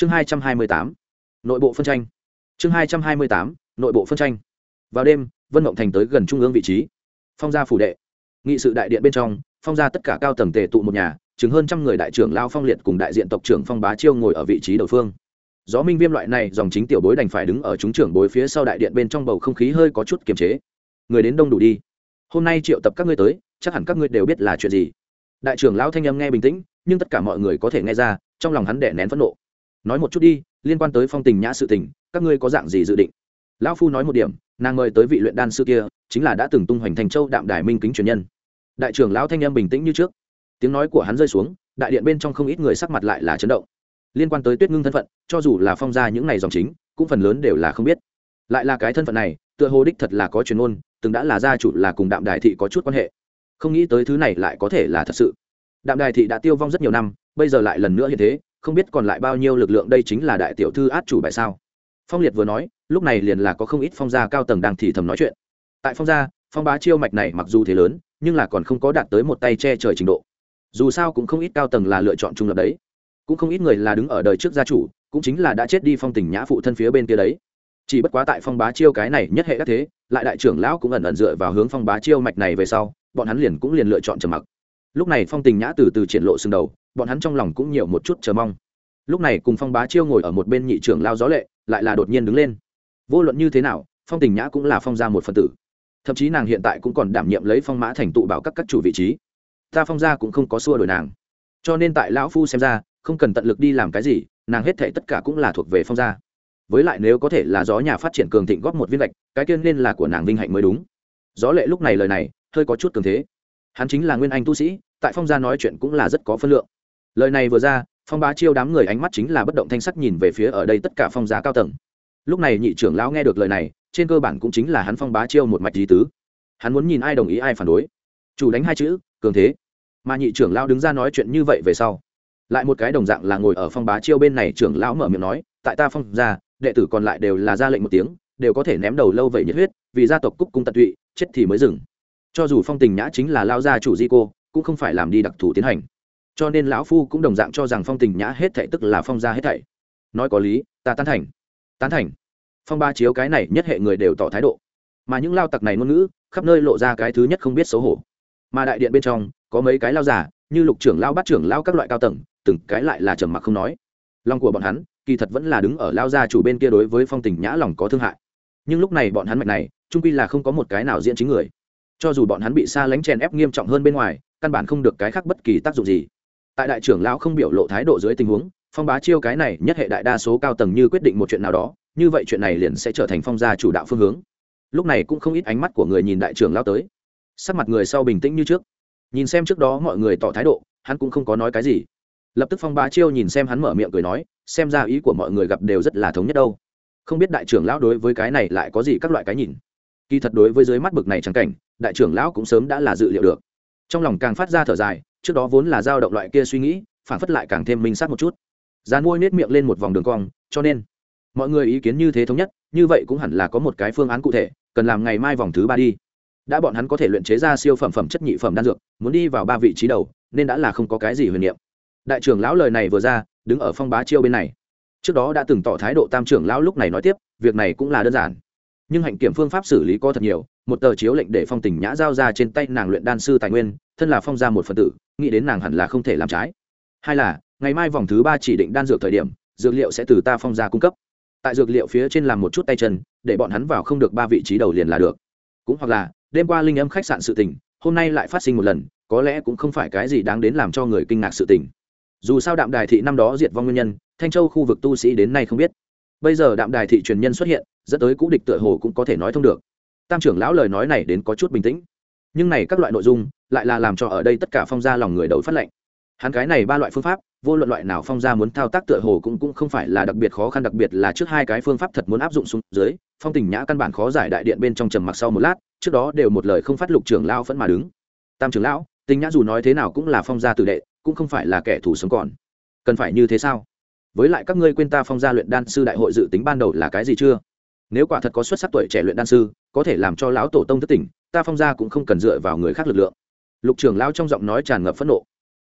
chương hai trăm hai mươi tám, nội bộ phân tranh. Chương hai trăm hai mươi tám, nội bộ phân tranh. Vào đêm, vân mộng thành tới gần trung ương vị trí. Phong gia phủ đệ. Nghị sự đại điện bên trong, phong gia tất cả cao tầng tề tụ một nhà chứng hơn trăm người đại trưởng lao phong liệt cùng đại diện tộc trưởng phong bá chiêu ngồi ở vị trí đầu phương. Gió minh viêm loại này dòng chính tiểu bối đành phải đứng ở chúng trưởng bối phía sau đại điện bên trong bầu không khí hơi có chút kiềm chế. Người đến đông đủ đi. Hôm nay triệu tập các ngươi tới, chắc hẳn các ngươi đều biết là chuyện gì. Đại trưởng lão thanh âm nghe bình tĩnh, nhưng tất cả mọi người có thể nghe ra, trong lòng hắn đẻ nén phẫn nộ nói một chút đi, liên quan tới phong tình nhã sự tình, các ngươi có dạng gì dự định? Lão phu nói một điểm, nàng mời tới vị luyện đan sư kia, chính là đã từng tung hoành thành châu đạm đài minh kính truyền nhân. Đại trưởng lão thanh em bình tĩnh như trước. Tiếng nói của hắn rơi xuống, đại điện bên trong không ít người sắc mặt lại là chấn động. Liên quan tới tuyết ngưng thân phận, cho dù là phong gia những ngày dòng chính, cũng phần lớn đều là không biết. Lại là cái thân phận này, tựa hồ đích thật là có truyền ôn từng đã là gia chủ là cùng đạm đài thị có chút quan hệ. Không nghĩ tới thứ này lại có thể là thật sự. Đạm đài thị đã tiêu vong rất nhiều năm, bây giờ lại lần nữa như thế không biết còn lại bao nhiêu lực lượng đây chính là đại tiểu thư át chủ bài sao. Phong liệt vừa nói, lúc này liền là có không ít phong gia cao tầng đang thì thầm nói chuyện. Tại phong gia, phong bá chiêu mạch này mặc dù thế lớn, nhưng là còn không có đạt tới một tay che trời trình độ. Dù sao cũng không ít cao tầng là lựa chọn trung lập đấy. Cũng không ít người là đứng ở đời trước gia chủ, cũng chính là đã chết đi phong tình nhã phụ thân phía bên kia đấy. Chỉ bất quá tại phong bá chiêu cái này nhất hệ các thế, lại đại trưởng lão cũng ẩn ẩn dựa vào hướng phong bá chiêu mạch này về sau, bọn hắn liền cũng liền lựa chọn trầm mặc. Lúc này phong tình nhã từ từ triển lộ xương đầu bọn hắn trong lòng cũng nhiều một chút chờ mong. Lúc này cùng phong bá chiêu ngồi ở một bên nhị trưởng lao gió lệ, lại là đột nhiên đứng lên. Vô luận như thế nào, phong tình nhã cũng là phong gia một phần tử. Thậm chí nàng hiện tại cũng còn đảm nhiệm lấy phong mã thành tụ bảo các các chủ vị trí. Ta phong gia cũng không có xua đổi nàng. Cho nên tại lão phu xem ra, không cần tận lực đi làm cái gì, nàng hết thể tất cả cũng là thuộc về phong gia. Với lại nếu có thể là gió nhà phát triển cường thịnh góp một viên lệch, cái tiên nên là của nàng vinh hạnh mới đúng. Gió lệ lúc này lời này, hơi có chút cường thế. Hắn chính là nguyên anh tu sĩ, tại phong gia nói chuyện cũng là rất có phân lượng lời này vừa ra, phong bá chiêu đám người ánh mắt chính là bất động thanh sắc nhìn về phía ở đây tất cả phong giá cao tầng. Lúc này nhị trưởng lão nghe được lời này, trên cơ bản cũng chính là hắn phong bá chiêu một mạch lý tứ. Hắn muốn nhìn ai đồng ý ai phản đối. Chủ đánh hai chữ, cường thế. Mà nhị trưởng lão đứng ra nói chuyện như vậy về sau, lại một cái đồng dạng là ngồi ở phong bá chiêu bên này, trưởng lão mở miệng nói, tại ta phong gia, đệ tử còn lại đều là ra lệnh một tiếng, đều có thể ném đầu lâu vậy nhiệt huyết, vì gia tộc cúc cung tận tụy, chết thì mới dừng. Cho dù phong tình nhã chính là lao gia chủ di cô, cũng không phải làm đi đặc thù tiến hành cho nên lão phu cũng đồng dạng cho rằng phong tình nhã hết thảy tức là phong gia hết thảy. Nói có lý, ta tán thành. Tán thành. Phong ba chiếu cái này nhất hệ người đều tỏ thái độ. Mà những lao tặc này ngôn ngữ, khắp nơi lộ ra cái thứ nhất không biết xấu hổ. Mà đại điện bên trong, có mấy cái lao giả như lục trưởng lao, bát trưởng lao các loại cao tầng, từng cái lại là trầm mặc không nói. Lòng của bọn hắn, kỳ thật vẫn là đứng ở lao gia chủ bên kia đối với phong tình nhã lòng có thương hại. Nhưng lúc này bọn hắn mạch này, trung quy là không có một cái nào diễn chính người. Cho dù bọn hắn bị xa lánh chèn ép nghiêm trọng hơn bên ngoài, căn bản không được cái khác bất kỳ tác dụng gì tại đại trưởng lão không biểu lộ thái độ dưới tình huống, phong bá chiêu cái này nhất hệ đại đa số cao tầng như quyết định một chuyện nào đó, như vậy chuyện này liền sẽ trở thành phong gia chủ đạo phương hướng. Lúc này cũng không ít ánh mắt của người nhìn đại trưởng lão tới. Sắc mặt người sau bình tĩnh như trước. Nhìn xem trước đó mọi người tỏ thái độ, hắn cũng không có nói cái gì. Lập tức phong bá chiêu nhìn xem hắn mở miệng cười nói, xem ra ý của mọi người gặp đều rất là thống nhất đâu. Không biết đại trưởng lão đối với cái này lại có gì các loại cái nhìn. Kỳ thật đối với dưới mắt bực này trắng cảnh, đại trưởng lão cũng sớm đã là dự liệu được trong lòng càng phát ra thở dài, trước đó vốn là dao động loại kia suy nghĩ, phản phất lại càng thêm minh sát một chút. Dán môi nết miệng lên một vòng đường cong, cho nên, mọi người ý kiến như thế thống nhất, như vậy cũng hẳn là có một cái phương án cụ thể, cần làm ngày mai vòng thứ ba đi. Đã bọn hắn có thể luyện chế ra siêu phẩm phẩm chất nhị phẩm đan dược, muốn đi vào ba vị trí đầu, nên đã là không có cái gì huyền niệm. Đại trưởng lão lời này vừa ra, đứng ở phong bá chiêu bên này. Trước đó đã từng tỏ thái độ tam trưởng lão lúc này nói tiếp, việc này cũng là đơn giản nhưng hạnh kiểm phương pháp xử lý có thật nhiều, một tờ chiếu lệnh để phong tình nhã giao ra trên tay nàng luyện đan sư tài nguyên, thân là phong gia một phần tử, nghĩ đến nàng hẳn là không thể làm trái. Hai là, ngày mai vòng thứ ba chỉ định đan dược thời điểm, dược liệu sẽ từ ta phong gia cung cấp. Tại dược liệu phía trên làm một chút tay chân, để bọn hắn vào không được ba vị trí đầu liền là được. Cũng hoặc là, đêm qua linh âm khách sạn sự tình, hôm nay lại phát sinh một lần, có lẽ cũng không phải cái gì đáng đến làm cho người kinh ngạc sự tình. Dù sao đạm đài thị năm đó diệt vong nguyên nhân, thanh châu khu vực tu sĩ đến nay không biết bây giờ đạm đài thị truyền nhân xuất hiện, dẫn tới cũ địch tựa hồ cũng có thể nói thông được. Tam trưởng lão lời nói này đến có chút bình tĩnh. Nhưng này các loại nội dung, lại là làm cho ở đây tất cả phong gia lòng người đầu phát lệnh. Hắn cái này ba loại phương pháp, vô luận loại nào phong gia muốn thao tác tựa hồ cũng cũng không phải là đặc biệt khó khăn, đặc biệt là trước hai cái phương pháp thật muốn áp dụng xuống dưới, phong tình nhã căn bản khó giải đại điện bên trong trầm mặc sau một lát, trước đó đều một lời không phát lục trưởng lão vẫn mà đứng. Tam trưởng lão, tình nhã dù nói thế nào cũng là phong gia tử đệ, cũng không phải là kẻ thù sống còn. Cần phải như thế sao? Với lại các ngươi quên ta phong gia luyện đan sư đại hội dự tính ban đầu là cái gì chưa? Nếu quả thật có xuất sắc tuổi trẻ luyện đan sư, có thể làm cho lão tổ tông thất tỉnh, ta phong gia cũng không cần dựa vào người khác lực lượng. Lục trưởng lão trong giọng nói tràn ngập phẫn nộ.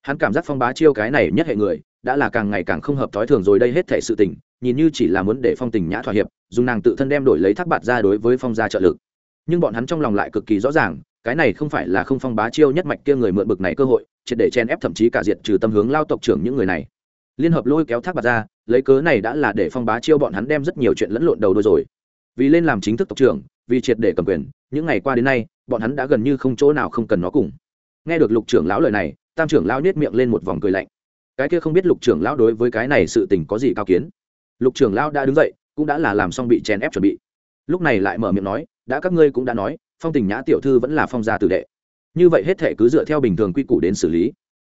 Hắn cảm giác phong bá chiêu cái này nhất hệ người, đã là càng ngày càng không hợp thói thường rồi đây hết thể sự tình, nhìn như chỉ là muốn để phong tình nhã thỏa hiệp, dùng nàng tự thân đem đổi lấy thác bạt ra đối với phong gia trợ lực. Nhưng bọn hắn trong lòng lại cực kỳ rõ ràng, cái này không phải là không phong bá chiêu nhất mạch kia người mượn bực này cơ hội, triệt để chen ép thậm chí cả diệt trừ tâm hướng lao tộc trưởng những người này liên hợp lôi kéo thác bạt ra, lấy cớ này đã là để phong bá chiêu bọn hắn đem rất nhiều chuyện lẫn lộn đầu đôi rồi. Vì lên làm chính thức tộc trưởng, vì triệt để cầm quyền, những ngày qua đến nay, bọn hắn đã gần như không chỗ nào không cần nó cùng. Nghe được lục trưởng lão lời này, tam trưởng lão nhét miệng lên một vòng cười lạnh. Cái kia không biết lục trưởng lão đối với cái này sự tình có gì cao kiến. Lục trưởng lão đã đứng dậy, cũng đã là làm xong bị chèn ép chuẩn bị. Lúc này lại mở miệng nói, đã các ngươi cũng đã nói, phong tình nhã tiểu thư vẫn là phong gia tử đệ. Như vậy hết thể cứ dựa theo bình thường quy củ đến xử lý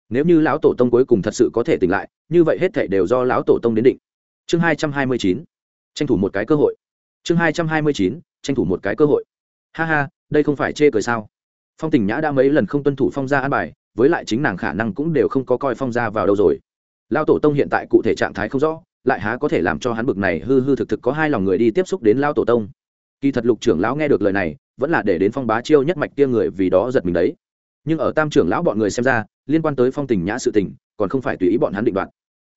nếu như lão tổ tông cuối cùng thật sự có thể tỉnh lại, như vậy hết thể đều do lão tổ tông đến định. Chương hai trăm hai mươi chín, tranh thủ một cái cơ hội. Chương hai trăm hai mươi chín, tranh thủ một cái cơ hội. Ha ha, đây không phải chê cười sao? Phong tình nhã đã mấy lần không tuân thủ phong gia an bài, với lại chính nàng khả năng cũng đều không có coi phong gia vào đâu rồi. Lao tổ tông hiện tại cụ thể trạng thái không rõ, lại há có thể làm cho hắn bực này hư hư thực thực có hai lòng người đi tiếp xúc đến lao tổ tông. Kỳ thật lục trưởng lão nghe được lời này, vẫn là để đến phong bá chiêu nhất mạch kia người vì đó giật mình đấy nhưng ở tam trưởng lão bọn người xem ra, liên quan tới phong tình nhã sự tình, còn không phải tùy ý bọn hắn định đoạt.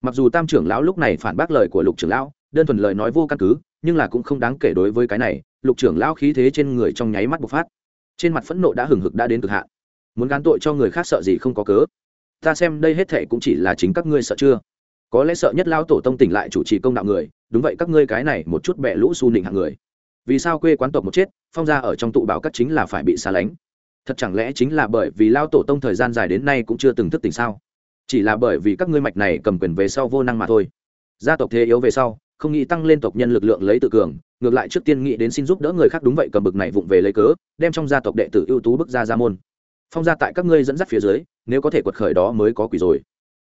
Mặc dù tam trưởng lão lúc này phản bác lời của lục trưởng lão, đơn thuần lời nói vô căn cứ, nhưng là cũng không đáng kể đối với cái này, lục trưởng lão khí thế trên người trong nháy mắt bộc phát. Trên mặt phẫn nộ đã hừng hực đã đến cực hạn. Muốn gán tội cho người khác sợ gì không có cớ. Ta xem đây hết thệ cũng chỉ là chính các ngươi sợ chưa? Có lẽ sợ nhất Lão tổ tông tỉnh lại chủ trì công đạo người, đúng vậy các ngươi cái này một chút bẹ lũ su nịnh hạng người. Vì sao quê quán tộc một chết, phong gia ở trong tụ bảo các chính là phải bị xa lánh? Thật chẳng lẽ chính là bởi vì lao tổ tông thời gian dài đến nay cũng chưa từng thức tỉnh sao? Chỉ là bởi vì các ngươi mạch này cầm quyền về sau vô năng mà thôi. Gia tộc thế yếu về sau, không nghĩ tăng lên tộc nhân lực lượng lấy tự cường, ngược lại trước tiên nghĩ đến xin giúp đỡ người khác đúng vậy cầm bực này vụng về lấy cớ, đem trong gia tộc đệ tử ưu tú bức ra gia môn. Phong gia tại các ngươi dẫn dắt phía dưới, nếu có thể quật khởi đó mới có quỷ rồi.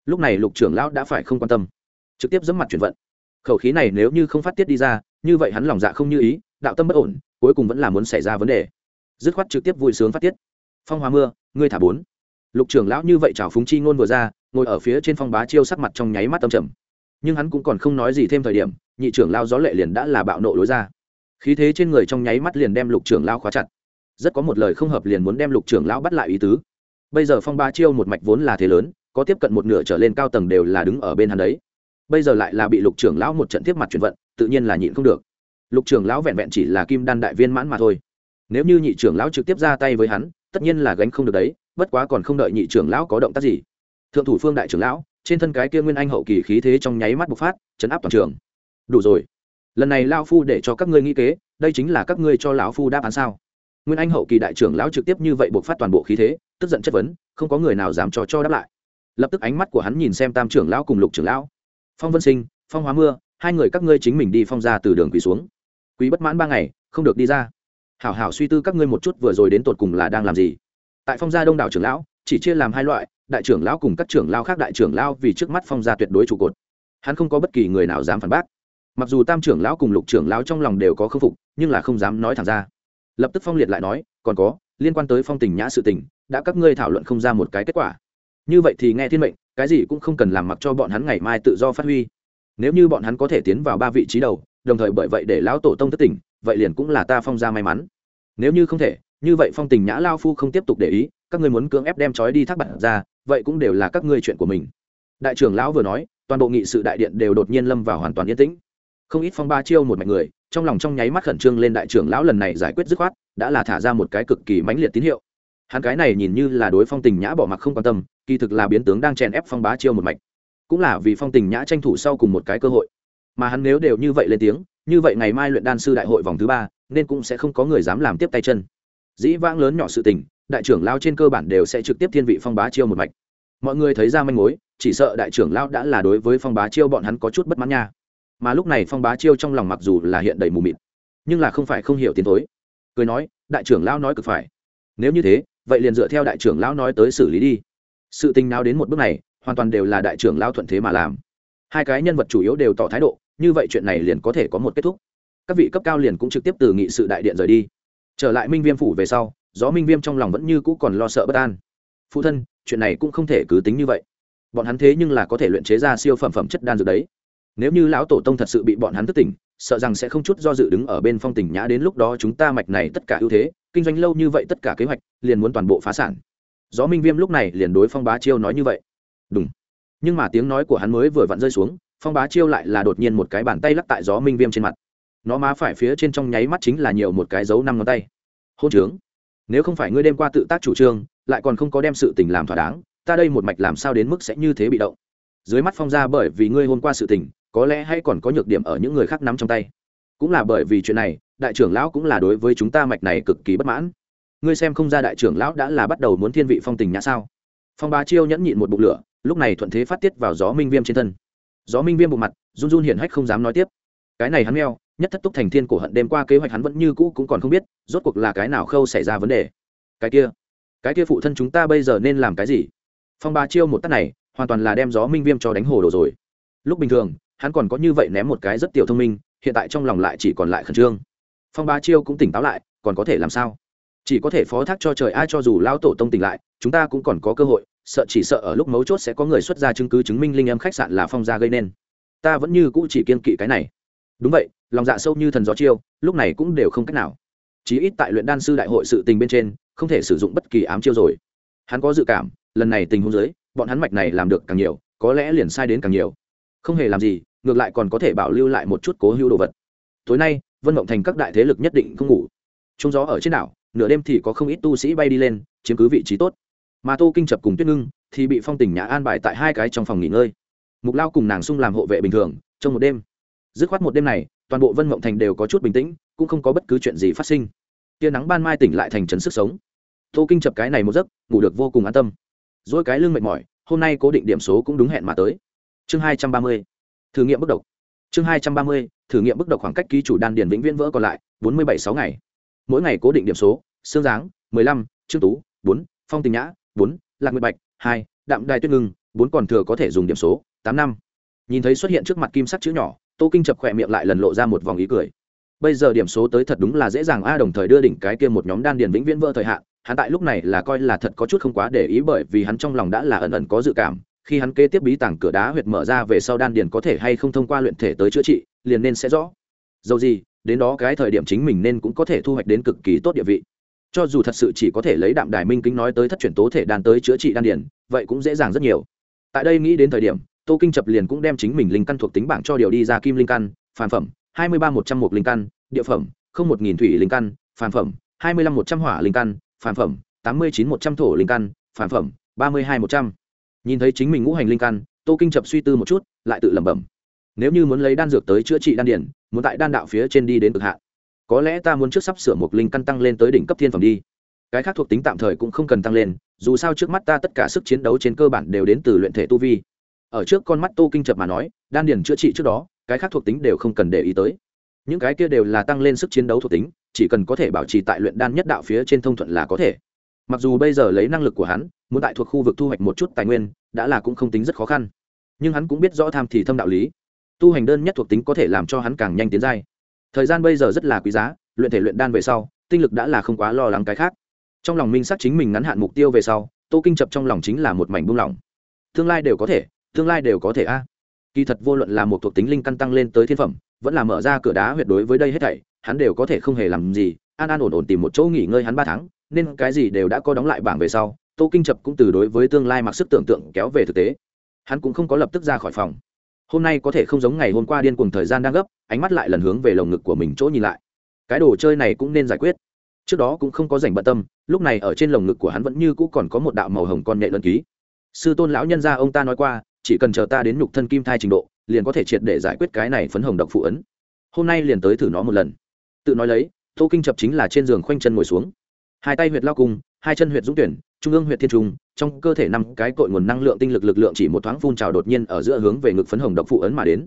Lúc này lục trưởng lão đã phải không quan tâm. Trực tiếp dẫm mặt chuyển vận. Khẩu khí này nếu như không phát tiết đi ra, như vậy hắn lòng dạ không như ý, đạo tâm bất ổn, cuối cùng vẫn là muốn xảy ra vấn đề. Dứt khoát trực tiếp vui sướng phát tiết phong hóa mưa, ngươi thả bốn. Lục trưởng lão như vậy chào phúng chi ngôn vừa ra, ngồi ở phía trên phong bá chiêu sắc mặt trong nháy mắt tâm trầm. Nhưng hắn cũng còn không nói gì thêm thời điểm, nhị trưởng lao gió lệ liền đã là bạo nộ lối ra. Khí thế trên người trong nháy mắt liền đem lục trưởng lao khóa chặt. Rất có một lời không hợp liền muốn đem lục trưởng lão bắt lại ý tứ. Bây giờ phong ba chiêu một mạch vốn là thế lớn, có tiếp cận một nửa trở lên cao tầng đều là đứng ở bên hắn đấy. Bây giờ lại là bị lục trưởng lão một trận tiếp mặt chuyển vận, tự nhiên là nhịn không được. Lục trưởng lão vẹn vẹn chỉ là kim đan đại viên mãn mà thôi. Nếu như nhị trưởng lão trực tiếp ra tay với hắn tất nhiên là gánh không được đấy, bất quá còn không đợi nhị trưởng lão có động tác gì. Thượng thủ phương đại trưởng lão, trên thân cái kia nguyên anh hậu kỳ khí thế trong nháy mắt bộc phát, chấn áp toàn trường. Đủ rồi. Lần này lao phu để cho các ngươi nghĩ kế, đây chính là các ngươi cho lão phu đáp án sao? Nguyên anh hậu kỳ đại trưởng lão trực tiếp như vậy bộc phát toàn bộ khí thế, tức giận chất vấn, không có người nào dám cho cho đáp lại. Lập tức ánh mắt của hắn nhìn xem tam trưởng lão cùng lục trưởng lão. Phong vân sinh, phong hóa mưa, hai người các ngươi chính mình đi phong ra từ đường quỳ xuống. Quý bất mãn ba ngày, không được đi ra hảo hảo suy tư các ngươi một chút vừa rồi đến tột cùng là đang làm gì. Tại phong gia đông đảo trưởng lão, chỉ chia làm hai loại, đại trưởng lão cùng các trưởng lão khác đại trưởng lão vì trước mắt phong gia tuyệt đối trụ cột. Hắn không có bất kỳ người nào dám phản bác. Mặc dù tam trưởng lão cùng lục trưởng lão trong lòng đều có khâm phục, nhưng là không dám nói thẳng ra. Lập tức phong liệt lại nói, còn có, liên quan tới phong tình nhã sự tình, đã các ngươi thảo luận không ra một cái kết quả. Như vậy thì nghe thiên mệnh, cái gì cũng không cần làm mặc cho bọn hắn ngày mai tự do phát huy. Nếu như bọn hắn có thể tiến vào ba vị trí đầu, đồng thời bởi vậy để lão tổ tông thất tỉnh vậy liền cũng là ta phong ra may mắn. Nếu như không thể, như vậy phong tình nhã lao phu không tiếp tục để ý, các ngươi muốn cưỡng ép đem trói đi thác bản ra, vậy cũng đều là các ngươi chuyện của mình. Đại trưởng lão vừa nói, toàn bộ nghị sự đại điện đều đột nhiên lâm vào hoàn toàn yên tĩnh. Không ít phong ba chiêu một mạch người, trong lòng trong nháy mắt khẩn trương lên đại trưởng lão lần này giải quyết dứt khoát, đã là thả ra một cái cực kỳ mãnh liệt tín hiệu. Hắn cái này nhìn như là đối phong tình nhã bỏ mặc không quan tâm, kỳ thực là biến tướng đang chèn ép phong bá chiêu một mạch. Cũng là vì phong tình nhã tranh thủ sau cùng một cái cơ hội. Mà hắn nếu đều như vậy lên tiếng như vậy ngày mai luyện đan sư đại hội vòng thứ ba, nên cũng sẽ không có người dám làm tiếp tay chân. Dĩ vãng lớn nhỏ sự tình, đại trưởng lao trên cơ bản đều sẽ trực tiếp thiên vị phong bá chiêu một mạch. Mọi người thấy ra manh mối, chỉ sợ đại trưởng lao đã là đối với phong bá chiêu bọn hắn có chút bất mãn nha. Mà lúc này phong bá chiêu trong lòng mặc dù là hiện đầy mù mịt, nhưng là không phải không hiểu tiến tối cười nói, đại trưởng lao nói cực phải. Nếu như thế, vậy liền dựa theo đại trưởng lao nói tới xử lý đi. Sự tình nào đến một bước này, hoàn toàn đều là đại trưởng lao thuận thế mà làm. Hai cái nhân vật chủ yếu đều tỏ thái độ như vậy chuyện này liền có thể có một kết thúc. Các vị cấp cao liền cũng trực tiếp từ nghị sự đại điện rời đi. Trở lại minh viêm phủ về sau, gió minh viêm trong lòng vẫn như cũ còn lo sợ bất an. Phụ thân, chuyện này cũng không thể cứ tính như vậy. Bọn hắn thế nhưng là có thể luyện chế ra siêu phẩm phẩm chất đan dược đấy. Nếu như lão tổ tông thật sự bị bọn hắn thức tỉnh, sợ rằng sẽ không chút do dự đứng ở bên phong tỉnh nhã đến lúc đó chúng ta mạch này tất cả ưu thế, kinh doanh lâu như vậy tất cả kế hoạch, liền muốn toàn bộ phá sản. Gió minh viêm lúc này liền đối phong bá chiêu nói như vậy. Đúng. Nhưng mà tiếng nói của hắn mới vừa vặn rơi xuống phong bá chiêu lại là đột nhiên một cái bàn tay lắc tại gió minh viêm trên mặt. Nó má phải phía trên trong nháy mắt chính là nhiều một cái dấu năm ngón tay. Hôn trướng. Nếu không phải ngươi đêm qua tự tác chủ trương, lại còn không có đem sự tình làm thỏa đáng, ta đây một mạch làm sao đến mức sẽ như thế bị động? Dưới mắt phong ra bởi vì ngươi hôn qua sự tình, có lẽ hay còn có nhược điểm ở những người khác nắm trong tay. Cũng là bởi vì chuyện này, đại trưởng lão cũng là đối với chúng ta mạch này cực kỳ bất mãn. Ngươi xem không ra đại trưởng lão đã là bắt đầu muốn thiên vị phong tình nhã sao? Phong bá chiêu nhẫn nhịn một bụng lửa, lúc này thuận thế phát tiết vào gió minh viêm trên thân gió minh viêm bộ mặt, run run hiển hách không dám nói tiếp. Cái này hắn meo, nhất thất túc thành thiên cổ hận đêm qua kế hoạch hắn vẫn như cũ cũng còn không biết, rốt cuộc là cái nào khâu xảy ra vấn đề. Cái kia cái kia phụ thân chúng ta bây giờ nên làm cái gì? Phong ba chiêu một tắt này, hoàn toàn là đem gió minh viêm cho đánh hồ đồ rồi. Lúc bình thường, hắn còn có như vậy ném một cái rất tiểu thông minh, hiện tại trong lòng lại chỉ còn lại khẩn trương. Phong ba chiêu cũng tỉnh táo lại, còn có thể làm sao? Chỉ có thể phó thác cho trời ai cho dù lao tổ tông tỉnh lại, chúng ta cũng còn có cơ hội sợ chỉ sợ ở lúc mấu chốt sẽ có người xuất ra chứng cứ chứng minh linh âm khách sạn là phong gia gây nên. Ta vẫn như cũ chỉ kiên kỵ cái này. Đúng vậy, lòng dạ sâu như thần gió chiêu, lúc này cũng đều không cách nào. Chí ít tại luyện đan sư đại hội sự tình bên trên, không thể sử dụng bất kỳ ám chiêu rồi. Hắn có dự cảm, lần này tình huống dưới, bọn hắn mạch này làm được càng nhiều, có lẽ liền sai đến càng nhiều. Không hề làm gì, ngược lại còn có thể bảo lưu lại một chút cố hữu đồ vật. Tối nay, vân mộng thành các đại thế lực nhất định không ngủ. Trung gió ở trên đảo, nửa đêm thì có không ít tu sĩ bay đi lên, chiếm cứ vị trí tốt mà tô kinh chập cùng tuyết ngưng thì bị phong tình nhã an bài tại hai cái trong phòng nghỉ ngơi mục lao cùng nàng sung làm hộ vệ bình thường trong một đêm dứt khoát một đêm này toàn bộ vân mộng thành đều có chút bình tĩnh cũng không có bất cứ chuyện gì phát sinh tia nắng ban mai tỉnh lại thành trấn sức sống tô kinh chập cái này một giấc ngủ được vô cùng an tâm dỗi cái lưng mệt mỏi hôm nay cố định điểm số cũng đúng hẹn mà tới chương hai trăm ba mươi thử nghiệm bước độc chương hai trăm ba mươi thử nghiệm bước độc khoảng cách ký chủ đan điền vĩnh viễn vỡ còn lại bốn mươi bảy sáu ngày mỗi ngày cố định điểm số xương giáng mười lăm trương tú bốn phong tình nhã bốn, lạc nguyệt bạch, hai, đạm đài tuyết ngưng, bốn còn thừa có thể dùng điểm số, tám năm. Nhìn thấy xuất hiện trước mặt kim sắc chữ nhỏ, tô kinh chập khỏe miệng lại lần lộ ra một vòng ý cười. Bây giờ điểm số tới thật đúng là dễ dàng a, đồng thời đưa đỉnh cái kia một nhóm đan điền vĩnh viễn vỡ thời hạn, hắn tại lúc này là coi là thật có chút không quá để ý bởi vì hắn trong lòng đã là ẩn ẩn có dự cảm, khi hắn kế tiếp bí tảng cửa đá huyệt mở ra về sau đan điền có thể hay không thông qua luyện thể tới chữa trị, liền nên sẽ rõ. Dầu gì, đến đó cái thời điểm chính mình nên cũng có thể thu hoạch đến cực kỳ tốt địa vị cho dù thật sự chỉ có thể lấy đạm đài minh kính nói tới thất truyền tố thể đan tới chữa trị đan điển, vậy cũng dễ dàng rất nhiều. Tại đây nghĩ đến thời điểm tô kinh chập liền cũng đem chính mình linh căn thuộc tính bảng cho điều đi ra kim linh căn phản phẩm hai mươi ba một trăm một linh căn địa phẩm không một nghìn thủy linh căn phản phẩm hai mươi lăm một trăm hỏa linh căn phản phẩm tám mươi chín một trăm thổ linh căn phản phẩm ba mươi hai một trăm. Nhìn thấy chính mình ngũ hành linh căn tô kinh chập suy tư một chút lại tự lẩm bẩm. Nếu như muốn lấy đan dược tới chữa trị đan điển muốn tại đan đạo phía trên đi đến cực hạn có lẽ ta muốn trước sắp sửa một linh căn tăng lên tới đỉnh cấp thiên phẩm đi. Cái khác thuộc tính tạm thời cũng không cần tăng lên, dù sao trước mắt ta tất cả sức chiến đấu trên cơ bản đều đến từ luyện thể tu vi. Ở trước con mắt tô kinh chập mà nói, đan điền chữa trị trước đó, cái khác thuộc tính đều không cần để ý tới. Những cái kia đều là tăng lên sức chiến đấu thuộc tính, chỉ cần có thể bảo trì tại luyện đan nhất đạo phía trên thông thuận là có thể. Mặc dù bây giờ lấy năng lực của hắn, muốn tại thuộc khu vực thu hoạch một chút tài nguyên, đã là cũng không tính rất khó khăn. Nhưng hắn cũng biết rõ tham thì thâm đạo lý. Tu hành đơn nhất thuộc tính có thể làm cho hắn càng nhanh tiến giai thời gian bây giờ rất là quý giá, luyện thể luyện đan về sau, tinh lực đã là không quá lo lắng cái khác. Trong lòng minh xác chính mình ngắn hạn mục tiêu về sau, tô kinh chập trong lòng chính là một mảnh buông lỏng. Tương lai đều có thể, tương lai đều có thể a. Kỳ thật vô luận là một thuộc tính linh căn tăng lên tới thiên phẩm, vẫn là mở ra cửa đá huyệt đối với đây hết thảy, hắn đều có thể không hề làm gì, an an ổn ổn tìm một chỗ nghỉ ngơi hắn ba tháng, nên cái gì đều đã có đóng lại bảng về sau, tô kinh chập cũng từ đối với tương lai mặc sức tưởng tượng kéo về thực tế. Hắn cũng không có lập tức ra khỏi phòng hôm nay có thể không giống ngày hôm qua điên cuồng thời gian đang gấp, ánh mắt lại lần hướng về lồng ngực của mình chỗ nhìn lại. Cái đồ chơi này cũng nên giải quyết. Trước đó cũng không có dành bận tâm, lúc này ở trên lồng ngực của hắn vẫn như cũ còn có một đạo màu hồng con nhẹ lân ký. Sư tôn lão nhân gia ông ta nói qua, chỉ cần chờ ta đến nhục thân kim thai trình độ, liền có thể triệt để giải quyết cái này phấn hồng độc phụ ấn. Hôm nay liền tới thử nó một lần. Tự nói lấy, tô kinh chập chính là trên giường khoanh chân ngồi xuống hai tay huyệt lao cung hai chân huyệt dũng tuyển, trung ương huyệt thiên trung trong cơ thể năm cái cội nguồn năng lượng tinh lực lực lượng chỉ một thoáng phun trào đột nhiên ở giữa hướng về ngực phấn hồng độc phụ ấn mà đến.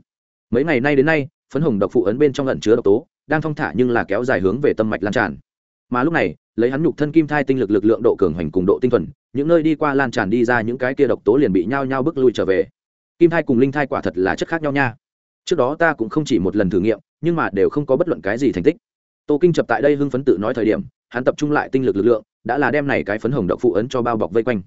Mấy ngày nay đến nay, phấn hồng độc phụ ấn bên trong ẩn chứa độc tố, đang thong thả nhưng là kéo dài hướng về tâm mạch lan tràn. Mà lúc này, lấy hắn nhục thân kim thai tinh lực lực lượng độ cường hành cùng độ tinh thuần, những nơi đi qua lan tràn đi ra những cái kia độc tố liền bị nhao nhao bước lui trở về. Kim thai cùng linh thai quả thật là chất khác nhau nha. Trước đó ta cũng không chỉ một lần thử nghiệm, nhưng mà đều không có bất luận cái gì thành tích. Tô kinh chập tại đây hưng phấn tự nói thời điểm hắn tập trung lại tinh lực lực lượng, đã là đem này cái phấn hồng độc phụ ấn cho bao bọc vây quanh.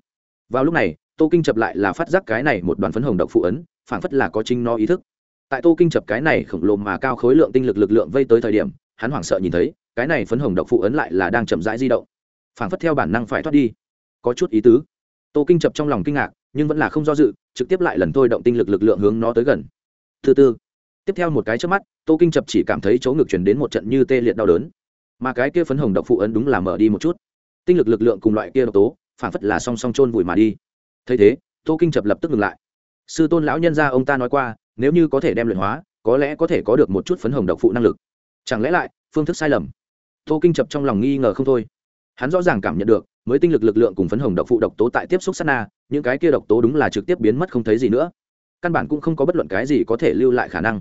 Vào lúc này, tô kinh chập lại là phát giác cái này một đoàn phấn hồng độc phụ ấn, phảng phất là có chính nó ý thức. Tại tô kinh chập cái này khổng lồ mà cao khối lượng tinh lực lực lượng vây tới thời điểm, hắn hoảng sợ nhìn thấy, cái này phấn hồng độc phụ ấn lại là đang chậm rãi di động. Phảng phất theo bản năng phải thoát đi. Có chút ý tứ. Tô kinh chập trong lòng kinh ngạc, nhưng vẫn là không do dự, trực tiếp lại lần thôi động tinh lực lực lượng hướng nó tới gần. Thứ tư tiếp theo một cái trước mắt, tô kinh chập chỉ cảm thấy chỗ ngực chuyển đến một trận như tê liệt đau đớn mà cái kia phấn hồng độc phụ ấn đúng là mở đi một chút. Tinh lực lực lượng cùng loại kia độc tố, phản phất là song song chôn vùi mà đi. Thấy thế, tô kinh chập lập tức ngừng lại. Sư tôn lão nhân gia ông ta nói qua, nếu như có thể đem luyện hóa, có lẽ có thể có được một chút phấn hồng độc phụ năng lực. Chẳng lẽ lại, phương thức sai lầm? Tô kinh chập trong lòng nghi ngờ không thôi. Hắn rõ ràng cảm nhận được, mới tinh lực lực lượng cùng phấn hồng độc phụ độc tố tại tiếp xúc sát na, những cái kia độc tố đúng là trực tiếp biến mất không thấy gì nữa. Căn bản cũng không có bất luận cái gì có thể lưu lại khả năng.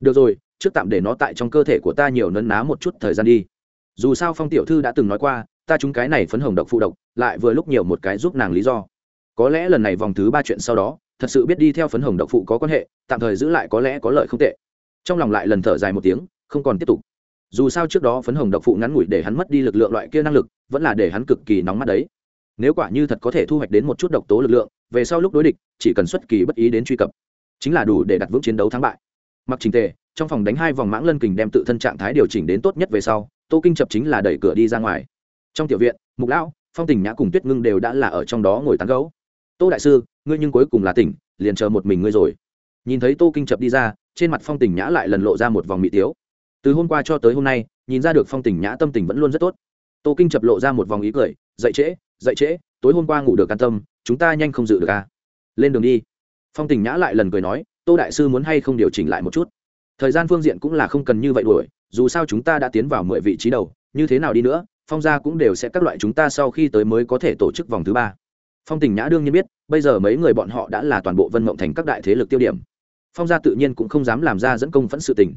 Được rồi, trước tạm để nó tại trong cơ thể của ta nhiều nấn ná một chút thời gian đi dù sao phong tiểu thư đã từng nói qua, ta chúng cái này phấn hồng độc phụ độc, lại vừa lúc nhiều một cái giúp nàng lý do. Có lẽ lần này vòng thứ ba chuyện sau đó, thật sự biết đi theo phấn hồng độc phụ có quan hệ, tạm thời giữ lại có lẽ có lợi không tệ. Trong lòng lại lần thở dài một tiếng, không còn tiếp tục. Dù sao trước đó phấn hồng độc phụ ngắn ngủi để hắn mất đi lực lượng loại kia năng lực, vẫn là để hắn cực kỳ nóng mắt đấy. Nếu quả như thật có thể thu hoạch đến một chút độc tố lực lượng, về sau lúc đối địch, chỉ cần xuất kỳ bất ý đến truy cập, chính là đủ để đặt vững chiến đấu thắng bại. Mặc trình tề, trong phòng đánh hai vòng mãng lân kình đem tự thân trạng thái điều chỉnh đến tốt nhất về sau tô kinh chập chính là đẩy cửa đi ra ngoài. Trong tiểu viện, mục lão, phong tình nhã cùng tuyết ngưng đều đã là ở trong đó ngồi tán gấu tô đại sư, ngươi nhưng cuối cùng là tỉnh, liền chờ một mình ngươi rồi. Nhìn thấy tô kinh chập đi ra, trên mặt phong tình nhã lại lần lộ ra một vòng mỹ tiếu. Từ hôm qua cho tới hôm nay, nhìn ra được phong tình nhã tâm tình vẫn luôn rất tốt. Tô kinh chập lộ ra một vòng ý cười, dậy trễ dậy trễ, tối hôm qua ngủ được an tâm, chúng ta nhanh không dự được à. lên đường đi. Phong tình nhã lại lần cười nói, tô đại sư muốn hay không điều chỉnh lại một chút? Thời gian phương diện cũng là không cần như vậy đuổi dù sao chúng ta đã tiến vào mười vị trí đầu, như thế nào đi nữa, phong gia cũng đều sẽ các loại chúng ta sau khi tới mới có thể tổ chức vòng thứ ba. Phong tình nhã đương nhiên biết, bây giờ mấy người bọn họ đã là toàn bộ vân mộng thành các đại thế lực tiêu điểm. Phong gia tự nhiên cũng không dám làm ra dẫn công phẫn sự tình.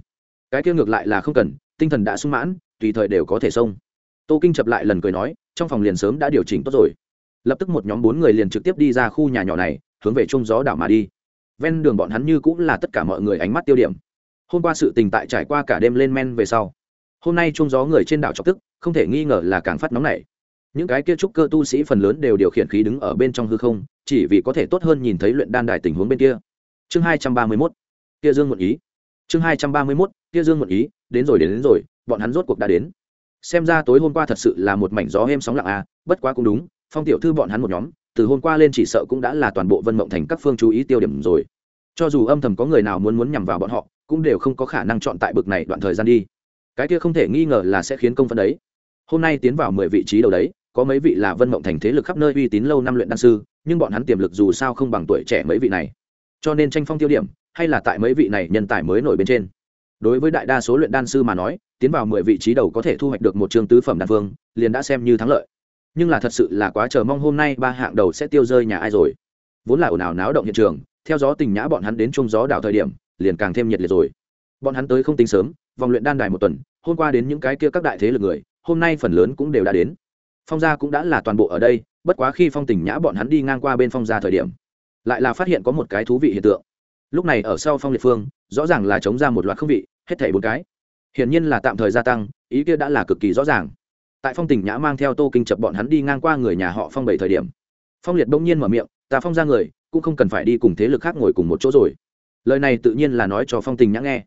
Cái kia ngược lại là không cần, tinh thần đã sung mãn, tùy thời đều có thể xông. Tô kinh chập lại lần cười nói, trong phòng liền sớm đã điều chỉnh tốt rồi. Lập tức một nhóm bốn người liền trực tiếp đi ra khu nhà nhỏ này, hướng về trung gió đảo mà đi. Ven đường bọn hắn như cũng là tất cả mọi người ánh mắt tiêu điểm hôm qua sự tình tại trải qua cả đêm lên men về sau. Hôm nay trung gió người trên đảo chọc tức không thể nghi ngờ là càng phát nóng nảy. Những cái kia trúc cơ tu sĩ phần lớn đều điều khiển khí đứng ở bên trong hư không chỉ vì có thể tốt hơn nhìn thấy luyện đan đài tình huống bên kia. Chương hai trăm ba mươi mốt kia dương một ý. Chương hai trăm ba mươi mốt kia dương một ý đến rồi đến, đến rồi bọn hắn rốt cuộc đã đến. Xem ra tối hôm qua thật sự là một mảnh gió êm sóng lặng à bất quá cũng đúng phong tiểu thư bọn hắn một nhóm từ hôm qua lên chỉ sợ cũng đã là toàn bộ vân mộng thành các phương chú ý tiêu điểm rồi. Cho dù âm thầm có người nào muốn muốn nhằm vào bọn họ cũng đều không có khả năng chọn tại bực này đoạn thời gian đi. Cái kia không thể nghi ngờ là sẽ khiến công phân đấy. Hôm nay tiến vào mười vị trí đầu đấy, có mấy vị là vân mộng thành thế lực khắp nơi uy tín lâu năm luyện đan sư, nhưng bọn hắn tiềm lực dù sao không bằng tuổi trẻ mấy vị này. Cho nên tranh phong tiêu điểm, hay là tại mấy vị này nhân tài mới nổi bên trên. Đối với đại đa số luyện đan sư mà nói, tiến vào mười vị trí đầu có thể thu hoạch được một chương tứ phẩm đan phương liền đã xem như thắng lợi. Nhưng là thật sự là quá chờ mong hôm nay ba hạng đầu sẽ tiêu rơi nhà ai rồi. Vốn là ồn ào náo động hiện trường, theo gió tình nhã bọn hắn đến chung gió đảo thời điểm liền càng thêm nhiệt liệt rồi. Bọn hắn tới không tính sớm, vòng luyện đan đài một tuần, hôm qua đến những cái kia các đại thế lực người, hôm nay phần lớn cũng đều đã đến. Phong gia cũng đã là toàn bộ ở đây, bất quá khi phong tình nhã bọn hắn đi ngang qua bên phong gia thời điểm, lại là phát hiện có một cái thú vị hiện tượng. Lúc này ở sau phong liệt phương, rõ ràng là chống ra một loạt không vị, hết thảy bốn cái. Hiển nhiên là tạm thời gia tăng, ý kia đã là cực kỳ rõ ràng. Tại phong tình nhã mang theo tô kinh chập bọn hắn đi ngang qua người nhà họ phong bảy thời điểm, phong liệt bỗng nhiên mở miệng, ta phong ra người, cũng không cần phải đi cùng thế lực khác ngồi cùng một chỗ rồi lời này tự nhiên là nói cho phong tình nhã nghe.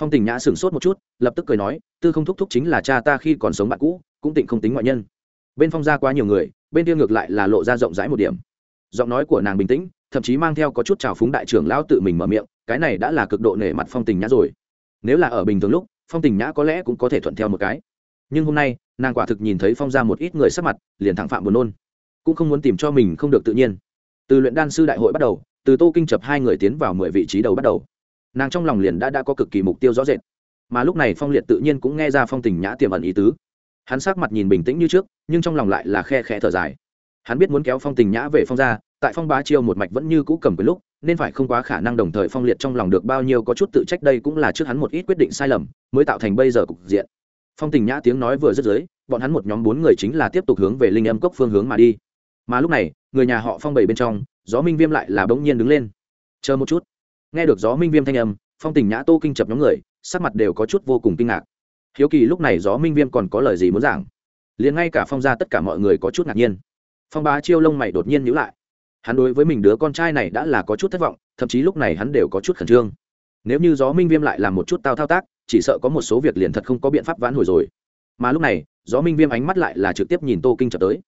Phong tình nhã sửng sốt một chút, lập tức cười nói, tư không thúc thúc chính là cha ta khi còn sống bạn cũ, cũng tịnh không tính ngoại nhân. Bên phong ra quá nhiều người, bên kia ngược lại là lộ ra rộng rãi một điểm. Giọng nói của nàng bình tĩnh, thậm chí mang theo có chút trào phúng đại trưởng lão tự mình mở miệng, cái này đã là cực độ nể mặt phong tình nhã rồi. Nếu là ở bình thường lúc, phong tình nhã có lẽ cũng có thể thuận theo một cái. Nhưng hôm nay, nàng quả thực nhìn thấy phong ra một ít người sắc mặt, liền thẳng phạm buồn nôn. Cũng không muốn tìm cho mình không được tự nhiên. Từ luyện đan sư đại hội bắt đầu từ tô kinh chập hai người tiến vào mười vị trí đầu bắt đầu. Nàng trong lòng liền đã đã có cực kỳ mục tiêu rõ rệt. Mà lúc này phong liệt tự nhiên cũng nghe ra phong tình nhã tiềm ẩn ý tứ. Hắn sắc mặt nhìn bình tĩnh như trước, nhưng trong lòng lại là khe khẽ thở dài. Hắn biết muốn kéo phong tình nhã về phong ra tại phong bá chiêu một mạch vẫn như cũ cầm quyền lúc, nên phải không quá khả năng đồng thời phong liệt trong lòng được bao nhiêu có chút tự trách đây cũng là trước hắn một ít quyết định sai lầm, mới tạo thành bây giờ cục diện. Phong tình nhã tiếng nói vừa dứt dưới, bọn hắn một nhóm bốn người chính là tiếp tục hướng về linh âm cốc phương hướng mà đi. Mà lúc này, người nhà họ phong bảy bên trong gió minh viêm lại là bỗng nhiên đứng lên. Chờ một chút. Nghe được gió minh viêm thanh âm, phong tình nhã tô kinh chập nhóm người, sắc mặt đều có chút vô cùng kinh ngạc. Hiếu kỳ lúc này gió minh viêm còn có lời gì muốn giảng? Liền ngay cả phong ra tất cả mọi người có chút ngạc nhiên. Phong bá chiêu lông mày đột nhiên nhữ lại. Hắn đối với mình đứa con trai này đã là có chút thất vọng, thậm chí lúc này hắn đều có chút khẩn trương. Nếu như gió minh viêm lại làm một chút tao thao tác, chỉ sợ có một số việc liền thật không có biện pháp vãn hồi rồi. Mà lúc này, gió minh viêm ánh mắt lại là trực tiếp nhìn tô kinh chập tới.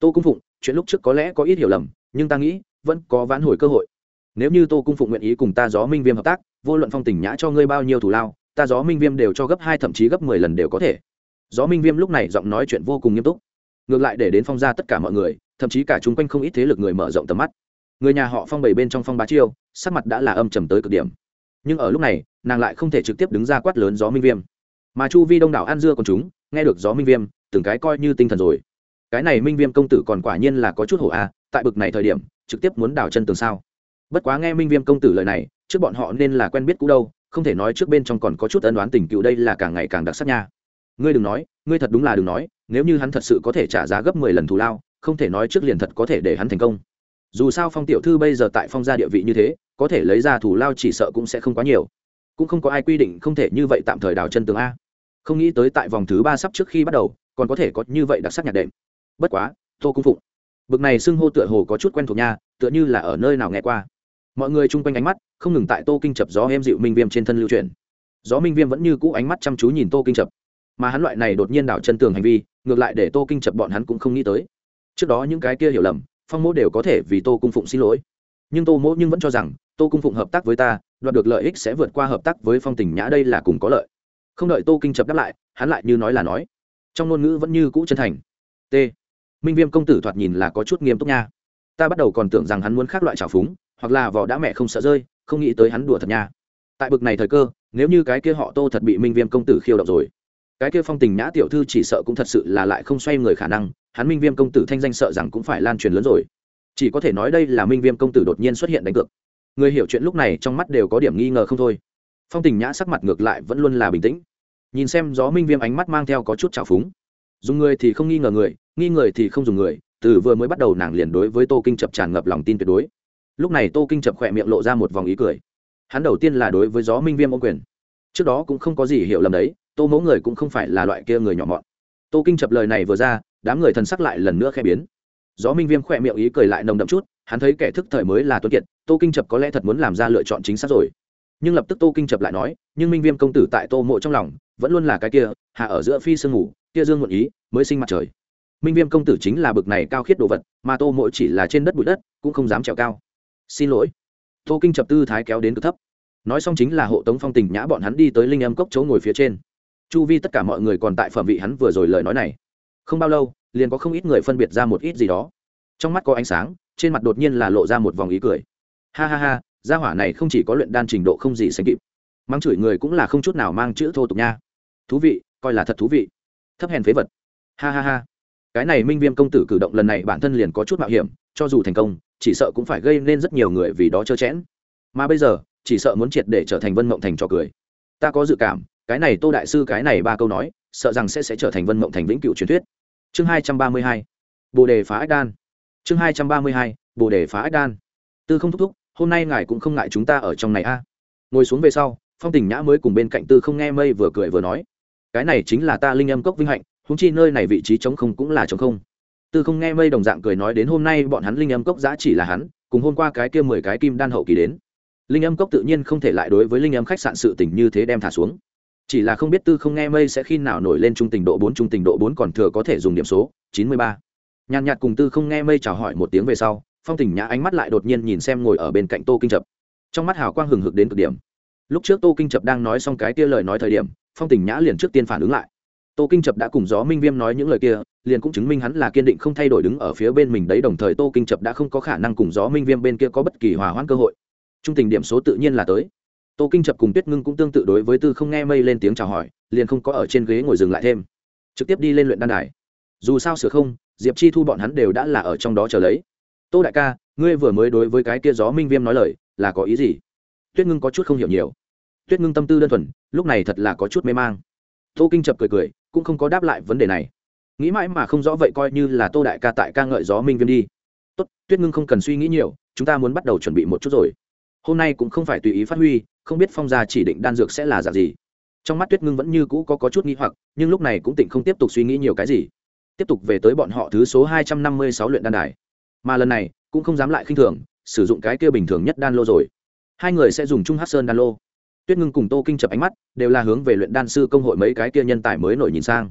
Tô cung phụng, chuyện lúc trước có lẽ có ít hiểu lầm, nhưng ta nghĩ vẫn có vãn hồi cơ hội. Nếu như tô cung phụng nguyện ý cùng ta gió minh viêm hợp tác, vô luận phong tình nhã cho ngươi bao nhiêu thủ lao, ta gió minh viêm đều cho gấp hai thậm chí gấp mười lần đều có thể. Gió minh viêm lúc này giọng nói chuyện vô cùng nghiêm túc. Ngược lại để đến phong ra tất cả mọi người, thậm chí cả chung quanh không ít thế lực người mở rộng tầm mắt. Người nhà họ phong bảy bên trong phong bá chiêu, sắc mặt đã là âm trầm tới cực điểm. Nhưng ở lúc này, nàng lại không thể trực tiếp đứng ra quát lớn gió minh viêm. Mà chu vi đông đảo an dưa còn chúng, nghe được gió minh viêm, từng cái coi như tinh thần rồi. Cái này minh viêm công tử còn quả nhiên là có chút hổ a, tại bực này thời điểm trực tiếp muốn đào chân tường sao? Bất quá nghe minh viêm công tử lời này, trước bọn họ nên là quen biết cũ đâu, không thể nói trước bên trong còn có chút ân đoán tình cựu đây là càng ngày càng đặc sắc nha. Ngươi đừng nói, ngươi thật đúng là đừng nói, nếu như hắn thật sự có thể trả giá gấp mười lần thù lao, không thể nói trước liền thật có thể để hắn thành công. Dù sao phong tiểu thư bây giờ tại phong gia địa vị như thế, có thể lấy ra thù lao chỉ sợ cũng sẽ không quá nhiều. Cũng không có ai quy định không thể như vậy tạm thời đào chân tường a. Không nghĩ tới tại vòng thứ ba sắp trước khi bắt đầu, còn có thể có như vậy đặc sắc nhạc đệm. Bất quá, tô cung phụng bực này xưng hô tựa hồ có chút quen thuộc nha, tựa như là ở nơi nào nghe qua. Mọi người chung quanh ánh mắt, không ngừng tại tô kinh chập gió em dịu minh viêm trên thân lưu truyền gió minh viêm vẫn như cũ ánh mắt chăm chú nhìn tô kinh chập. Mà hắn loại này đột nhiên đảo chân tường hành vi, ngược lại để tô kinh chập bọn hắn cũng không nghĩ tới. Trước đó những cái kia hiểu lầm, phong mỗ đều có thể vì tô cung phụng xin lỗi. Nhưng tô mỗ nhưng vẫn cho rằng, tô cung phụng hợp tác với ta, đoạt được lợi ích sẽ vượt qua hợp tác với phong tình nhã đây là cùng có lợi. Không đợi tô kinh chập đáp lại, hắn lại như nói là nói. Trong ngôn ngữ vẫn như cũ chân thành. T minh viêm công tử thoạt nhìn là có chút nghiêm túc nha. Ta bắt đầu còn tưởng rằng hắn muốn khác loại trào phúng, hoặc là vỏ đã mẹ không sợ rơi, không nghĩ tới hắn đùa thật nha. Tại bực này thời cơ, nếu như cái kia họ tô thật bị minh viêm công tử khiêu động rồi, cái kia phong tình nhã tiểu thư chỉ sợ cũng thật sự là lại không xoay người khả năng, hắn minh viêm công tử thanh danh sợ rằng cũng phải lan truyền lớn rồi. Chỉ có thể nói đây là minh viêm công tử đột nhiên xuất hiện đánh cược. Người hiểu chuyện lúc này trong mắt đều có điểm nghi ngờ không thôi. Phong tình nhã sắc mặt ngược lại vẫn luôn là bình tĩnh. Nhìn xem gió minh viêm ánh mắt mang theo có chút trào phúng dùng người thì không nghi ngờ người, nghi người thì không dùng người, từ vừa mới bắt đầu nàng liền đối với tô kinh chập tràn ngập lòng tin tuyệt đối. Lúc này tô kinh chập khỏe miệng lộ ra một vòng ý cười. Hắn đầu tiên là đối với gió minh viêm ô quyền. Trước đó cũng không có gì hiểu lầm đấy, tô mẫu người cũng không phải là loại kia người nhỏ mọn. Tô kinh chập lời này vừa ra, đám người thần sắc lại lần nữa khẽ biến. Gió minh viêm khỏe miệng ý cười lại nồng đậm chút, hắn thấy kẻ thức thời mới là tuân kiệt, tô kinh chập có lẽ thật muốn làm ra lựa chọn chính xác rồi. Nhưng lập tức tô kinh chập lại nói, nhưng minh viêm công tử tại tô mộ trong lòng vẫn luôn là cái kia hạ ở giữa phi sương ngủ kia dương muộn ý, mới sinh mặt trời. Minh viêm công tử chính là bực này cao khiết đồ vật, mà tô mỗi chỉ là trên đất bụi đất, cũng không dám trèo cao. Xin lỗi. Tô kinh chập tư thái kéo đến cực thấp. Nói xong chính là hộ tống phong tình nhã bọn hắn đi tới linh âm cốc chỗ ngồi phía trên. Chu vi tất cả mọi người còn tại phẩm vị hắn vừa rồi lời nói này. Không bao lâu, liền có không ít người phân biệt ra một ít gì đó. Trong mắt có ánh sáng, trên mặt đột nhiên là lộ ra một vòng ý cười. Ha ha ha, gia hỏa này không chỉ có luyện đan trình độ không gì sánh kịp mang chửi người cũng là không chút nào mang chữ thô tục nha thú vị, coi là thật thú vị. Thấp hèn phế vật. Ha ha ha. Cái này minh viêm công tử cử động lần này bản thân liền có chút mạo hiểm, cho dù thành công, chỉ sợ cũng phải gây nên rất nhiều người vì đó trơ chẽn. Mà bây giờ, chỉ sợ muốn triệt để trở thành vân mộng thành trò cười. Ta có dự cảm, cái này tô đại sư cái này ba câu nói, sợ rằng sẽ sẽ trở thành vân mộng thành vĩnh cửu truyền thuyết. Chương hai trăm ba mươi hai. Bồ đề phá ách đan. Chương hai trăm ba mươi hai. Bồ đề phá ách đan. Tư không thúc thúc, hôm nay ngài cũng không ngại chúng ta ở trong này a. Ngồi xuống về sau, phong tình nhã mới cùng bên cạnh tư không nghe mây vừa cười vừa nói cái này chính là ta linh âm cốc vinh hạnh húng chi nơi này vị trí trống không cũng là trống không. Tư không nghe mây đồng dạng cười nói đến hôm nay bọn hắn linh âm cốc giá chỉ là hắn, cùng hôm qua cái kia mười cái kim đan hậu kỳ đến. Linh âm cốc tự nhiên không thể lại đối với linh âm khách sạn sự tình như thế đem thả xuống. Chỉ là không biết tư không nghe mây sẽ khi nào nổi lên trung tình độ bốn, trung tình độ bốn còn thừa có thể dùng điểm số, chín mươi ba. Nhàn nhạt cùng tư không nghe mây chào hỏi một tiếng về sau, phong tình nhã ánh mắt lại đột nhiên nhìn xem ngồi ở bên cạnh tô kinh chập. Trong mắt hào quang hừng hực đến cực điểm. Lúc trước tô kinh chập đang nói xong cái kia lời nói thời điểm phong tình nhã liền trước tiên phản ứng lại. Tô kinh chập đã cùng gió minh viêm nói những lời kia, liền cũng chứng minh hắn là kiên định không thay đổi đứng ở phía bên mình đấy, đồng thời tô kinh chập đã không có khả năng cùng gió minh viêm bên kia có bất kỳ hòa hoãn cơ hội. Trung tình điểm số tự nhiên là tới. Tô kinh chập cùng tuyết ngưng cũng tương tự đối với tư không nghe mây lên tiếng chào hỏi, liền không có ở trên ghế ngồi dừng lại thêm. Trực tiếp đi lên luyện đan đài. Dù sao sửa không, diệp chi thu bọn hắn đều đã là ở trong đó chờ lấy. Tô đại ca, ngươi vừa mới đối với cái kia gió minh viêm nói lời, là có ý gì? Tuyết ngưng có chút không hiểu nhiều tuyết ngưng tâm tư đơn thuần lúc này thật là có chút mê mang. Tô kinh chập cười cười cũng không có đáp lại vấn đề này. Nghĩ mãi mà không rõ vậy coi như là tô đại ca tại ca ngợi gió minh viêm đi. Tốt tuyết ngưng không cần suy nghĩ nhiều chúng ta muốn bắt đầu chuẩn bị một chút rồi. Hôm nay cũng không phải tùy ý phát huy không biết phong gia chỉ định đan dược sẽ là dạng gì. Trong mắt tuyết ngưng vẫn như cũ có, có chút nghi hoặc nhưng lúc này cũng tỉnh không tiếp tục suy nghĩ nhiều cái gì. Tiếp tục về tới bọn họ thứ số hai trăm năm mươi sáu luyện đan đài. Mà lần này cũng không dám lại khinh thường sử dụng cái kia bình thường nhất đan lô rồi. Hai người sẽ dùng chung hát sơn đan lô tuyết ngưng cùng tô kinh chập ánh mắt, đều là hướng về luyện đan sư công hội mấy cái kia nhân tài mới nổi nhìn sang.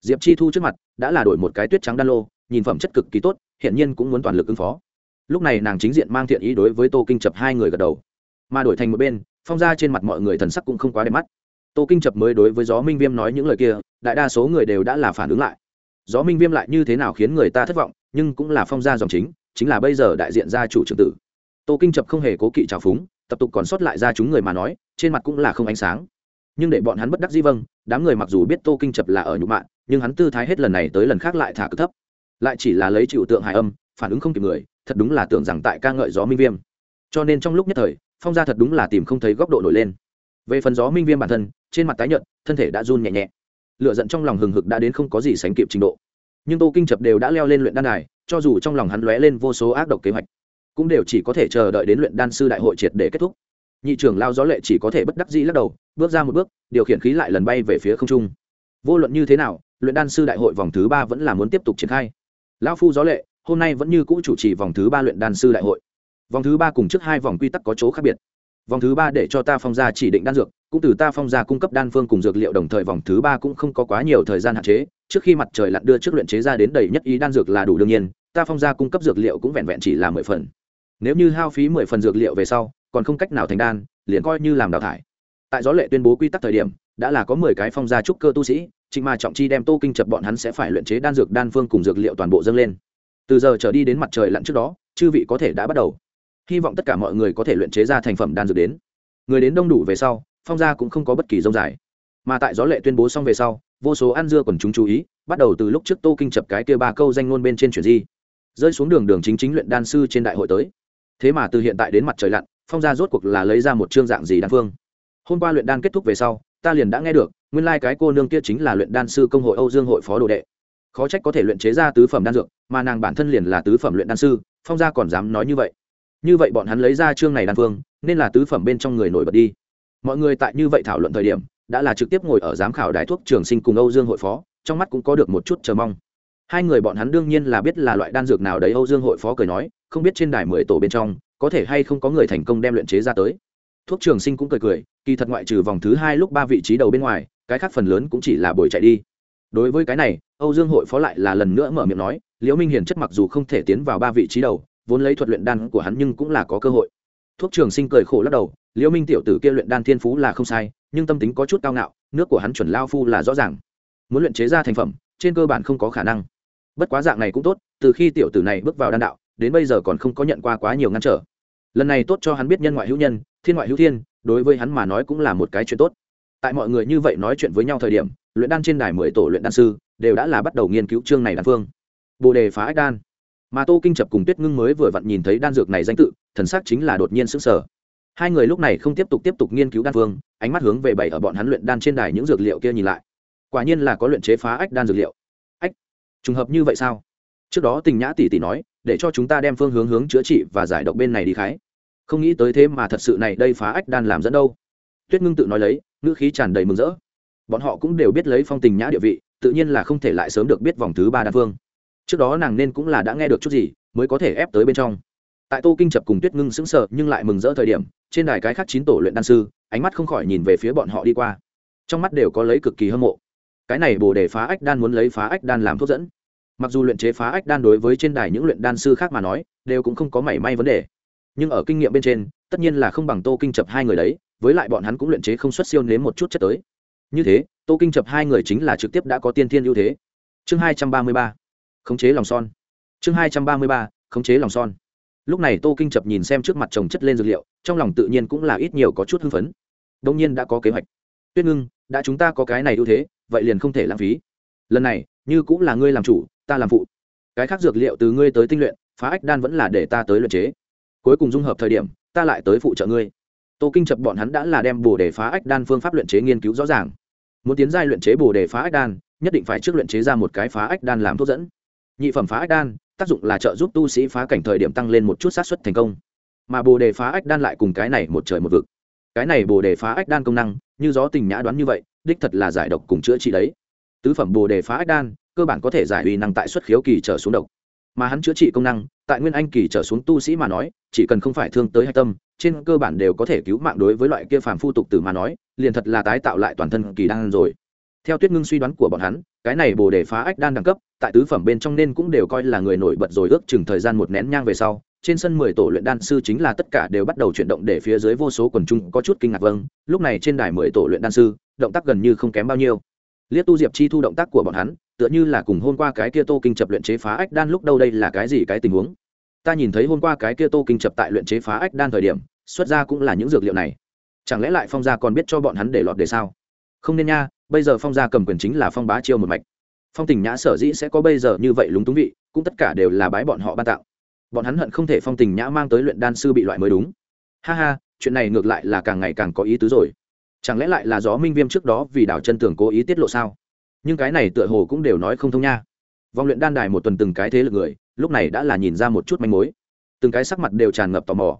Diệp chi thu trước mặt, đã là đổi một cái tuyết trắng đan lô, nhìn phẩm chất cực kỳ tốt hiện nhiên cũng muốn toàn lực ứng phó. Lúc này nàng chính diện mang thiện ý đối với tô kinh chập hai người gật đầu. Mà đổi thành một bên, phong ra trên mặt mọi người thần sắc cũng không quá đẹp mắt. Tô kinh chập mới đối với gió minh viêm nói những lời kia, đại đa số người đều đã là phản ứng lại. Gió minh viêm lại như thế nào khiến người ta thất vọng, nhưng cũng là phong gia dòng chính chính là bây giờ đại diện gia chủ trưởng tử. Tô kinh chập không hề cố kỵ trào phúng, tập tục còn sót lại ra chúng người mà nói trên mặt cũng là không ánh sáng. Nhưng để bọn hắn bất đắc dĩ vâng đám người mặc dù biết tô kinh chập là ở nhục mạ, nhưng hắn tư thái hết lần này tới lần khác lại thả cực thấp. Lại chỉ là lấy chịu tượng hài âm, phản ứng không kịp người, thật đúng là tưởng rằng tại ca ngợi gió minh viêm. Cho nên trong lúc nhất thời, phong gia thật đúng là tìm không thấy góc độ nổi lên. Về phần gió minh viêm bản thân, trên mặt tái nhợt, thân thể đã run nhẹ nhẹ. Lựa giận trong lòng hừng hực đã đến không có gì sánh kịp trình độ. Nhưng tô kinh chập đều đã leo lên luyện đan đài, cho dù trong lòng hắn lóe lên vô số ác độc kế hoạch, cũng đều chỉ có thể chờ đợi đến luyện đan sư đại hội triệt để kết thúc nhị trưởng lao gió lệ chỉ có thể bất đắc dĩ lắc đầu, bước ra một bước, điều khiển khí lại lần bay về phía không trung. Vô luận như thế nào, luyện đan sư đại hội vòng thứ ba vẫn là muốn tiếp tục triển khai. Lão phu gió lệ, hôm nay vẫn như cũ chủ trì vòng thứ ba luyện đan sư đại hội. Vòng thứ ba cùng trước hai vòng quy tắc có chỗ khác biệt. Vòng thứ ba để cho ta phong ra chỉ định đan dược, cũng từ ta phong ra cung cấp đan phương cùng dược liệu đồng thời vòng thứ ba cũng không có quá nhiều thời gian hạn chế. Trước khi mặt trời lặn đưa trước luyện chế ra đến đầy nhất ý đan dược là đủ đương nhiên, ta phong ra cung cấp dược liệu cũng vẹn vẹn chỉ là mười phần. Nếu như hao phí mười phần dược liệu về sau còn không cách nào thành đan, liền coi như làm đào thải. Tại gió lệ tuyên bố quy tắc thời điểm, đã là có mười cái phong gia trúc cơ tu sĩ, trịnh mà trọng chi đem tô kinh chập bọn hắn sẽ phải luyện chế đan dược đan phương cùng dược liệu toàn bộ dâng lên. Từ giờ trở đi đến mặt trời lặn trước đó, chư vị có thể đã bắt đầu. Hy vọng tất cả mọi người có thể luyện chế ra thành phẩm đan dược đến. Người đến đông đủ về sau, phong gia cũng không có bất kỳ dông dài. Mà tại gió lệ tuyên bố xong về sau, vô số ăn dưa còn chúng chú ý, bắt đầu từ lúc trước tô kinh chập cái kia ba câu danh ngôn bên trên chuyển di. Rơi xuống đường đường chính chính luyện đan sư trên đại hội tới. Thế mà từ hiện tại đến mặt trời lặn phong gia rốt cuộc là lấy ra một chương dạng gì đan phương? Hôm qua luyện đan kết thúc về sau, ta liền đã nghe được, nguyên lai、like、cái cô nương kia chính là luyện đan sư công hội âu dương hội phó đồ đệ. Khó trách có thể luyện chế ra tứ phẩm đan dược, mà nàng bản thân liền là tứ phẩm luyện đan sư, phong gia còn dám nói như vậy. Như vậy bọn hắn lấy ra chương này đan phương, nên là tứ phẩm bên trong người nổi bật đi. Mọi người tại như vậy thảo luận thời điểm, đã là trực tiếp ngồi ở giám khảo đài thuốc trường sinh cùng âu dương hội phó, trong mắt cũng có được một chút chờ mong. Hai người bọn hắn đương nhiên là biết là loại đan dược nào đấy, âu dương hội phó cười nói, không biết trên đài mười tổ bên trong có thể hay không có người thành công đem luyện chế ra tới. Thuốc trường sinh cũng cười cười, kỳ thật ngoại trừ vòng thứ hai lúc ba vị trí đầu bên ngoài, cái khác phần lớn cũng chỉ là buổi chạy đi. Đối với cái này, âu dương hội phó lại là lần nữa mở miệng nói, liễu minh hiền chất mặc dù không thể tiến vào ba vị trí đầu, vốn lấy thuật luyện đan của hắn nhưng cũng là có cơ hội. Thuốc trường sinh cười khổ lắc đầu, liễu minh tiểu tử kia luyện đan thiên phú là không sai, nhưng tâm tính có chút cao ngạo, nước của hắn chuẩn lao phu là rõ ràng. Muốn luyện chế ra thành phẩm, trên cơ bản không có khả năng. Bất quá dạng này cũng tốt, từ khi tiểu tử này bước vào đan đạo đến bây giờ còn không có nhận qua quá nhiều ngăn trở. Lần này tốt cho hắn biết nhân ngoại hữu nhân, thiên ngoại hữu thiên, đối với hắn mà nói cũng là một cái chuyện tốt. Tại mọi người như vậy nói chuyện với nhau thời điểm, luyện đan trên đài mười tổ luyện đan sư đều đã là bắt đầu nghiên cứu chương này đan phương. Bồ đề phá ách đan. Mà tô kinh chập cùng tuyết ngưng mới vừa vặn nhìn thấy đan dược này danh tự, thần sắc chính là đột nhiên sững sờ. Hai người lúc này không tiếp tục tiếp tục nghiên cứu đan phương, ánh mắt hướng về bảy ở bọn hắn luyện đan trên đài những dược liệu kia nhìn lại. Quả nhiên là có luyện chế phá ách đan dược liệu. Ách, trùng hợp như vậy sao? Trước đó tình nhã tỷ tỷ nói để cho chúng ta đem phương hướng hướng chữa trị và giải độc bên này đi khái. Không nghĩ tới thế mà thật sự này đây phá ách đan làm dẫn đâu. Tuyết ngưng tự nói lấy, ngữ khí tràn đầy mừng rỡ. Bọn họ cũng đều biết lấy phong tình nhã địa vị, tự nhiên là không thể lại sớm được biết vòng thứ ba đan phương trước đó nàng nên cũng là đã nghe được chút gì, mới có thể ép tới bên trong. Tại tô kinh chập cùng tuyết ngưng sững sờ nhưng lại mừng rỡ thời điểm, trên đài cái khác chín tổ luyện đan sư, ánh mắt không khỏi nhìn về phía bọn họ đi qua. Trong mắt đều có lấy cực kỳ hâm mộ. Cái này bồ đề phá ách đan muốn lấy phá ách đan làm thuốc dẫn mặc dù luyện chế phá ách đan đối với trên đài những luyện đan sư khác mà nói, đều cũng không có mảy may vấn đề. Nhưng ở kinh nghiệm bên trên, tất nhiên là không bằng tô kinh chập hai người đấy, với lại bọn hắn cũng luyện chế không xuất siêu nếm một chút chất tới. Như thế, tô kinh chập hai người chính là trực tiếp đã có tiên thiên ưu thế. Chương hai trăm ba mươi ba. Khống chế lòng son. Chương hai trăm ba mươi ba, khống chế lòng son. Lúc này tô kinh chập nhìn xem trước mặt chồng chất lên dược liệu, trong lòng tự nhiên cũng là ít nhiều có chút hưng phấn. Đông nhiên đã có kế hoạch. Tuyết ngưng, đã chúng ta có cái này ưu thế, vậy liền không thể lãng phí. Lần này, như cũng là ngươi làm chủ ta làm phụ. Cái khác dược liệu từ ngươi tới tinh luyện, phá ách đan vẫn là để ta tới luyện chế. Cuối cùng dung hợp thời điểm, ta lại tới phụ trợ ngươi. Tô kinh chập bọn hắn đã là đem bồ đề phá ách đan phương pháp luyện chế nghiên cứu rõ ràng. Muốn tiến giai luyện chế bồ đề phá ách đan, nhất định phải trước luyện chế ra một cái phá ách đan làm thuốc dẫn. Nhị phẩm phá ách đan, tác dụng là trợ giúp tu sĩ phá cảnh thời điểm tăng lên một chút sát xuất thành công. Mà bồ đề phá ách đan lại cùng cái này một trời một vực. Cái này bồ đề phá ách đan công năng, như gió tình nhã đoán như vậy, đích thật là giải độc cùng chữa trị đấy. Tứ phẩm bồ đề phá ách đan cơ bản có thể giải uy năng tại xuất khiếu kỳ trở xuống độc. Mà hắn chữa trị công năng, tại nguyên anh kỳ trở xuống tu sĩ mà nói, chỉ cần không phải thương tới hạch tâm, trên cơ bản đều có thể cứu mạng đối với loại kia phàm phu tục tử mà nói, liền thật là tái tạo lại toàn thân kỳ đan rồi. Theo tuyết ngưng suy đoán của bọn hắn, cái này bồ đề phá ách đan đẳng cấp, tại tứ phẩm bên trong nên cũng đều coi là người nổi bật rồi ước chừng thời gian một nén nhang về sau, trên sân mười tổ luyện đan sư chính là tất cả đều bắt đầu chuyển động để phía dưới vô số quần chúng có chút kinh ngạc vâng lúc này trên đài mười tổ luyện đan sư, động tác gần như không kém bao nhiêu liếc tu diệp chi thu động tác của bọn hắn, tựa như là cùng hôm qua cái kia tô kinh chập luyện chế phá ách đan lúc đâu đây là cái gì cái tình huống. Ta nhìn thấy hôm qua cái kia tô kinh chập tại luyện chế phá ách đan thời điểm, xuất ra cũng là những dược liệu này. Chẳng lẽ lại phong gia còn biết cho bọn hắn để lọt để sao? Không nên nha, bây giờ phong gia cầm quyền chính là phong bá chiêu một mạch. Phong tình nhã sở dĩ sẽ có bây giờ như vậy lúng túng vị, cũng tất cả đều là bái bọn họ ban tạo. Bọn hắn hận không thể phong tình nhã mang tới luyện đan sư bị loại mới đúng. Ha ha, chuyện này ngược lại là càng ngày càng có ý tứ rồi chẳng lẽ lại là gió minh viêm trước đó vì đảo chân tường cố ý tiết lộ sao? Nhưng cái này tựa hồ cũng đều nói không thông nha. Vòng luyện đan đài một tuần từng cái thế lực người, lúc này đã là nhìn ra một chút manh mối. Từng cái sắc mặt đều tràn ngập tò mò.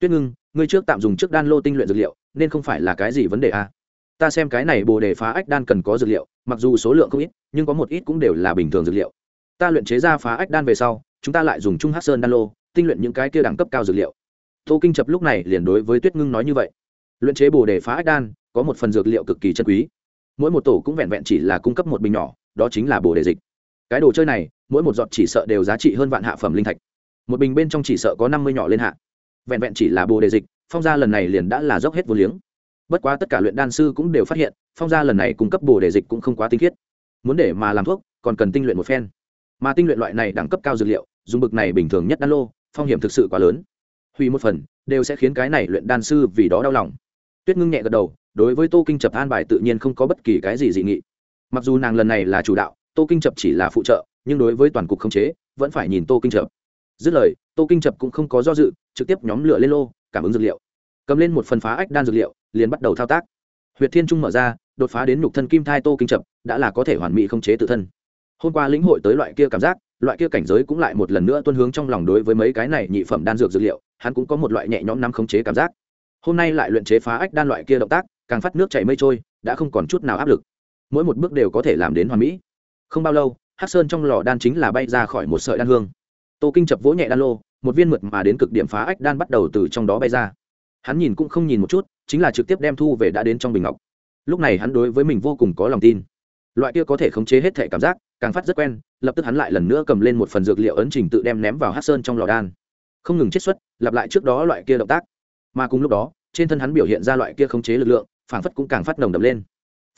Tuyết ngưng, ngươi trước tạm dùng trước đan lô tinh luyện dược liệu, nên không phải là cái gì vấn đề a à? ta xem cái này bồ đề phá ách đan cần có dược liệu, mặc dù số lượng không ít, nhưng có một ít cũng đều là bình thường dược liệu. Ta luyện chế ra phá ách đan về sau, chúng ta lại dùng trung hát sơn đan lô, tinh luyện những cái kia đẳng cấp cao dược liệu. Tô kinh chập lúc này liền đối với tuyết ngưng nói như vậy. Luyện chế bồ đề phá ách đan có một phần dược liệu cực kỳ chân quý. Mỗi một tổ cũng vẹn vẹn chỉ là cung cấp một bình nhỏ, đó chính là bồ đề dịch. Cái đồ chơi này, mỗi một giọt chỉ sợ đều giá trị hơn vạn hạ phẩm linh thạch. Một bình bên trong chỉ sợ có năm mươi nhỏ lên hạ. Vẹn vẹn chỉ là bồ đề dịch, phong gia lần này liền đã là dốc hết vô liếng. Bất quá tất cả luyện đan sư cũng đều phát hiện, phong gia lần này cung cấp bồ đề dịch cũng không quá tinh khiết. Muốn để mà làm thuốc, còn cần tinh luyện một phen. Mà tinh luyện loại này đẳng cấp cao dược liệu, dùng bực này bình thường nhất đan lô, phong hiểm thực sự quá lớn. Hủy một phần, đều sẽ khiến cái này luyện đan sư vì đó đau lòng. Tuyết ngưng nhẹ gật đầu đối với tô kinh chập an bài tự nhiên không có bất kỳ cái gì dị nghị. Mặc dù nàng lần này là chủ đạo, tô kinh chập chỉ là phụ trợ, nhưng đối với toàn cục khống chế, vẫn phải nhìn tô kinh chập. Dứt lời, tô kinh chập cũng không có do dự, trực tiếp nhóm lửa lên lô, cảm ứng dược liệu. Cầm lên một phần phá ách đan dược liệu, liền bắt đầu thao tác. Huyệt thiên trung mở ra, đột phá đến nhục thân kim thai tô kinh chập, đã là có thể hoàn mỹ khống chế tự thân. Hôm qua lĩnh hội tới loại kia cảm giác, loại kia cảnh giới cũng lại một lần nữa tuân hướng trong lòng đối với mấy cái này nhị phẩm đan dược dược liệu, hắn cũng có một loại nhẹ nhõm nắm khống chế cảm giác. Hôm nay lại luyện chế phá ách đan loại kia động tác càng phát nước chảy mây trôi, đã không còn chút nào áp lực. Mỗi một bước đều có thể làm đến hoàn mỹ. Không bao lâu, hắc sơn trong lò đan chính là bay ra khỏi một sợi đan hương. Tô kinh chập vỗ nhẹ đan lô, một viên mượt mà đến cực điểm phá ách đan bắt đầu từ trong đó bay ra. Hắn nhìn cũng không nhìn một chút, chính là trực tiếp đem thu về đã đến trong bình ngọc. Lúc này hắn đối với mình vô cùng có lòng tin. Loại kia có thể khống chế hết thể cảm giác, càng phát rất quen, lập tức hắn lại lần nữa cầm lên một phần dược liệu ấn trình tự đem ném vào hát sơn trong lò đan. Không ngừng chiết xuất, lặp lại trước đó loại kia động tác. Mà cùng lúc đó, trên thân hắn biểu hiện ra loại kia khống chế lực lượng phảng phất cũng càng phát nồng đậm lên.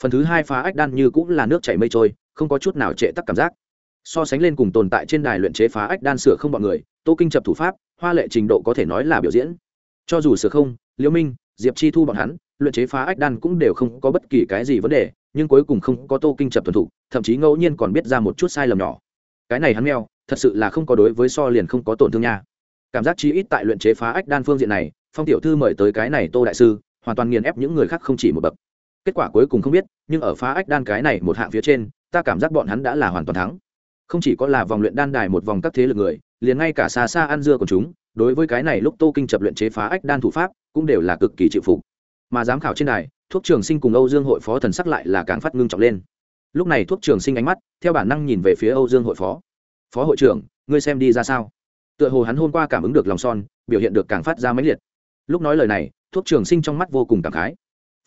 Phần thứ hai phá ách đan như cũng là nước chảy mây trôi, không có chút nào trệ tắc cảm giác. So sánh lên cùng tồn tại trên đài luyện chế phá ách đan sửa không bọn người, tô kinh chập thủ pháp, hoa lệ trình độ có thể nói là biểu diễn. Cho dù sửa không, liễu minh, diệp chi thu bọn hắn, luyện chế phá ách đan cũng đều không có bất kỳ cái gì vấn đề, nhưng cuối cùng không có tô kinh chập thuần thủ, thậm chí ngẫu nhiên còn biết ra một chút sai lầm nhỏ. Cái này hắn meo thật sự là không có đối với so liền không có tổn thương nha. Cảm giác chí ít tại luyện chế phá ách đan phương diện này, phong tiểu thư mời tới cái này tô đại sư hoàn toàn nghiền ép những người khác không chỉ một bậc. Kết quả cuối cùng không biết, nhưng ở phá ách đan cái này một hạng phía trên, ta cảm giác bọn hắn đã là hoàn toàn thắng. Không chỉ có là vòng luyện đan đài một vòng các thế lực người, liền ngay cả xa xa ăn dưa của chúng, đối với cái này lúc tô kinh chập luyện chế phá ách đan thủ pháp, cũng đều là cực kỳ chịu phục. Mà giám khảo trên đài, thuốc trường sinh cùng âu dương hội phó thần sắc lại là càng phát ngưng trọng lên. Lúc này thuốc trường sinh ánh mắt, theo bản năng nhìn về phía âu dương hội phó. Phó hội trưởng, ngươi xem đi ra sao? Tựa hồ hắn hôm qua cảm ứng được lòng son, biểu hiện được càng phát ra máy liệt. Lúc nói lời này thuốc trường sinh trong mắt vô cùng cảm khái.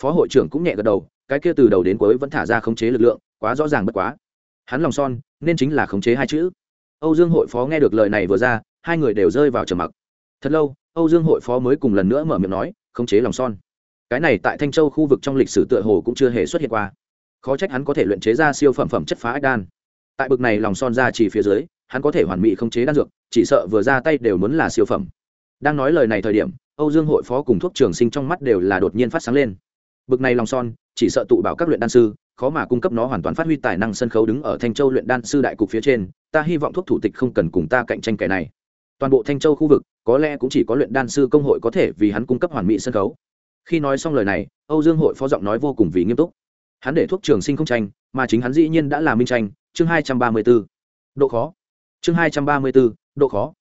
Phó hội trưởng cũng nhẹ gật đầu, cái kia từ đầu đến cuối vẫn thả ra khống chế lực lượng, quá rõ ràng bất quá. Hắn lòng son, nên chính là khống chế hai chữ. Âu dương hội phó nghe được lời này vừa ra, hai người đều rơi vào trầm mặc. Thật lâu, âu dương hội phó mới cùng lần nữa mở miệng nói, khống chế lòng son. Cái này tại thanh châu khu vực trong lịch sử tựa hồ cũng chưa hề xuất hiện qua. Khó trách hắn có thể luyện chế ra siêu phẩm phẩm chất phá ách đan. Tại bực này lòng son ra chỉ phía dưới, hắn có thể hoàn mỹ khống chế đan dược, chỉ sợ vừa ra tay đều muốn là siêu phẩm. Đang nói lời này thời điểm âu dương hội phó cùng thuốc trường sinh trong mắt đều là đột nhiên phát sáng lên. Bực này lòng son, chỉ sợ tụ bảo các luyện đan sư, khó mà cung cấp nó hoàn toàn phát huy tài năng sân khấu đứng ở thanh châu luyện đan sư đại cục phía trên, ta hy vọng thuốc thủ tịch không cần cùng ta cạnh tranh kẻ này. Toàn bộ thanh châu khu vực, có lẽ cũng chỉ có luyện đan sư công hội có thể vì hắn cung cấp hoàn mỹ sân khấu. Khi nói xong lời này, âu dương hội phó giọng nói vô cùng vì nghiêm túc. Hắn để thuốc trường sinh không tranh, mà chính hắn dĩ nhiên đã là minh tranh, chương hai trăm ba mươi b ố độ khó. Chương hai trăm ba mươi b ố độ khó.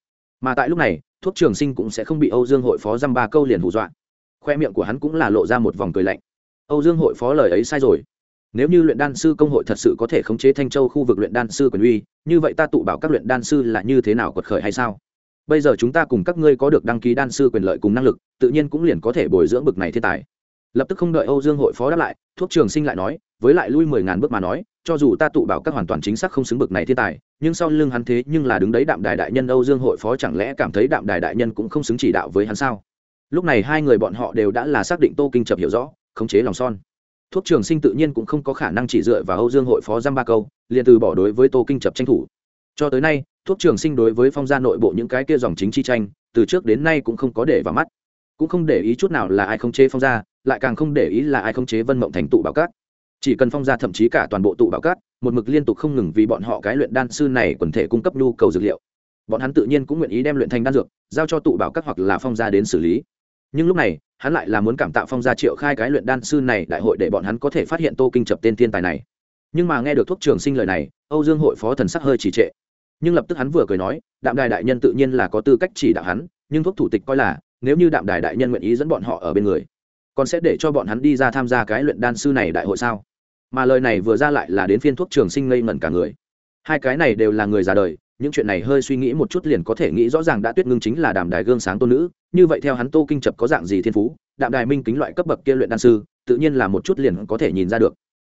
Mà tại lúc này thuốc trường sinh cũng sẽ không bị âu dương hội phó dăm ba câu liền hù dọa. Khoe miệng của hắn cũng là lộ ra một vòng cười lạnh. Âu dương hội phó lời ấy sai rồi. Nếu như luyện đan sư công hội thật sự có thể khống chế thanh châu khu vực luyện đan sư quyền uy, như vậy ta tụ bảo các luyện đan sư là như thế nào quật khởi hay sao? Bây giờ chúng ta cùng các ngươi có được đăng ký đan sư quyền lợi cùng năng lực, tự nhiên cũng liền có thể bồi dưỡng bực này thiên tài lập tức không đợi âu dương hội phó đáp lại, thuốc trường sinh lại nói, với lại lui mười ngàn bước mà nói, cho dù ta tụ bảo các hoàn toàn chính xác không xứng bực này thiên tài, nhưng sau lưng hắn thế nhưng là đứng đấy đạm đài đại nhân âu dương hội phó chẳng lẽ cảm thấy đạm đài đại nhân cũng không xứng chỉ đạo với hắn sao? Lúc này hai người bọn họ đều đã là xác định tô kinh chập hiểu rõ, khống chế lòng son. Thuốc trường sinh tự nhiên cũng không có khả năng chỉ dựa vào âu dương hội phó giam ba câu, liền từ bỏ đối với tô kinh chập tranh thủ. Cho tới nay, thuốc trường sinh đối với phong gia nội bộ những cái kia dòng chính chi tranh, từ trước đến nay cũng không có để vào mắt cũng không để ý chút nào là ai không chế phong gia, lại càng không để ý là ai không chế vân mộng thành tụ bảo cát. Chỉ cần phong gia thậm chí cả toàn bộ tụ bảo cát, một mực liên tục không ngừng vì bọn họ cái luyện đan sư này quần thể cung cấp nhu cầu dược liệu. Bọn hắn tự nhiên cũng nguyện ý đem luyện thành đan dược, giao cho tụ bảo cát hoặc là phong gia đến xử lý. Nhưng lúc này, hắn lại là muốn cảm tạo phong gia triệu khai cái luyện đan sư này đại hội để bọn hắn có thể phát hiện tô kinh chập tên thiên tài này. Nhưng mà nghe được thuốc trường sinh lời này, âu dương hội phó thần sắc hơi trì trệ. Nhưng lập tức hắn vừa cười nói, đạm đài đại nhân tự nhiên là có tư cách chỉ đạo hắn, nhưng thuốc thủ tịch coi là nếu như đạm đài đại nhân nguyện ý dẫn bọn họ ở bên người, còn sẽ để cho bọn hắn đi ra tham gia cái luyện đan sư này đại hội sao? Mà lời này vừa ra lại là đến phiên thuốc trường sinh ngây ngẩn cả người. Hai cái này đều là người già đời, những chuyện này hơi suy nghĩ một chút liền có thể nghĩ rõ ràng đã tuyết ngưng chính là đàm đài gương sáng tôn nữ, như vậy theo hắn tô kinh chập có dạng gì thiên phú, đạm đài minh kính loại cấp bậc kia luyện đan sư, tự nhiên là một chút liền có thể nhìn ra được.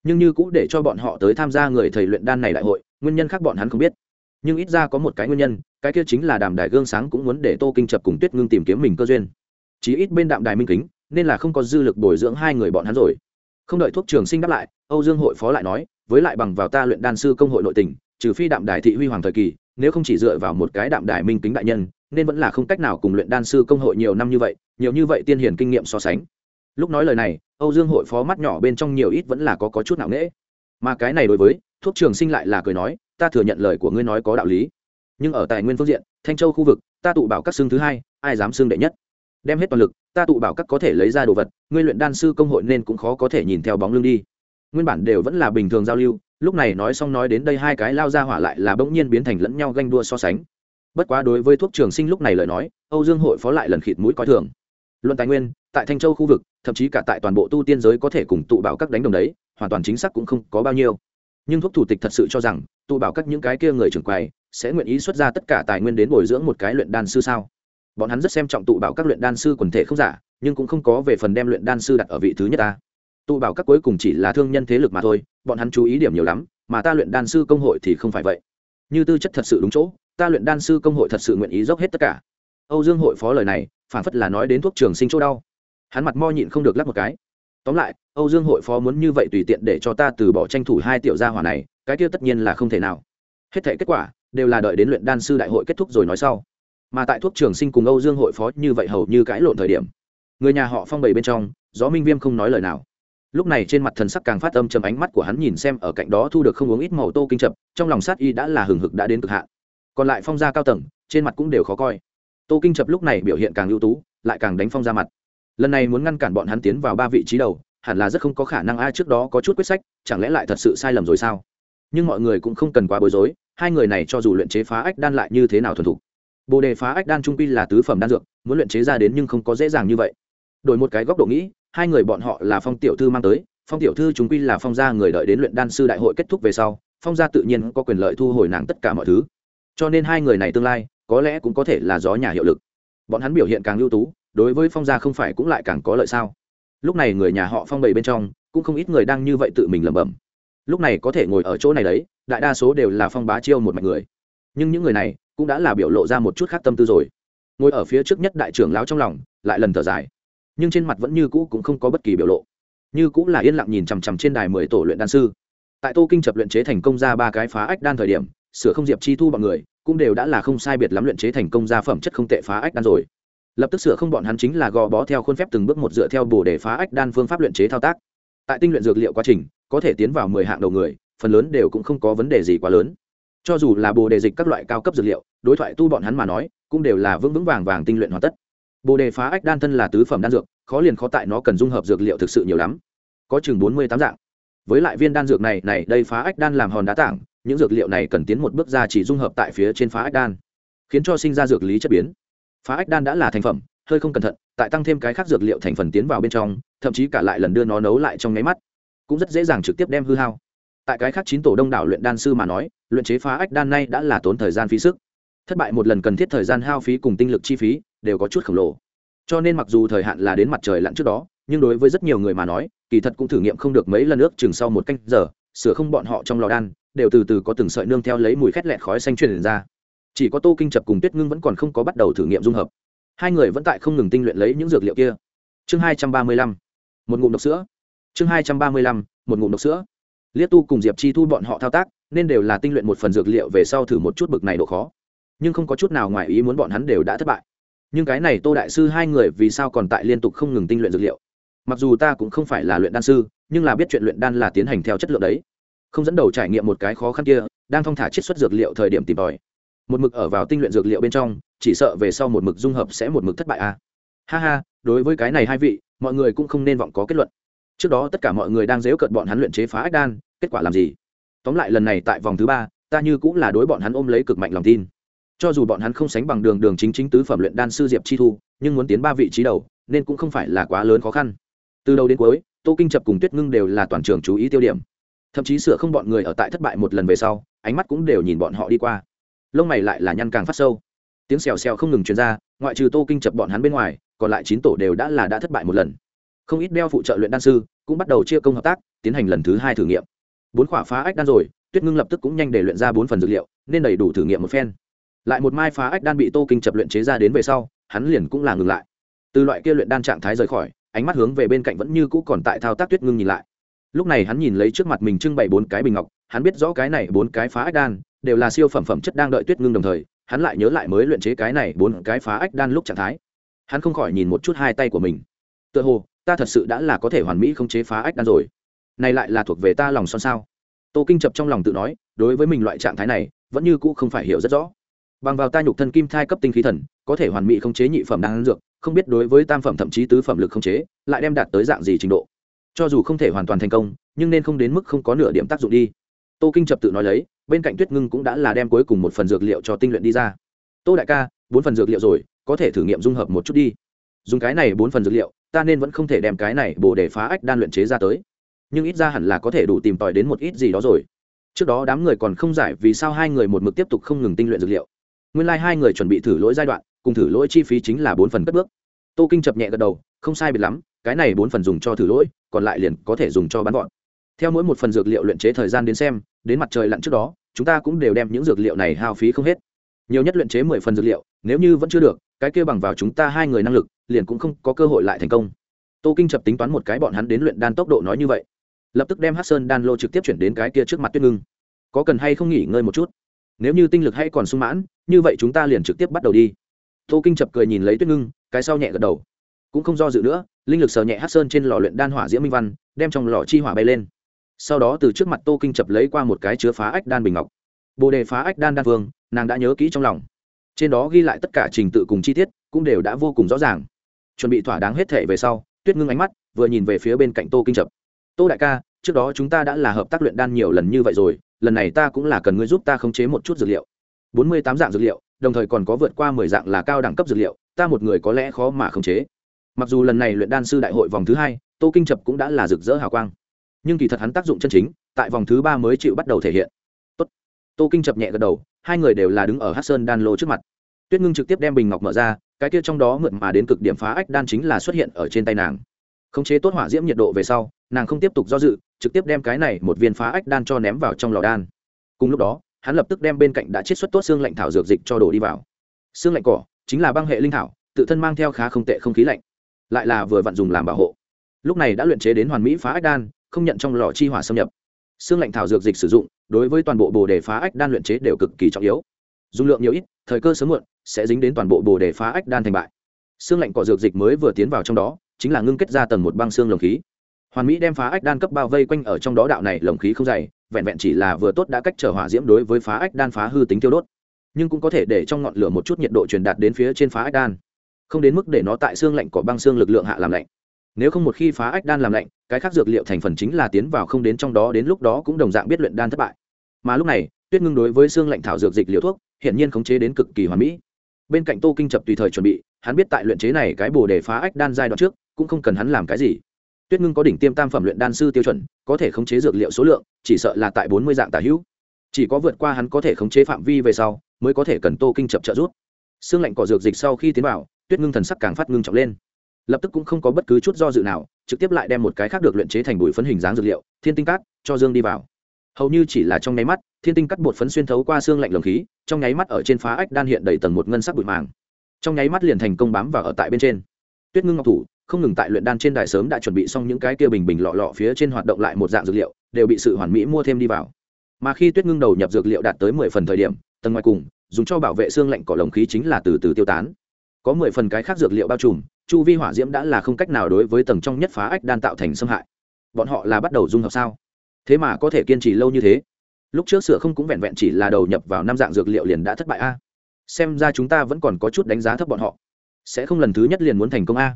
Nhưng như cũ để cho bọn họ tới tham gia người thầy luyện đan này đại hội, nguyên nhân khác bọn hắn không biết nhưng ít ra có một cái nguyên nhân cái kia chính là đàm đài gương sáng cũng muốn để tô kinh chập cùng tuyết ngưng tìm kiếm mình cơ duyên. Chí ít bên đạm đài minh kính nên là không có dư lực bồi dưỡng hai người bọn hắn rồi. Không đợi thuốc trường sinh đáp lại âu dương hội phó lại nói với lại bằng vào ta luyện đan sư công hội nội tình trừ phi đạm đài thị huy hoàng thời kỳ nếu không chỉ dựa vào một cái đạm đài minh kính đại nhân nên vẫn là không cách nào cùng luyện đan sư công hội nhiều năm như vậy nhiều như vậy tiên hiển kinh nghiệm so sánh. Lúc nói lời này âu dương hội phó mắt nhỏ bên trong nhiều ít vẫn là có, có chút nặng nễ mà cái này đối với thuốc trường sinh lại là cười nói ta thừa nhận lời của ngươi nói có đạo lý. Nhưng ở tài nguyên phương diện, thanh châu khu vực, ta tụ bảo các xương thứ hai, ai dám xương đệ nhất? Đem hết toàn lực, ta tụ bảo các có thể lấy ra đồ vật, ngươi luyện đan sư công hội nên cũng khó có thể nhìn theo bóng lưng đi. Nguyên bản đều vẫn là bình thường giao lưu, lúc này nói xong nói đến đây hai cái lao ra hỏa lại là bỗng nhiên biến thành lẫn nhau ganh đua so sánh. Bất quá đối với thuốc trường sinh lúc này lời nói, âu dương hội phó lại lần khịt mũi coi thường. Luận tài nguyên, tại thanh châu khu vực, thậm chí cả tại toàn bộ tu tiên giới có thể cùng tụ bảo các đánh đồng đấy, hoàn toàn chính xác cũng không có bao nhiêu nhưng thuốc thủ tịch thật sự cho rằng, tụ bảo các những cái kia người trưởng quầy sẽ nguyện ý xuất ra tất cả tài nguyên đến bồi dưỡng một cái luyện đan sư sao? Bọn hắn rất xem trọng tụ bảo các luyện đan sư quần thể không giả, nhưng cũng không có về phần đem luyện đan sư đặt ở vị thứ nhất ta. Tụ bảo các cuối cùng chỉ là thương nhân thế lực mà thôi, bọn hắn chú ý điểm nhiều lắm, mà ta luyện đan sư công hội thì không phải vậy. Như tư chất thật sự đúng chỗ, ta luyện đan sư công hội thật sự nguyện ý dốc hết tất cả. Âu dương hội phó lời này, phản phất là nói đến thuốc trường sinh chỗ đau. Hắn mặt mo nhịn không được lắp một cái tóm lại, âu dương hội phó muốn như vậy tùy tiện để cho ta từ bỏ tranh thủ hai tiểu gia hỏa này, cái kia tất nhiên là không thể nào. Hết thể kết quả, đều là đợi đến luyện đan sư đại hội kết thúc rồi nói sau. Mà tại thuốc trường sinh cùng âu dương hội phó như vậy hầu như cãi lộn thời điểm, người nhà họ phong bầy bên trong, gió minh viêm không nói lời nào. Lúc này trên mặt thần sắc càng phát âm chầm ánh mắt của hắn nhìn xem ở cạnh đó thu được không uống ít màu tô kinh chập, trong lòng sát y đã là hừng hực đã đến cực hạn. Còn lại phong gia cao tầng, trên mặt cũng đều khó coi. Tô kinh chập lúc này biểu hiện càng ưu tú, lại càng đánh phong ra mặt lần này muốn ngăn cản bọn hắn tiến vào ba vị trí đầu, hẳn là rất không có khả năng ai trước đó có chút quyết sách, chẳng lẽ lại thật sự sai lầm rồi sao? Nhưng mọi người cũng không cần quá bối rối, hai người này cho dù luyện chế phá ách đan lại như thế nào thuần thục. Bồ đề phá ách đan trung quy là tứ phẩm đan dược, muốn luyện chế ra đến nhưng không có dễ dàng như vậy. Đổi một cái góc độ nghĩ, hai người bọn họ là phong tiểu thư mang tới, phong tiểu thư chúng quy là phong gia người đợi đến luyện đan sư đại hội kết thúc về sau, phong gia tự nhiên có quyền lợi thu hồi nàng tất cả mọi thứ. Cho nên hai người này tương lai, có lẽ cũng có thể là gió nhà hiệu lực. Bọn hắn biểu hiện càng ưu tú đối với phong gia không phải cũng lại càng có lợi sao? Lúc này người nhà họ phong bầy bên trong, cũng không ít người đang như vậy tự mình lẩm bẩm. Lúc này có thể ngồi ở chỗ này đấy, đại đa số đều là phong bá chiêu một mạch người. Nhưng những người này cũng đã là biểu lộ ra một chút khác tâm tư rồi. Ngồi ở phía trước nhất đại trưởng lão trong lòng, lại lần thở dài. Nhưng trên mặt vẫn như cũ cũng không có bất kỳ biểu lộ. Như cũng là yên lặng nhìn chằm chằm trên đài mười tổ luyện đan sư. Tại tô kinh chập luyện chế thành công ra ba cái phá ách đan thời điểm, sửa không diệp chi thu bọn người, cũng đều đã là không sai biệt lắm luyện chế thành công ra phẩm chất không tệ phá ách đan rồi lập tức sửa không bọn hắn chính là gò bó theo khuôn phép từng bước một dựa theo bổ để phá ách đan phương pháp luyện chế thao tác. Tại tinh luyện dược liệu quá trình, có thể tiến vào mười hạng đầu người, phần lớn đều cũng không có vấn đề gì quá lớn. Cho dù là bồ đề dịch các loại cao cấp dược liệu, đối thoại tu bọn hắn mà nói, cũng đều là vững vững vàng vàng tinh luyện hoàn tất. Bồ đề phá ách đan thân là tứ phẩm đan dược, khó liền khó tại nó cần dung hợp dược liệu thực sự nhiều lắm. Có chừng bốn mươi tám dạng. Với lại viên đan dược này này, đây phá ách đan làm hòn đá tảng, những dược liệu này cần tiến một bước ra chỉ dung hợp tại phía trên phá ách đan, khiến cho sinh ra dược lý chất biến phá ách đan đã là thành phẩm, hơi không cẩn thận, tại tăng thêm cái khác dược liệu thành phần tiến vào bên trong, thậm chí cả lại lần đưa nó nấu lại trong nháy mắt, cũng rất dễ dàng trực tiếp đem hư hao. Tại cái khác chín tổ đông đảo luyện đan sư mà nói, luyện chế phá ách đan nay đã là tốn thời gian phí sức. Thất bại một lần cần thiết thời gian hao phí cùng tinh lực chi phí, đều có chút khổng lồ. Cho nên mặc dù thời hạn là đến mặt trời lặn trước đó, nhưng đối với rất nhiều người mà nói, kỳ thật cũng thử nghiệm không được mấy lần nước chừng sau một canh giờ, sửa không bọn họ trong lò đan, đều từ từ có từng sợi nương theo lấy mùi khét lẹt khói xanh truyền ra chỉ có tô kinh chập cùng tuyết ngưng vẫn còn không có bắt đầu thử nghiệm dung hợp. Hai người vẫn tại không ngừng tinh luyện lấy những dược liệu kia. Chương hai trăm ba mươi lăm, một ngụm độc sữa. Chương hai trăm ba mươi lăm, một ngụm độc sữa. Liết tu cùng diệp chi thu bọn họ thao tác, nên đều là tinh luyện một phần dược liệu về sau thử một chút bực này độ khó. Nhưng không có chút nào ngoài ý muốn bọn hắn đều đã thất bại. Nhưng cái này tô đại sư hai người vì sao còn tại liên tục không ngừng tinh luyện dược liệu? Mặc dù ta cũng không phải là luyện đan sư, nhưng là biết chuyện luyện đan là tiến hành theo chất lượng đấy. Không dẫn đầu trải nghiệm một cái khó khăn kia, đang thong thả chiết xuất dược liệu thời điểm tìm tòi một mực ở vào tinh luyện dược liệu bên trong, chỉ sợ về sau một mực dung hợp sẽ một mực thất bại à. ha ha, đối với cái này hai vị, mọi người cũng không nên vọng có kết luận. Trước đó tất cả mọi người đang dếu cợt bọn hắn luyện chế phá ách đan, kết quả làm gì? Tóm lại lần này tại vòng thứ ba, ta như cũng là đối bọn hắn ôm lấy cực mạnh lòng tin. Cho dù bọn hắn không sánh bằng đường đường chính chính tứ phẩm luyện đan sư diệp chi thu, nhưng muốn tiến ba vị trí đầu, nên cũng không phải là quá lớn khó khăn. Từ đầu đến cuối, tô kinh chập cùng tuyết ngưng đều là toàn trường chú ý tiêu điểm. Thậm chí sửa không bọn người ở tại thất bại một lần về sau, ánh mắt cũng đều nhìn bọn họ đi qua lông mày lại là nhăn càng phát sâu. Tiếng xèo xèo không ngừng truyền ra, ngoại trừ tô kinh chập bọn hắn bên ngoài, còn lại chín tổ đều đã là đã thất bại một lần. Không ít đeo phụ trợ luyện đan sư cũng bắt đầu chia công hợp tác, tiến hành lần thứ hai thử nghiệm. Bốn khỏa phá ách đan rồi, tuyết ngưng lập tức cũng nhanh để luyện ra bốn phần dược liệu, nên đầy đủ thử nghiệm một phen. Lại một mai phá ách đan bị tô kinh chập luyện chế ra đến về sau, hắn liền cũng là ngừng lại. Từ loại kia luyện đan trạng thái rời khỏi, ánh mắt hướng về bên cạnh vẫn như cũ còn tại thao tác tuyết ngưng nhìn lại. Lúc này hắn nhìn lấy trước mặt mình trưng bày bốn cái bình ngọc, hắn biết rõ cái này bốn cái phá ách đan đều là siêu phẩm phẩm chất đang đợi tuyết ngưng đồng thời, hắn lại nhớ lại mới luyện chế cái này bốn cái phá ách đan lúc trạng thái. Hắn không khỏi nhìn một chút hai tay của mình. Tựa hồ, ta thật sự đã là có thể hoàn mỹ không chế phá ách đan rồi. Này lại là thuộc về ta lòng son sao? Tô kinh chập trong lòng tự nói, đối với mình loại trạng thái này, vẫn như cũ không phải hiểu rất rõ. Bằng vào ta nhục thân kim thai cấp tinh khí thần, có thể hoàn mỹ không chế nhị phẩm đan dược, không biết đối với tam phẩm thậm chí tứ phẩm lực không chế, lại đem đạt tới dạng gì trình độ. Cho dù không thể hoàn toàn thành công, nhưng nên không đến mức không có nửa điểm tác dụng đi. Tô kinh chập tự nói lấy bên cạnh tuyết ngưng cũng đã là đem cuối cùng một phần dược liệu cho tinh luyện đi ra. Tô đại ca, bốn phần dược liệu rồi, có thể thử nghiệm dung hợp một chút đi. Dùng cái này bốn phần dược liệu, ta nên vẫn không thể đem cái này bổ để phá ách đan luyện chế ra tới. Nhưng ít ra hẳn là có thể đủ tìm tòi đến một ít gì đó rồi. Trước đó đám người còn không giải vì sao hai người một mực tiếp tục không ngừng tinh luyện dược liệu. Nguyên lai、like、hai người chuẩn bị thử lỗi giai đoạn, cùng thử lỗi chi phí chính là bốn phần cất bước. Tô kinh chập nhẹ gật đầu, không sai biệt lắm, cái này bốn phần dùng cho thử lỗi, còn lại liền có thể dùng cho bán gọn. Theo mỗi một phần dược liệu luyện chế thời gian đến xem, đến mặt trời lặn trước đó chúng ta cũng đều đem những dược liệu này hao phí không hết. Nhiều nhất luyện chế mười phần dược liệu, nếu như vẫn chưa được, cái kia bằng vào chúng ta hai người năng lực, liền cũng không có cơ hội lại thành công. Tô kinh chập tính toán một cái bọn hắn đến luyện đan tốc độ nói như vậy. Lập tức đem hát sơn đan lô trực tiếp chuyển đến cái kia trước mặt tuyết ngưng. Có cần hay không nghỉ ngơi một chút? Nếu như tinh lực hay còn sung mãn, như vậy chúng ta liền trực tiếp bắt đầu đi. Tô kinh chập cười nhìn lấy tuyết ngưng, cái sau nhẹ gật đầu. Cũng không do dự nữa, linh lực sờ nhẹ hát sơn trên lò luyện đan hỏa diễm minh văn, đem trong lò chi hỏa bay lên sau đó từ trước mặt tô kinh chập lấy qua một cái chứa phá ách đan bình ngọc. Bồ đề phá ách đan đan vương, nàng đã nhớ kỹ trong lòng. Trên đó ghi lại tất cả trình tự cùng chi tiết, cũng đều đã vô cùng rõ ràng. Chuẩn bị thỏa đáng hết thể về sau, tuyết ngưng ánh mắt vừa nhìn về phía bên cạnh tô kinh chập. Tô đại ca, trước đó chúng ta đã là hợp tác luyện đan nhiều lần như vậy rồi, lần này ta cũng là cần ngươi giúp ta khống chế một chút dược liệu. Bốn mươi tám dạng dược liệu, đồng thời còn có vượt qua mười dạng là cao đẳng cấp dược liệu, ta một người có lẽ khó mà khống chế. Mặc dù lần này luyện đan sư đại hội vòng thứ hai, tô kinh chập cũng đã là rực rỡ hào quang nhưng kỳ thật hắn tác dụng chân chính tại vòng thứ ba mới chịu bắt đầu thể hiện. Tốt. tô kinh chập nhẹ gật đầu, hai người đều là đứng ở hát sơn đan lô trước mặt. Tuyết ngưng trực tiếp đem bình ngọc mở ra, cái kia trong đó mượn mà đến cực điểm phá ách đan chính là xuất hiện ở trên tay nàng. Khống chế tốt hỏa diễm nhiệt độ về sau, nàng không tiếp tục do dự, trực tiếp đem cái này một viên phá ách đan cho ném vào trong lò đan. Cùng lúc đó, hắn lập tức đem bên cạnh đã chiết xuất tốt xương lạnh thảo dược dịch cho đổ đi vào. Xương lạnh cỏ chính là băng hệ linh thảo, tự thân mang theo khá không tệ không khí lạnh, lại là vừa vặn dùng làm bảo hộ. Lúc này đã luyện chế đến hoàn mỹ phá ách đan không nhận trong lò chi hỏa xâm nhập. Xương lạnh thảo dược dịch sử dụng, đối với toàn bộ bồ đề phá ách đan luyện chế đều cực kỳ trọng yếu. Dung lượng nhiều ít, thời cơ sớm muộn, sẽ dính đến toàn bộ bồ đề phá ách đan thành bại. Xương lạnh cỏ dược dịch mới vừa tiến vào trong đó, chính là ngưng kết ra tầng một băng xương lồng khí. Hoàn mỹ đem phá ách đan cấp bao vây quanh ở trong đó đạo này lồng khí không dày, vẹn vẹn chỉ là vừa tốt đã cách trở hỏa diễm đối với phá ách đan phá hư tính tiêu đốt. Nhưng cũng có thể để trong ngọn lửa một chút nhiệt độ truyền đạt đến phía trên phá ách đan. Không đến mức để nó tại xương lạnh của băng xương lực lượng hạ làm lạnh nếu không một khi phá ách đan làm lạnh, cái khác dược liệu thành phần chính là tiến vào không đến trong đó, đến lúc đó cũng đồng dạng biết luyện đan thất bại. Mà lúc này, tuyết ngưng đối với xương lạnh thảo dược dịch liệu thuốc hiện nhiên khống chế đến cực kỳ hoàn mỹ. Bên cạnh tô kinh chập tùy thời chuẩn bị, hắn biết tại luyện chế này cái bồ đề phá ách đan giai đoạn trước, cũng không cần hắn làm cái gì. Tuyết ngưng có đỉnh tiêm tam phẩm luyện đan sư tiêu chuẩn, có thể khống chế dược liệu số lượng, chỉ sợ là tại bốn mươi dạng tả hữu. Chỉ có vượt qua hắn có thể khống chế phạm vi về sau, mới có thể cần tô kinh chập trợ rút xương lạnh cỏ dược dịch sau khi tiến vào, tuyết ngưng thần sắc càng phát ngưng trọng lên lập tức cũng không có bất cứ chút do dự nào, trực tiếp lại đem một cái khác được luyện chế thành bụi phấn hình dáng dược liệu, thiên tinh cát, cho dương đi vào. Hầu như chỉ là trong nháy mắt, thiên tinh cắt bột phấn xuyên thấu qua xương lạnh lồng khí, trong nháy mắt ở trên phá ách đan hiện đầy tầng một ngân sắc bụi màng. Trong nháy mắt liền thành công bám vào ở tại bên trên. Tuyết ngưng ngọc thủ, không ngừng tại luyện đan trên đài sớm đã chuẩn bị xong những cái kia bình bình lọ lọ phía trên hoạt động lại một dạng dược liệu, đều bị sự hoàn mỹ mua thêm đi vào. Mà khi tuyết ngưng đầu nhập dược liệu đạt tới mười phần thời điểm, tầng ngoài cùng, dùng cho bảo vệ xương lạnh cỏ lồng khí chính là từ từ tiêu tán. Có mười phần cái khác dược liệu bao trùm chu vi hỏa diễm đã là không cách nào đối với tầng trong nhất phá ách đan tạo thành xâm hại. Bọn họ là bắt đầu dung hợp sao? Thế mà có thể kiên trì lâu như thế? Lúc trước sửa không cũng vẹn vẹn chỉ là đầu nhập vào năm dạng dược liệu liền đã thất bại a. Xem ra chúng ta vẫn còn có chút đánh giá thấp bọn họ. Sẽ không lần thứ nhất liền muốn thành công a.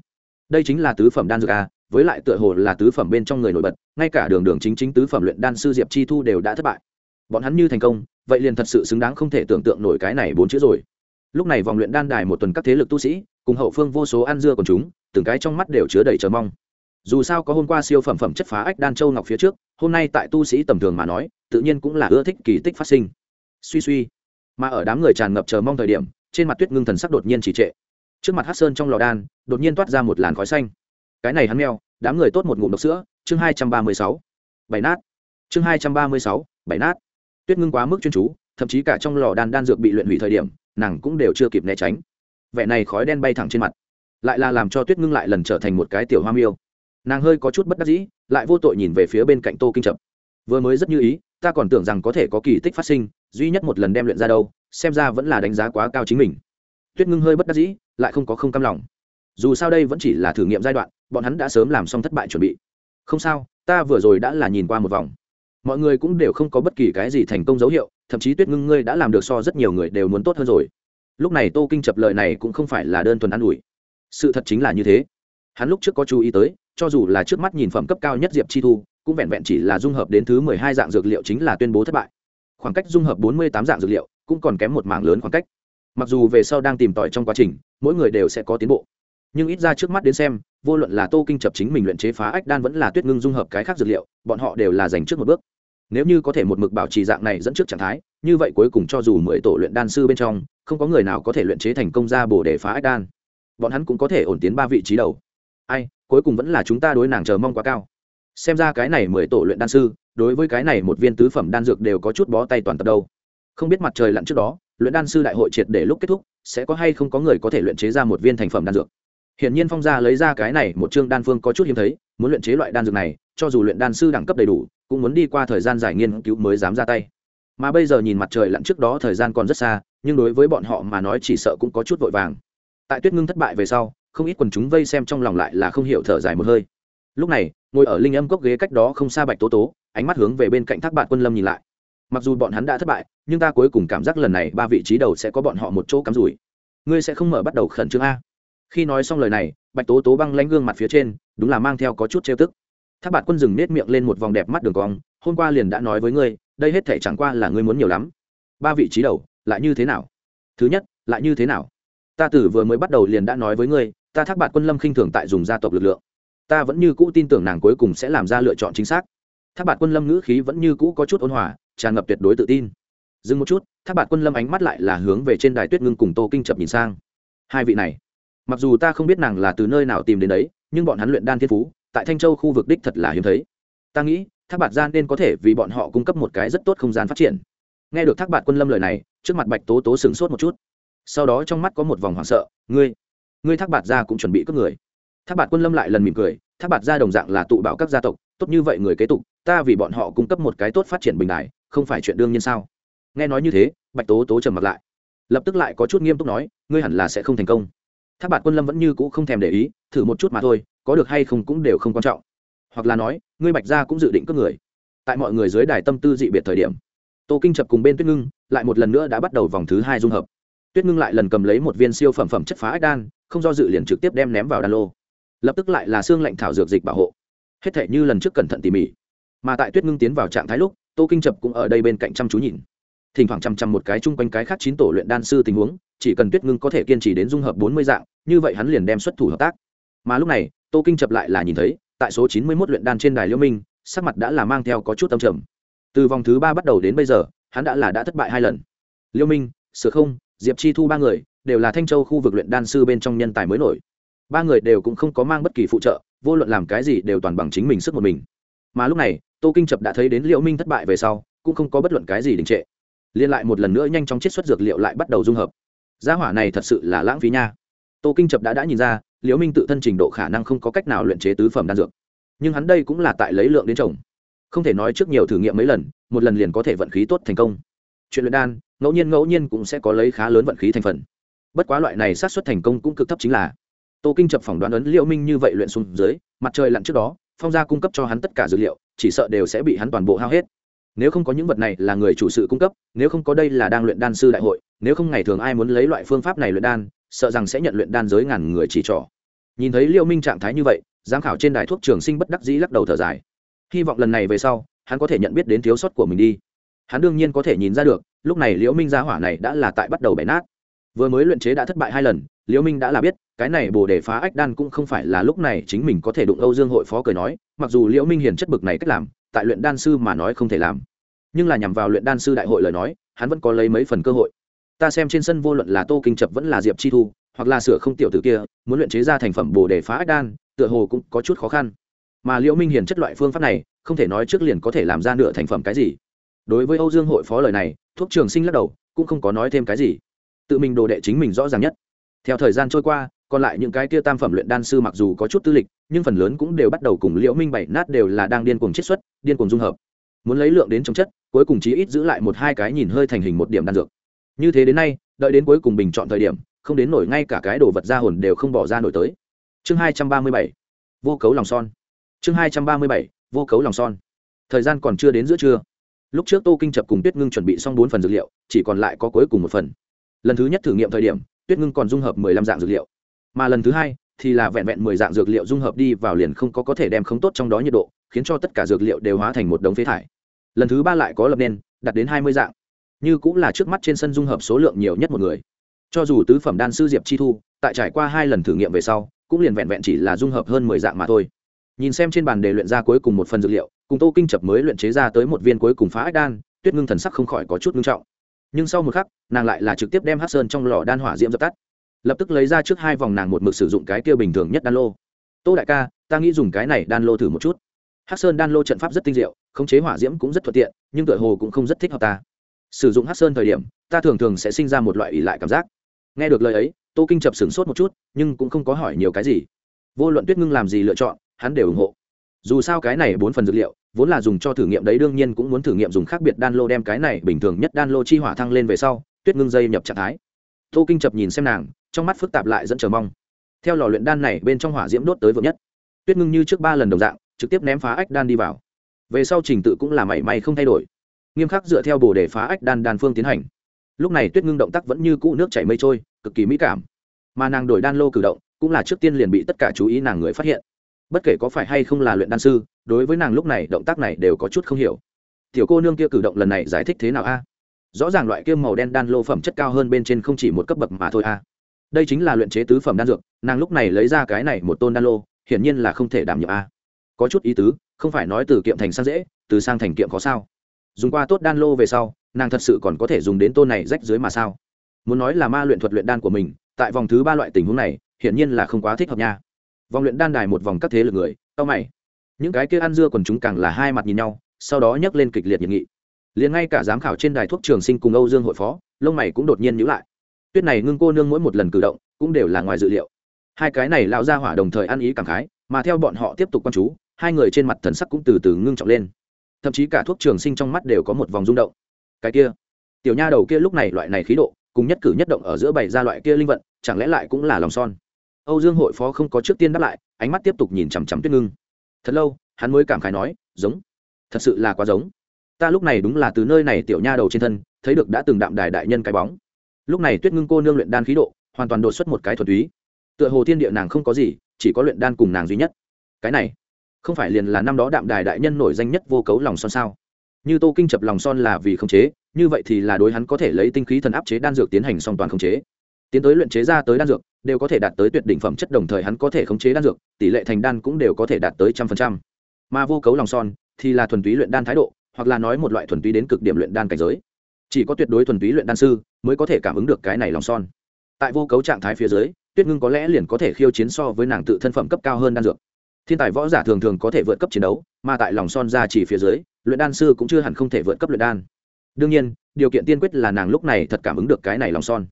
Đây chính là tứ phẩm đan dược a, với lại tựa hồ là tứ phẩm bên trong người nổi bật, ngay cả đường đường chính chính tứ phẩm luyện đan sư diệp chi thu đều đã thất bại. Bọn hắn như thành công, vậy liền thật sự xứng đáng không thể tưởng tượng nổi cái này bốn chữ rồi. Lúc này vòng luyện đan đài một tuần các thế lực tu sĩ cùng hậu phương vô số ăn dưa của chúng, từng cái trong mắt đều chứa đầy chờ mong. Dù sao có hôm qua siêu phẩm phẩm chất phá ách đan châu ngọc phía trước, hôm nay tại tu sĩ tầm thường mà nói, tự nhiên cũng là ưa thích kỳ tích phát sinh. Suy suy. Mà ở đám người tràn ngập chờ mong thời điểm, trên mặt tuyết ngưng thần sắc đột nhiên chỉ trệ. Trước mặt hát sơn trong lò đan, đột nhiên toát ra một làn khói xanh. Cái này hắn meo đám người tốt một ngụm độc sữa, chương hai trăm ba mươi sáu. Bảy nát. Chương hai trăm ba mươi sáu, bảy nát. Tuyết ngưng quá mức chuyên chú, thậm chí cả trong lò đan đan dược bị luyện hủy thời điểm, nàng cũng đều chưa kịp né tránh vẻ này khói đen bay thẳng trên mặt, lại là làm cho tuyết ngưng lại lần trở thành một cái tiểu hoa miêu. Nàng hơi có chút bất đắc dĩ, lại vô tội nhìn về phía bên cạnh tô kinh chập vừa mới rất như ý, ta còn tưởng rằng có thể có kỳ tích phát sinh, duy nhất một lần đem luyện ra đâu, xem ra vẫn là đánh giá quá cao chính mình. Tuyết ngưng hơi bất đắc dĩ, lại không có không cam lòng. Dù sao đây vẫn chỉ là thử nghiệm giai đoạn, bọn hắn đã sớm làm xong thất bại chuẩn bị. Không sao, ta vừa rồi đã là nhìn qua một vòng. Mọi người cũng đều không có bất kỳ cái gì thành công dấu hiệu, thậm chí tuyết ngưng ngươi đã làm được so rất nhiều người đều muốn tốt hơn rồi lúc này tô kinh chập lời này cũng không phải là đơn thuần ă n ủi. Sự thật chính là như thế. Hắn lúc trước có chú ý tới, cho dù là trước mắt nhìn phẩm cấp cao nhất diệp chi thu, cũng vẹn vẹn chỉ là dung hợp đến thứ mười hai dạng dược liệu chính là tuyên bố thất bại. Khoảng cách dung hợp bốn mươi tám dạng dược liệu cũng còn kém một mảng lớn khoảng cách. Mặc dù về sau đang tìm tòi trong quá trình, mỗi người đều sẽ có tiến bộ. Nhưng ít ra trước mắt đến xem, vô luận là tô kinh chập chính mình luyện chế phá ách đan vẫn là tuyết ngưng dung hợp cái khác dược liệu, bọn họ đều là dành trước một bước nếu như có thể một mực bảo trì dạng này dẫn trước trạng thái, như vậy cuối cùng cho dù mười tổ luyện đan sư bên trong, không có người nào có thể luyện chế thành công ra bổ để phá ách đan. Bọn hắn cũng có thể ổn tiến ba vị trí đầu. Ai, cuối cùng vẫn là chúng ta đối nàng chờ mong quá cao. Xem ra cái này mười tổ luyện đan sư, đối với cái này một viên tứ phẩm đan dược đều có chút bó tay toàn tập đâu. Không biết mặt trời lặn trước đó, luyện đan sư đại hội triệt để lúc kết thúc, sẽ có hay không có người có thể luyện chế ra một viên thành phẩm đan dược. Hiển nhiên phong gia lấy ra cái này một chương đan phương có chút hiếm thấy, muốn luyện chế loại đan dược này cho dù luyện đan sư đẳng cấp đầy đủ, cũng muốn đi qua thời gian dài nghiên cứu mới dám ra tay. Mà bây giờ nhìn mặt trời lặn trước đó thời gian còn rất xa, nhưng đối với bọn họ mà nói chỉ sợ cũng có chút vội vàng. Tại tuyết ngưng thất bại về sau, không ít quần chúng vây xem trong lòng lại là không hiểu thở dài một hơi. Lúc này, ngồi ở linh âm cốc ghế cách đó không xa bạch tố tố, ánh mắt hướng về bên cạnh thác bạn quân lâm nhìn lại. Mặc dù bọn hắn đã thất bại, nhưng ta cuối cùng cảm giác lần này ba vị trí đầu sẽ có bọn họ một chỗ cắm rủi. Ngươi sẽ không mở bắt đầu khẩn trương a? Khi nói xong lời này, bạch tố tố băng lánh gương mặt phía trên, đúng là mang theo có chút trêu tức thác Bạt quân dừng nết miệng lên một vòng đẹp mắt đường cong, hôm qua liền đã nói với ngươi, đây hết thể chẳng qua là ngươi muốn nhiều lắm. Ba vị trí đầu, lại như thế nào? Thứ nhất, lại như thế nào? Ta tử vừa mới bắt đầu liền đã nói với ngươi, ta thác bạt quân lâm khinh thường tại dùng gia tộc lực lượng. Ta vẫn như cũ tin tưởng nàng cuối cùng sẽ làm ra lựa chọn chính xác. Thác bạt quân lâm ngữ khí vẫn như cũ có chút ôn hòa, tràn ngập tuyệt đối tự tin. Dừng một chút, thác bạt quân lâm ánh mắt lại là hướng về trên đài tuyết ngưng cùng tô kinh chập nhìn sang. Hai vị này, mặc dù ta không biết nàng là từ nơi nào tìm đến đấy, nhưng bọn hắn luyện đan thiên phú tại thanh châu khu vực đích thật là hiếm thấy. Ta nghĩ, thác bạt gia nên có thể vì bọn họ cung cấp một cái rất tốt không gian phát triển. Nghe được thác bạt quân lâm lời này, trước mặt bạch tố tố sửng sốt một chút. Sau đó trong mắt có một vòng hoảng sợ, ngươi ngươi thác bạt gia cũng chuẩn bị cướp người. Thác bạt quân lâm lại lần mỉm cười, thác bạt gia đồng dạng là tụ bảo các gia tộc, tốt như vậy người kế tục, ta vì bọn họ cung cấp một cái tốt phát triển bình đại không phải chuyện đương nhiên sao? Nghe nói như thế, bạch tố tố trầm mặt lại. Lập tức lại có chút nghiêm túc nói, ngươi hẳn là sẽ không thành công. Thác bạt quân lâm vẫn như cũ không thèm để ý, thử một chút mà thôi có được hay không cũng đều không quan trọng. Hoặc là nói, ngươi bạch gia cũng dự định cướp người. Tại mọi người dưới đài tâm tư dị biệt thời điểm, tô kinh chập cùng bên tuyết ngưng lại một lần nữa đã bắt đầu vòng thứ hai dung hợp. Tuyết ngưng lại lần cầm lấy một viên siêu phẩm phẩm chất phá ách đan, không do dự liền trực tiếp đem ném vào đan lô. Lập tức lại là xương lạnh thảo dược dịch bảo hộ. Hết thể như lần trước cẩn thận tỉ mỉ. Mà tại tuyết ngưng tiến vào trạng thái lúc, tô kinh chập cũng ở đây bên cạnh chăm chú nhìn. Thỉnh thoảng chăm chăm một cái chung quanh cái khác chín tổ luyện đan sư tình huống, chỉ cần tuyết ngưng có thể kiên trì đến dung hợp bốn mươi dạng, như vậy hắn liền đem xuất thủ hợp tác. Mà lúc này tô kinh chập lại là nhìn thấy, tại số chín mươi mốt luyện đan trên đài liễu minh, sắc mặt đã là mang theo có chút tâm trầm. Từ vòng thứ ba bắt đầu đến bây giờ, hắn đã là đã thất bại hai lần. Liễu minh sửa không, diệp chi thu ba người, đều là thanh châu khu vực luyện đan sư bên trong nhân tài mới nổi. Ba người đều cũng không có mang bất kỳ phụ trợ, vô luận làm cái gì đều toàn bằng chính mình sức một mình. Mà lúc này, tô kinh chập đã thấy đến liệu minh thất bại về sau, cũng không có bất luận cái gì đình trệ. Liên lại một lần nữa nhanh chóng chiết xuất dược liệu lại bắt đầu dung hợp. Gia hỏa này thật sự là lãng phí nha tô kinh chập đã đã nhìn ra, liễu minh tự thân trình độ khả năng không có cách nào luyện chế tứ phẩm đan dược. Nhưng hắn đây cũng là tại lấy lượng đến trồng. Không thể nói trước nhiều thử nghiệm mấy lần, một lần liền có thể vận khí tốt thành công. Chuyện luyện đan, ngẫu nhiên ngẫu nhiên cũng sẽ có lấy khá lớn vận khí thành phần. Bất quá loại này sát xuất thành công cũng cực thấp chính là, tô kinh chập phỏng đoán ấn liễu minh như vậy luyện xuống dưới, mặt trời lặn trước đó, phong gia cung cấp cho hắn tất cả dữ liệu, chỉ sợ đều sẽ bị hắn toàn bộ hao hết. Nếu không có những vật này là người chủ sự cung cấp, nếu không có đây là đang luyện đan sư đại hội, nếu không ngày thường ai muốn lấy loại phương pháp này luyện đan sợ rằng sẽ nhận luyện đan giới ngàn người chỉ trỏ. Nhìn thấy liêu minh trạng thái như vậy, giám khảo trên đài thuốc trường sinh bất đắc dĩ lắc đầu thở dài. Hy vọng lần này về sau, hắn có thể nhận biết đến thiếu sót của mình đi. Hắn đương nhiên có thể nhìn ra được, lúc này liễu minh gia hỏa này đã là tại bắt đầu bẻ nát. Vừa mới luyện chế đã thất bại hai lần, liễu minh đã là biết, cái này bồ đề phá ách đan cũng không phải là lúc này chính mình có thể đụng âu dương hội phó cười nói, mặc dù liễu minh hiền chất bực này cách làm, tại luyện đan sư mà nói không thể làm. Nhưng là nhằm vào luyện đan sư đại hội lời nói, hắn vẫn có lấy mấy phần cơ hội ta xem trên sân vô luận là tô kinh chập vẫn là diệp chi thu, hoặc là sửa không tiểu tử kia, muốn luyện chế ra thành phẩm bồ đề phá ách đan, tựa hồ cũng có chút khó khăn. Mà liễu minh hiền chất loại phương pháp này, không thể nói trước liền có thể làm ra nửa thành phẩm cái gì. Đối với âu dương hội phó lời này, thuốc trường sinh lắc đầu, cũng không có nói thêm cái gì. Tự mình đồ đệ chính mình rõ ràng nhất. Theo thời gian trôi qua, còn lại những cái kia tam phẩm luyện đan sư mặc dù có chút tư lịch, nhưng phần lớn cũng đều bắt đầu cùng liễu minh bảy nát đều là đang điên cuồng chiết xuất, điên cuồng dung hợp. Muốn lấy lượng đến trong chất, cuối cùng chí ít giữ lại một hai cái nhìn hơi thành hình một điểm đan dược như thế đến nay, đợi đến cuối cùng bình chọn thời điểm, không đến nổi ngay cả cái đồ vật ra hồn đều không bỏ ra nổi tới. Chương hai trăm ba mươi bảy, vô cấu lòng son. Chương hai trăm ba mươi bảy, vô cấu lòng son. Thời gian còn chưa đến giữa trưa. Lúc trước tô kinh chập cùng tuyết ngưng chuẩn bị xong bốn phần dược liệu, chỉ còn lại có cuối cùng một phần. Lần thứ nhất thử nghiệm thời điểm, tuyết ngưng còn dung hợp mười lăm dạng dược liệu. Mà lần thứ hai thì là vẹn vẹn mười dạng dược liệu dung hợp đi vào liền không có có thể đem không tốt trong đó nhiệt độ, khiến cho tất cả dược liệu đều hóa thành một đống phế thải. Lần thứ ba lại có lập nên, đạt đến hai mươi dạng như cũng là trước mắt trên sân dung hợp số lượng nhiều nhất một người. Cho dù tứ phẩm đan sư diệp chi thu, tại trải qua hai lần thử nghiệm về sau, cũng liền vẹn vẹn chỉ là dung hợp hơn mười dạng mà thôi. Nhìn xem trên bàn đề luyện ra cuối cùng một phần dược liệu, cùng tô kinh chập mới luyện chế ra tới một viên cuối cùng phá ách đan, tuyết ngưng thần sắc không khỏi có chút ngưng trọng. Nhưng sau một khắc, nàng lại là trực tiếp đem hát sơn trong lò đan hỏa diễm dập tắt. Lập tức lấy ra trước hai vòng nàng một mực sử dụng cái kia bình thường nhất đan lô. Tô đại ca, ta nghĩ dùng cái này đan lô thử một chút. Hát sơn đan lô trận pháp rất tinh diệu, khống chế hỏa diễm cũng rất thuận tiện, nhưng tựa hồ cũng không rất thích hợp ta sử dụng hát sơn thời điểm, ta thường thường sẽ sinh ra một loại ỷ lại cảm giác. Nghe được lời ấy, tô kinh chập sửng sốt một chút, nhưng cũng không có hỏi nhiều cái gì. Vô luận tuyết ngưng làm gì lựa chọn, hắn đều ủng hộ. Dù sao cái này bốn phần dược liệu, vốn là dùng cho thử nghiệm đấy, đương nhiên cũng muốn thử nghiệm dùng khác biệt đan lô đem cái này bình thường nhất đan lô chi hỏa thăng lên về sau, tuyết ngưng dây nhập trạng thái. Tô kinh chập nhìn xem nàng, trong mắt phức tạp lại dẫn chờ mong. Theo lò luyện đan này, bên trong hỏa diễm đốt tới vượng nhất. Tuyết ngưng như trước ba lần đồng dạng, trực tiếp ném phá ách đan đi vào. Về sau trình tự cũng là mảy may không thay đổi nghiêm khắc dựa theo bồ để phá ách đan đan phương tiến hành. Lúc này tuyết ngưng động tác vẫn như cũ nước chảy mây trôi, cực kỳ mỹ cảm. Mà nàng đổi đan lô cử động, cũng là trước tiên liền bị tất cả chú ý nàng người phát hiện. Bất kể có phải hay không là luyện đan sư, đối với nàng lúc này động tác này đều có chút không hiểu. Tiểu cô nương kia cử động lần này giải thích thế nào a? Rõ ràng loại kia màu đen đan lô phẩm chất cao hơn bên trên không chỉ một cấp bậc mà thôi a. Đây chính là luyện chế tứ phẩm đan dược, nàng lúc này lấy ra cái này một tôn đan lô, hiển nhiên là không thể đảm nhiệm a. Có chút ý tứ, không phải nói từ kiệm thành sang dễ, từ sang thành kiệm có sao dùng qua tốt đan lô về sau, nàng thật sự còn có thể dùng đến tôn này rách dưới mà sao? Muốn nói là ma luyện thuật luyện đan của mình, tại vòng thứ ba loại tình huống này, hiển nhiên là không quá thích hợp nha. Vòng luyện đan đài một vòng các thế lực người tao mày. Những cái kia ăn dưa còn chúng càng là hai mặt nhìn nhau, sau đó nhấc lên kịch liệt nhiệt nghị. Liền ngay cả giám khảo trên đài thuốc trường sinh cùng âu dương hội phó, lông mày cũng đột nhiên nhữ lại. Tuyết này ngưng cô nương mỗi một lần cử động, cũng đều là ngoài dự liệu. Hai cái này lão ra hỏa đồng thời ăn ý cảm khái, mà theo bọn họ tiếp tục quan chú, hai người trên mặt thần sắc cũng từ từ ngưng trọng lên thậm chí cả thuốc trường sinh trong mắt đều có một vòng rung động. Cái kia, tiểu nha đầu kia lúc này loại này khí độ, cùng nhất cử nhất động ở giữa bày ra loại kia linh vận, chẳng lẽ lại cũng là lòng son? Âu dương hội phó không có trước tiên đáp lại, ánh mắt tiếp tục nhìn chằm chằm tuyết ngưng. Thật lâu, hắn mới cảm khái nói, giống, thật sự là quá giống. Ta lúc này đúng là từ nơi này tiểu nha đầu trên thân, thấy được đã từng đạm đài đại nhân cái bóng. Lúc này tuyết ngưng cô nương luyện đan khí độ, hoàn toàn đột xuất một cái thuật túy. Tựa hồ thiên địa nàng không có gì, chỉ có luyện đan cùng nàng duy nhất. Cái này không phải liền là năm đó đạm đài đại nhân nổi danh nhất vô cấu lòng son sao? Như tô kinh chập lòng son là vì khống chế, như vậy thì là đối hắn có thể lấy tinh khí thần áp chế đan dược tiến hành song toàn khống chế. Tiến tới luyện chế ra tới đan dược, đều có thể đạt tới tuyệt đỉnh phẩm chất, đồng thời hắn có thể khống chế đan dược, tỷ lệ thành đan cũng đều có thể đạt tới trăm phần trăm. Mà vô cấu lòng son thì là thuần túy luyện đan thái độ, hoặc là nói một loại thuần túy đến cực điểm luyện đan cảnh giới. Chỉ có tuyệt đối thuần túy luyện đan sư mới có thể cảm ứng được cái này lòng son. Tại vô cấu trạng thái phía dưới, tuyết ngưng có lẽ liền có thể khiêu chiến so với nàng tự thân phẩm cấp cao hơn đan dược thiên tài võ giả thường thường có thể vượt cấp chiến đấu, mà tại lòng son ra chỉ phía dưới, luyện đan sư cũng chưa hẳn không thể vượt cấp luyện đan. Đương nhiên, điều kiện tiên quyết là nàng lúc này thật cảm ứng được cái này lòng son.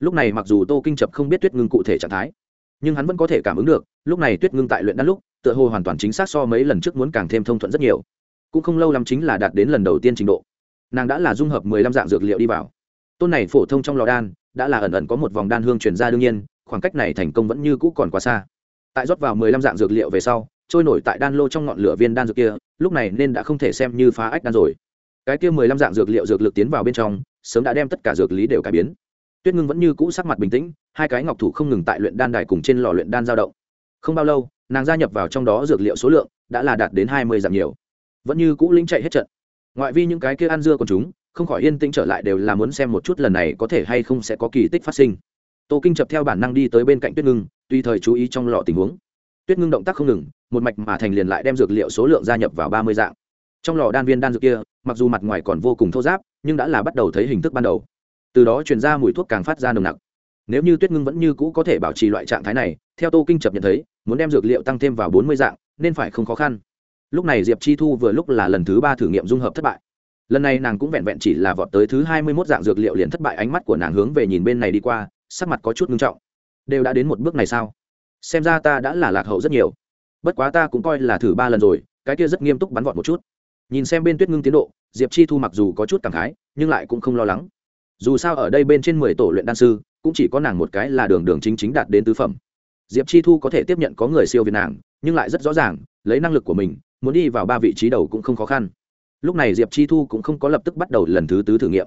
Lúc này mặc dù tô kinh chập không biết tuyết ngưng cụ thể trạng thái, nhưng hắn vẫn có thể cảm ứng được, lúc này tuyết ngưng tại luyện đan lúc, tựa hồ hoàn toàn chính xác so mấy lần trước muốn càng thêm thông thuận rất nhiều. Cũng không lâu lắm chính là đạt đến lần đầu tiên trình độ. Nàng đã là dung hợp mười lăm dạng dược liệu đi vào. Tôn này phổ thông trong lò đan, đã là ẩn ẩn có một vòng đan hương chuyển ra đương nhiên, khoảng cách này thành công vẫn như cũ còn quá xa tại rót vào mười lăm dạng dược liệu về sau, trôi nổi tại đan lô trong ngọn lửa viên đan dược kia, lúc này nên đã không thể xem như phá ách đan rồi. Cái kia mười lăm dạng dược liệu dược lực tiến vào bên trong, sớm đã đem tất cả dược lý đều cải biến. Tuyết ngưng vẫn như cũ sắc mặt bình tĩnh, hai cái ngọc thủ không ngừng tại luyện đan đài cùng trên lò luyện đan dao động. Không bao lâu, nàng gia nhập vào trong đó dược liệu số lượng đã là đạt đến hai mươi dạng nhiều. Vẫn như cũ lính chạy hết trận. Ngoại vi những cái kia ăn dưa của chúng, không khỏi yên tĩnh trở lại đều là muốn xem một chút lần này có thể hay không sẽ có kỳ tích phát sinh tô kinh chập theo bản năng đi tới bên cạnh tuyết ngưng, tùy thời chú ý trong lọ tình huống. Tuyết ngưng động tác không ngừng, một mạch mà thành liền lại đem dược liệu số lượng gia nhập vào ba mươi dạng. Trong lò đan viên đan dược kia, mặc dù mặt ngoài còn vô cùng thô giáp nhưng đã là bắt đầu thấy hình thức ban đầu. Từ đó truyền ra mùi thuốc càng phát ra nồng nặc. Nếu như tuyết ngưng vẫn như cũ có thể bảo trì loại trạng thái này, theo tô kinh chập nhận thấy, muốn đem dược liệu tăng thêm vào bốn mươi dạng, nên phải không khó khăn. Lúc này diệp chi thu vừa lúc là lần thứ ba thử nghiệm dung hợp thất bại. Lần này nàng cũng vẹn vẹn chỉ là vọt tới thứ hai mươi mốt dạng dược liệu liền thất bại, ánh mắt của nàng hướng về nhìn bên này đi qua sắc mặt có chút ngưng trọng. Đều đã đến một bước này sao? Xem ra ta đã là lạc hậu rất nhiều. Bất quá ta cũng coi là thử ba lần rồi, cái kia rất nghiêm túc bắn vọt một chút. Nhìn xem bên tuyết ngưng tiến độ, diệp chi thu mặc dù có chút cảm khái, nhưng lại cũng không lo lắng. Dù sao ở đây bên trên mười tổ luyện đan sư, cũng chỉ có nàng một cái là đường đường chính chính đạt đến tứ phẩm. Diệp chi thu có thể tiếp nhận có người siêu việt nàng, nhưng lại rất rõ ràng, lấy năng lực của mình, muốn đi vào ba vị trí đầu cũng không khó khăn. Lúc này diệp chi thu cũng không có lập tức bắt đầu lần thứ tứ thử nghiệm.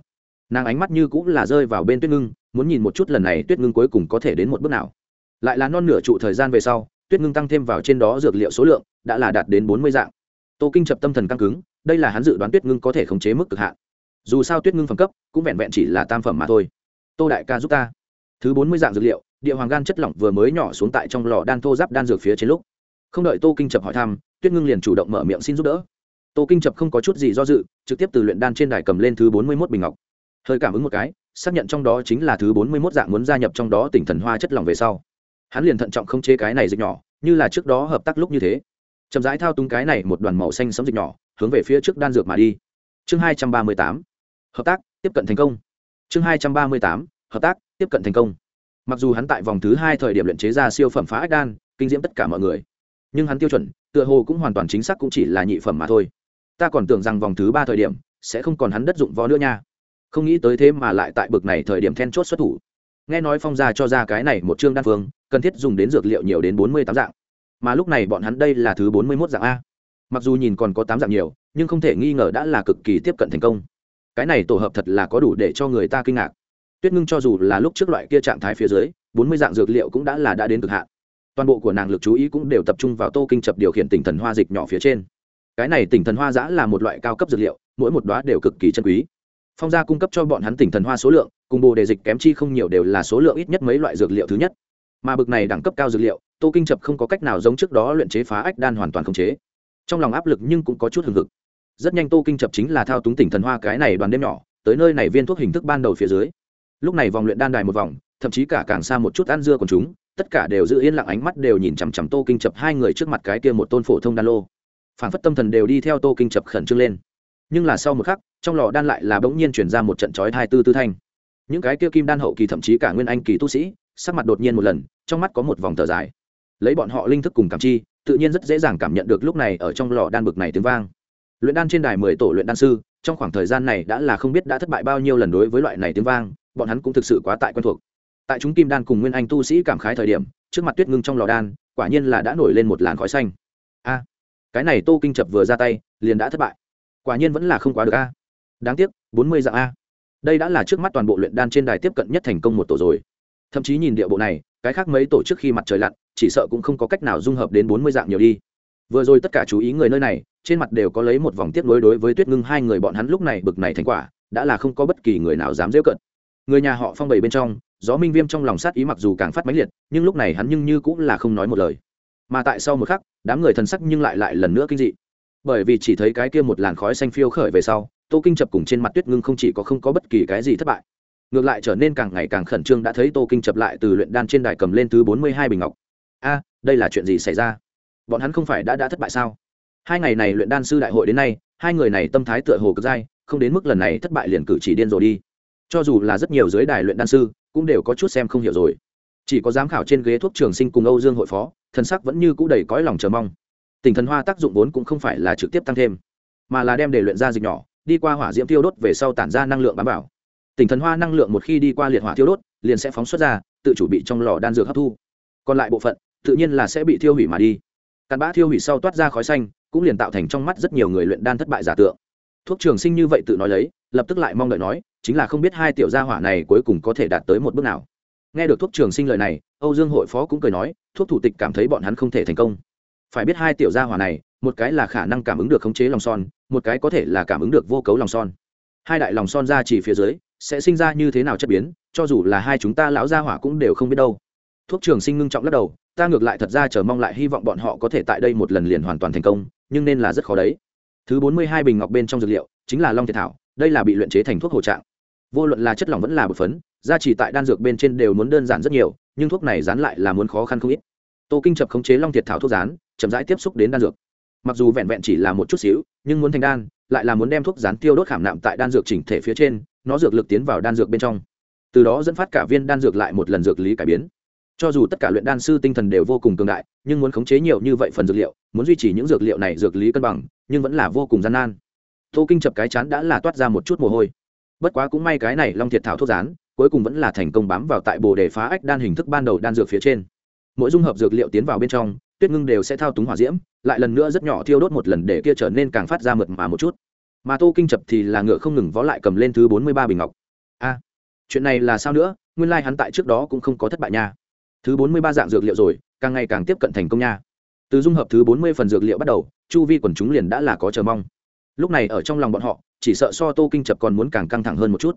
Nàng ánh mắt như cũng là rơi vào bên tuyết ngưng muốn nhìn một chút lần này tuyết ngưng cuối cùng có thể đến một bước nào. Lại là non nửa trụ thời gian về sau, tuyết ngưng tăng thêm vào trên đó dược liệu số lượng, đã là đạt đến bốn mươi dạng. Tô kinh chập tâm thần căng cứng, đây là hắn dự đoán tuyết ngưng có thể khống chế mức cực hạn. Dù sao tuyết ngưng phẩm cấp, cũng vẹn vẹn chỉ là tam phẩm mà thôi. Tô đại ca giúp ta. Thứ bốn mươi dạng dược liệu, địa hoàng gan chất lỏng vừa mới nhỏ xuống tại trong lò đan thô giáp đan dược phía trên lúc. Không đợi tô kinh chập hỏi thăm, tuyết ngưng liền chủ động mở miệng xin giúp đỡ. Tô kinh chập không có chút gì do dự, trực tiếp từ luyện đan trên đài cầm lên thứ bốn mươi mốt bình ngọc. Hơi cảm ứng một cái xác nhận trong đó chính là thứ bốn mươi mốt dạng muốn gia nhập trong đó tỉnh thần hoa chất lỏng về sau. Hắn liền thận trọng không chế cái này dịch nhỏ, như là trước đó hợp tác lúc như thế. Chậm rãi thao túng cái này một đoàn màu xanh sẫm dịch nhỏ, hướng về phía trước đan dược mà đi. Chương hai trăm ba mươi tám. Hợp tác, tiếp cận thành công. Chương hai trăm ba mươi tám. Hợp tác, tiếp cận thành công. Mặc dù hắn tại vòng thứ hai thời điểm luyện chế ra siêu phẩm phá ách đan, kinh diễm tất cả mọi người, nhưng hắn tiêu chuẩn, tựa hồ cũng hoàn toàn chính xác cũng chỉ là nhị phẩm mà thôi. Ta còn tưởng rằng vòng thứ ba thời điểm, sẽ không còn hắn đất dụng võ nữa nha không nghĩ tới thế mà lại tại bực này thời điểm then chốt xuất thủ. Nghe nói phong gia cho ra cái này một chương đan phương, cần thiết dùng đến dược liệu nhiều đến bốn mươi tám dạng. Mà lúc này bọn hắn đây là thứ bốn mươi mốt dạng a. Mặc dù nhìn còn có tám dạng nhiều, nhưng không thể nghi ngờ đã là cực kỳ tiếp cận thành công. Cái này tổ hợp thật là có đủ để cho người ta kinh ngạc. Tuyết ngưng cho dù là lúc trước loại kia trạng thái phía dưới, bốn mươi dạng dược liệu cũng đã là đã đến cực hạn. Toàn bộ của nàng lực chú ý cũng đều tập trung vào tô kinh chập điều khiển tỉnh thần hoa dịch nhỏ phía trên. Cái này tỉnh thần hoa giã là một loại cao cấp dược liệu, mỗi một đoá đều cực kỳ chân quý phong gia cung cấp cho bọn hắn tỉnh thần hoa số lượng, cùng bồ đề dịch kém chi không nhiều đều là số lượng ít nhất mấy loại dược liệu thứ nhất. Mà bực này đẳng cấp cao dược liệu, tô kinh chập không có cách nào giống trước đó luyện chế phá ách đan hoàn toàn khống chế. Trong lòng áp lực nhưng cũng có chút hừng hực. Rất nhanh tô kinh chập chính là thao túng tỉnh thần hoa cái này đoàn đêm nhỏ, tới nơi này viên thuốc hình thức ban đầu phía dưới. Lúc này vòng luyện đan đài một vòng, thậm chí cả càng xa một chút ăn dưa của chúng, tất cả đều giữ yên lặng ánh mắt đều nhìn chằm chằm tô kinh chập hai người trước mặt cái kia một tôn phổ thông đan lô. Phản phất tâm thần đều đi theo tô kinh chập khẩn trương lên. Nhưng là sau một khắc trong lò đan lại là bỗng nhiên chuyển ra một trận chói hai tư tư thanh. Những cái kia kim đan hậu kỳ thậm chí cả nguyên anh kỳ tu sĩ, sắc mặt đột nhiên một lần, trong mắt có một vòng thở dài. Lấy bọn họ linh thức cùng cảm chi, tự nhiên rất dễ dàng cảm nhận được lúc này ở trong lò đan bực này tiếng vang. Luyện đan trên đài mười tổ luyện đan sư, trong khoảng thời gian này đã là không biết đã thất bại bao nhiêu lần đối với loại này tiếng vang, bọn hắn cũng thực sự quá tại quen thuộc. Tại chúng kim đan cùng nguyên anh tu sĩ cảm khái thời điểm, trước mặt tuyết ngưng trong lò đan, quả nhiên là đã nổi lên một làn khói xanh. A, cái này tô kinh chập vừa ra tay, liền đã thất bại. Quả nhiên vẫn là không quá được a đáng tiếc, bốn mươi dạng a. Đây đã là trước mắt toàn bộ luyện đan trên đài tiếp cận nhất thành công một tổ rồi. Thậm chí nhìn địa bộ này, cái khác mấy tổ trước khi mặt trời lặn, chỉ sợ cũng không có cách nào dung hợp đến bốn mươi dạng nhiều đi. Vừa rồi tất cả chú ý người nơi này, trên mặt đều có lấy một vòng tiếp nối đối với tuyết ngưng hai người bọn hắn lúc này bực này thành quả, đã là không có bất kỳ người nào dám dễ cận người nhà họ phong bầy bên trong, gió minh viêm trong lòng sát ý mặc dù càng phát mãnh liệt, nhưng lúc này hắn nhưng như cũng là không nói một lời. Mà tại sau một khắc, đám người thần sắc nhưng lại lại lần nữa kinh dị. Bởi vì chỉ thấy cái kia một làn khói xanh phiêu khởi về sau tô kinh chập cùng trên mặt tuyết ngưng không chỉ có không có bất kỳ cái gì thất bại, ngược lại trở nên càng ngày càng khẩn trương đã thấy tô kinh chập lại từ luyện đan trên đài cầm lên thứ bốn mươi hai bình ngọc. A, đây là chuyện gì xảy ra? Bọn hắn không phải đã đã thất bại sao? Hai ngày này luyện đan sư đại hội đến nay, hai người này tâm thái tựa hồ cực dai, không đến mức lần này thất bại liền cử chỉ điên rồi đi. Cho dù là rất nhiều giới đài luyện đan sư, cũng đều có chút xem không hiểu rồi. Chỉ có giám khảo trên ghế thuốc trường sinh cùng âu dương hội phó, thần sắc vẫn như cũ đầy cõi lòng chờ mong. Tình thần hoa tác dụng vốn cũng không phải là trực tiếp tăng thêm, mà là đem để luyện ra dịch nhỏ đi qua hỏa diễm tiêu đốt về sau tản ra năng lượng bám vào. Tình thần hoa năng lượng một khi đi qua liệt hỏa tiêu đốt, liền sẽ phóng xuất ra, tự chủ bị trong lò đan dược hấp thu. Còn lại bộ phận, tự nhiên là sẽ bị thiêu hủy mà đi. Cặn bã thiêu hủy sau toát ra khói xanh, cũng liền tạo thành trong mắt rất nhiều người luyện đan thất bại giả tượng. Thuốc trường sinh như vậy tự nói lấy, lập tức lại mong đợi nói, chính là không biết hai tiểu gia hỏa này cuối cùng có thể đạt tới một bước nào. Nghe được thuốc trường sinh lời này, âu dương hội phó cũng cười nói, thuốc thủ tịch cảm thấy bọn hắn không thể thành công. Phải biết hai tiểu gia hỏa này một cái là khả năng cảm ứng được khống chế lòng son, một cái có thể là cảm ứng được vô cấu lòng son. Hai đại lòng son ra chỉ phía dưới, sẽ sinh ra như thế nào chất biến, cho dù là hai chúng ta lão gia hỏa cũng đều không biết đâu. Thuốc trường sinh ngưng trọng lắc đầu, ta ngược lại thật ra chờ mong lại hy vọng bọn họ có thể tại đây một lần liền hoàn toàn thành công, nhưng nên là rất khó đấy. Thứ bốn mươi hai bình ngọc bên trong dược liệu, chính là long thiệt thảo, đây là bị luyện chế thành thuốc hồ trạng. Vô luận là chất lỏng vẫn là bột phấn, gia chỉ tại đan dược bên trên đều muốn đơn giản rất nhiều, nhưng thuốc này dán lại là muốn khó khăn không ít. Tô kinh chập khống chế long thiệt thảo thuốc rán chậm rãi tiếp xúc đến đan dược mặc dù vẹn vẹn chỉ là một chút xíu, nhưng muốn thành đan, lại là muốn đem thuốc rán tiêu đốt khảm nạm tại đan dược chỉnh thể phía trên, nó dược lực tiến vào đan dược bên trong. Từ đó dẫn phát cả viên đan dược lại một lần dược lý cải biến. Cho dù tất cả luyện đan sư tinh thần đều vô cùng cường đại, nhưng muốn khống chế nhiều như vậy phần dược liệu, muốn duy trì những dược liệu này dược lý cân bằng, nhưng vẫn là vô cùng gian nan. Tô kinh chập cái chán đã là toát ra một chút mồ hôi. Bất quá cũng may cái này long thiệt thảo thuốc rán cuối cùng vẫn là thành công bám vào tại bồ đề phá ách đan hình thức ban đầu đan dược phía trên. Mỗi dung hợp dược liệu tiến vào bên trong tuyết ngưng đều sẽ thao túng hỏa diễm, lại lần nữa rất nhỏ thiêu đốt một lần để kia trở nên càng phát ra mượt mà một chút. Mà tô kinh chập thì là ngựa không ngừng vó lại cầm lên thứ bốn mươi ba bình ngọc. A à, chuyện này là sao nữa? Nguyên lai hắn tại trước đó cũng không có thất bại nha. Thứ bốn mươi ba dạng dược liệu rồi, càng ngày càng tiếp cận thành công nha. Từ dung hợp thứ bốn mươi phần dược liệu bắt đầu, chu vi quần chúng liền đã là có chờ mong. Lúc này ở trong lòng bọn họ, chỉ sợ so tô kinh chập còn muốn càng căng thẳng hơn một chút.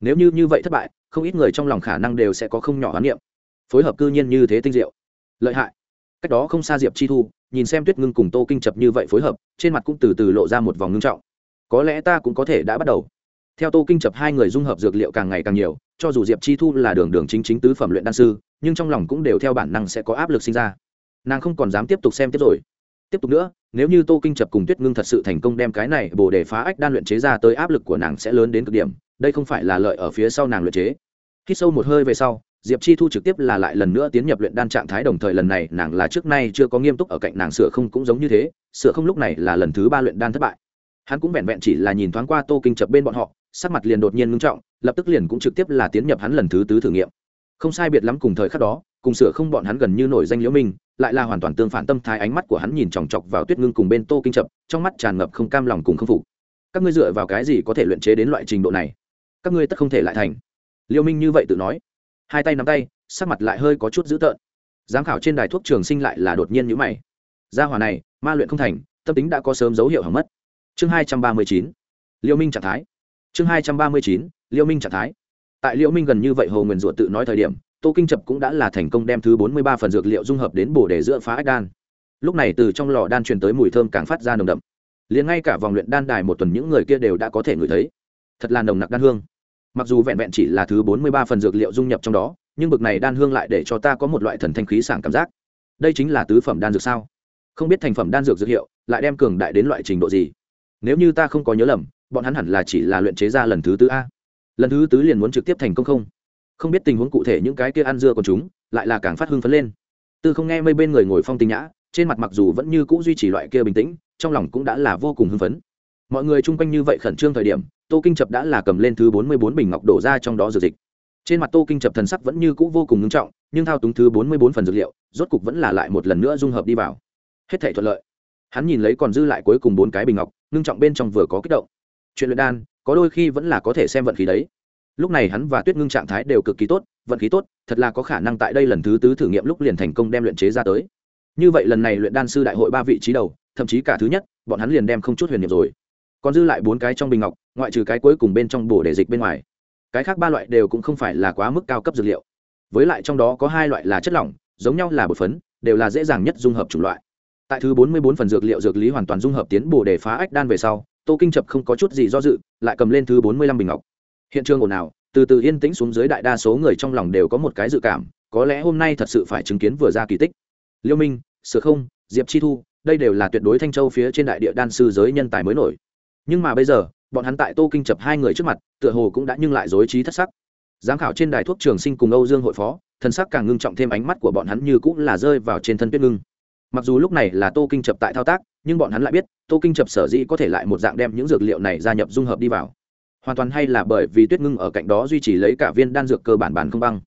Nếu như như vậy thất bại, không ít người trong lòng khả năng đều sẽ có không nhỏ hoán niệm. Phối hợp cư nhiên như thế tinh diệu. Lợi hại cách đó không xa diệp chi thu, nhìn xem tuyết ngưng cùng tô kinh chập như vậy phối hợp, trên mặt cũng từ từ lộ ra một vòng ngưng trọng. Có lẽ ta cũng có thể đã bắt đầu. Theo tô kinh chập hai người dung hợp dược liệu càng ngày càng nhiều, cho dù diệp chi thu là đường đường chính chính tứ phẩm luyện đan sư, nhưng trong lòng cũng đều theo bản năng sẽ có áp lực sinh ra. Nàng không còn dám tiếp tục xem tiếp rồi. Tiếp tục nữa, nếu như tô kinh chập cùng tuyết ngưng thật sự thành công đem cái này bồ để phá ách đan luyện chế ra tới, áp lực của nàng sẽ lớn đến cực điểm, đây không phải là lợi ở phía sau nàng luyện chế. Khi sâu một hơi về sau diệp chi thu trực tiếp là lại lần nữa tiến nhập luyện đan trạng thái đồng thời lần này nàng là trước nay chưa có nghiêm túc ở cạnh nàng sửa không cũng giống như thế, sửa không lúc này là lần thứ ba luyện đan thất bại. Hắn cũng vẹn vẹn chỉ là nhìn thoáng qua tô kinh chập bên bọn họ, sắc mặt liền đột nhiên ngưng trọng, lập tức liền cũng trực tiếp là tiến nhập hắn lần thứ tứ thử nghiệm. Không sai biệt lắm cùng thời khắc đó, cùng sửa không bọn hắn gần như nổi danh liễu minh, lại là hoàn toàn tương phản tâm thái ánh mắt của hắn nhìn chòng chọc vào tuyết ngưng cùng bên tô kinh chập, trong mắt tràn ngập không cam lòng cùng không phục. Các ngươi dựa vào cái gì có thể luyện chế đến loại trình độ này? Các ngươi tất không thể lại thành. Liễu minh như vậy tự nói hai tay nắm tay, sắc mặt lại hơi có chút dữ tợn. Giám khảo trên đài thuốc trường sinh lại là đột nhiên nhíu mày. Gia hỏa này, ma luyện không thành, tâm tính đã có sớm dấu hiệu hỏng mất. Chương hai trăm ba mươi chín, liêu minh trạng thái. Chương hai trăm ba mươi chín, liêu minh trạng thái. Tại liêu minh gần như vậy hồ nguyền ruột tự nói thời điểm, tô kinh chập cũng đã là thành công đem thứ bốn mươi ba phần dược liệu dung hợp đến bổ để giữa phá ách đan. Lúc này từ trong lò đan truyền tới mùi thơm càng phát ra nồng đậm. Liền ngay cả vòng luyện đan đài một tuần những người kia đều đã có thể ngửi thấy. Thật là nồng nặc đan hương mặc dù vẹn vẹn chỉ là thứ bốn mươi ba phần dược liệu dung nhập trong đó, nhưng bực này đan hương lại để cho ta có một loại thần thanh khí sảng cảm giác. Đây chính là tứ phẩm đan dược sao? Không biết thành phẩm đan dược dược hiệu lại đem cường đại đến loại trình độ gì? Nếu như ta không có nhớ lầm, bọn hắn hẳn là chỉ là luyện chế ra lần thứ tư a. Lần thứ tứ liền muốn trực tiếp thành công không? Không biết tình huống cụ thể những cái kia ăn dưa của chúng lại là càng phát hưng phấn lên. Tư không nghe mây bên người ngồi phong tình nhã, trên mặt mặc dù vẫn như cũ duy trì loại kia bình tĩnh, trong lòng cũng đã là vô cùng hưng phấn mọi người chung quanh như vậy khẩn trương thời điểm, tô kinh chập đã là cầm lên thứ bốn mươi bốn bình ngọc đổ ra trong đó dược dịch. Trên mặt tô kinh chập thần sắc vẫn như cũ vô cùng ngưng trọng, nhưng thao túng thứ bốn mươi bốn phần dược liệu, rốt cục vẫn là lại một lần nữa dung hợp đi vào. Hết thể thuận lợi. Hắn nhìn lấy còn dư lại cuối cùng bốn cái bình ngọc, ngưng trọng bên trong vừa có kích động. Chuyện luyện đan, có đôi khi vẫn là có thể xem vận khí đấy. Lúc này hắn và tuyết ngưng trạng thái đều cực kỳ tốt, vận khí tốt, thật là có khả năng tại đây lần thứ tứ thử nghiệm lúc liền thành công đem luyện chế ra tới. Như vậy lần này luyện đan sư đại hội ba vị trí đầu, thậm chí cả thứ nhất, bọn hắn liền đem không chút huyền nhiệm rồi còn dư lại bốn cái trong bình ngọc, ngoại trừ cái cuối cùng bên trong bổ để dịch bên ngoài. Cái khác ba loại đều cũng không phải là quá mức cao cấp dược liệu. Với lại trong đó có hai loại là chất lỏng, giống nhau là bột phấn, đều là dễ dàng nhất dung hợp chủng loại. Tại thứ bốn mươi bốn phần dược liệu dược lý hoàn toàn dung hợp tiến bổ để phá ách đan về sau, tô kinh chập không có chút gì do dự, lại cầm lên thứ bốn mươi lăm bình ngọc. Hiện trường ồn ào, từ từ yên tĩnh xuống dưới đại đa số người trong lòng đều có một cái dự cảm, có lẽ hôm nay thật sự phải chứng kiến vừa ra kỳ tích. Liêu minh sửa không, diệp chi thu, đây đều là tuyệt đối thanh châu phía trên đại địa đan sư giới nhân tài mới nổi nhưng mà bây giờ, bọn hắn tại tô kinh chập hai người trước mặt, tựa hồ cũng đã nhưng lại dối trí thất sắc. Giám khảo trên đài thuốc trường sinh cùng âu dương hội phó thân sắc càng ngưng trọng thêm ánh mắt của bọn hắn như cũng là rơi vào trên thân tuyết ngưng. Mặc dù lúc này là tô kinh chập tại thao tác, nhưng bọn hắn lại biết, tô kinh chập sở dĩ có thể lại một dạng đem những dược liệu này gia nhập dung hợp đi vào. Hoàn toàn hay là bởi vì tuyết ngưng ở cạnh đó duy trì lấy cả viên đan dược cơ bản bản không băng.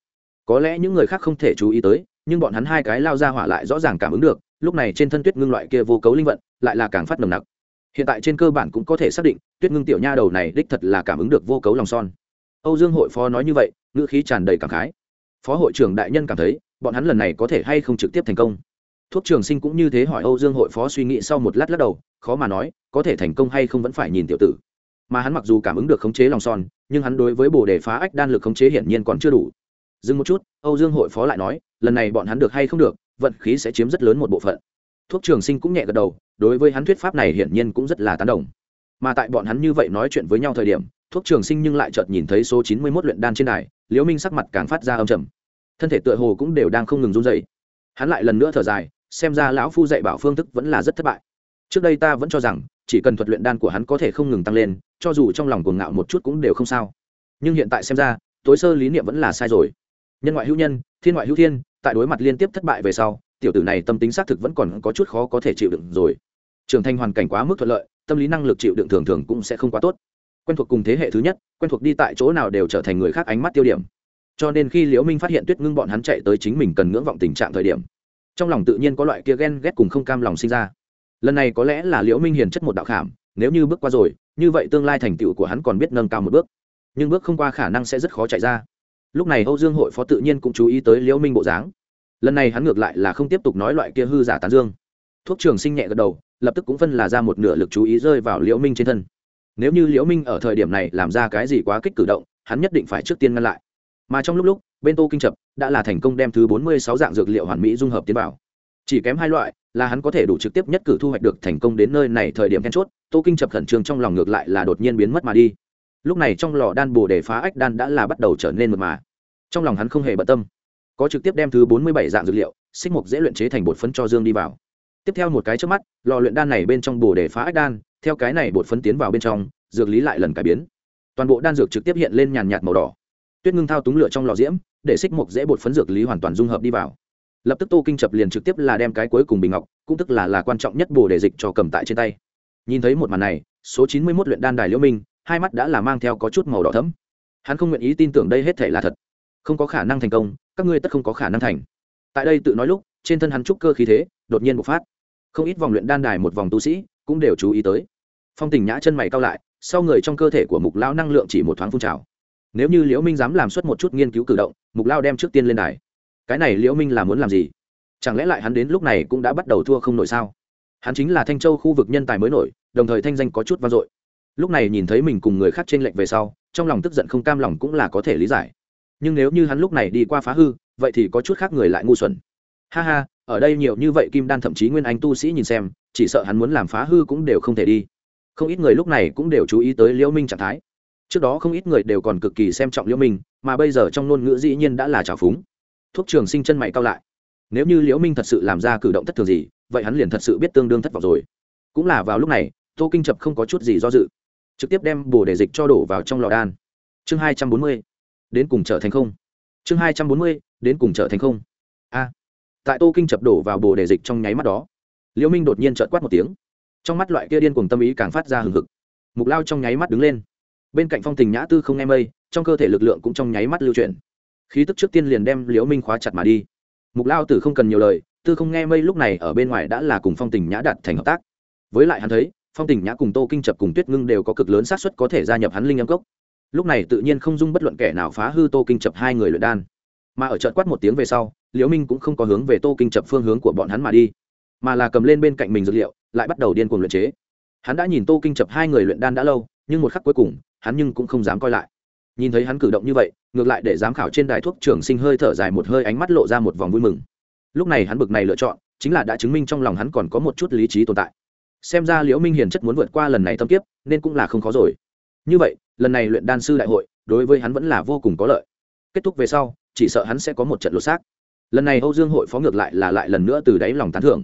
Có lẽ những người khác không thể chú ý tới, nhưng bọn hắn hai cái lao ra hỏa lại rõ ràng cảm ứng được, lúc này trên thân tuyết ngưng loại kia vô cấu linh vận, lại là càng phát nồng nặc hiện tại trên cơ bản cũng có thể xác định, tuyết ngưng tiểu nha đầu này đích thật là cảm ứng được vô cấu lòng son. Âu dương hội phó nói như vậy, ngữ khí tràn đầy cảm khái. Phó hội trưởng đại nhân cảm thấy, bọn hắn lần này có thể hay không trực tiếp thành công? Thuốc trường sinh cũng như thế hỏi âu dương hội phó suy nghĩ sau một lát lắc đầu, khó mà nói, có thể thành công hay không vẫn phải nhìn tiểu tử. Mà hắn mặc dù cảm ứng được khống chế lòng son, nhưng hắn đối với bồ đề phá ách đan lực khống chế hiển nhiên còn chưa đủ. Dừng một chút, âu dương hội phó lại nói, lần này bọn hắn được hay không được, vận khí sẽ chiếm rất lớn một bộ phận thuốc trường sinh cũng nhẹ gật đầu, đối với hắn thuyết pháp này hiển nhiên cũng rất là tán đồng. Mà tại bọn hắn như vậy nói chuyện với nhau thời điểm, thuốc trường sinh nhưng lại chợt nhìn thấy số chín mươi mốt luyện đan trên đài, liễu minh sắc mặt càng phát ra âm trầm. Thân thể tựa hồ cũng đều đang không ngừng run dậy hắn lại lần nữa thở dài, xem ra lão phu dạy bảo phương thức vẫn là rất thất bại. Trước đây ta vẫn cho rằng, chỉ cần thuật luyện đan của hắn có thể không ngừng tăng lên, cho dù trong lòng cuồng ngạo một chút cũng đều không sao. Nhưng hiện tại xem ra, tối sơ lý niệm vẫn là sai rồi. Nhân ngoại hữu nhân, thiên ngoại hữu thiên, tại đối mặt liên tiếp thất bại về sau tiểu tử này tâm tính xác thực vẫn còn có chút khó có thể chịu đựng rồi. Trưởng thành hoàn cảnh quá mức thuận lợi, tâm lý năng lực chịu đựng thường thường cũng sẽ không quá tốt. Quen thuộc cùng thế hệ thứ nhất, quen thuộc đi tại chỗ nào đều trở thành người khác ánh mắt tiêu điểm. Cho nên khi liễu minh phát hiện tuyết ngưng bọn hắn chạy tới chính mình cần ngưỡng vọng tình trạng thời điểm, trong lòng tự nhiên có loại kia ghen ghét cùng không cam lòng sinh ra. Lần này có lẽ là liễu minh hiền chất một đạo khảm, nếu như bước qua rồi, như vậy tương lai thành tựu của hắn còn biết nâng cao một bước. Nhưng bước không qua khả năng sẽ rất khó chạy ra. Lúc này âu dương hội phó tự nhiên cũng chú ý tới liễu minh bộ dáng lần này hắn ngược lại là không tiếp tục nói loại kia hư giả tán dương. Thuốc trường sinh nhẹ gật đầu, lập tức cũng phân là ra một nửa lực chú ý rơi vào liễu minh trên thân. Nếu như liễu minh ở thời điểm này làm ra cái gì quá kích cử động, hắn nhất định phải trước tiên ngăn lại. Mà trong lúc lúc, bên tô kinh chập đã là thành công đem thứ bốn mươi sáu dạng dược liệu hoàn mỹ dung hợp tiến vào. Chỉ kém hai loại là hắn có thể đủ trực tiếp nhất cử thu hoạch được thành công đến nơi này thời điểm then chốt, tô kinh chập khẩn trương trong lòng ngược lại là đột nhiên biến mất mà đi. Lúc này trong lò đan bồ để phá ách đan đã là bắt đầu trở nên mật mà. Trong lòng hắn không hề bận tâm có trực tiếp đem thứ bốn mươi bảy dạng dược liệu, xích mục dễ luyện chế thành bột phấn cho dương đi vào. Tiếp theo một cái trước mắt, lò luyện đan này bên trong bồ để phá ách đan, theo cái này bột phấn tiến vào bên trong, dược lý lại lần cải biến. Toàn bộ đan dược trực tiếp hiện lên nhàn nhạt màu đỏ. Tuyết ngưng thao túng lửa trong lò diễm, để xích mục dễ bột phấn dược lý hoàn toàn dung hợp đi vào. Lập tức tô kinh chập liền trực tiếp là đem cái cuối cùng bình ngọc, cũng tức là là quan trọng nhất bồ để dịch cho cầm tại trên tay. Nhìn thấy một màn này, số chín mươi mốt luyện đan đài liễu minh, hai mắt đã là mang theo có chút màu đỏ thấm hắn không nguyện ý tin tưởng đây hết thể là thật. Không có khả năng thành công các ngươi tất không có khả năng thành. Tại đây tự nói lúc, trên thân hắn trúc cơ khí thế, đột nhiên bộc phát. Không ít vòng luyện đan đài một vòng tu sĩ cũng đều chú ý tới. Phong tình nhã chân mày cao lại, sau người trong cơ thể của mục lao năng lượng chỉ một thoáng phun trào. Nếu như liễu minh dám làm suất một chút nghiên cứu cử động, mục lao đem trước tiên lên đài. Cái này liễu minh là muốn làm gì? Chẳng lẽ lại hắn đến lúc này cũng đã bắt đầu thua không nổi sao? Hắn chính là thanh châu khu vực nhân tài mới nổi, đồng thời thanh danh có chút vang dội. Lúc này nhìn thấy mình cùng người khác trên lệnh về sau, trong lòng tức giận không cam lòng cũng là có thể lý giải nhưng nếu như hắn lúc này đi qua phá hư, vậy thì có chút khác người lại ngu xuẩn. Ha ha, ở đây nhiều như vậy kim đan thậm chí nguyên anh tu sĩ nhìn xem, chỉ sợ hắn muốn làm phá hư cũng đều không thể đi. Không ít người lúc này cũng đều chú ý tới liễu minh trạng thái. Trước đó không ít người đều còn cực kỳ xem trọng liễu minh, mà bây giờ trong ngôn ngữ dĩ nhiên đã là trào phúng. Thuốc trường sinh chân mày cao lại. Nếu như liễu minh thật sự làm ra cử động thất thường gì, vậy hắn liền thật sự biết tương đương thất vọng rồi. Cũng là vào lúc này, tô kinh chập không có chút gì do dự, trực tiếp đem bồ đề dịch cho đổ vào trong lò đan. Chương hai trăm bốn mươi đến cùng trở thành không? Chương hai trăm bốn mươi, đến cùng trở thành không? A. Tại tô kinh chập đổ vào bồ đề dịch trong nháy mắt đó, liễu minh đột nhiên trợn quát một tiếng. Trong mắt loại kia điên cùng tâm ý càng phát ra hừng hực. Mục lao trong nháy mắt đứng lên. Bên cạnh phong tình nhã tư không nghe mây, trong cơ thể lực lượng cũng trong nháy mắt lưu chuyển. Khí tức trước tiên liền đem liễu minh khóa chặt mà đi. Mục lao tử không cần nhiều lời, tư không nghe mây lúc này ở bên ngoài đã là cùng phong tình nhã đạt thành hợp tác. Với lại hắn thấy, phong tình nhã cùng tô kinh chập cùng tuyết ngưng đều có cực lớn xác suất có thể gia nhập hắn linh âm cốc lúc này tự nhiên không dung bất luận kẻ nào phá hư tô kinh chập hai người luyện đan. Mà ở trận quát một tiếng về sau, liễu minh cũng không có hướng về tô kinh chập phương hướng của bọn hắn mà đi, mà là cầm lên bên cạnh mình dược liệu, lại bắt đầu điên cuồng luyện chế. Hắn đã nhìn tô kinh chập hai người luyện đan đã lâu, nhưng một khắc cuối cùng, hắn nhưng cũng không dám coi lại. Nhìn thấy hắn cử động như vậy, ngược lại để giám khảo trên đài thuốc trường sinh hơi thở dài một hơi ánh mắt lộ ra một vòng vui mừng. Lúc này hắn bực này lựa chọn, chính là đã chứng minh trong lòng hắn còn có một chút lý trí tồn tại. Xem ra liễu minh hiền chất muốn vượt qua lần này tâm kiếp, nên cũng là không khó rồi như vậy, lần này luyện đan sư đại hội, đối với hắn vẫn là vô cùng có lợi. Kết thúc về sau, chỉ sợ hắn sẽ có một trận lột xác. Lần này âu dương hội phó ngược lại là lại lần nữa từ đáy lòng tán thưởng.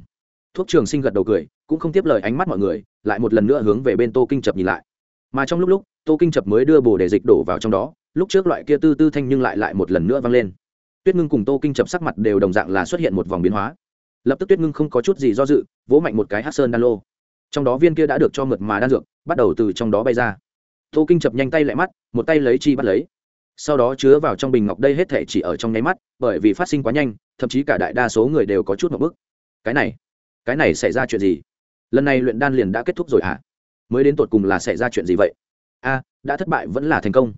Thuốc trường sinh gật đầu cười, cũng không tiếp lời ánh mắt mọi người, lại một lần nữa hướng về bên tô kinh chập nhìn lại. Mà trong lúc lúc, tô kinh chập mới đưa bồ để dịch đổ vào trong đó, lúc trước loại kia tư tư thanh nhưng lại lại một lần nữa vang lên. Tuyết ngưng cùng tô kinh chập sắc mặt đều đồng dạng là xuất hiện một vòng biến hóa. Lập tức tuyết ngưng không có chút gì do dự, vỗ mạnh một cái hát sơn đan lô. Trong đó viên kia đã được cho mượt mà đan dược, bắt đầu từ trong đó bay ra tô kinh chập nhanh tay lại mắt, một tay lấy chi bắt lấy. Sau đó chứa vào trong bình ngọc đây hết thể chỉ ở trong nháy mắt, bởi vì phát sinh quá nhanh, thậm chí cả đại đa số người đều có chút một bức. Cái này cái này xảy ra chuyện gì? Lần này luyện đan liền đã kết thúc rồi hả? À? mới đến tột cùng là xảy ra chuyện gì vậy? A, đã thất bại vẫn là thành công.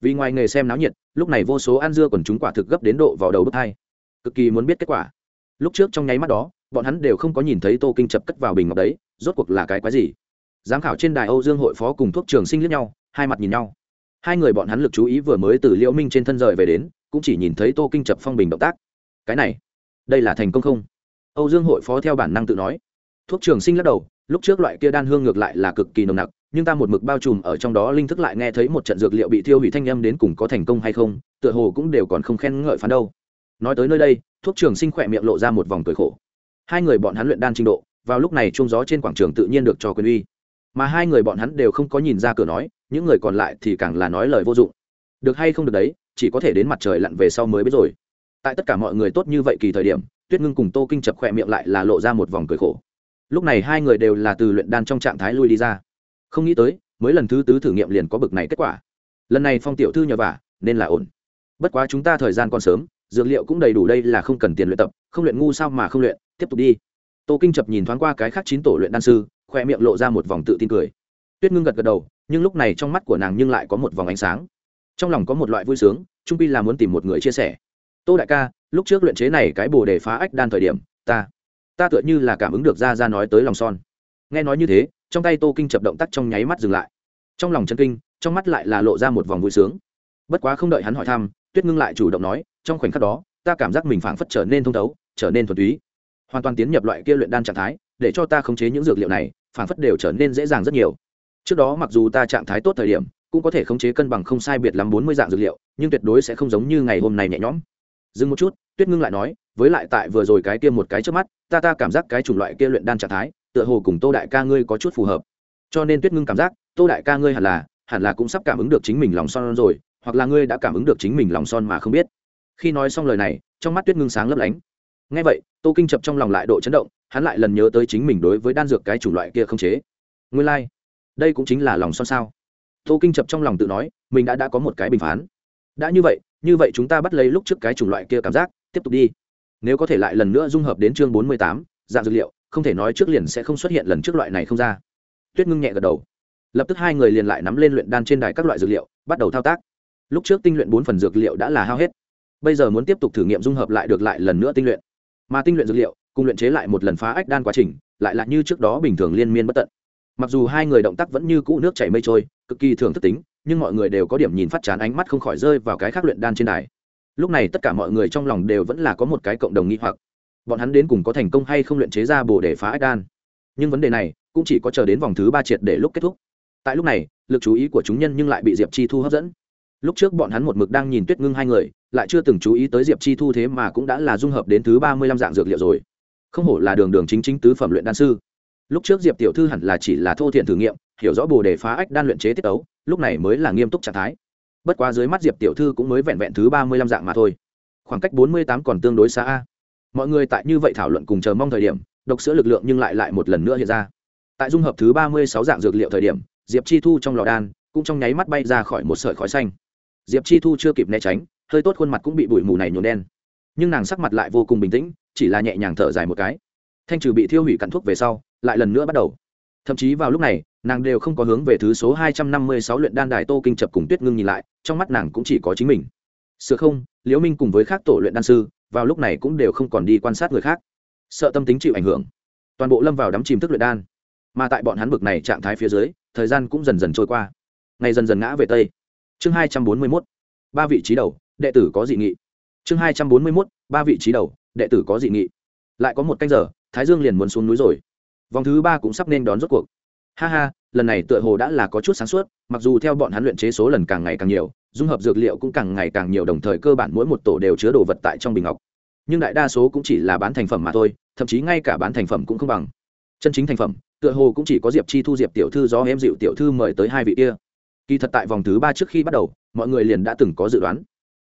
Vì ngoài nghề xem náo nhiệt, lúc này vô số ăn dưa còn chúng quả thực gấp đến độ vào đầu bước hai. Cực kỳ muốn biết kết quả. Lúc trước trong nháy mắt đó, bọn hắn đều không có nhìn thấy tô kinh chập cất vào bình ngọc đấy, rốt cuộc là cái quái gì? Giám khảo trên đài âu dương hội phó cùng thuốc trường sinh liếc nhau hai mặt nhìn nhau. Hai người bọn hắn lực chú ý vừa mới từ liễu minh trên thân rời về đến, cũng chỉ nhìn thấy tô kinh chập phong bình động tác. Cái này, đây là thành công không? Âu dương hội phó theo bản năng tự nói. Thuốc trường sinh lắc đầu, lúc trước loại kia đan hương ngược lại là cực kỳ nồng nặc, nhưng ta một mực bao trùm ở trong đó linh thức lại nghe thấy một trận dược liệu bị thiêu hủy thanh âm đến cùng có thành công hay không, tựa hồ cũng đều còn không khen ngợi phán đâu. Nói tới nơi đây, thuốc trường sinh khỏe miệng lộ ra một vòng cười khổ. Hai người bọn hắn luyện đan trình độ, vào lúc này trung gió trên quảng trường tự nhiên được cho quyền uy mà hai người bọn hắn đều không có nhìn ra cửa nói, những người còn lại thì càng là nói lời vô dụng. Được hay không được đấy, chỉ có thể đến mặt trời lặn về sau mới biết rồi. Tại tất cả mọi người tốt như vậy kỳ thời điểm, tuyết ngưng cùng tô kinh chập khỏe miệng lại là lộ ra một vòng cười khổ. Lúc này hai người đều là từ luyện đan trong trạng thái lui đi ra. Không nghĩ tới, mới lần thứ tứ thử nghiệm liền có bực này kết quả. Lần này phong tiểu thư nhờ vả, nên là ổn. Bất quá chúng ta thời gian còn sớm, dược liệu cũng đầy đủ đây là không cần tiền luyện tập, không luyện ngu sao mà không luyện, tiếp tục đi. Tô kinh chập nhìn thoáng qua cái khác chín tổ luyện đan sư khoe miệng lộ ra một vòng tự tin cười. Tuyết ngưng gật gật đầu, nhưng lúc này trong mắt của nàng nhưng lại có một vòng ánh sáng. Trong lòng có một loại vui sướng trung pi là muốn tìm một người chia sẻ. Tô đại ca, lúc trước luyện chế này cái bồ đề phá ách đan thời điểm, ta ta tựa như là cảm ứng được ra ra nói tới lòng son. Nghe nói như thế, trong tay tô kinh chập động tác trong nháy mắt dừng lại. Trong lòng chân kinh, trong mắt lại là lộ ra một vòng vui sướng. Bất quá không đợi hắn hỏi thăm, tuyết ngưng lại chủ động nói, trong khoảnh khắc đó, ta cảm giác mình phảng phất trở nên thông thấu, trở nên thuần túy. Hoàn toàn tiến nhập loại kia luyện đan trạng thái, để cho ta khống chế những dược liệu này Phản phất đều trở nên dễ dàng rất nhiều. Trước đó mặc dù ta trạng thái tốt thời điểm, cũng có thể khống chế cân bằng không sai biệt lắm bốn mươi dạng dược liệu, nhưng tuyệt đối sẽ không giống như ngày hôm nay nhẹ nhõm. Dừng một chút, tuyết ngưng lại nói, với lại tại vừa rồi cái kia một cái trước mắt, ta ta cảm giác cái chủng loại kia luyện đan trạng thái, tựa hồ cùng tô đại ca ngươi có chút phù hợp. Cho nên tuyết ngưng cảm giác, tô đại ca ngươi hẳn là hẳn là cũng sắp cảm ứng được chính mình lòng son rồi, hoặc là ngươi đã cảm ứng được chính mình lòng son mà không biết. Khi nói xong lời này, trong mắt tuyết ngưng sáng lấp lánh ngay vậy, tô kinh chập trong lòng lại độ chấn động, hắn lại lần nhớ tới chính mình đối với đan dược cái chủng loại kia không chế. Nguyên lai、like. đây cũng chính là lòng son sao. Tô kinh chập trong lòng tự nói, mình đã đã có một cái bình phán. Đã như vậy như vậy chúng ta bắt lấy lúc trước cái chủng loại kia cảm giác, tiếp tục đi. Nếu có thể lại lần nữa dung hợp đến chương bốn mươi tám, dạng dược liệu, không thể nói trước liền sẽ không xuất hiện lần trước loại này không ra. Tuyết ngưng nhẹ gật đầu. Lập tức hai người liền lại nắm lên luyện đan trên đài các loại dược liệu, bắt đầu thao tác. Lúc trước tinh luyện bốn phần dược liệu đã là hao hết. Bây giờ muốn tiếp tục thử nghiệm dung hợp lại được lại lần nữa tinh luyện mà tinh luyện dược liệu, cùng luyện chế lại một lần phá ách đan quá trình, lại là như trước đó bình thường liên miên bất tận. Mặc dù hai người động tác vẫn như cũ nước chảy mây trôi, cực kỳ thường thức tính, nhưng mọi người đều có điểm nhìn phát chán ánh mắt không khỏi rơi vào cái khác luyện đan trên đài. Lúc này tất cả mọi người trong lòng đều vẫn là có một cái cộng đồng nghi hoặc. Bọn hắn đến cùng có thành công hay không luyện chế ra bồ để phá ách đan. Nhưng vấn đề này cũng chỉ có chờ đến vòng thứ ba triệt để lúc kết thúc. Tại lúc này, lực chú ý của chúng nhân nhưng lại bị diệp chi thu hấp dẫn lúc trước bọn hắn một mực đang nhìn tuyết ngưng hai người, lại chưa từng chú ý tới diệp chi thu thế mà cũng đã là dung hợp đến thứ ba mươi lăm dạng dược liệu rồi. Không hổ là đường đường chính chính tứ phẩm luyện đan sư. Lúc trước diệp tiểu thư hẳn là chỉ là thô thiện thử nghiệm, hiểu rõ bồ đề phá ách đan luyện chế tiết ấu lúc này mới là nghiêm túc trạng thái. Bất quá dưới mắt diệp tiểu thư cũng mới vẹn vẹn thứ ba mươi lăm dạng mà thôi. Khoảng cách bốn mươi tám còn tương đối xa a. Mọi người tại như vậy thảo luận cùng chờ mong thời điểm, độc sữa lực lượng nhưng lại lại một lần nữa hiện ra. Tại dung hợp thứ ba mươi sáu dạng dược liệu thời điểm, diệp chi thu trong lò đan cũng trong nháy mắt bay ra khỏi một sợi khói xanh diệp chi thu chưa kịp né tránh hơi tốt khuôn mặt cũng bị bụi mù này nhuộm đen nhưng nàng sắc mặt lại vô cùng bình tĩnh chỉ là nhẹ nhàng thở dài một cái thanh trừ bị thiêu hủy cặn thuốc về sau lại lần nữa bắt đầu thậm chí vào lúc này nàng đều không có hướng về thứ số hai trăm năm mươi sáu luyện đan đài tô kinh chập cùng tuyết ngưng nhìn lại trong mắt nàng cũng chỉ có chính mình sửa không, liễu minh cùng với các tổ luyện đan sư vào lúc này cũng đều không còn đi quan sát người khác. Sợ tâm tính chịu ảnh hưởng. Toàn bộ lâm vào đắm chìm thức luyện đan. Mà tại bọn hắn bực này trạng thái phía dưới, thời gian cũng dần dần trôi qua. Ngày dần dần ngã về tây chương hai trăm bốn mươi mốt, ba vị trí đầu, đệ tử có dị nghị. Chương hai trăm bốn mươi mốt, ba vị trí đầu, đệ tử có dị nghị. Lại có một canh giờ, thái dương liền muốn xuống núi rồi. Vòng thứ ba cũng sắp nên đón rốt cuộc. Ha ha, lần này tựa hồ đã là có chút sáng suốt, mặc dù theo bọn hắn luyện chế số lần càng ngày càng nhiều, dung hợp dược liệu cũng càng ngày càng nhiều, đồng thời cơ bản mỗi một tổ đều chứa đồ vật tại trong bình ngọc. Nhưng đại đa số cũng chỉ là bán thành phẩm mà thôi, thậm chí ngay cả bán thành phẩm cũng không bằng. Chân chính thành phẩm, tựa hồ cũng chỉ có diệp chi thu, diệp tiểu thư do em dịu tiểu thư mời tới hai vị kia kỳ thật tại vòng thứ ba trước khi bắt đầu, mọi người liền đã từng có dự đoán.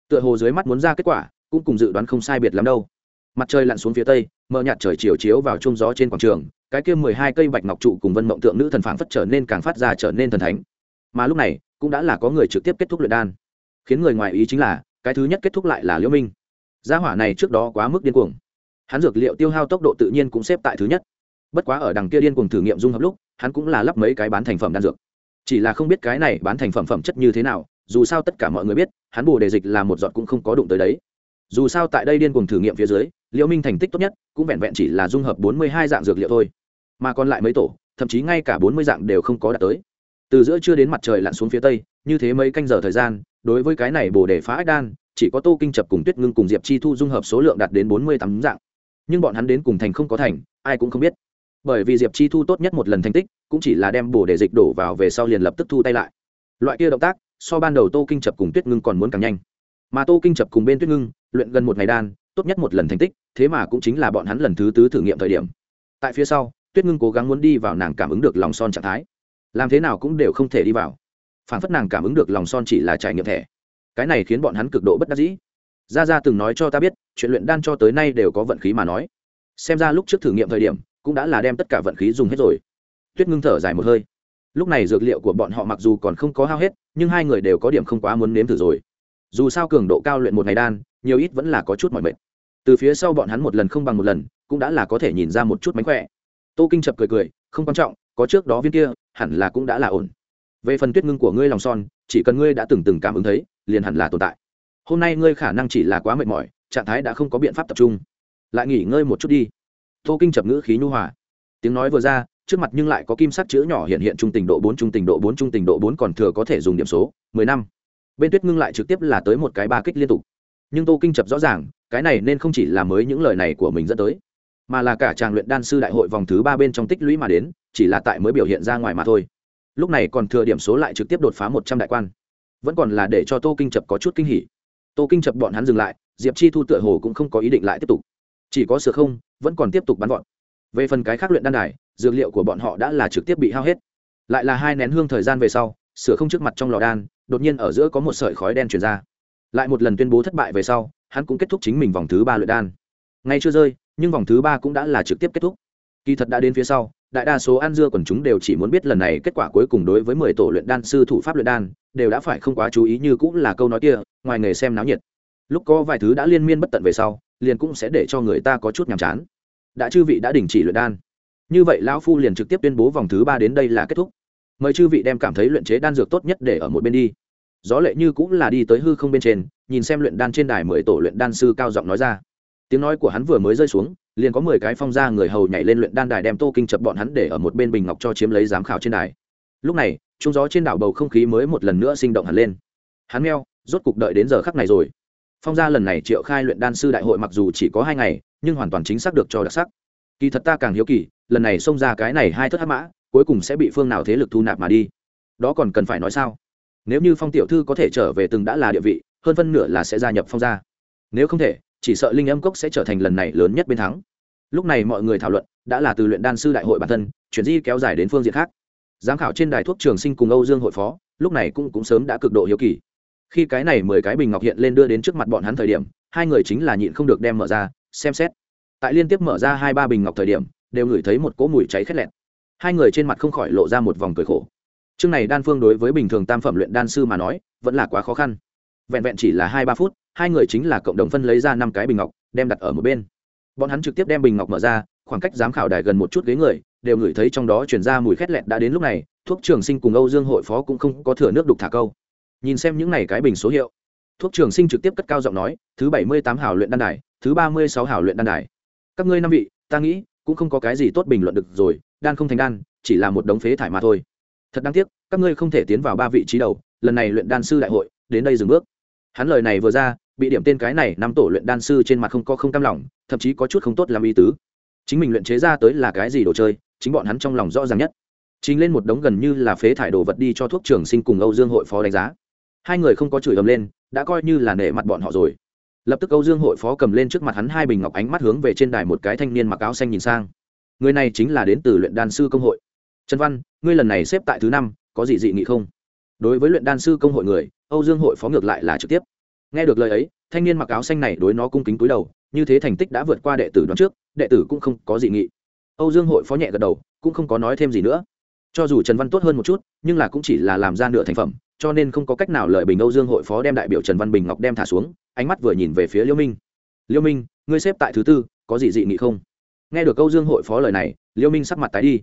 Tựa hồ dưới mắt muốn ra kết quả, cũng cùng dự đoán không sai biệt lắm đâu. Mặt trời lặn xuống phía tây, mờ nhạt trời chiều chiếu vào chung gió trên quảng trường, cái kia mười hai cây bạch ngọc trụ cùng vân mộng tượng nữ thần phản phất trở nên càng phát ra trở nên thần thánh. Mà lúc này, cũng đã là có người trực tiếp kết thúc luyện đan. Khiến người ngoài ý chính là, cái thứ nhất kết thúc lại là liễu minh. Gia hỏa này trước đó quá mức điên cuồng. Hắn dược liệu tiêu hao tốc độ tự nhiên cũng xếp tại thứ nhất. Bất quá ở đằng kia điên cuồng thử nghiệm dung hợp lúc, hắn cũng là lắp mấy cái bán thành phẩm đan dược chỉ là không biết cái này bán thành phẩm phẩm chất như thế nào, dù sao tất cả mọi người biết, hắn bù đề dịch là một giọt cũng không có đụng tới đấy. Dù sao tại đây điên cuồng thử nghiệm phía dưới, liễu minh thành tích tốt nhất cũng vẹn vẹn chỉ là dung hợp bốn mươi hai dạng dược liệu thôi. Mà còn lại mấy tổ, thậm chí ngay cả bốn mươi dạng đều không có đạt tới. Từ giữa trưa đến mặt trời lặn xuống phía tây, như thế mấy canh giờ thời gian, đối với cái này bồ đề phá ách đan, chỉ có tô kinh chập cùng tuyết ngưng cùng diệp chi thu dung hợp số lượng đạt đến bốn mươi tám dạng. Nhưng bọn hắn đến cùng thành không có thành, ai cũng không biết. Bởi vì diệp chi thu tốt nhất một lần thành tích cũng chỉ là đem bồ đề dịch đổ vào về sau liền lập tức thu tay lại. Loại kia động tác, so ban đầu tô kinh chập cùng tuyết ngưng còn muốn càng nhanh. Mà tô kinh chập cùng bên tuyết ngưng, luyện gần một ngày đan, tốt nhất một lần thành tích, thế mà cũng chính là bọn hắn lần thứ tứ thử nghiệm thời điểm. Tại phía sau, tuyết ngưng cố gắng muốn đi vào nàng cảm ứng được lòng son trạng thái. Làm thế nào cũng đều không thể đi vào. Phản phất nàng cảm ứng được lòng son chỉ là trải nghiệm thẻ. Cái này khiến bọn hắn cực độ bất đắc dĩ. Gia gia từng nói cho ta biết, chuyện luyện đan cho tới nay đều có vận khí mà nói. Xem ra lúc trước thử nghiệm thời điểm, cũng đã là đem tất cả vận khí dùng hết rồi tuyết ngưng thở dài một hơi. Lúc này dược liệu của bọn họ mặc dù còn không có hao hết, nhưng hai người đều có điểm không quá muốn nếm thử rồi. Dù sao cường độ cao luyện một ngày đan, nhiều ít vẫn là có chút mọi mệt. Từ phía sau bọn hắn một lần không bằng một lần, cũng đã là có thể nhìn ra một chút mánh khỏe. Tô kinh chập cười cười, không quan trọng, có trước đó viên kia, hẳn là cũng đã là ổn. Về phần tuyết ngưng của ngươi lòng son, chỉ cần ngươi đã từng từng cảm ứng thấy, liền hẳn là tồn tại. Hôm nay ngươi khả năng chỉ là quá mệt mỏi, trạng thái đã không có biện pháp tập trung. Lại nghỉ ngơi một chút đi. Tô kinh chập ngữ khí nhu hòa. Tiếng nói vừa ra trước mặt nhưng lại có kim sắc chữ nhỏ hiện hiện trung tình độ bốn, trung tình độ bốn, trung tình độ bốn còn thừa có thể dùng điểm số, mười năm. Bên tuyết ngưng lại trực tiếp là tới một cái ba kích liên tục. Nhưng tô kinh chập rõ ràng, cái này nên không chỉ là mới những lời này của mình dẫn tới, mà là cả chàng luyện đan sư đại hội vòng thứ ba bên trong tích lũy mà đến, chỉ là tại mới biểu hiện ra ngoài mà thôi. Lúc này còn thừa điểm số lại trực tiếp đột phá một trăm đại quan. Vẫn còn là để cho tô kinh chập có chút kinh hỉ. Tô kinh chập bọn hắn dừng lại, diệp chi thu tựa hồ cũng không có ý định lại tiếp tục. Chỉ có sửa không, vẫn còn tiếp tục bắn gọn về phần cái khác luyện đan đài dược liệu của bọn họ đã là trực tiếp bị hao hết. Lại là hai nén hương thời gian về sau, sửa không trước mặt trong lò đan, đột nhiên ở giữa có một sợi khói đen chuyển ra. Lại một lần tuyên bố thất bại về sau, hắn cũng kết thúc chính mình vòng thứ ba luyện đan. Ngay chưa rơi, nhưng vòng thứ ba cũng đã là trực tiếp kết thúc. Kỳ thật đã đến phía sau, đại đa số ăn dưa còn chúng đều chỉ muốn biết lần này kết quả cuối cùng đối với mười tổ luyện đan sư thủ pháp luyện đan, đều đã phải không quá chú ý như cũng là câu nói kia, ngoài nghề xem náo nhiệt. Lúc có vài thứ đã liên miên bất tận về sau, liền cũng sẽ để cho người ta có chút nhàm chán. Đã chư vị đã đình chỉ luyện đan như vậy lão phu liền trực tiếp tuyên bố vòng thứ ba đến đây là kết thúc. Mời chư vị đem cảm thấy luyện chế đan dược tốt nhất để ở một bên đi. Gió lệ như cũng là đi tới hư không bên trên, nhìn xem luyện đan trên đài mười tổ luyện đan sư cao giọng nói ra. Tiếng nói của hắn vừa mới rơi xuống, liền có mười cái phong ra người hầu nhảy lên luyện đan đài đem tô kinh chập bọn hắn để ở một bên bình ngọc cho chiếm lấy giám khảo trên đài. Lúc này, trung gió trên đảo bầu không khí mới một lần nữa sinh động hẳn lên. Hắn meo, rốt cục đợi đến giờ khắc này rồi. Phong gia lần này triệu khai luyện đan sư đại hội mặc dù chỉ có hai ngày, nhưng hoàn toàn chính xác được cho đặc sắc. Kỳ thật ta càng hiếu kỳ lần này xông ra cái này hai thất hắc mã, cuối cùng sẽ bị phương nào thế lực thu nạp mà đi. Đó còn cần phải nói sao? Nếu như phong tiểu thư có thể trở về từng đã là địa vị, hơn phân nửa là sẽ gia nhập phong gia. Nếu không thể, chỉ sợ linh âm cốc sẽ trở thành lần này lớn nhất bên thắng. Lúc này mọi người thảo luận, đã là từ luyện đan sư đại hội bản thân, chuyển di kéo dài đến phương diện khác. Giám khảo trên đài thuốc trường sinh cùng âu dương hội phó, lúc này cũng cũng sớm đã cực độ hiếu kỳ. Khi cái này mười cái bình ngọc hiện lên đưa đến trước mặt bọn hắn thời điểm, hai người chính là nhịn không được đem mở ra, xem xét. Tại liên tiếp mở ra hai ba bình ngọc thời điểm đều ngửi thấy một cỗ mùi cháy khét lẹt. Hai người trên mặt không khỏi lộ ra một vòng cười khổ. Chương này đan phương đối với bình thường tam phẩm luyện đan sư mà nói, vẫn là quá khó khăn. Vẹn vẹn chỉ là hai ba phút, hai người chính là cộng đồng phân lấy ra năm cái bình ngọc, đem đặt ở một bên. Bọn hắn trực tiếp đem bình ngọc mở ra, khoảng cách giám khảo đài gần một chút ghế người, đều ngửi thấy trong đó chuyển ra mùi khét lẹt đã đến lúc này, thuốc trường sinh cùng âu dương hội phó cũng không có thừa nước đục thả câu. Nhìn xem những này cái bình số hiệu, thuốc trường sinh trực tiếp cất cao giọng nói, thứ bảy mươi tám hảo luyện đan đài, thứ ba mươi sáu hảo luyện đan đài. Các ngươi năm vị, ta nghĩ cũng không có cái gì tốt bình luận được rồi, đan không thành đan, chỉ là một đống phế thải mà thôi. Thật đáng tiếc, các ngươi không thể tiến vào ba vị trí đầu, lần này luyện đan sư đại hội, đến đây dừng bước. Hắn lời này vừa ra, bị điểm tên cái này năm tổ luyện đan sư trên mặt không có không cam lòng, thậm chí có chút không tốt làm ý tứ. Chính mình luyện chế ra tới là cái gì đồ chơi, chính bọn hắn trong lòng rõ ràng nhất. Chính lên một đống gần như là phế thải đồ vật đi cho thuốc trường sinh cùng âu dương hội phó đánh giá. Hai người không có chửi ầm lên, đã coi như là nể mặt bọn họ rồi lập tức âu dương hội phó cầm lên trước mặt hắn hai bình ngọc ánh mắt hướng về trên đài một cái thanh niên mặc áo xanh nhìn sang. Người này chính là đến từ luyện đan sư công hội. Trần văn, ngươi lần này xếp tại thứ năm, có gì dị nghị không? Đối với luyện đan sư công hội người, âu dương hội phó ngược lại là trực tiếp. Nghe được lời ấy, thanh niên mặc áo xanh này đối nó cung kính cúi đầu, như thế thành tích đã vượt qua đệ tử đoán trước, đệ tử cũng không có dị nghị. Âu dương hội phó nhẹ gật đầu, cũng không có nói thêm gì nữa. Cho dù trần văn tốt hơn một chút, nhưng là cũng chỉ là làm ra nửa thành phẩm cho nên không có cách nào lợi bình âu dương hội phó đem đại biểu trần văn bình ngọc đem thả xuống, ánh mắt vừa nhìn về phía liêu minh. Liêu minh, ngươi xếp tại thứ tư, có gì dị nghị không? Nghe được âu dương hội phó lời này, liêu minh sắc mặt tái đi.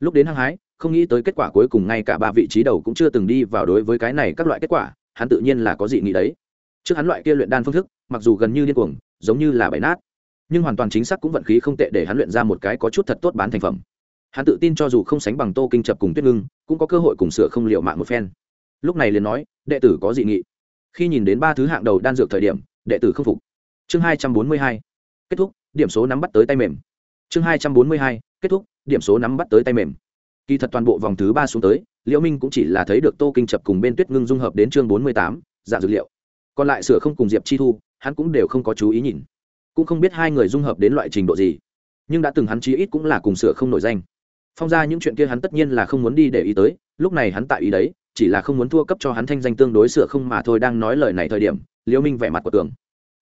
Lúc đến hăng hái, không nghĩ tới kết quả cuối cùng ngay cả ba vị trí đầu cũng chưa từng đi vào đối với cái này các loại kết quả, hắn tự nhiên là có dị nghị đấy. Trước hắn loại kia luyện đan phương thức, mặc dù gần như điên cuồng, giống như là bày nát, nhưng hoàn toàn chính xác cũng vận khí không tệ để hắn luyện ra một cái có chút thật tốt bán thành phẩm. Hắn tự tin cho dù không sánh bằng tô kinh chập cùng tuyết ngưng, cũng có cơ hội cùng sửa không liệu mạng một phen lúc này liền nói, đệ tử có dị nghị. Khi nhìn đến ba thứ hạng đầu đan dược thời điểm, đệ tử không phục. Chương hai trăm bốn mươi hai, kết thúc, điểm số nắm bắt tới tay mềm. Chương hai trăm bốn mươi hai, kết thúc, điểm số nắm bắt tới tay mềm. Kỳ thật toàn bộ vòng thứ ba xuống tới, liễu minh cũng chỉ là thấy được tô kinh chập cùng bên tuyết ngưng dung hợp đến chương bốn mươi tám dạng dược liệu. Còn lại sửa không cùng diệp chi thu, hắn cũng đều không có chú ý nhìn. Cũng không biết hai người dung hợp đến loại trình độ gì, nhưng đã từng hắn chí ít cũng là cùng sửa không nổi danh. Phong ra những chuyện kia hắn tất nhiên là không muốn đi để ý tới, lúc này hắn tại ý đấy chỉ là không muốn thua cấp cho hắn thanh danh tương đối sửa không mà thôi đang nói lời này thời điểm, liễu minh vẻ mặt của tường.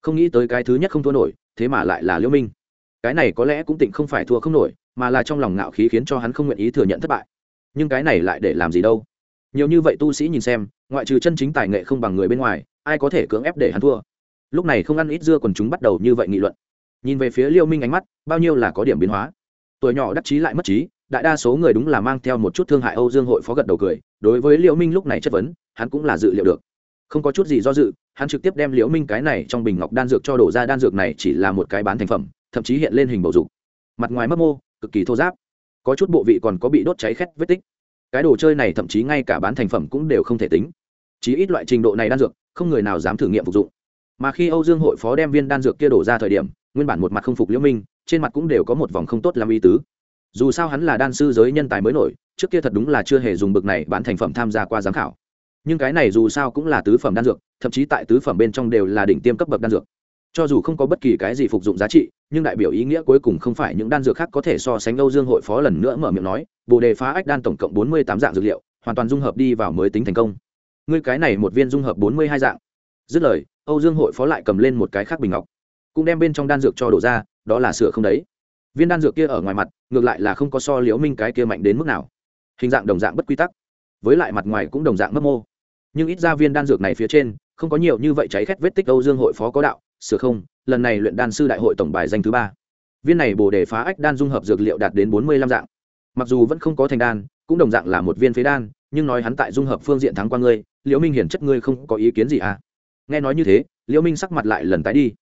Không nghĩ tới cái thứ nhất không thua nổi, thế mà lại là liễu minh. Cái này có lẽ cũng tịnh không phải thua không nổi, mà là trong lòng ngạo khí khiến cho hắn không nguyện ý thừa nhận thất bại. Nhưng cái này lại để làm gì đâu? Nhiều như vậy tu sĩ nhìn xem, ngoại trừ chân chính tài nghệ không bằng người bên ngoài, ai có thể cưỡng ép để hắn thua? Lúc này không ăn ít dưa quần chúng bắt đầu như vậy nghị luận. Nhìn về phía liêu minh ánh mắt, bao nhiêu là có điểm biến hóa. Tuổi nhỏ đắc chí lại mất trí đại đa số người đúng là mang theo một chút thương hại âu dương hội phó gật đầu cười đối với liễu minh lúc này chất vấn hắn cũng là dự liệu được. Không có chút gì do dự hắn trực tiếp đem liễu minh cái này trong bình ngọc đan dược cho đổ ra đan dược này chỉ là một cái bán thành phẩm thậm chí hiện lên hình bầu dục. Mặt ngoài mấp mô cực kỳ thô ráp, có chút bộ vị còn có bị đốt cháy khét vết tích. Cái đồ chơi này thậm chí ngay cả bán thành phẩm cũng đều không thể tính. Chí ít loại trình độ này đan dược không người nào dám thử nghiệm phục dụng. Mà khi âu dương hội phó đem viên đan dược kia đổ ra thời điểm nguyên bản một mặt không phục liễu minh trên mặt cũng đều có một vòng không tốt làm ý tứ dù sao hắn là đan sư giới nhân tài mới nổi, trước kia thật đúng là chưa hề dùng bực này bán thành phẩm tham gia qua giám khảo. Nhưng cái này dù sao cũng là tứ phẩm đan dược, thậm chí tại tứ phẩm bên trong đều là đỉnh tiêm cấp bậc đan dược. Cho dù không có bất kỳ cái gì phục dụng giá trị, nhưng đại biểu ý nghĩa cuối cùng không phải những đan dược khác có thể so sánh âu dương hội phó lần nữa mở miệng nói, bồ đề phá ách đan tổng cộng bốn mươi tám dạng dược liệu, hoàn toàn dung hợp đi vào mới tính thành công. Ngươi cái này một viên dung hợp bốn mươi hai dạng. Dứt lời, âu dương hội phó lại cầm lên một cái khác bình ngọc, cũng đem bên trong đan dược cho đổ ra, đó là sửa không đấy viên đan dược kia ở ngoài mặt, ngược lại là không có so liễu minh cái kia mạnh đến mức nào. Hình dạng đồng dạng bất quy tắc, với lại mặt ngoài cũng đồng dạng mấp mô. Nhưng ít ra viên đan dược này phía trên, không có nhiều như vậy cháy khét vết tích âu dương hội phó có đạo, sửa không, lần này luyện đan sư đại hội tổng bài danh thứ ba. Viên này bồ đề phá ách đan dung hợp dược liệu đạt đến bốn mươi lăm dạng. Mặc dù vẫn không có thành đan, cũng đồng dạng là một viên phế đan, nhưng nói hắn tại dung hợp phương diện thắng qua ngươi, liễu minh hiển chất ngươi không có ý kiến gì à? Nghe nói như thế, liễu minh sắc mặt lại lần tái đi.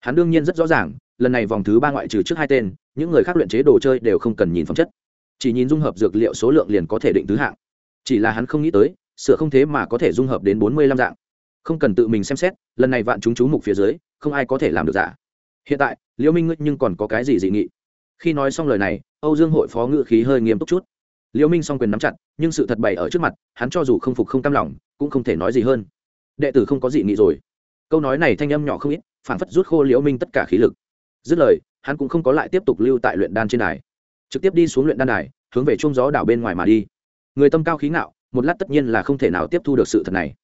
Hắn đương nhiên rất rõ ràng lần này vòng thứ ba ngoại trừ trước hai tên, những người khác luyện chế đồ chơi đều không cần nhìn phẩm chất. Chỉ nhìn dung hợp dược liệu số lượng liền có thể định thứ hạng. Chỉ là hắn không nghĩ tới, sửa không thế mà có thể dung hợp đến bốn mươi lăm dạng. Không cần tự mình xem xét, lần này vạn chúng chú mục phía dưới, không ai có thể làm được giả. Hiện tại, liễu minh ngươi nhưng còn có cái gì dị nghị? Khi nói xong lời này, âu dương hội phó ngự khí hơi nghiêm túc chút. Liễu minh song quyền nắm chặt, nhưng sự thật bày ở trước mặt, hắn cho dù không phục không cam lòng, cũng không thể nói gì hơn. Đệ tử không có dị nghị rồi. Câu nói này thanh âm nhỏ không ít phản phất rút khô liễu minh tất cả khí lực dứt lời, hắn cũng không có lại tiếp tục lưu tại luyện đan trên đài. Trực tiếp đi xuống luyện đan đài, hướng về trung gió đảo bên ngoài mà đi. Người tâm cao khí ngạo, một lát tất nhiên là không thể nào tiếp thu được sự thật này.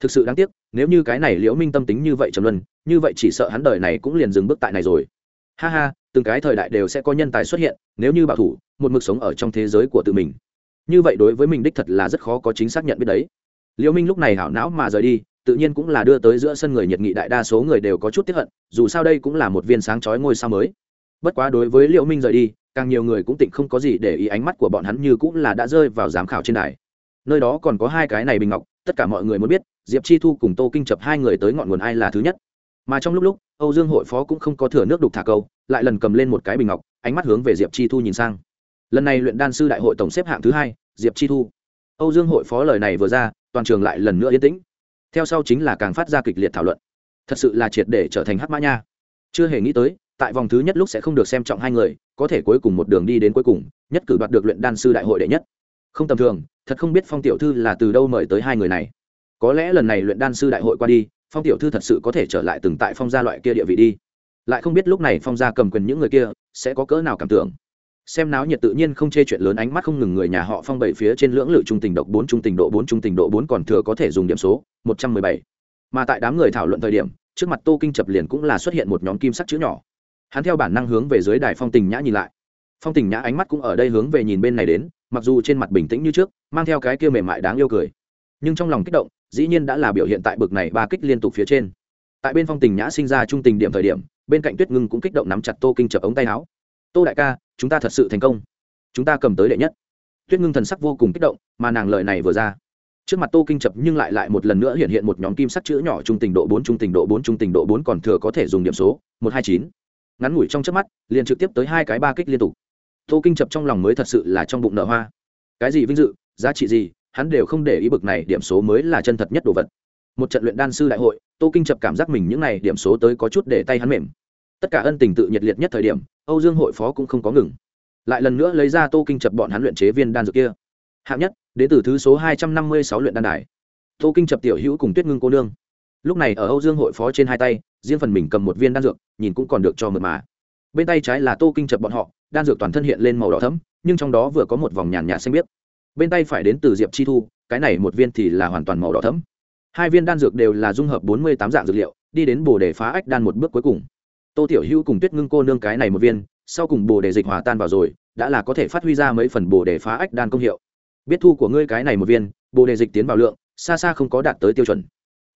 Thực sự đáng tiếc, nếu như cái này liễu minh tâm tính như vậy trầm luân, như vậy chỉ sợ hắn đời này cũng liền dừng bước tại này rồi. Ha ha, từng cái thời đại đều sẽ có nhân tài xuất hiện, nếu như bảo thủ, một mực sống ở trong thế giới của tự mình. Như vậy đối với mình đích thật là rất khó có chính xác nhận biết đấy. Liễu minh lúc này hảo não mà rời đi tự nhiên cũng là đưa tới giữa sân người nhiệt nghị đại đa số người đều có chút tiếp hận, dù sao đây cũng là một viên sáng chói ngôi sao mới. Bất quá đối với liễu minh rời đi, càng nhiều người cũng tịnh không có gì để ý ánh mắt của bọn hắn như cũng là đã rơi vào giám khảo trên đài. Nơi đó còn có hai cái này bình ngọc, tất cả mọi người muốn biết, diệp chi thu cùng tô kinh chập hai người tới ngọn nguồn ai là thứ nhất. Mà trong lúc lúc, âu dương hội phó cũng không có thừa nước đục thả câu, lại lần cầm lên một cái bình ngọc, ánh mắt hướng về diệp chi thu nhìn sang. Lần này luyện đan sư đại hội tổng xếp hạng thứ hai, diệp chi thu. Âu dương hội phó lời này vừa ra, toàn trường lại lần nữa yên tĩnh theo sau chính là càng phát ra kịch liệt thảo luận. Thật sự là triệt để trở thành hắc mã nha. Chưa hề nghĩ tới, tại vòng thứ nhất lúc sẽ không được xem trọng hai người, có thể cuối cùng một đường đi đến cuối cùng, nhất cử đoạt được luyện đan sư đại hội đệ nhất. Không tầm thường, thật không biết phong tiểu thư là từ đâu mời tới hai người này. Có lẽ lần này luyện đan sư đại hội qua đi, phong tiểu thư thật sự có thể trở lại từng tại phong gia loại kia địa vị đi. Lại không biết lúc này phong gia cầm quyền những người kia sẽ có cỡ nào cảm tưởng xem náo nhiệt tự nhiên không chê chuyện lớn, ánh mắt không ngừng người nhà họ phong bảy phía trên lưỡng lự trung tình độ bốn, trung tình độ bốn, trung tình độ bốn còn thừa có thể dùng điểm số, một trăm mười bảy. Mà tại đám người thảo luận thời điểm, trước mặt tô kinh chập liền cũng là xuất hiện một nhóm kim sắc chữ nhỏ. Hắn theo bản năng hướng về dưới đài phong tình nhã nhìn lại. Phong tình nhã ánh mắt cũng ở đây hướng về nhìn bên này đến, mặc dù trên mặt bình tĩnh như trước, mang theo cái kia mềm mại đáng yêu cười. Nhưng trong lòng kích động, dĩ nhiên đã là biểu hiện tại bực này ba kích liên tục phía trên. Tại bên phong tình nhã sinh ra trung tình điểm thời điểm, bên cạnh tuyết ngưng cũng kích động nắm chặt tô kinh chập ống tay áo. Tô đại ca chúng ta thật sự thành công. Chúng ta cầm tới đệ nhất. Tuyết ngưng thần sắc vô cùng kích động, mà nàng lợi này vừa ra. Trước mặt tô kinh chập nhưng lại lại một lần nữa hiện hiện một nhóm kim sắc chữ nhỏ trung tình độ bốn, trung tình độ bốn, trung tình độ bốn còn thừa có thể dùng điểm số, một, hai, chín. Ngắn ngủi trong trước mắt, liền trực tiếp tới hai cái ba kích liên tục. Tô kinh chập trong lòng mới thật sự là trong bụng nợ hoa. Cái gì vinh dự, giá trị gì, hắn đều không để ý bực này điểm số mới là chân thật nhất đồ vật. Một trận luyện đan sư đại hội, tô kinh chập cảm giác mình những n à y điểm số tới có chút để tay hắn mềm tất cả ân tình tự nhiệt liệt nhất thời điểm, âu dương hội phó cũng không có ngừng. Lại lần nữa lấy ra tô kinh chập bọn hắn luyện chế viên đan dược kia. Hạng nhất, đến từ thứ số hai trăm năm mươi sáu luyện đan đài. Tô kinh chập tiểu hữu cùng tuyết ngưng cô nương. Lúc này ở âu dương hội phó trên hai tay, riêng phần mình cầm một viên đan dược, nhìn cũng còn được cho mượt mà. Bên tay trái là tô kinh chập bọn họ, đan dược toàn thân hiện lên màu đỏ thấm nhưng trong đó vừa có một vòng nhàn nhạt xanh biếc. Bên tay phải đến từ diệp chi thu, cái này một viên thì là hoàn toàn màu đỏ thấm hai viên đan dược đều là dung hợp bốn mươi tám dạng dược liệu, đi đến bồ đề phá ách đan một bước cuối cùng tô tiểu hữu cùng tuyết ngưng cô nương cái này một viên, sau cùng bồ đề dịch hòa tan vào rồi, đã là có thể phát huy ra mấy phần bồ đề phá ách đan công hiệu. Biết thu của ngươi cái này một viên, bồ đề dịch tiến vào lượng, xa xa không có đạt tới tiêu chuẩn.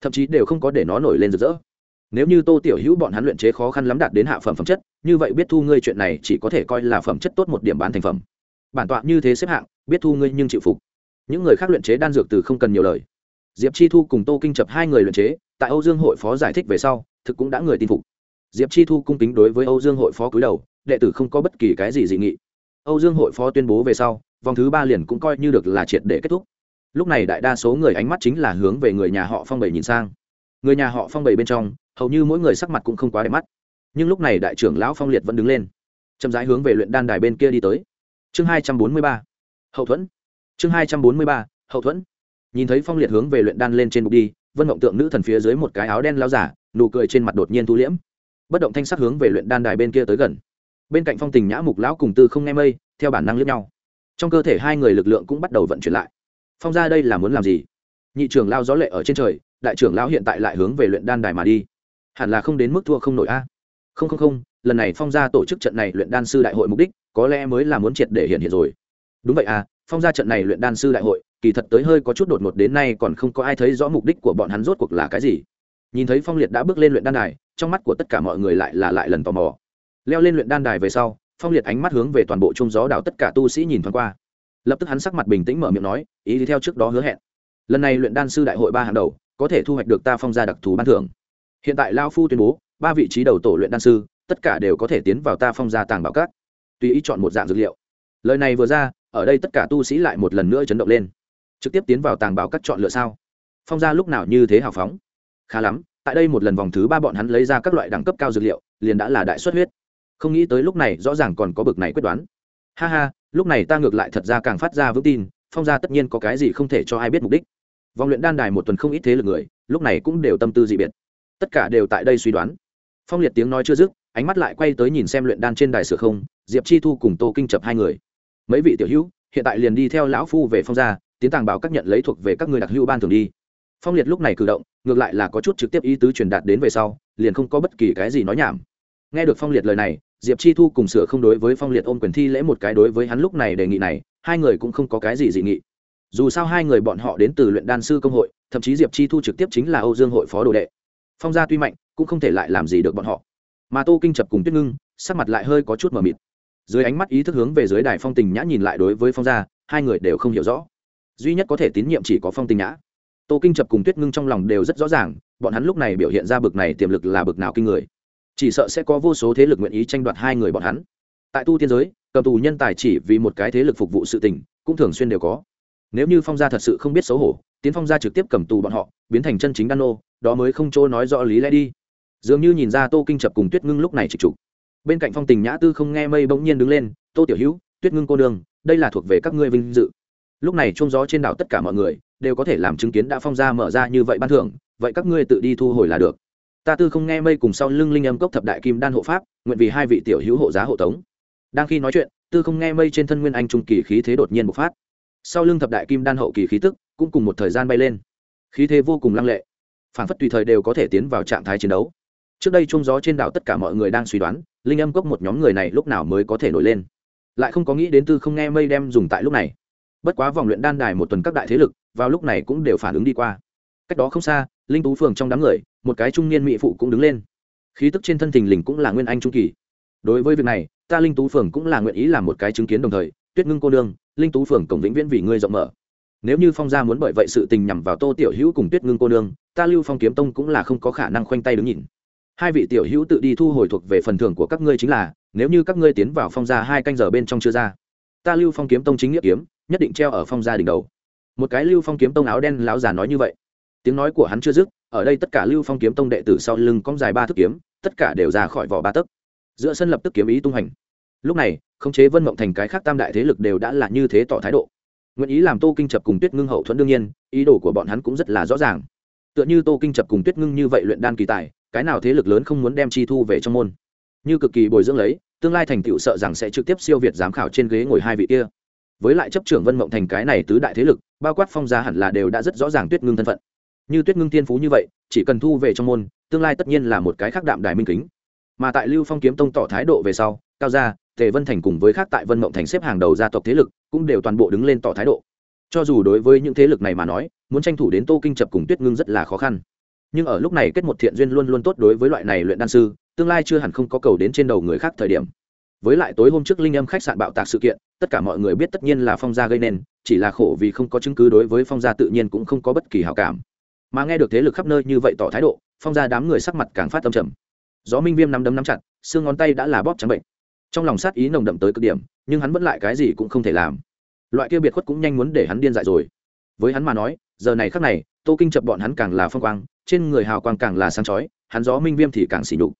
Thậm chí đều không có để nó nổi lên rực rỡ. Nếu như tô tiểu hữu bọn hắn luyện chế khó khăn lắm đạt đến hạ phẩm phẩm chất, như vậy biết thu ngươi chuyện này chỉ có thể coi là phẩm chất tốt một điểm bán thành phẩm. Bản tọa như thế xếp hạng, biết thu ngươi nhưng chịu phục. Những người khác luyện chế đan dược từ không cần nhiều lời. Diệp chi thu cùng tô kinh chập hai người luyện chế, tại âu dương hội phó giải thích về sau, thực cũng đã người tin phục diệp chi thu cung kính đối với âu dương hội phó cúi đầu, đệ tử không có bất kỳ cái gì dị nghị. Âu dương hội phó tuyên bố về sau, vòng thứ ba liền cũng coi như được là triệt để kết thúc. Lúc này đại đa số người ánh mắt chính là hướng về người nhà họ phong bảy nhìn sang. Người nhà họ phong bảy bên trong, hầu như mỗi người sắc mặt cũng không quá đẹp mắt. Nhưng lúc này đại trưởng lão phong liệt vẫn đứng lên, chậm rãi hướng về luyện đan đài bên kia đi tới. Chương hai trăm bốn mươi ba, hậu thuẫn. Chương hai trăm bốn mươi ba, hậu thuẫn. Nhìn thấy phong liệt hướng về luyện đan lên trên bục đi, vân mộng tượng nữ thần phía dưới một cái áo đen lao giả, nụ cười trên mặt đột nhiên thu liễm bất động thanh sắc hướng về luyện đan đài bên kia tới gần. Bên cạnh phong tình nhã mục lão cùng tư không nghe mây, theo bản năng lướt nhau. Trong cơ thể hai người lực lượng cũng bắt đầu vận chuyển lại. Phong ra đây là muốn làm gì? Nhị trưởng lao gió lệ ở trên trời, đại trưởng lao hiện tại lại hướng về luyện đan đài mà đi. Hẳn là không đến mức thua không nổi a. Không không không, lần này phong gia tổ chức trận này luyện đan sư đại hội mục đích, có lẽ mới là muốn triệt để hiện hiện rồi. Đúng vậy à phong gia trận này luyện đan sư đại hội, kỳ thật tới hơi có chút đột ngột đến nay còn không có ai thấy rõ mục đích của bọn hắn rốt cuộc là cái gì. Nhìn thấy phong liệt đã bước lên luyện đan đài trong mắt của tất cả mọi người lại là lại lần tò mò. Leo lên luyện đan đài về sau, phong liệt ánh mắt hướng về toàn bộ trung gió đảo tất cả tu sĩ nhìn thoáng qua. Lập tức hắn sắc mặt bình tĩnh mở miệng nói, ý thì theo trước đó hứa hẹn. Lần này luyện đan sư đại hội ba hàng đầu, có thể thu hoạch được ta phong gia đặc thù ban thưởng. Hiện tại lao phu tuyên bố, ba vị trí đầu tổ luyện đan sư, tất cả đều có thể tiến vào ta phong gia tàng bảo cát tùy ý chọn một dạng dược liệu. Lời này vừa ra, ở đây tất cả tu sĩ lại một lần nữa chấn động lên. Trực tiếp tiến vào tàng bảo cát chọn lựa sao? Phong gia lúc nào như thế hào phóng? Khá lắm tại đây một lần vòng thứ ba bọn hắn lấy ra các loại đẳng cấp cao dược liệu, liền đã là đại xuất huyết. Không nghĩ tới lúc này rõ ràng còn có bực này quyết đoán. Ha ha, lúc này ta ngược lại thật ra càng phát ra vững tin, phong gia tất nhiên có cái gì không thể cho ai biết mục đích. Vòng luyện đan đài một tuần không ít thế lực người, lúc này cũng đều tâm tư dị biệt. Tất cả đều tại đây suy đoán. Phong liệt tiếng nói chưa dứt, ánh mắt lại quay tới nhìn xem luyện đan trên đài sửa không, diệp chi thu cùng tô kinh chập hai người. Mấy vị tiểu hữu, hiện tại liền đi theo lão phu về phong gia, tiến tàng bảo các nhận lấy thuộc về các người đặc hữu ban thường đi phong liệt lúc này cử động, ngược lại là có chút trực tiếp ý tứ truyền đạt đến về sau, liền không có bất kỳ cái gì nói nhảm. Nghe được phong liệt lời này, diệp chi thu cùng sửa không đối với phong liệt ôm quyền thi lễ một cái đối với hắn lúc này đề nghị này, hai người cũng không có cái gì dị nghị. Dù sao hai người bọn họ đến từ luyện đan sư công hội, thậm chí diệp chi thu trực tiếp chính là âu dương hội phó đồ đệ. Phong gia tuy mạnh, cũng không thể lại làm gì được bọn họ. Mà tô kinh chập cùng tuyết ngưng, sắc mặt lại hơi có chút mờ mịt. Dưới ánh mắt ý thức hướng về dưới đài phong tình nhã nhìn lại đối với phong gia, hai người đều không hiểu rõ. Duy nhất có thể tín nhiệm chỉ có phong tình nhã tô kinh chập cùng tuyết ngưng trong lòng đều rất rõ ràng bọn hắn lúc này biểu hiện ra bực này tiềm lực là bực nào kinh người. Chỉ sợ sẽ có vô số thế lực nguyện ý tranh đoạt hai người bọn hắn. Tại tu tiên giới cầm tù nhân tài chỉ vì một cái thế lực phục vụ sự tình cũng thường xuyên đều có. Nếu như phong gia thật sự không biết xấu hổ tiến phong gia trực tiếp cầm tù bọn họ biến thành chân chính đan nô đó mới không chỗ nói rõ lý lẽ đi. Dường như nhìn ra tô kinh chập cùng tuyết ngưng lúc này trực trục bên cạnh phong tình nhã tư không nghe mây bỗng nhiên đứng lên tô tiểu hữu tuyết ngưng cô đường, đây là thuộc về các ngươi vinh dự lúc này chuông gió trên đảo tất cả mọi người đều có thể làm chứng kiến đã phong ra mở ra như vậy ban thưởng, vậy các ngươi tự đi thu hồi là được. Ta tư không nghe mây cùng sau lưng linh âm cốc thập đại kim đan hộ pháp, nguyện vì hai vị tiểu hữu hộ giá hộ tống. Đang khi nói chuyện, tư không nghe mây trên thân nguyên anh trung kỳ khí thế đột nhiên bộc phát. Sau lưng thập đại kim đan hậu kỳ khí tức cũng cùng một thời gian bay lên. Khí thế vô cùng lăng lệ, phản phất tùy thời đều có thể tiến vào trạng thái chiến đấu. Trước đây trung gió trên đảo tất cả mọi người đang suy đoán, linh âm cốc một nhóm người này lúc nào mới có thể nổi lên. Lại không có nghĩ đến tư không nghe mây đem dùng tại lúc này bất quá vòng luyện đan đài một tuần các đại thế lực vào lúc này cũng đều phản ứng đi qua. Cách đó không xa, linh tú phường trong đám người, một cái trung niên mỹ phụ cũng đứng lên. Khí tức trên thân thình lình cũng là nguyên anh trung kỳ. Đối với việc này, ta linh tú phường cũng là nguyện ý làm một cái chứng kiến đồng thời, tuyết ngưng cô đương linh tú phường cổng vĩnh viễn vì ngươi rộng mở. Nếu như phong gia muốn bởi vậy sự tình nhằm vào tô tiểu hữu cùng tuyết ngưng cô nương, ta lưu phong kiếm tông cũng là không có khả năng khoanh tay đứng nhìn. Hai vị tiểu hữu tự đi thu hồi thuộc về phần thưởng của các ngươi chính là, nếu như các ngươi tiến vào phong gia hai canh giờ bên trong chưa ra, ta lưu phong kiếm tông chính nghĩa kiếm nhất định treo ở phong gia đỉnh đầu. Một cái lưu phong kiếm tông áo đen lão già nói như vậy. Tiếng nói của hắn chưa dứt, ở đây tất cả lưu phong kiếm tông đệ tử sau lưng cong dài ba thước kiếm, tất cả đều ra khỏi vỏ ba tấc. Giữa sân lập tức kiếm ý tung hành. Lúc này, khống chế vân mộng thành cái khác tam đại thế lực đều đã là như thế tỏ thái độ. Nguyện ý làm tô kinh chập cùng tuyết ngưng hậu thuẫn đương nhiên, ý đồ của bọn hắn cũng rất là rõ ràng. Tựa như tô kinh chập cùng tuyết ngưng như vậy luyện đan kỳ tài, cái nào thế lực lớn không muốn đem chi thu về trong môn? Như cực kỳ bồi dưỡng lấy, tương lai thành tựu sợ rằng sẽ trực tiếp siêu việt giám khảo trên ghế ngồi hai vị kia với lại chấp trưởng vân mộng thành cái này tứ đại thế lực, bao quát phong gia hẳn là đều đã rất rõ ràng tuyết ngưng thân phận. Như tuyết ngưng tiên phú như vậy, chỉ cần thu về trong môn, tương lai tất nhiên là một cái khác đạm đài minh kính. Mà tại lưu phong kiếm tông tỏ thái độ về sau, cao gia, tề vân thành cùng với khác tại vân mộng thành xếp hàng đầu gia tộc thế lực, cũng đều toàn bộ đứng lên tỏ thái độ. Cho dù đối với những thế lực này mà nói, muốn tranh thủ đến tô kinh chập cùng tuyết ngưng rất là khó khăn. Nhưng ở lúc này kết một thiện duyên luôn luôn tốt đối với loại này luyện đan sư, tương lai chưa hẳn không có cầu đến trên đầu người khác thời điểm với lại tối hôm trước linh âm khách sạn bạo tạc sự kiện, tất cả mọi người biết tất nhiên là phong gia gây nên, chỉ là khổ vì không có chứng cứ đối với phong gia tự nhiên cũng không có bất kỳ hào cảm. Mà nghe được thế lực khắp nơi như vậy tỏ thái độ, phong gia đám người sắc mặt càng phát tâm trầm. Gió minh viêm nắm đấm nắm chặt, xương ngón tay đã là bóp trắng bệnh. Trong lòng sát ý nồng đậm tới cực điểm, nhưng hắn vẫn lại cái gì cũng không thể làm. Loại kia biệt khuất cũng nhanh muốn để hắn điên dại rồi. Với hắn mà nói, giờ này khắc này, tô kinh chập bọn hắn càng là phong quang, trên người hào quang càng là sáng chói, hắn gió minh viêm thì càng xỉ nhục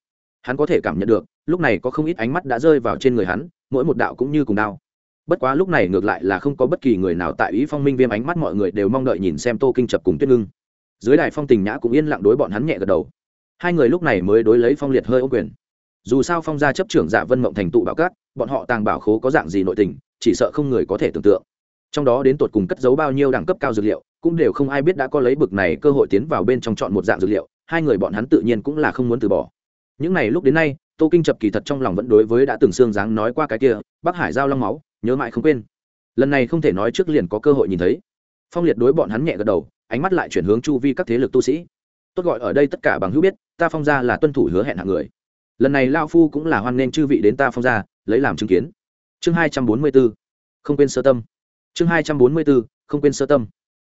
hắn có thể cảm nhận được, lúc này có không ít ánh mắt đã rơi vào trên người hắn, mỗi một đạo cũng như cùng đao. Bất quá lúc này ngược lại là không có bất kỳ người nào tại ý phong minh viêm ánh mắt mọi người đều mong đợi nhìn xem tô kinh chập cùng tuyết ngưng. Dưới đài phong tình nhã cũng yên lặng đối bọn hắn nhẹ gật đầu. Hai người lúc này mới đối lấy phong liệt hơi ô quyền. Dù sao phong gia chấp trưởng giả vân mộng thành tụ bảo cát bọn họ tàng bảo khố có dạng gì nội tình, chỉ sợ không người có thể tưởng tượng. Trong đó đến tột cùng cất giấu bao nhiêu đẳng cấp cao dược liệu, cũng đều không ai biết đã có lấy bực này cơ hội tiến vào bên trong chọn một dạng dược liệu, hai người bọn hắn tự nhiên cũng là không muốn từ bỏ những này lúc đến nay, tô kinh chập kỳ thật trong lòng vẫn đối với đã từng xương dáng nói qua cái kia, bắc hải giao long máu, nhớ mãi không quên. Lần này không thể nói trước liền có cơ hội nhìn thấy. Phong liệt đối bọn hắn nhẹ gật đầu, ánh mắt lại chuyển hướng chu vi các thế lực tu sĩ. Tốt gọi ở đây tất cả bằng hữu biết, ta phong ra là tuân thủ hứa hẹn hạng người. Lần này lao phu cũng là hoan nghênh chư vị đến ta phong ra lấy làm chứng kiến. Chương hai trăm bốn mươi b ố không quên sơ tâm. Chương hai trăm bốn mươi b ố không quên sơ tâm.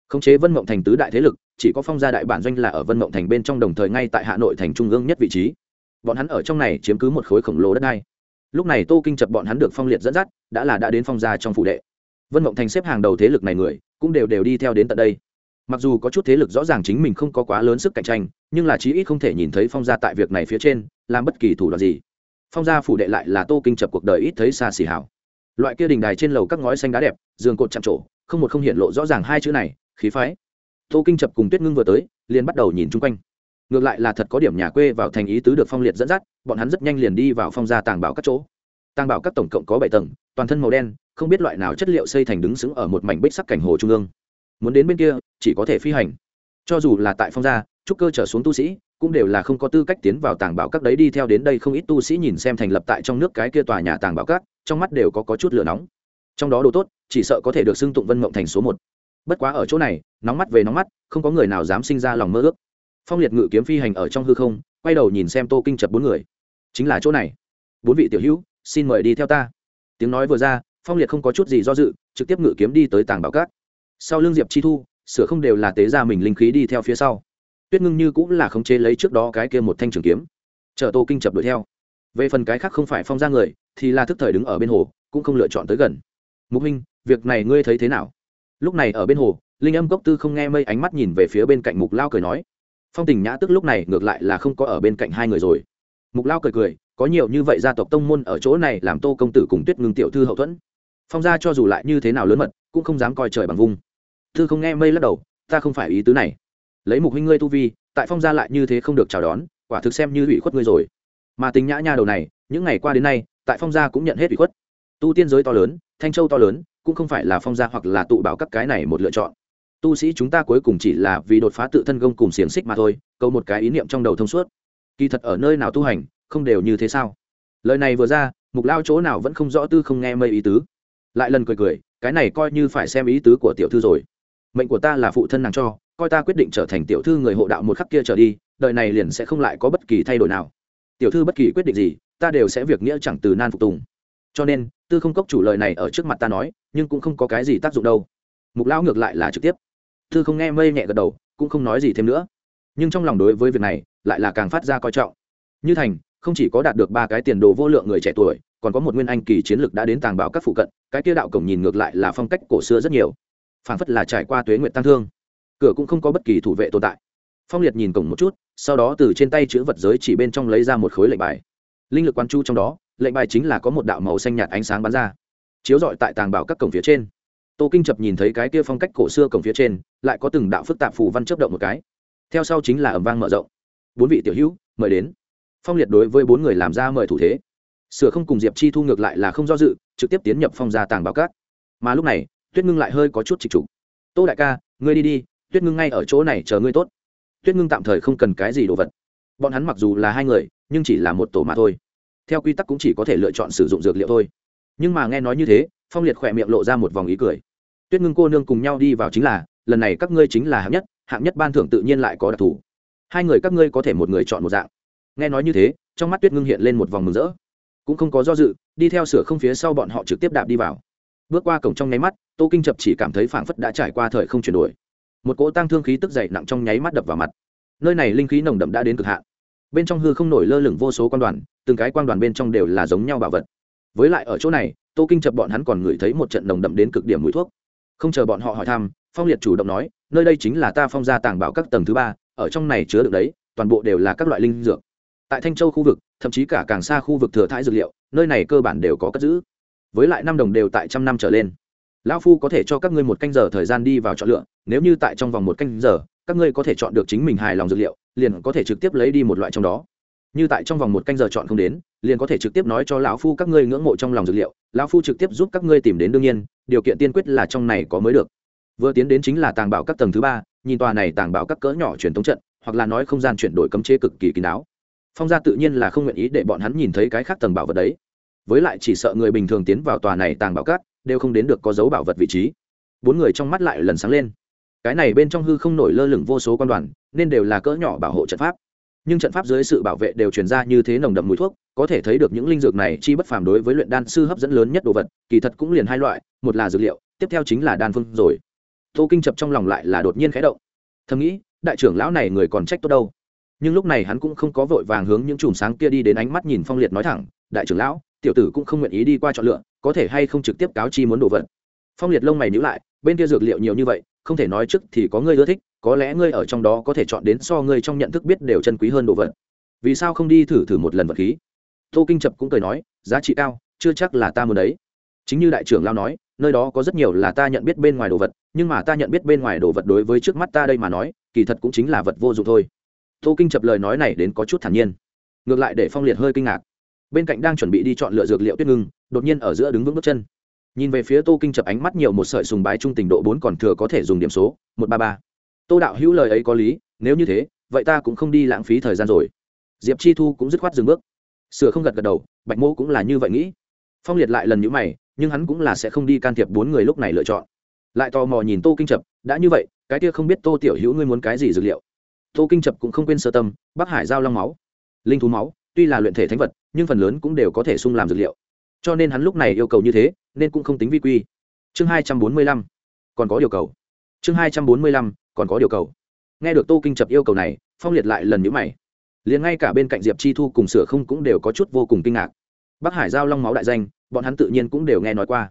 Khống chế vân mộng thành tứ đại thế lực, chỉ có phong gia đại bản doanh là ở vân mộng thành bên trong đồng thời ngay tại hà nội thành trung ương nhất vị trí bọn hắn ở trong này chiếm cứ một khối khổng lồ đất đai. Lúc này tô kinh chập bọn hắn được phong liệt dẫn dắt, đã là đã đến phong gia trong phủ đệ. Vân mộng thành xếp hàng đầu thế lực này người, cũng đều đều đi theo đến tận đây. Mặc dù có chút thế lực rõ ràng chính mình không có quá lớn sức cạnh tranh, nhưng là chí ít không thể nhìn thấy phong gia tại việc này phía trên, làm bất kỳ thủ đoạn gì. Phong gia phủ đệ lại là tô kinh chập cuộc đời ít thấy xa xỉ hảo. Loại kia đình đài trên lầu các ngói xanh đá đẹp, giường cột chạm trổ, không một không hiện lộ rõ ràng hai chữ này, khí phái. Tô kinh chập cùng tuyết ngưng vừa tới, liền bắt đầu nhìn chung quanh ngược lại là thật có điểm nhà quê vào thành ý tứ được phong liệt dẫn dắt bọn hắn rất nhanh liền đi vào phong gia tàng bảo các chỗ. Tàng bảo các tổng cộng có bảy tầng toàn thân màu đen không biết loại nào chất liệu xây thành đứng sững ở một mảnh bích sắc cảnh hồ trung ương. Muốn đến bên kia chỉ có thể phi hành. Cho dù là tại phong gia trúc cơ trở xuống tu sĩ cũng đều là không có tư cách tiến vào tàng bảo các đấy đi theo đến đây không ít tu sĩ nhìn xem thành lập tại trong nước cái kia tòa nhà tàng bảo các trong mắt đều có, có chút lửa nóng. Trong đó đồ tốt chỉ sợ có thể được xưng tụng vân mộng thành số một. Bất quá ở chỗ này nóng mắt về nóng mắt không có người nào dám sinh ra lòng mơ ước phong liệt ngự kiếm phi hành ở trong hư không, quay đầu nhìn xem tô kinh chập bốn người. Chính là chỗ này. Bốn vị tiểu hữu, xin mời đi theo ta. Tiếng nói vừa ra, phong liệt không có chút gì do dự, trực tiếp ngự kiếm đi tới tàng bảo cát. Sau l ư n g diệp chi thu, sửa không đều là tế ra mình linh khí đi theo phía sau. Tuyết ngưng như cũng là khống chế lấy trước đó cái kia một thanh trường kiếm. Chở tô kinh chập đuổi theo. Về phần cái khác không phải phong ra người, thì là thức thời đứng ở bên hồ, cũng không lựa chọn tới gần. Mục huynh việc này ngươi thấy thế nào? Lúc này ở bên hồ, linh âm cốc tư không nghe mây ánh mắt nhìn về phía bên cạnh mục lao cười nói phong tình nhã tức lúc này ngược lại là không có ở bên cạnh hai người rồi. Mục lao cười cười, có nhiều như vậy gia tộc tông môn ở chỗ này làm tô công tử cùng tuyết ngưng tiểu thư hậu thuẫn. Phong gia cho dù lại như thế nào lớn mật, cũng không dám coi trời bằng vung. Thư không nghe mây lắc đầu, ta không phải ý tứ này. Lấy mục huynh ngươi tu vi, tại phong gia lại như thế không được chào đón, quả thực xem như ủy khuất ngươi rồi. Mà tính nhã nha đầu này, những ngày qua đến nay, tại phong gia cũng nhận hết ủy khuất. Tu tiên giới to lớn, thanh châu to lớn, cũng không phải là phong gia hoặc là tụ bảo các cái này một lựa chọn tu sĩ chúng ta cuối cùng chỉ là vì đột phá tự thân gông cùng xiềng xích mà thôi, câu một cái ý niệm trong đầu thông suốt. Kỳ thật ở nơi nào tu hành, không đều như thế sao? Lời này vừa ra, mục lao chỗ nào vẫn không rõ tư không nghe mây ý tứ. Lại lần cười cười, cái này coi như phải xem ý tứ của tiểu thư rồi. Mệnh của ta là phụ thân nàng cho, coi ta quyết định trở thành tiểu thư người hộ đạo một khắc kia trở đi, đời này liền sẽ không lại có bất kỳ thay đổi nào. Tiểu thư bất kỳ quyết định gì, ta đều sẽ việc nghĩa chẳng từ nan phục tùng. Cho nên, tư không cốc chủ lời này ở trước mặt ta nói, nhưng cũng không có cái gì tác dụng đâu. Mục lão ngược lại là trực tiếp thư không nghe mây nhẹ gật đầu, cũng không nói gì thêm nữa. Nhưng trong lòng đối với việc này, lại là càng phát ra coi trọng. Như thành, không chỉ có đạt được ba cái tiền đồ vô lượng người trẻ tuổi, còn có một nguyên anh kỳ chiến lược đã đến tàng bảo các phụ cận, cái kia đạo cổng nhìn ngược lại là phong cách cổ xưa rất nhiều. Phảng phất là trải qua tuế nguyện tăng thương. Cửa cũng không có bất kỳ thủ vệ tồn tại. Phong liệt nhìn cổng một chút, sau đó từ trên tay chữ vật giới chỉ bên trong lấy ra một khối lệnh bài. Linh lực quan chu trong đó, lệnh bài chính là có một đạo màu xanh nhạt ánh sáng bắn ra, chiếu rọi tại tàng bảo các cổng phía trên tô kinh chập nhìn thấy cái kia phong cách cổ xưa cổng phía trên, lại có từng đạo phức tạp phù văn chấp động một cái. Theo sau chính là ẩm vang mở rộng. Bốn vị tiểu hữu, mời đến. Phong liệt đối với bốn người làm ra mời thủ thế. Sửa không cùng diệp chi thu ngược lại là không do dự, trực tiếp tiến nhập phong gia tàng bảo cát. Mà lúc này, tuyết ngưng lại hơi có chút trịch trục tô đại ca, ngươi đi đi, tuyết ngưng ngay ở chỗ này chờ ngươi tốt. Tuyết ngưng tạm thời không cần cái gì đồ vật. Bọn hắn mặc dù là hai người, nhưng chỉ là một tổ mà thôi. Theo quy tắc cũng chỉ có thể lựa chọn sử dụng dược liệu thôi. Nhưng mà nghe nói như thế, phong liệt khỏe miệng lộ ra một vòng ý cười tuyết ngưng cô nương cùng nhau đi vào chính là, lần này các ngươi chính là hạng nhất hạng nhất ban thưởng tự nhiên lại có đặc thù. Hai người các ngươi có thể một người chọn một dạng. Nghe nói như thế, trong mắt tuyết ngưng hiện lên một vòng mừng rỡ. Cũng không có do dự, đi theo sửa không phía sau bọn họ trực tiếp đạp đi vào. Bước qua cổng trong nháy mắt, tô kinh chập chỉ cảm thấy phảng phất đã trải qua thời không chuyển đổi. Một cỗ tăng thương khí tức dậy nặng trong nháy mắt đập vào mặt. Nơi này linh khí nồng đậm đã đến cực hạn. Bên trong hư không nổi lơ lửng vô số quan đoàn, từng cái quan đoàn bên trong đều là giống nhau bảo vật. Với lại ở chỗ này, tô kinh chập bọn hắn còn ngửi thấy một trận nồng đậm đến cực điểm mũi thuốc không chờ bọn họ hỏi thăm, phong liệt chủ động nói, nơi đây chính là ta phong gia tàng bảo các tầng thứ ba, ở trong này chứa được đấy, toàn bộ đều là các loại linh dược. Tại thanh châu khu vực, thậm chí cả càng xa khu vực thừa thãi dược liệu, nơi này cơ bản đều có cất giữ. Với lại năm đồng đều tại trăm năm trở lên. Lão phu có thể cho các ngươi một canh giờ thời gian đi vào chọn lựa, nếu như tại trong vòng một canh giờ, các ngươi có thể chọn được chính mình hài lòng dược liệu, liền có thể trực tiếp lấy đi một loại trong đó. Như tại trong vòng một canh giờ chọn không đến, liền có thể trực tiếp nói cho lão phu các ngươi ngưỡng mộ trong lòng dược liệu, lão phu trực tiếp giúp các ngươi tìm đến đương nhiên điều kiện tiên quyết là trong này có mới được. Vừa tiến đến chính là tàng bảo các tầng thứ ba, nhìn tòa này tàng bảo các cỡ nhỏ truyền thống trận, hoặc là nói không gian chuyển đổi cấm chế cực kỳ kín đáo. Phong gia tự nhiên là không nguyện ý để bọn hắn nhìn thấy cái khác tầng bảo vật đấy. Với lại chỉ sợ người bình thường tiến vào tòa này tàng bảo các, đều không đến được có dấu bảo vật vị trí. Bốn người trong mắt lại lần sáng lên. Cái này bên trong hư không nổi lơ lửng vô số quan đoàn, nên đều là cỡ nhỏ bảo hộ trận pháp. Nhưng trận pháp dưới sự bảo vệ đều truyền ra như thế nồng đậm mùi thuốc có thể thấy được những linh dược này chi bất phàm đối với luyện đan sư hấp dẫn lớn nhất đồ vật, kỳ thật cũng liền hai loại, một là dược liệu, tiếp theo chính là đan phương rồi. Tô kinh chập trong lòng lại là đột nhiên khẽ động. Thầm nghĩ, đại trưởng lão này người còn trách tốt đâu. Nhưng lúc này hắn cũng không có vội vàng hướng những chùm sáng kia đi đến ánh mắt nhìn phong liệt nói thẳng, đại trưởng lão, tiểu tử cũng không nguyện ý đi qua chọn lựa, có thể hay không trực tiếp cáo chi muốn đồ vật? Phong liệt lông mày nhữ lại, bên kia dược liệu nhiều như vậy, không thể nói trước thì có ngươi ưa thích, có lẽ ngươi ở trong đó có thể chọn đến so ngươi trong nhận thức biết đều chân quý hơn đồ vật. Vì sao không đi thử thử một lần vật khí? Tô kinh chập cũng cười nói, giá trị cao, chưa chắc là ta muốn đấy. Chính như đại trưởng lao nói, nơi đó có rất nhiều là ta nhận biết bên ngoài đồ vật, nhưng mà ta nhận biết bên ngoài đồ vật đối với trước mắt ta đây mà nói, kỳ thật cũng chính là vật vô dụng thôi. Tô kinh chập lời nói này đến có chút thản nhiên, ngược lại để phong liệt hơi kinh ngạc. Bên cạnh đang chuẩn bị đi chọn lựa dược liệu tuyết ngưng, đột nhiên ở giữa đứng vững bước chân. Nhìn về phía tô kinh chập ánh mắt nhiều một sợi sùng bái trung tình độ bốn còn thừa có thể dùng điểm số, một ba ba. Tô đạo hữu lời ấy có lý, nếu như thế, vậy ta cũng không đi lãng phí thời gian rồi. Diệp chi thu cũng dứt khoát dừng bước sửa không gật gật đầu, bạch mô cũng là như vậy nghĩ. Phong liệt lại lần nhữ mày, nhưng hắn cũng là sẽ không đi can thiệp bốn người lúc này lựa chọn. Lại tò mò nhìn tô kinh chập, đã như vậy, cái kia không biết tô tiểu hữu ngươi muốn cái gì dược liệu? Tô kinh chập cũng không quên sơ tâm, bắc hải giao long máu, linh thú máu, tuy là luyện thể thánh vật, nhưng phần lớn cũng đều có thể sung làm dược liệu. Cho nên hắn lúc này yêu cầu như thế, nên cũng không tính vi quy. Chương hai trăm bốn mươi lăm, còn có yêu cầu. Chương hai trăm bốn mươi lăm, còn có yêu cầu. Nghe được tô kinh chập yêu cầu này, phong liệt lại lần nhữ mày liền ngay cả bên cạnh diệp chi thu cùng sửa không cũng đều có chút vô cùng kinh ngạc. Bắc hải giao long máu đại danh, bọn hắn tự nhiên cũng đều nghe nói qua.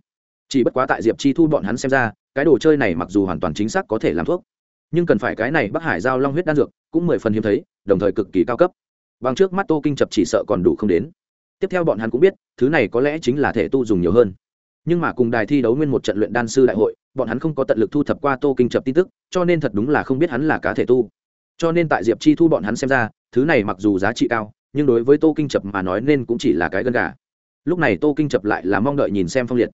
Chỉ bất quá tại diệp chi thu bọn hắn xem ra, cái đồ chơi này mặc dù hoàn toàn chính xác có thể làm thuốc, nhưng cần phải cái này bắc hải giao long huyết đan dược cũng mười phần hiếm thấy, đồng thời cực kỳ cao cấp. Bằng trước mắt tô kinh chập chỉ sợ còn đủ không đến. Tiếp theo bọn hắn cũng biết, thứ này có lẽ chính là thể tu dùng nhiều hơn. Nhưng mà cùng đài thi đấu nguyên một trận luyện đan sư đại hội, bọn hắn không có tận lực thu thập qua tô kinh chập tin tức, cho nên thật đúng là không biết hắn là cá thể tu cho nên tại diệp chi thu bọn hắn xem ra, thứ này mặc dù giá trị cao, nhưng đối với tô kinh chập mà nói nên cũng chỉ là cái gân gà. Lúc này tô kinh chập lại là mong đợi nhìn xem phong liệt.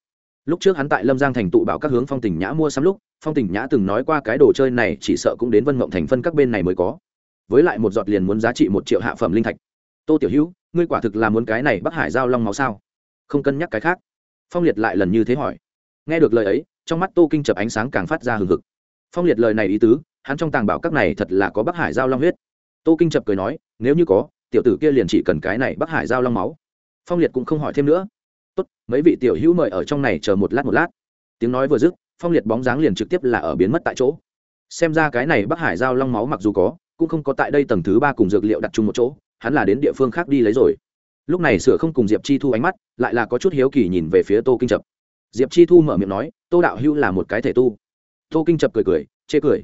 Lúc trước hắn tại lâm giang thành tụ bảo các hướng phong tỉnh nhã mua sắm lúc, phong tỉnh nhã từng nói qua cái đồ chơi này chỉ sợ cũng đến vân mộng thành phân các bên này mới có. Với lại một giọt liền muốn giá trị một triệu hạ phẩm linh thạch. Tô tiểu hữu, ngươi quả thực là muốn cái này bắc hải giao long máu sao? Không cân nhắc cái khác. Phong liệt lại lần như thế hỏi. Nghe được lời ấy, trong mắt tô kinh chập ánh sáng càng phát ra hừng hực phong liệt lời này ý tứ, hắn trong tàng bảo các này thật là có bắc hải giao long huyết. Tô kinh chập cười nói, nếu như có, tiểu tử kia liền chỉ cần cái này bắc hải giao long máu. Phong liệt cũng không hỏi thêm nữa. Tốt, mấy vị tiểu hữu mời ở trong này chờ một lát một lát. Tiếng nói vừa dứt, phong liệt bóng dáng liền trực tiếp là ở biến mất tại chỗ. Xem ra cái này bắc hải giao long máu mặc dù có, cũng không có tại đây tầng thứ ba cùng dược liệu đặt chung một chỗ, hắn là đến địa phương khác đi lấy rồi. Lúc này sửa không cùng diệp chi thu ánh mắt, lại là có chút hiếu kỳ nhìn về phía tô kinh chập. Diệp chi thu mở miệng nói, tô đạo hữu là một cái thể tu tô kinh chập cười cười, chê cười.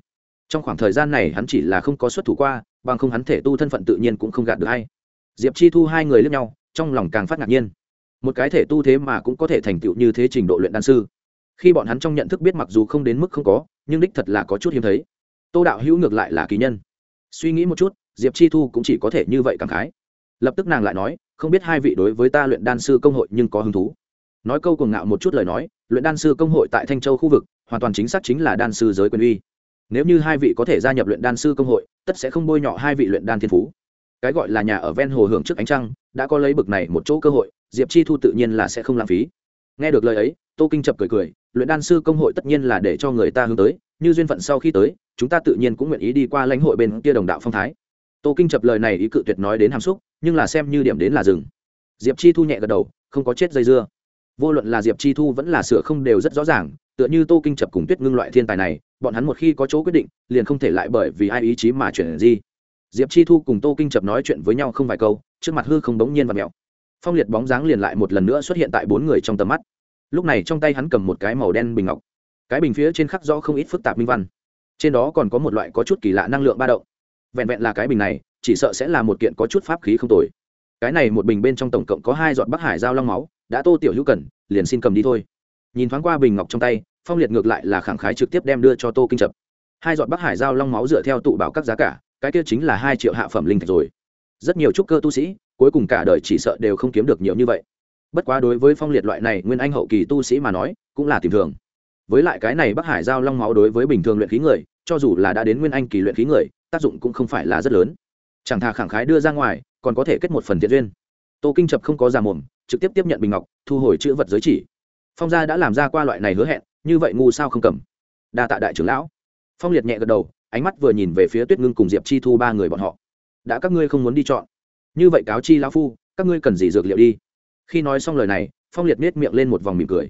Trong khoảng thời gian này hắn chỉ là không có xuất thủ qua, bằng không hắn thể tu thân phận tự nhiên cũng không gạt được hay diệp chi thu hai người lướt nhau, trong lòng càng phát ngạc nhiên. Một cái thể tu thế mà cũng có thể thành tựu như thế trình độ luyện đan sư. Khi bọn hắn trong nhận thức biết mặc dù không đến mức không có, nhưng đích thật là có chút hiếm thấy. Tô đạo hữu ngược lại là kỳ nhân. Suy nghĩ một chút, diệp chi thu cũng chỉ có thể như vậy cảm khái. Lập tức nàng lại nói, không biết hai vị đối với ta luyện đan sư công hội nhưng có hứng thú. Nói câu cuồng ngạo một chút lời nói, luyện đan sư công hội tại thanh châu khu vực hoàn toàn chính xác chính là đan sư giới quyền uy. Nếu như hai vị có thể gia nhập luyện đan sư công hội, tất sẽ không bôi nhọ hai vị luyện đan thiên phú. Cái gọi là nhà ở ven hồ hưởng trước ánh trăng, đã có lấy bực này một chỗ cơ hội, diệp chi thu tự nhiên là sẽ không lãng phí. Nghe được lời ấy, tô kinh chập cười cười, luyện đan sư công hội tất nhiên là để cho người ta hướng tới, như duyên phận sau khi tới, chúng ta tự nhiên cũng nguyện ý đi qua lãnh hội bên kia đồng đạo phong thái. Tô kinh chập lời này ý cự tuyệt nói đến hàm xúc, nhưng là xem như điểm đến là rừng diệp chi thu nhẹ gật đầu, không có chết dây dưa vô luận là diệp chi thu vẫn là sửa không đều rất rõ ràng, tựa như tô kinh chập cùng tuyết ngưng loại thiên tài này, bọn hắn một khi có chỗ quyết định, liền không thể lại bởi vì ai ý chí mà chuyển gì. Diệp chi thu cùng tô kinh chập nói chuyện với nhau không vài câu, trước mặt hư không đống nhiên và mẹo phong liệt bóng dáng liền lại một lần nữa xuất hiện tại bốn người trong tầm mắt. Lúc này trong tay hắn cầm một cái màu đen bình ngọc. Cái bình phía trên khắc rõ không ít phức tạp minh văn. Trên đó còn có một loại có chút kỳ lạ năng lượng ba động. Vẹn vẹn là cái bình này, chỉ sợ sẽ là một kiện có chút pháp khí không tồi. Cái này một bình bên trong tổng cộng có hai giọt bắc hải giao long máu đã tô tiểu hữu cần, liền xin cầm đi thôi. Nhìn thoáng qua bình ngọc trong tay, phong liệt ngược lại là khẳng khái trực tiếp đem đưa cho tô kinh chập. Hai giọt bắc hải giao long máu dựa theo tụ bảo các giá cả, cái kia chính là hai triệu hạ phẩm linh thạch rồi. Rất nhiều trúc cơ tu sĩ, cuối cùng cả đời chỉ sợ đều không kiếm được nhiều như vậy. Bất quá đối với phong liệt loại này nguyên anh hậu kỳ tu sĩ mà nói, cũng là tìm thường. Với lại cái này bắc hải giao long máu đối với bình thường luyện khí người, cho dù là đã đến nguyên anh kỳ luyện khí người, tác dụng cũng không phải là rất lớn. Chẳng thà khẳng khái đưa ra ngoài, còn có thể kết một phần thiện duyên tô kinh chập không có già mồm, trực tiếp tiếp nhận bình ngọc, thu hồi chữ vật giới chỉ. Phong gia đã làm ra qua loại này hứa hẹn, như vậy ngu sao không cầm? Đa tạ đại trưởng lão. Phong liệt nhẹ gật đầu, ánh mắt vừa nhìn về phía tuyết ngưng cùng diệp chi thu ba người bọn họ. Đã các ngươi không muốn đi chọn. Như vậy cáo chi lão phu, các ngươi cần gì dược liệu đi? Khi nói xong lời này, phong liệt nết miệng lên một vòng mỉm cười.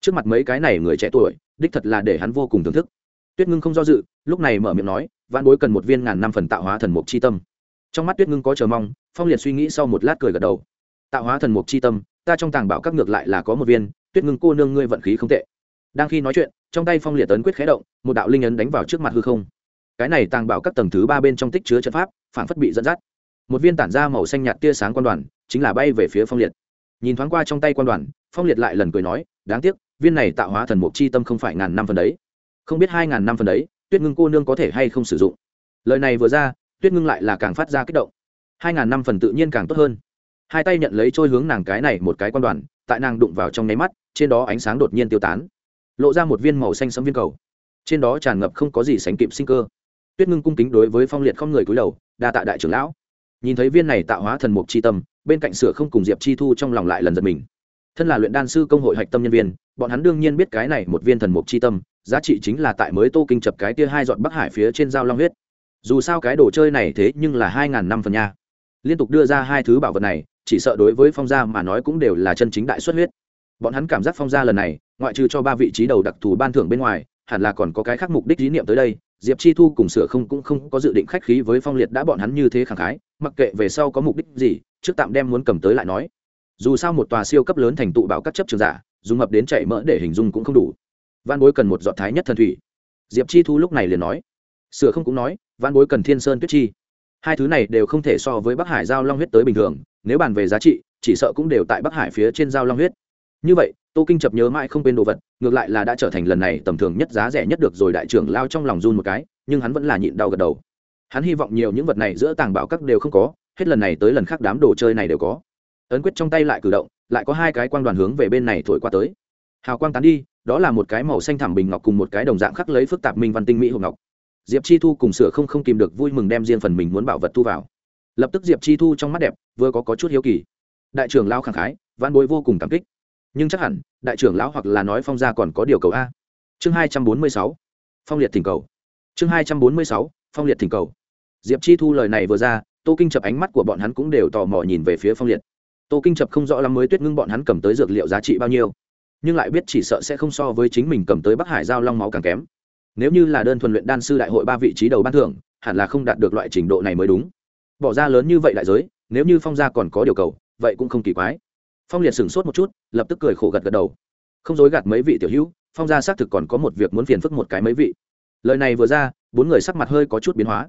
Trước mặt mấy cái này người trẻ tuổi, đích thật là để hắn vô cùng thưởng thức. Tuyết ngưng không do dự, lúc này mở miệng nói văn bối cần một viên ngàn năm phần tạo hóa thần mục chi tâm. Trong mắt tuyết ngưng có chờ mong, phong liệt suy nghĩ sau một lát cười gật đầu tạo hóa thần mục chi tâm, ta trong tàng bảo các ngược lại là có một viên, tuyết ngưng cô nương ngươi vận khí không tệ. Đang khi nói chuyện, trong tay phong liệt tấn quyết khé động, một đạo linh ấn đánh vào trước mặt hư không. Cái này tàng bảo các tầng thứ ba bên trong tích chứa trận pháp phản phất bị dẫn dắt. Một viên tản ra màu xanh nhạt tia sáng quan đoàn, chính là bay về phía phong liệt. Nhìn thoáng qua trong tay quan đoàn, phong liệt lại lần cười nói, đáng tiếc, viên này tạo hóa thần mục chi tâm không phải ngàn năm phần đấy. Không biết hai ngàn năm phần đấy, tuyết ngưng cô nương có thể hay không sử dụng? Lời này vừa ra, tuyết ngưng lại là càng phát ra kích động. Hai ngàn năm phần tự nhiên càng tốt hơn hai tay nhận lấy trôi hướng nàng cái này một cái quan đoàn, tại nàng đụng vào trong nháy mắt, trên đó ánh sáng đột nhiên tiêu tán, lộ ra một viên màu xanh sấm viên cầu. Trên đó tràn ngập không có gì sánh kịp sinh cơ. Tuyết ngưng cung kính đối với phong liệt không người cúi đầu, đa tạ đại trưởng lão. Nhìn thấy viên này tạo hóa thần mục chi tâm, bên cạnh sửa không cùng diệp chi thu trong lòng lại lần giật mình. Thân là luyện đan sư công hội hạch tâm nhân viên, bọn hắn đương nhiên biết cái này một viên thần mục chi tâm, giá trị chính là tại mới tô kinh chập cái tia hai dọn bắc hải phía trên dao long huyết. Dù sao cái đồ chơi này thế nhưng là hai ngàn năm phần nha. Liên tục đưa ra hai thứ bảo vật này chỉ sợ đối với phong gia mà nói cũng đều là chân chính đại xuất huyết. Bọn hắn cảm giác phong gia lần này, ngoại trừ cho ba vị trí đầu đặc thù ban thưởng bên ngoài, hẳn là còn có cái khác mục đích ý niệm tới đây. Diệp chi thu cùng sửa không cũng không có dự định khách khí với phong liệt đã bọn hắn như thế khẳng khái, mặc kệ về sau có mục đích gì, trước tạm đem muốn cầm tới lại nói. Dù sao một tòa siêu cấp lớn thành tụ bảo các chấp trường giả, dùng mập đến chạy mỡ để hình dung cũng không đủ. Văn bối cần một giọt thái nhất thần thủy. Diệp chi thu lúc này liền nói. Sửa không cũng nói, văn bối cần thiên sơn tuyết chi hai thứ này đều không thể so với bắc hải giao long huyết tới bình thường, nếu bàn về giá trị, chỉ sợ cũng đều tại bắc hải phía trên giao long huyết. Như vậy, tô kinh chập nhớ mãi không quên đồ vật, ngược lại là đã trở thành lần này tầm thường nhất giá rẻ nhất được rồi đại trưởng lao trong lòng run một cái, nhưng hắn vẫn là nhịn đau gật đầu. Hắn hy vọng nhiều những vật này giữa tàng bảo các đều không có, hết lần này tới lần khác đám đồ chơi này đều có. Ấn quyết trong tay lại cử động, lại có hai cái quang đoàn hướng về bên này thổi qua tới. Hào quang tán đi, đó là một cái màu xanh thảm bình ngọc cùng một cái đồng dạng khắc lấy phức tạp minh văn tinh mỹ hộp ngọc diệp chi thu cùng sửa không không kìm được vui mừng đem riêng phần mình muốn bảo vật thu vào. Lập tức diệp chi thu trong mắt đẹp vừa có, có chút hiếu kỳ. Đại trưởng lao khẳng khái văn bối vô cùng cảm kích. Nhưng chắc hẳn đại trưởng lão hoặc là nói phong gia còn có điều cầu a. Chương hai trăm bốn mươi sáu phong liệt thỉnh cầu. Chương hai trăm bốn mươi sáu phong liệt thỉnh cầu. Diệp chi thu lời này vừa ra tô kinh chập ánh mắt của bọn hắn cũng đều tò mò nhìn về phía phong liệt. Tô kinh chập không rõ lắm mới tuyết ngưng bọn hắn cầm tới dược liệu giá trị bao nhiêu nhưng lại biết chỉ sợ sẽ không so với chính mình cầm tới bắc hải giao long máu càng kém nếu như là đơn thuần luyện đan sư đại hội ba vị trí đầu ban thưởng, hẳn là không đạt được loại trình độ này mới đúng. Bỏ ra lớn như vậy đại giới, nếu như phong gia còn có điều cầu, vậy cũng không kỳ quái. Phong liệt sửng sốt một chút, lập tức cười khổ gật gật đầu. Không dối gạt mấy vị tiểu hữu, phong gia xác thực còn có một việc muốn phiền phức một cái mấy vị. Lời này vừa ra, bốn người sắc mặt hơi có chút biến hóa.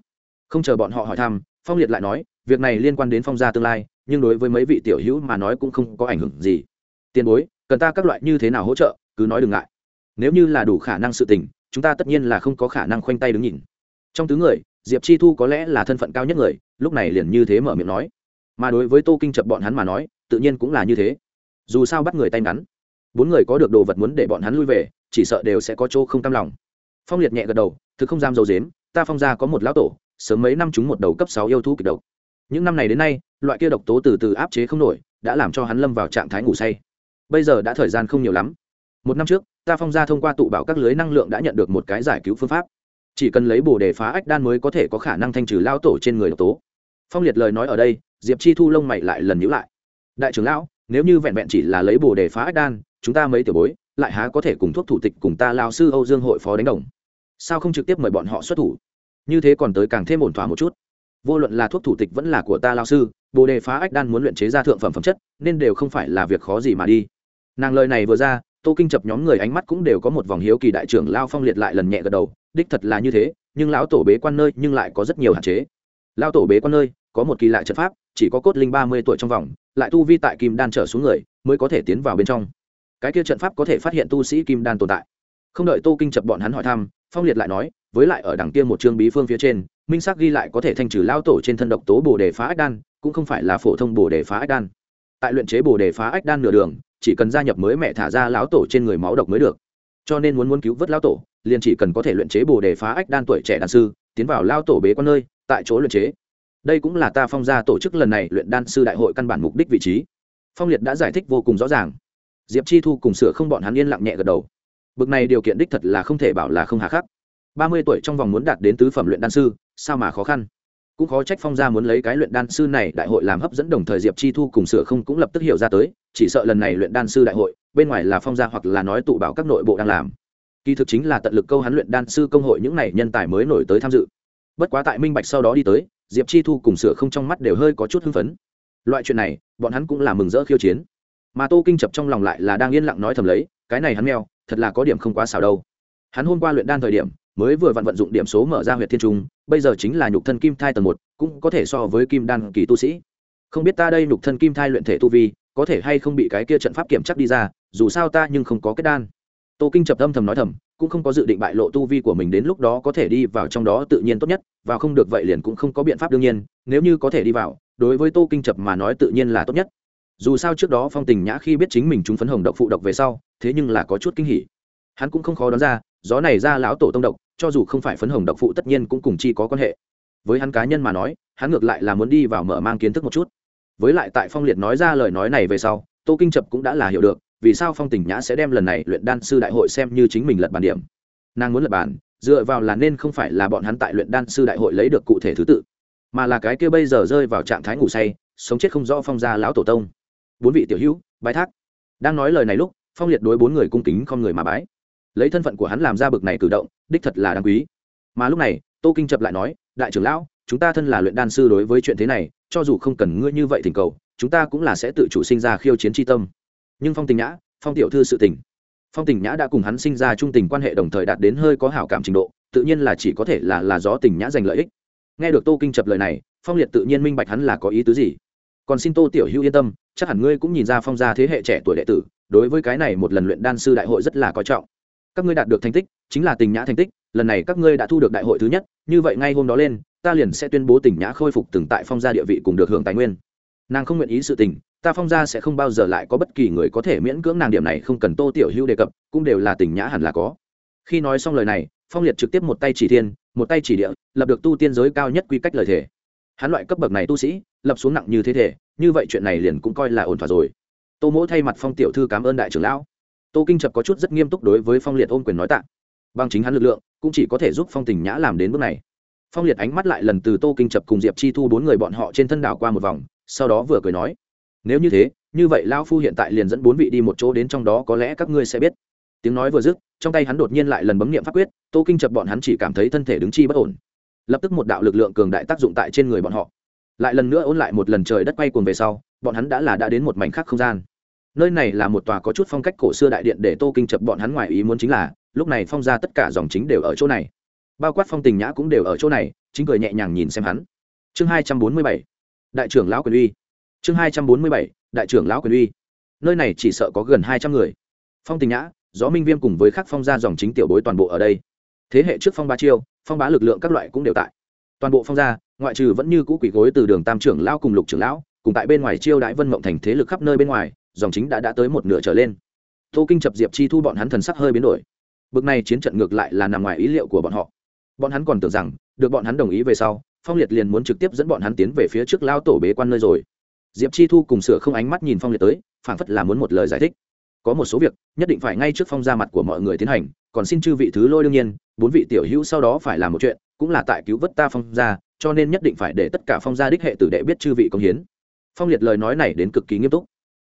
Không chờ bọn họ hỏi thăm, phong liệt lại nói, việc này liên quan đến phong gia tương lai, nhưng đối với mấy vị tiểu hữu mà nói cũng không có ảnh hưởng gì. Tiền bối, cần ta các loại như thế nào hỗ trợ, cứ nói đừng ngại. Nếu như là đủ khả năng sự tình chúng ta tất nhiên là không có khả năng khoanh tay đứng nhìn. Trong tứ người, diệp chi thu có lẽ là thân phận cao nhất người, lúc này liền như thế mở miệng nói. Mà đối với tô kinh chập bọn hắn mà nói, tự nhiên cũng là như thế. Dù sao bắt người tay ngắn, bốn người có được đồ vật muốn để bọn hắn lui về, chỉ sợ đều sẽ có chỗ không cam lòng. Phong liệt nhẹ gật đầu, thực không dám dầu dếm ta phong ra có một lão tổ, sớm mấy năm chúng một đầu cấp sáu yêu thú kịch độc. Những năm này đến nay, loại kia độc tố từ từ áp chế không nổi, đã làm cho hắn lâm vào trạng thái ngủ say. Bây giờ đã thời gian không nhiều lắm. Một năm trước ta phong ra thông qua tụ bảo các lưới năng lượng đã nhận được một cái giải cứu phương pháp. Chỉ cần lấy bồ đề phá ách đan mới có thể có khả năng thanh trừ lao tổ trên người độc tố. Phong liệt lời nói ở đây, diệp chi thu lông mày lại lần nhữ lại. Đại trưởng lão, nếu như vẹn vẹn chỉ là lấy bồ đề phá ách đan, chúng ta mấy tiểu bối, lại há có thể cùng thuốc thủ tịch cùng ta lao sư âu dương hội phó đánh đồng? Sao không trực tiếp mời bọn họ xuất thủ? Như thế còn tới càng thêm ổn thỏa một chút. Vô luận là thuốc thủ tịch vẫn là của ta lao sư, bồ đề phá ách đan muốn luyện chế ra thượng phẩm phẩm chất, nên đều không phải là việc khó gì mà đi. Nàng lời này vừa ra tô kinh chập nhóm người ánh mắt cũng đều có một vòng hiếu kỳ đại trưởng lao phong liệt lại lần nhẹ gật đầu, đích thật là như thế, nhưng lão tổ bế quan nơi nhưng lại có rất nhiều hạn chế. Lao tổ bế quan nơi, có một kỳ lạ trận pháp, chỉ có cốt linh ba mươi tuổi trong vòng, lại tu vi tại kim đan trở xuống người, mới có thể tiến vào bên trong. Cái kia trận pháp có thể phát hiện tu sĩ kim đan tồn tại. Không đợi tô kinh chập bọn hắn hỏi thăm, phong liệt lại nói, với lại ở đằng kia một chương bí phương phía trên, minh sắc ghi lại có thể thanh trừ lao tổ trên thân độc tố bồ đề phá ách đan, cũng không phải là phổ thông bồ đề phá ách đan. Tại luyện chế bồ đề phá ách đan nửa đường chỉ cần gia nhập mới mẹ thả ra lão tổ trên người máu độc mới được. Cho nên muốn muốn cứu vớt lão tổ, liền chỉ cần có thể luyện chế bồ đề phá ách đan tuổi trẻ đan sư, tiến vào lao tổ bế quan nơi, tại chỗ luyện chế. Đây cũng là ta phong gia tổ chức lần này luyện đan sư đại hội căn bản mục đích vị trí. Phong liệt đã giải thích vô cùng rõ ràng. Diệp chi thu cùng sửa không bọn hắn yên lặng nhẹ gật đầu. Bực này điều kiện đích thật là không thể bảo là không hà khắc. Ba mươi tuổi trong vòng muốn đạt đến tứ phẩm luyện đan sư, sao mà khó khăn? Cũng khó trách phong gia muốn lấy cái luyện đan sư này đại hội làm hấp dẫn đồng thời diệp chi thu cùng sửa không cũng lập tức hiểu ra tới, chỉ sợ lần này luyện đan sư đại hội, bên ngoài là phong gia hoặc là nói tụ bảo các nội bộ đang làm. Kỳ thực chính là tận lực câu hắn luyện đan sư công hội những này nhân tài mới nổi tới tham dự. Bất quá tại minh bạch sau đó đi tới, diệp chi thu cùng sửa không trong mắt đều hơi có chút hưng phấn. Loại chuyện này, bọn hắn cũng là mừng rỡ khiêu chiến. Mà tô kinh chập trong lòng lại là đang yên lặng nói thầm lấy, cái này hắn mèo, thật là có điểm không quá xảo đâu. Hắn hôm qua luyện đan thời điểm mới vừa vặn vận dụng điểm số mở ra huyệt thiên trung, bây giờ chính là nhục thân kim thai tầng một, cũng có thể so với kim đan kỳ tu sĩ. Không biết ta đây nhục thân kim thai luyện thể tu vi, có thể hay không bị cái kia trận pháp kiểm chắc đi ra, dù sao ta nhưng không có kết đan. Tô kinh chập âm thầm nói thầm, cũng không có dự định bại lộ tu vi của mình đến lúc đó có thể đi vào trong đó tự nhiên tốt nhất và không được vậy liền cũng không có biện pháp đương nhiên, nếu như có thể đi vào, đối với tô kinh chập mà nói tự nhiên là tốt nhất. Dù sao trước đó phong tình nhã khi biết chính mình chúng phấn hồng độc phụ độc về sau, thế nhưng là có chút kinh hỉ. Hắn cũng không khó đoán ra, gió này ra lão tổ tông độc cho dù không phải phấn hồng độc phụ tất nhiên cũng cùng chi có quan hệ. Với hắn cá nhân mà nói, hắn ngược lại là muốn đi vào mở mang kiến thức một chút. Với lại tại phong liệt nói ra lời nói này về sau, tô kinh Trập cũng đã là hiểu được, vì sao phong tình nhã sẽ đem lần này luyện đan sư đại hội xem như chính mình lật bàn điểm. Nàng muốn lật bàn, dựa vào là nên không phải là bọn hắn tại luyện đan sư đại hội lấy được cụ thể thứ tự, mà là cái kia bây giờ rơi vào trạng thái ngủ say, sống chết không rõ phong gia lão tổ tông. Bốn vị tiểu hữu, bái thác. Đang nói lời này lúc, phong liệt đối bốn người cung kính con người mà bái lấy thân phận của hắn làm ra bực này cử động, đích thật là đáng quý. Mà lúc này, tô kinh chập lại nói, đại trưởng lão, chúng ta thân là luyện đan sư đối với chuyện thế này, cho dù không cần ngươi như vậy thỉnh cầu, chúng ta cũng là sẽ tự chủ sinh ra khiêu chiến tri tâm. Nhưng phong tình nhã, phong tiểu thư sự tình. Phong tình nhã đã cùng hắn sinh ra trung tình quan hệ đồng thời đạt đến hơi có hảo cảm trình độ, tự nhiên là chỉ có thể là là do tình nhã giành lợi ích. Nghe được tô kinh chập lời này, phong liệt tự nhiên minh bạch hắn là có ý tứ gì. Còn xin tô tiểu hữu yên tâm, chắc hẳn ngươi cũng nhìn ra phong gia thế hệ trẻ tuổi đệ tử, đối với cái này một lần luyện đan sư đại hội rất là coi trọng các ngươi đạt được thành tích, chính là tình nhã thành tích, lần này các ngươi đã thu được đại hội thứ nhất, như vậy ngay hôm đó lên, ta liền sẽ tuyên bố tình nhã khôi phục từng tại phong gia địa vị cùng được hưởng tài nguyên. Nàng không nguyện ý sự tình, ta phong gia sẽ không bao giờ lại có bất kỳ người có thể miễn cưỡng nàng điểm này không cần tô tiểu hưu đề cập, cũng đều là tình nhã hẳn là có. Khi nói xong lời này, phong liệt trực tiếp một tay chỉ thiên, một tay chỉ địa, lập được tu tiên giới cao nhất quy cách lời thể hắn loại cấp bậc này tu sĩ, lập xuống nặng như thế thể, như vậy chuyện này liền cũng coi là ổn thỏa rồi. Tô mỗ thay mặt phong tiểu thư cảm ơn đại trưởng lão tô kinh Chập có chút rất nghiêm túc đối với phong liệt ôm quyền nói tạ. Bằng chính hắn lực lượng, cũng chỉ có thể giúp phong tình nhã làm đến bước này. Phong liệt ánh mắt lại lần từ tô kinh Chập cùng diệp chi thu bốn người bọn họ trên thân đảo qua một vòng, sau đó vừa cười nói, nếu như thế, như vậy lao phu hiện tại liền dẫn bốn vị đi một chỗ đến trong đó có lẽ các ngươi sẽ biết. Tiếng nói vừa dứt, trong tay hắn đột nhiên lại lần bấm nghiệm pháp quyết, tô kinh chập bọn hắn chỉ cảm thấy thân thể đứng chi bất ổn. Lập tức một đạo lực lượng cường đại tác dụng tại trên người bọn họ. Lại lần nữa ôn lại một lần trời đất quay cuồng về sau, bọn hắn đã là đã đến một mảnh khác không gian nơi này là một tòa có chút phong cách cổ xưa đại điện để tô kinh chập bọn hắn ngoài ý muốn chính là, lúc này phong ra tất cả dòng chính đều ở chỗ này. Bao quát phong tình nhã cũng đều ở chỗ này, chính cười nhẹ nhàng nhìn xem hắn. Chương hai trăm bốn mươi bảy, đại trưởng lão quyền uy. Chương hai trăm bốn mươi bảy, đại trưởng lão quyền uy. Nơi này chỉ sợ có gần hai trăm người. Phong tình nhã, gió minh viêm cùng với khắc phong gia dòng chính tiểu bối toàn bộ ở đây. Thế hệ trước phong ba chiêu, phong bá lực lượng các loại cũng đều tại. Toàn bộ phong gia, ngoại trừ vẫn như cũ quỷ gối từ đường tam trưởng lão cùng lục trưởng lão, cùng tại bên ngoài chiêu đãi vân mộng thành thế lực khắp nơi bên ngoài dòng chính đã đã tới một nửa trở lên. Tô kinh chập, diệp chi thu bọn hắn thần sắc hơi biến đổi. Bực này chiến trận ngược lại là nằm ngoài ý liệu của bọn họ. Bọn hắn còn tưởng rằng, được bọn hắn đồng ý về sau, phong liệt liền muốn trực tiếp dẫn bọn hắn tiến về phía trước lao tổ bế quan nơi rồi. Diệp chi thu cùng sửa không ánh mắt nhìn phong liệt tới, phảng phất là muốn một lời giải thích. Có một số việc, nhất định phải ngay trước phong ra mặt của mọi người tiến hành, còn xin chư vị thứ lôi đương nhiên, bốn vị tiểu hữu sau đó phải làm một chuyện, cũng là tại cứu vớt ta phong ra, cho nên nhất định phải để tất cả phong gia đích hệ tử đệ biết chư vị công hiến. Phong liệt lời nói này đến cực kỳ nghiêm túc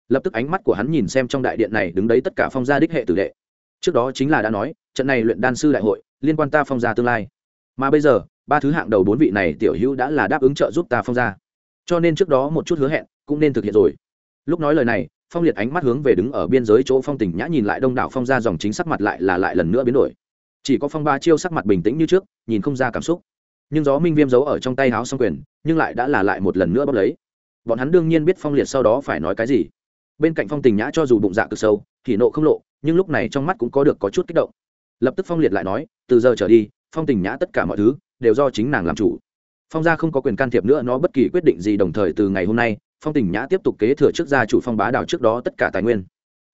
lập tức ánh mắt của hắn nhìn xem trong đại điện này đứng đấy tất cả phong gia đích hệ tử đệ. Trước đó chính là đã nói, trận này luyện đan sư đại hội, liên quan ta phong gia tương lai. Mà bây giờ, ba thứ hạng đầu bốn vị này tiểu hữu đã là đáp ứng trợ giúp ta phong gia. Cho nên trước đó một chút hứa hẹn cũng nên thực hiện rồi. Lúc nói lời này, phong liệt ánh mắt hướng về đứng ở biên giới chỗ phong tỉnh nhã nhìn lại đông đảo phong gia dòng chính sắc mặt lại là lại lần nữa biến đổi. Chỉ có phong ba chiêu sắc mặt bình tĩnh như trước, nhìn không ra cảm xúc. Nhưng gió minh viêm giấu ở trong tay háo xong quyền, nhưng lại đã là lại một lần nữa bóp lấy. Bọn hắn đương nhiên biết phong liệt sau đó phải nói cái gì bên cạnh phong tình nhã cho dù bụng dạ cực sâu, thì nộ không lộ, nhưng lúc này trong mắt cũng có được có chút kích động. Lập tức phong liệt lại nói, từ giờ trở đi, phong tình nhã tất cả mọi thứ đều do chính nàng làm chủ. Phong gia không có quyền can thiệp nữa, nó bất kỳ quyết định gì đồng thời từ ngày hôm nay, phong tình nhã tiếp tục kế thừa trước gia chủ phong bá đảo trước đó tất cả tài nguyên.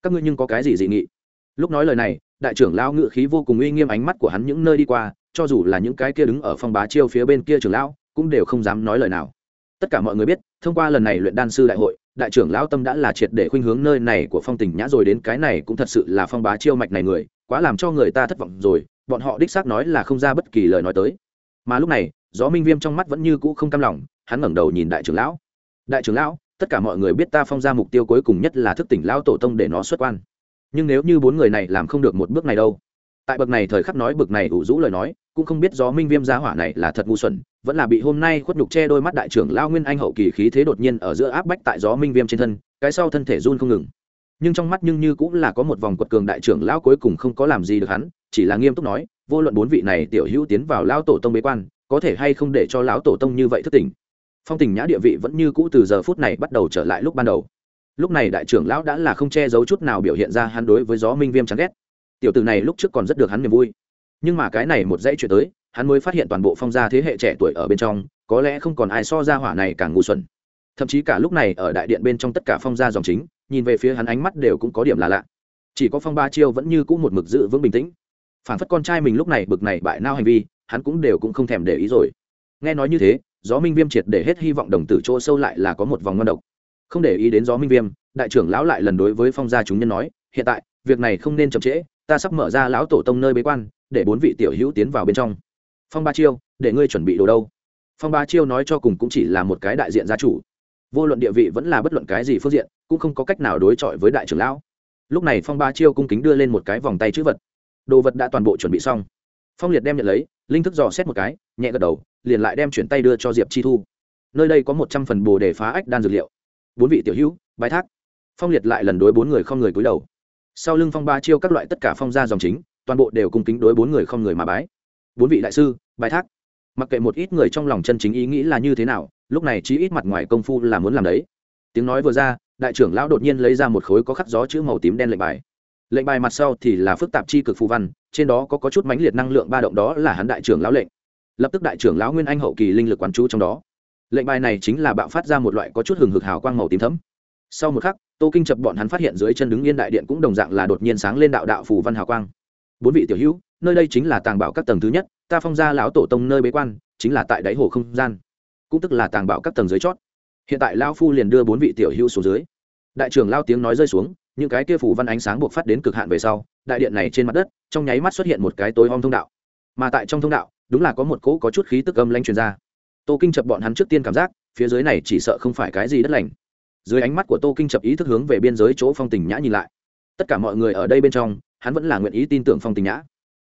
Các ngươi nhưng có cái gì dị nghị? Lúc nói lời này, đại trưởng lão ngự khí vô cùng uy nghiêm ánh mắt của hắn những nơi đi qua, cho dù là những cái kia đứng ở phong bá chiêu phía bên kia trưởng lão, cũng đều không dám nói lời nào. Tất cả mọi người biết, thông qua lần này luyện đan sư đại hội đại trưởng lão tâm đã là triệt để khuynh hướng nơi này của phong tình nhã rồi đến cái này cũng thật sự là phong bá chiêu mạch này người, quá làm cho người ta thất vọng rồi, bọn họ đích xác nói là không ra bất kỳ lời nói tới. Mà lúc này, gió minh viêm trong mắt vẫn như cũ không cam lòng, hắn ngẩng đầu nhìn đại trưởng lão. Đại trưởng lão, tất cả mọi người biết ta phong ra mục tiêu cuối cùng nhất là thức tỉnh lão tổ tông để nó xuất quan. Nhưng nếu như bốn người này làm không được một bước này đâu tại bậc này thời khắc nói bậc này ủ rũ lời nói, cũng không biết gió minh viêm gia hỏa này là thật ngu xuẩn, vẫn là bị hôm nay khuất nhục che đôi mắt đại trưởng lao nguyên anh hậu kỳ khí thế đột nhiên ở giữa áp bách tại gió minh viêm trên thân, cái sau thân thể run không ngừng. Nhưng trong mắt nhưng như cũng là có một vòng quật cường đại trưởng lão cuối cùng không có làm gì được hắn, chỉ là nghiêm túc nói, vô luận bốn vị này tiểu hữu tiến vào lao tổ tông bế quan, có thể hay không để cho lão tổ tông như vậy thất tình? Phong tình nhã địa vị vẫn như cũ từ giờ phút này bắt đầu trở lại lúc ban đầu. Lúc này đại trưởng lão đã là không che giấu chút nào biểu hiện ra hắn đối với gió minh viêm chán ghét tiểu tử này lúc trước còn rất được hắn niềm vui. Nhưng mà cái này một dãy chuyện tới, hắn mới phát hiện toàn bộ phong gia thế hệ trẻ tuổi ở bên trong, có lẽ không còn ai so ra hỏa này càng ngu xuẩn. Thậm chí cả lúc này ở đại điện bên trong tất cả phong gia dòng chính, nhìn về phía hắn ánh mắt đều cũng có điểm là lạ. Chỉ có phong ba chiêu vẫn như cũ một mực giữ vững bình tĩnh. Phản phất con trai mình lúc này bực này bại nao hành vi, hắn cũng đều cũng không thèm để ý rồi. Nghe nói như thế, gió minh viêm triệt để hết hy vọng đồng tử chỗ sâu lại là có một vòng ngon độc. Không để ý đến gió minh viêm, đại trưởng lão lại lần đối với phong gia chúng nhân nói, hiện tại, việc này không nên chậm trễ ta sắp mở ra lão tổ tông nơi bế quan, để bốn vị tiểu hữu tiến vào bên trong. Phong ba chiêu, để ngươi chuẩn bị đồ đâu? Phong ba chiêu nói cho cùng cũng chỉ là một cái đại diện gia chủ. Vô luận địa vị vẫn là bất luận cái gì phương diện, cũng không có cách nào đối chọi với đại trưởng lão. Lúc này phong ba chiêu cung kính đưa lên một cái vòng tay chữ vật. Đồ vật đã toàn bộ chuẩn bị xong. Phong liệt đem nhận lấy, linh thức dò xét một cái, nhẹ gật đầu, liền lại đem chuyển tay đưa cho diệp chi thu. Nơi đây có một trăm phần bồ để phá ách đan dược liệu. Bốn vị tiểu hữu, bái thác. Phong liệt lại lần đối bốn người không người cúi đầu sau lưng phong ba chiêu các loại tất cả phong gia dòng chính toàn bộ đều cung kính đối bốn người không người mà bái. Bốn vị đại sư bài thác. Mặc kệ một ít người trong lòng chân chính ý nghĩ là như thế nào lúc này chỉ ít mặt ngoài công phu là muốn làm đấy. Tiếng nói vừa ra đại trưởng lão đột nhiên lấy ra một khối có khắc gió chữ màu tím đen lệnh bài. Lệnh bài mặt sau thì là phức tạp chi cực phù văn trên đó có, có chút mãnh liệt năng lượng ba động đó là hắn đại trưởng lão lệnh. Lập tức đại trưởng lão nguyên anh hậu kỳ linh lực quán chú trong đó. Lệnh bài này chính là bạo phát ra một loại có chút hừng hực hào quang màu tím thấm sau một khắc, tô kinh chập bọn hắn phát hiện dưới chân đứng yên đại điện cũng đồng dạng là đột nhiên sáng lên đạo đạo phù văn hào quang. Bốn vị tiểu hữu, nơi đây chính là tàng bảo các tầng thứ nhất, ta phong ra lão tổ tông nơi bế quan, chính là tại đáy hồ không gian. Cũng tức là tàng bảo các tầng dưới chót. Hiện tại lão phu liền đưa bốn vị tiểu hữu xuống dưới. Đại trưởng lao tiếng nói rơi xuống, những cái kia phủ văn ánh sáng buộc phát đến cực hạn về sau, đại điện này trên mặt đất, trong nháy mắt xuất hiện một cái tối om thông đạo. Mà tại trong thông đạo, đúng là có một cỗ có chút khí tức âm lanh truyền ra. Tô kinh chập bọn hắn trước tiên cảm giác, phía dưới này chỉ sợ không phải cái gì đất lành dưới ánh mắt của tô kinh chập ý thức hướng về biên giới chỗ phong tình nhã nhìn lại. Tất cả mọi người ở đây bên trong, hắn vẫn là nguyện ý tin tưởng phong tình nhã.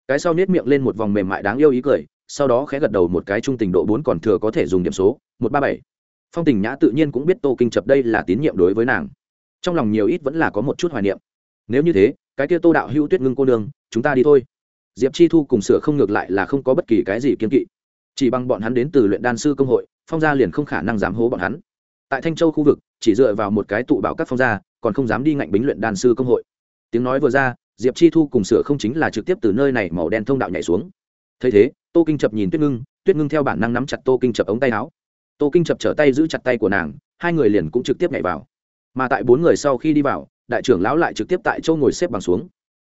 Cái sau nết miệng lên một vòng mềm mại đáng yêu ý cười, sau đó khẽ gật đầu một cái trung tình độ bốn còn thừa có thể dùng điểm số, một ba bảy. Phong tình nhã tự nhiên cũng biết tô kinh chập đây là tín nhiệm đối với nàng. Trong lòng nhiều ít vẫn là có một chút hoài niệm. Nếu như thế, cái kia tô đạo hữu tuyết ngưng cô đường chúng ta đi thôi. Diệp chi thu cùng sửa không ngược lại là không có bất kỳ cái gì kiên kỵ. Chỉ bằng bọn hắn đến từ luyện đan sư công hội, phong gia liền không khả năng dám hố bọn hắn tại thanh châu khu vực, chỉ dựa vào một cái tụ bảo các phong gia, còn không dám đi ngạnh bính luyện đan sư công hội. Tiếng nói vừa ra, diệp chi thu cùng sửa không chính là trực tiếp từ nơi này màu đen thông đạo nhảy xuống. Thấy thế, tô kinh chập nhìn tuyết ngưng tuyết ngưng theo bản năng nắm chặt tô kinh chập ống tay áo. Tô kinh chập trở tay giữ chặt tay của nàng, hai người liền cũng trực tiếp nhảy vào. Mà tại bốn người sau khi đi vào, đại trưởng lão lại trực tiếp tại châu ngồi xếp bằng xuống.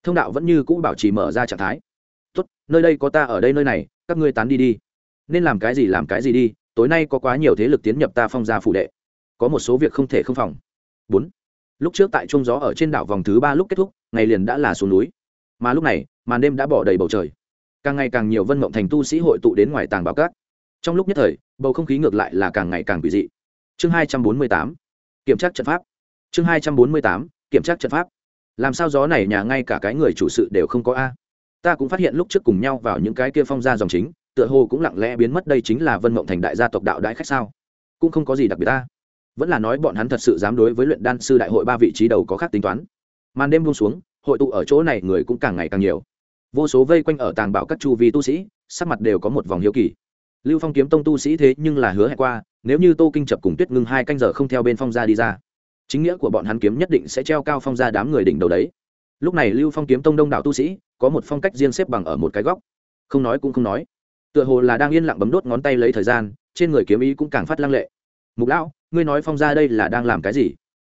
Thông đạo vẫn như cũ bảo trì mở ra trạng thái. Tốt, nơi đây có ta ở đây nơi này, các ngươi tán đi đi. Nên làm cái gì làm cái gì đi, tối nay có quá nhiều thế lực tiến nhập ta phong gia phủ đệ có một số việc không thể không phòng. Bốn, lúc trước tại trung gió ở trên đảo vòng thứ ba lúc kết thúc, ngày liền đã là xuống núi. Mà lúc này, màn đêm đã bỏ đầy bầu trời. Càng ngày càng nhiều vân mộng thành tu sĩ hội tụ đến ngoài tàng báo cát. Trong lúc nhất thời, bầu không khí ngược lại là càng ngày càng quỷ dị. Chương hai trăm bốn mươi tám, kiểm tra trận pháp. Chương hai trăm bốn mươi tám, kiểm tra trận pháp. Làm sao gió này nhà ngay cả cái người chủ sự đều không có a? Ta cũng phát hiện lúc trước cùng nhau vào những cái kia phong gia dòng chính, tựa hồ cũng lặng lẽ biến mất đây chính là vân mộng thành đại gia tộc đạo đại khách sao? Cũng không có gì đặc biệt ta vẫn là nói bọn hắn thật sự dám đối với luyện đan sư đại hội ba vị trí đầu có khác tính toán. Màn đêm buông xuống, hội tụ ở chỗ này người cũng càng ngày càng nhiều. Vô số vây quanh ở tàng bảo các chu vi tu sĩ, sắc mặt đều có một vòng hiếu kỳ. Lưu phong kiếm tông tu sĩ thế nhưng là hứa hẹn qua, nếu như tô kinh chập cùng tuyết ngưng hai canh giờ không theo bên phong gia đi ra, chính nghĩa của bọn hắn kiếm nhất định sẽ treo cao phong gia đám người đỉnh đầu đấy. Lúc này lưu phong kiếm tông đông đảo tu sĩ, có một phong cách riêng xếp bằng ở một cái góc. Không nói cũng không nói. Tựa hồ là đang yên lặng bấm đốt ngón tay lấy thời gian, trên người kiếm ý cũng càng phát lăng lệ mục lão, ngươi nói phong gia đây là đang làm cái gì?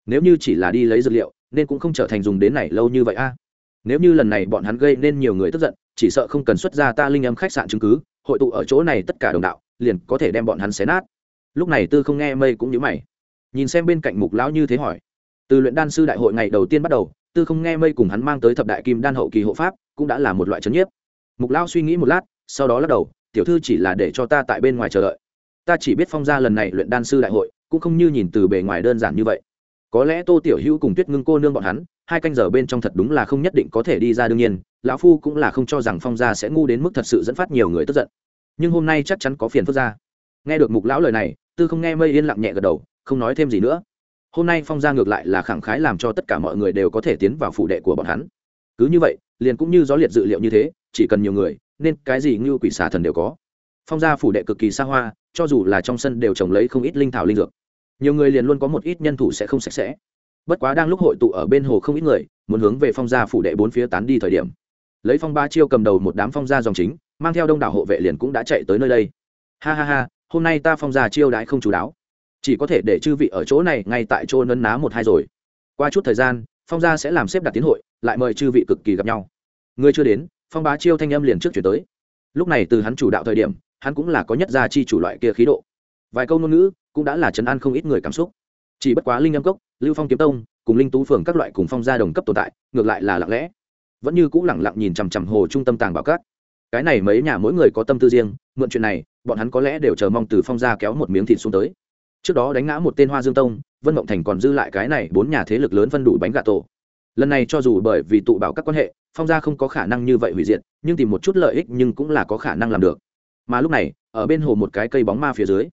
Nếu như chỉ là đi lấy dược liệu, nên cũng không trở thành dùng đến này lâu như vậy a. Nếu như lần này bọn hắn gây nên nhiều người tức giận, chỉ sợ không cần xuất ra ta linh âm khách sạn chứng cứ, hội tụ ở chỗ này tất cả đồng đạo, liền có thể đem bọn hắn xé nát. Lúc này tư không nghe mây cũng nhớ mày. Nhìn xem bên cạnh mục lão như thế hỏi. Từ luyện đan sư đại hội ngày đầu tiên bắt đầu, tư không nghe mây cùng hắn mang tới thập đại kim đan hậu kỳ hộ pháp, cũng đã là một loại trấn nhiếp. Mục lão suy nghĩ một lát, sau đó lắc đầu, tiểu thư chỉ là để cho ta tại bên ngoài chờ đợi ta chỉ biết phong gia lần này luyện đan sư đại hội, cũng không như nhìn từ bề ngoài đơn giản như vậy. Có lẽ tô tiểu hữu cùng tuyết ngưng cô nương bọn hắn, hai canh giờ bên trong thật đúng là không nhất định có thể đi ra đương nhiên, lão phu cũng là không cho rằng phong gia sẽ ngu đến mức thật sự dẫn phát nhiều người tức giận. Nhưng hôm nay chắc chắn có phiền phức ra. Nghe được mục lão lời này, tư không nghe mây yên lặng nhẹ gật đầu, không nói thêm gì nữa. Hôm nay phong gia ngược lại là khẳng khái làm cho tất cả mọi người đều có thể tiến vào phủ đệ của bọn hắn. Cứ như vậy, liền cũng như gió liệt dự liệu như thế, chỉ cần nhiều người, nên cái gì như quỷ xà thần đều có phong gia phủ đệ cực kỳ xa hoa, cho dù là trong sân đều trồng lấy không ít linh thảo linh dược. Nhiều người liền luôn có một ít nhân thủ sẽ không sạch sẽ. Bất quá đang lúc hội tụ ở bên hồ không ít người, muốn hướng về phong gia phủ đệ bốn phía tán đi thời điểm. Lấy phong ba chiêu cầm đầu một đám phong gia dòng chính, mang theo đông đảo hộ vệ liền cũng đã chạy tới nơi đây. Ha ha ha, hôm nay ta phong gia chiêu đãi không chú đáo. Chỉ có thể để chư vị ở chỗ này ngay tại chỗ nấn ná một hai rồi. Qua chút thời gian, phong gia sẽ làm xếp đặt tiến hội, lại mời chư vị cực kỳ gặp nhau. Người chưa đến, phong bá chiêu thanh âm liền trước chuyển tới. Lúc này từ hắn chủ đạo thời điểm hắn cũng là có nhất gia chi chủ loại kia khí độ. Vài câu ngôn ngữ cũng đã là chấn an không ít người cảm xúc. Chỉ bất quá linh âm cốc, lưu phong kiếm tông, cùng linh tú phường các loại cùng phong gia đồng cấp tồn tại, ngược lại là lặng lẽ. Vẫn như cũng lẳng lặng nhìn chằm chằm hồ trung tâm tàng bảo cát cái này mấy nhà mỗi người có tâm tư riêng, mượn chuyện này, bọn hắn có lẽ đều chờ mong từ phong gia kéo một miếng thịt xuống tới. Trước đó đánh ngã một tên hoa dương tông, vân mộng thành còn dư lại cái này bốn nhà thế lực lớn phân đủ bánh gà tổ. Lần này cho dù bởi vì tụ bảo các quan hệ, phong gia không có khả năng như vậy hủy diệt, nhưng tìm một chút lợi ích nhưng cũng là có khả năng làm được mà lúc này, ở bên hồ một cái cây bóng ma phía dưới,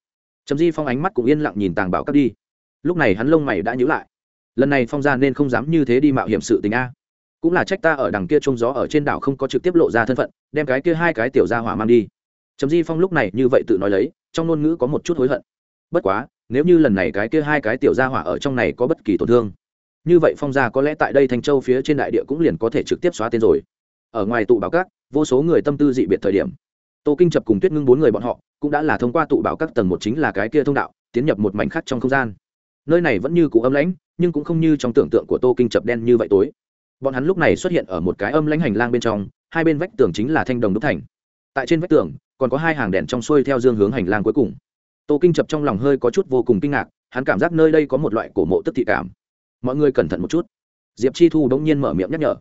trầm di phong ánh mắt cũng yên lặng nhìn tàng bảo các đi. Lúc này hắn lông mày đã nhíu lại. Lần này phong gia nên không dám như thế đi mạo hiểm sự tình a. Cũng là trách ta ở đằng kia trông gió ở trên đảo không có trực tiếp lộ ra thân phận, đem cái kia hai cái tiểu gia hỏa mang đi. Trầm di phong lúc này như vậy tự nói lấy, trong ngôn ngữ có một chút hối hận. Bất quá, nếu như lần này cái kia hai cái tiểu gia hỏa ở trong này có bất kỳ tổn thương, như vậy phong gia có lẽ tại đây thanh châu phía trên đại địa cũng liền có thể trực tiếp xóa tên rồi. Ở ngoài tụ báo các, vô số người tâm tư dị biệt thời điểm tô kinh chập cùng tuyết ngưng bốn người bọn họ cũng đã là thông qua tụ bảo các tầng một chính là cái kia thông đạo, tiến nhập một mảnh khác trong không gian. Nơi này vẫn như cũ âm lãnh, nhưng cũng không như trong tưởng tượng của tô kinh chập đen như vậy tối. Bọn hắn lúc này xuất hiện ở một cái âm lãnh hành lang bên trong, hai bên vách tường chính là thanh đồng đúc thành. Tại trên vách tường, còn có hai hàng đèn trong xuôi theo dương hướng hành lang cuối cùng. Tô kinh chập trong lòng hơi có chút vô cùng kinh ngạc, hắn cảm giác nơi đây có một loại cổ mộ tức thị cảm. Mọi người cẩn thận một chút. Diệp chi thu đ nhiên mở miệng nhắc nhở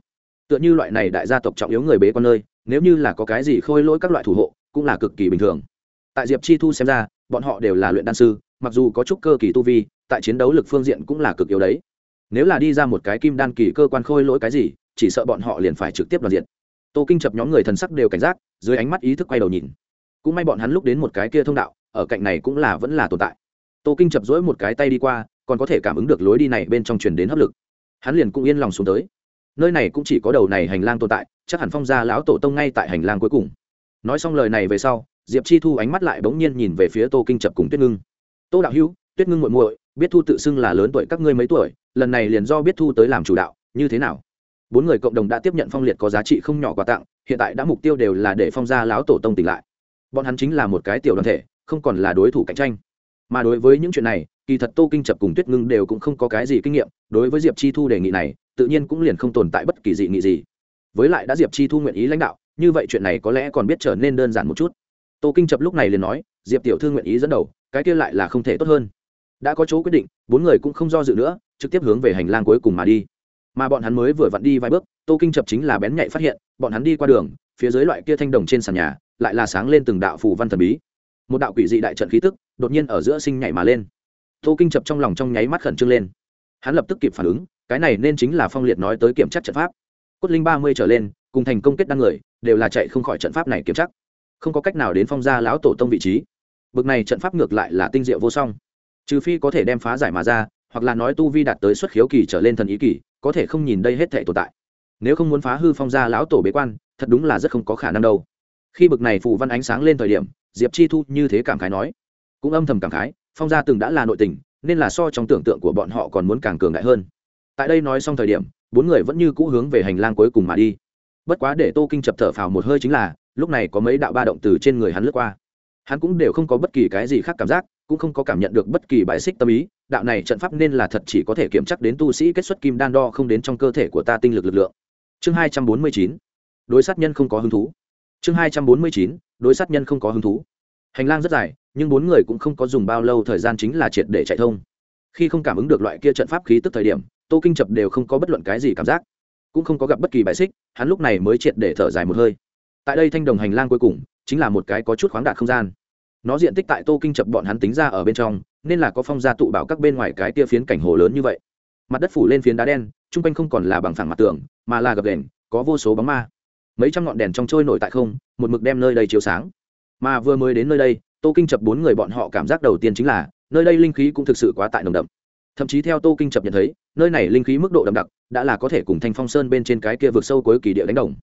tựa như loại này đại gia tộc trọng yếu người bế con nơi, nếu như là có cái gì khôi lỗi các loại thủ hộ, cũng là cực kỳ bình thường. Tại diệp chi thu xem ra, bọn họ đều là luyện đan sư, mặc dù có chút cơ kỳ tu vi, tại chiến đấu lực phương diện cũng là cực yếu đấy. Nếu là đi ra một cái kim đan kỳ cơ quan khôi lỗi cái gì, chỉ sợ bọn họ liền phải trực tiếp đoàn diện. Tô kinh chập nhóm người thần sắc đều cảnh giác, dưới ánh mắt ý thức quay đầu nhìn. Cũng may bọn hắn lúc đến một cái kia thông đạo, ở cạnh này cũng là vẫn là tồn tại. Tô kinh chập dỗi một cái tay đi qua, còn có thể cảm ứng được lối đi này bên trong truyền đến hấp lực. Hắn liền cũng yên lòng xuống tới nơi này cũng chỉ có đầu này hành lang tồn tại, chắc hẳn phong gia lão tổ tông ngay tại hành lang cuối cùng. Nói xong lời này về sau, diệp chi thu ánh mắt lại bỗng nhiên nhìn về phía tô kinh chập cùng tuyết ngưng. Tô đạo hữu, tuyết ngưng muội muội, biết thu tự xưng là lớn tuổi các ngươi mấy tuổi, lần này liền do biết thu tới làm chủ đạo, như thế nào? Bốn người cộng đồng đã tiếp nhận phong liệt có giá trị không nhỏ quà tặng, hiện tại đã mục tiêu đều là để phong gia lão tổ tông tỉnh lại. Bọn hắn chính là một cái tiểu đoàn thể, không còn là đối thủ cạnh tranh. Mà đối với những chuyện này, kỳ thật tô kinh chập cùng tuyết ngưng đều cũng không có cái gì kinh nghiệm, đối với diệp chi thu đề nghị này tự nhiên cũng liền không tồn tại bất kỳ dị nghị gì. Với lại đã diệp chi thu nguyện ý lãnh đạo, như vậy chuyện này có lẽ còn biết trở nên đơn giản một chút. Tô kinh chập lúc này liền nói, diệp tiểu thư nguyện ý dẫn đầu, cái kia lại là không thể tốt hơn. Đã có chỗ quyết định, bốn người cũng không do dự nữa, trực tiếp hướng về hành lang cuối cùng mà đi. Mà bọn hắn mới vừa vặn đi vài bước, tô kinh chập chính là bén nhạy phát hiện, bọn hắn đi qua đường, phía dưới loại kia thanh đồng trên sàn nhà, lại là sáng lên từng đạo phù văn thần bí. Một đạo quỷ dị đại trận khí tức, đột nhiên ở giữa sinh nhảy mà lên. Tô kinh chập trong lòng trong nháy mắt khẩn trương lên. Hắn lập tức kịp phản ứng cái này nên chính là phong liệt nói tới kiểm tra trận pháp. Cốt linh ba mươi trở lên, cùng thành công kết đăng người, đều là chạy không khỏi trận pháp này kiểm tra. Không có cách nào đến phong gia lão tổ tông vị trí. Bực này trận pháp ngược lại là tinh diệu vô song. Trừ phi có thể đem phá giải mà ra, hoặc là nói tu vi đạt tới xuất khiếu kỳ trở lên thần ý kỳ, có thể không nhìn đây hết thể tồn tại. Nếu không muốn phá hư phong gia lão tổ bế quan, thật đúng là rất không có khả năng đâu. Khi bực này phù văn ánh sáng lên thời điểm, diệp chi thu như thế cảm khái nói. Cũng âm thầm cảm khái, phong gia từng đã là nội tình, nên là so trong tưởng tượng của bọn họ còn muốn càng cường đại hơn tại đây nói xong thời điểm, bốn người vẫn như cũ hướng về hành lang cuối cùng mà đi. Bất quá để tô kinh chập thở phào một hơi chính là, lúc này có mấy đạo ba động từ trên người hắn lướt qua. Hắn cũng đều không có bất kỳ cái gì khác cảm giác, cũng không có cảm nhận được bất kỳ bài xích tâm ý. Đạo này trận pháp nên là thật chỉ có thể kiểm chắc đến tu sĩ kết xuất kim đan đo không đến trong cơ thể của ta tinh lực lực lượng. Chương hai trăm bốn mươi chín. Đối sát nhân không có hứng thú. Chương hai trăm bốn mươi chín. Đối sát nhân không có hứng thú. Hành lang rất dài, nhưng bốn người cũng không có dùng bao lâu thời gian chính là triệt để chạy thông. Khi không cảm ứng được loại kia trận pháp khí tức thời điểm tô kinh chập đều không có bất luận cái gì cảm giác, cũng không có gặp bất kỳ bài xích, hắn lúc này mới triệt để thở dài một hơi. Tại đây thanh đồng hành lang cuối cùng, chính là một cái có chút khoáng đạt không gian. Nó diện tích tại tô kinh chập bọn hắn tính ra ở bên trong, nên là có phong gia tụ bảo các bên ngoài cái tia phiến cảnh hồ lớn như vậy. Mặt đất phủ lên phiến đá đen chung quanh không còn là bằng phẳng mặt tường, mà là gập đèn có vô số bóng ma. Mấy trăm ngọn đèn trong trôi nổi tại không, một mực đem nơi đây chiếu sáng. Mà vừa mới đến nơi đây, tô kinh chập bốn người bọn họ cảm giác đầu tiên chính là, nơi đây linh khí cũng thực sự quá tại nồng đậm thậm chí theo tô kinh chập nhận thấy, nơi này linh khí mức độ đậm đặc, đã là có thể cùng thanh phong sơn bên trên cái kia vượt sâu cuối kỳ địa đánh đồng.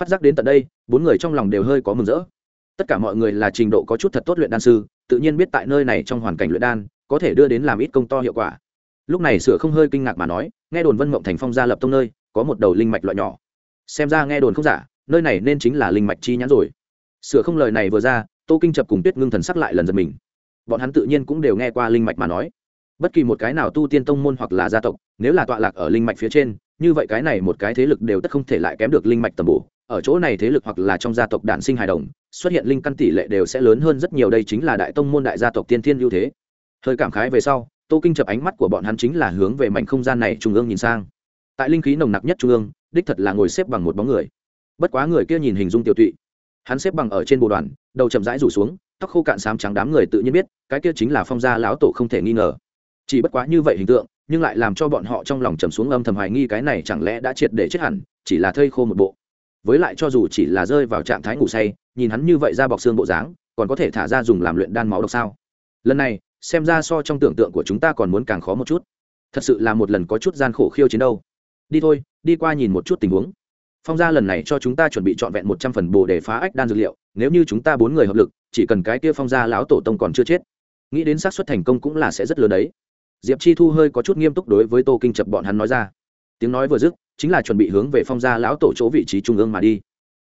Phát giác đến tận đây, bốn người trong lòng đều hơi có mừng rỡ. Tất cả mọi người là trình độ có chút thật tốt luyện đan sư, tự nhiên biết tại nơi này trong hoàn cảnh luyện đan, có thể đưa đến làm ít công to hiệu quả. Lúc này sửa không hơi kinh ngạc mà nói, nghe đồn vân mộng thành phong gia lập tông nơi, có một đầu linh mạch loại nhỏ. Xem ra nghe đồn không giả, nơi này nên chính là linh mạch chi nhãn rồi. Sửa không lời này vừa ra, tô kinh chập cùng tuyết ngưng thần sắc lại lần giật mình. Bọn hắn tự nhiên cũng đều nghe qua linh mạch mà nói bất kỳ một cái nào tu tiên tông môn hoặc là gia tộc, nếu là tọa lạc ở linh mạch phía trên, như vậy cái này một cái thế lực đều tất không thể lại kém được linh mạch tầm bổ. Ở chỗ này thế lực hoặc là trong gia tộc đản sinh hài đồng, xuất hiện linh căn tỷ lệ đều sẽ lớn hơn rất nhiều. Đây chính là đại tông môn, đại gia tộc tiên thiên ưu thế. Hơi cảm khái về sau, tô kinh chập ánh mắt của bọn hắn chính là hướng về mảnh không gian này trung ương nhìn sang. Tại linh khí nồng nặc nhất trung ương, đích thật là ngồi xếp bằng một bóng người. Bất quá người kia nhìn hình dung tiêu tụy. Hắn xếp bằng ở trên bộ đoàn, đầu chậm rãi rủ xuống, tóc khô cạn xám trắng đám người tự nhiên biết, cái kia chính là phong gia lão tổ không thể nghi ngờ chỉ bất quá như vậy hình tượng, nhưng lại làm cho bọn họ trong lòng trầm xuống âm thầm hoài nghi cái này chẳng lẽ đã triệt để chết hẳn, chỉ là thây khô một bộ. Với lại cho dù chỉ là rơi vào trạng thái ngủ say, nhìn hắn như vậy ra bọc xương bộ dáng, còn có thể thả ra dùng làm luyện đan máu độc sao? Lần này, xem ra so trong tưởng tượng của chúng ta còn muốn càng khó một chút. Thật sự là một lần có chút gian khổ khiêu chiến đâu. Đi thôi, đi qua nhìn một chút tình huống. Phong gia lần này cho chúng ta chuẩn bị trọn vẹn một trăm phần bồ để phá ách đan dược liệu, nếu như chúng ta bốn người hợp lực, chỉ cần cái kia phong gia lão tổ tông còn chưa chết, nghĩ đến xác suất thành công cũng là sẽ rất lớn đấy diệp chi thu hơi có chút nghiêm túc đối với tô kinh chập bọn hắn nói ra. Tiếng nói vừa dứt, chính là chuẩn bị hướng về phong gia lão tổ chỗ vị trí trung ương mà đi.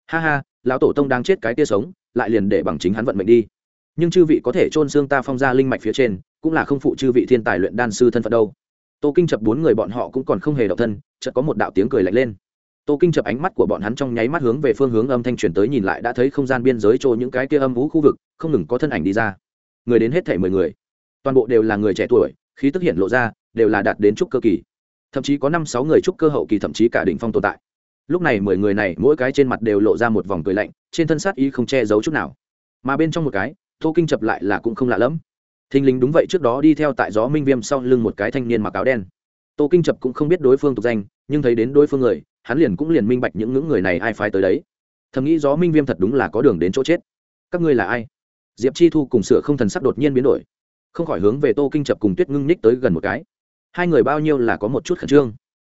Ha ha, lão tổ tông đang chết cái tia sống, lại liền để bằng chính hắn vận mệnh đi. Nhưng chư vị có thể trôn xương ta phong Gia linh mạch phía trên, cũng là không phụ chư vị thiên tài luyện đan sư thân phận đâu. Tô kinh chập bốn người bọn họ cũng còn không hề độc thân, chợt có một đạo tiếng cười lạnh lên. Tô kinh chập ánh mắt của bọn hắn trong nháy mắt hướng về phương hướng âm thanh truyền tới nhìn lại đã thấy không gian biên giới trôi những cái kia âm vũ khu vực, không ngừng có thân ảnh đi ra. Người đến hết thể mười người. Toàn bộ đều là người trẻ tuổi khí tức hiện lộ ra, đều là đạt đến trúc cơ kỳ. Thậm chí có năm sáu người trúc cơ hậu kỳ thậm chí cả đỉnh phong tồn tại. Lúc này mười người này, mỗi cái trên mặt đều lộ ra một vòng cười lạnh, trên thân sát ý không che giấu chút nào. Mà bên trong một cái, tô kinh chập lại là cũng không lạ lẫm. Thình lình đúng vậy, trước đó đi theo tại gió minh viêm sau lưng một cái thanh niên mặc áo đen. Tô kinh chập cũng không biết đối phương tục danh, nhưng thấy đến đối phương người, hắn liền cũng liền minh bạch những ngưỡng người này ai phái tới đấy. Thầm nghĩ gió minh viêm thật đúng là có đường đến chỗ chết. Các ngươi là ai? Diệp chi thu cùng sửa không thần sắc đột nhiên biến đổi không khỏi hướng về tô kinh chập cùng tuyết ngưng ních tới gần một cái. Hai người bao nhiêu là có một chút khẩn trương.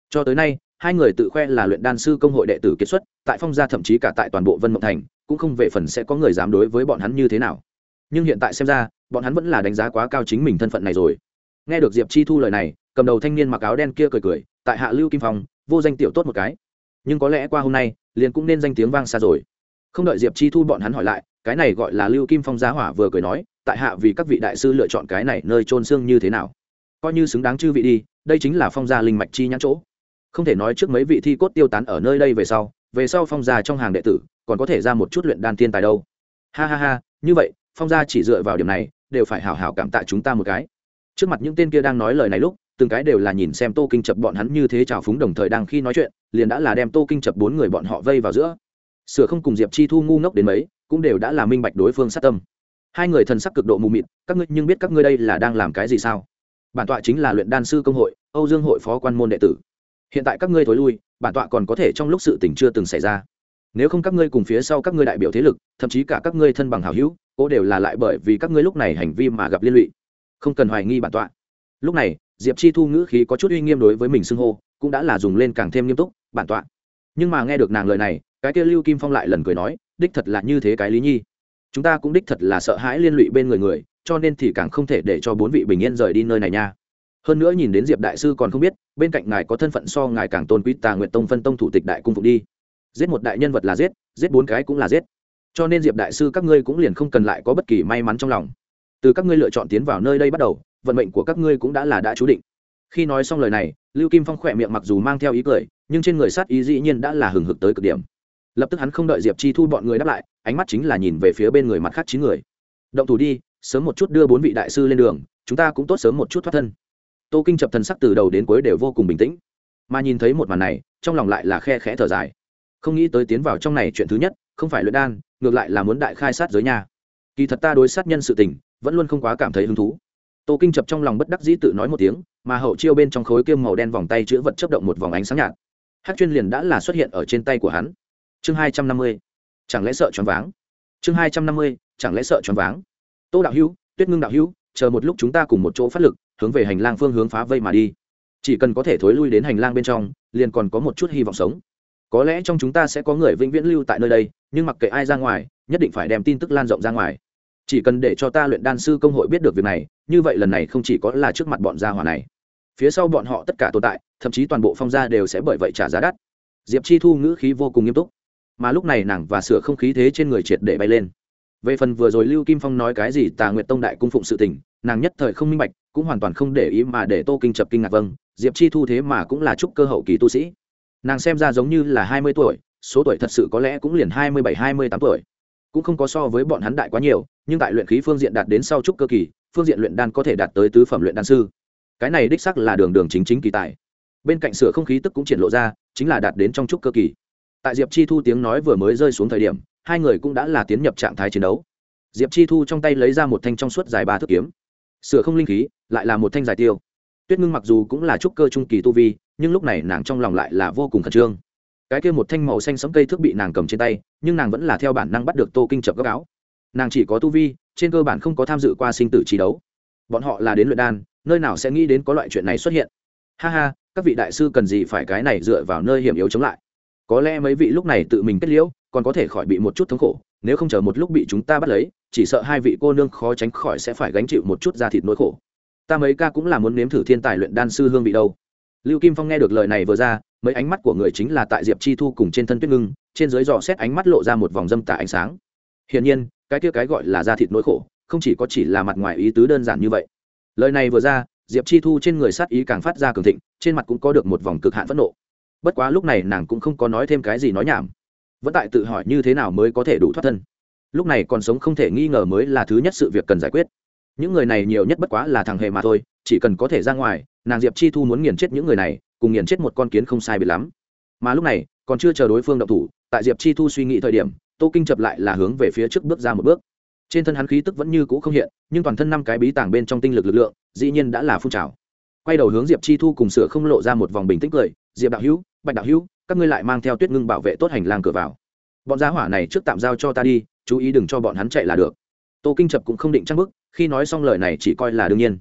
Cho tới nay, hai người tự khoe là luyện đan sư công hội đệ tử kiệt xuất, tại phong gia thậm chí cả tại toàn bộ vân mộng thành, cũng không về phần sẽ có người dám đối với bọn hắn như thế nào. Nhưng hiện tại xem ra, bọn hắn vẫn là đánh giá quá cao chính mình thân phận này rồi. Nghe được diệp chi thu lời này, cầm đầu thanh niên mặc áo đen kia cười cười, tại hạ lưu kim phong, vô danh tiểu tốt một cái. Nhưng có lẽ qua hôm nay, liền cũng nên danh tiếng vang xa rồi. Không đợi diệp chi thu bọn hắn hỏi lại cái này gọi là lưu kim phong giá hỏa vừa cười nói, tại hạ vì các vị đại sư lựa chọn cái này nơi trôn xương như thế nào? Coi như xứng đáng chư vị đi, đây chính là phong gia linh mạch chi nhãn chỗ. Không thể nói trước mấy vị thi cốt tiêu tán ở nơi đây về sau về sau phong gia trong hàng đệ tử, còn có thể ra một chút luyện đan tiên tài đâu. Ha ha ha, như vậy, phong gia chỉ dựa vào điểm này, đều phải hào hào cảm tạ chúng ta một cái. Trước mặt những tên kia đang nói lời này lúc, từng cái đều là nhìn xem tô kinh chập bọn hắn như thế trào phúng đồng thời đang khi nói chuyện, liền đã là đem tô kinh chập bốn người bọn họ vây vào giữa. Sửa không cùng diệp chi thu ngu ngốc đến mấy cũng đều đã là minh bạch đối phương sát tâm. Hai người thần sắc cực độ mù mịt, các ngươi nhưng biết các ngươi đây là đang làm cái gì sao? Bản tọa chính là luyện đan sư công hội, âu dương hội phó quan môn đệ tử. Hiện tại các ngươi thối lui, bản tọa còn có thể trong lúc sự tình chưa từng xảy ra. Nếu không các ngươi cùng phía sau các ngươi đại biểu thế lực, thậm chí cả các ngươi thân bằng hảo hữu cô đều là lại bởi vì các ngươi lúc này hành vi mà gặp liên lụy. Không cần hoài nghi bản tọa. Lúc này, diệp chi thu ngữ khí có chút uy nghiêm đối với mình xưng hô, cũng đã là dùng lên càng thêm nghiêm túc, bản tọa. Nhưng mà nghe được nàng lời này, cái kia lưu kim phong lại lần cười nói đích thật là như thế cái lý nhi. Chúng ta cũng đích thật là sợ hãi liên lụy bên người người, cho nên thì càng không thể để cho bốn vị bình yên rời đi nơi này nha. Hơn nữa nhìn đến diệp đại sư còn không biết, bên cạnh ngài có thân phận so ngài càng tôn quý tà nguyện tông phân tông thủ tịch đại cung phục đi. Giết một đại nhân vật là giết giết bốn cái cũng là giết. Cho nên diệp đại sư các ngươi cũng liền không cần lại có bất kỳ may mắn trong lòng. Từ các ngươi lựa chọn tiến vào nơi đây bắt đầu, vận mệnh của các ngươi cũng đã là đã chú định. Khi nói xong lời này, lưu kim phong khỏe miệng mặc dù mang theo ý cười, nhưng trên người sát ý dĩ nhiên đã là hừng hực tới cực điểm lập tức hắn không đợi diệp chi thu bọn người đáp lại ánh mắt chính là nhìn về phía bên người mặt khác chín người động thủ đi sớm một chút đưa bốn vị đại sư lên đường chúng ta cũng tốt sớm một chút thoát thân tô kinh chập thần sắc từ đầu đến cuối đều vô cùng bình tĩnh mà nhìn thấy một màn này trong lòng lại là khe khẽ thở dài không nghĩ tới tiến vào trong này chuyện thứ nhất không phải luyện đan ngược lại là muốn đại khai sát giới nhà kỳ thật ta đối sát nhân sự tình vẫn luôn không quá cảm thấy hứng thú tô kinh chập trong lòng bất đắc dĩ tự nói một tiếng mà hậu chiêu bên trong khối kiêm màu đen vòng tay chữ vật chấp động một vòng ánh sáng nhạt hát chuyên liền đã là xuất hiện ở trên tay của hắn chương hai trăm năm mươi, chẳng lẽ sợ choáng váng? Chương hai trăm năm mươi, chẳng lẽ sợ choáng váng? Tô đạo hữu, tuyết ngưng đạo hữu, chờ một lúc chúng ta cùng một chỗ phát lực, hướng về hành lang phương hướng phá vây mà đi. Chỉ cần có thể thối lui đến hành lang bên trong, liền còn có một chút hy vọng sống. Có lẽ trong chúng ta sẽ có người vĩnh viễn lưu tại nơi đây, nhưng mặc kệ ai ra ngoài, nhất định phải đem tin tức lan rộng ra ngoài. Chỉ cần để cho ta luyện đan sư công hội biết được việc này, như vậy lần này không chỉ có là trước mặt bọn gia hỏa này. Phía sau bọn họ tất cả tồn tại, thậm chí toàn bộ phong gia đều sẽ bởi vậy trả giá đắt. Diệp chi thu ngữ khí vô cùng nghiêm túc mà lúc này nàng và sửa không khí thế trên người triệt để bay lên. Về phần vừa rồi lưu kim phong nói cái gì tà nguyệt tông đại cung phụng sự tình, nàng nhất thời không minh bạch, cũng hoàn toàn không để ý mà để tô kinh chập kinh ngạc vâng diệp chi thu thế mà cũng là chúc cơ hậu kỳ tu sĩ. Nàng xem ra giống như là hai mươi tuổi, số tuổi thật sự có lẽ cũng liền hai mươi bảy, hai mươi tám tuổi. Cũng không có so với bọn hắn đại quá nhiều, nhưng tại luyện khí phương diện đạt đến sau trúc cơ kỳ, phương diện luyện đan có thể đạt tới tứ phẩm luyện đan sư. Cái này đích sắc là đường đường chính chính kỳ tài. Bên cạnh sửa không khí tức cũng triển lộ ra, chính là đạt đến trong trúc cơ kỳ tại diệp chi thu tiếng nói vừa mới rơi xuống thời điểm, hai người cũng đã là tiến nhập trạng thái chiến đấu. Diệp chi thu trong tay lấy ra một thanh trong suốt dài ba thước kiếm. Sửa không linh khí, lại là một thanh dài tiêu. Tuyết ngưng mặc dù cũng là trúc cơ trung kỳ tu vi, nhưng lúc này nàng trong lòng lại là vô cùng khẩn trương. Cái kia một thanh màu xanh sẫm cây thước bị nàng cầm trên tay, nhưng nàng vẫn là theo bản năng bắt được tô kinh chập gấp áo. Nàng chỉ có tu vi, trên cơ bản không có tham dự qua sinh tử trí đấu. Bọn họ là đến luyện đan, nơi nào sẽ nghĩ đến có loại chuyện này xuất hiện. Ha ha, các vị đại sư cần gì phải cái này dựa vào nơi hiểm yếu chống lại? Có lẽ mấy vị lúc này tự mình kết liễu, còn có thể khỏi bị một chút thống khổ, nếu không chờ một lúc bị chúng ta bắt lấy, chỉ sợ hai vị cô nương khó tránh khỏi sẽ phải gánh chịu một chút da thịt nỗi khổ. Ta mấy ca cũng là muốn nếm thử thiên tài luyện đan sư hương vị đâu. Lưu kim phong nghe được lời này vừa ra, mấy ánh mắt của người chính là tại diệp chi thu cùng trên thân tuyết ngưng, trên dưới dò xét ánh mắt lộ ra một vòng dâm tả ánh sáng. Hiển nhiên, cái kia cái gọi là da thịt nỗi khổ, không chỉ có chỉ là mặt ngoài ý tứ đơn giản như vậy. Lời này vừa ra, diệp chi thu trên người sát ý càng phát ra cường thịnh, trên mặt cũng có được một vòng cực hạn phẫn nộ bất quá lúc này nàng cũng không có nói thêm cái gì nói nhảm. Vẫn tại tự hỏi như thế nào mới có thể đủ thoát thân. Lúc này còn sống không thể nghi ngờ mới là thứ nhất sự việc cần giải quyết. Những người này nhiều nhất bất quá là thằng hề mà thôi, chỉ cần có thể ra ngoài, nàng diệp chi thu muốn nghiền chết những người này, cùng nghiền chết một con kiến không sai biệt lắm. Mà lúc này, còn chưa chờ đối phương động thủ, tại diệp chi thu suy nghĩ thời điểm, tô kinh chập lại là hướng về phía trước bước ra một bước. Trên thân hắn khí tức vẫn như cũ không hiện, nhưng toàn thân năm cái bí tàng bên trong tinh lực lực lượng, dĩ nhiên đã là phun trào. Quay đầu hướng diệp chi thu cùng sửa không lộ ra một vòng bình tĩnh cười diệp đạo hữu, bạch đạo hữu, các ngươi lại mang theo tuyết ngưng bảo vệ tốt hành lang cửa vào. Bọn giá hỏa này trước tạm giao cho ta đi, chú ý đừng cho bọn hắn chạy là được. Tô kinh chập cũng không định trăng bức khi nói xong lời này chỉ coi là đương nhiên.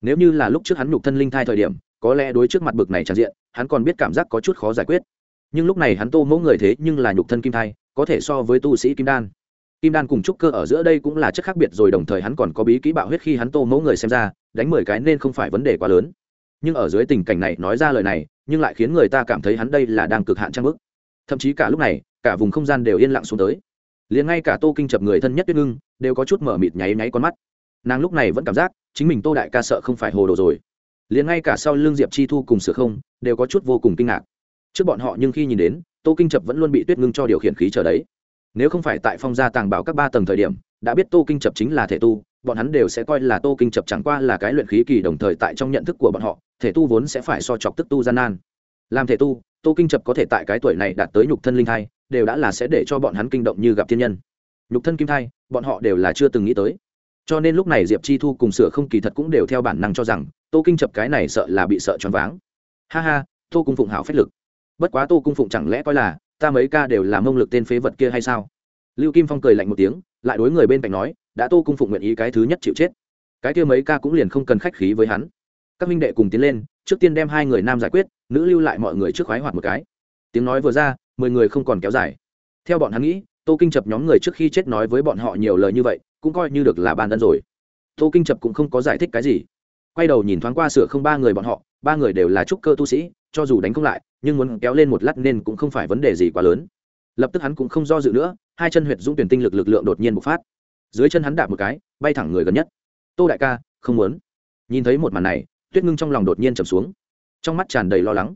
Nếu như là lúc trước hắn nhục thân linh thai thời điểm, có lẽ đối trước mặt bực này tràn diện, hắn còn biết cảm giác có chút khó giải quyết. Nhưng lúc này hắn tô mẫu người thế nhưng là nhục thân kim thai, có thể so với tu sĩ kim đan. Kim đan cùng trúc cơ ở giữa đây cũng là chất khác biệt rồi đồng thời hắn còn có bí kỹ bạo huyết khi hắn tô mẫu người xem ra, đánh mười cái nên không phải vấn đề quá lớn. Nhưng ở dưới tình cảnh này nói ra lời này nhưng lại khiến người ta cảm thấy hắn đây là đang cực hạn trang bức. Thậm chí cả lúc này, cả vùng không gian đều yên lặng xuống tới. Liền ngay cả tô kinh chập người thân nhất tuyết ngưng, đều có chút mở mịt nháy nháy con mắt. Nàng lúc này vẫn cảm giác, chính mình tô đại ca sợ không phải hồ đồ rồi. Liền ngay cả sau l ư n g diệp chi thu cùng sửa không, đều có chút vô cùng kinh ngạc. Trước bọn họ nhưng khi nhìn đến, tô kinh chập vẫn luôn bị tuyết ngưng cho điều khiển khí chờ đấy. Nếu không phải tại phong gia tàng bảo các ba tầng thời điểm, đã biết tô kinh chập chính là thể tu bọn hắn đều sẽ coi là tô kinh chập chẳng qua là cái luyện khí kỳ đồng thời tại trong nhận thức của bọn họ, thể tu vốn sẽ phải so chọc tức tu gian nan. Làm thể tu, tô kinh chập có thể tại cái tuổi này đạt tới nhục thân linh thai, đều đã là sẽ để cho bọn hắn kinh động như gặp thiên nhân. Nhục thân kim thai, bọn họ đều là chưa từng nghĩ tới. Cho nên lúc này diệp chi thu cùng sửa không kỳ thật cũng đều theo bản năng cho rằng, tô kinh chập cái này sợ là bị sợ choáng váng. Ha ha, tô cung phụng hảo phách lực. Bất quá tô cung phụng chẳng lẽ coi là, ta mấy ca đều là mông lực tên phế vật kia hay sao? Lưu kim phong cười lạnh một tiếng lại đối người bên cạnh nói, đã tô cung phụng nguyện ý cái thứ nhất chịu chết, cái kia mấy ca cũng liền không cần khách khí với hắn. Các minh đệ cùng tiến lên, trước tiên đem hai người nam giải quyết, nữ lưu lại mọi người trước khoái hoạt một cái. Tiếng nói vừa ra, mười người không còn kéo dài. Theo bọn hắn nghĩ, tô kinh chập nhóm người trước khi chết nói với bọn họ nhiều lời như vậy, cũng coi như được là ban ân rồi. Tô kinh chập cũng không có giải thích cái gì. Quay đầu nhìn thoáng qua sửa không ba người bọn họ, ba người đều là trúc cơ tu sĩ, cho dù đánh không lại, nhưng muốn kéo lên một lát nên cũng không phải vấn đề gì quá lớn. Lập tức hắn cũng không do dự nữa hai chân huyệt dũng tuyển tinh lực lực lượng đột nhiên bộc phát. Dưới chân hắn đạp một cái, bay thẳng người gần nhất. Tô đại ca, không muốn. Nhìn thấy một màn này, tuyết ngưng trong lòng đột nhiên trầm xuống. Trong mắt tràn đầy lo lắng.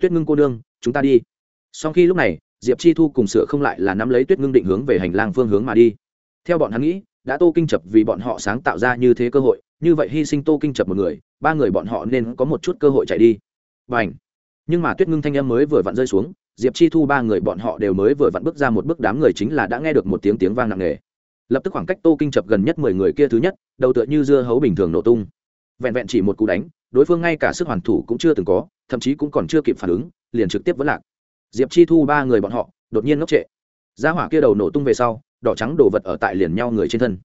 Tuyết ngưng cô đương chúng ta đi. Sau khi lúc này, diệp chi thu cùng sửa không lại là nắm lấy tuyết ngưng định hướng về hành lang phương hướng mà đi. Theo bọn hắn nghĩ, đã tô kinh chập vì bọn họ sáng tạo ra như thế cơ hội, như vậy hy sinh tô kinh chập một người, ba người bọn họ nên có một chút cơ hội chạy đi. Và ảnh nhưng mà tuyết ngưng thanh em mới vừa vặn rơi xuống diệp chi thu ba người bọn họ đều mới vừa vặn bước ra một bước, đám người chính là đã nghe được một tiếng tiếng vang nặng nề. Lập tức khoảng cách tô kinh chập gần nhất mười người kia thứ nhất, đầu tựa như dưa hấu bình thường nổ tung. Vẹn vẹn chỉ một cú đánh, đối phương ngay cả sức hoàn thủ cũng chưa từng có, thậm chí cũng còn chưa kịp phản ứng, liền trực tiếp vẫn lạc. Diệp chi thu ba người bọn họ, đột nhiên ngốc trệ. Gia hỏa kia đầu nổ tung về sau, đỏ trắng đồ vật ở tại liền nhau người trên thân.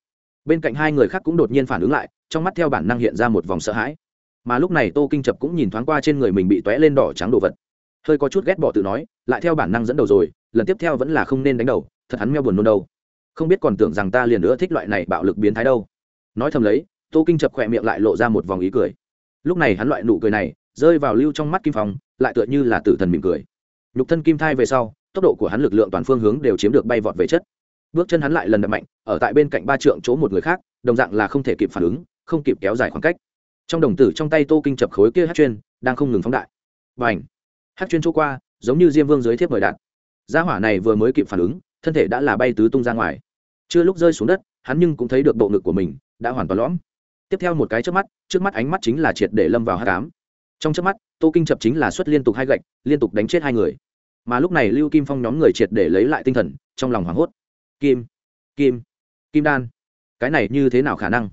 Bên cạnh hai người khác cũng đột nhiên phản ứng lại, trong mắt theo bản năng hiện ra một vòng sợ hãi. Mà lúc này tô kinh chập cũng nhìn thoáng qua trên người mình bị t lên đỏ trắng đồ vật hơi có chút ghét bỏ tự nói, lại theo bản năng dẫn đầu rồi, lần tiếp theo vẫn là không nên đánh đầu, thật hắn meo buồn nôn đâu. Không biết còn tưởng rằng ta liền nữa thích loại này bạo lực biến thái đâu. Nói thầm lấy, tô kinh chập khỏe miệng lại lộ ra một vòng ý cười. Lúc này hắn loại nụ cười này, rơi vào lưu trong mắt kim phong, lại tựa như là tử thần mỉm cười. Nhục thân kim thai về sau, tốc độ của hắn lực lượng toàn phương hướng đều chiếm được bay vọt về chất. Bước chân hắn lại lần đập mạnh, ở tại bên cạnh ba trượng chỗ một người khác, đồng dạng là không thể kịp phản ứng, không kịp kéo dài khoảng cách. Trong đồng tử trong tay tô kinh chập khối kia hát chuyên, đang không ngừng phóng đại. Và ảnh hát chuyên chỗ qua, giống như diêm vương dưới thiếp mời đạn. Gia hỏa này vừa mới kịp phản ứng, thân thể đã là bay tứ tung ra ngoài. Chưa lúc rơi xuống đất, hắn nhưng cũng thấy được bộ ngực của mình, đã hoàn toàn lõm. Tiếp theo một cái trước mắt trước mắt ánh mắt chính là triệt để lâm vào hát cám trong trước mắt, tô kinh chập chính là xuất liên tục hai gạch, liên tục đánh chết hai người. Mà lúc này lưu kim phong nhóm người triệt để lấy lại tinh thần, trong lòng hoảng hốt. Kim kim kim đan. Cái này như thế nào khả năng?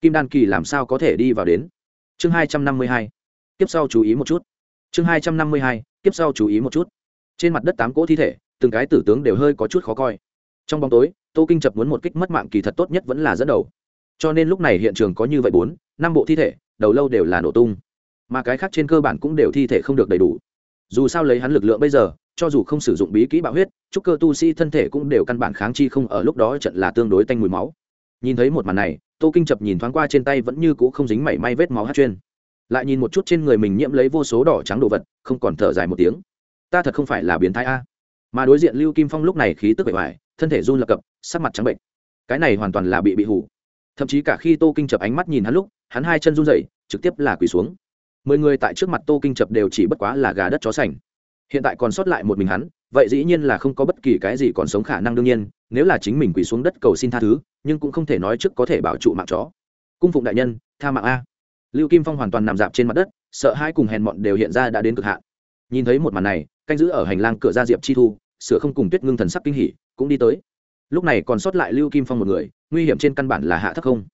Kim đan kỳ làm sao có thể đi vào đến? Chương hai trăm năm mươi hai. Tiếp sau chú ý một chút chương hai trăm năm mươi hai, tiếp sau chú ý một chút. Trên mặt đất tám cỗ thi thể, từng cái tử tướng đều hơi có chút khó coi. Trong bóng tối, tô kinh chập muốn một kích mất mạng kỳ thật tốt nhất vẫn là dẫn đầu. Cho nên lúc này hiện trường có như vậy bốn, năm bộ thi thể, đầu lâu đều là nổ tung. Mà cái khác trên cơ bản cũng đều thi thể không được đầy đủ. Dù sao lấy hắn lực lượng bây giờ, cho dù không sử dụng bí kỹ bạo huyết, chúc cơ tu sĩ thân thể cũng đều căn bản kháng chi không ở lúc đó trận là tương đối tanh mùi máu. Nhìn thấy một màn này, tô kinh chập nhìn thoáng qua trên tay vẫn như c ũ không dính mảy may vết máu hát chuyên lại nhìn một chút trên người mình nhiễm lấy vô số đỏ trắng đồ vật, không còn thở dài một tiếng. Ta thật không phải là biến thái a. Mà đối diện lưu kim phong lúc này khí tức bệ hoài thân thể run lập cập, sắc mặt trắng bệnh. Cái này hoàn toàn là bị bị hủ. Thậm chí cả khi tô kinh chập ánh mắt nhìn hắn lúc, hắn hai chân run rẩy, trực tiếp là quỳ xuống. Mười người tại trước mặt tô kinh chập đều chỉ bất quá là gà đất chó sành. Hiện tại còn sót lại một mình hắn, vậy dĩ nhiên là không có bất kỳ cái gì còn sống khả năng đương nhiên, nếu là chính mình quỳ xuống đất cầu xin tha thứ, nhưng cũng không thể nói trước có thể bảo trụ mạng chó. Cung phụng đại nhân, tha mạng a lưu kim phong hoàn toàn nằm dạp trên mặt đất, sợ hai cùng hèn mọn đều hiện ra đã đến cực hạn. Nhìn thấy một màn này, canh giữ ở hành lang cửa ra diệp chi thu, sửa không cùng tuyết ngưng thần sắc kinh hỉ, cũng đi tới. Lúc này còn sót lại lưu kim phong một người, nguy hiểm trên căn bản là hạ thấp không.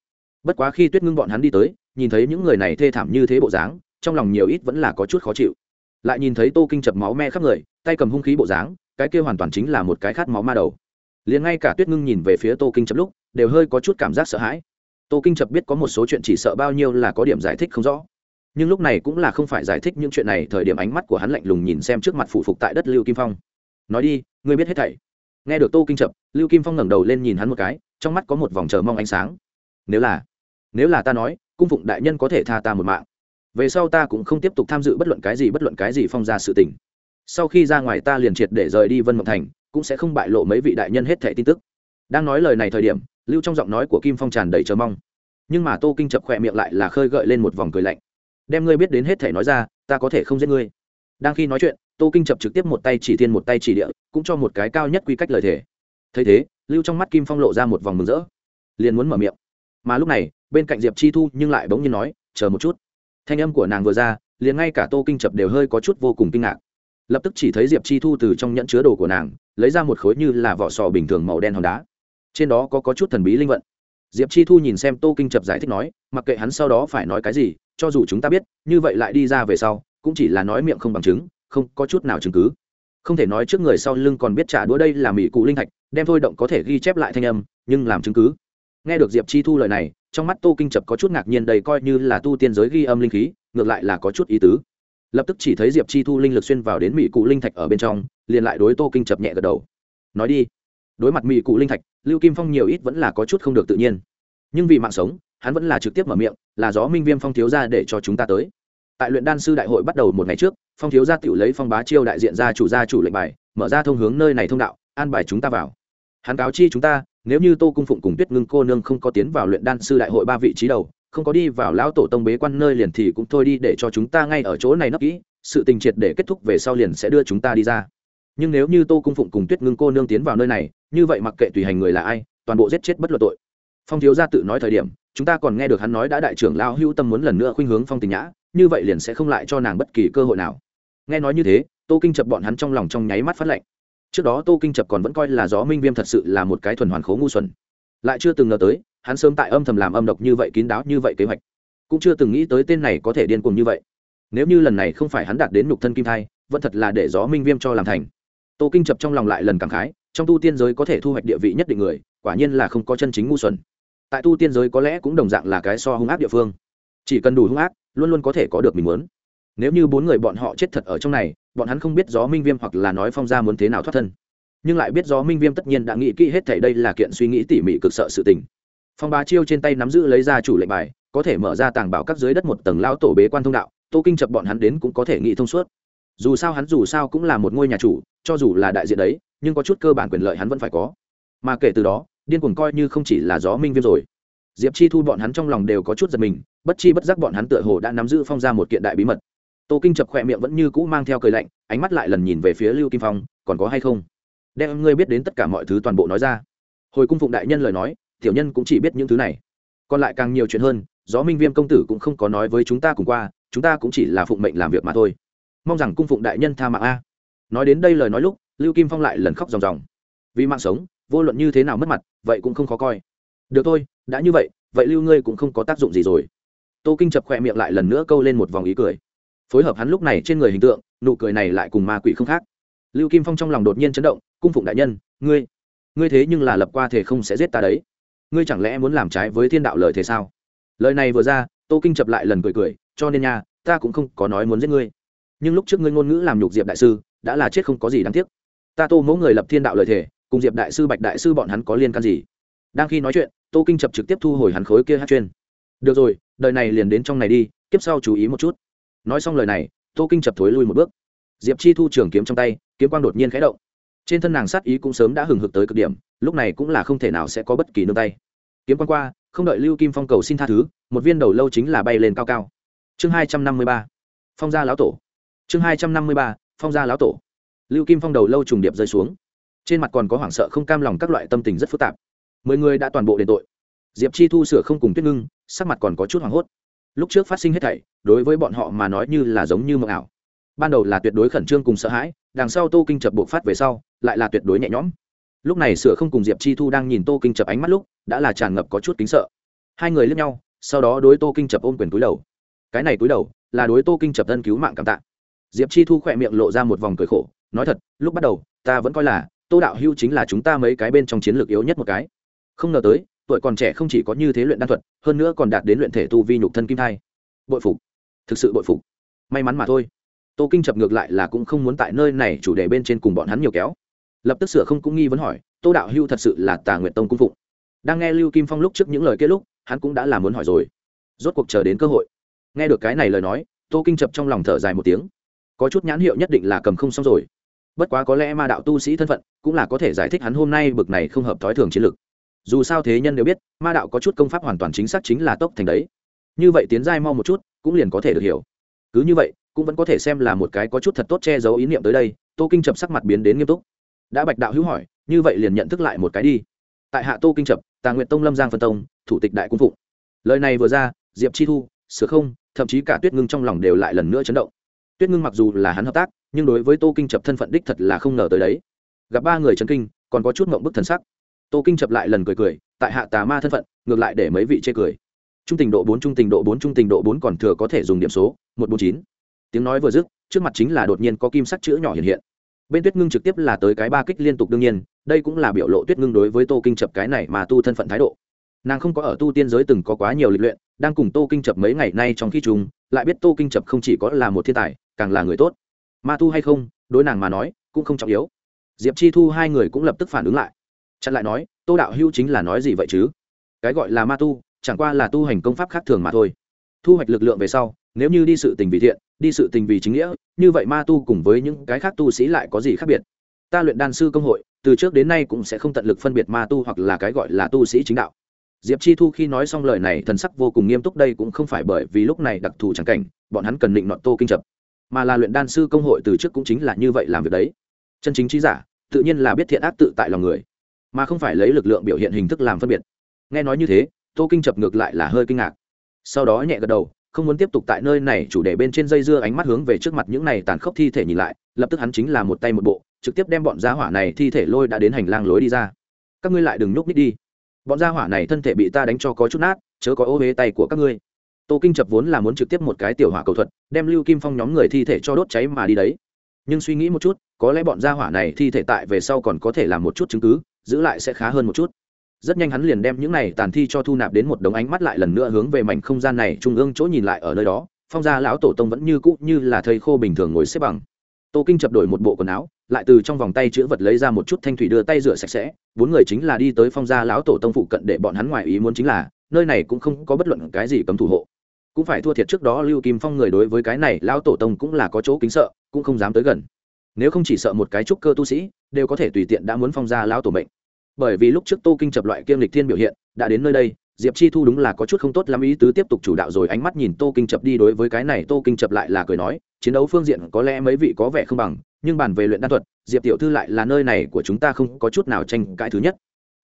Bất quá khi tuyết ngưng bọn hắn đi tới, nhìn thấy những người này thê thảm như thế bộ dáng, trong lòng nhiều ít vẫn là có chút khó chịu. Lại nhìn thấy tô kinh chập máu me khắp người, tay cầm hung khí bộ dáng, cái kia hoàn toàn chính là một cái khát máu ma đầu. Liền ngay cả tuyết ngưng nhìn về phía tô kinh chập lúc, đều hơi có chút cảm giác sợ hãi tô kinh chập biết có một số chuyện chỉ sợ bao nhiêu là có điểm giải thích không rõ. Nhưng lúc này cũng là không phải giải thích những chuyện này, thời điểm ánh mắt của hắn lạnh lùng nhìn xem trước mặt phụ phục tại đất lưu kim phong. Nói đi, ngươi biết hết thảy. Nghe được tô kinh chập lưu kim phong ngẩng đầu lên nhìn hắn một cái, trong mắt có một vòng chờ mong ánh sáng. Nếu là nếu là ta nói, cung phụng đại nhân có thể tha ta một mạng. Về sau ta cũng không tiếp tục tham dự bất luận cái gì bất luận cái gì phong ra sự tình. Sau khi ra ngoài ta liền triệt để rời đi vân mộng thành, cũng sẽ không bại lộ mấy vị đại nhân hết thẻ tin tức. Đang nói lời này thời điểm lưu trong giọng nói của kim phong tràn đầy chờ mong. Nhưng mà tô kinh chập khỏe miệng lại là khơi gợi lên một vòng cười lạnh. Đem ngươi biết đến hết thể nói ra, ta có thể không giết ngươi. Đang khi nói chuyện, tô kinh chập trực tiếp một tay chỉ thiên một tay chỉ địa, cũng cho một cái cao nhất quy cách lời thề. Thấy thế, lưu trong mắt kim phong lộ ra một vòng mừng rỡ. Liền muốn mở miệng. Mà lúc này, bên cạnh diệp chi thu nhưng lại bỗng nhiên nói, chờ một chút. Thanh âm của nàng vừa ra, liền ngay cả tô kinh chập đều hơi có chút vô cùng kinh ngạc. Lập tức chỉ thấy diệp chi thu từ trong nhẫn chứa đồ của nàng, lấy ra một khối như là vỏ sò bình thường màu đen hòn đá trên đó có, có chút thần bí linh vận. Diệp chi thu nhìn xem tô kinh chập giải thích nói mặc kệ hắn sau đó phải nói cái gì cho dù chúng ta biết như vậy lại đi ra về sau cũng chỉ là nói miệng không bằng chứng không có chút nào chứng cứ. Không thể nói trước người sau lưng còn biết trả đũa đây là mỹ cụ linh thạch đem thôi động có thể ghi chép lại thanh âm nhưng làm chứng cứ. Nghe được diệp chi thu lời này trong mắt tô kinh chập có chút ngạc nhiên đầy coi như là tu tiên giới ghi âm linh khí ngược lại là có chút ý tứ. Lập tức chỉ thấy diệp chi thu linh lực xuyên vào đến mỹ cụ linh thạch ở bên trong liền lại đối tô kinh chập nhẹ gật đầu. Nói đi đối mặt mỹ cụ linh thạch, lưu kim phong nhiều ít vẫn là có chút không được tự nhiên. Nhưng vì mạng sống, hắn vẫn là trực tiếp mở miệng, là gió minh viêm phong thiếu ra để cho chúng ta tới. Tại luyện đan sư đại hội bắt đầu một ngày trước, phong thiếu gia tự lấy phong bá chiêu đại diện ra chủ gia chủ lệnh bài, mở ra thông hướng nơi này thông đạo, an bài chúng ta vào. Hắn cáo chi chúng ta, nếu như tô cung phụng cùng tuyết ngưng cô nương không có tiến vào luyện đan sư đại hội ba vị trí đầu, không có đi vào lão tổ tông bế quan nơi liền thì cũng thôi đi để cho chúng ta ngay ở chỗ này nấp kỹ, sự tình triệt để kết thúc về sau liền sẽ đưa chúng ta đi ra nhưng nếu như tô cung phụng cùng tuyết ngưng cô nương tiến vào nơi này, như vậy mặc kệ tùy hành người là ai, toàn bộ giết chết bất luận tội. Phong thiếu gia tự nói thời điểm, chúng ta còn nghe được hắn nói đã đại trưởng lao hữu tâm muốn lần nữa khuynh hướng phong tình nhã, như vậy liền sẽ không lại cho nàng bất kỳ cơ hội nào. Nghe nói như thế, tô kinh chập bọn hắn trong lòng trong nháy mắt phát lệnh. Trước đó tô kinh chập còn vẫn coi là gió minh viêm thật sự là một cái thuần hoàn khố ngu xuẩn. Lại chưa từng ngờ tới, hắn sớm tại âm thầm làm âm độc như vậy kín đáo như vậy kế hoạch. Cũng chưa từng nghĩ tới tên này có thể điên cuồng như vậy. Nếu như lần này không phải hắn đạt đến nhục thân kim thai, vẫn thật là để gió minh viêm cho làm thành tô kinh chập trong lòng lại lần cảm khái, trong tu tiên giới có thể thu hoạch địa vị nhất định người, quả nhiên là không có chân chính ngu xuẩn. Tại tu tiên giới có lẽ cũng đồng dạng là cái so hung ác địa phương. Chỉ cần đủ hung ác, luôn luôn có thể có được mình muốn. Nếu như bốn người bọn họ chết thật ở trong này, bọn hắn không biết gió minh viêm hoặc là nói phong gia muốn thế nào thoát thân. Nhưng lại biết gió minh viêm tất nhiên đã nghĩ kỹ hết thảy đây là kiện suy nghĩ tỉ mỉ cực sợ sự tình. Phong bá chiêu trên tay nắm giữ lấy ra chủ lệnh bài, có thể mở ra tàng bảo các dưới đất một tầng lao tổ bế quan thông đạo, tô kinh chập bọn hắn đến cũng có thể nghĩ thông suốt dù sao hắn dù sao cũng là một ngôi nhà chủ, cho dù là đại diện đấy, nhưng có chút cơ bản quyền lợi hắn vẫn phải có. Mà kể từ đó, điên cuồng coi như không chỉ là gió minh viêm rồi. Diệp chi thu bọn hắn trong lòng đều có chút giật mình, bất chi bất giác bọn hắn tựa hồ đã nắm giữ phong ra một kiện đại bí mật. Tô kinh chập khỏe miệng vẫn như cũ mang theo cười lạnh, ánh mắt lại lần nhìn về phía lưu kim phong, còn có hay không? Đem ngươi biết đến tất cả mọi thứ toàn bộ nói ra. Hồi cung phụng đại nhân lời nói, tiểu nhân cũng chỉ biết những thứ này. Còn lại càng nhiều chuyện hơn, gió minh viêm công tử cũng không có nói với chúng ta cùng qua, chúng ta cũng chỉ là phụng mệnh làm việc mà thôi mong rằng cung phụng đại nhân tha mạng a. Nói đến đây lời nói lúc, lưu kim phong lại lần khóc ròng ròng. Vì mạng sống, vô luận như thế nào mất mặt, vậy cũng không khó coi. Được thôi, đã như vậy vậy lưu ngươi cũng không có tác dụng gì rồi. Tô kinh chập khỏe miệng lại lần nữa câu lên một vòng ý cười. Phối hợp hắn lúc này trên người hình tượng, nụ cười này lại cùng ma quỷ không khác. Lưu kim phong trong lòng đột nhiên chấn động, cung phụng đại nhân, ngươi ngươi thế nhưng là lập qua thể không sẽ giết ta đấy. Ngươi chẳng lẽ muốn làm trái với thiên đạo lời thế sao? Lời này vừa ra, tô kinh chập lại lần cười cười, cho nên nha, ta cũng không có nói muốn giết ngươi nhưng lúc trước ngươi ngôn ngữ làm nhục diệp đại sư đã là chết không có gì đáng tiếc ta tô mẫu người lập thiên đạo lời thể cùng diệp đại sư bạch đại sư bọn hắn có liên can gì đang khi nói chuyện tô kinh chập trực tiếp thu hồi hắn khối kia hát chuyên được rồi đời này liền đến trong này đi tiếp sau chú ý một chút nói xong lời này tô kinh chập thối lui một bước diệp chi thu trường kiếm trong tay kiếm quang đột nhiên khẽ động trên thân nàng sát ý cũng sớm đã hừng hực tới cực điểm lúc này cũng là không thể nào sẽ có bất kỳ nương tay kiếm quang qua không đợi lưu kim phong cầu xin tha thứ một viên đầu lâu chính là bay lên cao cao chương hai trăm năm mươi ba phong gia lão tổ chương hai trăm năm mươi ba, phong gia lão tổ. Lưu kim phong đầu lâu trùng điệp rơi xuống. Trên mặt còn có hoảng sợ không cam lòng các loại tâm tình rất phức tạp. Mười người đã toàn bộ đền tội. Diệp chi thu sửa không cùng tuyết ngưng, sắc mặt còn có chút hoảng hốt. Lúc trước phát sinh hết thảy, đối với bọn họ mà nói như là giống như mộng ảo. Ban đầu là tuyệt đối khẩn trương cùng sợ hãi, đằng sau tô kinh chập bộc phát về sau, lại là tuyệt đối nhẹ nhõm. Lúc này sửa không cùng diệp chi thu đang nhìn tô kinh chập ánh mắt lúc, đã là tràn ngập có chút kính sợ. Hai người lướt nhau, sau đó đối tô kinh chập ôm quyền túi đầu. Cái này túi đầu, là đối tô kinh chập thân cứu mạng cảm tạ diệp chi thu khỏe miệng lộ ra một vòng cười khổ, nói thật, lúc bắt đầu, ta vẫn coi là, tô đạo hưu chính là chúng ta mấy cái bên trong chiến lược yếu nhất một cái. Không ngờ tới, tuổi còn trẻ không chỉ có như thế luyện đan thuật, hơn nữa còn đạt đến luyện thể tu vi nhục thân kim thai. Bội phục. Thực sự bội phục. May mắn mà thôi. Tô kinh chập ngược lại là cũng không muốn tại nơi này chủ đề bên trên cùng bọn hắn nhiều kéo. Lập tức sửa không cũng nghi vấn hỏi, tô đạo hưu thật sự là tà nguyện tông cung phụng. Đang nghe lưu kim phong lúc trước những lời kết lúc, hắn cũng đã là muốn hỏi rồi. Rốt cuộc chờ đến cơ hội. Nghe được cái này lời nói, tô kinh chập trong lòng thở dài một tiếng có chút nhãn hiệu nhất định là cầm không xong rồi. Bất quá có lẽ ma đạo tu sĩ thân phận cũng là có thể giải thích hắn hôm nay bực này không hợp thói thường chiến lược dù sao thế nhân đều biết, ma đạo có chút công pháp hoàn toàn chính xác chính là tốc thành đấy. Như vậy tiến giai mau một chút, cũng liền có thể được hiểu. Cứ như vậy, cũng vẫn có thể xem là một cái có chút thật tốt che giấu ý niệm tới đây, tô kinh chập sắc mặt biến đến nghiêm túc. Đã bạch đạo hữu hỏi, như vậy liền nhận thức lại một cái đi. Tại hạ tô kinh chập, tà nguyện tông lâm giang phân tông, thủ tịch đại cung phụng. Lời này vừa ra, diệp chi thu sửa không, thậm chí cả tuyết ngưng trong lòng đều lại lần nữa chấn động tuyết ngưng mặc dù là hắn hợp tác, nhưng đối với tô kinh chập thân phận đích thật là không ngờ tới đấy. Gặp ba người chấn kinh, còn có chút mộng bức thần sắc. Tô kinh chập lại lần cười cười, tại hạ tà ma thân phận, ngược lại để mấy vị chê cười. Trung tình độ bốn, trung tình độ bốn, trung tình độ bốn còn thừa có thể dùng điểm số, một bốn chín. Tiếng nói vừa dứt, trước mặt chính là đột nhiên có kim sắc chữ nhỏ hiện hiện. Bên tuyết ngưng trực tiếp là tới cái ba kích liên tục đương nhiên, đây cũng là biểu lộ tuyết ngưng đối với tô kinh chập cái này mà tu thân phận thái độ nàng không có ở tu tiên giới từng có quá nhiều lịch luyện, đang cùng tô kinh chập mấy ngày nay trong khi chúng lại biết tô kinh chập không chỉ có là một thiên tài, càng là người tốt. Ma tu hay không, đối nàng mà nói, cũng không trọng yếu. Diệp chi thu hai người cũng lập tức phản ứng lại. Chặn lại nói, tô đạo hữu chính là nói gì vậy chứ? Cái gọi là ma tu, chẳng qua là tu hành công pháp khác thường mà thôi. Thu hoạch lực lượng về sau, nếu như đi sự tình vì thiện, đi sự tình vì chính nghĩa, như vậy ma tu cùng với những cái khác tu sĩ lại có gì khác biệt? Ta luyện đan sư công hội, từ trước đến nay cũng sẽ không tận lực phân biệt ma tu hoặc là cái gọi là tu sĩ chính đạo diệp chi thu khi nói xong lời này, thần sắc vô cùng nghiêm túc, đây cũng không phải bởi vì lúc này đặc thù chẳng cảnh, bọn hắn cần định nọ tô kinh chập, mà là luyện đan sư công hội từ trước cũng chính là như vậy làm việc đấy. Chân chính trí giả, tự nhiên là biết thiện ác tự tại lòng người, mà không phải lấy lực lượng biểu hiện hình thức làm phân biệt. Nghe nói như thế, tô kinh chập ngược lại là hơi kinh ngạc. Sau đó nhẹ gật đầu, không muốn tiếp tục tại nơi này, chủ đề bên trên dây dưa ánh mắt hướng về trước mặt những này tàn khốc thi thể nhìn lại, lập tức hắn chính là một tay một bộ, trực tiếp đem bọn gia hỏa này thi thể lôi đã đến hành lang lối đi ra. Các ngươi lại đừng nhúc nít đi bọn gia hỏa này thân thể bị ta đánh cho có chút nát, chớ có ô huế tay của các ngươi. Tô kinh chập vốn là muốn trực tiếp một cái tiểu hỏa cầu thuật, đem lưu kim phong nhóm người thi thể cho đốt cháy mà đi đấy. Nhưng suy nghĩ một chút, có lẽ bọn gia hỏa này thi thể tại về sau còn có thể làm một chút chứng cứ, giữ lại sẽ khá hơn một chút. Rất nhanh hắn liền đem những này tàn thi cho thu nạp đến một đống ánh mắt lại lần nữa hướng về mảnh không gian này trung ương chỗ nhìn lại ở nơi đó. Phong gia lão tổ tông vẫn như cũ như là thầy khô bình thường ngồi xếp bằng. Tô kinh chập đổi một bộ quần áo lại từ trong vòng tay chữ vật lấy ra một chút thanh thủy đưa tay rửa sạch sẽ, bốn người chính là đi tới phong gia lão tổ tông phụ cận để bọn hắn ngoài ý muốn chính là, nơi này cũng không có bất luận cái gì cấm thủ hộ. Cũng phải thua thiệt trước đó lưu kim phong người đối với cái này lão tổ tông cũng là có chỗ kính sợ, cũng không dám tới gần. Nếu không chỉ sợ một cái trúc cơ tu sĩ, đều có thể tùy tiện đã muốn phong gia lão tổ mệnh. Bởi vì lúc trước tô kinh chập loại kiêm lịch thiên biểu hiện, đã đến nơi đây, diệp chi thu đúng là có chút không tốt lắm ý tứ tiếp tục chủ đạo rồi ánh mắt nhìn tô kinh chập đi đối với cái này tô kinh chập lại là cười nói, chiến đấu phương diện có lẽ mấy vị có vẻ không bằng nhưng bàn về luyện đan thuật, diệp tiểu thư lại là nơi này của chúng ta không có chút nào tranh cãi thứ nhất.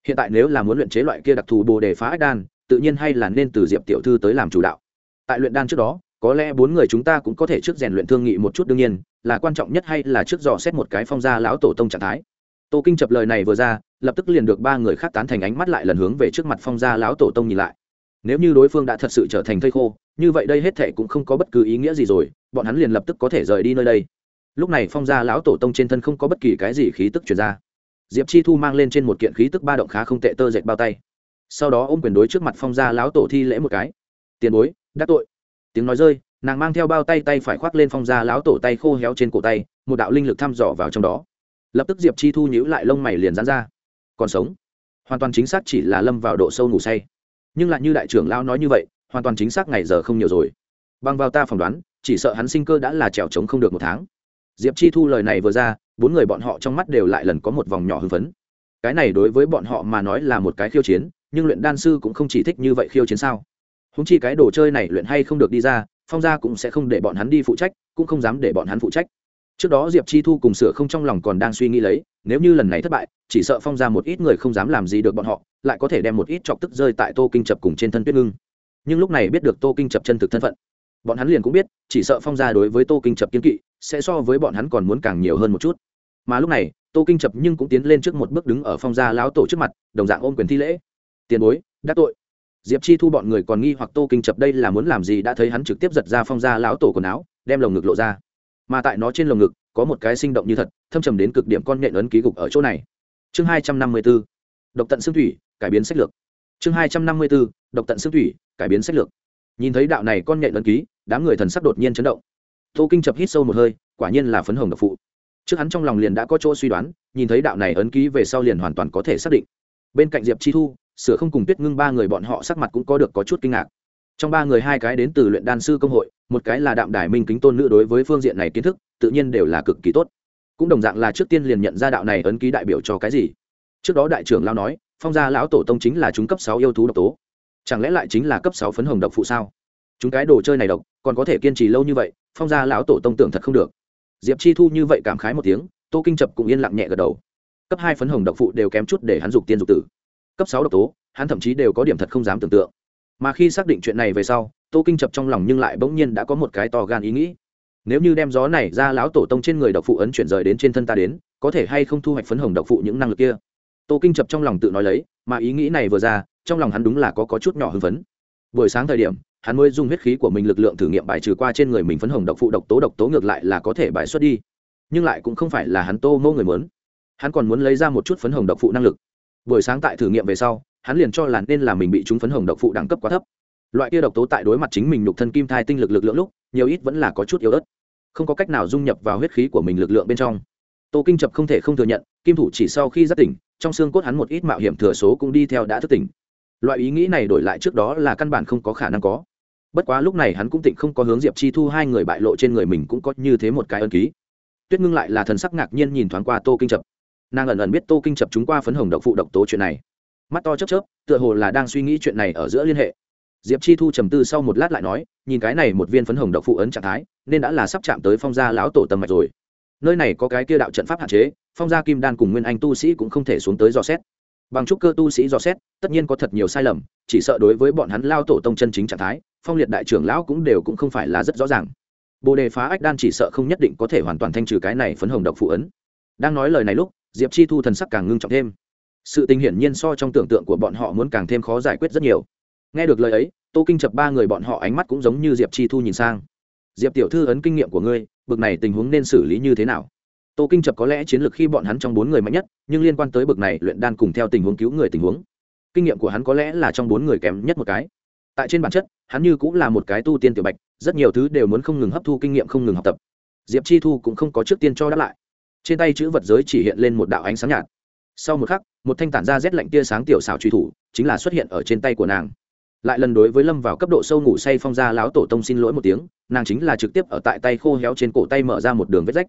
Hiện tại nếu là muốn luyện chế loại kia đặc thù bồ đề phá ách đan, tự nhiên hay là nên từ diệp tiểu thư tới làm chủ đạo. Tại luyện đan trước đó, có lẽ bốn người chúng ta cũng có thể trước rèn luyện thương nghị một chút đương nhiên, là quan trọng nhất hay là trước dò xét một cái phong gia lão tổ tông trạng thái. Tô kinh chập lời này vừa ra, lập tức liền được ba người khác tán thành ánh mắt lại lần hướng về trước mặt phong gia lão tổ tông nhìn lại. Nếu như đối phương đã thật sự trở thành thây khô, như vậy đây hết thệ cũng không có bất cứ ý nghĩa gì rồi, bọn hắn liền lập tức có thể rời đi nơi đây lúc này phong gia lão tổ tông trên thân không có bất kỳ cái gì khí tức chuyển ra. Diệp chi thu mang lên trên một kiện khí tức ba động khá không tệ tơ dệt bao tay. Sau đó ôm quyền đối trước mặt phong gia lão tổ thi lễ một cái. Tiền bối, đắc tội. Tiếng nói rơi, nàng mang theo bao tay tay phải khoác lên phong gia lão tổ tay khô héo trên cổ tay, một đạo linh lực thăm dò vào trong đó. Lập tức diệp chi thu nhíu lại lông mày liền dán ra. Còn sống? Hoàn toàn chính xác chỉ là lâm vào độ sâu ngủ say. Nhưng lại như đại trưởng lão nói như vậy, hoàn toàn chính xác ngày giờ không nhiều rồi. Bằng vào ta phỏng đoán, chỉ sợ hắn sinh cơ đã là trèo trống không được một tháng diệp chi thu lời này vừa ra, bốn người bọn họ trong mắt đều lại lần có một vòng nhỏ hưng phấn. Cái này đối với bọn họ mà nói là một cái khiêu chiến, nhưng luyện đan sư cũng không chỉ thích như vậy khiêu chiến sao? Húng chi cái đồ chơi này luyện hay không được đi ra, phong gia cũng sẽ không để bọn hắn đi phụ trách, cũng không dám để bọn hắn phụ trách. Trước đó diệp chi thu cùng sửa không trong lòng còn đang suy nghĩ lấy, nếu như lần này thất bại, chỉ sợ phong ra một ít người không dám làm gì được bọn họ, lại có thể đem một ít chọc tức rơi tại tô kinh chập cùng trên thân tuyết ngưng. Nhưng lúc này biết được tô kinh chập chân thực thân phận, bọn hắn liền cũng biết, chỉ sợ phong gia đối với tô kinh chập kiên kỵ sẽ so với bọn hắn còn muốn càng nhiều hơn một chút. Mà lúc này, tô kinh chập nhưng cũng tiến lên trước một bước đứng ở phong gia lão tổ trước mặt, đồng dạng ôm quyền thi lễ. Tiền bối đắc tội. Diệp chi thu bọn người còn nghi hoặc tô kinh chập đây là muốn làm gì đã thấy hắn trực tiếp giật ra phong gia lão tổ quần áo, đem lồng ngực lộ ra. Mà tại nó trên lồng ngực, có một cái sinh động như thật, thâm trầm đến cực điểm con nhện ấn ký gục ở chỗ này. Chương hai trăm năm mươi b ố độc tận xương thủy, cải biến sách lược. Chương hai trăm năm mươi b ố độc tận xương thủy, cải biến sách lược. Nhìn thấy đạo này con nhện ấn ký, đám người thần sắc đột nhiên chấn động tô kinh chập hít sâu một hơi, quả nhiên là phấn hồng độc phụ. Trước hắn trong lòng liền đã có chỗ suy đoán, nhìn thấy đạo này ấn ký về sau liền hoàn toàn có thể xác định. Bên cạnh diệp chi thu, sửa không cùng tuyết ngưng ba người bọn họ sắc mặt cũng có được có chút kinh ngạc. Trong ba người hai cái đến từ luyện đan sư công hội, một cái là đạm đài minh kính tôn nữ đối với phương diện này kiến thức, tự nhiên đều là cực kỳ tốt. Cũng đồng dạng là trước tiên liền nhận ra đạo này ấn ký đại biểu cho cái gì. Trước đó đại trưởng lao nói, phong gia lão tổ tông chính là chúng cấp sáu yêu thú độc tố. Chẳng lẽ lại chính là cấp sáu phấn hồng độc phụ sao? Chúng cái đồ chơi này độc, còn có thể kiên trì lâu như vậy phong gia lão tổ tông tưởng thật không được. Diệp chi thu như vậy cảm khái một tiếng tô kinh chập cũng yên lặng nhẹ gật đầu. Cấp hai phấn hồng độc phụ đều kém chút để hắn dục tiên dục tử. Cấp sáu độc tố hắn thậm chí đều có điểm thật không dám tưởng tượng. Mà khi xác định chuyện này về sau tô kinh chập trong lòng nhưng lại bỗng nhiên đã có một cái to gan ý nghĩ. Nếu như đem gió này ra lão tổ tông trên người độc phụ ấn chuyển rời đến trên thân ta đến có thể hay không thu hoạch phấn hồng độc phụ những năng lực kia? Tô kinh chập trong lòng tự nói lấy mà ý nghĩ này vừa ra trong lòng hắn đúng là có, có chút nhỏ hưng phấn. Buổi sáng thời điểm hắn mới dùng huyết khí của mình lực lượng thử nghiệm bài trừ qua trên người mình phấn hồng độc phụ độc tố độc tố ngược lại là có thể bài xuất đi. Nhưng lại cũng không phải là hắn tô mô người muốn. Hắn còn muốn lấy ra một chút phấn hồng độc phụ năng lực. Buổi sáng tại thử nghiệm về sau, hắn liền cho là nên là mình bị chúng phấn hồng độc phụ đẳng cấp quá thấp. Loại kia độc tố tại đối mặt chính mình nhục thân kim thai tinh lực lực lượng lúc, nhiều ít vẫn là có chút yếu ớt. Không có cách nào dung nhập vào huyết khí của mình lực lượng bên trong. Tô kinh chập không thể không thừa nhận, kim thủ chỉ sau khi giác tỉnh, trong xương cốt hắn một ít mạo hiểm thừa số cũng đi theo đã thức tỉnh. Loại ý nghĩ này đổi lại trước đó là căn bản không có khả năng có bất quá lúc này hắn cũng tịnh không có hướng diệp chi thu hai người bại lộ trên người mình cũng có như thế một cái ân ký. Tuyết ngưng lại là thần sắc ngạc nhiên nhìn thoáng qua tô kinh chập. Nàng ẩn ẩn biết tô kinh chập chúng qua phấn hồng độc phụ độc tố chuyện này. Mắt to chớp chớp, tựa hồ là đang suy nghĩ chuyện này ở giữa liên hệ. Diệp chi thu trầm tư sau một lát lại nói, nhìn cái này một viên phấn hồng độc phụ ấn trạng thái, nên đã là sắp chạm tới phong gia lão tổ tầm mạch rồi. Nơi này có cái kia đạo trận pháp hạn chế, phong gia kim đan cùng nguyên anh tu sĩ cũng không thể xuống tới dò xét bằng chúc cơ tu sĩ dò xét, tất nhiên có thật nhiều sai lầm, chỉ sợ đối với bọn hắn lao tổ tông chân chính trạng thái, phong liệt đại trưởng lão cũng đều cũng không phải là rất rõ ràng. Bồ đề phá ách đan chỉ sợ không nhất định có thể hoàn toàn thanh trừ cái này phấn hồng độc phụ ấn. Đang nói lời này lúc, diệp chi thu thần sắc càng ngưng trọng thêm. Sự tình hiển nhiên so trong tưởng tượng của bọn họ muốn càng thêm khó giải quyết rất nhiều. Nghe được lời ấy, tô kinh chập ba người bọn họ ánh mắt cũng giống như diệp chi thu nhìn sang. Diệp tiểu thư ấn kinh nghiệm của ngươi, bực này tình huống nên xử lý như thế nào? Tô kinh chập có lẽ chiến lược khi bọn hắn trong bốn người mạnh nhất, nhưng liên quan tới bực này luyện đan cùng theo tình huống cứu người tình huống. Kinh nghiệm của hắn có lẽ là trong bốn người kém nhất một cái. Tại trên bản chất, hắn như cũng là một cái tu tiên tiểu bạch, rất nhiều thứ đều muốn không ngừng hấp thu kinh nghiệm, không ngừng học tập. Diệp chi thu cũng không có trước tiên cho đáp lại. Trên tay chữ vật giới chỉ hiện lên một đạo ánh sáng nhạt. Sau một khắc, một thanh tản ra rét lạnh tia sáng tiểu xảo truy thủ, chính là xuất hiện ở trên tay của nàng. Lại lần đối với lâm vào cấp độ sâu ngủ say phong gia láo tổ tông xin lỗi một tiếng, nàng chính là trực tiếp ở tại tay khô héo trên cổ tay mở ra một đường vết rách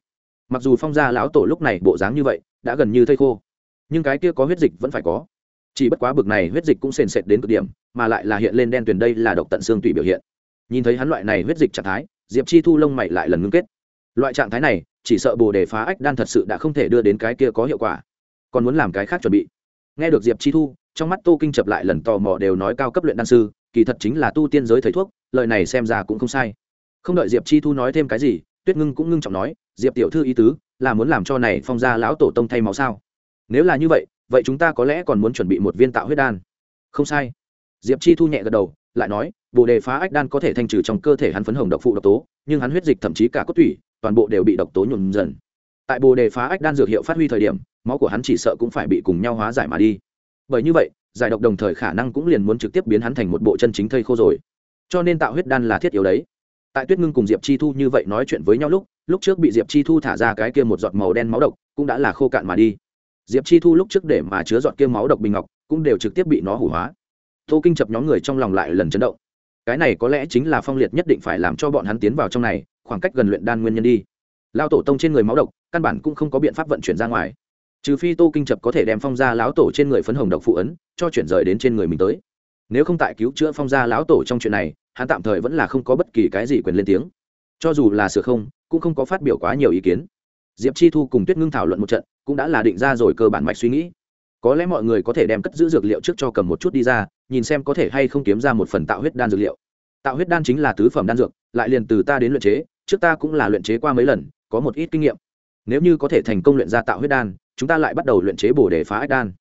mặc dù phong gia lão tổ lúc này bộ dáng như vậy, đã gần như thây khô, nhưng cái kia có huyết dịch vẫn phải có. Chỉ bất quá bực này huyết dịch cũng sền sệt đến cực điểm, mà lại là hiện lên đen tuyền đây là độc tận xương tủy biểu hiện. Nhìn thấy hắn loại này huyết dịch trạng thái, diệp chi thu lông mày lại lần ngưng kết. Loại trạng thái này, chỉ sợ bồ đề phá ách đan thật sự đã không thể đưa đến cái kia có hiệu quả. Còn muốn làm cái khác chuẩn bị. Nghe được diệp chi thu, trong mắt tô kinh chập lại lần tò mò đều nói cao cấp luyện đan sư, kỳ thật chính là tu tiên giới thầy thuốc, lời này xem ra cũng không sai. Không đợi diệp chi thu nói thêm cái gì tuyết ngưng cũng ngưng trọng nói, diệp tiểu thư ý tứ, là muốn làm cho này phong gia lão tổ tông thay máu sao? Nếu là như vậy vậy chúng ta có lẽ còn muốn chuẩn bị một viên tạo huyết đan. Không sai. Diệp chi thu nhẹ gật đầu, lại nói, bồ đề phá ách đan có thể thanh trừ trong cơ thể hắn phấn hồng độc phụ độc tố, nhưng hắn huyết dịch thậm chí cả cốt tủy, toàn bộ đều bị độc tố nhuộm dần. Tại bồ đề phá ách đan dược hiệu phát huy thời điểm, máu của hắn chỉ sợ cũng phải bị cùng nhau hóa giải mà đi. Bởi như vậy, giải độc đồng thời khả năng cũng liền muốn trực tiếp biến hắn thành một bộ chân chính thây khô rồi. Cho nên tạo huyết đan là thiết yếu đấy tại tuyết ngưng cùng diệp chi thu như vậy nói chuyện với nhau lúc lúc trước bị diệp chi thu thả ra cái kia một giọt màu đen máu độc, cũng đã là khô cạn mà đi. Diệp chi thu lúc trước để mà chứa giọt kia máu độc bình ngọc, cũng đều trực tiếp bị nó hủ hóa. Tô kinh chập nhóm người trong lòng lại lần chấn động. Cái này có lẽ chính là phong liệt nhất định phải làm cho bọn hắn tiến vào trong này, khoảng cách gần luyện đan nguyên nhân đi. Lao tổ tông trên người máu độc, căn bản cũng không có biện pháp vận chuyển ra ngoài. Trừ phi tô kinh chập có thể đem phong gia lão tổ trên người phấn hồng độc phụ ấn, cho chuyển rời đến trên người mình tới. Nếu không tại cứu chữa phong gia lão tổ trong chuyện này hắn tạm thời vẫn là không có bất kỳ cái gì quyền lên tiếng. Cho dù là sửa không, cũng không có phát biểu quá nhiều ý kiến. Diệp chi thu cùng tuyết ngưng thảo luận một trận, cũng đã là định ra rồi cơ bản mạch suy nghĩ. Có lẽ mọi người có thể đem cất giữ dược liệu trước cho cầm một chút đi ra, nhìn xem có thể hay không kiếm ra một phần tạo huyết đan dược liệu. Tạo huyết đan chính là tứ phẩm đan dược, lại liền từ ta đến luyện chế, trước ta cũng là luyện chế qua mấy lần, có một ít kinh nghiệm. Nếu như có thể thành công luyện ra tạo huyết đan, chúng ta lại bắt đầu luyện chế bổ để phá ách đan.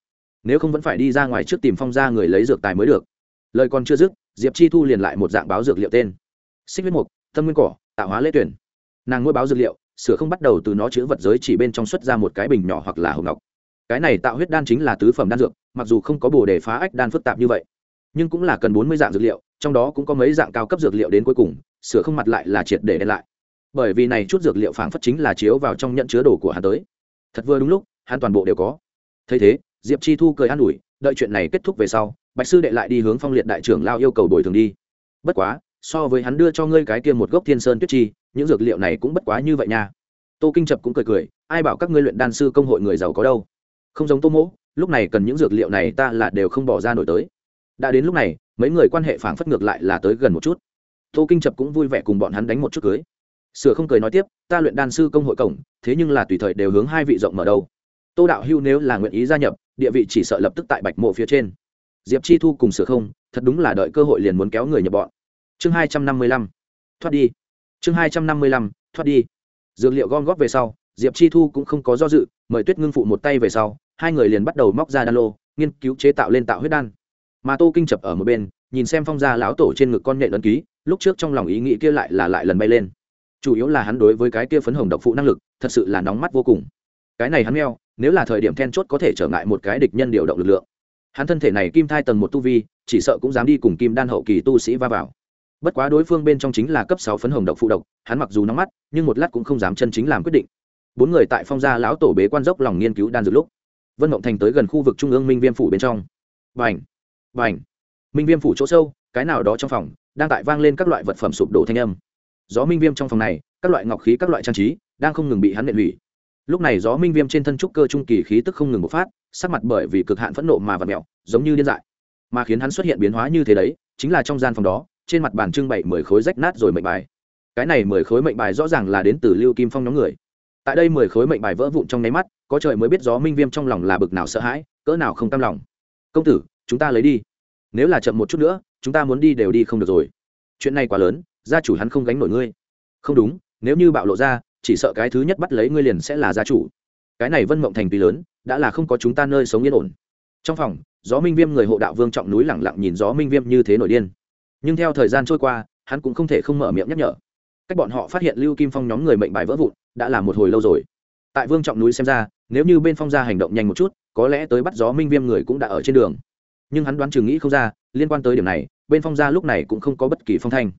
Nếu không vẫn phải đi ra ngoài trước tìm phong ra người lấy dược tài mới được. Lời còn chưa dứt diệp chi thu liền lại một dạng báo dược liệu tên. Xích huyết mục, tâm nguyên cỏ, tạo hóa lễ tuyển. Nàng nuôi báo dược liệu, sửa không bắt đầu từ nó chữ vật giới chỉ bên trong xuất ra một cái bình nhỏ hoặc là hồng ngọc. Cái này tạo huyết đan chính là tứ phẩm đan dược, mặc dù không có bồ đề phá ách đan phức tạp như vậy, nhưng cũng là cần bốn mươi dạng dược liệu, trong đó cũng có mấy dạng cao cấp dược liệu đến cuối cùng, sửa không mặt lại là triệt để đen lại. Bởi vì này chút dược liệu phảng phất chính là chiếu vào trong nhận chứa đồ của hắn tới. Thật vừa đúng lúc, hắn toàn bộ đều có. Thấy thế, diệp chi thu cười an ủi, đợi chuyện này kết thúc về sau bạch sư đệ lại đi hướng phong liệt đại trưởng lao yêu cầu bồi thường đi. Bất quá, so với hắn đưa cho ngươi cái kia một gốc thiên sơn tuyết chi, những dược liệu này cũng bất quá như vậy nha. Tô kinh trập cũng cười cười, ai bảo các ngươi luyện đan sư công hội người giàu có đâu. Không giống tô mỗ, lúc này cần những dược liệu này ta là đều không bỏ ra nổi tới. Đã đến lúc này, mấy người quan hệ phảng phất ngược lại là tới gần một chút. Tô kinh trập cũng vui vẻ cùng bọn hắn đánh một chút cưới. Sửa không cười nói tiếp, ta luyện đan sư công hội cổng, thế nhưng là tùy thời đều hướng hai vị rộng mở đâu. Tô đạo hưu nếu là nguyện ý gia nhập, địa vị chỉ sợ lập tức tại bạch mộ phía trên diệp chi thu cùng sửa không, thật đúng là đợi cơ hội liền muốn kéo người nhập bọn. Chương hai trăm năm mươi lăm, thoát đi. Chương hai trăm năm mươi lăm, thoát đi. Dược liệu gom góp về sau, diệp chi thu cũng không có do dự, mời tuyết ngưng phụ một tay về sau, hai người liền bắt đầu móc ra đan lô, nghiên cứu chế tạo lên tạo huyết đan. Mà tô kinh chập ở một bên, nhìn xem phong gia lão tổ trên ngực con nhện ấn ký, lúc trước trong lòng ý nghĩ kia lại là lại lần bay lên. Chủ yếu là hắn đối với cái kia phấn hồng độc phụ năng lực, thật sự là nóng mắt vô cùng. Cái này hắn meo, nếu là thời điểm then chốt có thể trở ngại một cái địch nhân điều động lực lượng hắn thân thể này kim thai tầng một tu vi, chỉ sợ cũng dám đi cùng kim đan hậu kỳ tu sĩ va vào. Bất quá đối phương bên trong chính là cấp sáu phấn hồng độc phụ độc, hắn mặc dù nóng mắt, nhưng một lát cũng không dám chân chính làm quyết định. Bốn người tại phong gia lão tổ bế quan dốc lòng nghiên cứu đan dược lúc, vân mộng thành tới gần khu vực trung ương minh viêm phủ bên trong. Vành vành minh viêm phủ chỗ sâu, cái nào đó trong phòng, đang tại vang lên các loại vật phẩm sụp đổ thanh âm. Gió minh viêm trong phòng này, các loại ngọc khí, các loại trang trí, đang không ngừng bị hắn nện hủy lúc này gió minh viêm trên thân trúc cơ trung kỳ khí tức không ngừng bộc phát, sắc mặt bởi vì cực hạn phẫn nộ mà vật mẹo giống như điên dại. Mà khiến hắn xuất hiện biến hóa như thế đấy, chính là trong gian phòng đó, trên mặt bàn trưng bày mười khối rách nát rồi mệnh bài. Cái này mười khối mệnh bài rõ ràng là đến từ lưu kim phong nhóm người. Tại đây mười khối mệnh bài vỡ vụn trong nháy mắt, có trời mới biết gió minh viêm trong lòng là bực nào sợ hãi, cỡ nào không cam lòng. Công tử, chúng ta lấy đi. Nếu là chậm một chút nữa, chúng ta muốn đi đều đi không được rồi. Chuyện này quá lớn, gia chủ hắn không gánh nổi ngươi. Không đúng, nếu như bạo lộ ra chỉ sợ cái thứ nhất bắt lấy ngươi liền sẽ là gia chủ. Cái này vân mộng thành tuy lớn, đã là không có chúng ta nơi sống yên ổn. Trong phòng, gió minh viêm người hộ đạo vương trọng núi lẳng lặng nhìn gió minh viêm như thế nổi điên. Nhưng theo thời gian trôi qua, hắn cũng không thể không mở miệng nhắc nhở. Cách bọn họ phát hiện lưu kim phong nhóm người mệnh bài vỡ vụn, đã là một hồi lâu rồi. Tại vương trọng núi xem ra, nếu như bên phong gia hành động nhanh một chút, có lẽ tới bắt gió minh viêm người cũng đã ở trên đường. Nhưng hắn đoán chừng nghĩ không ra, liên quan tới điểm này, bên phong gia lúc này cũng không có bất kỳ phong thanh.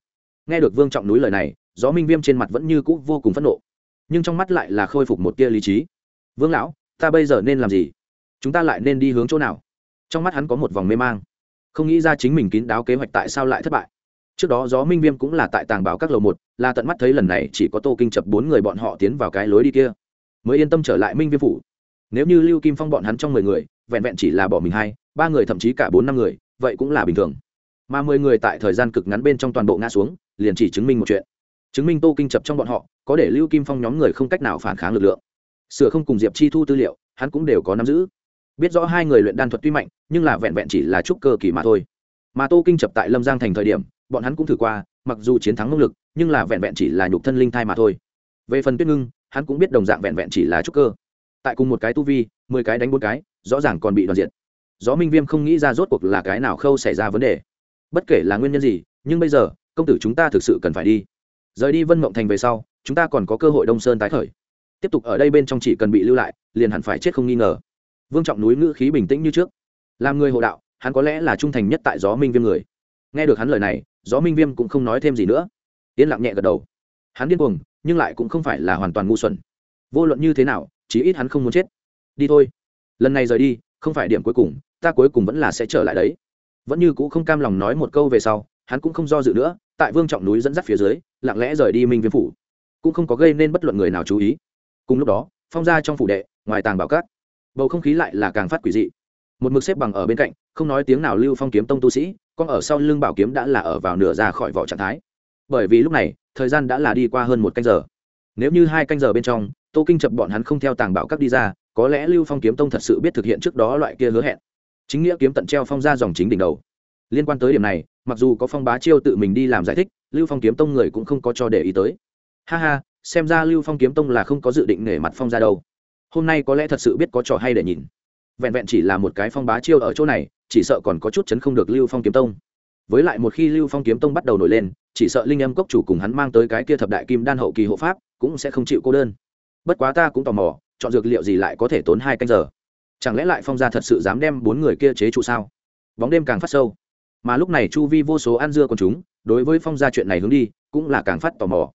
Nghe được vương trọng núi lời này, gió minh viêm trên mặt vẫn như cũ vô cùng phẫn nộ nhưng trong mắt lại là khôi phục một tia lý trí. Vương lão, ta bây giờ nên làm gì? Chúng ta lại nên đi hướng chỗ nào? Trong mắt hắn có một vòng mê mang. Không nghĩ ra chính mình kín đáo kế hoạch tại sao lại thất bại. Trước đó gió minh viêm cũng là tại tàng bảo các lầu một, là tận mắt thấy lần này chỉ có tô kinh chập bốn người bọn họ tiến vào cái lối đi kia. Mới yên tâm trở lại minh viêm phủ. Nếu như lưu kim phong bọn hắn trong mười người, vẹn vẹn chỉ là bỏ mình hai, ba người thậm chí cả bốn năm người, vậy cũng là bình thường. Mà mười người tại thời gian cực ngắn bên trong toàn bộ ngã xuống, liền chỉ chứng minh một chuyện chứng minh tô kinh chập trong bọn họ, có để lưu kim phong nhóm người không cách nào phản kháng lực lượng. Sửa không cùng diệp chi thu tư liệu, hắn cũng đều có nắm giữ. Biết rõ hai người luyện đan thuật tuy mạnh, nhưng là vẹn vẹn chỉ là chút cơ kỳ mà thôi. Mà tô kinh chập tại lâm giang thành thời điểm, bọn hắn cũng thử qua, mặc dù chiến thắng ngông lực, nhưng là vẹn vẹn chỉ là nhục thân linh thai mà thôi. Về phần tuyết ngưng, hắn cũng biết đồng dạng vẹn vẹn chỉ là chút cơ. Tại cùng một cái tu vi, mười cái đánh bốn cái, rõ ràng còn bị đoàn diện gió minh viêm không nghĩ ra rốt cuộc là cái nào khâu xảy ra vấn đề. Bất kể là nguyên nhân gì, nhưng bây giờ, công tử chúng ta thực sự cần phải đi rời đi vân mộng thành về sau, chúng ta còn có cơ hội đông sơn tái khởi. Tiếp tục ở đây bên trong chỉ cần bị lưu lại, liền hẳn phải chết không nghi ngờ. Vương trọng núi ngữ khí bình tĩnh như trước. Làm người hộ đạo, hắn có lẽ là trung thành nhất tại gió minh viêm người. Nghe được hắn lời này, gió minh viêm cũng không nói thêm gì nữa. Yên lặng nhẹ gật đầu. Hắn điên cuồng, nhưng lại cũng không phải là hoàn toàn ngu xuẩn. Vô luận như thế nào, chí ít hắn không muốn chết. Đi thôi. Lần này rời đi, không phải điểm cuối cùng, ta cuối cùng vẫn là sẽ trở lại đấy. Vẫn như c ũ không cam lòng nói một câu về sau, hắn cũng không do dự nữa, tại vương trọng núi dẫn dắt phía dưới lặng lẽ rời đi minh viêm phủ cũng không có gây nên bất luận người nào chú ý cùng lúc đó phong ra trong phủ đệ ngoài tàng bảo cát bầu không khí lại là càng phát quỷ dị một mực xếp bằng ở bên cạnh không nói tiếng nào lưu phong kiếm tông tu sĩ con ở sau lưng bảo kiếm đã là ở vào nửa ra khỏi vỏ trạng thái bởi vì lúc này thời gian đã là đi qua hơn một canh giờ nếu như hai canh giờ bên trong tô kinh chập bọn hắn không theo tàng bảo các đi ra có lẽ lưu phong kiếm tông thật sự biết thực hiện trước đó loại kia hứa hẹn chính nghĩa kiếm tận treo phong ra dòng chính đỉnh đầu liên quan tới điểm này mặc dù có phong bá chiêu tự mình đi làm giải thích lưu phong kiếm tông người cũng không có cho để ý tới. Ha ha, xem ra lưu phong kiếm tông là không có dự định nể mặt phong ra đâu. Hôm nay có lẽ thật sự biết có trò hay để nhìn. Vẹn vẹn chỉ là một cái phong bá chiêu ở chỗ này, chỉ sợ còn có chút chấn không được lưu phong kiếm tông. Với lại một khi lưu phong kiếm tông bắt đầu nổi lên, chỉ sợ linh âm cốc chủ cùng hắn mang tới cái kia thập đại kim đan hậu kỳ hộ pháp cũng sẽ không chịu cô đơn. Bất quá ta cũng tò mò, chọn dược liệu gì lại có thể tốn hai canh giờ? Chẳng lẽ lại phong gia thật sự dám đem bốn người kia chế trụ sao? Bóng đêm càng phát sâu mà lúc này chu vi vô số ăn dưa còn chúng, đối với phong gia chuyện này hướng đi, cũng là càng phát tò mò.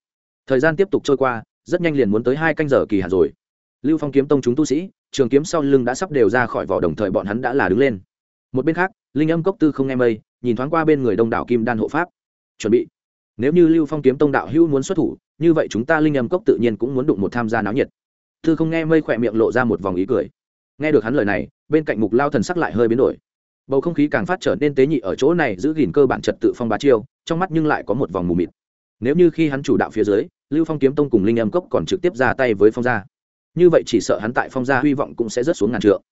Thời gian tiếp tục trôi qua, rất nhanh liền muốn tới hai canh giờ kỳ hạn rồi. Lưu phong kiếm tông chúng tu sĩ, trường kiếm sau lưng đã sắp đều ra khỏi vỏ đồng thời bọn hắn đã là đứng lên. Một bên khác, linh âm cốc tư không nghe mây, nhìn thoáng qua bên người đông đảo kim đan hộ pháp. Chuẩn bị. Nếu như lưu phong kiếm tông đạo hữu muốn xuất thủ, như vậy chúng ta linh âm cốc tự nhiên cũng muốn đụng một tham gia náo nhiệt. Tư không nghe mây khỏe miệng lộ ra một vòng ý cười. Nghe được hắn lời này, bên cạnh mục lao thần sắc lại hơi biến đổi bầu không khí càng phát trở nên tế nhị ở chỗ này giữ gìn cơ bản trật tự phong bá chiêu, trong mắt nhưng lại có một vòng mù mịt. Nếu như khi hắn chủ đạo phía dưới, lưu phong kiếm tông cùng linh âm cốc còn trực tiếp ra tay với phong gia, như vậy chỉ sợ hắn tại phong gia hy vọng cũng sẽ rớt xuống ngàn trượng.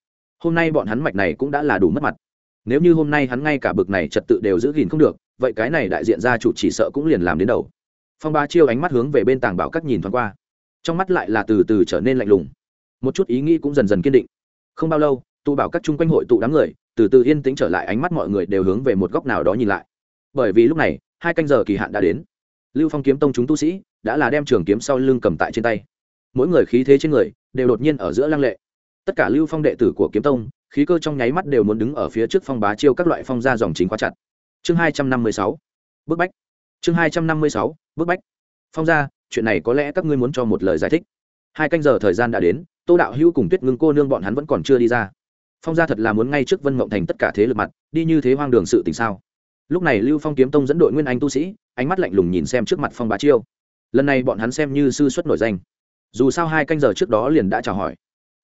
Hôm nay bọn hắn mạch này cũng đã là đủ mất mặt. Nếu như hôm nay hắn ngay cả bực này trật tự đều giữ gìn không được, vậy cái này đại diện gia chủ chỉ sợ cũng liền làm đến đầu. Phong ba chiêu ánh mắt hướng về bên tàng bảo các nhìn thoáng qua, trong mắt lại là từ từ trở nên lạnh lùng. Một chút ý nghĩ cũng dần dần kiên định. Không bao lâu, tụ bảo các chung quanh hội tụ đám người từ từ yên tĩnh trở lại, ánh mắt mọi người đều hướng về một góc nào đó nhìn lại. Bởi vì lúc này, hai canh giờ kỳ hạn đã đến. Lưu phong kiếm tông chúng tu sĩ đã là đem trường kiếm sau lưng cầm tại trên tay. Mỗi người khí thế trên người đều đột nhiên ở giữa lăng lệ. Tất cả lưu phong đệ tử của kiếm tông, khí cơ trong nháy mắt đều muốn đứng ở phía trước phong bá chiêu các loại phong gia dòng chính quá chặt. Chương hai trăm năm mươi sáu, bức bách. Chương hai trăm năm mươi sáu, bức bách. Phong gia, chuyện này có lẽ các ngươi muốn cho một lời giải thích. Hai canh giờ thời gian đã đến, tô đạo hữu cùng tuyết ngưng cô nương bọn hắn vẫn còn chưa đi ra phong gia thật là muốn ngay trước vân mộng thành tất cả thế lực mặt, đi như thế hoang đường sự tình sao? Lúc này lưu phong kiếm tông dẫn đội nguyên anh tu sĩ, ánh mắt lạnh lùng nhìn xem trước mặt phong bá chiêu. Lần này bọn hắn xem như sư xuất nổi danh. Dù sao hai canh giờ trước đó liền đã chào hỏi.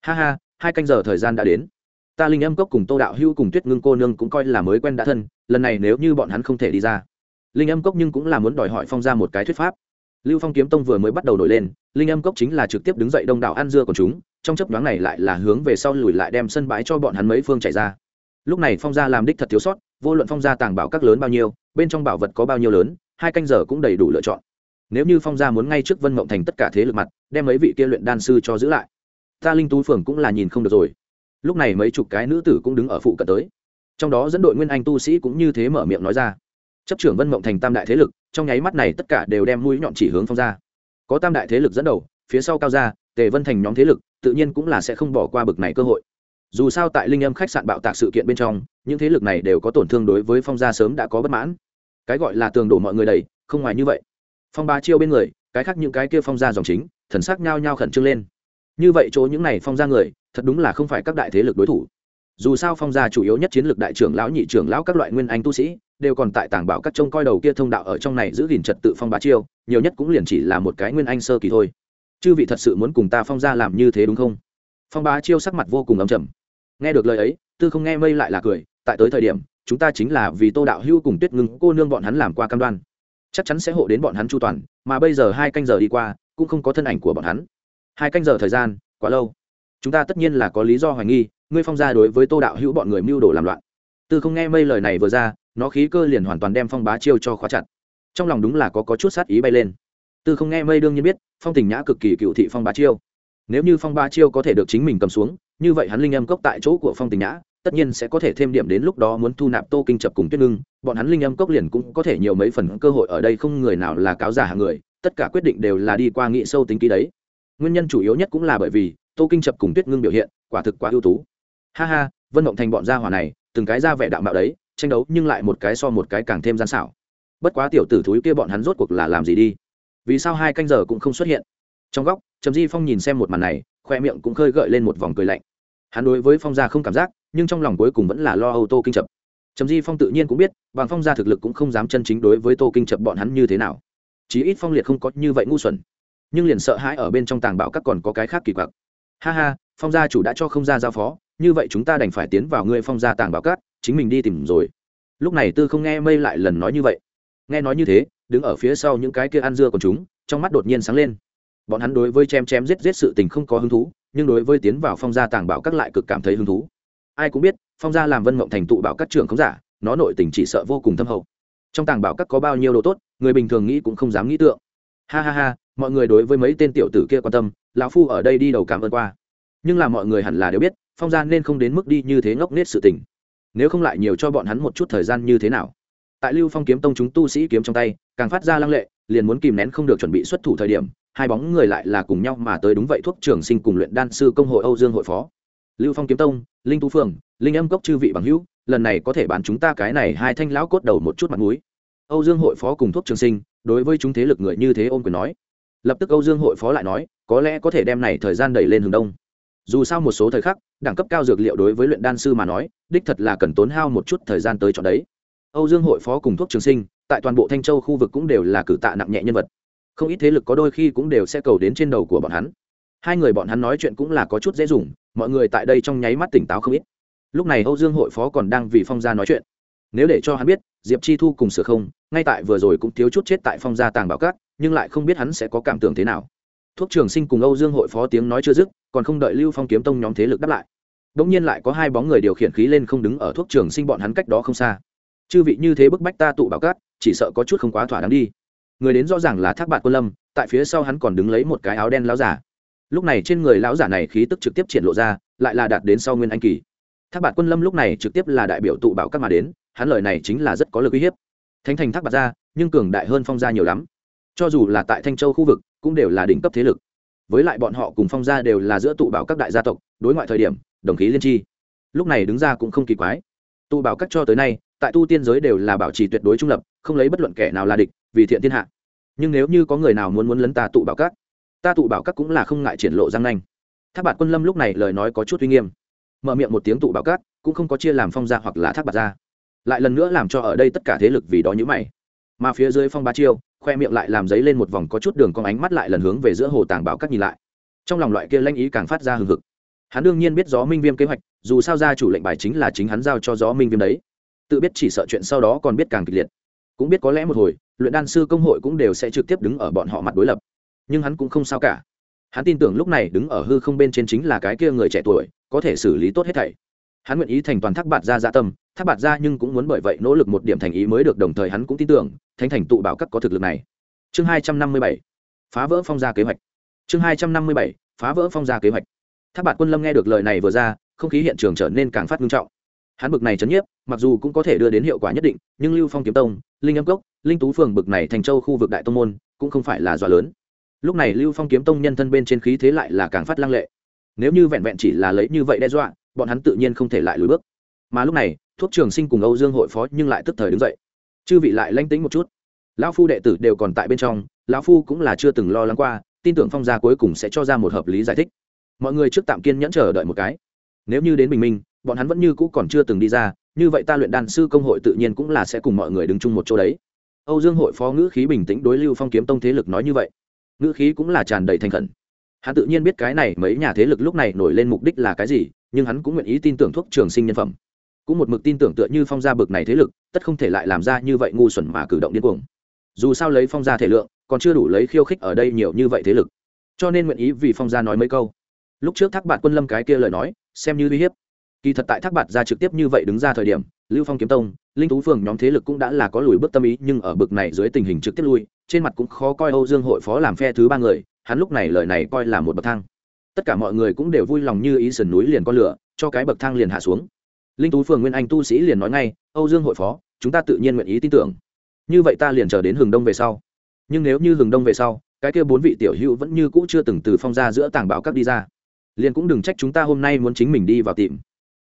Ha ha, hai canh giờ thời gian đã đến. Ta linh âm cốc cùng tô đạo Hưu cùng tuyết ngưng cô nương cũng coi là mới quen đã thân, lần này nếu như bọn hắn không thể đi ra. Linh âm cốc nhưng cũng là muốn đòi hỏi phong ra một cái thuyết pháp. Lưu phong kiếm tông vừa mới bắt đầu nổi lên, linh âm cốc chính là trực tiếp đứng dậy đông đảo ăn dưa của chúng trong chấp đoán này lại là hướng về sau lùi lại đem sân bãi cho bọn hắn mấy phương chạy ra. Lúc này phong gia làm đích thật thiếu sót vô luận phong gia tàng bảo các lớn bao nhiêu bên trong bảo vật có bao nhiêu lớn hai canh giờ cũng đầy đủ lựa chọn. Nếu như phong gia muốn ngay trước vân mộng thành tất cả thế lực mặt đem mấy vị kia luyện đan sư cho giữ lại ta linh tú phường cũng là nhìn không được rồi. Lúc này mấy chục cái nữ tử cũng đứng ở phụ cận tới. Trong đó dẫn đội nguyên anh tu sĩ cũng như thế mở miệng nói ra. Chấp trưởng vân mộng thành tam đại thế lực trong nháy mắt này tất cả đều đem mũi nhọn chỉ hướng phong gia, có tam đại thế lực dẫn đầu phía sau cao gia, tề vân thành nhóm thế lực tự nhiên cũng là sẽ không bỏ qua bực này cơ hội. Dù sao tại linh âm khách sạn bạo tạc sự kiện bên trong, những thế lực này đều có tổn thương đối với phong gia sớm đã có bất mãn. Cái gọi là tường đổ mọi người đầy, không ngoài như vậy. Phong ba chiêu bên người, cái khác những cái kia phong gia dòng chính, thần sắc nhao nhao khẩn trương lên. Như vậy chỗ những này phong gia người, thật đúng là không phải các đại thế lực đối thủ. Dù sao phong gia chủ yếu nhất chiến lược đại trưởng lão, nhị trưởng lão các loại nguyên anh tu sĩ, đều còn tại tàng bảo các trông coi đầu kia thông đạo ở trong này giữ gìn trật tự phong bá chiêu, nhiều nhất cũng liền chỉ là một cái nguyên anh sơ kỳ thôi chư vị thật sự muốn cùng ta phong gia làm như thế đúng không? Phong bá chiêu sắc mặt vô cùng ấm chầm nghe được lời ấy tư không nghe mây lại là cười tại tới thời điểm chúng ta chính là vì tô đạo hưu cùng tuyết ngưng cô nương bọn hắn làm qua cam đoan. Chắc chắn sẽ hộ đến bọn hắn chu toàn mà bây giờ hai canh giờ đi qua cũng không có thân ảnh của bọn hắn. Hai canh giờ thời gian quá lâu. Chúng ta tất nhiên là có lý do hoài nghi ngươi phong gia đối với tô đạo hữu bọn người mưu đồ làm loạn. Tư không nghe mây lời này vừa ra nó khí cơ liền hoàn toàn đem phong bá chiêu cho khóa chặt. Trong lòng đúng là có, có chút sát ý bay lên tư không nghe mây đương nhiên biết, phong tình nhã cực kỳ cựu thị phong bá chiêu. Nếu như phong bá chiêu có thể được chính mình cầm xuống, như vậy hắn linh âm cốc tại chỗ của phong tình nhã, tất nhiên sẽ có thể thêm điểm đến lúc đó muốn thu nạp tô kinh chập cùng tuyết ngưng. Bọn hắn linh âm cốc liền cũng có thể nhiều mấy phần cơ hội ở đây không người nào là cáo giả hàng người, tất cả quyết định đều là đi qua nghị sâu tính kỹ đấy. Nguyên nhân chủ yếu nhất cũng là bởi vì tô kinh chập cùng tuyết ngưng biểu hiện quả thực quá ưu tú. Ha ha, vân mộng thành bọn gia hỏa này, từng cái ra vẻ đạo mạo đấy, tranh đấu nhưng lại một cái so một cái càng thêm gian xảo. Bất quá tiểu tử thúi kia bọn hắn rốt cuộc là làm gì đi? Vì sao hai canh giờ cũng không xuất hiện? Trong góc, trầm di phong nhìn xem một màn này, khoe miệng cũng khơi gợi lên một vòng cười lạnh. Hắn đối với phong gia không cảm giác, nhưng trong lòng cuối cùng vẫn là lo âu tô kinh chập. Trầm di phong tự nhiên cũng biết, bằng phong gia thực lực cũng không dám chân chính đối với tô kinh chập bọn hắn như thế nào. Chí ít phong liệt không có như vậy ngu xuẩn. Nhưng liền sợ hãi ở bên trong tàng bảo các còn có cái khác kỳ quặc. Ha ha, phong gia chủ đã cho không gia giao phó, như vậy chúng ta đành phải tiến vào ngươi phong gia tàng bảo các, chính mình đi tìm rồi. Lúc này tư không nghe mây lại lần nói như vậy nghe nói như thế, đứng ở phía sau những cái kia ăn dưa của chúng, trong mắt đột nhiên sáng lên. Bọn hắn đối với chém chém giết giết sự tình không có hứng thú, nhưng đối với tiến vào phong gia tàng bảo các lại cực cảm thấy hứng thú. Ai cũng biết, phong gia làm vân mộng thành tụ bảo các trường không giả, nó nội tình chỉ sợ vô cùng thâm hậu. Trong tàng bảo các có bao nhiêu đồ tốt, người bình thường nghĩ cũng không dám nghĩ tượng. Ha ha ha, mọi người đối với mấy tên tiểu tử kia quan tâm, lão phu ở đây đi đầu cảm ơn qua. Nhưng là mọi người hẳn là đều biết, phong gia nên không đến mức đi như thế ngốc nết sự tình. Nếu không lại nhiều cho bọn hắn một chút thời gian như thế nào tại lưu phong kiếm tông chúng tu sĩ kiếm trong tay, càng phát ra lăng lệ, liền muốn kìm nén không được chuẩn bị xuất thủ thời điểm, hai bóng người lại là cùng nhau mà tới đúng vậy thuốc trường sinh cùng luyện đan sư công hội âu dương hội phó. Lưu phong kiếm tông, linh tú phường linh âm cốc chư vị bằng hữu, lần này có thể bán chúng ta cái này hai thanh lão cốt đầu một chút mặt mũi. Âu dương hội phó cùng thuốc trường sinh, đối với chúng thế lực người như thế ôm quyền nói. Lập tức âu dương hội phó lại nói, có lẽ có thể đem này thời gian đẩy lên hướng đông. Dù sao một số thời khắc, đẳng cấp cao dược liệu đối với luyện đan sư mà nói, đích thật là cần tốn hao một chút thời gian tới chọn đấy âu dương hội phó cùng thuốc trường sinh, tại toàn bộ thanh châu khu vực cũng đều là cử tạ nặng nhẹ nhân vật. Không ít thế lực có đôi khi cũng đều sẽ cầu đến trên đầu của bọn hắn. Hai người bọn hắn nói chuyện cũng là có chút dễ dùng, mọi người tại đây trong nháy mắt tỉnh táo không ít. Lúc này âu dương hội phó còn đang vì phong gia nói chuyện. Nếu để cho hắn biết, diệp chi thu cùng sửa không, ngay tại vừa rồi cũng thiếu chút chết tại phong gia tàng bảo cát nhưng lại không biết hắn sẽ có cảm tưởng thế nào. Thuốc trường sinh cùng âu dương hội phó tiếng nói chưa dứt, còn không đợi lưu phong kiếm tông nhóm thế lực đáp lại. Đột nhiên lại có hai bóng người điều khiển khí lên không đứng ở thuốc trường sinh bọn hắn cách đó không xa chư vị như thế bức bách ta tụ bảo cát, chỉ sợ có chút không quá thỏa đáng đi. Người đến rõ ràng là thác bạt quân lâm, tại phía sau hắn còn đứng lấy một cái áo đen láo giả. Lúc này trên người lão giả này khí tức trực tiếp triển lộ ra, lại là đạt đến sau nguyên anh kỳ. Thác bạt quân lâm lúc này trực tiếp là đại biểu tụ bảo các mà đến, hắn lời này chính là rất có lực uy hiếp. Thánh thành thác bạt ra, nhưng cường đại hơn phong gia nhiều lắm. Cho dù là tại thanh châu khu vực, cũng đều là đỉnh cấp thế lực. Với lại bọn họ cùng phong gia đều là giữa tụ bảo các đại gia tộc, đối ngoại thời điểm, đồng khí liên tri. Lúc này đứng ra cũng không kỳ quái. Tụ bảo các cho tới nay tại tu tiên giới đều là bảo trì tuyệt đối trung lập, không lấy bất luận kẻ nào là địch, vì thiện thiên hạ. Nhưng nếu như có người nào muốn muốn lấn ta tụ bảo các, ta tụ bảo các cũng là không ngại triển lộ giang nanh. Thác bạt quân lâm lúc này lời nói có chút uy nghiêm. Mở miệng một tiếng tụ bảo các, cũng không có chia làm phong gia hoặc là thác bạt gia. Lại lần nữa làm cho ở đây tất cả thế lực vì đó nhữ mày. Mà phía dưới phong ba chiêu, khoe miệng lại làm giấy lên một vòng có chút đường con ánh mắt lại lần hướng về giữa hồ tàng bảo các nhìn lại. Trong lòng loại kia lanh ý càng phát ra hừng hực. Hắn đương nhiên biết gió minh viêm kế hoạch, dù sao ra chủ lệnh bài chính là chính hắn giao cho gió minh viêm đấy tự biết chỉ sợ chuyện sau đó còn biết càng kịch liệt. Cũng biết có lẽ một hồi, luyện đan sư công hội cũng đều sẽ trực tiếp đứng ở bọn họ mặt đối lập. Nhưng hắn cũng không sao cả. Hắn tin tưởng lúc này đứng ở hư không bên trên chính là cái kia người trẻ tuổi, có thể xử lý tốt hết thảy. Hắn nguyện ý thành toàn thác bạt ra dạ tâm, thác bạt ra nhưng cũng muốn bởi vậy nỗ lực một điểm thành ý mới được, đồng thời hắn cũng tin tưởng, thánh thành tụ bảo các có thực lực này. Chương hai trăm năm mươi bảy, phá vỡ phong gia kế hoạch. Chương hai trăm năm mươi bảy, phá vỡ phong gia kế hoạch. Thác bạt quân lâm nghe được lời này vừa ra, không khí hiện trường trở nên càng phát nghiêm trọng hắn bực này chấn nhiếp, mặc dù cũng có thể đưa đến hiệu quả nhất định, nhưng lưu phong kiếm tông, linh âm cốc, linh tú phường bực này thành châu khu vực đại tông môn, cũng không phải là dọa lớn. Lúc này lưu phong kiếm tông nhân thân bên trên khí thế lại là càng phát lăng lệ. Nếu như vẹn vẹn chỉ là lấy như vậy đe dọa, bọn hắn tự nhiên không thể lại lùi bước. Mà lúc này, thuốc trường sinh cùng âu dương hội phó nhưng lại tức thời đứng dậy. Chư vị lại lanh tính một chút. Lão phu đệ tử đều còn tại bên trong, lão phu cũng là chưa từng lo lắng qua, tin tưởng phong gia cuối cùng sẽ cho ra một hợp lý giải thích. Mọi người trước tạm kiên nhẫn chờ đợi một cái. Nếu như đến bình minh bọn hắn vẫn như cũ còn chưa từng đi ra, như vậy ta luyện đan sư công hội tự nhiên cũng là sẽ cùng mọi người đứng chung một chỗ đấy. Âu dương hội phó ngữ khí bình tĩnh đối lưu phong kiếm tông thế lực nói như vậy. Ngữ khí cũng là tràn đầy thành khẩn. Hắn tự nhiên biết cái này mấy nhà thế lực lúc này nổi lên mục đích là cái gì, nhưng hắn cũng nguyện ý tin tưởng thuốc trường sinh nhân phẩm. Cũng một mực tin tưởng tựa như phong gia bực này thế lực, tất không thể lại làm ra như vậy ngu xuẩn mà cử động điên cuồng. Dù sao lấy phong gia thể lượng, còn chưa đủ lấy khiêu khích ở đây nhiều như vậy thế lực. Cho nên nguyện ý vì phong gia nói mấy câu. Lúc trước thác bạn quân lâm cái kia lời nói, xem như uy hiếp kỳ thật tại thác bạt ra trực tiếp như vậy đứng ra thời điểm, lưu phong kiếm tông, linh tú phường nhóm thế lực cũng đã là có lùi bước tâm ý, nhưng ở bực này dưới tình hình trực tiếp lui, trên mặt cũng khó coi âu dương hội phó làm phe thứ ba người, hắn lúc này lời này coi là một bậc thang. Tất cả mọi người cũng đều vui lòng như ý sườn núi liền con lửa, cho cái bậc thang liền hạ xuống. Linh tú phường nguyên anh tu sĩ liền nói ngay, âu dương hội phó, chúng ta tự nhiên nguyện ý tin tưởng. Như vậy ta liền chờ đến hừng đông về sau. Nhưng nếu như hừng đông về sau, cái kia bốn vị tiểu hữu vẫn như cũ chưa từng từ phong ra giữa tảng bảo các đi ra, liền cũng đừng trách chúng ta hôm nay muốn chính mình đi vào tìm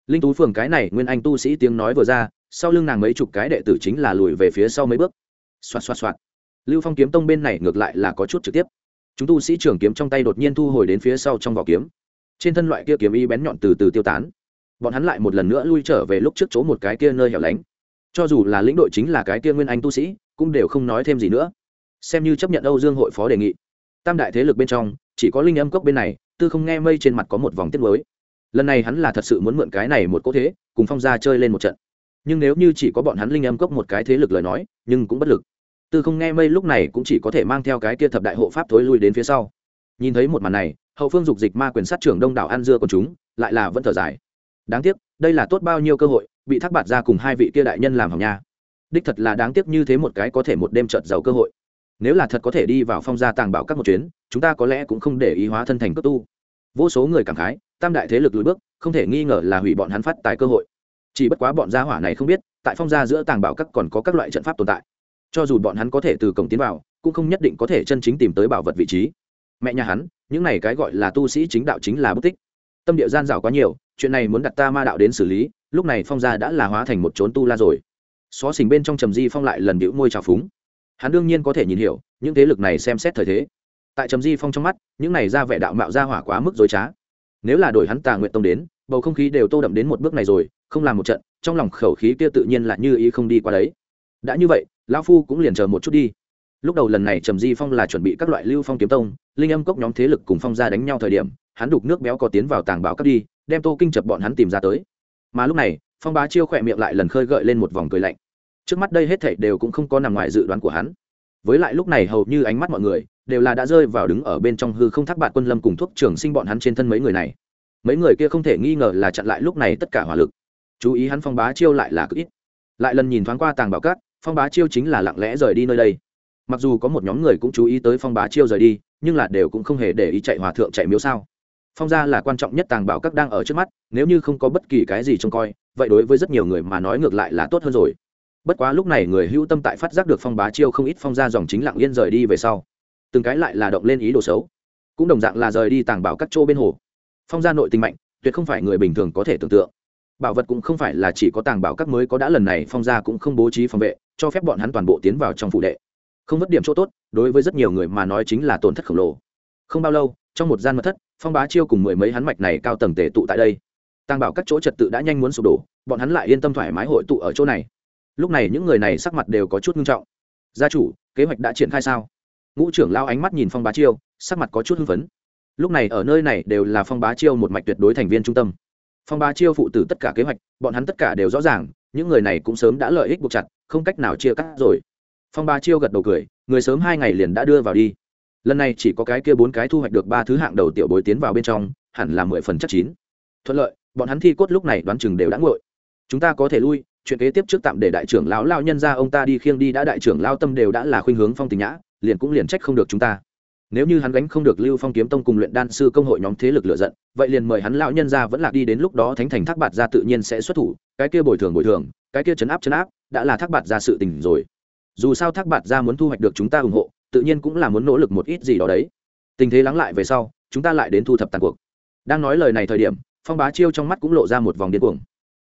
linh tú phường cái này nguyên anh tu sĩ tiếng nói vừa ra, sau lưng nàng mấy chục cái đệ tử chính là lùi về phía sau mấy bước. Xoạt xoạt xoạt. Lưu phong kiếm tông bên này ngược lại là có chút trực tiếp. Chúng tu sĩ trưởng kiếm trong tay đột nhiên thu hồi đến phía sau trong vỏ kiếm. Trên thân loại kia kiếm y bén nhọn từ từ tiêu tán. Bọn hắn lại một lần nữa lui trở về lúc trước chỗ một cái kia nơi hẻo lánh. Cho dù là lĩnh đội chính là cái kia nguyên anh tu sĩ, cũng đều không nói thêm gì nữa. Xem như chấp nhận âu dương hội phó đề nghị. Tam đại thế lực bên trong, chỉ có linh âm cốc bên này, tư không nghe mây trên mặt có một vòng tiết mới lần này hắn là thật sự muốn mượn cái này một cỗ thế, cùng phong gia chơi lên một trận. Nhưng nếu như chỉ có bọn hắn linh âm cốc một cái thế lực lời nói, nhưng cũng bất lực. Tư không nghe mây lúc này cũng chỉ có thể mang theo cái kia thập đại hộ pháp thối lui đến phía sau. Nhìn thấy một màn này, hậu phương dục dịch ma quyền sát trưởng đông đảo an dưa của chúng, lại là vẫn thở dài. Đáng tiếc, đây là tốt bao nhiêu cơ hội, bị thác bạt ra cùng hai vị kia đại nhân làm hỏng nha. Đích thật là đáng tiếc như thế một cái có thể một đêm trợt giàu cơ hội. Nếu là thật có thể đi vào phong gia tàng bảo các một chuyến, chúng ta có lẽ cũng không để ý hóa thân thành cấp tu. Vô số người cảm khái tam đại thế lực lùi bước, không thể nghi ngờ là hủy bọn hắn phát tài cơ hội. Chỉ bất quá bọn gia hỏa này không biết, tại phong gia giữa tàng bảo các còn có các loại trận pháp tồn tại. Cho dù bọn hắn có thể từ cổng tiến vào, cũng không nhất định có thể chân chính tìm tới bảo vật vị trí. Mẹ nhà hắn, những này cái gọi là tu sĩ chính đạo chính là bất tích. Tâm địa gian dảo quá nhiều, chuyện này muốn đặt ta ma đạo đến xử lý, lúc này phong gia đã là hóa thành một chốn tu la rồi. Xó xỉnh bên trong trầm di phong lại lần điệu môi trào phúng. Hắn đương nhiên có thể nhìn hiểu, những thế lực này xem xét thời thế. Tại trầm di phong trong mắt, những này ra vẻ đạo mạo ra hỏa quá mức dối trá nếu là đổi hắn tà nguyện tông đến, bầu không khí đều tô đậm đến một bước này rồi, không làm một trận, trong lòng khẩu khí kia tự nhiên là như ý không đi qua đấy. Đã như vậy, lão phu cũng liền chờ một chút đi. Lúc đầu lần này trầm di phong là chuẩn bị các loại lưu phong kiếm tông, linh âm cốc nhóm thế lực cùng phong ra đánh nhau thời điểm, hắn đục nước béo có tiến vào tàng bảo cấp đi, đem tô kinh chập bọn hắn tìm ra tới. Mà lúc này, phong bá chiêu khỏe miệng lại lần khơi gợi lên một vòng cười lạnh. Trước mắt đây hết thảy đều cũng không có nằm ngoài dự đoán của hắn. Với lại lúc này hầu như ánh mắt mọi người đều là đã rơi vào đứng ở bên trong hư không thác bạt quân lâm cùng thuốc trường sinh bọn hắn trên thân mấy người này. Mấy người kia không thể nghi ngờ là chặn lại lúc này tất cả hỏa lực. Chú ý hắn phong bá chiêu lại là cực ít. Lại lần nhìn thoáng qua tàng bảo cát, phong bá chiêu chính là lặng lẽ rời đi nơi đây. Mặc dù có một nhóm người cũng chú ý tới phong bá chiêu rời đi, nhưng là đều cũng không hề để ý chạy hòa thượng chạy miếu sao. Phong gia là quan trọng nhất tàng bảo các đang ở trước mắt, nếu như không có bất kỳ cái gì trông coi, vậy đối với rất nhiều người mà nói ngược lại là tốt hơn rồi. Bất quá lúc này người hữu tâm tại phát giác được phong bá chiêu không ít, phong gia dòng chính lặng yên rời đi về sau từng cái lại là động lên ý đồ xấu. Cũng đồng dạng là rời đi tàng bảo các chỗ bên hồ. Phong gia nội tình mạnh, tuyệt không phải người bình thường có thể tưởng tượng. Bảo vật cũng không phải là chỉ có tàng bảo các mới có đã lần này, phong gia cũng không bố trí phòng vệ, cho phép bọn hắn toàn bộ tiến vào trong phụ đệ. Không mất điểm chỗ tốt, đối với rất nhiều người mà nói chính là tổn thất khổng lồ. Không bao lâu, trong một gian mật thất, phong bá chiêu cùng mười mấy hắn mạch này cao tầng tề tụ tại đây. Tàng bảo các chỗ trật tự đã nhanh muốn sụp đổ, bọn hắn lại yên tâm thoải mái hội tụ ở chỗ này. Lúc này những người này sắc mặt đều có chút nghiêm trọng. Gia chủ, kế hoạch đã triển khai sao? Ngũ trưởng lao ánh mắt nhìn phong bá chiêu, sắc mặt có chút hưng phấn. Lúc này ở nơi này đều là phong bá chiêu một mạch tuyệt đối thành viên trung tâm. Phong bá chiêu phụ tử tất cả kế hoạch, bọn hắn tất cả đều rõ ràng, những người này cũng sớm đã lợi ích buộc chặt, không cách nào chia cắt rồi. Phong bá chiêu gật đầu cười, người sớm hai ngày liền đã đưa vào đi. Lần này chỉ có cái kia bốn cái thu hoạch được ba thứ hạng đầu tiểu bối tiến vào bên trong, hẳn là mười phần chắc chín. Thuận lợi, bọn hắn thi cốt lúc này đoán chừng đều đã ngội chúng ta có thể lui, chuyện kế tiếp trước tạm để đại trưởng lão lao nhân ra, ông ta đi khiêng đi đã đại trưởng lao tâm đều đã là khuynh hướng phong tình nhã liền cũng liền trách không được chúng ta. Nếu như hắn gánh không được lưu phong kiếm tông cùng luyện đan sư công hội nhóm thế lực lựa giận, vậy liền mời hắn lão nhân ra vẫn lạc đi đến lúc đó thánh thành thác bạt ra tự nhiên sẽ xuất thủ, cái kia bồi thường bồi thường, cái kia chấn áp chấn áp, đã là thác bạt ra sự tình rồi. Dù sao thác bạt ra muốn thu hoạch được chúng ta ủng hộ, tự nhiên cũng là muốn nỗ lực một ít gì đó đấy. Tình thế lắng lại về sau, chúng ta lại đến thu thập tàn cuộc. Đang nói lời này thời điểm, phong bá chiêu trong mắt cũng lộ ra một vòng điên cuồng.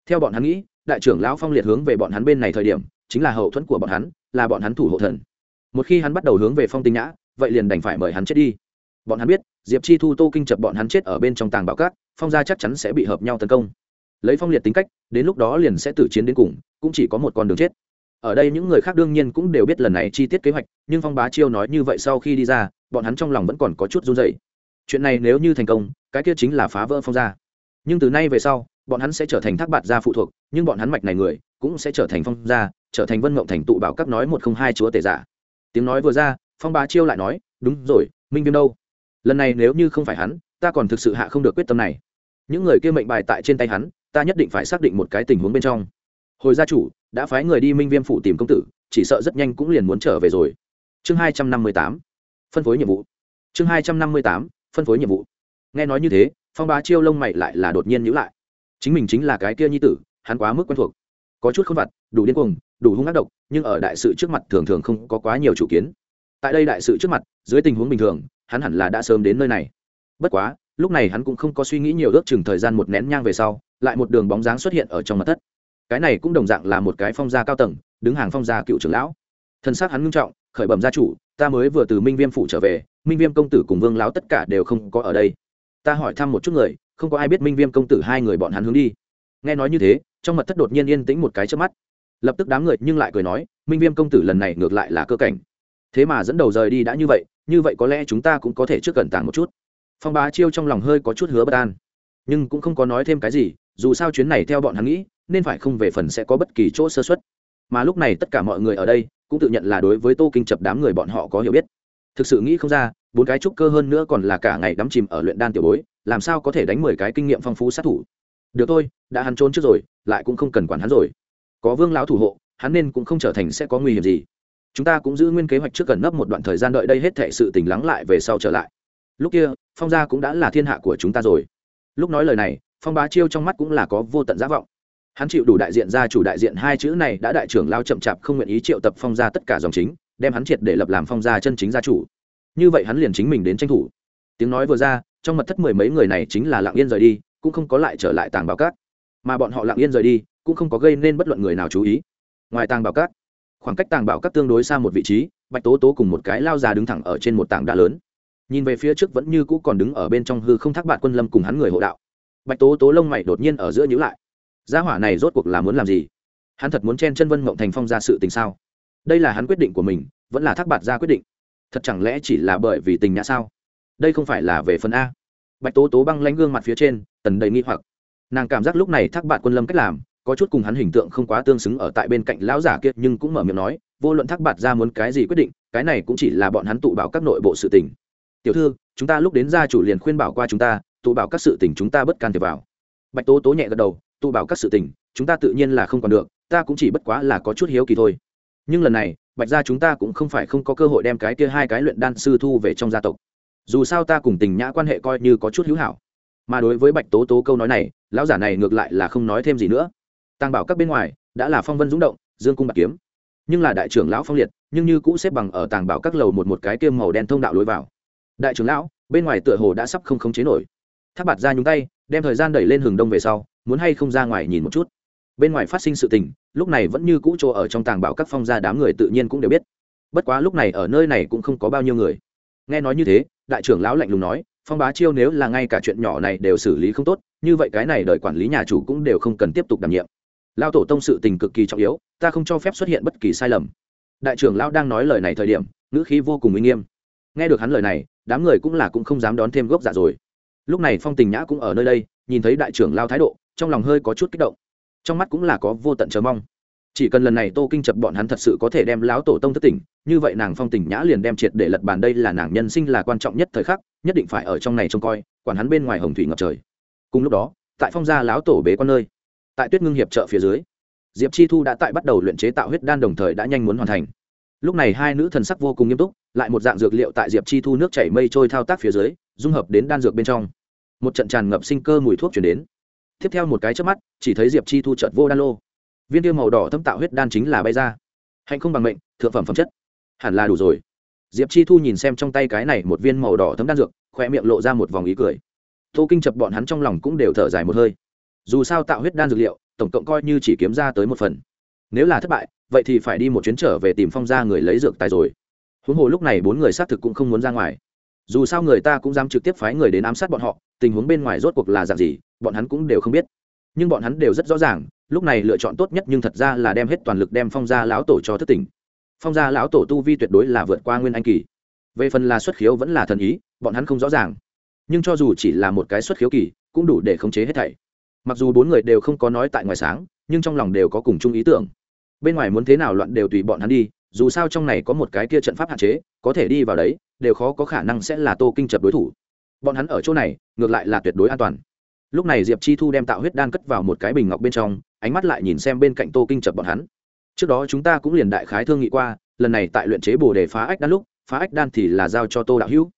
Theo bọn hắn nghĩ, đại trưởng lão phong liệt hướng về bọn hắn bên này thời điểm, chính là hậu thuẫn của bọn hắn, là bọn hắn thủ hộ thần một khi hắn bắt đầu hướng về phong tinh nhã, vậy liền đành phải mời hắn chết đi. Bọn hắn biết, diệp chi thu, tô kinh chập bọn hắn chết ở bên trong tàng bảo cát, phong gia chắc chắn sẽ bị hợp nhau tấn công. Lấy phong liệt tính cách, đến lúc đó liền sẽ tử chiến đến cùng, cũng chỉ có một con đường chết. Ở đây những người khác đương nhiên cũng đều biết lần này chi tiết kế hoạch, nhưng phong bá chiêu nói như vậy sau khi đi ra, bọn hắn trong lòng vẫn còn có chút run dậy chuyện này nếu như thành công, cái kia chính là phá vỡ phong gia. Nhưng từ nay về sau, bọn hắn sẽ trở thành thác bạt gia phụ thuộc, nhưng bọn hắn mạch này người, cũng sẽ trở thành phong gia, trở thành vân mộng thành tụ bảo các nói một không hai chúa tể giả tiếng nói vừa ra, phong bá chiêu lại nói, đúng rồi, minh viêm đâu? Lần này nếu như không phải hắn, ta còn thực sự hạ không được quyết tâm này. Những người kia mệnh bài tại trên tay hắn, ta nhất định phải xác định một cái tình huống bên trong. Hồi gia chủ, đã phái người đi minh viêm phụ tìm công tử, chỉ sợ rất nhanh cũng liền muốn trở về rồi. Chương hai trăm năm mươi tám, phân phối nhiệm vụ. Chương hai trăm năm mươi tám, phân phối nhiệm vụ. Nghe nói như thế, phong bá chiêu lông mày lại là đột nhiên nhữ lại. Chính mình chính là cái kia nhi tử, hắn quá mức quen thuộc. Có chút không vặt, đủ điên cuồng đủ hung ác độc, nhưng ở đại sự trước mặt thường thường không có quá nhiều chủ kiến. Tại đây đại sự trước mặt, dưới tình huống bình thường, hắn hẳn là đã sớm đến nơi này. Bất quá, lúc này hắn cũng không có suy nghĩ nhiều ước chừng thời gian một nén nhang về sau, lại một đường bóng dáng xuất hiện ở trong mặt thất. Cái này cũng đồng dạng là một cái phong gia cao tầng, đứng hàng phong gia cựu trưởng lão. Thân xác hắn ngưng trọng, khởi bẩm gia chủ, ta mới vừa từ minh viêm phủ trở về, minh viêm công tử cùng vương lão tất cả đều không có ở đây. Ta hỏi thăm một chút người, không có ai biết minh viêm công tử hai người bọn hắn hướng đi. Nghe nói như thế, trong mật thất đột nhiên yên tĩnh một cái trước mắt lập tức đám người nhưng lại cười nói, minh viêm công tử lần này ngược lại là cơ cảnh. Thế mà dẫn đầu rời đi đã như vậy như vậy có lẽ chúng ta cũng có thể trước cẩn tàng một chút. Phong bá chiêu trong lòng hơi có chút hứa bất an. Nhưng cũng không có nói thêm cái gì, dù sao chuyến này theo bọn hắn nghĩ, nên phải không về phần sẽ có bất kỳ chỗ sơ xuất mà lúc này tất cả mọi người ở đây, cũng tự nhận là đối với tô kinh chập đám người bọn họ có hiểu biết. Thực sự nghĩ không ra, bốn cái trúc cơ hơn nữa còn là cả ngày đắm chìm ở luyện đan tiểu bối, làm sao có thể đánh mười cái kinh nghiệm phong phú sát thủ. Được thôi, đã hắn trốn trước rồi, lại cũng không cần quản hắn rồi có vương lão thủ hộ, hắn nên cũng không trở thành sẽ có nguy hiểm gì. Chúng ta cũng giữ nguyên kế hoạch trước gần nấp một đoạn thời gian đợi đây hết thệ sự tình lắng lại về sau trở lại. Lúc kia, phong gia cũng đã là thiên hạ của chúng ta rồi. Lúc nói lời này, phong bá chiêu trong mắt cũng là có vô tận giá vọng. Hắn chịu đủ đại diện gia chủ đại diện hai chữ này đã đại trưởng lao chậm chạp không nguyện ý triệu tập phong gia tất cả dòng chính, đem hắn triệt để lập làm phong gia chân chính gia chủ. Như vậy hắn liền chính mình đến tranh thủ. Tiếng nói vừa ra, trong mật thất mười mấy người này chính là lặng yên rời đi, cũng không có lại trở lại tàng bảo cát mà bọn họ lặng yên rời đi cũng không có gây nên bất luận người nào chú ý. Ngoài tàng bảo cát khoảng cách tàng bảo cát tương đối xa một vị trí, bạch tố tố cùng một cái lao già đứng thẳng ở trên một tảng đá lớn. Nhìn về phía trước vẫn như cũ còn đứng ở bên trong hư không thác bạn quân lâm cùng hắn người hộ đạo. Bạch tố tố lông mày đột nhiên ở giữa nhữ lại. Gia hỏa này rốt cuộc là muốn làm gì? Hắn thật muốn chen chân vân mộng thành phong ra sự tình sao? Đây là hắn quyết định của mình, vẫn là thác bạt ra quyết định. Thật chẳng lẽ chỉ là bởi vì tình nhã sao? Đây không phải là về phần a. Bạch tố tố băng lánh gương mặt phía trên, tần đầy nghi hoặc. Nàng cảm giác lúc này thác bạn quân lâm cách làm có chút cùng hắn hình tượng không quá tương xứng ở tại bên cạnh lão giả kia, nhưng cũng mở miệng nói, vô luận thác bạt ra muốn cái gì quyết định, cái này cũng chỉ là bọn hắn tụ bảo các nội bộ sự tình. Tiểu thư, chúng ta lúc đến gia chủ liền khuyên bảo qua chúng ta, tụ bảo các sự tình chúng ta bất can thiệp vào. Bạch tố tố nhẹ gật đầu, tụ bảo các sự tình, chúng ta tự nhiên là không còn được, ta cũng chỉ bất quá là có chút hiếu kỳ thôi. Nhưng lần này, bạch gia chúng ta cũng không phải không có cơ hội đem cái kia hai cái luyện đan sư thu về trong gia tộc. Dù sao ta cùng tình nhã quan hệ coi như có chút hữu hảo. Mà đối với bạch tố tố câu nói này, lão giả này ngược lại là không nói thêm gì nữa. Tàng bảo các bên ngoài đã là phong vân dũng động, dương cung bạc kiếm. Nhưng là đại trưởng lão phong liệt, nhưng như cũ xếp bằng ở tàng bảo các lầu một một cái kiêm màu đen thông đạo lối vào. Đại trưởng lão, bên ngoài tựa hồ đã sắp không khống chế nổi. Tháp bạt ra nhúng tay, đem thời gian đẩy lên hừng đông về sau, muốn hay không ra ngoài nhìn một chút. Bên ngoài phát sinh sự tình, lúc này vẫn như cũ chỗ ở trong tàng bảo các phong gia đám người tự nhiên cũng đều biết. Bất quá lúc này ở nơi này cũng không có bao nhiêu người. Nghe nói như thế, đại trưởng lão lạnh lùng nói, phong bá chiêu nếu là ngay cả chuyện nhỏ này đều xử lý không tốt, như vậy cái này đợi quản lý nhà chủ cũng đều không cần tiếp tục đảm nhiệm lao tổ tông sự tình cực kỳ trọng yếu, ta không cho phép xuất hiện bất kỳ sai lầm. Đại trưởng lão đang nói lời này thời điểm, ngữ khí vô cùng uy nghiêm. Nghe được hắn lời này, đám người cũng là cũng không dám đón thêm gốc giả rồi. Lúc này phong tình nhã cũng ở nơi đây, nhìn thấy đại trưởng lao thái độ, trong lòng hơi có chút kích động. Trong mắt cũng là có vô tận chờ mong. Chỉ cần lần này tô kinh chập bọn hắn thật sự có thể đem lão tổ tông thất tỉnh, như vậy nàng phong tình nhã liền đem triệt để lật bàn đây là nàng nhân sinh là quan trọng nhất thời khắc, nhất định phải ở trong này trông coi, quản hắn bên ngoài hồng thủy ngập trời. Cùng lúc đó, tại phong gia lão tổ bế con nơi tại tuyết ngưng hiệp trợ phía dưới, diệp chi thu đã tại bắt đầu luyện chế tạo huyết đan đồng thời đã nhanh muốn hoàn thành. Lúc này hai nữ thần sắc vô cùng nghiêm túc, lại một dạng dược liệu tại diệp chi thu nước chảy mây trôi thao tác phía dưới, dung hợp đến đan dược bên trong. Một trận tràn ngập sinh cơ mùi thuốc chuyển đến. Tiếp theo một cái trước mắt, chỉ thấy diệp chi thu trợt vô đan lô. Viên tiêu màu đỏ thâm tạo huyết đan chính là bay ra. Hạnh không bằng mệnh, thượng phẩm phẩm chất. Hẳn là đủ rồi. Diệp chi thu nhìn xem trong tay cái này một viên màu đỏ thấm đan dược khoe miệng lộ ra một vòng ý cười. Tô kinh chập bọn hắn trong lòng cũng đều thở dài một hơi dù sao tạo huyết đan dược liệu, tổng cộng coi như chỉ kiếm ra tới một phần. Nếu là thất bại, vậy thì phải đi một chuyến trở về tìm phong ra người lấy dược tài rồi. Huống hồ lúc này bốn người xác thực cũng không muốn ra ngoài. Dù sao người ta cũng dám trực tiếp phái người đến ám sát bọn họ, tình huống bên ngoài rốt cuộc là dạng gì, bọn hắn cũng đều không biết. Nhưng bọn hắn đều rất rõ ràng, lúc này lựa chọn tốt nhất nhưng thật ra là đem hết toàn lực đem phong gia lão tổ cho thất tỉnh phong gia lão tổ tu vi tuyệt đối là vượt qua nguyên anh kỳ. Về phần là xuất khiếu vẫn là thần ý, bọn hắn không rõ ràng. Nhưng cho dù chỉ là một cái xuất khiếu kỳ, cũng đủ để khống chế hết thảy mặc dù bốn người đều không có nói tại ngoài sáng, nhưng trong lòng đều có cùng chung ý tưởng. Bên ngoài muốn thế nào loạn đều tùy bọn hắn đi, dù sao trong này có một cái kia trận pháp hạn chế, có thể đi vào đấy, đều khó có khả năng sẽ là tô kinh chập đối thủ. Bọn hắn ở chỗ này, ngược lại là tuyệt đối an toàn. Lúc này diệp chi thu đem tạo huyết đan cất vào một cái bình ngọc bên trong, ánh mắt lại nhìn xem bên cạnh tô kinh chập bọn hắn. Trước đó chúng ta cũng liền đại khái thương nghị qua, lần này tại luyện chế bồ đề phá ách đan lúc, phá ách đan thì là giao cho tô đạo hữu.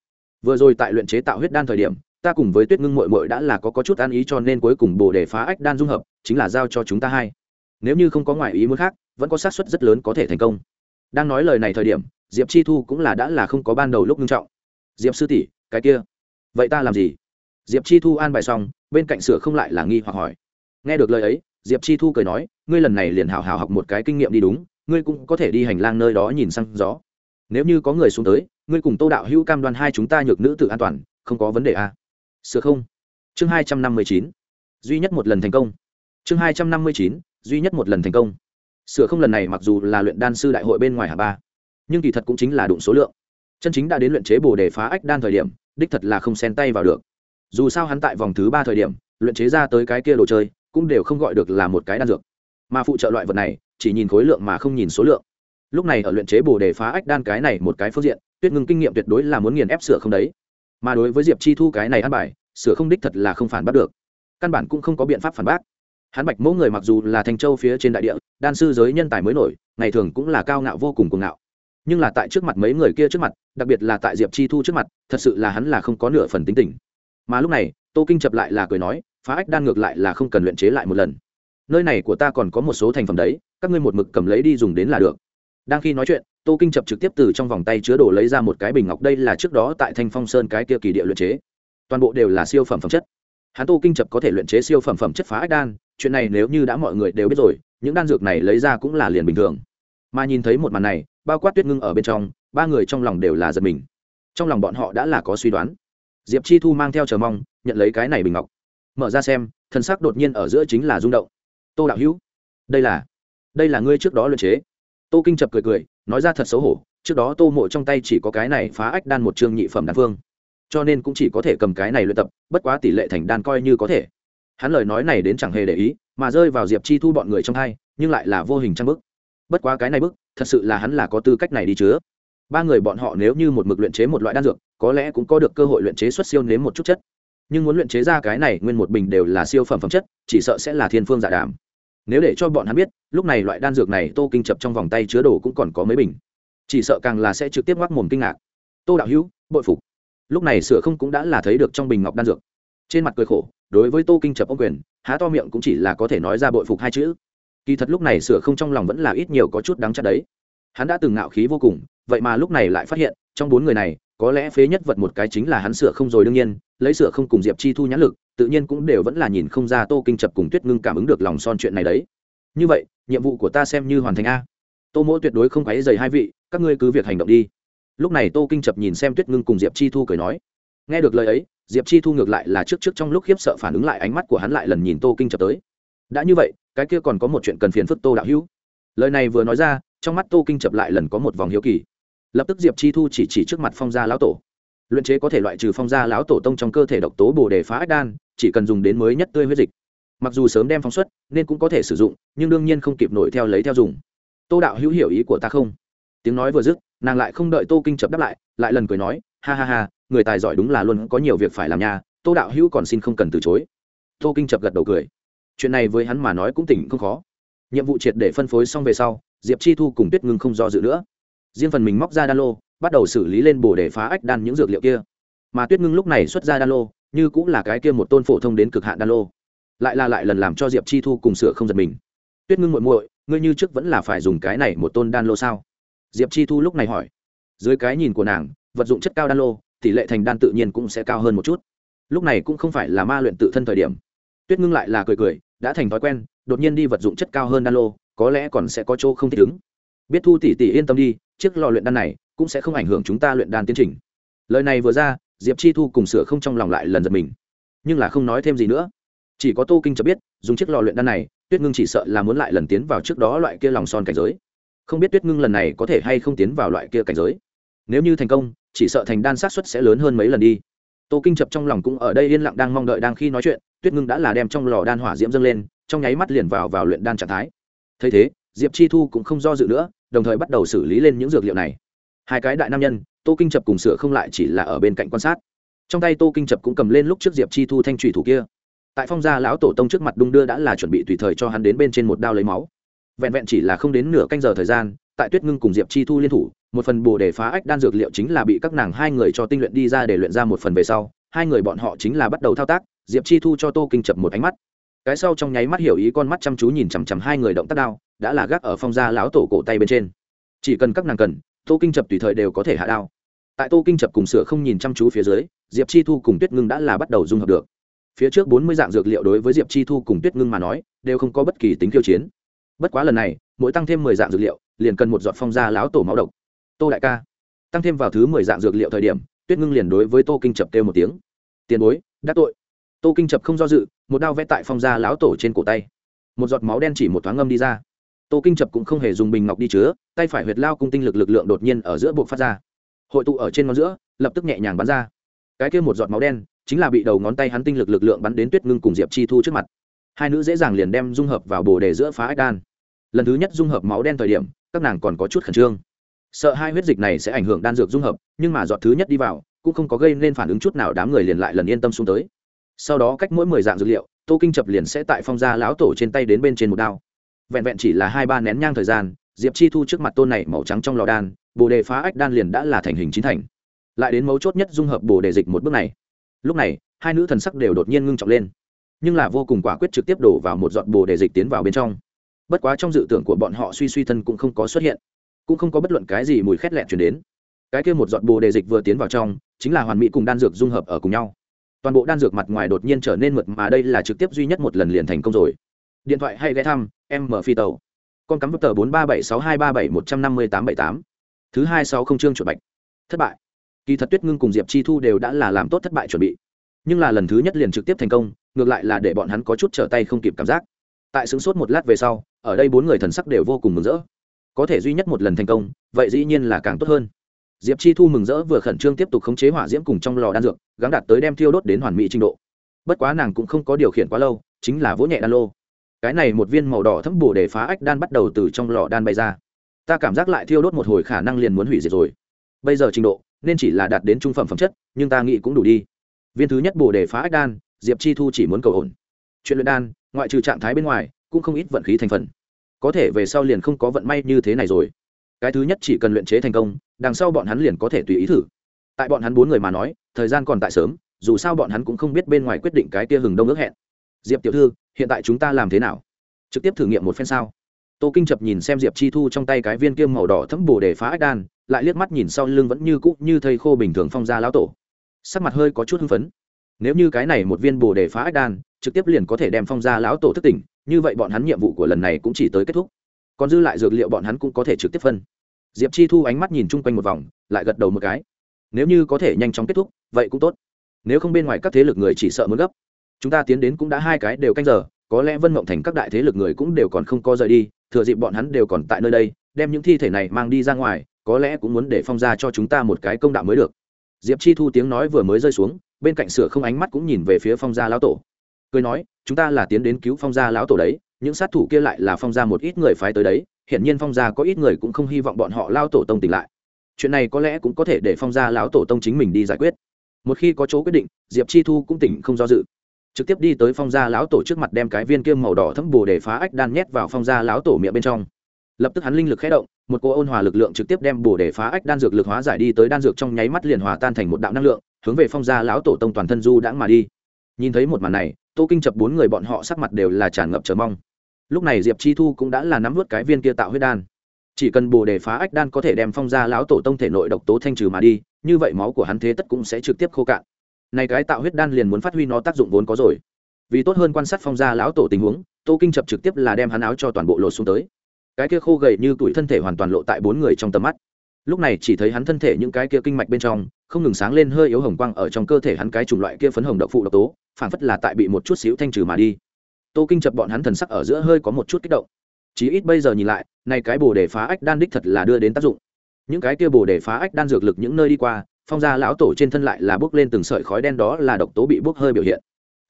Vừa rồi tại luyện chế tạo huyết đan thời điểm ta cùng với tuyết ngưng mội mội đã là có, có chút ăn ý cho nên cuối cùng bồ đề phá ách đan dung hợp chính là giao cho chúng ta hai. Nếu như không có ngoại ý muốn khác vẫn có xác suất rất lớn có thể thành công. Đang nói lời này thời điểm diệp chi thu cũng là đã là không có ban đầu lúc nghiêm trọng. Diệp sư tỷ cái kia vậy ta làm gì? Diệp chi thu an bài xong bên cạnh sửa không lại là nghi hoặc hỏi. Nghe được lời ấy diệp chi thu cười nói ngươi lần này liền hào hào học một cái kinh nghiệm đi đúng ngươi cũng có thể đi hành lang nơi đó nhìn sang gió. Nếu như có người xuống tới ngươi cùng tô đạo hữu cam đoan hai chúng ta nhược nữ tự an toàn không có vấn đề à sửa không? Chương hai trăm năm mươi chín. Duy nhất một lần thành công. Chương hai trăm năm mươi chín, duy nhất một lần thành công. Sửa không lần này mặc dù là luyện đan sư đại hội bên ngoài hà ba, nhưng kỳ thật cũng chính là đụng số lượng. Chân chính đã đến luyện chế bồ đề phá ách đan thời điểm, đích thật là không xen tay vào được. Dù sao hắn tại vòng thứ ba thời điểm, luyện chế ra tới cái kia đồ chơi, cũng đều không gọi được là một cái đan dược. Mà phụ trợ loại vật này, chỉ nhìn khối lượng mà không nhìn số lượng. Lúc này ở luyện chế bồ đề phá ách đan cái này một cái phương diện, tuyết ngưng kinh nghiệm tuyệt đối là muốn nghiền ép sửa không đấy mà đối với diệp chi thu cái này ăn bài, sửa không đích thật là không phản bắt được. Căn bản cũng không có biện pháp phản bác. Hắn bạch mẫu người mặc dù là thành châu phía trên đại địa, đan sư giới nhân tài mới nổi, ngày thường cũng là cao ngạo vô cùng cuồng ngạo. Nhưng là tại trước mặt mấy người kia trước mặt, đặc biệt là tại diệp chi thu trước mặt, thật sự là hắn là không có nửa phần tính tình. Mà lúc này, tô kinh chập lại là cười nói, phá ách đan ngược lại là không cần luyện chế lại một lần. Nơi này của ta còn có một số thành phẩm đấy, các ngươi một mực cầm lấy đi dùng đến là được. Đang khi nói chuyện tô kinh chập trực tiếp từ trong vòng tay chứa đồ lấy ra một cái bình ngọc, đây là trước đó tại thanh phong sơn cái kia kỳ địa luyện chế. Toàn bộ đều là siêu phẩm phẩm chất. Hắn tô kinh chập có thể luyện chế siêu phẩm phẩm chất phá ách đan, chuyện này nếu như đã mọi người đều biết rồi, những đan dược này lấy ra cũng là liền bình thường. Mà nhìn thấy một màn này, bao quát tuyết ngưng ở bên trong, ba người trong lòng đều là giật mình. Trong lòng bọn họ đã là có suy đoán. Diệp chi thu mang theo chờ mong, nhận lấy cái này bình ngọc. Mở ra xem, thân sắc đột nhiên ở giữa chính là rung động. Tô đạo hữu, đây là đây là ngươi trước đó luyện chế tô kinh chập cười cười, nói ra thật xấu hổ, trước đó tô mộ trong tay chỉ có cái này phá ách đan một chương nhị phẩm đan phương. Cho nên cũng chỉ có thể cầm cái này luyện tập, bất quá tỷ lệ thành đan coi như có thể. Hắn lời nói này đến chẳng hề để ý, mà rơi vào diệp chi thu bọn người trong hai, nhưng lại là vô hình trang bức bất quá cái này bức thật sự là hắn là có tư cách này đi chứa. Ba người bọn họ nếu như một mực luyện chế một loại đan dược, có lẽ cũng có được cơ hội luyện chế xuất siêu nếm một chút chất. Nhưng muốn luyện chế ra cái này nguyên một bình đều là siêu phẩm phẩm chất, chỉ sợ sẽ là thiên phương giả đàm nếu để cho bọn hắn biết, lúc này loại đan dược này tô kinh chập trong vòng tay chứa đồ cũng còn có mấy bình. Chỉ sợ càng là sẽ trực tiếp ngoác mồm kinh ngạc. Tô đạo hữu, bội phục. Lúc này sửa không cũng đã là thấy được trong bình ngọc đan dược. Trên mặt cười khổ, đối với tô kinh chập ông quyền, há to miệng cũng chỉ là có thể nói ra bội phục hai chữ. Kỳ thật lúc này sửa không trong lòng vẫn là ít nhiều có chút đáng chắc đấy. Hắn đã từng ngạo khí vô cùng, vậy mà lúc này lại phát hiện, trong bốn người này, có lẽ phế nhất vật một cái chính là hắn sửa không rồi đương nhiên, lấy sửa không cùng diệp chi thu nhãn lực tự nhiên cũng đều vẫn là nhìn không ra tô kinh chập cùng tuyết ngưng cảm ứng được lòng son chuyện này đấy. Như vậy, nhiệm vụ của ta xem như hoàn thành a. Tô mỗ tuyệt đối không quáy dày hai vị, các ngươi cứ việc hành động đi. Lúc này tô kinh chập nhìn xem tuyết ngưng cùng diệp chi thu cười nói. Nghe được lời ấy, diệp chi thu ngược lại là trước trước trong lúc khiếp sợ phản ứng lại ánh mắt của hắn lại lần nhìn tô kinh chập tới. Đã như vậy, cái kia còn có một chuyện cần phiền phức tô đạo hữu. Lời này vừa nói ra, trong mắt tô kinh chập lại lần có một vòng hiếu kỳ. Lập tức diệp chi thu chỉ chỉ trước mặt phong gia lão tổ. Luyện chế có thể loại trừ phong gia lão tổ tông trong cơ thể độc tố bồ đề phá ách đan chỉ cần dùng đến mới nhất tươi huyết dịch. Mặc dù sớm đem phóng xuất, nên cũng có thể sử dụng, nhưng đương nhiên không kịp nổi theo lấy theo dùng. Tô đạo hữu hiểu ý của ta không? Tiếng nói vừa dứt, nàng lại không đợi tô kinh chập đáp lại lại lần cười nói, ha ha ha, người tài giỏi đúng là luôn có nhiều việc phải làm nha, tô đạo hữu còn xin không cần từ chối. Tô kinh chập gật đầu cười. Chuyện này với hắn mà nói cũng tỉnh không khó. Nhiệm vụ triệt để phân phối xong về sau, diệp chi thu cùng tuyết ngưng không do dự nữa. Riêng phần mình móc ra đan lô, bắt đầu xử lý lên bồ để phá ách đan những dược liệu kia. Mà tuyết ngưng lúc này xuất ra đan lô như cũng là cái kia một tôn phổ thông đến cực hạn đan lô. Lại là lại lần làm cho diệp chi thu cùng sửa không giật mình. Tuyết ngưng muội muội, ngươi như trước vẫn là phải dùng cái này một tôn đan lô sao? Diệp chi thu lúc này hỏi. Dưới cái nhìn của nàng, vật dụng chất cao đan lô, tỷ lệ thành đan tự nhiên cũng sẽ cao hơn một chút. Lúc này cũng không phải là ma luyện tự thân thời điểm. Tuyết ngưng lại là cười cười, đã thành thói quen, đột nhiên đi vật dụng chất cao hơn đan lô, có lẽ còn sẽ có chỗ không thích ứng. Biết thu tỷ tỷ yên tâm đi, chiếc lò luyện đan này cũng sẽ không ảnh hưởng chúng ta luyện đan tiến trình. Lời này vừa ra diệp chi thu cùng sửa không trong lòng lại lần giật mình. Nhưng là không nói thêm gì nữa. Chỉ có tô kinh cho biết, dùng chiếc lò luyện đan này, tuyết ngưng chỉ sợ là muốn lại lần tiến vào trước đó loại kia lòng son cảnh giới. Không biết tuyết ngưng lần này có thể hay không tiến vào loại kia cảnh giới. Nếu như thành công, chỉ sợ thành đan sát xuất sẽ lớn hơn mấy lần đi. Tô kinh chập trong lòng cũng ở đây yên lặng đang mong đợi đang khi nói chuyện, tuyết ngưng đã là đem trong lò đan hỏa diễm dâng lên, trong nháy mắt liền vào vào luyện đan trạng thái. Thấy thế, diệp chi thu cũng không do dự nữa, đồng thời bắt đầu xử lý lên những dược liệu này. Hai cái đại nam nhân tô kinh chập cùng sửa không lại chỉ là ở bên cạnh quan sát. Trong tay tô kinh chập cũng cầm lên lúc trước diệp chi thu thanh trùy thủ kia. Tại phong gia lão tổ tông trước mặt đung đưa đã là chuẩn bị tùy thời cho hắn đến bên trên một đao lấy máu. Vẹn vẹn chỉ là không đến nửa canh giờ thời gian, tại tuyết ngưng cùng diệp chi thu liên thủ, một phần bồ để phá ách đan dược liệu chính là bị các nàng hai người cho tinh luyện đi ra để luyện ra một phần về sau, hai người bọn họ chính là bắt đầu thao tác, diệp chi thu cho tô kinh chập một ánh mắt. Cái sau trong nháy mắt hiểu ý con mắt chăm chú nhìn chằm chằm hai người động tác đao, đã là gác ở phong gia lão tổ cổ tay bên trên. Chỉ cần các nàng cần tô kinh chập tùy thời đều có thể hạ đao. Tại tô kinh chập cùng sửa không nhìn chăm chú phía dưới, diệp chi thu cùng tuyết ngưng đã là bắt đầu dung hợp được. Phía trước bốn mươi dạng dược liệu đối với diệp chi thu cùng tuyết ngưng mà nói, đều không có bất kỳ tính khiêu chiến. Bất quá lần này, mỗi tăng thêm mười dạng dược liệu, liền cần một giọt phong gia láo tổ máu độc. Tô đại ca, tăng thêm vào thứ mười dạng dược liệu thời điểm, tuyết ngưng liền đối với tô kinh chập kêu một tiếng. Tiền bối đắc tội. Tô kinh chập không do dự, một đao vẽ tại phong gia lão tổ trên cổ tay. Một giọt máu đen chỉ một thoáng ngâm đi ra tô kinh chập cũng không hề dùng bình ngọc đi chứa, tay phải huyệt lao cung tinh lực lực lượng đột nhiên ở giữa buộc phát ra. Hội tụ ở trên ngón giữa, lập tức nhẹ nhàng bắn ra. Cái kia một giọt máu đen, chính là bị đầu ngón tay hắn tinh lực lực lượng bắn đến tuyết ngưng cùng diệp chi thu trước mặt. Hai nữ dễ dàng liền đem dung hợp vào bồ đề giữa phá ách đan. Lần thứ nhất dung hợp máu đen thời điểm, các nàng còn có chút khẩn trương. Sợ hai huyết dịch này sẽ ảnh hưởng đan dược dung hợp, nhưng mà giọt thứ nhất đi vào, cũng không có gây nên phản ứng chút nào, đám người liền lại lần yên tâm xuống tới. Sau đó cách mỗi mười dạng dược liệu, tô kinh chập liền sẽ tại phong gia lão tổ trên tay đến bên trên một đao vẹn vẹn chỉ là hai ba nén nhang thời gian, diệp chi thu trước mặt tôn này màu trắng trong lò đan, bồ đề phá ách đan liền đã là thành hình chín thành. Lại đến mấu chốt nhất dung hợp bồ đề dịch một bước này. Lúc này, hai nữ thần sắc đều đột nhiên ngưng trọng lên. Nhưng là vô cùng quả quyết trực tiếp đổ vào một giọt bồ đề dịch tiến vào bên trong. Bất quá trong dự tưởng của bọn họ suy suy thân cũng không có xuất hiện. Cũng không có bất luận cái gì mùi khét lẹn chuyển đến. Cái kia một giọt bồ đề dịch vừa tiến vào trong, chính là hoàn mỹ cùng đan dược dung hợp ở cùng nhau. Toàn bộ đan dược mặt ngoài đột nhiên trở nên mượt mà đây là trực tiếp duy nhất một lần liền thành công rồi điện thoại hay ghé thăm, em mở phi tàu. Con cắm vấp tờ bốn ba bảy sáu hai ba bảy một trăm năm mươi tám bảy tám. Thứ hai sáu không chương chuột bạch. Thất bại. Kỳ thật tuyết ngưng cùng diệp chi thu đều đã là làm tốt thất bại chuẩn bị. Nhưng là lần thứ nhất liền trực tiếp thành công, ngược lại là để bọn hắn có chút trở tay không kịp cảm giác. Tại xứng sốt một lát về sau, ở đây bốn người thần sắc đều vô cùng mừng rỡ. Có thể duy nhất một lần thành công, vậy dĩ nhiên là càng tốt hơn. Diệp chi thu mừng rỡ vừa khẩn trương tiếp tục khống chế hỏa diễm cùng trong lò đan dược gắn đạt tới đem thiêu đốt đến hoàn mỹ trình độ. Bất quá nàng cũng không có điều khiển quá lâu, chính là vỗ nhẹ đan lô cái này một viên màu đỏ thấm bổ để phá ách đan bắt đầu từ trong lò đan bay ra. Ta cảm giác lại thiêu đốt một hồi khả năng liền muốn hủy diệt rồi. Bây giờ trình độ, nên chỉ là đạt đến trung phẩm phẩm chất, nhưng ta nghĩ cũng đủ đi. Viên thứ nhất bổ để phá ách đan, diệp chi thu chỉ muốn cầu ổn. Chuyện luyện đan, ngoại trừ trạng thái bên ngoài, cũng không ít vận khí thành phần. Có thể về sau liền không có vận may như thế này rồi. Cái thứ nhất chỉ cần luyện chế thành công, đằng sau bọn hắn liền có thể tùy ý thử. Tại bọn hắn bốn người mà nói, thời gian còn tại sớm, dù sao bọn hắn cũng không biết bên ngoài quyết định cái kia hừng đông ước hẹn. Diệp tiểu thư hiện tại chúng ta làm thế nào? Trực tiếp thử nghiệm một phen sao? Tô kinh chập nhìn xem diệp chi thu trong tay cái viên kiêm màu đỏ thấm bồ để phá ách đan, lại liếc mắt nhìn sau lưng vẫn như cũ như thây khô bình thường phong ra lão tổ. Sắc mặt hơi có chút hưng phấn. Nếu như cái này một viên bồ đề phá ách đan, trực tiếp liền có thể đem phong ra lão tổ thức tỉnh, như vậy bọn hắn nhiệm vụ của lần này cũng chỉ tới kết thúc. Còn dư lại dược liệu bọn hắn cũng có thể trực tiếp phân. Diệp chi thu ánh mắt nhìn chung quanh một vòng, lại gật đầu một cái. Nếu như có thể nhanh chóng kết thúc, vậy cũng tốt. Nếu không bên ngoài các thế lực người chỉ sợ muốn gấp chúng ta tiến đến cũng đã hai cái đều canh giờ, có lẽ vân mộng thành các đại thế lực người cũng đều còn không có rời đi, thừa dịp bọn hắn đều còn tại nơi đây, đem những thi thể này mang đi ra ngoài, có lẽ cũng muốn để phong ra cho chúng ta một cái công đạo mới được. Diệp chi thu tiếng nói vừa mới rơi xuống, bên cạnh sửa không ánh mắt cũng nhìn về phía phong gia lão tổ. Cười nói, chúng ta là tiến đến cứu phong gia lão tổ đấy, những sát thủ kia lại là phong gia một ít người phái tới đấy hiện nhiên phong gia có ít người cũng không hy vọng bọn họ lao tổ tông tỉnh lại. Chuyện này có lẽ cũng có thể để phong gia lão tổ tông chính mình đi giải quyết. Một khi có chỗ quyết định, diệp chi thu cũng tỉnh không do dự trực tiếp đi tới phong gia lão tổ trước mặt đem cái viên kiêm màu đỏ thấm bồ để phá ách đan nhét vào phong gia lão tổ miệng bên trong. Lập tức hắn linh lực khé động, một cô ôn hòa lực lượng trực tiếp đem bồ để phá ách đan dược lực hóa giải đi tới đan dược trong nháy mắt liền hòa tan thành một đạo năng lượng, hướng về phong gia lão tổ tông toàn thân du đãng mà đi. Nhìn thấy một màn này, tô kinh chập bốn người bọn họ sắc mặt đều là tràn ngập chờ mong. Lúc này diệp chi thu cũng đã là nắm vớt cái viên kia tạo huyết đan. Chỉ cần bồ đề phá ách đan có thể đem phong gia lão tổ tông thể nội độc tố thanh trừ mà đi, như vậy máu của hắn thế tất cũng sẽ trực tiếp khô cạn này cái tạo huyết đan liền muốn phát huy nó tác dụng vốn có rồi. Vì tốt hơn quan sát phong gia lão tổ tình huống, tô kinh chập trực tiếp là đem hắn áo cho toàn bộ lột xuống tới. Cái kia khô gầy như tuổi thân thể hoàn toàn lộ tại bốn người trong tầm mắt. Lúc này chỉ thấy hắn thân thể những cái kia kinh mạch bên trong, không ngừng sáng lên hơi yếu hồng quang ở trong cơ thể hắn cái chủng loại kia phấn hồng đậu phụ độc tố phản phất là tại bị một chút xíu thanh trừ mà đi. Tô kinh chập bọn hắn thần sắc ở giữa hơi có một chút kích động. Chí ít bây giờ nhìn lại nay cái bồ đề phá ách đan đích thật là đưa đến tác dụng. Những cái kia bồ đề phá ách đan dược lực những nơi đi qua phong gia lão tổ trên thân lại là bước lên từng sợi khói đen đó là độc tố bị bốc hơi biểu hiện.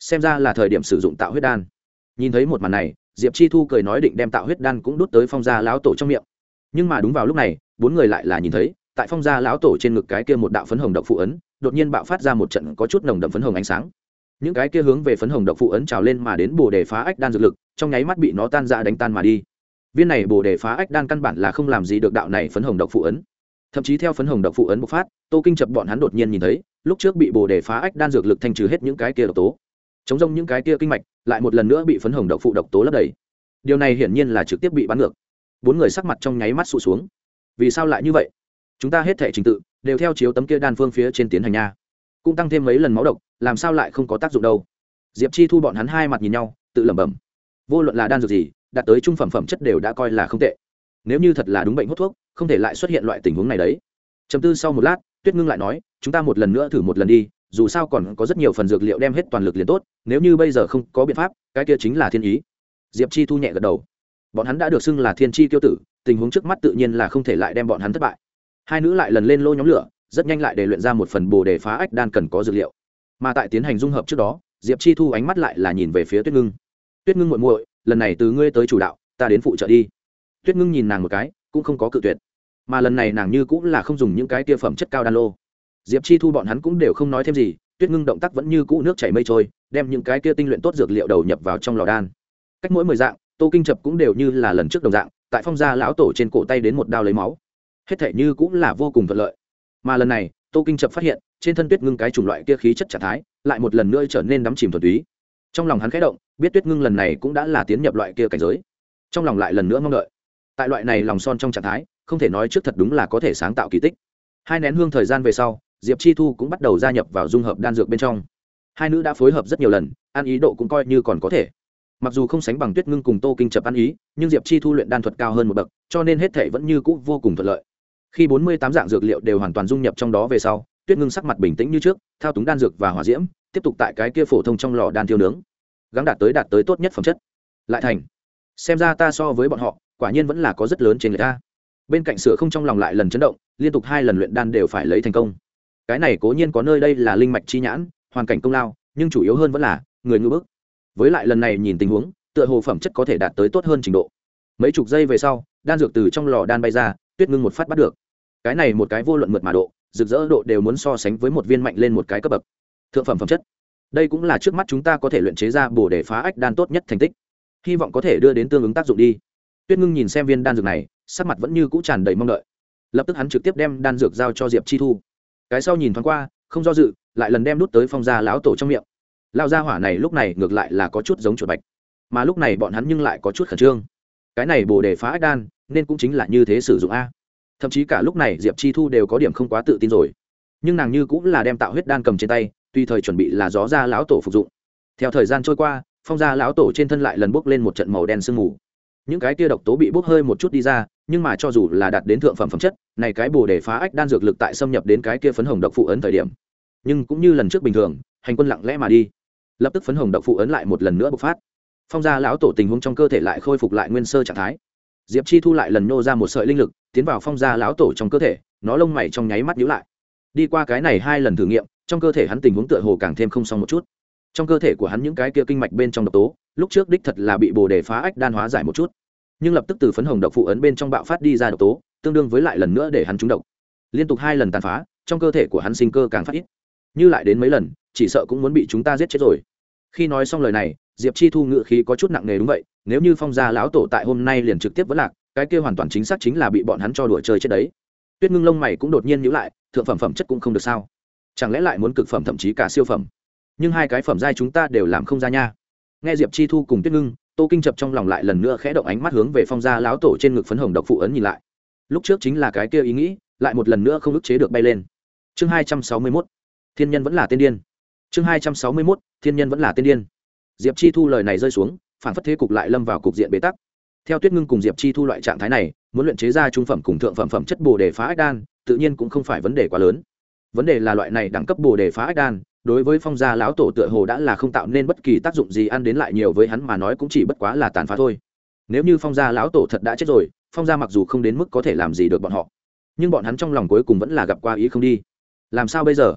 Xem ra là thời điểm sử dụng tạo huyết đan. Nhìn thấy một màn này, diệp chi thu cười nói định đem tạo huyết đan cũng đút tới phong gia lão tổ trong miệng. Nhưng mà đúng vào lúc này, bốn người lại là nhìn thấy, tại phong gia lão tổ trên ngực cái kia một đạo phấn hồng độc phụ ấn, đột nhiên bạo phát ra một trận có chút nồng đậm phấn hồng ánh sáng. Những cái kia hướng về phấn hồng độc phụ ấn trào lên mà đến bồ đề phá ách đan dược lực, trong nháy mắt bị nó tan ra đánh tan mà đi. Viên này bồ đề phá ách đan căn bản là không làm gì được đạo này phấn hồng độc phụ ấn thậm chí theo phấn hồng độc phụ ấn bộc phát, tô kinh chập bọn hắn đột nhiên nhìn thấy, lúc trước bị bồ đề phá ách đan dược lực thanh trừ hết những cái kia độc tố. Chống rông những cái kia kinh mạch, lại một lần nữa bị phấn hồng độc phụ độc tố lấp đầy. Điều này hiển nhiên là trực tiếp bị bắn ngược. Bốn người sắc mặt trong nháy mắt sụt xuống. Vì sao lại như vậy? Chúng ta hết thể trình tự, đều theo chiếu tấm kia đan phương phía trên tiến hành nha. Cũng tăng thêm mấy lần máu độc, làm sao lại không có tác dụng đâu? Diệp chi thu bọn hắn hai mặt nhìn nhau, tự lẩm bẩm. Vô luận là đan dược gì, đạt tới trung phẩm phẩm chất đều đã coi là không tệ. Nếu như thật là đúng bệnh hút thuốc không thể lại xuất hiện loại tình huống này đấy. Chấm tư sau một lát, tuyết ngưng lại nói, chúng ta một lần nữa thử một lần đi, dù sao còn có rất nhiều phần dược liệu đem hết toàn lực liền tốt, nếu như bây giờ không có biện pháp, cái kia chính là thiên ý. Diệp chi thu nhẹ gật đầu. Bọn hắn đã được xưng là thiên chi tiêu tử, tình huống trước mắt tự nhiên là không thể lại đem bọn hắn thất bại. Hai nữ lại lần lên lô nhóm lửa, rất nhanh lại để luyện ra một phần bồ đề phá ách đan cần có dược liệu. Mà tại tiến hành dung hợp trước đó, diệp chi thu ánh mắt lại là nhìn về phía tuyết ngưng. Tuyết ngưng muội muội, lần này từ ngươi tới chủ đạo, ta đến phụ trợ đi. Tuyết ngưng nhìn nàng một cái cũng không có cự tuyệt. Mà lần này nàng như cũng là không dùng những cái tia phẩm chất cao đan lô. Diệp chi thu bọn hắn cũng đều không nói thêm gì, tuyết ngưng động tác vẫn như cũ nước chảy mây trôi, đem những cái kia tinh luyện tốt dược liệu đầu nhập vào trong lò đan. Cách mỗi mười dạng, tô kinh chập cũng đều như là lần trước đồng dạng, tại phong gia lão tổ trên cổ tay đến một đao lấy máu. Hết thể như cũng là vô cùng thuận lợi. Mà lần này, tô kinh chập phát hiện, trên thân tuyết ngưng cái chủng loại kia khí chất trạng thái, lại một lần nữa trở nên đắm chìm thuần túy. Trong lòng hắn khẽ động, biết tuyết ngưng lần này cũng đã là tiến nhập loại kia cảnh giới. Trong lòng lại lần nữa mong đợi tại loại này lòng son trong trạng thái, không thể nói trước thật đúng là có thể sáng tạo kỳ tích. Hai nén hương thời gian về sau, diệp chi thu cũng bắt đầu gia nhập vào dung hợp đan dược bên trong. Hai nữ đã phối hợp rất nhiều lần, ăn ý độ cũng coi như còn có thể. Mặc dù không sánh bằng tuyết ngưng cùng tô kinh chập ăn ý, nhưng diệp chi thu luyện đan thuật cao hơn một bậc, cho nên hết thể vẫn như cũ vô cùng thuận lợi. Khi bốn mươi tám dạng dược liệu đều hoàn toàn dung nhập trong đó về sau, tuyết ngưng sắc mặt bình tĩnh như trước, thao túng đan dược và hỏa diễm, tiếp tục tại cái kia phổ thông trong lò đan thiêu nướng. Gắng đạt tới đạt tới tốt nhất phẩm chất. Lại thành. Xem ra ta so với bọn họ quả nhiên vẫn là có rất lớn trên người ta. Bên cạnh sửa không trong lòng lại lần chấn động, liên tục hai lần luyện đan đều phải lấy thành công. Cái này cố nhiên có nơi đây là linh mạch chi nhãn, hoàn cảnh công lao, nhưng chủ yếu hơn vẫn là người ngư bức. Với lại lần này nhìn tình huống, tựa hồ phẩm chất có thể đạt tới tốt hơn trình độ. Mấy chục giây về sau, đan dược từ trong lò đan bay ra, tuyết ngưng một phát bắt được. Cái này một cái vô luận mượt mà độ, rực rỡ độ đều muốn so sánh với một viên mạnh lên một cái cấp bậc. Thượng phẩm phẩm chất. Đây cũng là trước mắt chúng ta có thể luyện chế ra bổ để phá ách đan tốt nhất thành tích. Hy vọng có thể đưa đến tương ứng tác dụng đi tuyết ngưng nhìn xem viên đan dược này, sắc mặt vẫn như cũ tràn đầy mong đợi. Lập tức hắn trực tiếp đem đan dược giao cho diệp chi thu. Cái sau nhìn thoáng qua, không do dự, lại lần đem đút tới phong gia lão tổ trong miệng. Lao gia hỏa này lúc này ngược lại là có chút giống chuột bạch. Mà lúc này bọn hắn nhưng lại có chút khẩn trương. Cái này bồ đề phá ách đan, nên cũng chính là như thế sử dụng a. Thậm chí cả lúc này diệp chi thu đều có điểm không quá tự tin rồi. Nhưng nàng như cũng là đem tạo huyết đan cầm trên tay, tùy thời chuẩn bị là gió ra lão tổ phục dụng. Theo thời gian trôi qua, phong gia lão tổ trên thân lại lần bốc lên một trận màu đen sương mù những cái kia độc tố bị bốc hơi một chút đi ra, nhưng mà cho dù là đạt đến thượng phẩm phẩm chất, này cái bồ đề phá ách đan dược lực tại xâm nhập đến cái kia phấn hồng độc phụ ấn thời điểm. Nhưng cũng như lần trước bình thường, hành quân lặng lẽ mà đi. Lập tức phấn hồng độc phụ ấn lại một lần nữa bộc phát. Phong gia lão tổ tình huống trong cơ thể lại khôi phục lại nguyên sơ trạng thái. Diệp chi thu lại lần nô ra một sợi linh lực, tiến vào phong gia lão tổ trong cơ thể, nó lông mày trong nháy mắt nhíu lại. Đi qua cái này hai lần thử nghiệm, trong cơ thể hắn tình huống tựa hồ càng thêm không xong một chút trong cơ thể của hắn những cái kia kinh mạch bên trong độc tố, lúc trước đích thật là bị bồ đề phá ách đan hóa giải một chút. Nhưng lập tức từ phấn hồng độc phụ ấn bên trong bạo phát đi ra độc tố, tương đương với lại lần nữa để hắn trúng độc. Liên tục hai lần tàn phá, trong cơ thể của hắn sinh cơ càng phát ít. Như lại đến mấy lần, chỉ sợ cũng muốn bị chúng ta giết chết rồi. Khi nói xong lời này, diệp chi thu ngự khí có chút nặng nề đúng vậy, nếu như phong gia lão tổ tại hôm nay liền trực tiếp vẫn lạc, cái kia hoàn toàn chính xác chính là bị bọn hắn cho đùa chơi chết đấy. Tuyết ngưng lông mày cũng đột nhiên nhữ lại, thượng phẩm phẩm chất cũng không được sao. Chẳng lẽ lại muốn cực phẩm thậm chí cả siêu phẩm? Nhưng hai cái phẩm giai chúng ta đều làm không ra nha. Nghe diệp chi thu cùng tuyết ngưng, tô kinh chập trong lòng lại lần nữa khẽ động ánh mắt hướng về phong gia lão tổ trên ngực phấn hồng độc phụ ấn nhìn lại. Lúc trước chính là cái kia ý nghĩ, lại một lần nữa không ức chế được bay lên. Chương hai trăm sáu mươi mốt, thiên nhân vẫn là tiên điên. Chương hai trăm sáu mươi mốt, thiên nhân vẫn là tiên điên. Diệp chi thu lời này rơi xuống, phản phất thế cục lại lâm vào cục diện bế tắc. Theo tuyết ngưng cùng diệp chi thu loại trạng thái này, muốn luyện chế ra trung phẩm cùng thượng phẩm phẩm chất bồ đề phá ách đan, tự nhiên cũng không phải vấn đề quá lớn. Vấn đề là loại này đẳng cấp bồ đề phá ách đan đối với phong gia lão tổ tựa hồ đã là không tạo nên bất kỳ tác dụng gì ăn đến lại nhiều với hắn mà nói cũng chỉ bất quá là tàn phá thôi. Nếu như phong gia lão tổ thật đã chết rồi, phong gia mặc dù không đến mức có thể làm gì được bọn họ, nhưng bọn hắn trong lòng cuối cùng vẫn là gặp qua ý không đi. Làm sao bây giờ?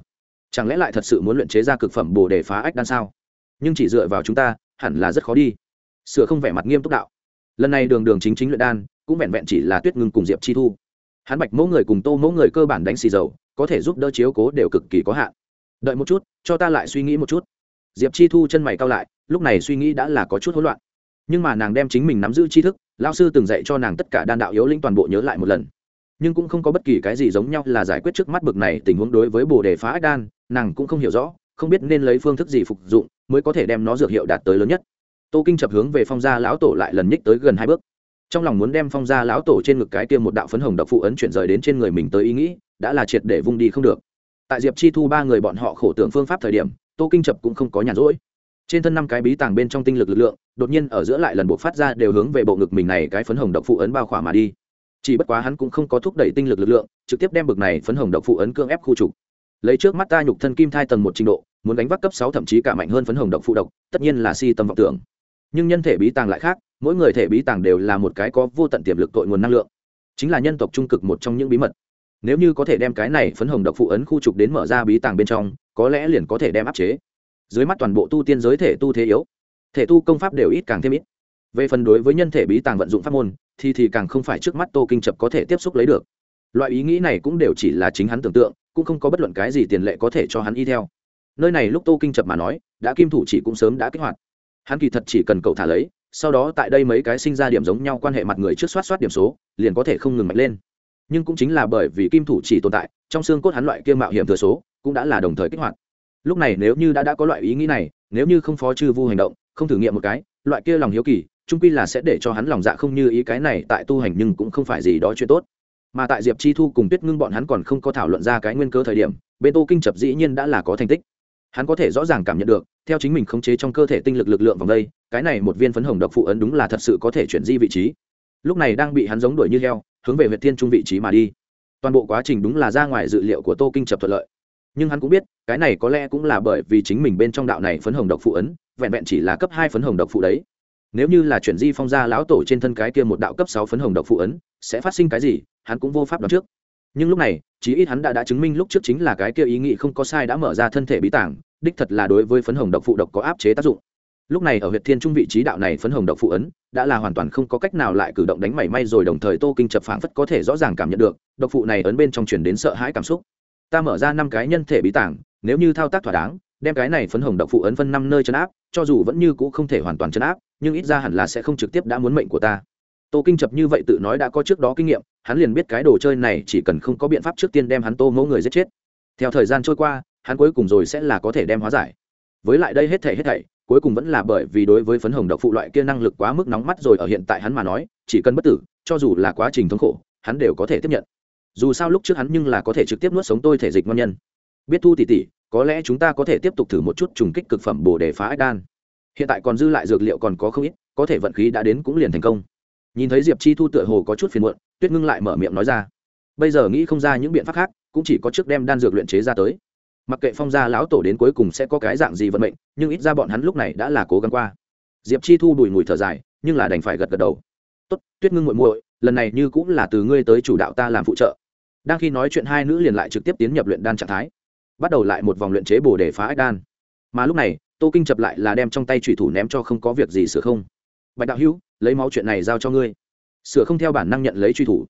Chẳng lẽ lại thật sự muốn luyện chế ra cực phẩm bồ để phá ách đan sao? Nhưng chỉ dựa vào chúng ta, hẳn là rất khó đi. Sửa không vẻ mặt nghiêm túc đạo. Lần này đường đường chính chính luyện đan, cũng vẹn vẹn chỉ là tuyết ngưng cùng diệp chi thu. Hắn bạch mẫu người cùng tô mẫu người cơ bản đánh xì dầu, có thể giúp đỡ chiếu cố đều cực kỳ có hạn đợi một chút, cho ta lại suy nghĩ một chút. Diệp chi thu chân mày cao lại, lúc này suy nghĩ đã là có chút hỗn loạn. Nhưng mà nàng đem chính mình nắm giữ tri thức lao sư từng dạy cho nàng tất cả đan đạo yếu linh toàn bộ nhớ lại một lần. Nhưng cũng không có bất kỳ cái gì giống nhau là giải quyết trước mắt bực này tình huống đối với bồ đề phá ách đan, nàng cũng không hiểu rõ, không biết nên lấy phương thức gì phục dụng mới có thể đem nó dược hiệu đạt tới lớn nhất. Tô kinh chập hướng về phong gia lão tổ lại lần nhích tới gần hai bước. Trong lòng muốn đem phong gia lão tổ trên ngực cái tiêm một đạo phấn hồng độc phụ ấn chuyển rời đến trên người mình tới ý nghĩ, đã là triệt để vung đi không được tại diệp chi thu ba người bọn họ khổ tưởng phương pháp thời điểm, tô kinh chập cũng không có nhàn rỗi. Trên thân năm cái bí tàng bên trong tinh lực lực lượng, đột nhiên ở giữa lại lần buộc phát ra đều hướng về bộ ngực mình này cái phấn hồng độc phụ ấn bao khỏa mà đi. Chỉ bất quá hắn cũng không có thúc đẩy tinh lực lực lượng, trực tiếp đem bực này phấn hồng độc phụ ấn cương ép khu trục. Lấy trước mắt ta nhục thân kim thai tầng một trình độ, muốn đánh vác cấp sáu thậm chí cả mạnh hơn phấn hồng độc phụ độc, tất nhiên là si tâm vọng tưởng. Nhưng nhân thể bí tàng lại khác, mỗi người thể bí tàng đều là một cái có vô tận tiềm lực tội nguồn năng lượng. Chính là nhân tộc trung cực một trong những bí mật nếu như có thể đem cái này phấn hồng độc phụ ấn khu trục đến mở ra bí tàng bên trong, có lẽ liền có thể đem áp chế. Dưới mắt toàn bộ tu tiên giới thể tu thế yếu, thể tu công pháp đều ít càng thêm ít. Về phần đối với nhân thể bí tàng vận dụng pháp môn, thì thì càng không phải trước mắt tô kinh chập có thể tiếp xúc lấy được. Loại ý nghĩ này cũng đều chỉ là chính hắn tưởng tượng, cũng không có bất luận cái gì tiền lệ có thể cho hắn y theo. Nơi này lúc tô kinh chập mà nói, đã kim thủ chỉ cũng sớm đã kích hoạt. Hắn kỳ thật chỉ cần cậu thả lấy, sau đó tại đây mấy cái sinh ra điểm giống nhau quan hệ mặt người trước soát soát điểm số, liền có thể không ngừng mạnh lên nhưng cũng chính là bởi vì kim thủ chỉ tồn tại, trong xương cốt hắn loại kia mạo hiểm thừa số cũng đã là đồng thời kích hoạt. Lúc này nếu như đã đã có loại ý nghĩ này, nếu như không phó chư vu hành động, không thử nghiệm một cái, loại kia lòng hiếu kỳ trung quy là sẽ để cho hắn lòng dạ không như ý cái này tại tu hành nhưng cũng không phải gì đó chuyện tốt. Mà tại diệp chi thu cùng tuyết ngưng bọn hắn còn không có thảo luận ra cái nguyên cơ thời điểm, bên tô kinh chập dĩ nhiên đã là có thành tích. Hắn có thể rõ ràng cảm nhận được, theo chính mình khống chế trong cơ thể tinh lực lực lượng vòng đây, cái này một viên phấn hồng độc phụ ấn đúng là thật sự có thể chuyển di vị trí. Lúc này đang bị hắn giống đuổi như heo hướng về huyện thiên trung vị trí mà đi. Toàn bộ quá trình đúng là ra ngoài dự liệu của tô kinh chập thuận lợi. Nhưng hắn cũng biết, cái này có lẽ cũng là bởi vì chính mình bên trong đạo này phấn hồng độc phụ ấn, vẹn vẹn chỉ là cấp hai phấn hồng độc phụ đấy. Nếu như là chuyển di phong gia lão tổ trên thân cái kia một đạo cấp sáu phấn hồng độc phụ ấn, sẽ phát sinh cái gì, hắn cũng vô pháp đoán trước. Nhưng lúc này, chí ít hắn đã đã chứng minh lúc trước chính là cái kia ý nghĩ không có sai đã mở ra thân thể bí tảng, đích thật là đối với phấn hồng độc phụ độc có áp chế tác dụng. Lúc này ở huyện thiên trung vị trí đạo này phấn hồng độc phụ ấn đã là hoàn toàn không có cách nào lại cử động đánh mảy may rồi đồng thời tô kinh chập phảng phất có thể rõ ràng cảm nhận được, độc phụ này ấn bên trong truyền đến sợ hãi cảm xúc. Ta mở ra năm cái nhân thể bí tảng, nếu như thao tác thỏa đáng, đem cái này phấn hồng độc phụ ấn phân năm nơi chấn áp, cho dù vẫn như cũ không thể hoàn toàn chấn áp, nhưng ít ra hẳn là sẽ không trực tiếp đã muốn mệnh của ta. Tô kinh chập như vậy tự nói đã có trước đó kinh nghiệm, hắn liền biết cái đồ chơi này chỉ cần không có biện pháp trước tiên đem hắn tô mẫu người giết chết. Theo thời gian trôi qua, hắn cuối cùng rồi sẽ là có thể đem hóa giải. Với lại đây hết thể hết thảy cuối cùng vẫn là bởi vì đối với phấn hồng độc phụ loại kia năng lực quá mức nóng mắt rồi ở hiện tại hắn mà nói, chỉ cần bất tử, cho dù là quá trình thống khổ, hắn đều có thể tiếp nhận. Dù sao lúc trước hắn nhưng là có thể trực tiếp nuốt sống tôi thể dịch ngon nhân. Biết thu tỉ tỉ có lẽ chúng ta có thể tiếp tục thử một chút trùng kích cực phẩm bổ để phá ách đan. Hiện tại còn dư lại dược liệu còn có không ít, có thể vận khí đã đến cũng liền thành công. Nhìn thấy diệp chi thu tựa hồ có chút phiền muộn, tuyết ngưng lại mở miệng nói ra. Bây giờ nghĩ không ra những biện pháp khác, cũng chỉ có trước đem đan dược luyện chế ra tới mặc kệ phong gia lão tổ đến cuối cùng sẽ có cái dạng gì vận mệnh, nhưng ít ra bọn hắn lúc này đã là cố gắng qua. Diệp chi thu đùi mùi thở dài, nhưng là đành phải gật gật đầu. Tốt, tuyết ngưng muội muội, lần này như cũng là từ ngươi tới chủ đạo ta làm phụ trợ. Đang khi nói chuyện hai nữ liền lại trực tiếp tiến nhập luyện đan trạng thái, bắt đầu lại một vòng luyện chế bồ để phá ách đan. Mà lúc này, tô kinh chập lại là đem trong tay thủy thủ ném cho không có việc gì sửa không. Bạch đạo hữu, lấy máu chuyện này giao cho ngươi. Sửa không theo bản năng nhận lấy truy thủ.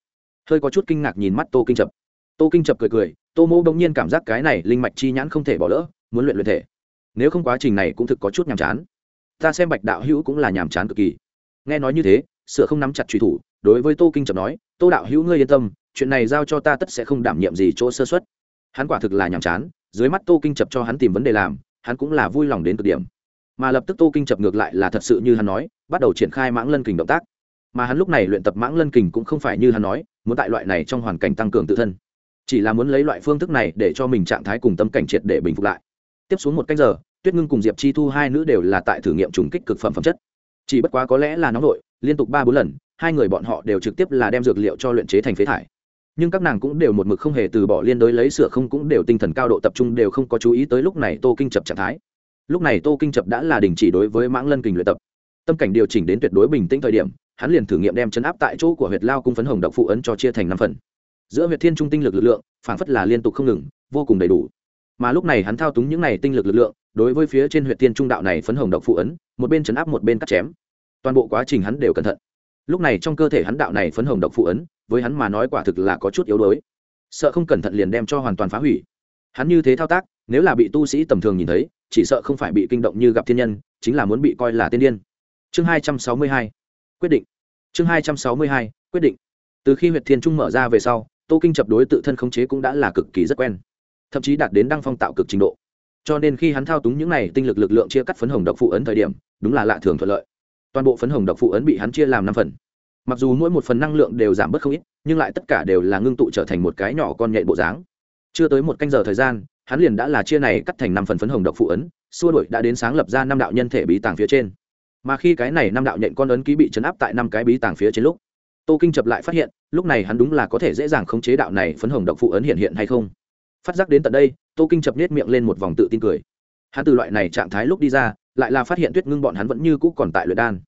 Hơi có chút kinh ngạc nhìn mắt tô kinh chập tô kinh chập cười cười, tô mô bỗng nhiên cảm giác cái này linh mạch chi nhãn không thể bỏ lỡ, muốn luyện luyện thể. Nếu không quá trình này cũng thực có chút nhàm chán. Ta xem bạch đạo hữu cũng là nhàm chán cực kỳ. Nghe nói như thế, sửa không nắm chặt truy thủ, đối với tô kinh chập nói, tô đạo hữu ngươi yên tâm, chuyện này giao cho ta tất sẽ không đảm nhiệm gì chỗ sơ xuất hắn quả thực là nhàm chán, dưới mắt tô kinh chập cho hắn tìm vấn đề làm, hắn cũng là vui lòng đến cực điểm. Mà lập tức tô kinh chập ngược lại là thật sự như hắn nói, bắt đầu triển khai mãng lân kình động tác. Mà hắn lúc này luyện tập mãng lân kình cũng không phải như hắn nói, muốn tại loại này trong hoàn cảnh tăng cường tự thân chỉ là muốn lấy loại phương thức này để cho mình trạng thái cùng tâm cảnh triệt để bình phục lại. Tiếp xuống một cách giờ, tuyết ngưng cùng diệp chi thu hai nữ đều là tại thử nghiệm trùng kích cực phẩm phẩm chất. Chỉ bất quá có lẽ là nóng vội liên tục ba bốn lần, hai người bọn họ đều trực tiếp là đem dược liệu cho luyện chế thành phế thải. Nhưng các nàng cũng đều một mực không hề từ bỏ liên đối lấy sửa không cũng đều tinh thần cao độ tập trung đều không có chú ý tới lúc này tô kinh chập trạng thái. Lúc này tô kinh chập đã là đình chỉ đối với mãng lân kình luyện tập. Tâm cảnh điều chỉnh đến tuyệt đối bình tĩnh thời điểm, hắn liền thử nghiệm đem chấn áp tại chỗ của huyệt lao cung phấn hồng độc phụ ấn cho chia thành năm phần giữa huyệt thiên trung tinh lực lực lượng phản phất là liên tục không ngừng, vô cùng đầy đủ. Mà lúc này hắn thao túng những này tinh lực lực lượng, đối với phía trên huyệt thiên trung đạo này phấn hồng độc phụ ấn, một bên chấn áp một bên cắt chém. Toàn bộ quá trình hắn đều cẩn thận. Lúc này trong cơ thể hắn đạo này phấn hồng độc phụ ấn, với hắn mà nói quả thực là có chút yếu đuối. Sợ không cẩn thận liền đem cho hoàn toàn phá hủy. Hắn như thế thao tác, nếu là bị tu sĩ tầm thường nhìn thấy, chỉ sợ không phải bị kinh động như gặp thiên nhân, chính là muốn bị coi là tiên điên. Chương hai trăm sáu mươi hai, quyết định. Chương hai trăm sáu mươi hai, quyết định. Từ khi huyệt thiên trung mở ra về sau tô kinh chập đối tự thân khống chế cũng đã là cực kỳ rất quen, thậm chí đạt đến đăng phong tạo cực trình độ. Cho nên khi hắn thao túng những này tinh lực lực lượng chia cắt phấn hồng độc phụ ấn thời điểm, đúng là lạ thường thuận lợi. Toàn bộ phấn hồng độc phụ ấn bị hắn chia làm năm phần. Mặc dù mỗi một phần năng lượng đều giảm bớt không ít, nhưng lại tất cả đều là ngưng tụ trở thành một cái nhỏ con nhện bộ dáng. Chưa tới một canh giờ thời gian, hắn liền đã là chia này cắt thành năm phần phấn hồng độc phụ ấn, xua đổi đã đến sáng lập ra năm đạo nhân thể bí tàng phía trên. Mà khi cái này năm đạo nhện con ấn ký bị chấn áp tại năm cái bí tàng phía trên lúc, tô kinh chập lại phát hiện lúc này hắn đúng là có thể dễ dàng khống chế đạo này phấn hồng độc phụ ấn hiện hiện hay không? Phát giác đến tận đây, tô kinh chập nết miệng lên một vòng tự tin cười. Hắn từ loại này trạng thái lúc đi ra, lại là phát hiện tuyết ngưng bọn hắn vẫn như cũ còn tại luyện đan.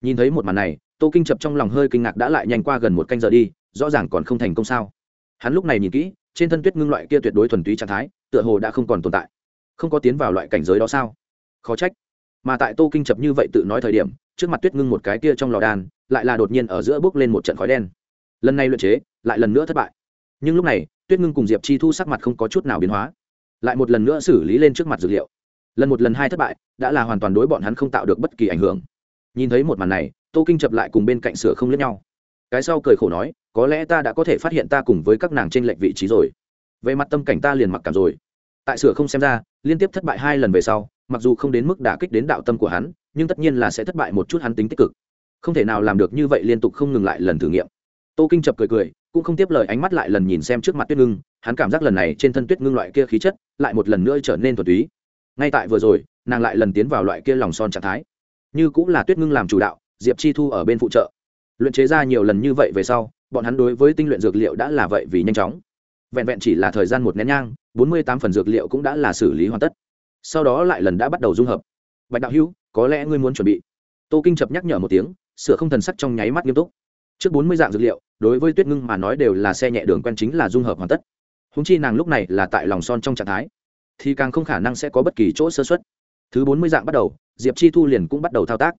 Nhìn thấy một màn này, tô kinh chập trong lòng hơi kinh ngạc đã lại nhanh qua gần một canh giờ đi, rõ ràng còn không thành công sao? Hắn lúc này nhìn kỹ, trên thân tuyết ngưng loại kia tuyệt đối thuần túy trạng thái, tựa hồ đã không còn tồn tại. Không có tiến vào loại cảnh giới đó sao? Khó trách. Mà tại tô kinh chập như vậy tự nói thời điểm, trước mặt tuyết ngưng một cái kia trong lò đan, lại là đột nhiên ở giữa bước lên một trận khói đen lần này luyện chế lại lần nữa thất bại. Nhưng lúc này, tuyết ngưng cùng diệp chi thu sắc mặt không có chút nào biến hóa. Lại một lần nữa xử lý lên trước mặt dược liệu. Lần một lần hai thất bại đã là hoàn toàn đối bọn hắn không tạo được bất kỳ ảnh hưởng. Nhìn thấy một màn này, tô kinh chập lại cùng bên cạnh sửa không lẫn nhau. Cái sau cười khổ nói, có lẽ ta đã có thể phát hiện ta cùng với các nàng trên lệnh vị trí rồi. Về mặt tâm cảnh ta liền mặc cảm rồi. Tại sửa không xem ra, liên tiếp thất bại hai lần về sau, mặc dù không đến mức đả kích đến đạo tâm của hắn, nhưng tất nhiên là sẽ thất bại một chút hắn tính tích cực. Không thể nào làm được như vậy liên tục không ngừng lại lần thử nghiệm tô kinh chập cười cười, cũng không tiếp lời ánh mắt lại lần nhìn xem trước mặt tuyết ngưng, hắn cảm giác lần này trên thân tuyết ngưng loại kia khí chất, lại một lần nữa trở nên thuần túy. Ngay tại vừa rồi, nàng lại lần tiến vào loại kia lòng son trạng thái. Như cũng là tuyết ngưng làm chủ đạo, diệp chi thu ở bên phụ trợ. Luyện chế ra nhiều lần như vậy về sau, bọn hắn đối với tinh luyện dược liệu đã là vậy vì nhanh chóng. Vẹn vẹn chỉ là thời gian một nén nhang, bốn mươi tám phần dược liệu cũng đã là xử lý hoàn tất. Sau đó lại lần đã bắt đầu dung hợp. Bạch đạo hữu, có lẽ ngươi muốn chuẩn bị. Tô kinh chập nhắc nhở một tiếng, sửa không thần sắc trong nháy mắt nghiêm túc trước bốn mươi dạng dược liệu, đối với tuyết ngưng mà nói đều là xe nhẹ đường quen chính là dung hợp hoàn tất. Húng chi nàng lúc này là tại lòng son trong trạng thái, thì càng không khả năng sẽ có bất kỳ chỗ sơ xuất thứ bốn mươi dạng bắt đầu, diệp chi thu liền cũng bắt đầu thao tác.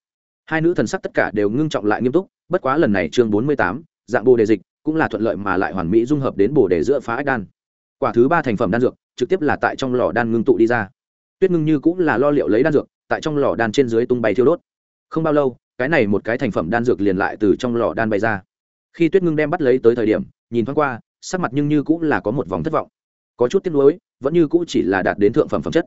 Hai nữ thần sắc tất cả đều ngưng trọng lại nghiêm túc, bất quá lần này chương bốn mươi tám, dạng bồ đề dịch cũng là thuận lợi mà lại hoàn mỹ dung hợp đến bồ đề giữa phá ách đan. Quả thứ ba thành phẩm đan dược, trực tiếp là tại trong lò đan ngưng tụ đi ra. Tuyết ngưng như cũng là lo liệu lấy đan dược, tại trong lò đan trên dưới tung bay thiêu đốt. Không bao lâu cái này một cái thành phẩm đan dược liền lại từ trong lò đan bay ra. Khi tuyết ngưng đem bắt lấy tới thời điểm nhìn thoáng qua sắc mặt nhưng như cũng là có một vòng thất vọng. Có chút tiếc nuối vẫn như cũ chỉ là đạt đến thượng phẩm phẩm chất.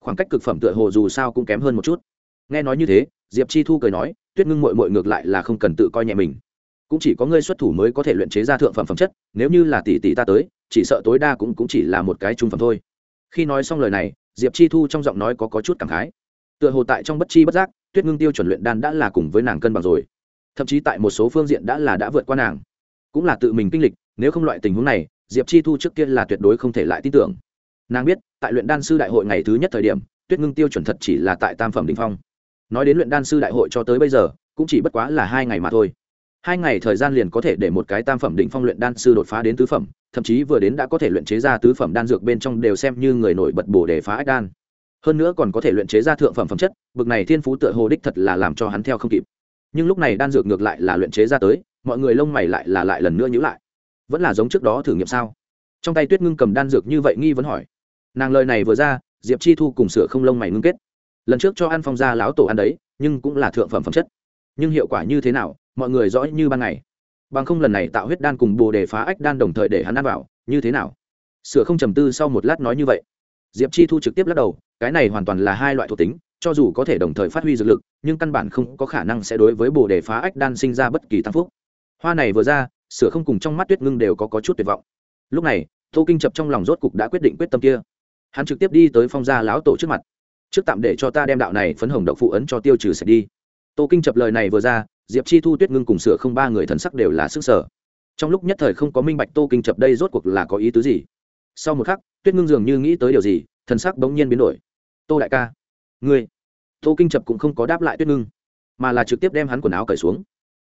Khoảng cách cực phẩm tựa hồ dù sao cũng kém hơn một chút. Nghe nói như thế diệp chi thu cười nói tuyết ngưng mội mội ngược lại là không cần tự coi nhẹ mình. Cũng chỉ có ngươi xuất thủ mới có thể luyện chế ra thượng phẩm phẩm chất nếu như là tỷ tỷ ta tới chỉ sợ tối đa cũng, cũng chỉ là một cái trung phẩm thôi. Khi nói xong lời này diệp chi thu trong giọng nói có, có chút cảm khái. Tựa hồ tại trong bất chi bất giác tuyết ngưng tiêu chuẩn luyện đan đã là cùng với nàng cân bằng rồi. Thậm chí tại một số phương diện đã là đã vượt qua nàng. Cũng là tự mình kinh lịch, nếu không loại tình huống này, diệp chi thu trước kia là tuyệt đối không thể lại tin tưởng. Nàng biết, tại luyện đan sư đại hội ngày thứ nhất thời điểm, tuyết ngưng tiêu chuẩn thật chỉ là tại tam phẩm đình phong. Nói đến luyện đan sư đại hội cho tới bây giờ, cũng chỉ bất quá là hai ngày mà thôi. Hai ngày thời gian liền có thể để một cái tam phẩm đỉnh phong luyện đan sư đột phá đến tứ phẩm, thậm chí vừa đến đã có thể luyện chế ra tứ phẩm đan dược bên trong đều xem như người nổi bật bổ để phá ách đan hơn nữa còn có thể luyện chế ra thượng phẩm phẩm chất, bực này thiên phú tựa hồ đích thật là làm cho hắn theo không kịp. Nhưng lúc này đan dược ngược lại là luyện chế ra tới, mọi người lông mày lại là lại lần nữa nhữ lại. Vẫn là giống trước đó thử nghiệm sao? Trong tay tuyết ngưng cầm đan dược như vậy nghi vấn hỏi. Nàng lời này vừa ra, diệp chi thu cùng sửa không lông mày ngưng kết. Lần trước cho ăn phong gia láo tổ ăn đấy, nhưng cũng là thượng phẩm phẩm chất. Nhưng hiệu quả như thế nào, mọi người rõ như ban ngày. Bằng không lần này tạo huyết đan cùng bồ đề phá ách đan đồng thời để hắn ăn vào, như thế nào? Sửa không trầm tư sau một lát nói như vậy diệp chi thu trực tiếp lắc đầu cái này hoàn toàn là hai loại thuộc tính cho dù có thể đồng thời phát huy dược lực nhưng căn bản không có khả năng sẽ đối với bồ đề phá ách đan sinh ra bất kỳ tăng phúc. Hoa này vừa ra sửa không cùng trong mắt tuyết ngưng đều có, có chút tuyệt vọng. Lúc này tô kinh chập trong lòng rốt cục đã quyết định quyết tâm kia. Hắn trực tiếp đi tới phong gia lão tổ trước mặt. Trước tạm để cho ta đem đạo này phấn hồng đậu phụ ấn cho tiêu trừ sạch đi. Tô kinh chập lời này vừa ra diệp chi thu tuyết ngưng cùng sửa không ba người thần sắc đều là sức sở trong lúc nhất thời không có minh bạch tô kinh chập đây rốt cuộc là có ý tứ gì. Sau một khắc tuyết ngưng dường như nghĩ tới điều gì, thần sắc bỗng nhiên biến đổi. Tô đại ca, ngươi. Tô kinh chập cũng không có đáp lại tuyết ngưng, mà là trực tiếp đem hắn quần áo cởi xuống,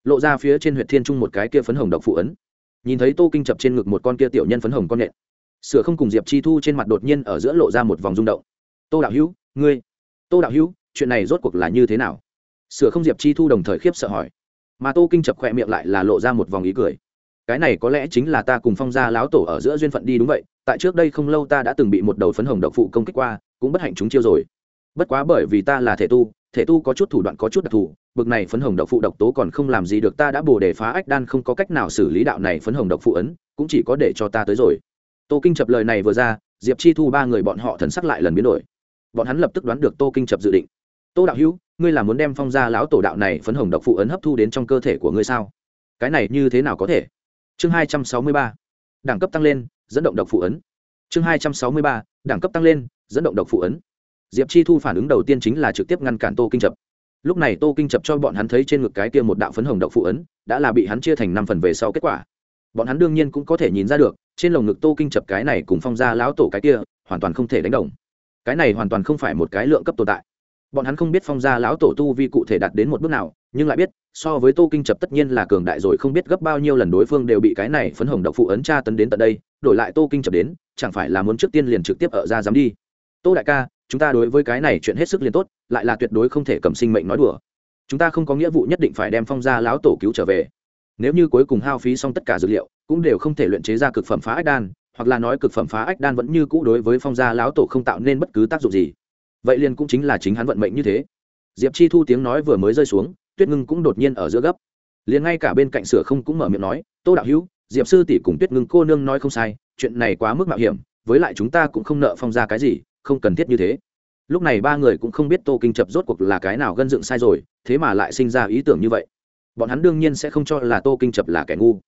lộ ra phía trên huyện thiên trung một cái kia phấn hồng độc phụ ấn. Nhìn thấy tô kinh chập trên ngực một con kia tiểu nhân phấn hồng con nện sửa không cùng diệp chi thu trên mặt đột nhiên ở giữa lộ ra một vòng rung động. Tô đạo hữu, ngươi. Tô đạo hữu, chuyện này rốt cuộc là như thế nào? Sửa không diệp chi thu đồng thời khiếp sợ hỏi, mà tô kinh chập khỏe miệng lại là lộ ra một vòng ý cười. Cái này có lẽ chính là ta cùng phong gia láo tổ ở giữa duyên phận đi đúng vậy tại trước đây không lâu ta đã từng bị một đầu phấn hồng độc phụ công kích qua, cũng bất hạnh chúng chiêu rồi. Bất quá bởi vì ta là thể tu thể tu có chút thủ đoạn có chút đặc thù, bực này phấn hồng độc phụ độc tố còn không làm gì được ta đã bổ để phá ách đan không có cách nào xử lý đạo này phấn hồng độc phụ ấn, cũng chỉ có để cho ta tới rồi. Tô kinh chập lời này vừa ra, diệp chi thu ba người bọn họ thần sắc lại lần biến đổi. Bọn hắn lập tức đoán được tô kinh chập dự định. Tô đạo hữu, ngươi là muốn đem phong gia lão tổ đạo này phấn hồng độc phụ ấn hấp thu đến trong cơ thể của ngươi sao? Cái này như thế nào có thể? Chương hai trăm sáu mươi ba. Đẳng cấp tăng lên dẫn động độc phụ ấn. Chương hai trăm sáu mươi ba, đẳng cấp tăng lên, dẫn động độc phụ ấn. Diệp chi thu phản ứng đầu tiên chính là trực tiếp ngăn cản tô kinh chập. Lúc này tô kinh chập cho bọn hắn thấy trên ngực cái kia một đạo phấn hồng độc phụ ấn, đã là bị hắn chia thành năm phần về sau kết quả. Bọn hắn đương nhiên cũng có thể nhìn ra được, trên lồng ngực tô kinh chập cái này cùng phong gia lão tổ cái kia, hoàn toàn không thể đánh đồng. Cái này hoàn toàn không phải một cái lượng cấp tồn tại. Bọn hắn không biết phong gia lão tổ tu vi cụ thể đạt đến một bước nào, nhưng lại biết so với tô kinh chập tất nhiên là cường đại rồi, không biết gấp bao nhiêu lần đối phương đều bị cái này phấn hồng độc phụ ấn tra tấn đến tận đây, đổi lại tô kinh chập đến, chẳng phải là muốn trước tiên liền trực tiếp ở ra dám đi. Tô đại ca, chúng ta đối với cái này chuyện hết sức liền tốt, lại là tuyệt đối không thể cầm sinh mệnh nói đùa. Chúng ta không có nghĩa vụ nhất định phải đem phong gia lão tổ cứu trở về. Nếu như cuối cùng hao phí xong tất cả dược liệu, cũng đều không thể luyện chế ra cực phẩm phá ách đan, hoặc là nói cực phẩm phá ách đan vẫn như cũ đối với phong gia lão tổ không tạo nên bất cứ tác dụng gì. Vậy liền cũng chính là chính hắn vận mệnh như thế. Diệp chi thu tiếng nói vừa mới rơi xuống tuyết ngưng cũng đột nhiên ở giữa gấp. Liền ngay cả bên cạnh sửa không cũng mở miệng nói, tô đạo hữu, diệp sư tỷ cùng tuyết ngưng cô nương nói không sai, chuyện này quá mức mạo hiểm, với lại chúng ta cũng không nợ phong ra cái gì, không cần thiết như thế. Lúc này ba người cũng không biết tô kinh chập rốt cuộc là cái nào gân dựng sai rồi, thế mà lại sinh ra ý tưởng như vậy. Bọn hắn đương nhiên sẽ không cho là tô kinh chập là kẻ ngu.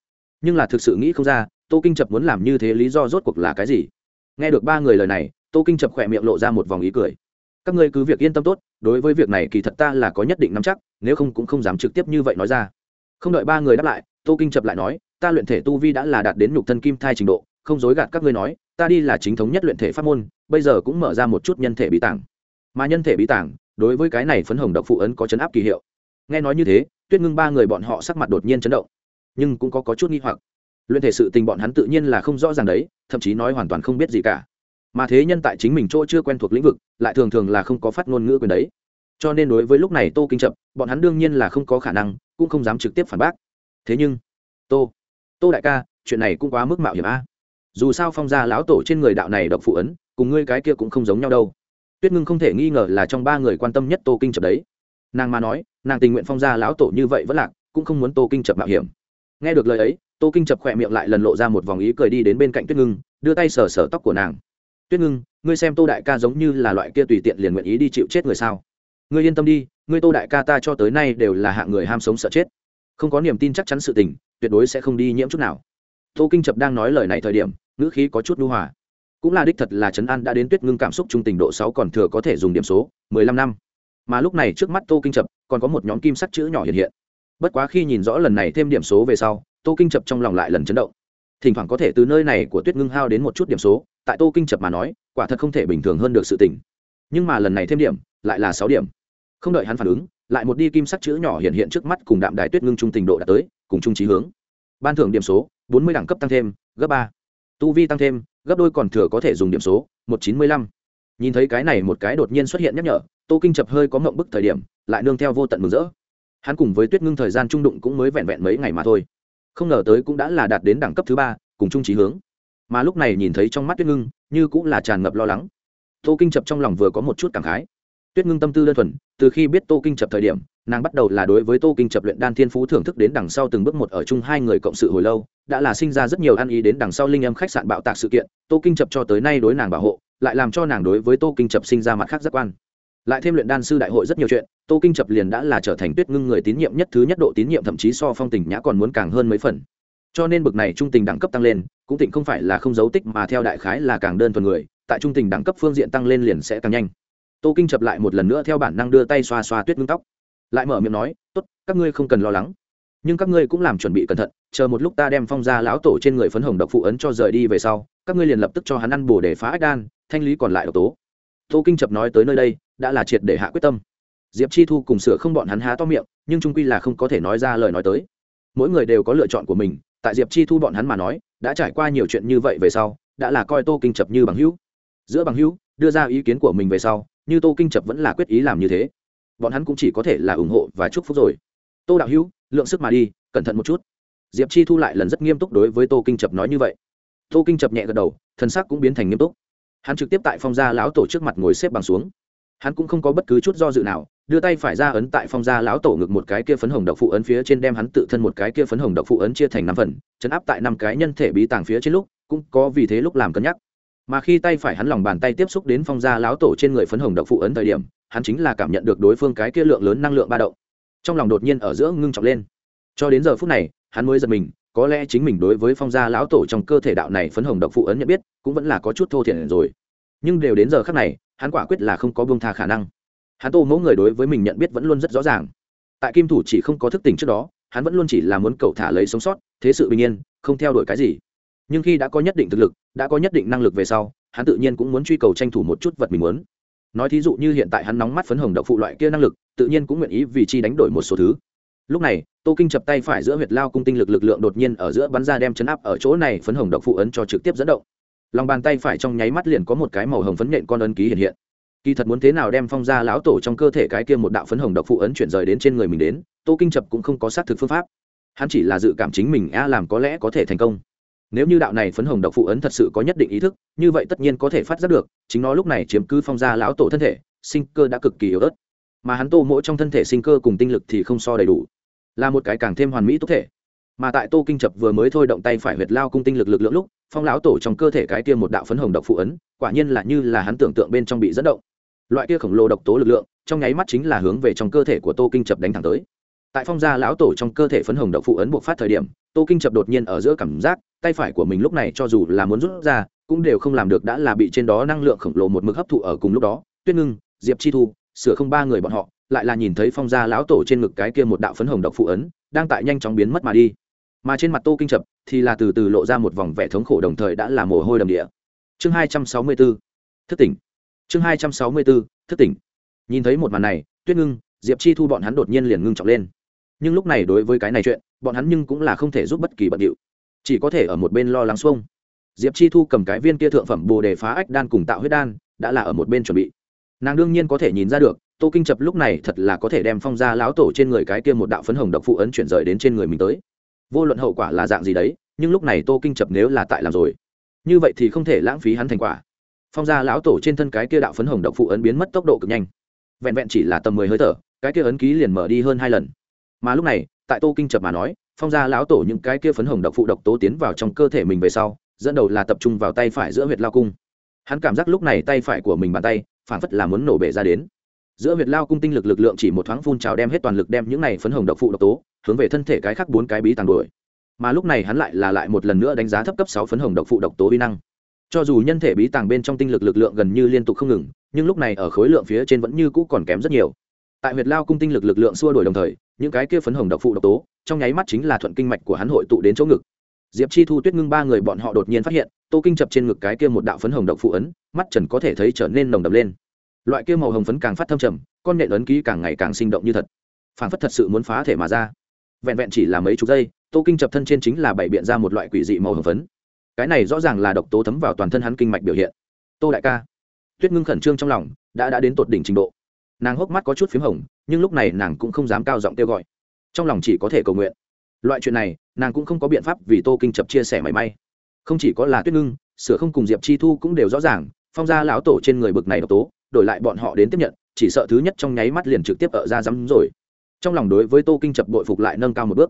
Nhưng là thực sự nghĩ không ra, tô kinh chập muốn làm như thế lý do rốt cuộc là cái gì? Nghe được ba người lời này, tô kinh chập khỏe miệng lộ ra một vòng ý cười các ngươi cứ việc yên tâm tốt đối với việc này kỳ thật ta là có nhất định nắm chắc nếu không cũng không dám trực tiếp như vậy nói ra. Không đợi ba người đáp lại tô kinh chập lại nói ta luyện thể tu vi đã là đạt đến nhục thân kim thai trình độ không dối gạt các ngươi nói ta đi là chính thống nhất luyện thể pháp môn bây giờ cũng mở ra một chút nhân thể bí tảng. Mà nhân thể bí tảng đối với cái này phấn hồng độc phụ ấn có chấn áp kỳ hiệu. Nghe nói như thế tuyết ngưng ba người bọn họ sắc mặt đột nhiên chấn động nhưng cũng có, có chút nghi hoặc. Luyện thể sự tình bọn hắn tự nhiên là không rõ ràng đấy thậm chí nói hoàn toàn không biết gì cả mà thế nhân tại chính mình chỗ chưa quen thuộc lĩnh vực, lại thường thường là không có phát ngôn ngữ quyền đấy. Cho nên đối với lúc này tô kinh chậm bọn hắn đương nhiên là không có khả năng, cũng không dám trực tiếp phản bác. Thế nhưng, tô tô đại ca, chuyện này cũng quá mức mạo hiểm a. Dù sao phong gia lão tổ trên người đạo này độc phụ ấn, cùng ngươi cái kia cũng không giống nhau đâu. Tuyết ngưng không thể nghi ngờ là trong ba người quan tâm nhất tô kinh chập đấy. Nàng mà nói, nàng tình nguyện phong gia lão tổ như vậy vẫn lạc, cũng không muốn tô kinh chập mạo hiểm. Nghe được lời ấy, tô kinh chập khỏe miệng lại lần lộ ra một vòng ý cười đi đến bên cạnh tuyết ngưng, đưa tay sờ sờ tóc của nàng tuyết ngưng, ngươi xem tô đại ca giống như là loại kia tùy tiện liền nguyện ý đi chịu chết người sao? Ngươi yên tâm đi, ngươi tô đại ca ta cho tới nay đều là hạng người ham sống sợ chết. Không có niềm tin chắc chắn sự tình, tuyệt đối sẽ không đi nhiễm chút nào. Tô kinh chập đang nói lời này thời điểm, ngữ khí có chút đu hòa. Cũng là đích thật là trấn an đã đến tuyết ngưng cảm xúc trung tình độ sáu còn thừa có thể dùng điểm số, mười lăm năm. Mà lúc này trước mắt tô kinh chập, còn có một nhóm kim sắc chữ nhỏ hiện hiện. Bất quá khi nhìn rõ lần này thêm điểm số về sau, tô kinh chập trong lòng lại lần chấn động. Thỉnh thoảng có thể từ nơi này của tuyết ngưng hao đến một chút điểm số tại tô kinh chập mà nói, quả thật không thể bình thường hơn được sự tỉnh nhưng mà lần này thêm điểm, lại là sáu điểm. Không đợi hắn phản ứng, lại một đi kim sắc chữ nhỏ hiện hiện trước mắt cùng đạm đài tuyết ngưng trung tình độ đã tới, cùng trung trí hướng. Ban thưởng điểm số, bốn mươi đẳng cấp tăng thêm, gấp ba. Tu vi tăng thêm, gấp đôi còn thừa có thể dùng điểm số, một chín mươi lăm. Nhìn thấy cái này một cái đột nhiên xuất hiện nhắc nhở, tô kinh chập hơi có mộng bức thời điểm, lại nương theo vô tận mừng rỡ. Hắn cùng với tuyết ngưng thời gian trung đụng cũng mới vẹn vẹn mấy ngày mà thôi. Không ngờ tới cũng đã là đạt đến đẳng cấp thứ ba, cùng trung trí hướng mà lúc này nhìn thấy trong mắt tuyết ngưng, như cũng là tràn ngập lo lắng. Tô kinh chập trong lòng vừa có một chút cảm khái. Tuyết ngưng tâm tư đơn thuần, từ khi biết tô kinh chập thời điểm, nàng bắt đầu là đối với tô kinh chập luyện đan thiên phú thưởng thức đến đằng sau từng bước một ở chung hai người cộng sự hồi lâu, đã là sinh ra rất nhiều ăn ý đến đằng sau linh âm khách sạn bạo tạc sự kiện, tô kinh chập cho tới nay đối nàng bảo hộ, lại làm cho nàng đối với tô kinh chập sinh ra mặt khác giác quan. Lại thêm luyện đan sư đại hội rất nhiều chuyện, tô kinh chập liền đã là trở thành tuyết ngưng người tín nhiệm nhất, thứ nhất độ tín nhiệm thậm chí so phong tình nhã còn muốn càng hơn mấy phần cho nên bực này trung tình đẳng cấp tăng lên, cũng tịnh không phải là không dấu tích mà theo đại khái là càng đơn thuần người, tại trung tình đẳng cấp phương diện tăng lên liền sẽ càng nhanh. Tô kinh chập lại một lần nữa theo bản năng đưa tay xoa xoa tuyết ngưng tóc. Lại mở miệng nói, tốt, các ngươi không cần lo lắng. Nhưng các ngươi cũng làm chuẩn bị cẩn thận, chờ một lúc ta đem phong ra lão tổ trên người phấn hồng độc phụ ấn cho rời đi về sau, các ngươi liền lập tức cho hắn ăn bổ để phá ách đan, thanh lý còn lại độc tố. Tô kinh chập nói tới nơi đây, đã là triệt để hạ quyết tâm. Diệp chi thu cùng sửa không bọn hắn há to miệng, nhưng trung quy là không có thể nói ra lời nói tới. Mỗi người đều có lựa chọn của mình tại diệp chi thu bọn hắn mà nói, đã trải qua nhiều chuyện như vậy về sau, đã là coi tô kinh chập như bằng hữu. Giữa bằng hữu, đưa ra ý kiến của mình về sau, như tô kinh chập vẫn là quyết ý làm như thế. Bọn hắn cũng chỉ có thể là ủng hộ và chúc phúc rồi. Tô đạo hữu, lượng sức mà đi, cẩn thận một chút. Diệp chi thu lại lần rất nghiêm túc đối với tô kinh chập nói như vậy. Tô kinh chập nhẹ gật đầu thân xác cũng biến thành nghiêm túc. Hắn trực tiếp tại phong gia lão tổ trước mặt ngồi xếp bằng xuống hắn cũng không có bất cứ chút do dự nào, đưa tay phải ra ấn tại phong gia lão tổ ngực một cái kia phấn hồng độc phụ ấn phía trên đem hắn tự thân một cái kia phấn hồng độc phụ ấn chia thành năm phần, chấn áp tại năm cái nhân thể bí tàng phía trên lúc, cũng có vì thế lúc làm cân nhắc. Mà khi tay phải hắn lòng bàn tay tiếp xúc đến phong gia lão tổ trên người phấn hồng độc phụ ấn thời điểm, hắn chính là cảm nhận được đối phương cái kia lượng lớn năng lượng ba động. Trong lòng đột nhiên ở giữa ngưng trọng lên. Cho đến giờ phút này, hắn mới giật mình, có lẽ chính mình đối với phong gia lão tổ trong cơ thể đạo này phấn hồng độc phụ ấn nhận biết, cũng vẫn là có chút thô thiển rồi. Nhưng đều đến giờ khác này hắn quả quyết là không có buông tha khả năng. Hắn tô mẫu người đối với mình nhận biết vẫn luôn rất rõ ràng. Tại kim thủ chỉ không có thức tỉnh trước đó, hắn vẫn luôn chỉ là muốn cầu thả lấy sống sót, thế sự bình yên, không theo đuổi cái gì. Nhưng khi đã có nhất định thực lực, đã có nhất định năng lực về sau, hắn tự nhiên cũng muốn truy cầu tranh thủ một chút vật mình muốn. Nói thí dụ như hiện tại hắn nóng mắt phấn hồng đậu phụ loại kia năng lực, tự nhiên cũng nguyện ý vì chi đánh đổi một số thứ. Lúc này, tô kinh chập tay phải giữa huyệt lao cung tinh lực lực lượng đột nhiên ở giữa bắn ra đem chấn áp ở chỗ này phấn hồng đậu phụ ấn cho trực tiếp dẫn động lòng bàn tay phải trong nháy mắt liền có một cái màu hồng phấn nện con ấn ký hiện hiện. Kỳ thật muốn thế nào đem phong ra lão tổ trong cơ thể cái kia một đạo phấn hồng độc phụ ấn chuyển rời đến trên người mình đến, tô kinh chập cũng không có xác thực phương pháp. Hắn chỉ là dự cảm chính mình a làm có lẽ có thể thành công. Nếu như đạo này phấn hồng độc phụ ấn thật sự có nhất định ý thức, như vậy tất nhiên có thể phát giác được, chính nó lúc này chiếm cứ phong gia lão tổ thân thể, sinh cơ đã cực kỳ yếu ớt. Mà hắn tô mỗi trong thân thể sinh cơ cùng tinh lực thì không so đầy đủ, là một cái càng thêm hoàn mỹ tốt thể. Mà tại tô kinh chập vừa mới thôi động tay phải huyệt lao cung tinh lực lực lượng lúc phong lão tổ trong cơ thể cái kia một đạo phấn hồng độc phụ ấn, quả nhiên là như là hắn tưởng tượng bên trong bị dẫn động. Loại kia khổng lồ độc tố lực lượng, trong nháy mắt chính là hướng về trong cơ thể của tô kinh chập đánh thẳng tới. Tại phong gia lão tổ trong cơ thể phấn hồng độc phụ ấn buộc phát thời điểm, tô kinh chập đột nhiên ở giữa cảm giác, tay phải của mình lúc này cho dù là muốn rút ra, cũng đều không làm được đã là bị trên đó năng lượng khổng lồ một mực hấp thụ ở cùng lúc đó. Tuyết ngưng, diệp chi thu, sửa không ba người bọn họ, lại là nhìn thấy phong gia lão tổ trên ngực cái kia một đạo phấn hồng độc phụ ấn, đang tại nhanh chóng biến mất mà đi mà trên mặt tô kinh chập thì là từ từ lộ ra một vòng vẻ thống khổ đồng thời đã là mồ hôi đầm địa. Chương hai trăm sáu mươi bốn, thức tỉnh. Chương hai trăm sáu mươi bốn, thức tỉnh. Nhìn thấy một màn này, tuyết ngưng, diệp chi thu bọn hắn đột nhiên liền ngưng trọng lên. Nhưng lúc này đối với cái này chuyện, bọn hắn nhưng cũng là không thể giúp bất kỳ bận điệu. Chỉ có thể ở một bên lo lắng xuông. Diệp chi thu cầm cái viên kia thượng phẩm bồ đề phá ách đan cùng tạo huyết đan, đã là ở một bên chuẩn bị. Nàng đương nhiên có thể nhìn ra được, tô kinh chập lúc này thật là có thể đem phong ra lão tổ trên người cái kia một đạo phấn hồng độc phụ ấn chuyển rời đến trên người mình tới vô luận hậu quả là dạng gì đấy, nhưng lúc này tô kinh chập nếu là tại làm rồi, như vậy thì không thể lãng phí hắn thành quả. Phong gia lão tổ trên thân cái kia đạo phấn hồng độc phụ ấn biến mất tốc độ cực nhanh. Vẹn vẹn chỉ là tầm mười hơi thở, cái kia ấn ký liền mở đi hơn hai lần. Mà lúc này, tại tô kinh chập mà nói, phong gia lão tổ những cái kia phấn hồng độc phụ độc tố tiến vào trong cơ thể mình về sau, dẫn đầu là tập trung vào tay phải giữa huyệt lao cung. Hắn cảm giác lúc này tay phải của mình bàn tay phản phất là muốn nổ bể ra đến giữa huyệt lao cung tinh lực lực lượng chỉ một thoáng phun trào đem hết toàn lực đem những này phấn hồng độc phụ độc tố, hướng về thân thể cái khác bốn cái bí tàng đuổi. Mà lúc này hắn lại là lại một lần nữa đánh giá thấp cấp sáu phấn hồng độc phụ độc tố vi năng. Cho dù nhân thể bí tàng bên trong tinh lực lực lượng gần như liên tục không ngừng, nhưng lúc này ở khối lượng phía trên vẫn như cũ còn kém rất nhiều. Tại huyệt lao cung tinh lực lực lượng xua đổi đồng thời, những cái kia phấn hồng độc phụ độc tố, trong nháy mắt chính là thuận kinh mạch của hắn hội tụ đến chỗ ngực. Diệp chi thu tuyết ngưng ba người bọn họ đột nhiên phát hiện, tô kinh chập trên ngực cái kia một đạo phấn hồng độc phụ ấn, mắt trần có thể thấy trở nên nồng đậm lên loại kia màu hồng phấn càng phát thâm trầm, con nện ấn ký càng ngày càng sinh động như thật. Phản phất thật sự muốn phá thể mà ra. Vẹn vẹn chỉ là mấy chục giây, tô kinh chập thân trên chính là bảy biện ra một loại quỷ dị màu hồng phấn. Cái này rõ ràng là độc tố thấm vào toàn thân hắn kinh mạch biểu hiện. Tô đại ca, tuyết ngưng khẩn trương trong lòng, đã đã đến tột đỉnh trình độ. Nàng hốc mắt có chút p h í m hồng, nhưng lúc này nàng cũng không dám cao giọng kêu gọi. Trong lòng chỉ có thể cầu nguyện. Loại chuyện này, nàng cũng không có biện pháp vì tô kinh chập chia sẻ mảy may. Không chỉ có là tuyết ngưng, sửa không cùng diệp chi thu cũng đều rõ ràng, phong gia lão tổ trên người bực này độc tố đổi lại bọn họ đến tiếp nhận, chỉ sợ thứ nhất trong nháy mắt liền trực tiếp ở ra rắm rồi. Trong lòng đối với tô kinh chập bội phục lại nâng cao một bước.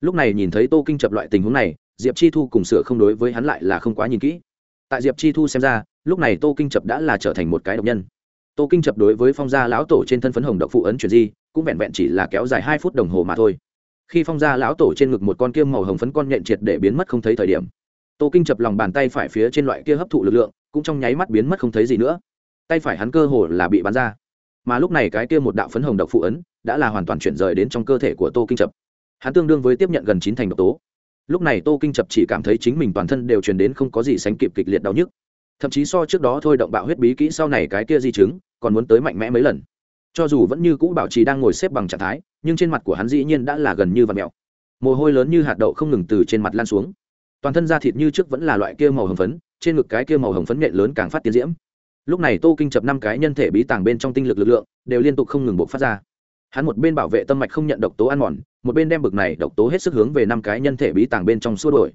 Lúc này nhìn thấy tô kinh chập loại tình huống này, diệp chi thu cùng sửa không đối với hắn lại là không quá nhìn kỹ. Tại diệp chi thu xem ra, lúc này tô kinh chập đã là trở thành một cái độc nhân. Tô kinh chập đối với phong gia lão tổ trên thân phấn hồng độc phụ ấn chuyển di, cũng vẹn vẹn chỉ là kéo dài hai phút đồng hồ mà thôi. Khi phong gia lão tổ trên ngực một con kiêm màu hồng phấn con nhện triệt để biến mất không thấy thời điểm, tô kinh chập lòng bàn tay phải phía trên loại kia hấp thụ lực lượng, cũng trong nháy mắt biến mất không thấy gì nữa tay phải hắn cơ hồ là bị bắn ra. Mà lúc này cái kia một đạo phấn hồng độc phụ ấn đã là hoàn toàn chuyển rời đến trong cơ thể của tô kinh chập. Hắn tương đương với tiếp nhận gần chín thành độc tố. Lúc này tô kinh chập chỉ cảm thấy chính mình toàn thân đều truyền đến không có gì sánh kịp kịch liệt đau nhức. Thậm chí so trước đó thôi động bạo huyết bí kỹ sau này cái kia di chứng còn muốn tới mạnh mẽ mấy lần. Cho dù vẫn như cũ bảo trì đang ngồi xếp bằng trạng thái, nhưng trên mặt của hắn dĩ nhiên đã là gần như vạt mẹo mồ hôi lớn như hạt đậu không ngừng từ trên mặt lan xuống. Toàn thân da thịt như trước vẫn là loại kia màu hồng phấn, trên ngực cái kia màu hồng phấn nhện lớn càng phát tiến diễm lúc này tô kinh chập năm cái nhân thể bí tàng bên trong tinh lực lực lượng, đều liên tục không ngừng buộc phát ra. Hắn một bên bảo vệ tâm mạch không nhận độc tố ăn mòn, một bên đem bực này độc tố hết sức hướng về năm cái nhân thể bí tàng bên trong xua đổi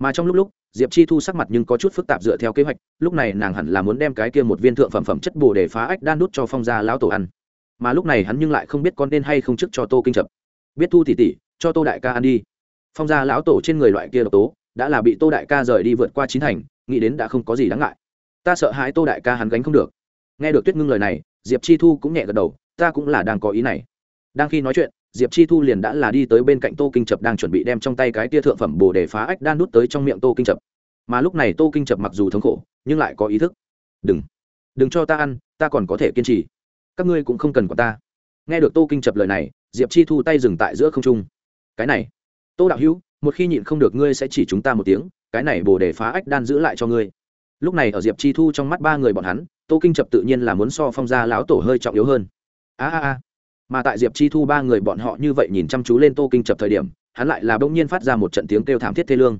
mà trong lúc lúc, diệp chi thu sắc mặt nhưng có chút phức tạp dựa theo kế hoạch, lúc này nàng hẳn là muốn đem cái kia một viên thượng phẩm phẩm chất bồ để phá ách đan đút cho phong gia lão tổ ăn. Mà lúc này hắn nhưng lại không biết con nên hay không trước cho tô kinh chập. Biết thu tỉ tỉ cho tô đại ca ăn đi. Phong gia lão tổ trên người loại kia độc tố, đã là bị tô đại ca rời đi vượt qua chín thành, nghĩ đến đã không có gì đáng ngại ta sợ hãi tô đại ca hắn gánh không được. Nghe được tuyết ngưng lời này, diệp chi thu cũng nhẹ gật đầu, ta cũng là đang có ý này. Đang khi nói chuyện, diệp chi thu liền đã là đi tới bên cạnh tô kinh chập đang chuẩn bị đem trong tay cái tia thượng phẩm bồ để phá ách đan đút tới trong miệng tô kinh chập. Mà lúc này tô kinh chập mặc dù thống khổ, nhưng lại có ý thức. Đừng đừng cho ta ăn, ta còn có thể kiên trì. Các ngươi cũng không cần của ta. Nghe được tô kinh chập lời này, diệp chi thu tay dừng tại giữa không trung. Cái này, tô đạo hữu, một khi nhịn không được ngươi sẽ chỉ chúng ta một tiếng, cái này bồ để phá ách đan giữ lại cho ngươi lúc này ở diệp chi thu trong mắt ba người bọn hắn, tô kinh chập tự nhiên là muốn so phong gia lão tổ hơi trọng yếu hơn. A a a. Mà tại diệp chi thu ba người bọn họ như vậy nhìn chăm chú lên tô kinh chập thời điểm, hắn lại là bỗng nhiên phát ra một trận tiếng kêu thảm thiết thê lương.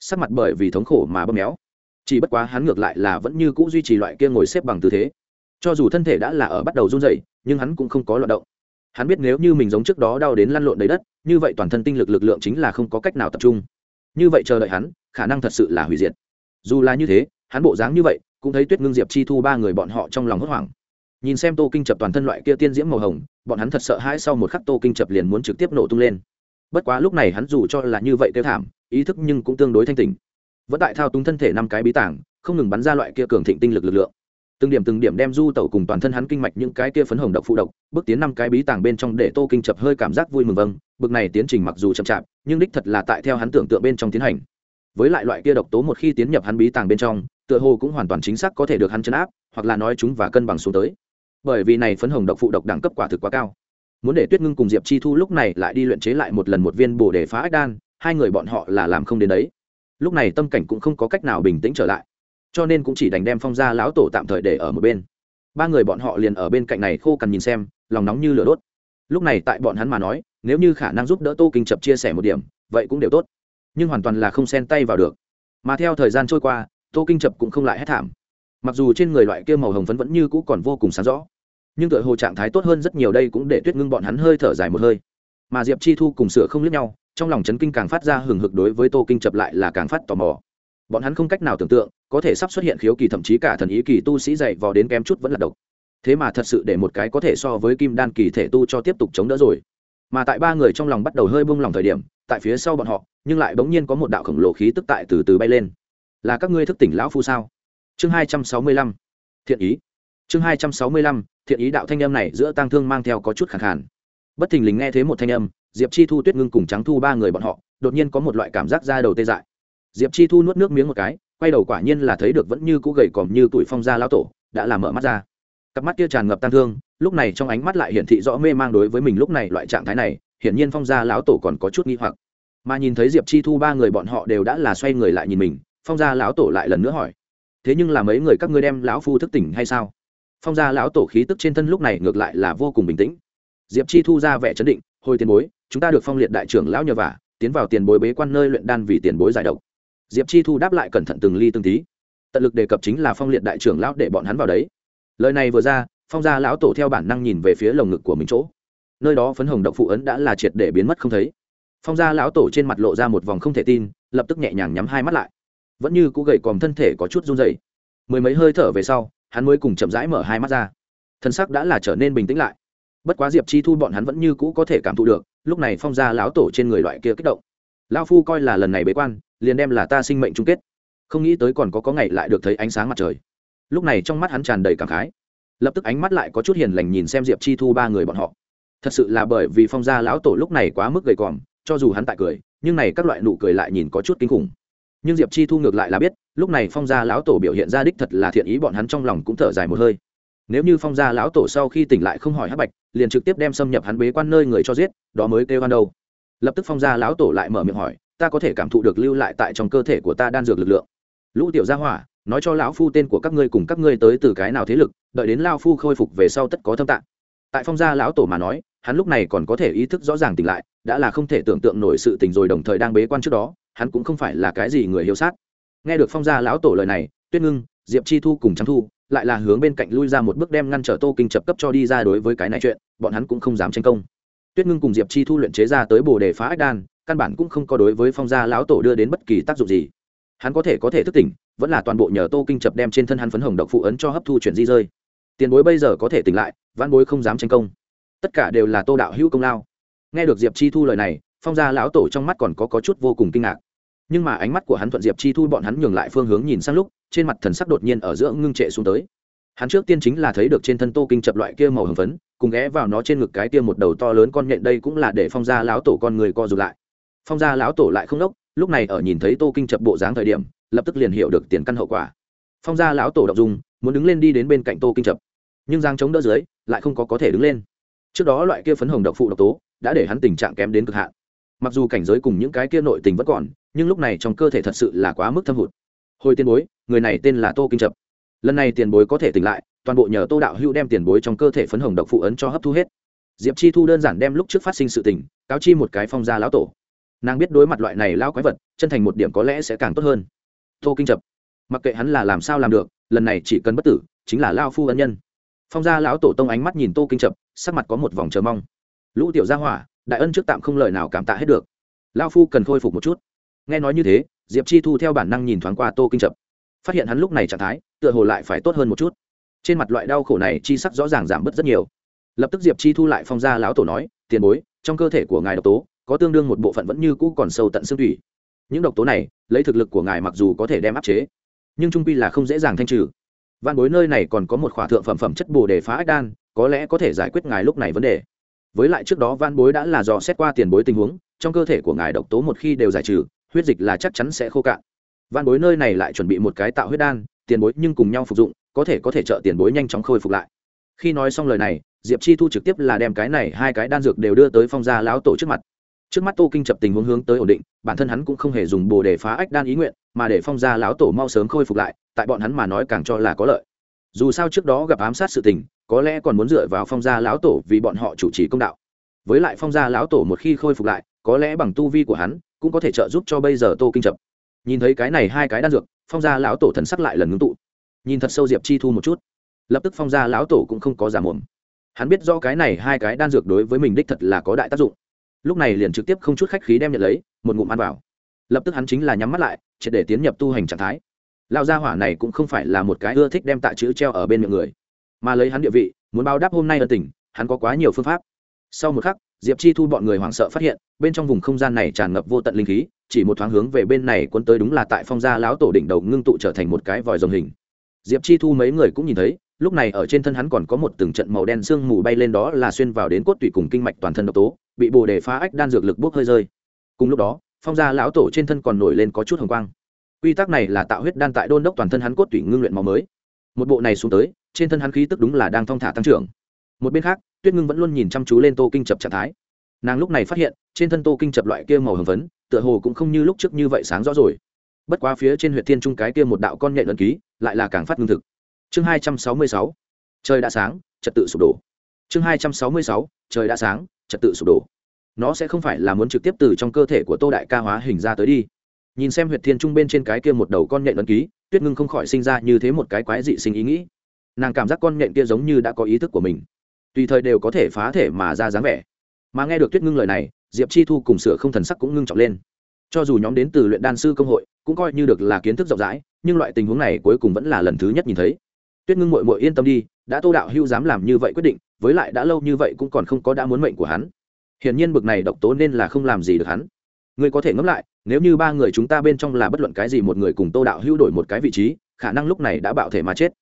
Sắc mặt bởi vì thống khổ mà bơm méo. Chỉ bất quá hắn ngược lại là vẫn như cũ duy trì loại kia ngồi xếp bằng tư thế. Cho dù thân thể đã là ở bắt đầu run dậy nhưng hắn cũng không có loạt động. Hắn biết nếu như mình giống trước đó đau đến lăn lộn đầy đất, như vậy toàn thân tinh lực lực lượng chính là không có cách nào tập trung. Như vậy chờ đợi hắn, khả năng thật sự là hủy diệt. Dù là như thế hắn bộ dáng như vậy, cũng thấy tuyết ngưng diệp chi thu ba người bọn họ trong lòng hốt hoảng. Nhìn xem tô kinh chập toàn thân loại kia tiên diễm màu hồng, bọn hắn thật sợ hãi sau một khắc tô kinh chập liền muốn trực tiếp nổ tung lên. Bất quá lúc này hắn dù cho là như vậy kêu thảm, ý thức nhưng cũng tương đối thanh tình vẫn tại thao túng thân thể năm cái bí tảng, không ngừng bắn ra loại kia cường thịnh tinh lực lực lượng. Từng điểm từng điểm đem du tẩu cùng toàn thân hắn kinh mạch những cái kia phấn hồng độc phụ độc, bước tiến năm cái bí tàng bên trong để tô kinh chập hơi cảm giác vui mừng vâng bực này tiến trình mặc dù chậm chạp, nhưng đích thật là tại theo hắn tưởng tượng bên trong tiến hành với lại loại kia độc tố một khi tiến nhập hắn bí tàng bên trong, tựa hồ cũng hoàn toàn chính xác có thể được hắn chấn áp, hoặc là nói chúng và cân bằng xuống tới. Bởi vì này phấn hồng độc phụ độc đẳng cấp quả thực quá cao. Muốn để tuyết ngưng cùng diệp chi thu lúc này lại đi luyện chế lại một lần một viên bồ để phá ách đan, hai người bọn họ là làm không đến đấy. Lúc này tâm cảnh cũng không có cách nào bình tĩnh trở lại. Cho nên cũng chỉ đành đem phong gia lão tổ tạm thời để ở một bên. Ba người bọn họ liền ở bên cạnh này khô cằn nhìn xem, lòng nóng như lửa đốt. Lúc này tại bọn hắn mà nói, nếu như khả năng giúp đỡ tô kinh chập chia sẻ một điểm, vậy cũng đều tốt nhưng hoàn toàn là không xen tay vào được. Mà theo thời gian trôi qua, tô kinh chập cũng không lại hết thảm. Mặc dù trên người loại kia màu hồng phấn vẫn như cũ còn vô cùng sáng rõ, nhưng tựa hồ trạng thái tốt hơn rất nhiều đây cũng để tuyết ngưng bọn hắn hơi thở dài một hơi. Mà diệp chi thu cùng sửa không liếc nhau, trong lòng chấn kinh càng phát ra hừng hực đối với tô kinh chập lại là càng phát tò mò. Bọn hắn không cách nào tưởng tượng, có thể sắp xuất hiện khiếu kỳ thậm chí cả thần ý kỳ tu sĩ dạy vò đến kém chút vẫn là độc. Thế mà thật sự để một cái có thể so với kim đan kỳ thể tu cho tiếp tục chống đỡ rồi. Mà tại ba người trong lòng bắt đầu hơi bung lòng thời điểm tại phía sau bọn họ, nhưng lại bỗng nhiên có một đạo khổng lồ khí tức tại từ từ bay lên. Là các ngươi thức tỉnh lão phu sao? Chương hai trăm sáu mươi lăm. Thiện ý. Chương hai trăm sáu mươi lăm, thiện ý đạo thanh âm này giữa tang thương mang theo có chút khẳng khàn. Bất thình lình nghe thấy một thanh âm, diệp chi thu, tuyết ngưng cùng trắng thu ba người bọn họ, đột nhiên có một loại cảm giác ra đầu tê dại. Diệp chi thu nuốt nước miếng một cái, quay đầu quả nhiên là thấy được vẫn như cũ gầy còm như tuổi phong gia lão tổ, đã làm mở mắt ra. Cặp mắt kia tràn ngập tang thương, lúc này trong ánh mắt lại hiển thị rõ mê mang đối với mình lúc này loại trạng thái này hiển nhiên phong gia lão tổ còn có chút nghi hoặc. Mà nhìn thấy diệp chi thu ba người bọn họ đều đã là xoay người lại nhìn mình, phong gia lão tổ lại lần nữa hỏi, thế nhưng là mấy người các ngươi đem lão phu thức tỉnh hay sao? Phong gia lão tổ khí tức trên thân lúc này ngược lại là vô cùng bình tĩnh. Diệp chi thu ra vẻ chấn định, hồi tiền bối, chúng ta được phong liệt đại trưởng lão nhờ vả, tiến vào tiền bối bế quan nơi luyện đan vì tiền bối giải độc. Diệp chi thu đáp lại cẩn thận từng ly từng tí. Tận lực đề cập chính là phong liệt đại trưởng lão để bọn hắn vào đấy. Lời này vừa ra, phong gia lão tổ theo bản năng nhìn về phía lồng ngực của mình chỗ nơi đó phấn hồng động phụ ấn đã là triệt để biến mất không thấy. Phong gia lão tổ trên mặt lộ ra một vòng không thể tin, lập tức nhẹ nhàng nhắm hai mắt lại. Vẫn như cũ gầy còm thân thể có chút run dày mười mấy hơi thở về sau, hắn mới cùng chậm rãi mở hai mắt ra. Thân sắc đã là trở nên bình tĩnh lại. Bất quá diệp chi thu bọn hắn vẫn như cũ có thể cảm thụ được, lúc này phong gia lão tổ trên người loại kia kích động. Lão phu coi là lần này bế quan, liền đem là ta sinh mệnh chung kết. Không nghĩ tới còn có có ngày lại được thấy ánh sáng mặt trời. Lúc này trong mắt hắn tràn đầy cảm khái. Lập tức ánh mắt lại có chút hiền lành nhìn xem diệp chi thu ba người bọn họ thật sự là bởi vì phong gia lão tổ lúc này quá mức gầy còm, cho dù hắn tại cười, nhưng này các loại nụ cười lại nhìn có chút kinh khủng. Nhưng diệp chi thu ngược lại là biết, lúc này phong gia lão tổ biểu hiện ra đích thật là thiện ý bọn hắn trong lòng cũng thở dài một hơi. Nếu như phong gia lão tổ sau khi tỉnh lại không hỏi hắc bạch, liền trực tiếp đem xâm nhập hắn bế quan nơi người cho giết, đó mới kêu ban đầu lập tức phong gia lão tổ lại mở miệng hỏi, ta có thể cảm thụ được lưu lại tại trong cơ thể của ta đan dược lực lượng? Lũ tiểu gia hỏa, nói cho lão phu tên của các ngươi cùng các ngươi tới từ cái nào thế lực, đợi đến lao phu khôi phục về sau tất có thâm tạng. Tại phong gia lão tổ mà nói hắn lúc này còn có thể ý thức rõ ràng tỉnh lại, đã là không thể tưởng tượng nổi sự tình rồi đồng thời đang bế quan trước đó, hắn cũng không phải là cái gì người hiếu sát. Nghe được phong gia lão tổ lời này, tuyết ngưng, diệp chi thu cùng trắng thu lại là hướng bên cạnh lui ra một bước đem ngăn trở tô kinh chập cấp cho đi ra đối với cái này chuyện, bọn hắn cũng không dám tranh công. Tuyết ngưng cùng diệp chi thu luyện chế ra tới bồ đề phá ách đan, căn bản cũng không có đối với phong gia lão tổ đưa đến bất kỳ tác dụng gì. Hắn có thể có thể thức tỉnh, vẫn là toàn bộ nhờ tô kinh chập đem trên thân hắn phấn hồng độc phụ ấn cho hấp thu chuyển di rơi. Tiền bối bây giờ có thể tỉnh lại văn bối không dám tranh công tất cả đều là tô đạo hữu công lao. Nghe được diệp chi thu lời này phong gia lão tổ trong mắt còn có, có chút vô cùng kinh ngạc. Nhưng mà ánh mắt của hắn thuận diệp chi thu bọn hắn nhường lại phương hướng nhìn sang lúc trên mặt thần sắc đột nhiên ở giữa ngưng trệ xuống tới. Hắn trước tiên chính là thấy được trên thân tô kinh chập loại kia màu hồng phấn cùng ghé vào nó trên ngực cái kia một đầu to lớn con nhện đây cũng là để phong gia lão tổ con người co rụt lại. Phong gia lão tổ lại không đốc lúc này ở nhìn thấy tô kinh chập bộ dáng thời điểm lập tức liền hiểu được tiền căn hậu quả. Phong gia lão tổ đọc dùng muốn đứng lên đi đến bên cạnh tô kinh chập. Nhưng giang chống đỡ dưới lại không có có thể đứng lên trước đó loại kia phấn hồng độc phụ độc tố đã để hắn tình trạng kém đến cực hạn. Mặc dù cảnh giới cùng những cái kia nội tình vẫn còn, nhưng lúc này trong cơ thể thật sự là quá mức thâm hụt. Hồi tiền bối, người này tên là tô kinh chập lần này tiền bối có thể tỉnh lại, toàn bộ nhờ tô đạo hữu đem tiền bối trong cơ thể phấn hồng độc phụ ấn cho hấp thu hết. Diệp chi thu đơn giản đem lúc trước phát sinh sự tình, cáo chi một cái phong gia lão tổ. Nàng biết đối mặt loại này lao quái vật, chân thành một điểm có lẽ sẽ càng tốt hơn. Tô kinh chập mặc kệ hắn là làm sao làm được, lần này chỉ cần bất tử, chính là lao phu ân nhân. Phong gia lão tổ tông ánh mắt nhìn tô kinh chập sắc mặt có một vòng chờ mong. Lũ tiểu gia hỏa, đại ân trước tạm không lời nào cảm tạ hết được. Lao phu cần khôi phục một chút. Nghe nói như thế, diệp chi thu theo bản năng nhìn thoáng qua tô kinh chập. Phát hiện hắn lúc này trạng thái, tựa hồ lại phải tốt hơn một chút. Trên mặt loại đau khổ này, chi sắc rõ ràng giảm bớt rất nhiều. Lập tức diệp chi thu lại phong gia lão tổ nói, tiền bối, trong cơ thể của ngài độc tố, có tương đương một bộ phận vẫn như cũ còn sâu tận xương thủy. Những độc tố này, lấy thực lực của ngài mặc dù có thể đem áp chế, nhưng trung pi là không dễ dàng thanh trừ. Văn bối nơi này còn có một khỏa thượng phẩm phẩm chất bồ để phá ách đan có lẽ có thể giải quyết ngài lúc này vấn đề. Với lại trước đó văn bối đã là dò xét qua tiền bối tình huống, trong cơ thể của ngài độc tố một khi đều giải trừ, huyết dịch là chắc chắn sẽ khô cạn. Văn bối nơi này lại chuẩn bị một cái tạo huyết đan, tiền bối nhưng cùng nhau phục dụng, có thể có thể trợ tiền bối nhanh chóng khôi phục lại. Khi nói xong lời này, diệp chi thu trực tiếp là đem cái này hai cái đan dược đều đưa tới phong gia lão tổ trước mặt. Trước mắt tô kinh chập tình huống hướng tới ổn định, bản thân hắn cũng không hề dùng bồ để phá ách đan ý nguyện, mà để phong gia lão tổ mau sớm khôi phục lại, tại bọn hắn mà nói càng cho là có lợi dù sao trước đó gặp ám sát sự tình, có lẽ còn muốn dựa vào phong gia lão tổ vì bọn họ chủ trì công đạo. Với lại phong gia lão tổ một khi khôi phục lại, có lẽ bằng tu vi của hắn, cũng có thể trợ giúp cho bây giờ tô kinh chập. Nhìn thấy cái này hai cái đan dược, phong gia lão tổ thần sắc lại lần ngưng tụ. Nhìn thật sâu diệp chi thu một chút. Lập tức phong gia lão tổ cũng không có giả mồm. Hắn biết do cái này hai cái đan dược đối với mình đích thật là có đại tác dụng. Lúc này liền trực tiếp không chút khách khí đem nhận lấy, một ngụm ăn vào. Lập tức hắn chính là nhắm mắt lại, triệt để tiến nhập tu hành trạng thái lao gia hỏa này cũng không phải là một cái ưa thích đem tạ chữ treo ở bên miệng người, mà lấy hắn địa vị, muốn báo đáp hôm nay ân tình, hắn có quá nhiều phương pháp. Sau một khắc, diệp chi thu bọn người hoảng sợ phát hiện, bên trong vùng không gian này tràn ngập vô tận linh khí, chỉ một thoáng hướng về bên này cuốn tới đúng là tại phong gia lão tổ đỉnh đầu ngưng tụ trở thành một cái vòi rồng hình. Diệp chi thu mấy người cũng nhìn thấy, lúc này ở trên thân hắn còn có một từng trận màu đen sương mù bay lên đó là xuyên vào đến cốt tủy cùng kinh mạch toàn thân độc tố, bị bồ đề phá ách đan dược lực bốc hơi rơi. Cùng lúc đó, phong gia lão tổ trên thân còn nổi lên có chút hồng quang quy tắc này là tạo huyết đan tại đôn đốc toàn thân hắn cốt tủy ngưng luyện máu mới. Một bộ này xuống tới, trên thân hắn khí tức đúng là đang thong thả tăng trưởng. Một bên khác, tuyết ngưng vẫn luôn nhìn chăm chú lên tô kinh chập trạng thái. Nàng lúc này phát hiện, trên thân tô kinh chập loại kia màu hồng phấn, tựa hồ cũng không như lúc trước như vậy sáng rõ rồi. Bất quá phía trên huyện thiên trung cái kia một đạo con nhện ẩn ký, lại là càng phát ngưng thực. Chương hai trăm sáu mươi sáu, trời đã sáng, trật tự sụp đổ. Chương hai trăm sáu mươi sáu, trời đã sáng, trật tự sụp đổ. Nó sẽ không phải là muốn trực tiếp từ trong cơ thể của tô đại ca hóa hình ra tới đi nhìn xem huyệt thiên trung bên trên cái kia một đầu con nhện ấn ký, tuyết ngưng không khỏi sinh ra như thế một cái quái dị sinh ý nghĩ. Nàng cảm giác con nhện kia giống như đã có ý thức của mình, tùy thời đều có thể phá thể mà ra dáng vẻ. Mà nghe được tuyết ngưng lời này, diệp chi thu cùng sửa không thần sắc cũng ngưng trọng lên. Cho dù nhóm đến từ luyện đan sư công hội, cũng coi như được là kiến thức rộng rãi, nhưng loại tình huống này cuối cùng vẫn là lần thứ nhất nhìn thấy. Tuyết ngưng mội mội yên tâm đi, đã tô đạo hưu dám làm như vậy quyết định, với lại đã lâu như vậy cũng còn không có đã muốn mệnh của hắn. Hiển nhiên bực này độc tố nên là không làm gì được hắn. Ngươi có thể ngẫm lại nếu như ba người chúng ta bên trong là bất luận cái gì một người cùng tô đạo hưu đổi một cái vị trí, khả năng lúc này đã bạo thể mà chết.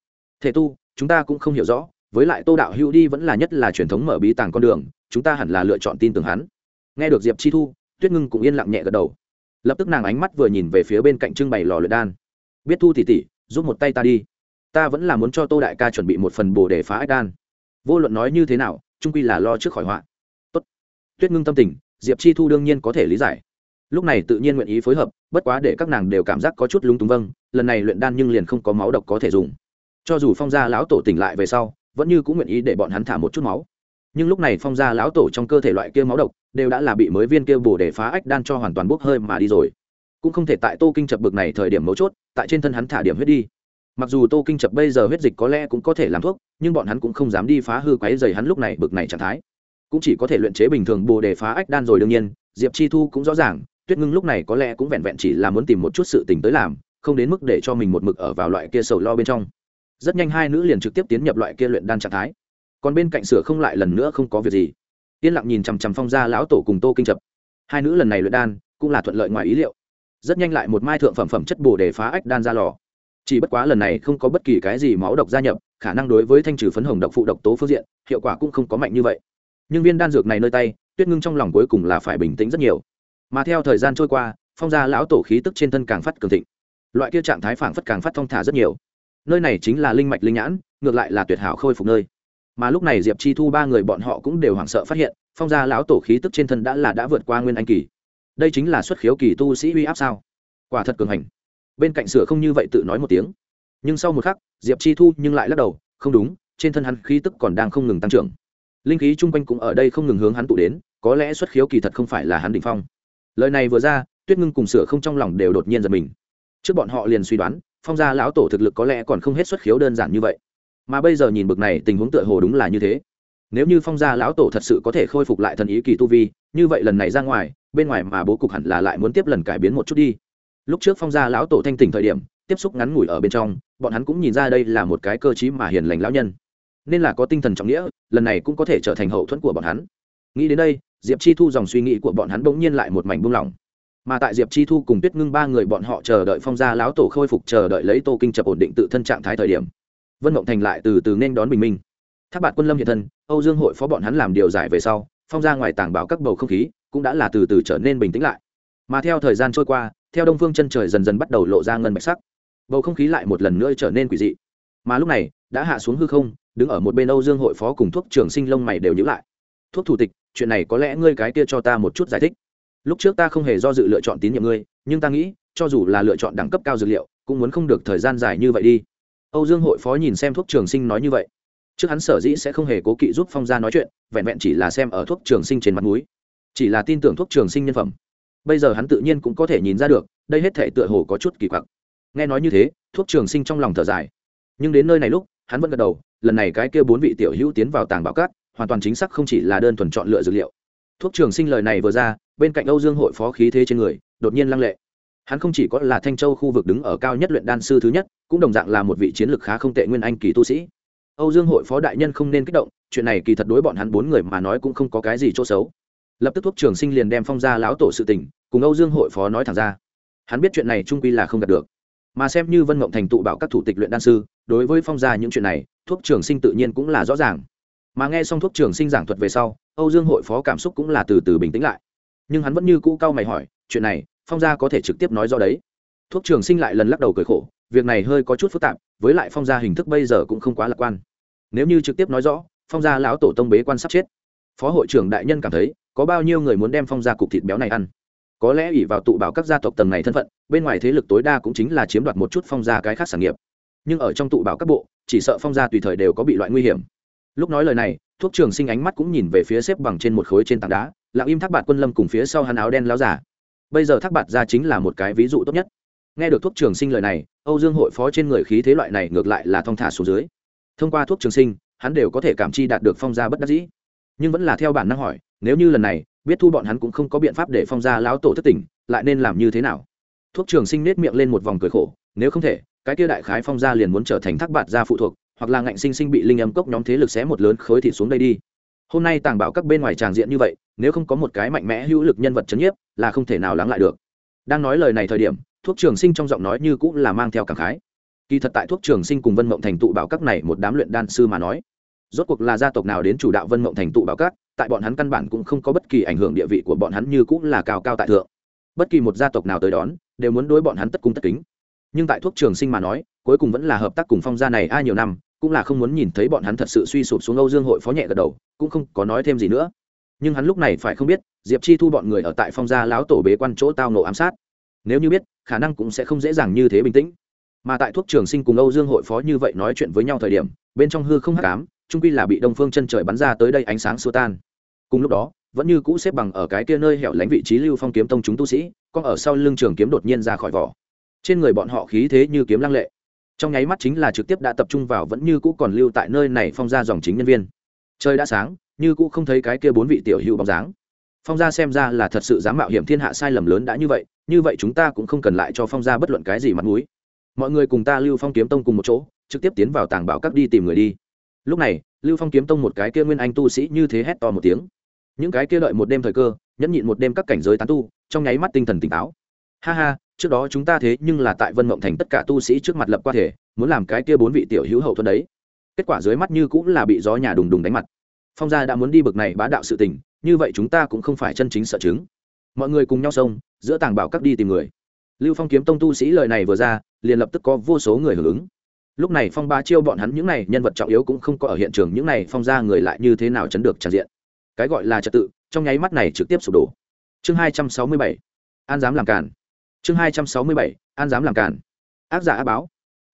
Thể tu, chúng ta cũng không hiểu rõ, với lại tô đạo hưu đi vẫn là nhất là truyền thống mở bí tàng con đường, chúng ta hẳn là lựa chọn tin tưởng hắn. Nghe được diệp chi thu, tuyết ngưng cũng yên lặng nhẹ gật đầu. Lập tức nàng ánh mắt vừa nhìn về phía bên cạnh trưng bày lò luyện đan. Biết thu tỉ tỉ giúp một tay ta đi. Ta vẫn là muốn cho tô đại ca chuẩn bị một phần bồ để phá ách đan. Vô luận nói như thế nào trung quy là lo trước khỏi họa. Tốt. Tuyết ngưng tâm tình, diệp chi thu đương nhiên có thể lý giải lúc này tự nhiên nguyện ý phối hợp, bất quá để các nàng đều cảm giác có chút lúng túng vâng lần này luyện đan nhưng liền không có máu độc có thể dùng. Cho dù phong gia lão tổ tỉnh lại về sau, vẫn như cũng nguyện ý để bọn hắn thả một chút máu. Nhưng lúc này phong gia lão tổ trong cơ thể loại kia máu độc đều đã là bị mới viên kia bổ để phá ách đan cho hoàn toàn bốc hơi mà đi rồi. Cũng không thể tại tô kinh chập bực này thời điểm mấu chốt, tại trên thân hắn thả điểm huyết đi. Mặc dù tô kinh chập bây giờ huyết dịch có lẽ cũng có thể làm thuốc, nhưng bọn hắn cũng không dám đi phá hư quáy dày hắn lúc này bực này trạng thái. Cũng chỉ có thể luyện chế bình thường bồ đề phá ách đan rồi đương nhiên, diệp chi thu cũng rõ ràng tuyết ngưng lúc này có lẽ cũng vẹn vẹn chỉ là muốn tìm một chút sự tình tới làm, không đến mức để cho mình một mực ở vào loại kia sầu lo bên trong. Rất nhanh hai nữ liền trực tiếp tiến nhập loại kia luyện đan trạng thái. Còn bên cạnh sửa không lại lần nữa không có việc gì. Yên lặng nhìn chằm chằm phong ra lão tổ cùng tô kinh chập hai nữ lần này luyện đan cũng là thuận lợi ngoài ý liệu. Rất nhanh lại một mai thượng phẩm phẩm chất bồ để phá ách đan ra lò. Chỉ bất quá lần này không có bất kỳ cái gì máu độc gia nhập, khả năng đối với thanh trừ phấn hồng độc phụ độc tố phương diện, hiệu quả cũng không có mạnh như vậy. Nhưng viên đan dược này nơi tay, tuyết ngưng trong lòng cuối cùng là phải bình tĩnh rất nhiều mà theo thời gian trôi qua, phong gia lão tổ khí tức trên thân càng phát cường thịnh. Loại kia trạng thái phảng phất càng phát thong thả rất nhiều. Nơi này chính là linh mạch linh nhãn, ngược lại là tuyệt hảo khôi phục nơi. Mà lúc này diệp chi thu ba người bọn họ cũng đều hoảng sợ phát hiện, phong gia lão tổ khí tức trên thân đã là đã vượt qua nguyên anh kỳ. Đây chính là xuất khiếu kỳ tu sĩ uy áp sao? Quả thật cường hành. Bên cạnh sửa không như vậy tự nói một tiếng. Nhưng sau một khắc, diệp chi thu nhưng lại lắc đầu, không đúng, trên thân hắn khí tức còn đang không ngừng tăng trưởng. Linh khí chung quanh cũng ở đây không ngừng hướng hắn tụ đến, có lẽ xuất khiếu kỳ thật không phải là hắn đ ỉ n h phong lời này vừa ra, tuyết ngưng cùng sửa không trong lòng đều đột nhiên giật mình. Trước bọn họ liền suy đoán, phong gia lão tổ thực lực có lẽ còn không hết xuất khiếu đơn giản như vậy. Mà bây giờ nhìn bực này tình huống tựa hồ đúng là như thế. Nếu như phong gia lão tổ thật sự có thể khôi phục lại thần ý kỳ tu vi, như vậy lần này ra ngoài, bên ngoài mà bố cục hẳn là lại muốn tiếp lần cải biến một chút đi. Lúc trước phong gia lão tổ thanh tỉnh thời điểm, tiếp xúc ngắn ngủi ở bên trong, bọn hắn cũng nhìn ra đây là một cái cơ chí mà hiền lành lão nhân. Nên là có tinh thần trọng nghĩa, lần này cũng có thể trở thành hậu thuẫn của bọn hắn nghĩ đến đây, diệp chi thu dòng suy nghĩ của bọn hắn bỗng nhiên lại một mảnh buông lỏng. Mà tại diệp chi thu cùng tuyết ngưng ba người bọn họ chờ đợi phong gia lão tổ khôi phục chờ đợi lấy tô kinh chập ổn định tự thân trạng thái thời điểm, vân mộng thành lại từ từ nên đón bình minh. Tháp bạn quân lâm hiện thân, âu dương hội phó bọn hắn làm điều giải về sau, phong ra ngoài tảng bảo các bầu không khí cũng đã là từ từ trở nên bình tĩnh lại. Mà theo thời gian trôi qua, theo đông phương chân trời dần dần bắt đầu lộ ra ngân bạch sắc. Bầu không khí lại một lần nữa trở nên quỷ dị. Mà lúc này, đã hạ xuống hư không, đứng ở một bên âu dương hội phó cùng thuốc trường sinh lông mày đều nhữ lại. Thuốc thủ tịch chuyện này có lẽ ngươi cái kia cho ta một chút giải thích. Lúc trước ta không hề do dự lựa chọn tín nhiệm ngươi, nhưng ta nghĩ, cho dù là lựa chọn đẳng cấp cao dược liệu, cũng muốn không được thời gian dài như vậy đi. Âu dương hội phó nhìn xem thuốc trường sinh nói như vậy. Trước hắn sở dĩ sẽ không hề cố kỵ giúp phong gia nói chuyện, vẹn vẹn chỉ là xem ở thuốc trường sinh trên mặt núi chỉ là tin tưởng thuốc trường sinh nhân phẩm. Bây giờ hắn tự nhiên cũng có thể nhìn ra được, đây hết thể tựa hồ có chút kỳ quặc. Nghe nói như thế, thuốc trường sinh trong lòng thở dài. Nhưng đến nơi này lúc, hắn vẫn gật đầu, lần này cái kia bốn vị tiểu hữu tiến vào tàng bảo cát hoàn toàn chính xác không chỉ là đơn thuần chọn lựa dược liệu. Thuốc trường sinh lời này vừa ra, bên cạnh âu dương hội phó khí thế trên người, đột nhiên lăng lệ. Hắn không chỉ có là thanh châu khu vực đứng ở cao nhất luyện đan sư thứ nhất, cũng đồng dạng là một vị chiến lược khá không tệ nguyên anh kỳ tu sĩ. Âu dương hội phó đại nhân không nên kích động, chuyện này kỳ thật đối bọn hắn bốn người mà nói cũng không có cái gì chỗ xấu. Lập tức thuốc trường sinh liền đem phong ra lão tổ sự tình, cùng âu dương hội phó nói thẳng ra. Hắn biết chuyện này trung quy là không đạt được. Mà xem như vân mộng thành tụ bảo các thủ tịch luyện đan sư, đối với phong gia những chuyện này, thuốc trường sinh tự nhiên cũng là rõ ràng mà nghe xong thuốc trường sinh giảng thuật về sau, âu dương hội phó cảm xúc cũng là từ từ bình tĩnh lại. Nhưng hắn vẫn như cũ cao mày hỏi, chuyện này, phong gia có thể trực tiếp nói do đấy? Thuốc trường sinh lại lần lắc đầu cười khổ, việc này hơi có chút phức tạp, với lại phong gia hình thức bây giờ cũng không quá lạc quan. Nếu như trực tiếp nói rõ, phong gia lão tổ tông bế quan sắp chết. Phó hội trưởng đại nhân cảm thấy, có bao nhiêu người muốn đem phong gia cục thịt béo này ăn? Có lẽ ỷ vào tụ bảo các gia tộc tầng này thân phận, bên ngoài thế lực tối đa cũng chính là chiếm đoạt một chút phong gia cái khác sản nghiệp. Nhưng ở trong tụ bảo các bộ, chỉ sợ phong gia tùy thời đều có bị loại nguy hiểm lúc nói lời này, thuốc trường sinh ánh mắt cũng nhìn về phía xếp bằng trên một khối trên tảng đá, lặng im thác bạt quân lâm cùng phía sau hắn áo đen láo giả bây giờ thác bạt ra chính là một cái ví dụ tốt nhất. Nghe được thuốc trường sinh lời này, âu dương hội phó trên người khí thế loại này ngược lại là thong thả xuống dưới. Thông qua thuốc trường sinh, hắn đều có thể cảm chi đạt được phong gia bất đắc dĩ. Nhưng vẫn là theo bản năng hỏi, nếu như lần này, biết thu bọn hắn cũng không có biện pháp để phong gia lão tổ thất tỉnh, lại nên làm như thế nào? Thuốc trường sinh nết miệng lên một vòng cười khổ, nếu không thể, cái kia đại khái phong gia liền muốn trở thành thác bạt gia phụ thuộc hoặc là ngạnh sinh sinh bị linh âm cốc nhóm thế lực xé một lớn khối thịt xuống đây đi. Hôm nay tàng bảo các bên ngoài tràng diện như vậy, nếu không có một cái mạnh mẽ hữu lực nhân vật chấn nhiếp, là không thể nào lắng lại được. Đang nói lời này thời điểm, thuốc trường sinh trong giọng nói như cũng là mang theo cảm khái. Kỳ thật tại thuốc trường sinh cùng vân mộng thành tụ bảo các này một đám luyện đan sư mà nói, rốt cuộc là gia tộc nào đến chủ đạo vân mộng thành tụ bảo các, tại bọn hắn căn bản cũng không có bất kỳ ảnh hưởng địa vị của bọn hắn như cũng là cao cao tại thượng. Bất kỳ một gia tộc nào tới đón, đều muốn đối bọn hắn tất cung tất kính. Nhưng tại thuốc trường sinh mà nói, cuối cùng vẫn là hợp tác cùng phong gia này ai nhiều năm cũng là không muốn nhìn thấy bọn hắn thật sự suy sụp xuống âu dương hội phó nhẹ gật đầu, cũng không có nói thêm gì nữa. Nhưng hắn lúc này phải không biết, diệp chi thu bọn người ở tại phong gia lão tổ bế quan chỗ tao nổ ám sát. Nếu như biết, khả năng cũng sẽ không dễ dàng như thế bình tĩnh. Mà tại thuốc trường sinh cùng âu dương hội phó như vậy nói chuyện với nhau thời điểm, bên trong hư không hắc ám trung quy là bị đông phương chân trời bắn ra tới đây ánh sáng xua tan. Cùng lúc đó, vẫn như cũ xếp bằng ở cái kia nơi hẻo lánh vị trí lưu phong kiếm tông chúng tu sĩ còn ở sau lưng trường kiếm đột nhiên ra khỏi vỏ. Trên người bọn họ khí thế như kiếm lăng lệ trong nháy mắt chính là trực tiếp đã tập trung vào vẫn như cũ còn lưu tại nơi này phong ra dòng chính nhân viên. Trời đã sáng, như cũ không thấy cái kia bốn vị tiểu hữu bóng dáng. Phong gia xem ra là thật sự dám mạo hiểm thiên hạ sai lầm lớn đã như vậy như vậy chúng ta cũng không cần lại cho phong gia bất luận cái gì mặt mũi. Mọi người cùng ta lưu phong kiếm tông cùng một chỗ, trực tiếp tiến vào tàng bảo các đi tìm người đi. Lúc này, lưu phong kiếm tông một cái kia nguyên anh tu sĩ như thế hét to một tiếng. Những cái kia đợi một đêm thời cơ, nhẫn nhịn một đêm các cảnh giới tán tu, trong nháy mắt tinh thần tỉnh táo. Ha ha trước đó chúng ta thế nhưng là tại vân mộng thành tất cả tu sĩ trước mặt lập qua thể, muốn làm cái kia bốn vị tiểu hữu hậu thuẫn đấy. Kết quả dưới mắt như cũng là bị gió nhà đùng đùng đánh mặt. Phong gia đã muốn đi bực này bá đạo sự tình, như vậy chúng ta cũng không phải chân chính sợ chứng. Mọi người cùng nhau xông, giữa tàng bảo các đi tìm người. Lưu phong kiếm tông tu sĩ lời này vừa ra, liền lập tức có vô số người hưởng ứng. Lúc này phong ba chiêu bọn hắn những này nhân vật trọng yếu cũng không có ở hiện trường, những này phong ra người lại như thế nào chấn được tràn diện. Cái gọi là trật tự, trong nháy mắt này trực tiếp sụp đổ. Chương hai trăm sáu mươi bảy. An dám làm cản chương hai trăm sáu mươi bảy, an dám làm cản ác giả á báo.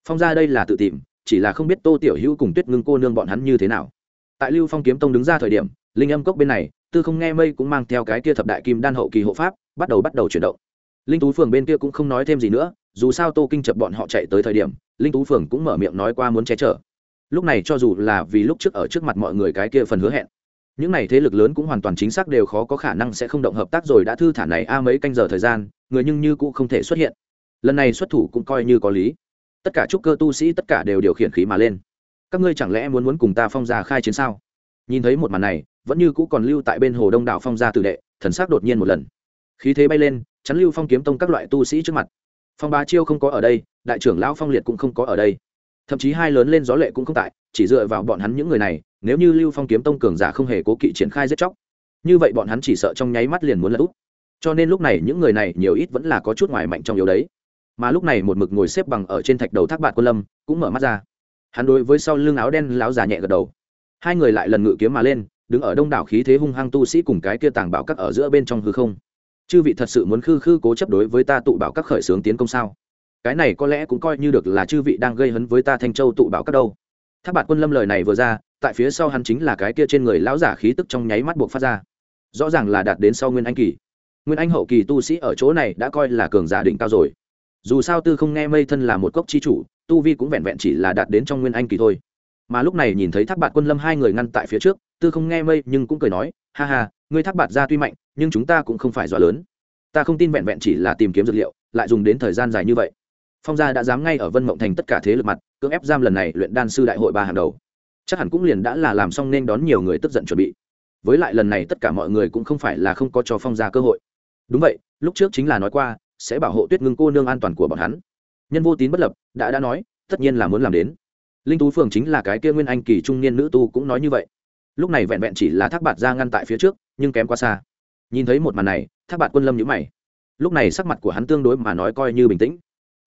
Phong ra đây là tự tìm, chỉ là không biết tô tiểu hữu cùng tuyết ngưng cô nương bọn hắn như thế nào. Tại lưu phong kiếm tông đứng ra thời điểm, linh âm cốc bên này, tư không nghe mây cũng mang theo cái kia thập đại kim đan hậu kỳ hộ pháp, bắt đầu bắt đầu chuyển động. Linh tú phường bên kia cũng không nói thêm gì nữa, dù sao tô kinh chập bọn họ chạy tới thời điểm, linh tú phường cũng mở miệng nói qua muốn che chở. Lúc này cho dù là vì lúc trước ở trước mặt mọi người cái kia phần hứa hẹn, những này thế lực lớn cũng hoàn toàn chính xác đều khó có khả năng sẽ không động hợp tác rồi đã thư thả này a mấy canh giờ thời gian người nhưng như cũng không thể xuất hiện. Lần này xuất thủ cũng coi như có lý. Tất cả trúc cơ tu sĩ tất cả đều điều khiển khí mà lên. Các ngươi chẳng lẽ muốn muốn cùng ta phong gia khai chiến sao? Nhìn thấy một màn này, vẫn như cũ còn lưu tại bên hồ đông đảo phong gia tử đệ, thần sắc đột nhiên một lần. Khí thế bay lên, chắn lưu phong kiếm tông các loại tu sĩ trước mặt. Phong bá chiêu không có ở đây, đại trưởng lão phong liệt cũng không có ở đây. Thậm chí hai lớn lên gió lệ cũng không tại, chỉ dựa vào bọn hắn những người này, nếu như lưu phong kiếm tông cường giả không hề cố kỵ triển khai giết chóc. Như vậy bọn hắn chỉ sợ trong nháy mắt liền muốn lật úp cho nên lúc này những người này nhiều ít vẫn là có chút ngoài mạnh trong yếu đấy. Mà lúc này một mực ngồi xếp bằng ở trên thạch đầu thác bạt quân lâm, cũng mở mắt ra. Hắn đối với sau lưng áo đen láo già nhẹ gật đầu. Hai người lại lần ngự kiếm mà lên, đứng ở đông đảo khí thế hung hăng tu sĩ cùng cái kia tàng bảo các ở giữa bên trong hư không. Chư vị thật sự muốn khư khư cố chấp đối với ta tụ bảo các khởi xướng tiến công sao? Cái này có lẽ cũng coi như được là chư vị đang gây hấn với ta thanh châu tụ bảo các đâu. Thác bạt quân lâm lời này vừa ra, tại phía sau hắn chính là cái kia trên người lão giả khí tức trong nháy mắt buộc phát ra. Rõ ràng là đạt đến sau nguyên anh kỳ nguyên anh hậu kỳ tu sĩ ở chỗ này đã coi là cường giả đỉnh cao rồi. Dù sao tư không nghe mây thân là một cốc chi chủ, tu vi cũng vẹn vẹn chỉ là đạt đến trong nguyên anh kỳ thôi. Mà lúc này nhìn thấy thác bạt quân lâm hai người ngăn tại phía trước, tư không nghe mây nhưng cũng cười nói, ha ha, ngươi thác bạt ra tuy mạnh, nhưng chúng ta cũng không phải dọa lớn. Ta không tin vẹn vẹn chỉ là tìm kiếm dược liệu, lại dùng đến thời gian dài như vậy. Phong gia đã dám ngay ở vân mộng thành tất cả thế lực mặt, cưỡng ép giam lần này luyện đan sư đại hội ba hàng đầu. Chắc hẳn cũng liền đã là làm xong nên đón nhiều người tức giận chuẩn bị. Với lại lần này tất cả mọi người cũng không phải là không có cho phong gia cơ hội đúng vậy, lúc trước chính là nói qua, sẽ bảo hộ tuyết ngưng cô nương an toàn của bọn hắn. Nhân vô tín bất lập, đã đã nói, tất nhiên là muốn làm đến. Linh tú phường chính là cái kia nguyên anh kỳ trung niên nữ tu cũng nói như vậy. Lúc này vẹn vẹn chỉ là thác bạt ra ngăn tại phía trước, nhưng kém quá xa. Nhìn thấy một màn này, thác bạt quân lâm nhữ mày. Lúc này sắc mặt của hắn tương đối mà nói coi như bình tĩnh.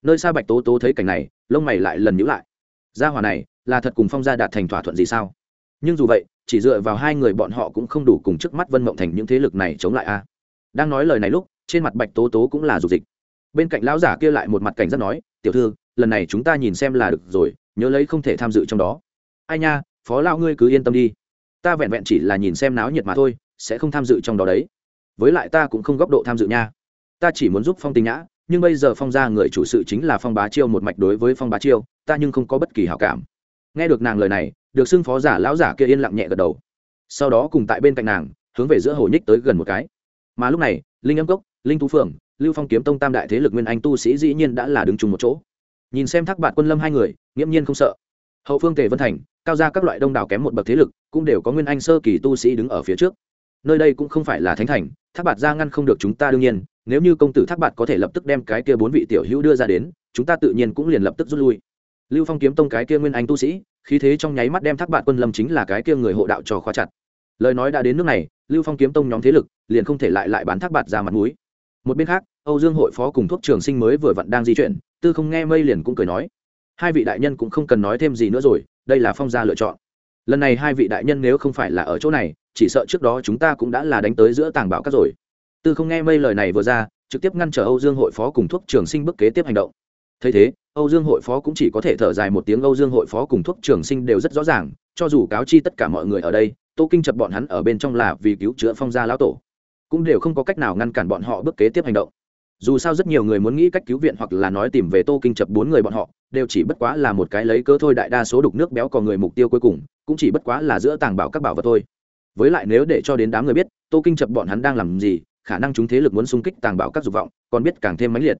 Nơi xa bạch tố tố thấy cảnh này, lông mày lại lần nhữ lại. Gia hòa này, là thật cùng phong gia đạt thành thỏa thuận gì sao? Nhưng dù vậy, chỉ dựa vào hai người bọn họ cũng không đủ cùng trước mắt vân mộng thành những thế lực này chống lại a đang nói lời này lúc, trên mặt bạch tố tố cũng là dục dịch. Bên cạnh lão giả kia lại một mặt cảnh giác nói, tiểu thư, lần này chúng ta nhìn xem là được rồi, nhớ lấy không thể tham dự trong đó. Ai nha, phó lao ngươi cứ yên tâm đi. Ta vẹn vẹn chỉ là nhìn xem náo nhiệt mà thôi, sẽ không tham dự trong đó đấy. Với lại ta cũng không góc độ tham dự nha. Ta chỉ muốn giúp phong tình nhã, nhưng bây giờ phong ra người chủ sự chính là phong bá chiêu một mạch đối với phong bá chiêu, ta nhưng không có bất kỳ hảo cảm. Nghe được nàng lời này, được xưng phó giả lão giả kia yên lặng nhẹ gật đầu. Sau đó cùng tại bên cạnh nàng, hướng về giữa hồ nhích tới gần một cái mà lúc này, linh âm cốc, linh tú phượng, lưu phong kiếm tông tam đại thế lực nguyên anh tu sĩ dĩ nhiên đã là đứng chung một chỗ. Nhìn xem thác bạn quân lâm hai người, nghiễm nhiên không sợ. Hậu phương tề vân thành, cao ra các loại đông đảo kém một bậc thế lực, cũng đều có nguyên anh sơ kỳ tu sĩ đứng ở phía trước. Nơi đây cũng không phải là thánh thành, thác bạt ra ngăn không được chúng ta đương nhiên, nếu như công tử thác bạt có thể lập tức đem cái kia bốn vị tiểu hữu đưa ra đến, chúng ta tự nhiên cũng liền lập tức rút lui. Lưu phong kiếm tông cái kia nguyên anh tu sĩ, khí thế trong nháy mắt đem thác bạt quân lâm chính là cái kia người hộ đạo cho khóa chặt. Lời nói đã đến nước này lưu phong kiếm tông nhóm thế lực liền không thể lại lại bán thác bạt ra mặt mũi. Một bên khác, âu dương hội phó cùng thuốc trường sinh mới vừa vặn đang di chuyển, tư không nghe mây liền cũng cười nói. Hai vị đại nhân cũng không cần nói thêm gì nữa rồi, đây là phong gia lựa chọn. Lần này hai vị đại nhân nếu không phải là ở chỗ này, chỉ sợ trước đó chúng ta cũng đã là đánh tới giữa tàng bảo các rồi. Tư không nghe mây lời này vừa ra, trực tiếp ngăn trở âu dương hội phó cùng thuốc trường sinh bước kế tiếp hành động. Thấy thế, âu dương hội phó cũng chỉ có thể thở dài một tiếng, âu dương hội phó cùng thuốc trường sinh đều rất rõ ràng, cho dù cáo chi tất cả mọi người ở đây tô kinh chập bọn hắn ở bên trong là vì cứu chữa phong gia lão tổ. Cũng đều không có cách nào ngăn cản bọn họ bước kế tiếp hành động. Dù sao rất nhiều người muốn nghĩ cách cứu viện hoặc là nói tìm về tô kinh chập bốn người bọn họ, đều chỉ bất quá là một cái lấy cớ thôi đại đa số đục nước béo còn người mục tiêu cuối cùng, cũng chỉ bất quá là giữa tàng bảo các bảo vật thôi. Với lại nếu để cho đến đám người biết, tô kinh chập bọn hắn đang làm gì, khả năng chúng thế lực muốn xung kích tàng bảo các dục vọng, còn biết càng thêm mãnh liệt.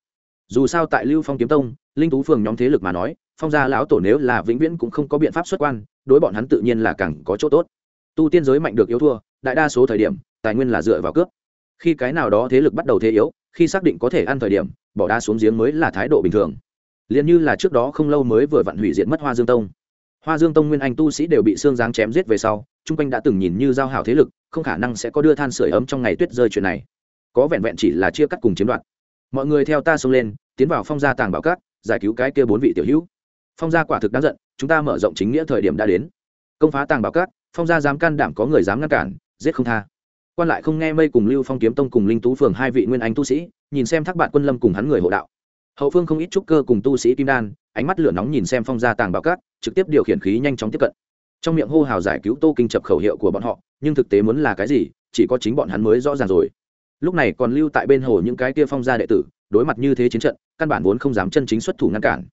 Dù sao tại lưu phong kiếm tông, linh tú phường nhóm thế lực mà nói, phong gia lão tổ nếu là vĩnh viễn cũng không có biện pháp xuất quan, đối bọn hắn tự nhiên là càng có chỗ tốt tu tiên giới mạnh được yếu thua, đại đa số thời điểm, tài nguyên là dựa vào cướp. Khi cái nào đó thế lực bắt đầu thế yếu, khi xác định có thể ăn thời điểm, bỏ đá xuống giếng mới là thái độ bình thường. Liền như là trước đó không lâu mới vừa vặn hủy diệt mất hoa dương tông. Hoa dương tông nguyên anh tu sĩ đều bị xương giáng chém giết về sau, chung quanh đã từng nhìn như giao hảo thế lực, không khả năng sẽ có đưa than sửa ấm trong ngày tuyết rơi chuyện này. Có vẹn vẹn chỉ là chia cắt cùng chiếm đoạt. Mọi người theo ta xông lên, tiến vào phong gia tàng bảo cát, giải cứu cái kia bốn vị tiểu hữu. Phong gia quả thực đáng giận, chúng ta mở rộng chính nghĩa thời điểm đã đến. Công phá tàng bảo cát phong gia dám can đảm có người dám ngăn cản, giết không tha. Quan lại không nghe mây cùng lưu phong kiếm tông cùng linh tú phường hai vị nguyên anh tu sĩ, nhìn xem thác bạn quân lâm cùng hắn người hộ đạo. Hậu phương không ít trúc cơ cùng tu sĩ kim đan, ánh mắt lửa nóng nhìn xem phong gia tàng bảo cát trực tiếp điều khiển khí nhanh chóng tiếp cận. Trong miệng hô hào giải cứu tô kinh chập khẩu hiệu của bọn họ, nhưng thực tế muốn là cái gì, chỉ có chính bọn hắn mới rõ ràng rồi. Lúc này còn lưu tại bên hồ những cái kia phong gia đệ tử, đối mặt như thế chiến trận, căn bản vốn không dám chân chính xuất thủ ngăn cản.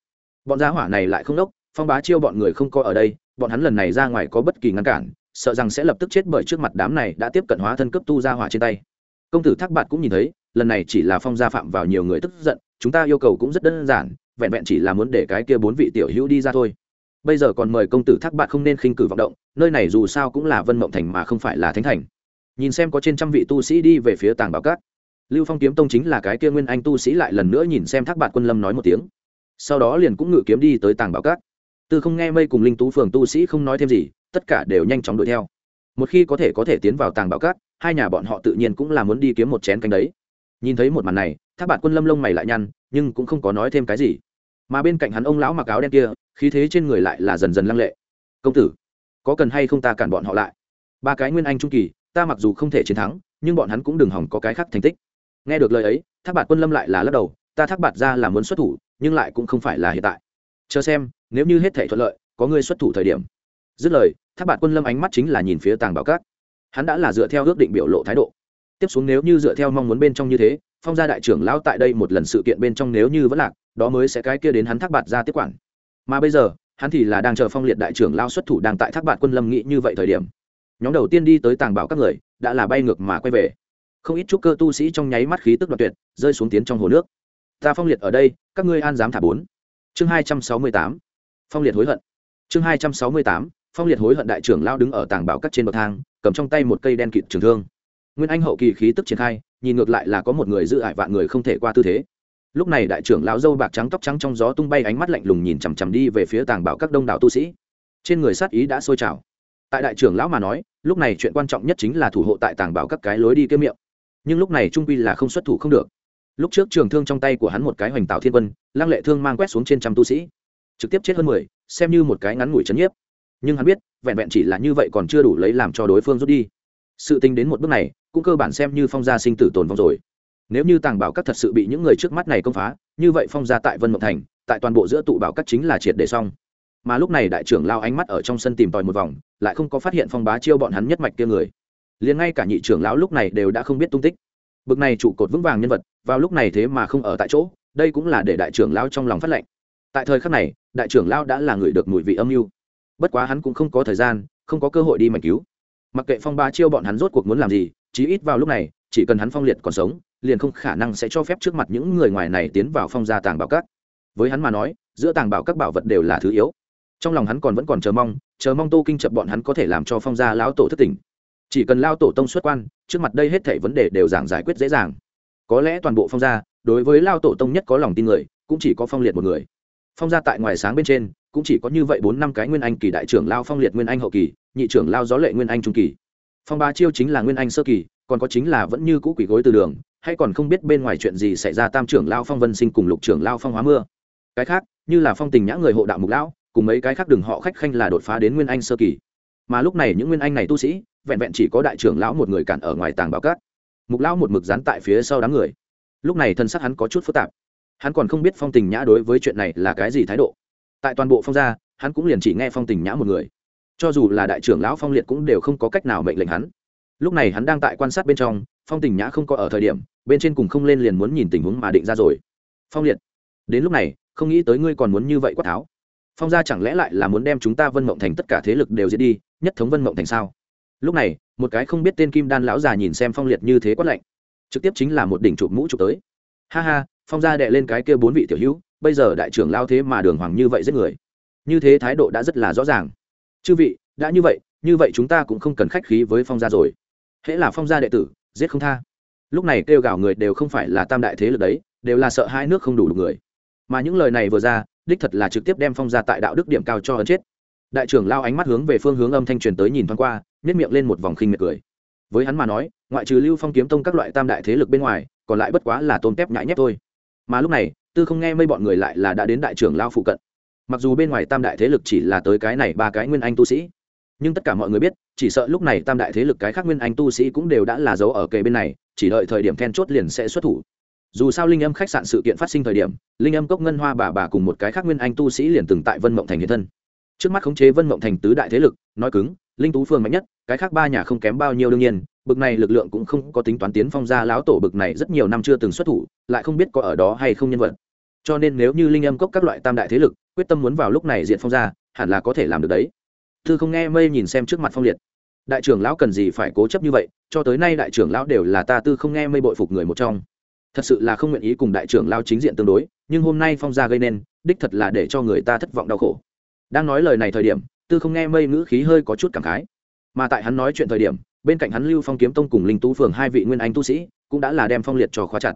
Bọn gia hỏa này lại không đốc, phong bá chiêu bọn người không coi ở đây bọn hắn lần này ra ngoài có bất kỳ ngăn cản, sợ rằng sẽ lập tức chết bởi trước mặt đám này đã tiếp cận hóa thân cấp tu ra hỏa trên tay. Công tử thác bạt cũng nhìn thấy, lần này chỉ là phong gia phạm vào nhiều người tức giận, chúng ta yêu cầu cũng rất đơn giản, vẹn vẹn chỉ là muốn để cái kia bốn vị tiểu hữu đi ra thôi. Bây giờ còn mời công tử thác bạt không nên khinh cử vọng động, nơi này dù sao cũng là vân mộng thành mà không phải là thánh thành. Nhìn xem có trên trăm vị tu sĩ đi về phía tàng bảo cát. Lưu phong kiếm tông chính là cái kia nguyên anh tu sĩ lại lần nữa nhìn xem thác bạt quân lâm nói một tiếng. Sau đó liền cũng ngự kiếm đi tới tàng bảo cát tư không nghe mây cùng linh tú phường tu sĩ không nói thêm gì, tất cả đều nhanh chóng đuổi theo. Một khi có thể có thể tiến vào tàng bảo cát, hai nhà bọn họ tự nhiên cũng là muốn đi kiếm một chén canh đấy. Nhìn thấy một màn này, thác bạt quân lâm lông mày lại nhăn, nhưng cũng không có nói thêm cái gì. Mà bên cạnh hắn ông lão mặc áo đen kia, khí thế trên người lại là dần dần lăng lệ. Công tử, có cần hay không ta cản bọn họ lại? Ba cái nguyên anh trung kỳ, ta mặc dù không thể chiến thắng, nhưng bọn hắn cũng đừng hỏng có cái khác thành tích. Nghe được lời ấy, thác bạt quân lâm lại là lắc đầu, ta thác bạt ra là muốn xuất thủ, nhưng lại cũng không phải là hiện tại. Chờ xem nếu như hết thể thuận lợi, có người xuất thủ thời điểm. Dứt lời tháp bạt quân lâm ánh mắt chính là nhìn phía tàng bảo cát hắn đã là dựa theo ước định biểu lộ thái độ. Tiếp xuống nếu như dựa theo mong muốn bên trong như thế, phong gia đại trưởng lão tại đây một lần sự kiện bên trong nếu như vẫn lạc, đó mới sẽ cái kia đến hắn thác bạt ra tiếp quản. Mà bây giờ, hắn thì là đang chờ phong liệt đại trưởng lao xuất thủ đang tại thác bạt quân lâm nghĩ như vậy thời điểm. Nhóm đầu tiên đi tới tàng bảo các người, đã là bay ngược mà quay về. Không ít trúc cơ tu sĩ trong nháy mắt khí tức đoạt tuyệt, rơi xuống tiến trong hồ nước. Ta phong liệt ở đây, các ngươi an dám thả bốn. Chương hai trăm sáu mươi tám phong liệt hối hận. Chương hai trăm sáu mươi tám, phong liệt hối hận đại trưởng lao đứng ở tàng bảo cắt trên bậc thang, cầm trong tay một cây đen kịt trường thương. Nguyên anh hậu kỳ khí tức triển khai, nhìn ngược lại là có một người giữ ải vạn người không thể qua tư thế. Lúc này đại trưởng lão dâu bạc trắng tóc trắng trong gió tung bay ánh mắt lạnh lùng nhìn chằm chằm đi về phía tàng bảo các đông đảo tu sĩ. Trên người sát ý đã sôi trào. Tại đại trưởng lão mà nói, lúc này chuyện quan trọng nhất chính là thủ hộ tại tàng bảo các cái lối đi kiếm miệng. Nhưng lúc này trung quy là không xuất thủ không được. Lúc trước trường thương trong tay của hắn một cái hoành tạo thiên quân, lăng lệ thương mang quét xuống trên trăm tu sĩ trực tiếp chết hơn mười, xem như một cái ngắn ngủi chấn nhiếp. Nhưng hắn biết, vẹn vẹn chỉ là như vậy còn chưa đủ lấy làm cho đối phương rút đi. Sự tính đến một bước này, cũng cơ bản xem như phong gia sinh tử tồn vong rồi. Nếu như tàng bảo các thật sự bị những người trước mắt này công phá, như vậy phong gia tại vân mộng thành, tại toàn bộ giữa tụ bảo các chính là triệt để xong. Mà lúc này đại trưởng lao ánh mắt ở trong sân tìm tòi một vòng, lại không có phát hiện phong bá chiêu bọn hắn nhất mạch kia người. Liền ngay cả nhị trưởng lão lúc này đều đã không biết tung tích. Bực này trụ cột vững vàng nhân vật, vào lúc này thế mà không ở tại chỗ, đây cũng là để đại trưởng Lão trong lòng phát lệnh. Tại thời khắc này đại trưởng lao đã là người được mùi vị âm mưu. Bất quá hắn cũng không có thời gian, không có cơ hội đi mạnh cứu. Mặc kệ phong ba chiêu bọn hắn rốt cuộc muốn làm gì, chí ít vào lúc này, chỉ cần hắn phong liệt còn sống, liền không khả năng sẽ cho phép trước mặt những người ngoài này tiến vào phong gia tàng bảo các. Với hắn mà nói, giữa tàng bảo các bảo vật đều là thứ yếu. Trong lòng hắn còn vẫn còn chờ mong chờ mong tô kinh chập bọn hắn có thể làm cho phong gia lão tổ thất tỉnh. Chỉ cần lao tổ tông xuất quan, trước mặt đây hết thảy vấn đề đều giảng giải quyết dễ dàng. Có lẽ toàn bộ phong gia, đối với lao tổ tông nhất có lòng tin người, cũng chỉ có phong liệt một người phong gia tại ngoài sáng bên trên, cũng chỉ có như vậy bốn năm cái nguyên anh kỳ đại trưởng lao phong liệt nguyên anh hậu kỳ, nhị trưởng lao gió lệ nguyên anh trung kỳ. Phong ba chiêu chính là nguyên anh sơ kỳ, còn có chính là vẫn như cũ quỷ gối từ đường, hay còn không biết bên ngoài chuyện gì xảy ra tam trưởng lao phong vân sinh cùng lục trưởng lao phong hóa mưa. Cái khác, như là phong tình nhã người hộ đạo mục lão, cùng mấy cái khác đừng họ khách khanh là đột phá đến nguyên anh sơ kỳ. Mà lúc này những nguyên anh này tu sĩ, vẹn vẹn chỉ có đại trưởng lão một người cản ở ngoài tàng bảo cát. Mục lão một mực dán tại phía sau đám người. Lúc này thân sắc hắn có chút phức tạp hắn còn không biết phong tình nhã đối với chuyện này là cái gì thái độ. Tại toàn bộ phong gia, hắn cũng liền chỉ nghe phong tình nhã một người. Cho dù là đại trưởng lão phong liệt cũng đều không có cách nào mệnh lệnh hắn. Lúc này hắn đang tại quan sát bên trong, phong tình nhã không có ở thời điểm, bên trên cùng không lên liền muốn nhìn tình huống mà định ra rồi. Phong liệt, đến lúc này, không nghĩ tới ngươi còn muốn như vậy quát tháo. Phong gia chẳng lẽ lại là muốn đem chúng ta vân mộng thành tất cả thế lực đều diệt đi, nhất thống vân mộng thành sao? Lúc này, một cái không biết tên kim đan lão già nhìn xem phong liệt như thế quát lạnh. Trực tiếp chính là một đỉnh chụp mũ chụp tới. Ha ha phong gia đệ lên cái kia bốn vị tiểu hữu, bây giờ đại trưởng lao thế mà đường hoàng như vậy giết người. Như thế thái độ đã rất là rõ ràng. Chư vị, đã như vậy như vậy chúng ta cũng không cần khách khí với phong gia rồi. Hễ là phong gia đệ tử, giết không tha. Lúc này kêu gào người đều không phải là tam đại thế lực đấy, đều là sợ hai nước không đủ người. Mà những lời này vừa ra, đích thật là trực tiếp đem phong gia tại đạo đức điểm cao cho ấn chết. Đại trưởng lao ánh mắt hướng về phương hướng âm thanh truyền tới nhìn thoáng qua nếp miệng lên một vòng khinh miệt cười. Với hắn mà nói, ngoại trừ lưu phong kiếm tông các loại tam đại thế lực bên ngoài, còn lại bất quá là tôn tép nhãi nhép thôi mà lúc này, tư không nghe mây bọn người lại là đã đến đại trưởng lao phụ cận. Mặc dù bên ngoài tam đại thế lực chỉ là tới cái này ba cái nguyên anh tu sĩ, nhưng tất cả mọi người biết, chỉ sợ lúc này tam đại thế lực cái khác nguyên anh tu sĩ cũng đều đã là giấu ở kề bên này, chỉ đợi thời điểm then chốt liền sẽ xuất thủ. Dù sao linh âm khách sạn sự kiện phát sinh thời điểm, linh âm cốc ngân hoa bà bà cùng một cái khác nguyên anh tu sĩ liền từng tại vân mộng thành hiện thân. Trước mắt khống chế vân mộng thành tứ đại thế lực, nói cứng, linh tú phương mạnh nhất, cái khác ba nhà không kém bao nhiêu đương nhiên bực này lực lượng cũng không có tính toán tiến phong ra lão tổ bực này rất nhiều năm chưa từng xuất thủ, lại không biết có ở đó hay không nhân vật. Cho nên nếu như linh âm cốc các loại tam đại thế lực, quyết tâm muốn vào lúc này diện phong ra, hẳn là có thể làm được đấy. Thư không nghe mây nhìn xem trước mặt phong liệt. Đại trưởng lão cần gì phải cố chấp như vậy, cho tới nay đại trưởng lão đều là ta tư không nghe mây bội phục người một trong. Thật sự là không nguyện ý cùng đại trưởng lão chính diện tương đối, nhưng hôm nay phong gia gây nên, đích thật là để cho người ta thất vọng đau khổ. Đang nói lời này thời điểm, tư không nghe mây ngữ khí hơi có chút cảm khái. Mà tại hắn nói chuyện thời điểm bên cạnh hắn lưu phong kiếm tông cùng linh tú phường hai vị nguyên anh tu sĩ cũng đã là đem phong liệt cho khóa chặt.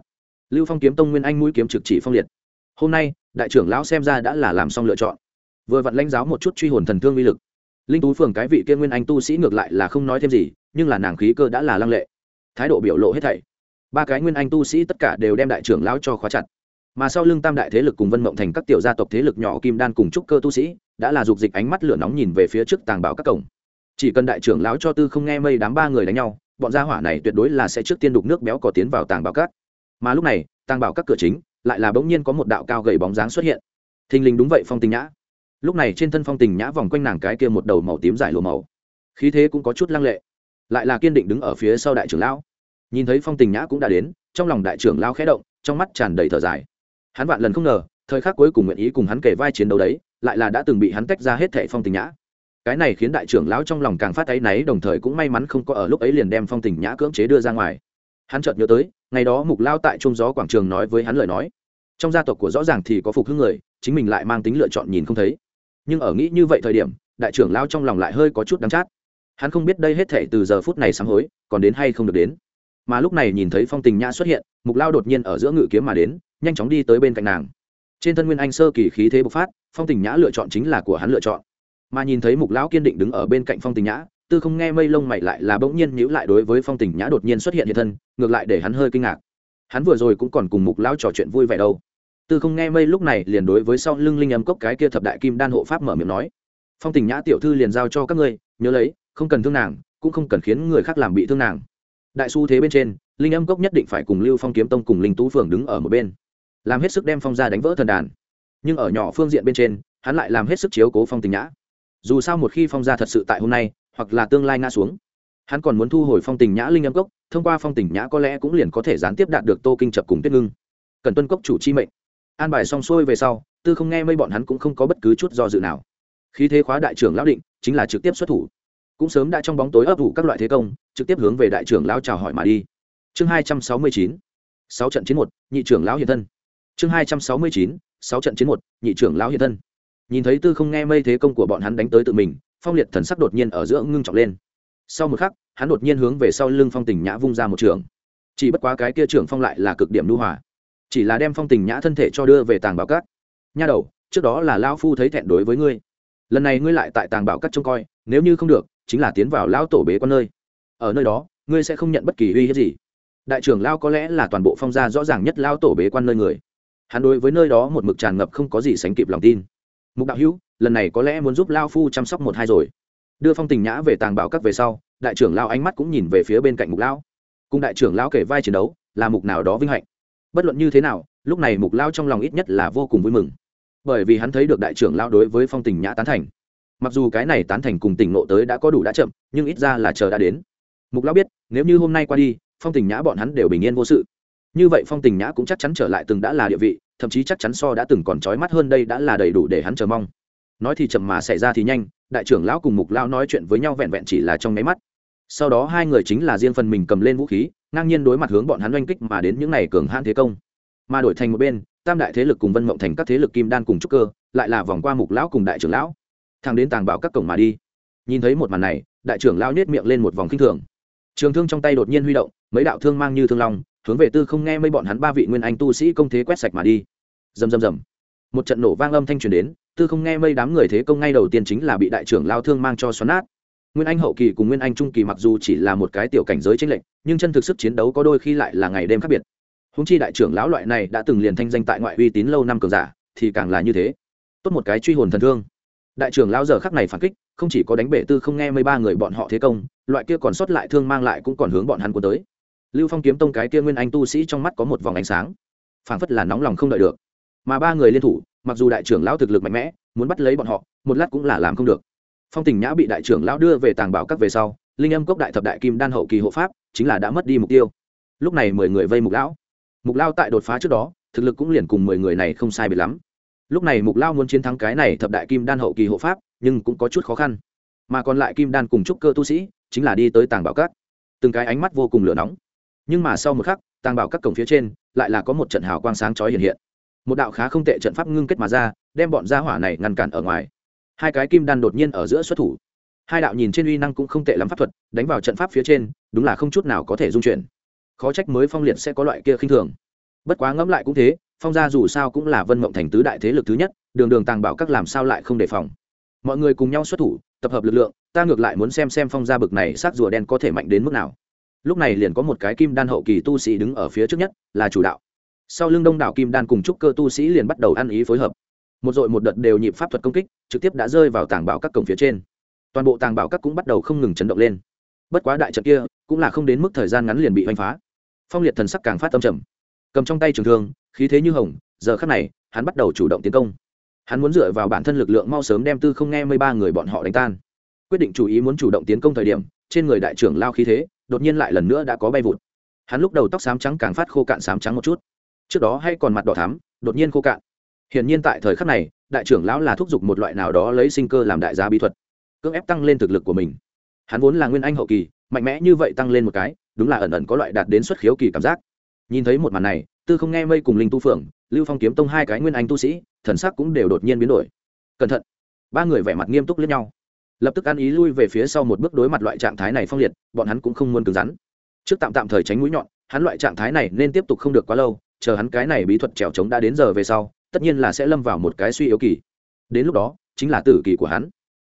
Lưu phong kiếm tông nguyên anh mũi kiếm trực chỉ phong liệt. Hôm nay, đại trưởng lão xem ra đã là làm xong lựa chọn. Vừa vặn lãnh giáo một chút truy hồn thần thương uy lực. Linh tú phường cái vị kia nguyên anh tu sĩ ngược lại là không nói thêm gì, nhưng là nàng khí cơ đã là lăng lệ. Thái độ biểu lộ hết thảy. Ba cái nguyên anh tu sĩ tất cả đều đem đại trưởng lão cho khóa chặt. Mà sau lưng tam đại thế lực cùng vân mộng thành các tiểu gia tộc thế lực nhỏ kim đan cùng trúc cơ tu sĩ, đã là dục dịch ánh mắt lửa nóng nhìn về phía trước tàng bảo các cổng chỉ cần đại trưởng lão cho tư không nghe mây đám ba người đánh nhau, bọn gia hỏa này tuyệt đối là sẽ trước tiên đục nước béo có tiến vào tàng bảo các. Mà lúc này, tàng bảo các cửa chính lại là bỗng nhiên có một đạo cao gầy bóng dáng xuất hiện. Thình lình đúng vậy, phong tình nhã. Lúc này trên thân phong tình nhã vòng quanh nàng cái kia một đầu màu tím dài lùa màu. Khí thế cũng có chút lăng lệ. Lại là kiên định đứng ở phía sau đại trưởng lão. Nhìn thấy phong tình nhã cũng đã đến, trong lòng đại trưởng lão khẽ động, trong mắt tràn đầy thở dài. Hắn vạn lần không ngờ, thời khắc cuối cùng nguyện ý cùng hắn kể vai chiến đấu đấy, lại là đã từng bị hắn tách ra hết thệ phong tình nhã cái này khiến đại trưởng lão trong lòng càng phát áy náy, đồng thời cũng may mắn không có ở lúc ấy liền đem phong tình nhã cưỡng chế đưa ra ngoài. Hắn chợt nhớ tới, ngày đó mục lao tại trung gió quảng trường nói với hắn lời nói, trong gia tộc của rõ ràng thì có phục hưng người, chính mình lại mang tính lựa chọn nhìn không thấy. Nhưng ở nghĩ như vậy thời điểm, đại trưởng lao trong lòng lại hơi có chút đắng chát. Hắn không biết đây hết thể từ giờ phút này sáng hối, còn đến hay không được đến. Mà lúc này nhìn thấy phong tình nhã xuất hiện, mục lao đột nhiên ở giữa ngự kiếm mà đến, nhanh chóng đi tới bên cạnh nàng. Trên thân nguyên anh sơ kỳ khí thế bộc phát, phong tình nhã lựa chọn chính là của hắn lựa chọn mà nhìn thấy mục lão kiên định đứng ở bên cạnh phong tình nhã, tư không nghe mây lông mày lại là bỗng nhiên nhíu lại đối với phong tình nhã đột nhiên xuất hiện hiện thân, ngược lại để hắn hơi kinh ngạc. Hắn vừa rồi cũng còn cùng mục lão trò chuyện vui vẻ đâu. Tư không nghe mây lúc này liền đối với sau lưng linh âm cốc cái kia thập đại kim đan hộ pháp mở miệng nói, phong tình nhã tiểu thư liền giao cho các ngươi, nhớ lấy, không cần thương nàng, cũng không cần khiến người khác làm bị thương nàng. Đại xu thế bên trên, linh âm cốc nhất định phải cùng lưu phong kiếm tông cùng linh tú phường đứng ở một bên, làm hết sức đem phong ra đánh vỡ thần đàn. Nhưng ở nhỏ phương diện bên trên, hắn lại làm hết sức chiếu cố phong tình nhã dù sao một khi phong gia thật sự tại hôm nay, hoặc là tương lai ngã xuống, hắn còn muốn thu hồi phong tình nhã linh âm cốc, thông qua phong tình nhã có lẽ cũng liền có thể gián tiếp đạt được tô kinh chập cùng tuyết ngưng. Cần tuân cốc chủ chi mệnh. An bài xong xuôi về sau, tư không nghe mây bọn hắn cũng không có bất cứ chút do dự nào. Khi thế khóa đại trưởng lão định, chính là trực tiếp xuất thủ. Cũng sớm đã trong bóng tối ấp ủ các loại thế công, trực tiếp hướng về đại trưởng lão chào hỏi mà đi. Chương hai trăm sáu mươi chín, sáu trận chiến một, nhị trưởng lão hiện thân. Chương hai trăm sáu mươi chín, sáu trận chiến một, nhị trưởng lão hiện thân nhìn thấy tư không nghe mây thế công của bọn hắn đánh tới tự mình, phong liệt thần sắc đột nhiên ở giữa ngưng trọng lên. Sau một khắc, hắn đột nhiên hướng về sau lưng phong tình nhã vung ra một trường. Chỉ bất quá cái kia trưởng phong lại là cực điểm lưu hòa. Chỉ là đem phong tình nhã thân thể cho đưa về tàng bảo cát. Nha đầu, trước đó là lao phu thấy thẹn đối với ngươi. Lần này ngươi lại tại tàng bảo cát trông coi, nếu như không được, chính là tiến vào lão tổ bế con nơi. Ở nơi đó, ngươi sẽ không nhận bất kỳ uy hiếp gì. Đại trưởng lao có lẽ là toàn bộ phong gia rõ ràng nhất lao tổ bế quan nơi người. Hắn đối với nơi đó một mực tràn ngập không có gì sánh kịp lòng tin mục đạo hữu, lần này có lẽ muốn giúp lao phu chăm sóc một hai rồi. Đưa phong tình nhã về tàng bảo các về sau, đại trưởng lao ánh mắt cũng nhìn về phía bên cạnh mục lão. Cùng đại trưởng lao kể vai chiến đấu, là mục nào đó vinh hạnh. Bất luận như thế nào, lúc này mục lao trong lòng ít nhất là vô cùng vui mừng. Bởi vì hắn thấy được đại trưởng lao đối với phong tình nhã tán thành. Mặc dù cái này tán thành cùng tỉnh nộ tới đã có đủ đã chậm, nhưng ít ra là chờ đã đến. Mục lao biết, nếu như hôm nay qua đi, phong tình nhã bọn hắn đều bình yên vô sự. Như vậy phong tình nhã cũng chắc chắn trở lại từng đã là địa vị thậm chí chắc chắn so đã từng còn trói mắt hơn đây đã là đầy đủ để hắn chờ mong. Nói thì chậm mà xảy ra thì nhanh, đại trưởng lão cùng mục lão nói chuyện với nhau vẹn vẹn chỉ là trong máy mắt. Sau đó hai người chính là riêng phần mình cầm lên vũ khí, ngang nhiên đối mặt hướng bọn hắn oanh kích mà đến những ngày cường hãn thế công. Mà đổi thành một bên, tam đại thế lực cùng vân mộng thành các thế lực kim đan cùng trúc cơ, lại là vòng qua mục lão cùng đại trưởng lão. Thằng đến tàng bảo các cổng mà đi. Nhìn thấy một màn này, đại trưởng lão nhét miệng lên một vòng khinh thường. Trường thương trong tay đột nhiên huy động, mấy đạo thương mang như thương long hướng về tư không nghe mấy bọn hắn ba vị nguyên anh tu sĩ công thế quét sạch mà đi. Rầm rầm rầm. Một trận nổ vang âm thanh truyền đến, tư không nghe mây đám người thế công ngay đầu tiên chính là bị đại trưởng lao thương mang cho xoắn nát. Nguyên anh hậu kỳ cùng nguyên anh trung kỳ mặc dù chỉ là một cái tiểu cảnh giới tranh lệch, nhưng chân thực sức chiến đấu có đôi khi lại là ngày đêm khác biệt. Húng chi đại trưởng lão loại này đã từng liền thanh danh tại ngoại uy tín lâu năm cường giả, thì càng là như thế. Tốt một cái truy hồn thần thương. Đại trưởng lão giờ khắc này phản kích, không chỉ có đánh bể tư không nghe mây ba người bọn họ thế công, loại kia còn sót lại thương mang lại cũng còn hướng bọn hắn cuốn tới lưu phong kiếm tông cái kia nguyên anh tu sĩ trong mắt có một vòng ánh sáng. Phảng phất là nóng lòng không đợi được. Mà ba người liên thủ, mặc dù đại trưởng lão thực lực mạnh mẽ, muốn bắt lấy bọn họ, một lát cũng là làm không được. Phong tình nhã bị đại trưởng lão đưa về tàng bảo các về sau, linh âm cốc đại thập đại kim đan hậu kỳ hộ pháp, chính là đã mất đi mục tiêu. Lúc này mười người vây mục lão. Mục lao tại đột phá trước đó, thực lực cũng liền cùng mười người này không sai biệt lắm. Lúc này mục lao muốn chiến thắng cái này thập đại kim đan hậu kỳ hộ pháp, nhưng cũng có chút khó khăn. Mà còn lại kim đan cùng trúc cơ tu sĩ, chính là đi tới tàng bảo các. Từng cái ánh mắt vô cùng lửa nóng nhưng mà sau một khắc, tàng bảo các cổng phía trên lại là có một trận hào quang sáng chói hiện hiện. Một đạo khá không tệ trận pháp ngưng kết mà ra, đem bọn gia hỏa này ngăn cản ở ngoài. Hai cái kim đan đột nhiên ở giữa xuất thủ. Hai đạo nhìn trên uy năng cũng không tệ lắm pháp thuật, đánh vào trận pháp phía trên, đúng là không chút nào có thể dung chuyển. Khó trách mới phong liệt sẽ có loại kia khinh thường. Bất quá ngẫm lại cũng thế, phong gia dù sao cũng là vân mộng thành tứ đại thế lực thứ nhất, đường đường tàng bảo các làm sao lại không đề phòng. Mọi người cùng nhau xuất thủ, tập hợp lực lượng, ta ngược lại muốn xem xem phong gia bực này xác rùa đen có thể mạnh đến mức nào lúc này liền có một cái kim đan hậu kỳ tu sĩ đứng ở phía trước nhất, là chủ đạo. Sau lưng đông đảo kim đan cùng trúc cơ tu sĩ liền bắt đầu ăn ý phối hợp. Một dội một đợt đều nhịp pháp thuật công kích, trực tiếp đã rơi vào tàng bảo các cổng phía trên. Toàn bộ tàng bảo các cũng bắt đầu không ngừng chấn động lên. Bất quá đại trận kia, cũng là không đến mức thời gian ngắn liền bị hoành phá. Phong liệt thần sắc càng phát tâm trầm. Cầm trong tay trường thương, khí thế như hồng, giờ khắc này, hắn bắt đầu chủ động tiến công. Hắn muốn dựa vào bản thân lực lượng mau sớm đem tư không nghe mười ba người bọn họ đánh tan. Quyết định chủ ý muốn chủ động tiến công thời điểm, trên người đại trưởng lao khí thế đột nhiên lại lần nữa đã có bay vụt. Hắn lúc đầu tóc xám trắng càng phát khô cạn xám trắng một chút. Trước đó hay còn mặt đỏ thắm, đột nhiên khô cạn. Hiển nhiên tại thời khắc này, đại trưởng lão là thúc giục một loại nào đó lấy sinh cơ làm đại gia bí thuật, cưỡng ép tăng lên thực lực của mình. Hắn vốn là nguyên anh hậu kỳ, mạnh mẽ như vậy tăng lên một cái, đúng là ẩn ẩn có loại đạt đến xuất khiếu kỳ cảm giác. Nhìn thấy một màn này, tư không nghe mây cùng linh tu phượng, lưu phong kiếm tông hai cái nguyên anh tu sĩ, thần sắc cũng đều đột nhiên biến đổi. Cẩn thận. Ba người vẻ mặt nghiêm túc lẫn nhau lập tức ăn ý lui về phía sau một bước đối mặt loại trạng thái này phong liệt, bọn hắn cũng không muốn cứng rắn. Trước tạm tạm thời tránh mũi nhọn, hắn loại trạng thái này nên tiếp tục không được quá lâu, chờ hắn cái này bí thuật trèo trống đã đến giờ về sau, tất nhiên là sẽ lâm vào một cái suy yếu kỳ. Đến lúc đó, chính là tử kỳ của hắn.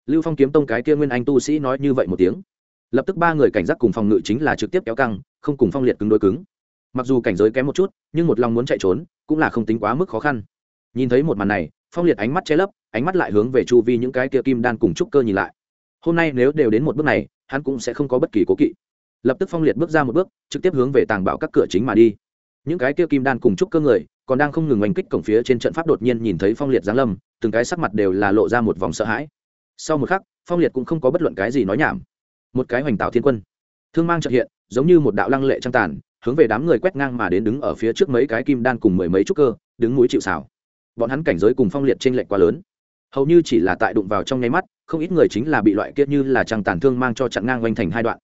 Lưu phong kiếm tông cái kia nguyên anh tu sĩ nói như vậy một tiếng. Lập tức ba người cảnh giác cùng phòng ngự chính là trực tiếp kéo căng, không cùng phong liệt cứng đối cứng. Mặc dù cảnh giới kém một chút, nhưng một lòng muốn chạy trốn, cũng là không tính quá mức khó khăn. Nhìn thấy một màn này, phong liệt ánh mắt che lấp, ánh mắt lại hướng về chu vi những cái kia kim đan cùng trúc cơ nhìn lại hôm nay nếu đều đến một bước này, hắn cũng sẽ không có bất kỳ cố kỵ. Lập tức phong liệt bước ra một bước, trực tiếp hướng về tàng Bảo các cửa chính mà đi. Những cái kia kim đan cùng chúc cơ người, còn đang không ngừng oanh kích cổng phía trên trận pháp đột nhiên nhìn thấy phong liệt giáng lâm, từng cái sắc mặt đều là lộ ra một vòng sợ hãi. Sau một khắc, phong liệt cũng không có bất luận cái gì nói nhảm. Một cái hoành tạo thiên quân, thương mang trợ hiện, giống như một đạo lăng lệ trăng tàn, hướng về đám người quét ngang mà đến đứng ở phía trước mấy cái kim đan cùng mười mấy trúc cơ, đứng núi chịu xảo bọn hắn cảnh giới cùng phong liệt t r ê n lệch quá lớn hầu như chỉ là tại đụng vào trong nháy mắt, không ít người chính là bị loại kiết như là trăng tàn thương mang cho chặn ngang oanh thành hai đoạn.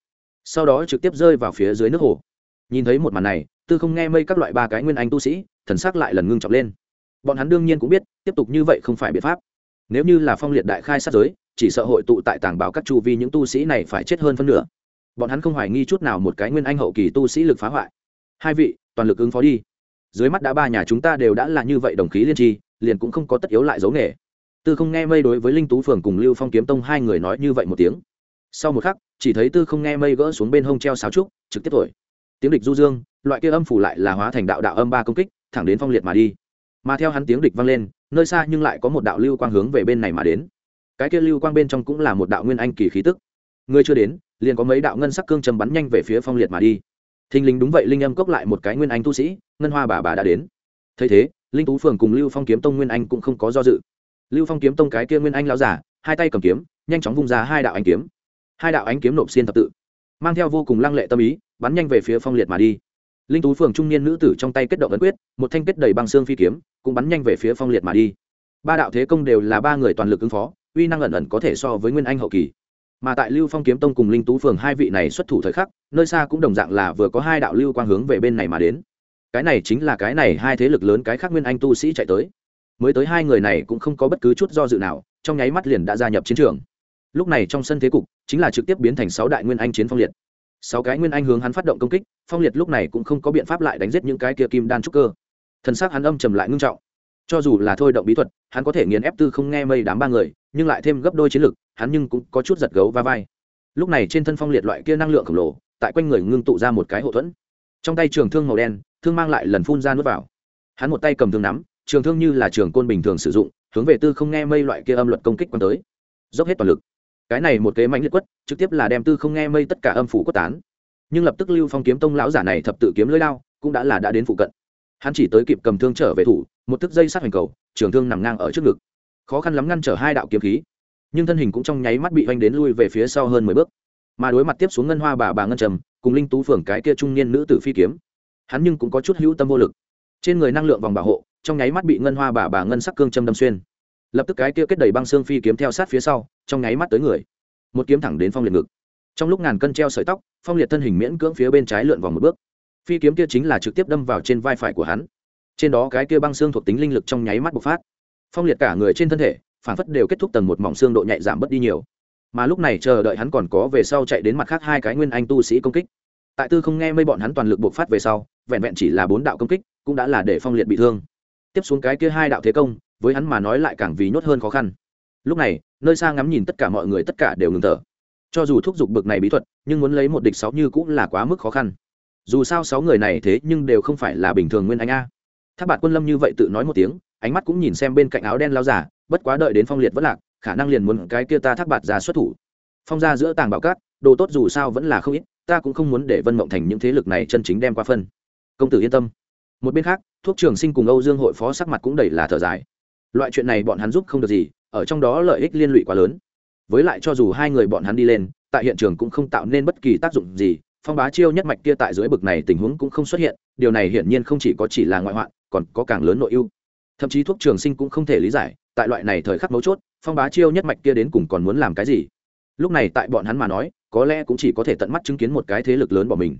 Sau đó trực tiếp rơi vào phía dưới nước hồ. Nhìn thấy một màn này, tư không nghe mây các loại ba cái nguyên anh tu sĩ, thần s ắ c lại lần ngưng trọng lên. Bọn hắn đương nhiên cũng biết, tiếp tục như vậy không phải biện pháp. Nếu như là phong liệt đại khai sát giới, chỉ sợ hội tụ tại tảng báo các chu vi những tu sĩ này phải chết hơn phân nửa. Bọn hắn không hoài nghi chút nào một cái nguyên anh hậu kỳ tu sĩ lực phá hoại. Hai vị, toàn lực ứng phó đi. Dưới mắt đã ba nhà chúng ta đều đã là như vậy đồng khí liên tri, liền cũng không có tất yếu lại dấu nghề tư không nghe mây đối với linh tú phường cùng lưu phong kiếm tông hai người nói như vậy một tiếng. Sau một khắc, chỉ thấy tư không nghe mây gỡ xuống bên hông treo sáo trúc, trực tiếp thổi. Tiếng địch du dương, loại kia âm phủ lại là hóa thành đạo đạo âm ba công kích, thẳng đến phong liệt mà đi. Mà theo hắn tiếng địch vang lên, nơi xa nhưng lại có một đạo lưu quang hướng về bên này mà đến. Cái kia lưu quang bên trong cũng là một đạo nguyên anh kỳ khí tức. Người chưa đến, liền có mấy đạo ngân sắc cương châm bắn nhanh về phía phong liệt mà đi. Thình lình đúng vậy linh âm cốc lại một cái nguyên anh tu sĩ, ngân hoa bà bà đã đến. Thấy thế, linh tú phường cùng lưu phong kiếm tông nguyên anh cũng không có do dự lưu phong kiếm tông cái kia nguyên anh lao giả, hai tay cầm kiếm, nhanh chóng vung ra hai đạo ánh kiếm. Hai đạo ánh kiếm nộp xiên thập tự, mang theo vô cùng lăng lệ tâm ý, bắn nhanh về phía phong liệt mà đi. Linh tú phường trung niên nữ tử trong tay kết động ấn quyết, một thanh kết đầy băng xương phi kiếm, cũng bắn nhanh về phía phong liệt mà đi. Ba đạo thế công đều là ba người toàn lực ứng phó, uy năng ẩn ẩn có thể so với nguyên anh hậu kỳ. Mà tại lưu phong kiếm tông cùng linh tú phường hai vị này xuất thủ thời khắc, nơi xa cũng đồng dạng là vừa có hai đạo lưu quang hướng về bên này mà đến. Cái này chính là cái này hai thế lực lớn cái khác nguyên anh tu sĩ chạy tới mới tới hai người này cũng không có bất cứ chút do dự nào, trong nháy mắt liền đã gia nhập chiến trường. Lúc này trong sân thế cục, chính là trực tiếp biến thành sáu đại nguyên anh chiến phong liệt. Sáu cái nguyên anh hướng hắn phát động công kích, phong liệt lúc này cũng không có biện pháp lại đánh giết những cái kia kim đan trúc cơ. Thân xác hắn âm trầm lại ngưng trọng. Cho dù là thôi động bí thuật, hắn có thể nghiền ép tư không nghe mây đám ba người, nhưng lại thêm gấp đôi chiến lực, hắn nhưng cũng có chút giật gấu va vai. Lúc này trên thân phong liệt loại kia năng lượng khổng lồ, tại quanh người ngưng tụ ra một cái hậu thuẫn. Trong tay trường thương màu đen, thương mang lại lần phun ra nước vào. Hắn một tay cầm thương nắm trường thương như là trường côn bình thường sử dụng, hướng về tư không nghe mây loại kia âm luật công kích quan tới. Dốc hết toàn lực. Cái này một kế mạnh liệt quất, trực tiếp là đem tư không nghe mây tất cả âm phủ quất tán. Nhưng lập tức lưu phong kiếm tông lão giả này thập tự kiếm lưỡi lao cũng đã là đã đến phụ cận. Hắn chỉ tới kịp cầm thương trở về thủ, một thức dây sát hành cầu, trường thương nằm ngang ở trước ngực. Khó khăn lắm ngăn trở hai đạo kiếm khí. Nhưng thân hình cũng trong nháy mắt bị oanh đến lui về phía sau hơn mười bước. Mà đối mặt tiếp xuống ngân hoa bà bà ngân trầm, cùng linh tú phường cái kia trung niên nữ tử phi kiếm, hắn nhưng cũng có chút hữu tâm vô lực. Trên người năng lượng vòng bảo hộ trong nháy mắt bị ngân hoa bà bà ngân sắc cương châm đâm xuyên. Lập tức cái kia kết đầy băng xương phi kiếm theo sát phía sau, trong nháy mắt tới người. Một kiếm thẳng đến phong liệt ngực. Trong lúc ngàn cân treo sợi tóc, phong liệt thân hình miễn cưỡng phía bên trái lượn vòng một bước. Phi kiếm kia chính là trực tiếp đâm vào trên vai phải của hắn. Trên đó cái kia băng xương thuộc tính linh lực trong nháy mắt bộc phát. Phong liệt cả người trên thân thể, phản phất đều kết thúc tầng một mỏng xương độ nhạy giảm bớt đi nhiều. Mà lúc này chờ đợi hắn còn có về sau chạy đến mặt khác hai cái nguyên anh tu sĩ công kích. Tại tư không nghe mây bọn hắn toàn lực bộc phát về sau, vẹn vẹn chỉ là bốn đạo công kích, cũng đã là để phong liệt bị thương tiếp xuống cái kia hai đạo thế công, với hắn mà nói lại càng vì nhốt hơn khó khăn. Lúc này, nơi xa ngắm nhìn tất cả mọi người tất cả đều ngừng thở. Cho dù thúc giục bực này bí thuật, nhưng muốn lấy một địch sáu như cũng là quá mức khó khăn. Dù sao sáu người này thế nhưng đều không phải là bình thường nguyên anh a. Tháp bạt quân lâm như vậy tự nói một tiếng, ánh mắt cũng nhìn xem bên cạnh áo đen lao giả bất quá đợi đến phong liệt vất lạc, khả năng liền muốn cái kia ta thác bạt ra xuất thủ. Phong ra giữa tàng bảo cát, đồ tốt dù sao vẫn là không ít, ta cũng không muốn để vân mộng thành những thế lực này chân chính đem qua phân. Công tử yên tâm một bên khác, thuốc trường sinh cùng âu dương hội phó sắc mặt cũng đầy là thở dài. Loại chuyện này bọn hắn giúp không được gì, ở trong đó lợi ích liên lụy quá lớn. Với lại cho dù hai người bọn hắn đi lên, tại hiện trường cũng không tạo nên bất kỳ tác dụng gì, phong bá chiêu nhất mạch kia tại dưới bực này tình huống cũng không xuất hiện, điều này hiển nhiên không chỉ có chỉ là ngoại hoạn, còn có càng lớn nội ưu. Thậm chí thuốc trường sinh cũng không thể lý giải, tại loại này thời khắc mấu chốt, phong bá chiêu nhất mạch kia đến cùng còn muốn làm cái gì? Lúc này tại bọn hắn mà nói, có lẽ cũng chỉ có thể tận mắt chứng kiến một cái thế lực lớn bỏ mình.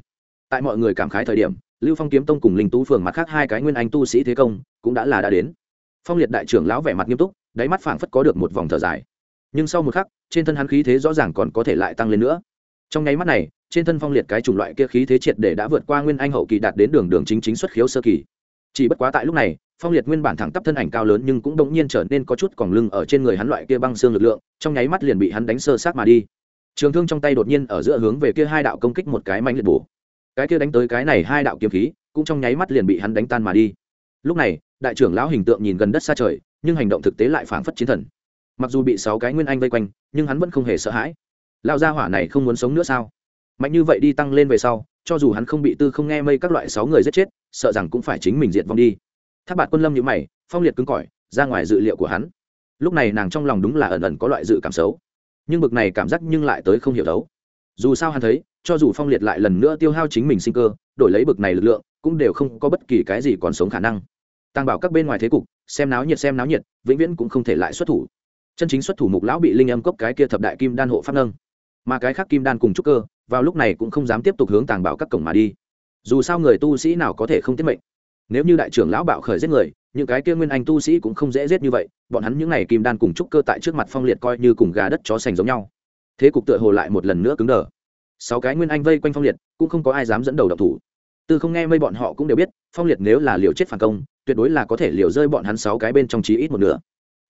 Tại mọi người cảm khái thời điểm lưu phong kiếm tông cùng linh tú phường mặt khác hai cái nguyên anh tu sĩ thế công, cũng đã là đã đến. Phong liệt đại trưởng lão vẻ mặt nghiêm túc, đáy mắt phảng phất có được một vòng thở dài. Nhưng sau một khắc, trên thân hắn khí thế rõ ràng còn có thể lại tăng lên nữa. Trong nháy mắt này, trên thân phong liệt cái chủng loại kia khí thế triệt để đã vượt qua nguyên anh hậu kỳ đạt đến đường đường chính chính xuất khiếu sơ kỳ. Chỉ bất quá tại lúc này, phong liệt nguyên bản thẳng tắp thân ảnh cao lớn nhưng cũng đống nhiên trở nên có chút còng lưng ở trên người hắn loại kia băng xương lực lượng, trong nháy mắt liền bị hắn đánh sơ sát mà đi. Trường thương trong tay đột nhiên ở giữa hướng về kia hai đạo công kích một cái mạnh liệt bổ cái kia đánh tới cái này hai đạo kiếm khí, cũng trong nháy mắt liền bị hắn đánh tan mà đi. Lúc này, đại trưởng lão hình tượng nhìn gần đất xa trời, nhưng hành động thực tế lại phảng phất chiến thần. Mặc dù bị sáu cái nguyên anh vây quanh, nhưng hắn vẫn không hề sợ hãi. Lão gia hỏa này không muốn sống nữa sao? Mạnh như vậy đi tăng lên về sau, cho dù hắn không bị tư không nghe mây các loại sáu người giết chết, sợ rằng cũng phải chính mình diệt vong đi. Tháp bạt quân lâm như mày, phong liệt cứng cỏi, ra ngoài dự liệu của hắn. Lúc này nàng trong lòng đúng là ẩn ẩn có loại dự cảm xấu. Nhưng bực này cảm giác nhưng lại tới không hiểu đấu dù sao hắn thấy cho dù phong liệt lại lần nữa tiêu hao chính mình sinh cơ, đổi lấy bực này lực lượng, cũng đều không có bất kỳ cái gì còn sống khả năng. Tăng bảo các bên ngoài thế cục, xem náo nhiệt xem náo nhiệt, vĩnh viễn cũng không thể lại xuất thủ. Chân chính xuất thủ mục lão bị linh âm cốc cái kia thập đại kim đan hộ pháp nâng. Mà cái khác kim đan cùng trúc cơ, vào lúc này cũng không dám tiếp tục hướng tàng bảo các cổng mà đi. Dù sao người tu sĩ nào có thể không tiết mệnh. Nếu như đại trưởng lão bạo khởi giết người, những cái kia nguyên anh tu sĩ cũng không dễ giết như vậy, bọn hắn những n à y kim đan cùng trúc cơ tại trước mặt phong liệt coi như cùng gà đất chó sành giống nhau. Thế cục tựa hồ lại một lần nữa cứng đờ sáu cái nguyên anh vây quanh phong liệt, cũng không có ai dám dẫn đầu độc thủ. Từ không nghe mây bọn họ cũng đều biết, phong liệt nếu là liều chết phản công, tuyệt đối là có thể liều rơi bọn hắn sáu cái bên trong chí ít một nửa.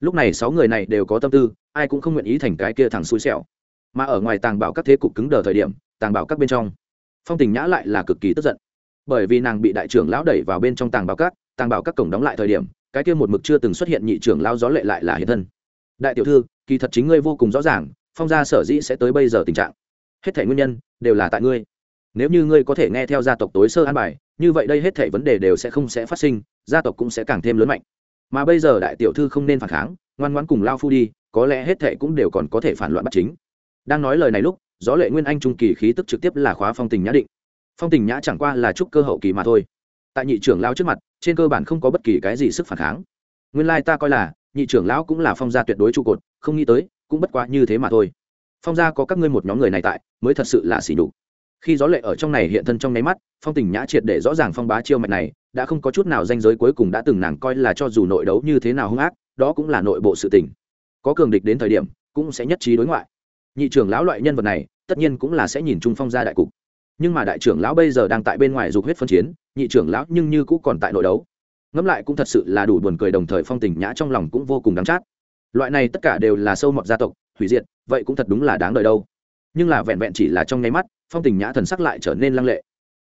Lúc này sáu người này đều có tâm tư, ai cũng không nguyện ý thành cái kia thằng xui xẻo. Mà ở ngoài tàng bảo các thế cục cứng đờ thời điểm, tàng bảo các bên trong, phong tình nhã lại là cực kỳ tức giận. Bởi vì nàng bị đại trưởng lão đẩy vào bên trong tàng bảo các, tàng bảo các cổng đóng lại thời điểm, cái kia một mực chưa từng xuất hiện nhị trưởng lao gió lệ lại là hiện thân. Đại tiểu thư, kỳ thật chính ngươi vô cùng rõ ràng, phong gia sở dĩ sẽ tới bây giờ tình trạng hết thể nguyên nhân đều là tại ngươi. Nếu như ngươi có thể nghe theo gia tộc tối sơ an bài, như vậy đây hết thể vấn đề đều sẽ không sẽ phát sinh, gia tộc cũng sẽ càng thêm lớn mạnh. Mà bây giờ đại tiểu thư không nên phản kháng, ngoan ngoãn cùng lao phu đi, có lẽ hết thể cũng đều còn có thể phản loạn bắt chính. Đang nói lời này lúc, gió lệ nguyên anh trung kỳ khí tức trực tiếp là khóa phong tình nhã định. Phong tình nhã chẳng qua là chút cơ hậu kỳ mà thôi. Tại nhị trưởng lao trước mặt, trên cơ bản không có bất kỳ cái gì sức phản kháng. Nguyên lai ta coi là, nhị trưởng lão cũng là phong gia tuyệt đối trụ cột, không nghĩ tới, cũng bất quá như thế mà thôi phong gia có các ngươi một nhóm người này tại, mới thật sự là xỉ đục khi gió lệ ở trong này hiện thân trong nháy mắt, phong tình nhã triệt để rõ ràng phong bá chiêu mạch này, đã không có chút nào danh giới cuối cùng đã từng nàng coi là cho dù nội đấu như thế nào hung ác, đó cũng là nội bộ sự tình. Có cường địch đến thời điểm, cũng sẽ nhất trí đối ngoại. Nhị trưởng lão loại nhân vật này, tất nhiên cũng là sẽ nhìn chung phong gia đại cục. Nhưng mà đại trưởng lão bây giờ đang tại bên ngoài dục huyết phân chiến, nhị trưởng lão nhưng như cũng còn tại nội đấu. Ngẫm lại cũng thật sự là đủ buồn cười đồng thời phong tình nhã trong lòng cũng vô cùng đáng chát. Loại này tất cả đều là sâu mọt gia tộc hủy diệt, vậy cũng thật đúng là đáng đời đâu. Nhưng là vẹn vẹn chỉ là trong nháy mắt, phong tình nhã thần sắc lại trở nên lăng lệ.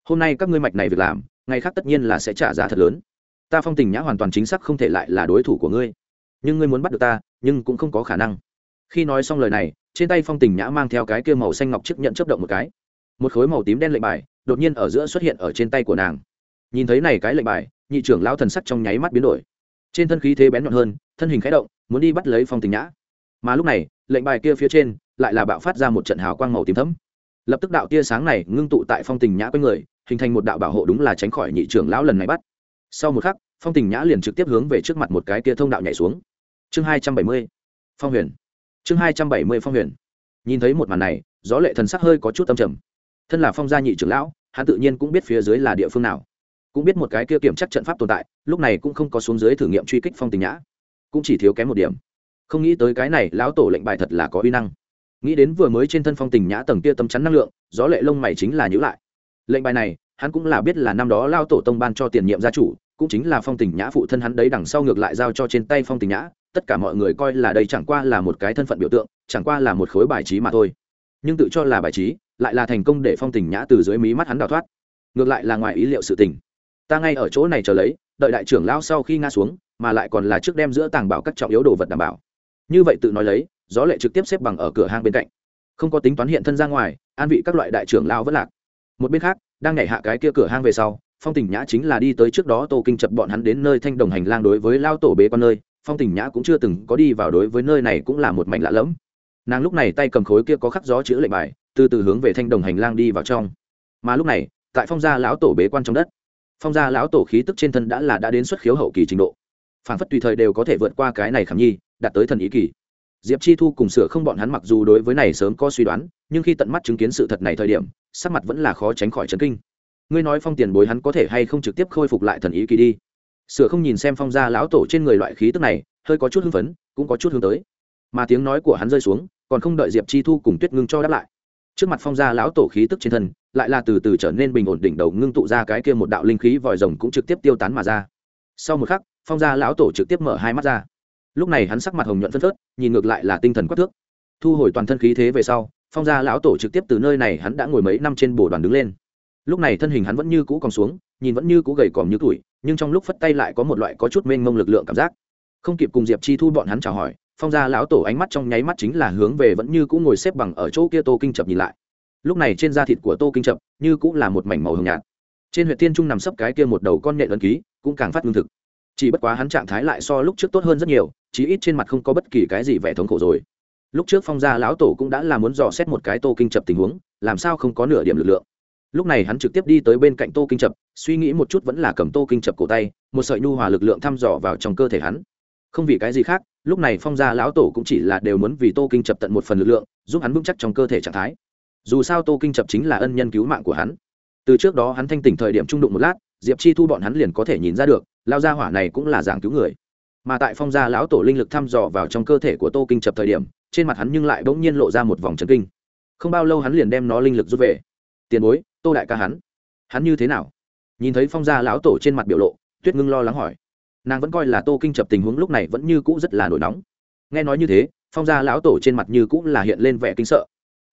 Hôm nay các ngươi mạch này việc làm, ngày khác tất nhiên là sẽ trả giá thật lớn. Ta phong tình nhã hoàn toàn chính xác không thể lại là đối thủ của ngươi. Nhưng ngươi muốn bắt được ta, nhưng cũng không có khả năng. Khi nói xong lời này, trên tay phong tình nhã mang theo cái kia màu xanh ngọc chiếc nhận chấp động một cái. Một khối màu tím đen lệnh bài, đột nhiên ở giữa xuất hiện ở trên tay của nàng. Nhìn thấy này cái lệnh bài, nhị trưởng lão thần sắc trong nháy mắt biến đổi. Trên thân khí thế bén nhọn hơn, thân hình khẽ động, muốn đi bắt lấy phong tình nhã mà lúc này, lệnh bài kia phía trên lại là bạo phát ra một trận hào quang màu tím thấm lập tức đạo tia sáng này ngưng tụ tại phong tình nhã quanh người, hình thành một đạo bảo hộ đúng là tránh khỏi nhị trưởng lão lần này bắt. Sau một khắc, phong tình nhã liền trực tiếp hướng về trước mặt một cái tia thông đạo nhảy xuống. Chương hai trăm bảy mươi, phong huyền. Chương hai trăm bảy mươi, phong huyền. Nhìn thấy một màn này, gió lệ thần sắc hơi có chút tâm trầm. Thân là phong gia nhị trưởng lão, hắn tự nhiên cũng biết phía dưới là địa phương nào. Cũng biết một cái kia kiểm chắc trận pháp tồn tại, lúc này cũng không có xuống dưới thử nghiệm truy kích phong tình nhã. Cũng chỉ thiếu kém một điểm không nghĩ tới cái này, lão tổ lệnh bài thật là có uy năng. Nghĩ đến vừa mới trên thân phong tình nhã tầng kia tâm chắn năng lượng, gió lệ lông mày chính là nhữ lại. Lệnh bài này, hắn cũng là biết là năm đó lao tổ tông ban cho tiền nhiệm gia chủ, cũng chính là phong tình nhã phụ thân hắn đấy đằng sau ngược lại giao cho trên tay phong tình nhã, tất cả mọi người coi là đây chẳng qua là một cái thân phận biểu tượng, chẳng qua là một khối bài trí mà thôi. Nhưng tự cho là bài trí, lại là thành công để phong tình nhã từ dưới mí mắt hắn đào thoát. Ngược lại là ngoài ý liệu sự tình. Ta ngay ở chỗ này chờ lấy, đợi đại trưởng lao sau khi nga xuống, mà lại còn là trước đem giữa tàng bảo các trọng yếu đồ vật đảm bảo như vậy tự nói lấy, gió lệ trực tiếp xếp bằng ở cửa hang bên cạnh. Không có tính toán hiện thân ra ngoài, an vị các loại đại trưởng lao vẫn lạc. Một bên khác, đang nhảy hạ cái kia cửa hang về sau, phong tình nhã chính là đi tới trước đó tô kinh chập bọn hắn đến nơi thanh đồng hành lang đối với lao tổ bế con nơi. Phong tình nhã cũng chưa từng có đi vào đối với nơi này cũng là một mảnh lạ lẫm. Nàng lúc này tay cầm khối kia có khắc gió chữ lệnh bài, từ từ hướng về thanh đồng hành lang đi vào trong. Mà lúc này, tại phong gia lão tổ bế quan trong đất, phong gia lão tổ khí tức trên thân đã là đã đến xuất khiếu hậu kỳ trình độ. Phản phất tùy thời đều có thể vượt qua cái này khảm nhi đạt tới thần ý kỳ. Diệp chi thu cùng sửa không bọn hắn mặc dù đối với này sớm có suy đoán, nhưng khi tận mắt chứng kiến sự thật này thời điểm, sắc mặt vẫn là khó tránh khỏi chấn kinh. Ngươi nói phong tiền bối hắn có thể hay không trực tiếp khôi phục lại thần ý kỳ đi? Sửa không nhìn xem phong gia lão tổ trên người loại khí tức này, hơi có chút hưng phấn, cũng có chút hướng tới. Mà tiếng nói của hắn rơi xuống, còn không đợi diệp chi thu cùng tuyết ngưng cho đáp lại. Trước mặt phong gia lão tổ khí tức trên thân, lại là từ từ trở nên bình ổn đỉnh đầu ngưng tụ ra cái kia một đạo linh khí vòi rồng cũng trực tiếp tiêu tán mà ra. Sau một khắc, phong gia lão tổ trực tiếp mở hai mắt ra lúc này hắn sắc mặt hồng nhuận phân phớt, nhìn ngược lại là tinh thần quắc thước. Thu hồi toàn thân khí thế về sau, phong gia lão tổ trực tiếp từ nơi này hắn đã ngồi mấy năm trên bồ đoàn đứng lên. Lúc này thân hình hắn vẫn như cũ còn xuống, nhìn vẫn như cũ gầy còm như tuổi, nhưng trong lúc phất tay lại có một loại có chút mênh mông lực lượng cảm giác. Không kịp cùng diệp chi thu bọn hắn chào hỏi, phong gia lão tổ ánh mắt trong nháy mắt chính là hướng về vẫn như cũ ngồi xếp bằng ở chỗ kia tô kinh chập nhìn lại. Lúc này trên da thịt của tô kinh chập như cũng là một mảnh màu hồng nhạt. Trên huyện tiên trung nằm sấp cái kia một đầu con nhện ấn ký, cũng càng phát lương thực chỉ bất quá hắn trạng thái lại so lúc trước tốt hơn rất nhiều, chí ít trên mặt không có bất kỳ cái gì vẻ thống khổ rồi. Lúc trước phong gia lão tổ cũng đã là muốn dò xét một cái tô kinh chập tình huống, làm sao không có nửa điểm lực lượng. Lúc này hắn trực tiếp đi tới bên cạnh tô kinh chập, suy nghĩ một chút vẫn là cầm tô kinh chập cổ tay, một sợi nhu hòa lực lượng thăm dò vào trong cơ thể hắn. Không vì cái gì khác, lúc này phong gia lão tổ cũng chỉ là đều muốn vì tô kinh chập tận một phần lực lượng, giúp hắn vững chắc trong cơ thể trạng thái. Dù sao tô kinh chập chính là ân nhân cứu mạng của hắn. Từ trước đó hắn thanh tỉnh thời điểm trung đụng một lát, diệp chi thu bọn hắn liền có thể nhìn ra được lao gia hỏa này cũng là dạng cứu người. Mà tại phong gia lão tổ linh lực thăm dò vào trong cơ thể của tô kinh chập thời điểm, trên mặt hắn nhưng lại bỗng nhiên lộ ra một vòng trấn kinh. Không bao lâu hắn liền đem nó linh lực rút về. Tiền bối, tô đại ca hắn hắn như thế nào? Nhìn thấy phong gia lão tổ trên mặt biểu lộ, tuyết ngưng lo lắng hỏi. Nàng vẫn coi là tô kinh chập tình huống lúc này vẫn như cũ rất là nổi nóng. Nghe nói như thế, phong gia lão tổ trên mặt như cũ là hiện lên vẻ kinh sợ.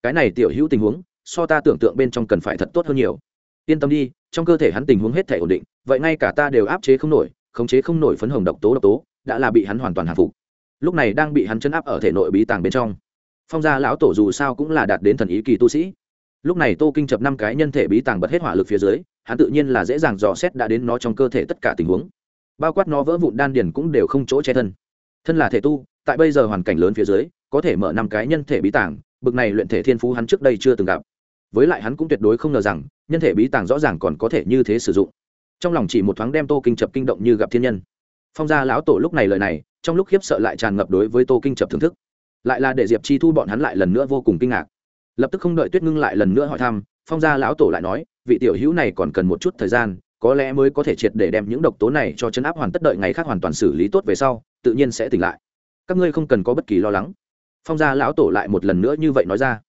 Cái này tiểu hữu tình huống, so ta tưởng tượng bên trong cần phải thật tốt hơn nhiều yên tâm đi, trong cơ thể hắn tình huống hết thể ổn định, vậy ngay cả ta đều áp chế không nổi, khống chế không nổi phấn hồng độc tố độc tố, đã là bị hắn hoàn toàn hạ phục. Lúc này đang bị hắn chấn áp ở thể nội bí tàng bên trong. Phong gia lão tổ dù sao cũng là đạt đến thần ý kỳ tu sĩ. Lúc này tô kinh chập năm cái nhân thể bí tàng bật hết hỏa lực phía dưới, hắn tự nhiên là dễ dàng dò xét đã đến nó trong cơ thể tất cả tình huống. Bao quát nó vỡ vụn đan điền cũng đều không chỗ che thân. Thân là thể tu, tại bây giờ hoàn cảnh lớn phía dưới, có thể mở năm cái nhân thể bí tàng, bực này luyện thể thiên phú hắn trước đây chưa từng gặp với lại hắn cũng tuyệt đối không ngờ rằng, nhân thể bí tàng rõ ràng còn có thể như thế sử dụng. Trong lòng chỉ một thoáng đem tô kinh chập kinh động như gặp thiên nhân. Phong gia lão tổ lúc này lời này, trong lúc khiếp sợ lại tràn ngập đối với tô kinh chập thưởng thức. Lại là để diệp chi thu bọn hắn lại lần nữa vô cùng kinh ngạc. Lập tức không đợi tuyết ngưng lại lần nữa hỏi thăm, phong gia lão tổ lại nói, vị tiểu hữu này còn cần một chút thời gian, có lẽ mới có thể triệt để đem những độc tố này cho chấn áp hoàn tất đợi ngày khác hoàn toàn xử lý tốt về sau, tự nhiên sẽ tỉnh lại. Các ngươi không cần có bất kỳ lo lắng. Phong gia lão tổ lại một lần nữa như vậy nói ra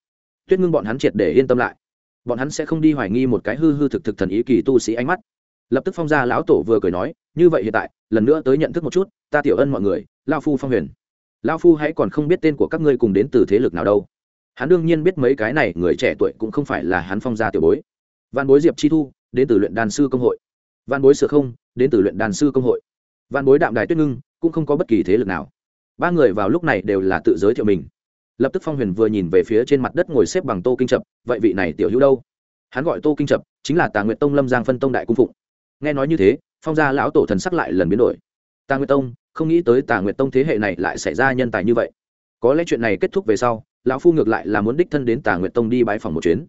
tuyết ngưng bọn hắn triệt để yên tâm lại. Bọn hắn sẽ không đi hoài nghi một cái hư hư thực thực thần ý kỳ tu sĩ ánh mắt. Lập tức phong gia lão tổ vừa cười nói, như vậy hiện tại, lần nữa tới nhận thức một chút, ta tiểu ân mọi người, lao phu phong huyền. Lao phu hãy còn không biết tên của các ngươi cùng đến từ thế lực nào đâu. Hắn đương nhiên biết mấy cái này, người trẻ tuổi cũng không phải là hắn phong gia tiểu bối. Văn bối diệp chi thu, đến từ luyện đàn sư công hội. Văn bối sửa không, đến từ luyện đàn sư công hội. Văn bối đạm đài tuyết ngưng, cũng không có bất kỳ thế lực nào. Ba người vào lúc này đều là tự giới thiệu mình lập tức phong huyền vừa nhìn về phía trên mặt đất ngồi xếp bằng tô kinh chập vậy vị này tiểu hữu đâu? Hắn gọi tô kinh chập chính là tà nguyệt tông lâm giang phân tông đại cung phụng. Nghe nói như thế, phong gia lão tổ thần sắc lại lần biến đổi. Tà nguyệt tông, không nghĩ tới tà nguyệt tông thế hệ này lại xảy ra nhân tài như vậy. Có lẽ chuyện này kết thúc về sau, lão phu ngược lại là muốn đích thân đến tà nguyệt tông đi bãi phòng một chuyến.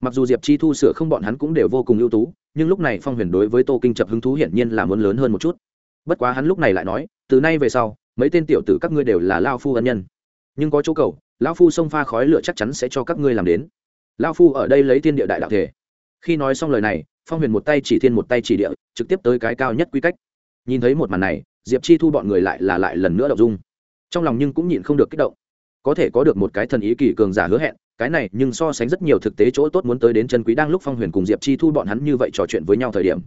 Mặc dù diệp chi thu sửa không bọn hắn cũng đều vô cùng ưu tú, nhưng lúc này phong huyền đối với tô kinh chập hứng thú hiển nhiên là muốn lớn hơn một chút. Bất quá hắn lúc này lại nói, từ nay về sau, mấy tên tiểu tử các ngươi đều là lao phu ân nhân nhưng có chỗ cầu, lão phu sông pha khói lửa chắc chắn sẽ cho các ngươi làm đến. Lão phu ở đây lấy thiên địa đại đạo thể. Khi nói xong lời này, phong huyền một tay chỉ thiên một tay chỉ địa, trực tiếp tới cái cao nhất quy cách. Nhìn thấy một màn này, diệp chi thu bọn người lại là lại lần nữa đậu dung. Trong lòng nhưng cũng nhịn không được kích động. Có thể có được một cái thần ý kỳ cường giả hứa hẹn, cái này nhưng so sánh rất nhiều thực tế chỗ tốt muốn tới đến chân quý đang lúc phong huyền cùng diệp chi thu bọn hắn như vậy trò chuyện với nhau thời điểm.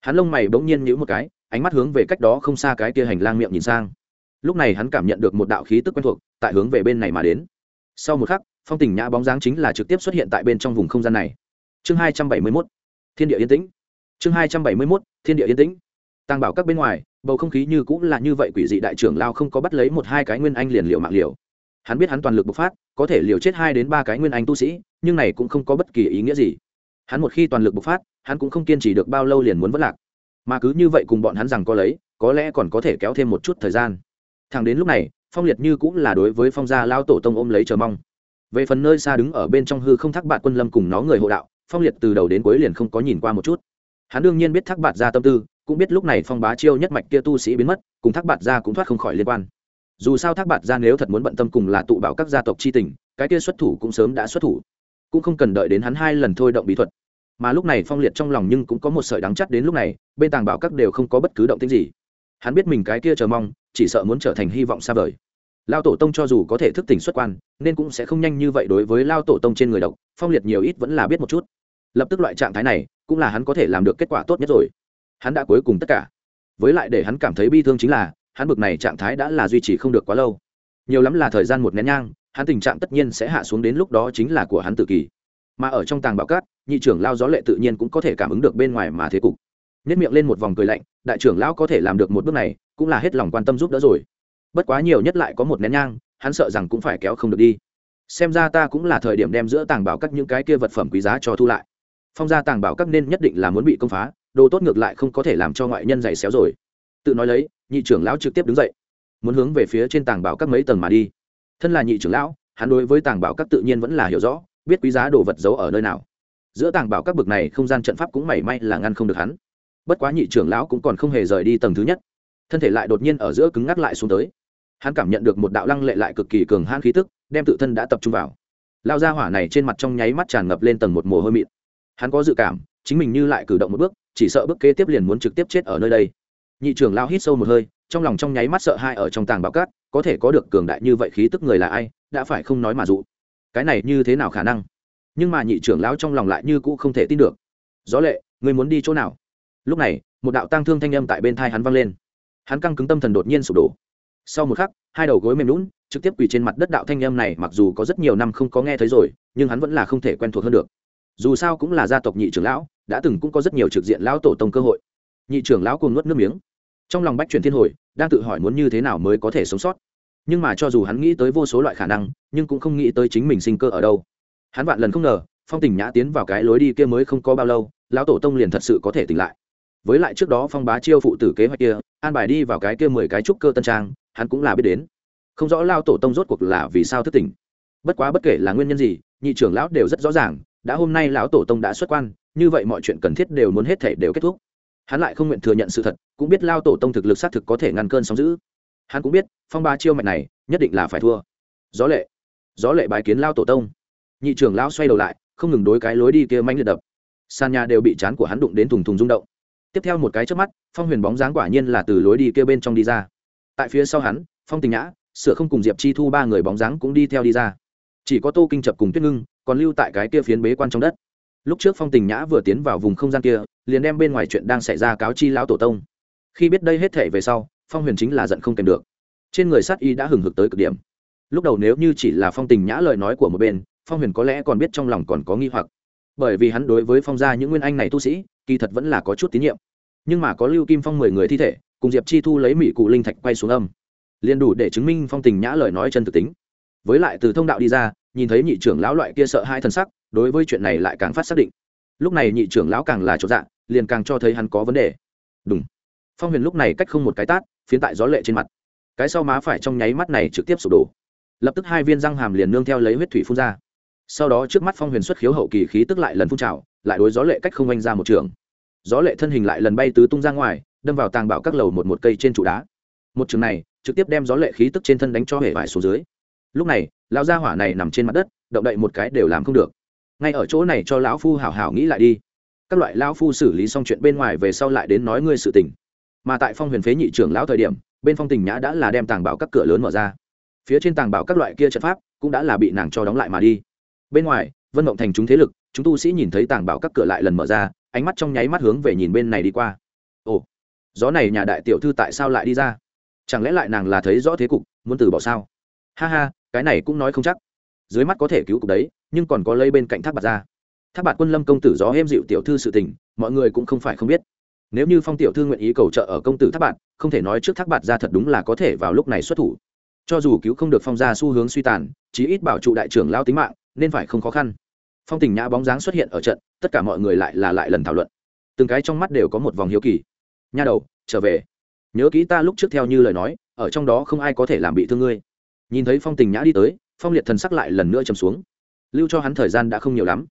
Hắn lông mày bỗng nhiên nhíu một cái, ánh mắt hướng về cách đó không xa cái kia hành lang miệng nhìn sang lúc này hắn cảm nhận được một đạo khí tức quen thuộc tại hướng về bên này mà đến. Sau một khắc, phong tình nhã bóng dáng chính là trực tiếp xuất hiện tại bên trong vùng không gian này. Chương hai trăm bảy mươi mốt, thiên địa yên tĩnh. Chương hai trăm bảy mươi mốt, thiên địa yên tĩnh. Tăng bảo các bên ngoài, bầu không khí như cũng là như vậy quỷ dị đại trưởng lao không có bắt lấy một hai cái nguyên anh liền liệu mạng liều. Hắn biết hắn toàn lực bộc phát, có thể liều chết hai đến ba cái nguyên anh tu sĩ, nhưng này cũng không có bất kỳ ý nghĩa gì. Hắn một khi toàn lực bộc phát, hắn cũng không kiên trì được bao lâu liền muốn vất lạc. Mà cứ như vậy cùng bọn hắn rằng có lấy, có lẽ còn có thể kéo thêm một chút thời gian thằng đến lúc này, phong liệt như cũng là đối với phong gia lao tổ tông ôm lấy chờ mong. Về phần nơi xa đứng ở bên trong hư không thác bạn quân lâm cùng nó người hộ đạo, phong liệt từ đầu đến cuối liền không có nhìn qua một chút. Hắn đương nhiên biết thác bạt ra tâm tư, cũng biết lúc này phong bá chiêu nhất mạch kia tu sĩ biến mất, cùng thác bạt ra cũng thoát không khỏi liên quan. Dù sao thác bạt ra nếu thật muốn bận tâm cùng là tụ bảo các gia tộc c h i tình, cái kia xuất thủ cũng sớm đã xuất thủ. Cũng không cần đợi đến hắn hai lần thôi động bí thuật. Mà lúc này phong liệt trong lòng nhưng cũng có một sợi đắng chắt đến lúc này, bên tàng bảo các đều không có bất cứ động tính gì. Hắn biết mình cái kia chờ mong chỉ sợ muốn trở thành hy vọng xa vời. Lao tổ tông cho dù có thể thức tỉnh xuất quan, nên cũng sẽ không nhanh như vậy đối với lao tổ tông trên người độc, phong liệt nhiều ít vẫn là biết một chút. Lập tức loại trạng thái này, cũng là hắn có thể làm được kết quả tốt nhất rồi. Hắn đã cuối cùng tất cả. Với lại để hắn cảm thấy bi thương chính là, hắn bực này trạng thái đã là duy trì không được quá lâu. Nhiều lắm là thời gian một nén nhang, hắn tình trạng tất nhiên sẽ hạ xuống đến lúc đó chính là của hắn tự kỷ. Mà ở trong tàng bạo cát, nhị trưởng lao gió lệ tự nhiên cũng có thể cảm ứng được bên ngoài mà thế cục nhất miệng lên một vòng cười lạnh, đại trưởng lão có thể làm được một bước này, cũng là hết lòng quan tâm giúp đỡ rồi. Bất quá nhiều nhất lại có một nén nhang, hắn sợ rằng cũng phải kéo không được đi. Xem ra ta cũng là thời điểm đem giữa tàng bảo các những cái kia vật phẩm quý giá cho thu lại. Phong gia tàng bảo các nên nhất định là muốn bị công phá, đồ tốt ngược lại không có thể làm cho ngoại nhân giày xéo rồi. Tự nói lấy, nhị trưởng lão trực tiếp đứng dậy, muốn hướng về phía trên tàng bảo các mấy tầng mà đi. Thân là nhị trưởng lão, hắn đối với tàng bảo các tự nhiên vẫn là hiểu rõ, biết quý giá đồ vật giấu ở nơi nào. Giữa tàng bảo các bực này không gian trận pháp cũng mảy may là ngăn không được hắn bất quá nhị trưởng lão cũng còn không hề rời đi tầng thứ nhất. Thân thể lại đột nhiên ở giữa cứng ngắc lại xuống tới. Hắn cảm nhận được một đạo lăng lệ lại cực kỳ cường hãn khí tức, đem tự thân đã tập trung vào. Lao ra hỏa này trên mặt trong nháy mắt tràn ngập lên tầng một mồ hôi mịn. Hắn có dự cảm, chính mình như lại cử động một bước, chỉ sợ bước kế tiếp liền muốn trực tiếp chết ở nơi đây. Nhị trưởng lao hít sâu một hơi, trong lòng trong nháy mắt sợ hai ở trong tàng bạo cát, có thể có được cường đại như vậy khí tức người là ai, đã phải không nói mà dụ. Cái này như thế nào khả năng? Nhưng mà nhị trưởng lão trong lòng lại như cũ không thể tin được. Gió lệ người muốn đi chỗ nào? Lúc này, một đạo tang thương thanh âm tại bên thai hắn vang lên. Hắn căng cứng tâm thần đột nhiên sụp đổ. Sau một khắc, hai đầu gối mềm lún trực tiếp quỳ trên mặt đất đạo thanh âm này mặc dù có rất nhiều năm không có nghe thấy rồi, nhưng hắn vẫn là không thể quen thuộc hơn được. Dù sao cũng là gia tộc nhị trưởng lão, đã từng cũng có rất nhiều trực diện lão tổ tông cơ hội. Nhị trưởng lão cùng nuốt nước miếng. Trong lòng bách truyền thiên hồi, đang tự hỏi muốn như thế nào mới có thể sống sót. Nhưng mà cho dù hắn nghĩ tới vô số loại khả năng, nhưng cũng không nghĩ tới chính mình sinh cơ ở đâu. Hắn vạn lần không ngờ, phong tình nhã tiến vào cái lối đi kia mới không có bao lâu, lão tổ tông liền thật sự có thể tỉnh lại với lại trước đó phong bá chiêu phụ tử kế hoạch kia, an bài đi vào cái kia mười cái trúc cơ tân trang, hắn cũng là biết đến. Không rõ lao tổ tông rốt cuộc là vì sao thức tỉnh. Bất quá bất kể là nguyên nhân gì, nhị trưởng lão đều rất rõ ràng, đã hôm nay lão tổ tông đã xuất quan, như vậy mọi chuyện cần thiết đều muốn hết thể đều kết thúc. Hắn lại không nguyện thừa nhận sự thật, cũng biết lao tổ tông thực lực xác thực có thể ngăn cơn sóng giữ hắn cũng biết, phong ba chiêu mạch này, nhất định là phải thua. Gió lệ. Gió lệ bái kiến lao tổ tông. Nhị trưởng lão xoay đầu lại, không ngừng đối cái lối đi kia manh liệt đập. Sàn nhà đều bị chán của hắn đụng đến thùng thùng rung động tiếp theo một cái trước mắt, phong huyền bóng dáng quả nhiên là từ lối đi kia bên trong đi ra. Tại phía sau hắn, phong tình nhã, sửa không cùng diệp chi thu ba người bóng dáng cũng đi theo đi ra. Chỉ có tô kinh chập cùng tuyết ngưng, còn lưu tại cái kia phiến bế quan trong đất. Lúc trước phong tình nhã vừa tiến vào vùng không gian kia, liền đem bên ngoài chuyện đang xảy ra cáo chi lão tổ tông. Khi biết đây hết thể về sau, phong huyền chính là giận không kèm được. Trên người sát y đã hừng hực tới cực điểm. Lúc đầu nếu như chỉ là phong tình nhã lời nói của một bên, phong huyền có lẽ còn biết trong lòng còn có nghi hoặc. Bởi vì hắn đối với phong gia những nguyên anh này tu sĩ kỳ thật vẫn là có chút tín nhiệm. Nhưng mà có lưu kim phong mười người thi thể, cùng diệp chi thu lấy mỹ cụ linh thạch quay xuống âm. Liền đủ để chứng minh phong tình nhã lời nói chân thực tính. Với lại từ thông đạo đi ra, nhìn thấy nhị trưởng lão loại kia sợ hai thân sắc, đối với chuyện này lại càng phát xác định. Lúc này nhị trưởng lão càng là chỗ dạ liền càng cho thấy hắn có vấn đề. Đúng phong huyền lúc này cách không một cái tát, phiến tại gió lệ trên mặt. Cái sau má phải trong nháy mắt này trực tiếp sụp đổ. Lập tức hai viên răng hàm liền nương theo lấy huyết thủy phun ra sau đó trước mắt phong huyền xuất khiếu hậu kỳ khí tức lại lần phun trào, lại đối gió lệ cách không oanh ra một trường. Gió lệ thân hình lại lần bay tứ tung ra ngoài, đâm vào tàng bảo các lầu một một cây trên trụ đá. Một trường này, trực tiếp đem gió lệ khí tức trên thân đánh cho hể vải xuống dưới. Lúc này, lão gia hỏa này nằm trên mặt đất, động đậy một cái đều làm không được. Ngay ở chỗ này cho lão phu hảo hảo nghĩ lại đi. Các loại lão phu xử lý xong chuyện bên ngoài về sau lại đến nói ngươi sự tình. Mà tại phong huyền phế nhị trưởng lão thời điểm, bên phong tình nhã đã là đem tàng bảo các cửa lớn mở ra. Phía trên tàng bảo các loại kia trận pháp, cũng đã là bị nàng cho đóng lại mà đi bên ngoài, vân mộng thành chúng thế lực, chúng tu sĩ nhìn thấy tàng bảo các cửa lại lần mở ra, ánh mắt trong nháy mắt hướng về nhìn bên này đi qua. Ồ, gió này nhà đại tiểu thư tại sao lại đi ra? Chẳng lẽ lại nàng là thấy rõ thế cục, muốn từ bỏ sao? Ha ha, cái này cũng nói không chắc. Dưới mắt có thể cứu cục đấy, nhưng còn có lây bên cạnh thác bạc ra. Thác bạc quân lâm công tử gió êm dịu tiểu thư sự tình, mọi người cũng không phải không biết. Nếu như phong tiểu thư nguyện ý cầu trợ ở công tử thác bạc không thể nói trước thác bạc ra thật đúng là có thể vào lúc này xuất thủ. Cho dù cứu không được phong ra xu hướng suy tàn, chí ít bảo trụ đại trưởng lao tính mạng nên phải không khó khăn. Phong tình nhã bóng dáng xuất hiện ở trận, tất cả mọi người lại là lại lần thảo luận. Từng cái trong mắt đều có một vòng hiếu kỳ. Nha đầu, trở về. Nhớ kỹ ta lúc trước theo như lời nói, ở trong đó không ai có thể làm bị thương ngươi. Nhìn thấy phong tình nhã đi tới, phong liệt thần sắc lại lần nữa chầm xuống. Lưu cho hắn thời gian đã không nhiều lắm.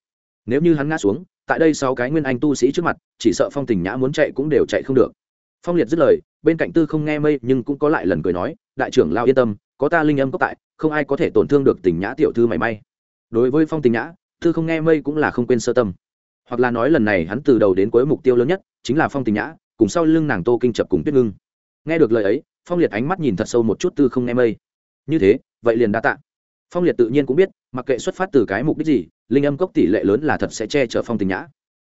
Nếu như hắn ngã xuống, tại đây sáu cái nguyên anh tu sĩ trước mặt, chỉ sợ phong tình nhã muốn chạy cũng đều chạy không được. Phong liệt dứt lời, bên cạnh tư không nghe mây nhưng cũng có lại lần cười nói, đại trưởng lao yên tâm, có ta linh âm cốc tại, không ai có thể tổn thương được tình nhã tiểu thư mảy may đối với phong tình nhã, thư không nghe mây cũng là không quên sơ tâm. Hoặc là nói lần này hắn từ đầu đến cuối mục tiêu lớn nhất chính là phong tình nhã, cùng sau lưng nàng tô kinh chập cùng tuyết ngưng. Nghe được lời ấy, phong liệt ánh mắt nhìn thật sâu một chút tư không nghe mây. Như thế, vậy liền đa tạ. Phong liệt tự nhiên cũng biết, mặc kệ xuất phát từ cái mục đích gì, linh âm cốc tỷ lệ lớn là thật sẽ che chở phong tình nhã.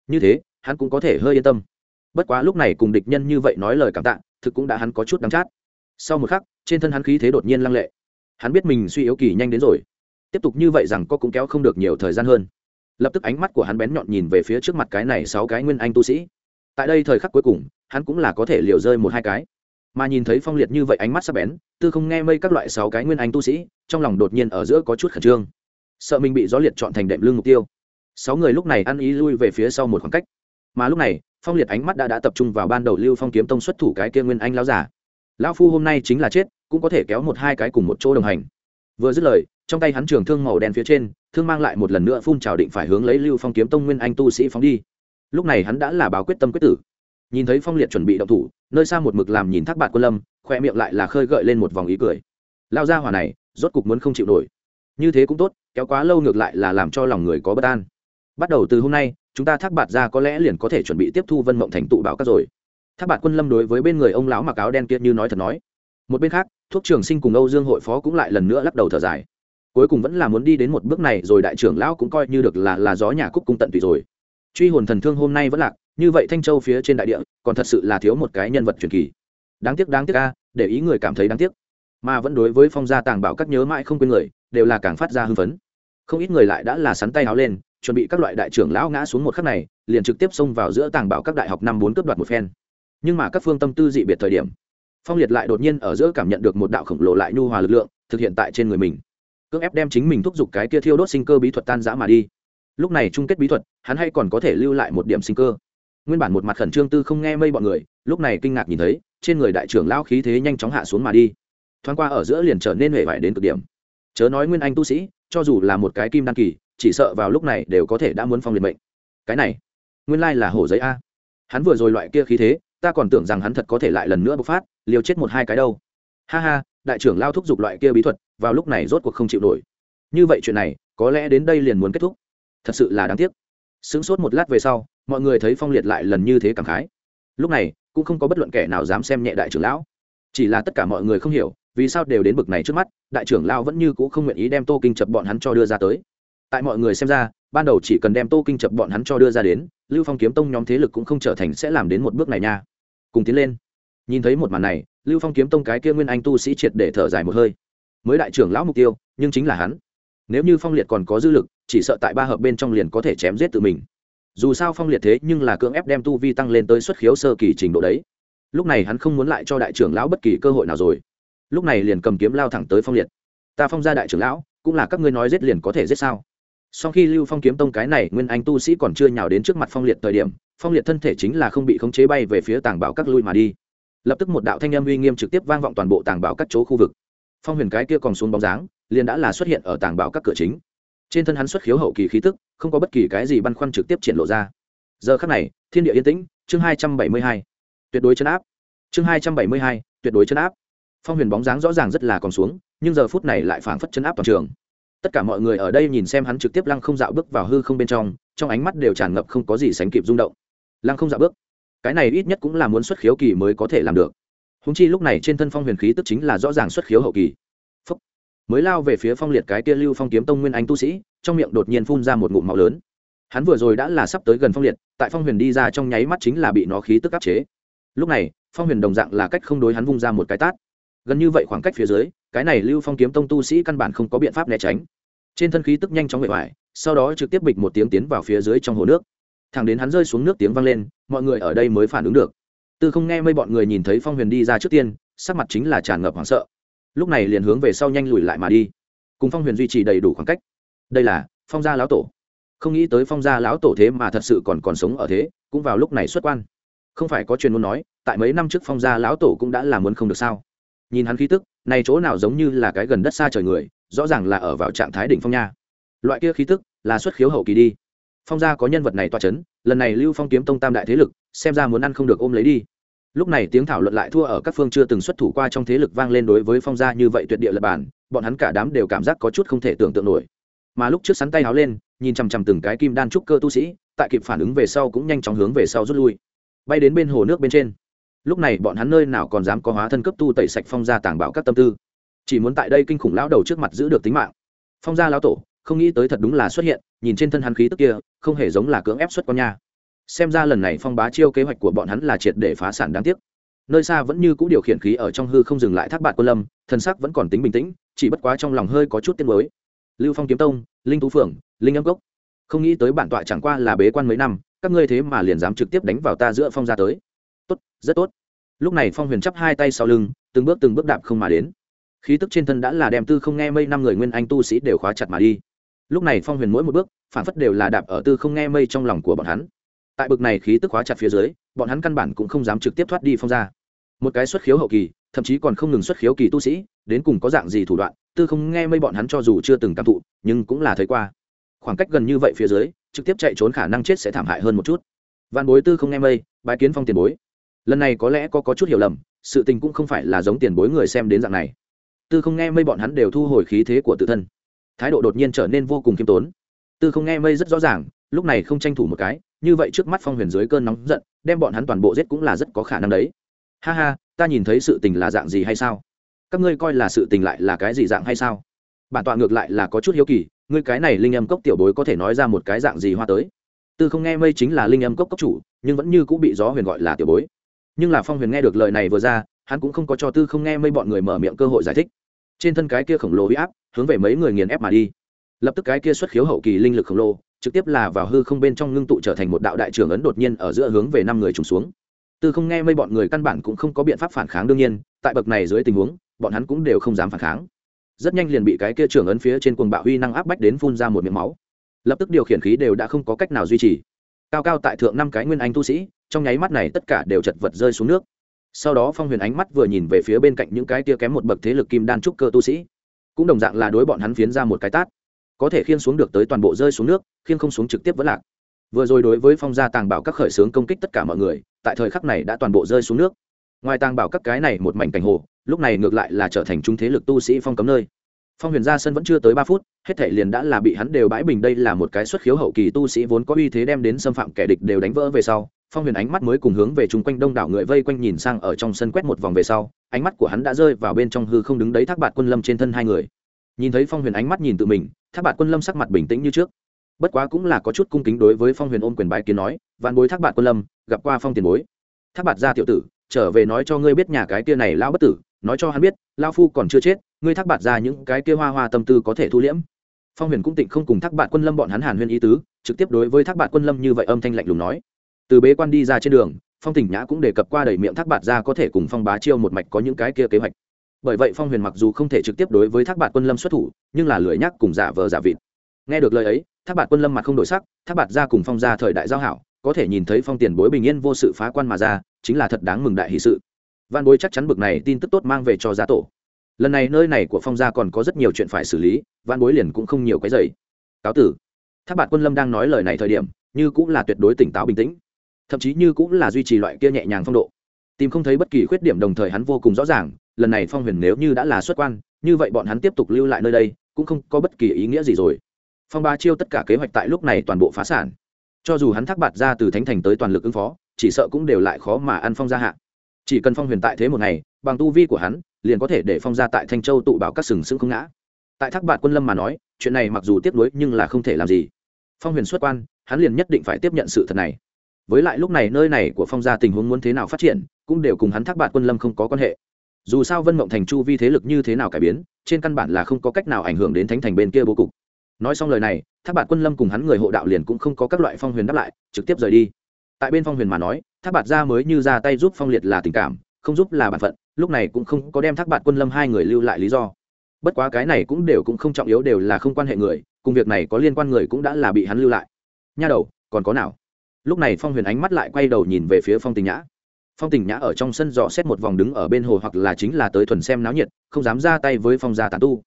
Như thế, hắn cũng có thể hơi yên tâm. Bất quá lúc này cùng địch nhân như vậy nói lời cảm tạ, thực cũng đã hắn có chút đắng chát. Sau một khắc, trên thân hắn khí thế đột nhiên lăng lệ. Hắn biết mình suy yếu kỳ nhanh đến rồi tiếp tục như vậy rằng có cũng kéo không được nhiều thời gian hơn. Lập tức ánh mắt của hắn bén nhọn nhìn về phía trước mặt cái này sáu cái nguyên anh tu sĩ. Tại đây thời khắc cuối cùng, hắn cũng là có thể liều rơi một hai cái. Mà nhìn thấy phong liệt như vậy ánh mắt sắp bén, tư không nghe mây các loại sáu cái nguyên anh tu sĩ, trong lòng đột nhiên ở giữa có chút khẩn trương. Sợ mình bị gió liệt chọn thành đệm lưng mục tiêu. Sáu người lúc này ăn ý lui về phía sau một khoảng cách. Mà lúc này, phong liệt ánh mắt đã đã tập trung vào ban đầu lưu phong kiếm tông xuất thủ cái kia nguyên anh lao giả. Lão phu hôm nay chính là chết, cũng có thể kéo một hai cái cùng một chỗ đồng hành vừa dứt lời, trong tay hắn trường thương màu đen phía trên, thương mang lại một lần nữa phun trào định phải hướng lấy lưu phong kiếm tông nguyên anh tu sĩ phóng đi. Lúc này hắn đã là báo quyết tâm quyết tử. Nhìn thấy phong liệt chuẩn bị động thủ, nơi xa một mực làm nhìn thác bạt quân lâm khoe miệng lại là khơi gợi lên một vòng ý cười. Lao ra hỏa này, rốt cục muốn không chịu nổi. Như thế cũng tốt, kéo quá lâu ngược lại là làm cho lòng người có bất an. Bắt đầu từ hôm nay, chúng ta thác bạt ra có lẽ liền có thể chuẩn bị tiếp thu vân mộng thành tụ bảo các rồi. Thác bạt quân lâm đối với bên người ông lão mặc áo đen kia như nói thật nói một bên khác, thuốc trường sinh cùng âu dương hội phó cũng lại lần nữa lắc đầu thở dài. Cuối cùng vẫn là muốn đi đến một bước này rồi đại trưởng lão cũng coi như được là là gió nhà cúc cung tận tụy rồi. Truy hồn thần thương hôm nay vẫn lạc, như vậy thanh châu phía trên đại địa, còn thật sự là thiếu một cái nhân vật truyền kỳ. Đáng tiếc đáng tiếc ca để ý người cảm thấy đáng tiếc. Mà vẫn đối với phong gia tàng bảo các nhớ mãi không quên người, đều là càng phát ra hưng phấn. Không ít người lại đã là sắn tay áo lên, chuẩn bị các loại đại trưởng lão ngã xuống một khắc này, liền trực tiếp xông vào giữa tàng bảo các đại học năm bốn cướp đoạt một phen. Nhưng mà các phương tâm tư dị biệt thời điểm phong liệt lại đột nhiên ở giữa cảm nhận được một đạo khổng lồ lại nhu hòa lực lượng, thực hiện tại trên người mình. Cưỡng ép đem chính mình thúc giục cái kia thiêu đốt sinh cơ bí thuật tan giã mà đi. Lúc này chung kết bí thuật, hắn hay còn có thể lưu lại một điểm sinh cơ. Nguyên bản một mặt khẩn trương tư không nghe mây bọn người, lúc này kinh ngạc nhìn thấy, trên người đại trưởng lao khí thế nhanh chóng hạ xuống mà đi. Thoáng qua ở giữa liền trở nên hề vải đến cực điểm. Chớ nói nguyên anh tu sĩ, cho dù là một cái kim đan kỳ, chỉ sợ vào lúc này đều có thể đã muốn phong liệt mệnh. Cái này, nguyên lai là hổ giấy a. Hắn vừa rồi loại kia khí thế, ta còn tưởng rằng hắn thật có thể lại lần nữa bộc phát liều chết một hai cái đâu. Ha ha, đại trưởng lao thúc giục loại kia bí thuật, vào lúc này rốt cuộc không chịu nổi. Như vậy chuyện này, có lẽ đến đây liền muốn kết thúc. Thật sự là đáng tiếc. Sững sốt một lát về sau, mọi người thấy phong liệt lại lần như thế cảm khái. Lúc này, cũng không có bất luận kẻ nào dám xem nhẹ đại trưởng lão. Chỉ là tất cả mọi người không hiểu, vì sao đều đến bực này trước mắt, đại trưởng lao vẫn như c ũ không nguyện ý đem tô kinh chập bọn hắn cho đưa ra tới. Tại mọi người xem ra, ban đầu chỉ cần đem tô kinh chập bọn hắn cho đưa ra đến, lưu phong kiếm tông nhóm thế lực cũng không trở thành sẽ làm đến một bước này nha. Cùng tiến lên nhìn thấy một màn này, lưu phong kiếm tông cái kia nguyên anh tu sĩ triệt để thở dài một hơi. Mới đại trưởng lão mục tiêu, nhưng chính là hắn. Nếu như phong liệt còn có dư lực, chỉ sợ tại ba hợp bên trong liền có thể chém giết tự mình. Dù sao phong liệt thế nhưng là cưỡng ép đem tu vi tăng lên tới xuất khiếu sơ kỳ trình độ đấy. Lúc này hắn không muốn lại cho đại trưởng lão bất kỳ cơ hội nào rồi. Lúc này liền cầm kiếm lao thẳng tới phong liệt. Ta phong ra đại trưởng lão, cũng là các ngươi nói giết liền có thể giết sao? Sau khi lưu phong kiếm tông cái này nguyên anh tu sĩ còn chưa nhào đến trước mặt phong liệt thời điểm, phong liệt thân thể chính là không bị khống chế bay về phía tàng bảo các lui mà đi lập tức một đạo thanh âm uy nghiêm trực tiếp vang vọng toàn bộ tàng bảo các chỗ khu vực. Phong huyền cái kia còn xuống bóng dáng, liền đã là xuất hiện ở tàng bảo các cửa chính. Trên thân hắn xuất khiếu hậu kỳ khí tức, không có bất kỳ cái gì băn khoăn trực tiếp triển lộ ra. Giờ khắc này, thiên địa yên tĩnh, chương hai trăm bảy mươi hai. Tuyệt đối chấn áp. Chương hai trăm bảy mươi hai, tuyệt đối chấn áp. Phong huyền bóng dáng rõ ràng rất là còn xuống, nhưng giờ phút này lại phảng phất chấn áp toàn trường. Tất cả mọi người ở đây nhìn xem hắn trực tiếp lăng không dạo bước vào hư không bên trong trong ánh mắt đều tràn ngập không có gì sánh kịp rung động. Lăng không dạo bước cái này ít nhất cũng là muốn xuất khiếu kỳ mới có thể làm được. Húng chi lúc này trên thân phong huyền khí tức chính là rõ ràng xuất khiếu hậu kỳ. Phúc. mới lao về phía phong liệt cái kia lưu phong kiếm tông nguyên anh tu sĩ, trong miệng đột nhiên phun ra một ngụm máu lớn. Hắn vừa rồi đã là sắp tới gần phong liệt, tại phong huyền đi ra trong nháy mắt chính là bị nó khí tức áp chế. Lúc này, phong huyền đồng dạng là cách không đối hắn vung ra một cái tát. Gần như vậy khoảng cách phía dưới, cái này lưu phong kiếm tông tu sĩ căn bản không có biện pháp né tránh. Trên thân khí tức nhanh chóng bệ hoại sau đó trực tiếp bịch một tiếng tiến vào phía dưới trong hồ nước thẳng đến hắn rơi xuống nước tiếng vang lên, mọi người ở đây mới phản ứng được. Tư không nghe mây bọn người nhìn thấy phong huyền đi ra trước tiên, sắc mặt chính là tràn ngập hoảng sợ. Lúc này liền hướng về sau nhanh lùi lại mà đi. Cùng phong huyền duy trì đầy đủ khoảng cách. Đây là phong gia lão tổ. Không nghĩ tới phong gia lão tổ thế mà thật sự còn còn sống ở thế, cũng vào lúc này xuất quan. Không phải có truyền muốn nói, tại mấy năm trước phong gia lão tổ cũng đã làm muốn không được sao? Nhìn hắn khí tức, này chỗ nào giống như là cái gần đất xa trời người, rõ ràng là ở vào trạng thái đỉnh phong nha. Loại kia khí tức là xuất khiếu hậu kỳ đi phong gia có nhân vật này toa c h ấ n lần này lưu phong kiếm tông tam đại thế lực, xem ra muốn ăn không được ôm lấy đi. Lúc này tiếng thảo luận lại thua ở các phương chưa từng xuất thủ qua trong thế lực vang lên đối với phong gia như vậy tuyệt địa lập bản, bọn hắn cả đám đều cảm giác có chút không thể tưởng tượng nổi. Mà lúc trước sắn tay háo lên, nhìn chằm chằm từng cái kim đan trúc cơ tu sĩ, tại kịp phản ứng về sau cũng nhanh chóng hướng về sau rút lui. Bay đến bên hồ nước bên trên. Lúc này bọn hắn nơi nào còn dám có hóa thân cấp tu tẩy sạch phong gia tàng bảo các tâm tư. Chỉ muốn tại đây kinh khủng lão đầu trước mặt giữ được tính mạng. Phong gia lão tổ, không nghĩ tới thật đúng là xuất hiện nhìn trên thân hắn khí tức kia, không hề giống là cưỡng ép xuất con nha. Xem ra lần này phong bá chiêu kế hoạch của bọn hắn là triệt để phá sản đáng tiếc. Nơi xa vẫn như c ũ điều khiển khí ở trong hư không dừng lại thác bạt quân lâm thần sắc vẫn còn tính bình tĩnh, chỉ bất quá trong lòng hơi có chút tiếc mới lưu phong kiếm tông, linh tú phượng, linh âm cốc. Không nghĩ tới bản tọa chẳng qua là bế quan mấy năm, các ngươi thế mà liền dám trực tiếp đánh vào ta giữa phong gia tới. Tốt, rất tốt. Lúc này phong huyền chắp hai tay sau lưng, từng bước từng bước đạp không mà đến. Khí tức trên thân đã là đem tư không nghe mây năm người nguyên anh tu sĩ đều khóa chặt mà đi lúc này phong huyền mỗi một bước phản phất đều là đạp ở tư không nghe mây trong lòng của bọn hắn. Tại bực này khí tức hóa chặt phía dưới bọn hắn căn bản cũng không dám trực tiếp thoát đi phong ra một cái xuất khiếu hậu kỳ thậm chí còn không ngừng xuất khiếu kỳ tu sĩ đến cùng có dạng gì thủ đoạn tư không nghe mây bọn hắn cho dù chưa từng cảm thụ nhưng cũng là thấy qua. Khoảng cách gần như vậy phía dưới trực tiếp chạy trốn khả năng chết sẽ thảm hại hơn một chút. Văn bối tư không nghe mây bái kiến phong tiền bối. Lần này có lẽ có, có chút hiểu lầm sự tình cũng không phải là giống tiền bối người xem đến dạng này. Tư không nghe mây bọn hắn đều thu hồi khí thế của tự thân thái độ đột nhiên trở nên vô cùng khiêm tốn. Tư không nghe mây rất rõ ràng, lúc này không tranh thủ một cái, như vậy trước mắt phong huyền dưới cơn nóng giận, đem bọn hắn toàn bộ giết cũng là rất có khả năng đấy. Ha ha, ta nhìn thấy sự tình là dạng gì hay sao? Các ngươi coi là sự tình lại là cái gì dạng hay sao? Bản tọa ngược lại là có chút hiếu kỳ, ngươi cái này linh âm cốc tiểu bối có thể nói ra một cái dạng gì hoa tới? Tư không nghe mây chính là linh âm cốc cốc chủ, nhưng vẫn như cũng bị gió huyền gọi là tiểu bối. Nhưng là phong huyền nghe được lời này vừa ra, hắn cũng không có cho tư không nghe mây bọn người mở miệng cơ hội giải thích. Trên thân cái kia khổng lồ huy áp hướng về mấy người nghiền ép mà đi. Lập tức cái kia xuất khiếu hậu kỳ linh lực khổng lồ, trực tiếp là vào hư không bên trong ngưng tụ trở thành một đạo đại trưởng ấn đột nhiên ở giữa hướng về năm người trùng xuống. Tư không nghe mây bọn người căn bản cũng không có biện pháp phản kháng đương nhiên, tại bậc này dưới tình huống, bọn hắn cũng đều không dám phản kháng. Rất nhanh liền bị cái kia trưởng ấn phía trên cuồng bạo huy năng áp bách đến phun ra một miệng máu. Lập tức điều khiển khí đều đã không có cách nào duy trì. Cao cao tại thượng năm cái nguyên anh tu sĩ, trong nháy mắt này tất cả đều chật vật rơi xuống nước. Sau đó phong huyền ánh mắt vừa nhìn về phía bên cạnh những cái tia kém một bậc thế lực kim đan trúc cơ tu sĩ cũng đồng dạng là đối bọn hắn phiến ra một cái tát. Có thể khiên xuống được tới toàn bộ rơi xuống nước khiên không xuống trực tiếp vẫn lạc. Vừa rồi đối với phong gia tàng bảo các khởi xướng công kích tất cả mọi người, tại thời khắc này đã toàn bộ rơi xuống nước. Ngoài tàng bảo các cái này một mảnh cảnh hồ, lúc này ngược lại là trở thành trung thế lực tu sĩ phong cấm nơi phong huyền ra sân vẫn chưa tới ba phút, hết thể liền đã là bị hắn đều bãi bình. Đây là một cái xuất khiếu hậu kỳ tu sĩ vốn có uy thế đem đến xâm phạm kẻ địch đều đánh vỡ về sau, phong huyền ánh mắt mới cùng hướng về chung quanh đông đảo người vây quanh nhìn sang ở trong sân quét một vòng về sau, ánh mắt của hắn đã rơi vào bên trong hư không đứng đấy thác bạt quân lâm trên thân hai người. Nhìn thấy phong huyền ánh mắt nhìn tự mình, thác bạt quân lâm sắc mặt bình tĩnh như trước. Bất quá cũng là có chút cung kính đối với phong huyền ôm quyền bái kiến nói, vạn bối thác bạt quân lâm, gặp qua phong tiền bối. Thác bạt gia tiểu tử, trở về nói cho ngươi biết nhà cái kia này lao bất tử, nói cho hắn biết lao phu còn chưa chết ngươi thác bạt ra những cái kia hoa hoa tâm tư có thể thu liễm. Phong huyền cũng tịnh không cùng thác bạt quân lâm bọn hắn hàn huyên ý tứ, trực tiếp đối với thác bạt quân lâm như vậy âm thanh lạnh lùng nói. Từ bế quan đi ra trên đường, phong tỉnh nhã cũng đề cập qua đầy miệng thác bạt ra có thể cùng phong bá chiêu một mạch có những cái kia kế hoạch. Bởi vậy phong huyền mặc dù không thể trực tiếp đối với thác bạt quân lâm xuất thủ, nhưng là lười nhắc cùng giả vờ giả vịt. Nghe được lời ấy, thác bạt quân lâm mặt không đổi sắc, thác bạt ra cùng phong ra thời đại giao hảo, có thể nhìn thấy phong tiền bối bình yên vô sự phá quan mà ra, chính là thật đáng mừng đại hỷ sự. Văn bối chắc chắn bực này tin tức tốt mang về cho gia tổ lần này nơi này của phong gia còn có rất nhiều chuyện phải xử lý văn bối liền cũng không nhiều cái dày cáo tử. Tháp bạn quân lâm đang nói lời này thời điểm, như cũng là tuyệt đối tỉnh táo bình tĩnh. Thậm chí như cũng là duy trì loại kia nhẹ nhàng phong độ. Tìm không thấy bất kỳ khuyết điểm đồng thời hắn vô cùng rõ ràng, lần này phong huyền nếu như đã là xuất quan, như vậy bọn hắn tiếp tục lưu lại nơi đây, cũng không có bất kỳ ý nghĩa gì rồi. Phong ba chiêu tất cả kế hoạch tại lúc này toàn bộ phá sản. Cho dù hắn thác bạt ra từ thánh thành tới toàn lực ứng phó, chỉ sợ cũng đều lại khó mà ăn phong gia hạ chỉ cần phong huyền tại thế một ngày, bằng tu vi của hắn, liền có thể để phong gia tại thanh châu tụ bảo các sừng sững không ngã. Tại thác bạn quân lâm mà nói, chuyện này mặc dù tiếp nối nhưng là không thể làm gì. Phong huyền xuất quan, hắn liền nhất định phải tiếp nhận sự thật này. Với lại lúc này nơi này của phong gia tình huống muốn thế nào phát triển, cũng đều cùng hắn thác bạn quân lâm không có quan hệ. Dù sao vân mộng thành chu vi thế lực như thế nào cải biến, trên căn bản là không có cách nào ảnh hưởng đến thánh thành bên kia bố cục. Nói xong lời này, thác bạn quân lâm cùng hắn người hộ đạo liền cũng không có các loại phong huyền đáp lại, trực tiếp rời đi tại bên phong huyền mà nói, thác bạt gia mới như ra tay giúp phong liệt là tình cảm, không giúp là bản phận, lúc này cũng không có đem thác bạt quân lâm hai người lưu lại lý do. Bất quá cái này cũng đều cũng không trọng yếu, đều là không quan hệ người, cùng việc này có liên quan người cũng đã là bị hắn lưu lại. Nha đầu, còn có nào? Lúc này phong huyền ánh mắt lại quay đầu nhìn về phía phong tình nhã. Phong tình nhã ở trong sân dò xét một vòng đứng ở bên hồ hoặc là chính là tới thuần xem náo nhiệt, không dám ra tay với phong gia tàn tu.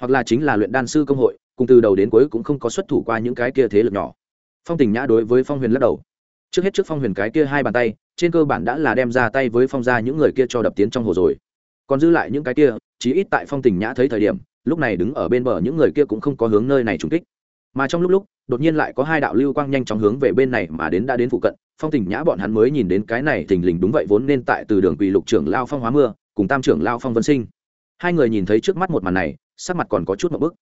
Hoặc là chính là luyện đan sư công hội, cùng từ đầu đến cuối cũng không có xuất thủ qua những cái kia thế lực nhỏ. Phong tình nhã đối với phong huyền lắc đầu trước hết trước phong huyền cái kia hai bàn tay, trên cơ bản đã là đem ra tay với phong gia những người kia cho đập tiến trong hồ rồi. Còn dư lại những cái kia, chí ít tại phong tình nhã thấy thời điểm, lúc này đứng ở bên bờ những người kia cũng không có hướng nơi này trúng kích. Mà trong lúc lúc, đột nhiên lại có hai đạo lưu quang nhanh chóng hướng về bên này mà đến đã đến phụ cận, phong tình nhã bọn hắn mới nhìn đến cái này thình lình đúng vậy vốn nên tại từ đường quỳ lục trưởng lao phong hóa mưa, cùng tam trưởng lao phong vân sinh. Hai người nhìn thấy trước mắt một màn này, sắc mặt còn có chút một bức.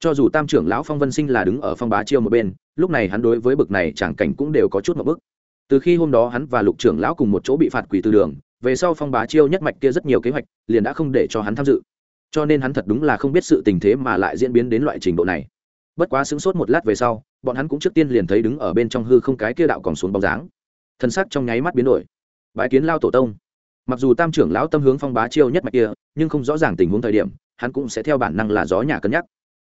Cho dù tam trưởng lão phong vân sinh là đứng ở phong bá chiêu một bên, lúc này hắn đối với bực này chẳng cảnh cũng đều có chút một bức từ khi hôm đó hắn và lục trưởng lão cùng một chỗ bị phạt quỷ từ đường, về sau phong bá chiêu nhất mạch kia rất nhiều kế hoạch, liền đã không để cho hắn tham dự. Cho nên hắn thật đúng là không biết sự tình thế mà lại diễn biến đến loại trình độ này. Bất quá sững sốt một lát về sau, bọn hắn cũng trước tiên liền thấy đứng ở bên trong hư không cái kia đạo còn xuống bóng dáng. Thân xác trong nháy mắt biến đổi. Bãi kiến lao tổ tông. Mặc dù tam trưởng lão tâm hướng phong bá chiêu nhất mạch kia, nhưng không rõ ràng tình huống thời điểm, hắn cũng sẽ theo bản năng là gió nhà cân nhắc.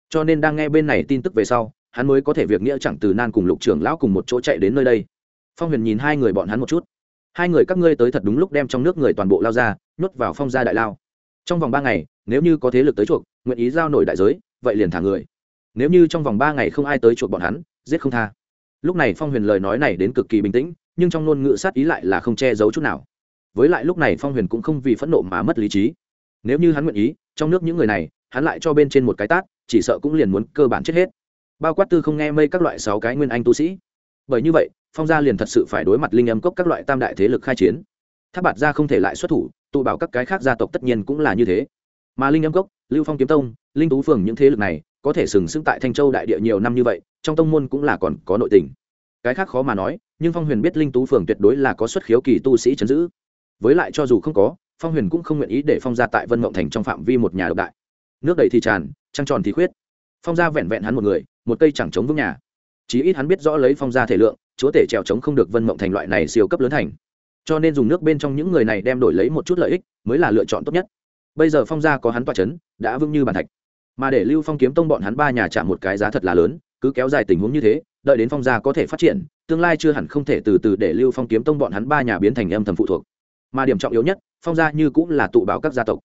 Cho nên đang nghe bên này tin tức về sau, hắn mới có thể việc nghĩa chẳng từ nan cùng lục trưởng lão cùng một chỗ chạy đến nơi đây phong huyền nhìn hai người bọn hắn một chút hai người các ngươi tới thật đúng lúc đem trong nước người toàn bộ lao ra nhốt vào phong gia đại lao trong vòng ba ngày nếu như có thế lực tới chuộc nguyện ý giao nổi đại giới vậy liền thả người nếu như trong vòng ba ngày không ai tới chuộc bọn hắn giết không tha lúc này phong huyền lời nói này đến cực kỳ bình tĩnh nhưng trong ngôn ngữ sát ý lại là không che giấu chút nào với lại lúc này phong huyền cũng không vì phẫn nộ mà mất lý trí nếu như hắn nguyện ý trong nước những người này hắn lại cho bên trên một cái tát chỉ sợ cũng liền muốn cơ bản chết hết bao quát tư không nghe mây các loại sáu cái nguyên anh tu sĩ bởi như vậy phong gia liền thật sự phải đối mặt linh âm cốc các loại tam đại thế lực khai chiến. Tháp bạt gia không thể lại xuất thủ, tụ bảo các cái khác gia tộc tất nhiên cũng là như thế. Mà linh âm cốc, lưu phong kiếm tông, linh tú phường những thế lực này, có thể sừng sững tại thanh châu đại địa nhiều năm như vậy, trong tông môn cũng là còn có nội tình. Cái khác khó mà nói, nhưng phong huyền biết linh tú phường tuyệt đối là có xuất khiếu kỳ tu sĩ chấn giữ. Với lại cho dù không có, phong huyền cũng không nguyện ý để phong gia tại vân mộng thành trong phạm vi một nhà độc đại. Nước đầy thì tràn, trăng tròn thì khuyết. Phong gia vẹn vẹn hắn một người, một cây chẳng chống vững nhà. Chí ít hắn biết rõ lấy phong gia thể lượng chúa tể trèo chống không được vân mộng thành loại này siêu cấp lớn thành. Cho nên dùng nước bên trong những người này đem đổi lấy một chút lợi ích, mới là lựa chọn tốt nhất. Bây giờ phong gia có hắn toa c h ấ n đã vững như bàn thạch. Mà để lưu phong kiếm tông bọn hắn ba nhà trả một cái giá thật là lớn, cứ kéo dài tình huống như thế, đợi đến phong gia có thể phát triển, tương lai chưa hẳn không thể từ từ để lưu phong kiếm tông bọn hắn ba nhà biến thành âm thầm phụ thuộc. Mà điểm trọng yếu nhất, phong gia như cũng là tụ bảo các gia tộc.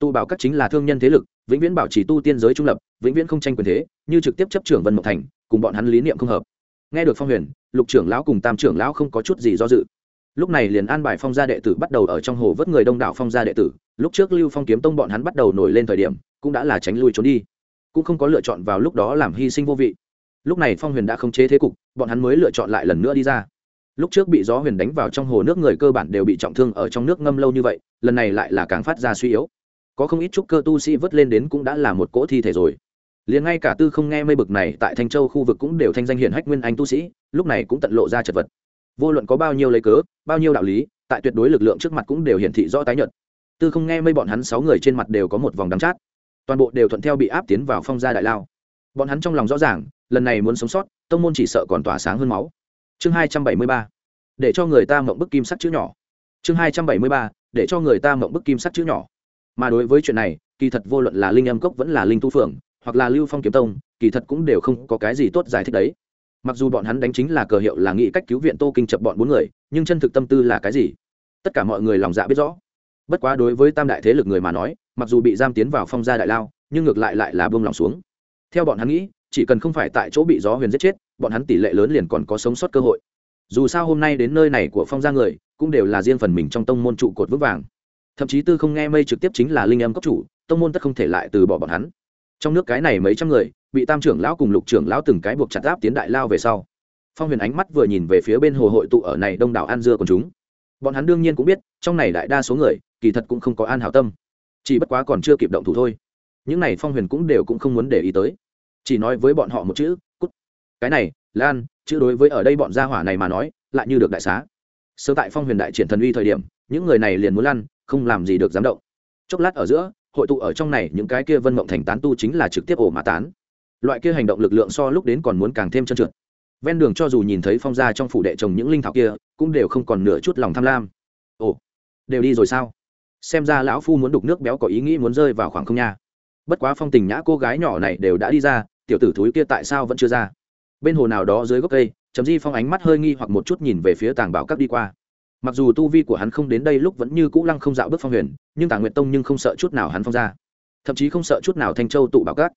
Tụ bảo các chính là thương nhân thế lực, vĩnh viễn bảo trì tu tiên giới trung lập, vĩnh viễn không tranh quyền thế, như trực tiếp chấp trưởng vân mộng thành, cùng bọn hắn lý niệm không hợp nghe được phong huyền, lục trưởng lão cùng tam trưởng lão không có chút gì do dự. Lúc này liền an bài phong gia đệ tử bắt đầu ở trong hồ vớt người đông đảo phong gia đệ tử. Lúc trước lưu phong kiếm tông bọn hắn bắt đầu nổi lên thời điểm, cũng đã là tránh lui trốn đi. Cũng không có lựa chọn vào lúc đó làm hy sinh vô vị. Lúc này phong huyền đã không chế thế cục, bọn hắn mới lựa chọn lại lần nữa đi ra. Lúc trước bị gió huyền đánh vào trong hồ nước người cơ bản đều bị trọng thương ở trong nước ngâm lâu như vậy, lần này lại là càng phát ra suy yếu. Có không ít chút cơ tu sĩ vớt lên đến cũng đã là một cỗ thi thể rồi liền ngay cả tư không nghe mây bực này tại thanh châu khu vực cũng đều thanh danh hiển hách nguyên anh tu sĩ, lúc này cũng tận lộ ra chật vật. Vô luận có bao nhiêu lấy cớ, bao nhiêu đạo lý, tại tuyệt đối lực lượng trước mặt cũng đều hiển thị rõ tái nhợt. Tư không nghe mây bọn hắn sáu người trên mặt đều có một vòng đắm chát. Toàn bộ đều thuận theo bị áp tiến vào phong gia đại lao. Bọn hắn trong lòng rõ ràng, lần này muốn sống sót, tông môn chỉ sợ còn tỏa sáng hơn máu. Chương hai trăm bảy mươi ba. Để cho người ta mộng bức kim sắc chữ nhỏ. Chương hai trăm bảy mươi ba. Để cho người ta mộng bức kim sắc chữ nhỏ. Mà đối với chuyện này, kỳ thật vô luận là linh âm cốc vẫn là linh tu phượng hoặc là lưu phong kiếm tông, kỳ thật cũng đều không có cái gì tốt giải thích đấy. Mặc dù bọn hắn đánh chính là cờ hiệu là nghĩ cách cứu viện tô kinh chập bọn bốn người, nhưng chân thực tâm tư là cái gì? Tất cả mọi người lòng dạ biết rõ. Bất quá đối với tam đại thế lực người mà nói, mặc dù bị giam tiến vào phong gia đại lao, nhưng ngược lại lại là bông lòng xuống. Theo bọn hắn nghĩ, chỉ cần không phải tại chỗ bị gió huyền giết chết, bọn hắn tỷ lệ lớn liền còn có sống sót cơ hội. Dù sao hôm nay đến nơi này của phong gia người, cũng đều là riêng phần mình trong tông môn trụ cột vững vàng. Thậm chí tư không nghe mây trực tiếp chính là linh âm cấp chủ, tông môn tất không thể lại từ bỏ bọn hắn trong nước cái này mấy trăm người, bị tam trưởng lão cùng lục trưởng lão từng cái buộc chặt áp tiến đại lao về sau. Phong huyền ánh mắt vừa nhìn về phía bên hồ hội tụ ở này đông đảo an dưa của chúng. Bọn hắn đương nhiên cũng biết, trong này đại đa số người, kỳ thật cũng không có an hảo tâm. Chỉ bất quá còn chưa kịp động thủ thôi. Những này phong huyền cũng đều cũng không muốn để ý tới. Chỉ nói với bọn họ một chữ, cút. Cái này, lan, chữ đối với ở đây bọn gia hỏa này mà nói, lại như được đại xá. Sơ tại phong huyền đại triển thần uy thời điểm, những người này liền muốn lăn, không làm gì được dám động. Chốc lát ở giữa hội tụ ở trong này, những cái kia vân mộng thành tán tu chính là trực tiếp ổ mà tán. Loại kia hành động lực lượng so lúc đến còn muốn càng thêm chân trượt. Ven đường cho dù nhìn thấy phong gia trong phủ đệ trồng những linh thảo kia, cũng đều không còn nửa chút lòng tham lam. Ồ, đều đi rồi sao? Xem ra lão phu muốn đục nước béo có ý nghĩ muốn rơi vào khoảng không nha. Bất quá phong tình nhã cô gái nhỏ này đều đã đi ra, tiểu tử thúi kia tại sao vẫn chưa ra? Bên hồ nào đó dưới gốc cây chấm di phong ánh mắt hơi nghi hoặc một chút nhìn về phía tàng bảo các đi qua mặc dù tu vi của hắn không đến đây lúc vẫn như cũ lăng không dạo bước phong huyền, nhưng tả nguyệt tông nhưng không sợ chút nào hắn phong ra. Thậm chí không sợ chút nào thanh châu tụ bảo các.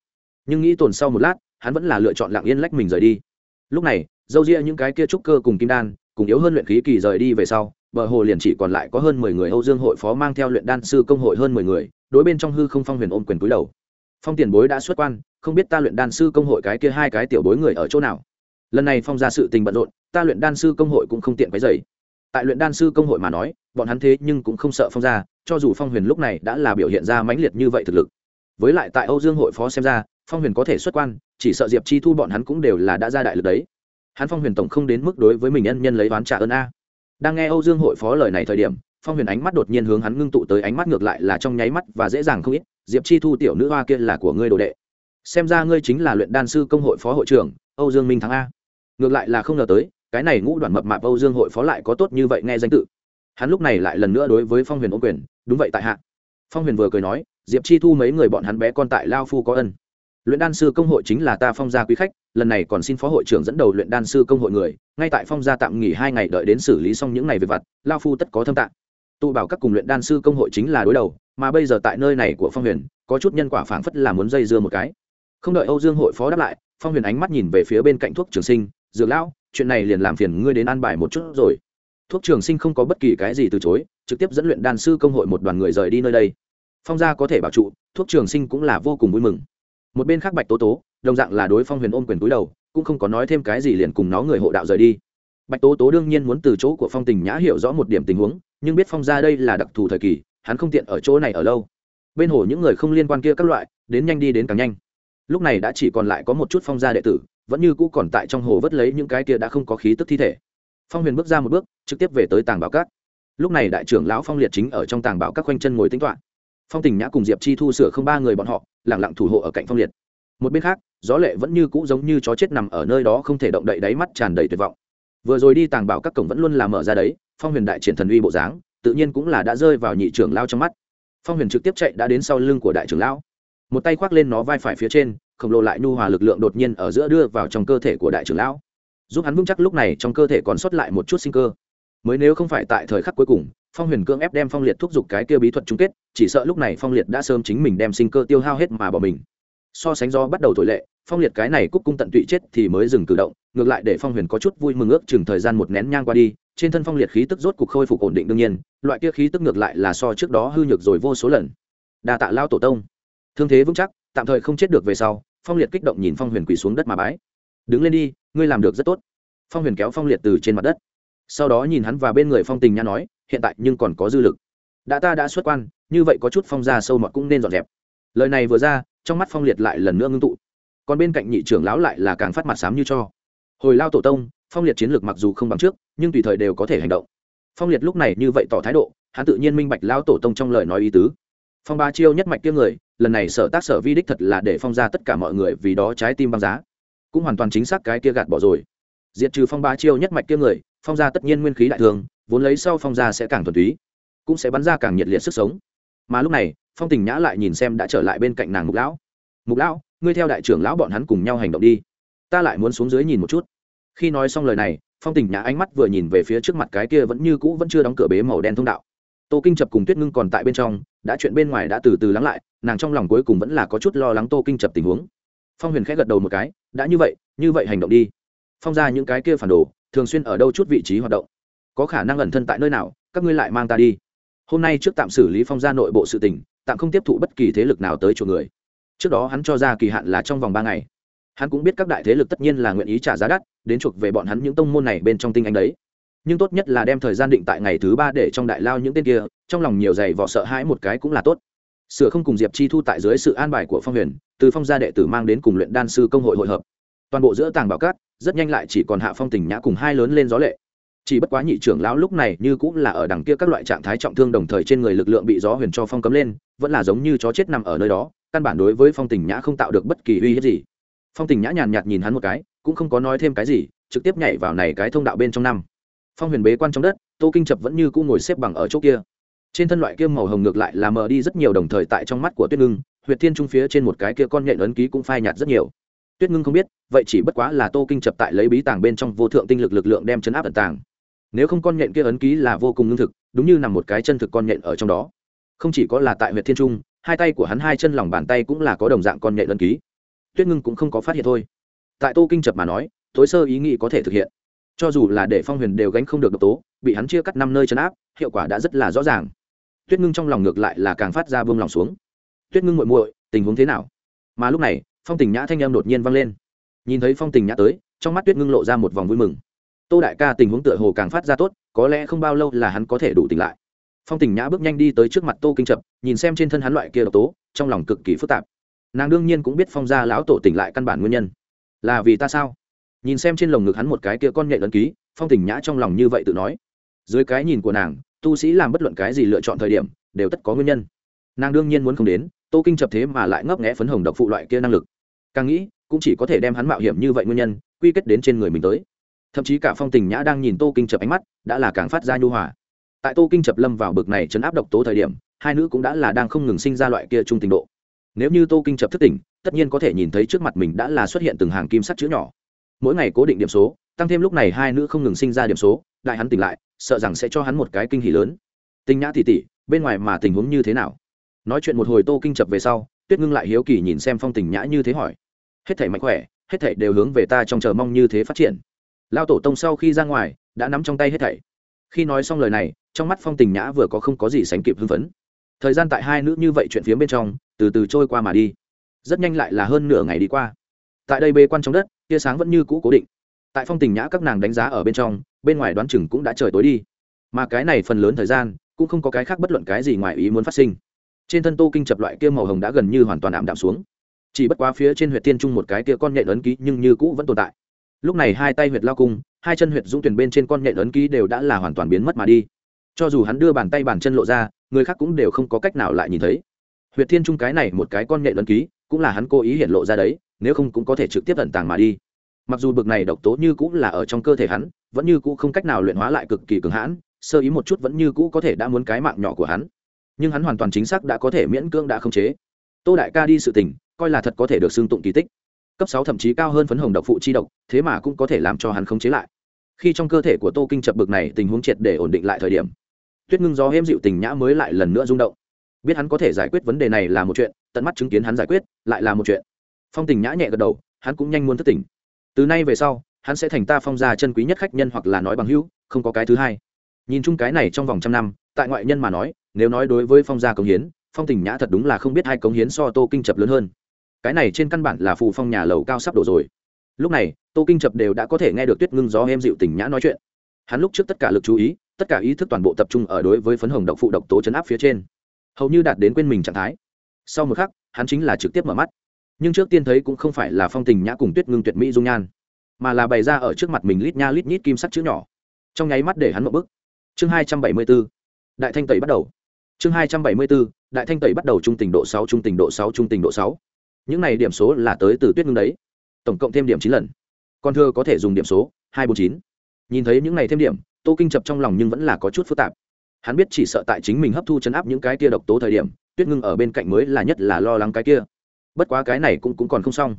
Nhưng nghĩ tồn sau một lát, hắn vẫn là lựa chọn lặng yên lách mình rời đi. Lúc này, dâu ria những cái kia trúc cơ cùng kim đan, cùng yếu hơn luyện khí kỳ rời đi về sau, bờ hồ liền chỉ còn lại có hơn mười người âu dương hội phó mang theo luyện đan sư công hội hơn mười người, đối bên trong hư không phong huyền ôm quyền cúi đầu. Phong tiền bối đã xuất quan, không biết ta luyện đan sư công hội cái kia hai cái tiểu bối người ở chỗ nào. Lần này phong ra sự tình bận rộn, ta luyện đan sư công hội cũng không tiện cái dày tại luyện đan sư công hội mà nói, bọn hắn thế nhưng cũng không sợ phong ra cho dù phong huyền lúc này đã là biểu hiện ra mãnh liệt như vậy thực lực. Với lại tại âu dương hội phó xem ra, phong huyền có thể xuất quan, chỉ sợ diệp chi thu bọn hắn cũng đều là đã ra đại lực đấy. Hắn phong huyền tổng không đến mức đối với mình nhân nhân lấy oán trả ơn a. Đang nghe âu dương hội phó lời này thời điểm, phong huyền ánh mắt đột nhiên hướng hắn ngưng tụ tới ánh mắt ngược lại là trong nháy mắt và dễ dàng không ít, diệp chi thu tiểu nữ hoa kia là của ngươi đồ đệ. Xem ra ngươi chính là luyện đan sư công hội phó hội trưởng, âu dương minh thắng a. Ngược lại là không ngờ tới cái này ngũ đoàn mập mạp âu dương hội phó lại có tốt như vậy nghe danh tự. Hắn lúc này lại lần nữa đối với phong huyền ô quyền, đúng vậy tại hạ. Phong huyền vừa cười nói, diệp chi thu mấy người bọn hắn bé con tại lao phu có ân. Luyện đan sư công hội chính là ta phong gia quý khách, lần này còn xin phó hội trưởng dẫn đầu luyện đan sư công hội người, ngay tại phong gia tạm nghỉ hai ngày đợi đến xử lý xong những ngày về vặt, lao phu tất có thâm tạng. Tụ bảo các cùng luyện đan sư công hội chính là đối đầu, mà bây giờ tại nơi này của phong huyền, có chút nhân quả phảng phất là muốn dây dưa một cái. Không đợi âu dương hội phó đáp lại, phong huyền ánh mắt nhìn về phía bên cạnh thuốc trường sinh, dược lão chuyện này liền làm phiền ngươi đến an bài một chút rồi. Thuốc trường sinh không có bất kỳ cái gì từ chối, trực tiếp dẫn luyện đan sư công hội một đoàn người rời đi nơi đây. Phong gia có thể bảo trụ, thuốc trường sinh cũng là vô cùng vui mừng. Một bên khác bạch tố tố, đồng dạng là đối phong huyền ôm quyền túi đầu, cũng không có nói thêm cái gì liền cùng nó người hộ đạo rời đi. Bạch tố tố đương nhiên muốn từ chỗ của phong tình nhã hiểu rõ một điểm tình huống, nhưng biết phong gia đây là đặc thù thời kỳ, hắn không tiện ở chỗ này ở lâu. Bên hồ những người không liên quan kia các loại, đến nhanh đi đến càng nhanh. Lúc này đã chỉ còn lại có một chút phong gia đệ tử vẫn như cũ còn tại trong hồ vớt lấy những cái kia đã không có khí tức thi thể. Phong huyền bước ra một bước, trực tiếp về tới tàng bảo các. Lúc này đại trưởng lão phong liệt chính ở trong tàng bảo các khoanh chân ngồi tính toán phong tình nhã cùng diệp chi thu sửa không ba người bọn họ lẳng lặng thủ hộ ở cạnh phong liệt. Một bên khác, gió lệ vẫn như cũ giống như chó chết nằm ở nơi đó không thể động đậy đáy mắt tràn đầy tuyệt vọng. Vừa rồi đi tàng bảo các cổng vẫn luôn là mở ra đấy, phong huyền đại triển thần uy bộ dáng, tự nhiên cũng là đã rơi vào nhị trưởng lao trong mắt. Phong huyền trực tiếp chạy đã đến sau lưng của đại trưởng lão. Một tay khoác lên nó vai phải phía trên khổng lồ lại nhu hòa lực lượng đột nhiên ở giữa đưa vào trong cơ thể của đại trưởng lão. Giúp hắn vững chắc lúc này trong cơ thể còn sót lại một chút sinh cơ. Mới nếu không phải tại thời khắc cuối cùng, phong huyền cưỡng ép đem phong liệt thúc giục cái kia bí thuật chung kết, chỉ sợ lúc này phong liệt đã sớm chính mình đem sinh cơ tiêu hao hết mà bỏ mình. So sánh do bắt đầu thổi lệ, phong liệt cái này cúc cung tận tụy chết thì mới dừng cử động, ngược lại để phong huyền có chút vui mừng ước chừng thời gian một nén nhang qua đi, trên thân phong liệt khí tức rốt cục khôi phục ổn định đương nhiên, loại kia khí tức ngược lại là so trước đó hư nhược rồi vô số lần. Đa tạ lao tổ tông. Thương thế vững chắc, tạm thời không chết được về sau phong liệt kích động nhìn phong huyền quỳ xuống đất mà bái. Đứng lên đi, ngươi làm được rất tốt. Phong huyền kéo phong liệt từ trên mặt đất. Sau đó nhìn hắn và bên người phong tình nha nói, hiện tại nhưng còn có dư lực. Đã ta đã xuất quan, như vậy có chút phong ra sâu mọt cũng nên dọn dẹp. Lời này vừa ra, trong mắt phong liệt lại lần nữa ngưng tụ. Còn bên cạnh nhị trưởng lão lại là càng phát mặt sám như cho. Hồi lao tổ tông, phong liệt chiến lược mặc dù không bằng trước, nhưng tùy thời đều có thể hành động. Phong liệt lúc này như vậy tỏ thái độ, hắn tự nhiên minh bạch lao tổ tông trong lời nói ý tứ phong ba chiêu nhất mạch kia người, lần này sở tác sở vi đích thật là để phong ra tất cả mọi người vì đó trái tim băng giá. Cũng hoàn toàn chính xác cái kia gạt bỏ rồi. Diệt trừ phong ba chiêu nhất mạch kia người, phong ra tất nhiên nguyên khí đại thường, vốn lấy sau phong ra sẽ càng thuần túy, cũng sẽ bắn ra càng nhiệt liệt sức sống. Mà lúc này, phong tình nhã lại nhìn xem đã trở lại bên cạnh nàng mục lão. Mục lão, ngươi theo đại trưởng lão bọn hắn cùng nhau hành động đi. Ta lại muốn xuống dưới nhìn một chút. Khi nói xong lời này, phong tình nhã ánh mắt vừa nhìn về phía trước mặt cái kia vẫn như cũ vẫn chưa đóng cửa bế màu đen thông đạo. Tô kinh chập cùng tuyết ngưng còn tại bên trong đã chuyện bên ngoài đã từ từ lắng lại, nàng trong lòng cuối cùng vẫn là có chút lo lắng tô kinh chập tình huống. Phong huyền khẽ gật đầu một cái, đã như vậy như vậy hành động đi. Phong ra những cái kia phản đồ, thường xuyên ở đâu chút vị trí hoạt động. Có khả năng ẩn thân tại nơi nào, các ngươi lại mang ta đi. Hôm nay trước tạm xử lý phong gia nội bộ sự tình, tạm không tiếp thụ bất kỳ thế lực nào tới chỗ người. Trước đó hắn cho ra kỳ hạn là trong vòng ba ngày. Hắn cũng biết các đại thế lực tất nhiên là nguyện ý trả giá đắt, đến chuộc về bọn hắn những tông môn này bên trong tinh anh đấy nhưng tốt nhất là đem thời gian định tại ngày thứ ba để trong đại lao những tên kia, trong lòng nhiều giày vỏ sợ hãi một cái cũng là tốt. Sửa không cùng diệp chi thu tại dưới sự an bài của phong huyền, từ phong gia đệ tử mang đến cùng luyện đan sư công hội hội hợp. Toàn bộ giữa tàng bảo cát rất nhanh lại chỉ còn hạ phong tình nhã cùng hai lớn lên gió lệ. Chỉ bất quá nhị trưởng lão lúc này như cũng là ở đằng kia các loại trạng thái trọng thương đồng thời trên người lực lượng bị gió huyền cho phong cấm lên, vẫn là giống như chó chết nằm ở nơi đó, căn bản đối với phong tình nhã không tạo được bất kỳ uy hiếp gì. Phong tình nhã nhàn nhạt nhìn hắn một cái, cũng không có nói thêm cái gì, trực tiếp nhảy vào này cái thông đạo bên trong năm phong huyền bế quan trong đất, tô kinh chập vẫn như cũ ngồi xếp bằng ở chỗ kia. Trên thân loại kia màu hồng ngược lại là mờ đi rất nhiều đồng thời tại trong mắt của tuyết ngưng, huyệt thiên trung phía trên một cái kia con nhện ấn ký cũng phai nhạt rất nhiều. Tuyết ngưng không biết, vậy chỉ bất quá là tô kinh chập tại lấy bí tàng bên trong vô thượng tinh lực lực lượng đem chấn áp ẩn tàng. Nếu không con nhện kia ấn ký là vô cùng ngưng thực, đúng như nằm một cái chân thực con nhện ở trong đó. Không chỉ có là tại huyệt thiên trung, hai tay của hắn hai chân lòng bàn tay cũng là có đồng dạng con nhện ấn ký. Tuyết ngưng cũng không có phát hiện thôi. Tại tô kinh chập mà nói, tối sơ ý nghĩ có thể thực hiện cho dù là để phong huyền đều gánh không được độc tố, bị hắn chia cắt năm nơi chấn áp, hiệu quả đã rất là rõ ràng. Tuyết ngưng trong lòng ngược lại là càng phát ra vương lòng xuống. Tuyết ngưng muội muội, tình huống thế nào? Mà lúc này, phong tình nhã thanh em đột nhiên vang lên. Nhìn thấy phong tình nhã tới, trong mắt tuyết ngưng lộ ra một vòng vui mừng. Tô đại ca tình huống tựa hồ càng phát ra tốt, có lẽ không bao lâu là hắn có thể đủ tỉnh lại. Phong tình nhã bước nhanh đi tới trước mặt tô kinh chập, nhìn xem trên thân hắn loại kia độc tố, trong lòng cực kỳ phức tạp. Nàng đương nhiên cũng biết phong gia lão tổ tỉnh lại căn bản nguyên nhân. Là vì ta sao? Nhìn xem trên lồng ngực hắn một cái kia con nhện ấn ký, phong tình nhã trong lòng như vậy tự nói. Dưới cái nhìn của nàng, tu sĩ làm bất luận cái gì lựa chọn thời điểm, đều tất có nguyên nhân. Nàng đương nhiên muốn không đến, tô kinh chập thế mà lại ngấp nghẽ phấn hồng độc phụ loại kia năng lực. Càng nghĩ, cũng chỉ có thể đem hắn mạo hiểm như vậy nguyên nhân, quy kết đến trên người mình tới. Thậm chí cả phong tình nhã đang nhìn tô kinh chập ánh mắt, đã là càng phát ra nhu hòa. Tại tô kinh chập lâm vào bực này chấn áp độc tố thời điểm, hai nữ cũng đã là đang không ngừng sinh ra loại kia trung tình độ. Nếu như tô kinh chập thức tỉnh, tất nhiên có thể nhìn thấy trước mặt mình đã là xuất hiện từng hàng kim sắt chữ nhỏ mỗi ngày cố định điểm số, tăng thêm lúc này hai nữ không ngừng sinh ra điểm số, đại hắn tỉnh lại, sợ rằng sẽ cho hắn một cái kinh hỉ lớn. Tinh nhã tỉ tỉ bên ngoài mà tình huống như thế nào? Nói chuyện một hồi tô kinh chập về sau, tuyết ngưng lại hiếu kỳ nhìn xem phong tình nhã như thế hỏi. Hết thể mạnh khỏe, hết thể đều hướng về ta trong chờ mong như thế phát triển. Lao tổ tông sau khi ra ngoài, đã nắm trong tay hết thảy. Khi nói xong lời này, trong mắt phong tình nhã vừa có không có gì sánh kịp hưng phấn. Thời gian tại hai nữ như vậy chuyện phía bên trong, từ từ trôi qua mà đi. Rất nhanh lại là hơn nửa ngày đi qua. Tại đây bê quan trong đất tia sáng vẫn như cũ cố định. Tại phong tình nhã các nàng đánh giá ở bên trong, bên ngoài đoán chừng cũng đã trời tối đi. Mà cái này phần lớn thời gian, cũng không có cái khác bất luận cái gì ngoài ý muốn phát sinh. Trên thân tô kinh chập loại kia màu hồng đã gần như hoàn toàn ảm đạm xuống. Chỉ bất quá phía trên huyệt tiên trung một cái kia con nhện ấn ký nhưng như cũ vẫn tồn tại. Lúc này hai tay huyệt lao cung, hai chân huyệt dũng tuyển bên trên con nhện ấn ký đều đã là hoàn toàn biến mất mà đi. Cho dù hắn đưa bàn tay bàn chân lộ ra, người khác cũng đều không có cách nào lại nhìn thấy. Huyệt thiên trung cái này một cái con nhện ấn ký, cũng là hắn cố ý hiện lộ ra đấy nếu không cũng có thể trực tiếp tận tàng mà đi. Mặc dù bực này độc tố như cũng là ở trong cơ thể hắn, vẫn như cũ không cách nào luyện hóa lại cực kỳ cường hãn, sơ ý một chút vẫn như cũ có thể đã muốn cái mạng nhỏ của hắn. Nhưng hắn hoàn toàn chính xác đã có thể miễn cưỡng đã khống chế. Tô đại ca đi sự tình, coi là thật có thể được xưng tụng kỳ tích. Cấp sáu thậm chí cao hơn phấn hồng độc phụ chi độc, thế mà cũng có thể làm cho hắn khống chế lại. Khi trong cơ thể của tô kinh chập bực này tình huống triệt để ổn định lại thời điểm, tuyết ngưng gió hiếm dịu tình nhã mới lại lần nữa rung động. Biết hắn có thể giải quyết vấn đề này là một chuyện, tận mắt chứng kiến hắn giải quyết, lại là một chuyện phong tình nhã nhẹ gật đầu, hắn cũng nhanh muốn thất tỉnh. Từ nay về sau, hắn sẽ thành ta phong gia chân quý nhất khách nhân hoặc là nói bằng hữu, không có cái thứ hai. Nhìn chung cái này trong vòng trăm năm, tại ngoại nhân mà nói, nếu nói đối với phong gia cống hiến, phong tình nhã thật đúng là không biết hai cống hiến so tô kinh chập lớn hơn. Cái này trên căn bản là phù phong nhà lầu cao sắp đổ rồi. Lúc này, tô kinh chập đều đã có thể nghe được tuyết ngưng gió em dịu tình nhã nói chuyện. Hắn lúc trước tất cả lực chú ý, tất cả ý thức toàn bộ tập trung ở đối với phấn hồng độc phụ độc tố chấn áp phía trên. Hầu như đạt đến quên mình trạng thái. Sau một khắc, hắn chính là trực tiếp mở mắt nhưng trước tiên thấy cũng không phải là phong tình nhã cùng tuyết ngưng tuyệt mỹ dung nhan, mà là bày ra ở trước mặt mình lít nha lít nhít kim sắc chữ nhỏ. Trong nháy mắt để hắn một bức chương hai trăm bảy mươi b ố đại thanh tẩy bắt đầu. Chương hai trăm bảy mươi b ố đại thanh tẩy bắt đầu trung tình độ sáu, trung tình độ sáu, trung tình độ sáu. Những này điểm số là tới từ tuyết ngưng đấy. Tổng cộng thêm điểm chín lần. Còn thưa có thể dùng điểm số hai bốn chín. Nhìn thấy những này thêm điểm, tô kinh chập trong lòng nhưng vẫn là có chút phức tạp. Hắn biết chỉ sợ tại chính mình hấp thu chấn áp những cái kia độc tố thời điểm, tuyết ngưng ở bên cạnh mới là nhất là lo lắng cái kia bất quá cái này cũng, cũng còn không xong.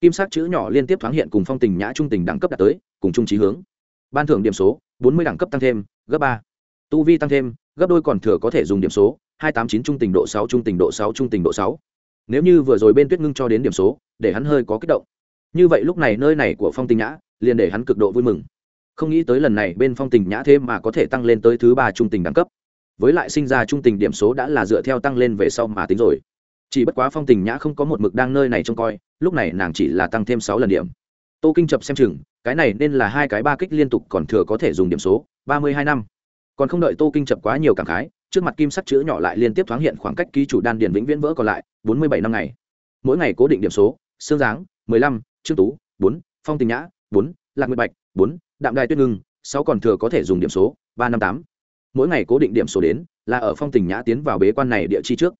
Kim sắc chữ nhỏ liên tiếp thoáng hiện cùng phong tình nhã trung tình đẳng cấp đạt tới cùng trung trí hướng. Ban thưởng điểm số bốn mươi đẳng cấp tăng thêm gấp ba. Tu vi tăng thêm gấp đôi còn thừa có thể dùng điểm số hai tám chín trung tình độ sáu trung tình độ sáu trung tình độ sáu. Nếu như vừa rồi bên tuyết ngưng cho đến điểm số để hắn hơi có kích động. Như vậy lúc này nơi này của phong tình nhã liền để hắn cực độ vui mừng. Không nghĩ tới lần này bên phong tình nhã thế mà có thể tăng lên tới thứ ba trung tình đẳng cấp. Với lại sinh ra trung tình điểm số đã là dựa theo tăng lên về sau mà tính rồi chỉ bất quá phong tình nhã không có một mực đang nơi này trông coi, lúc này nàng chỉ là tăng thêm sáu lần điểm. Tô kinh chập xem chừng, cái này nên là hai cái ba kích liên tục còn thừa có thể dùng điểm số, ba mươi hai năm. Còn không đợi tô kinh chập quá nhiều cảm khái, trước mặt kim sắc chữ nhỏ lại liên tiếp thoáng hiện khoảng cách ký chủ đan điền vĩnh viễn vỡ còn lại, bốn mươi bảy năm ngày. Mỗi ngày cố định điểm số xương dáng mười lăm, trương tú, bốn, phong tình nhã, bốn, lạc nguyệt bạch, bốn, đạm đài tuyết ngưng, sáu còn thừa có thể dùng điểm số, ba năm tám. Mỗi ngày cố định điểm số đến là ở phong tình nhã tiến vào bế quan này địa chi trước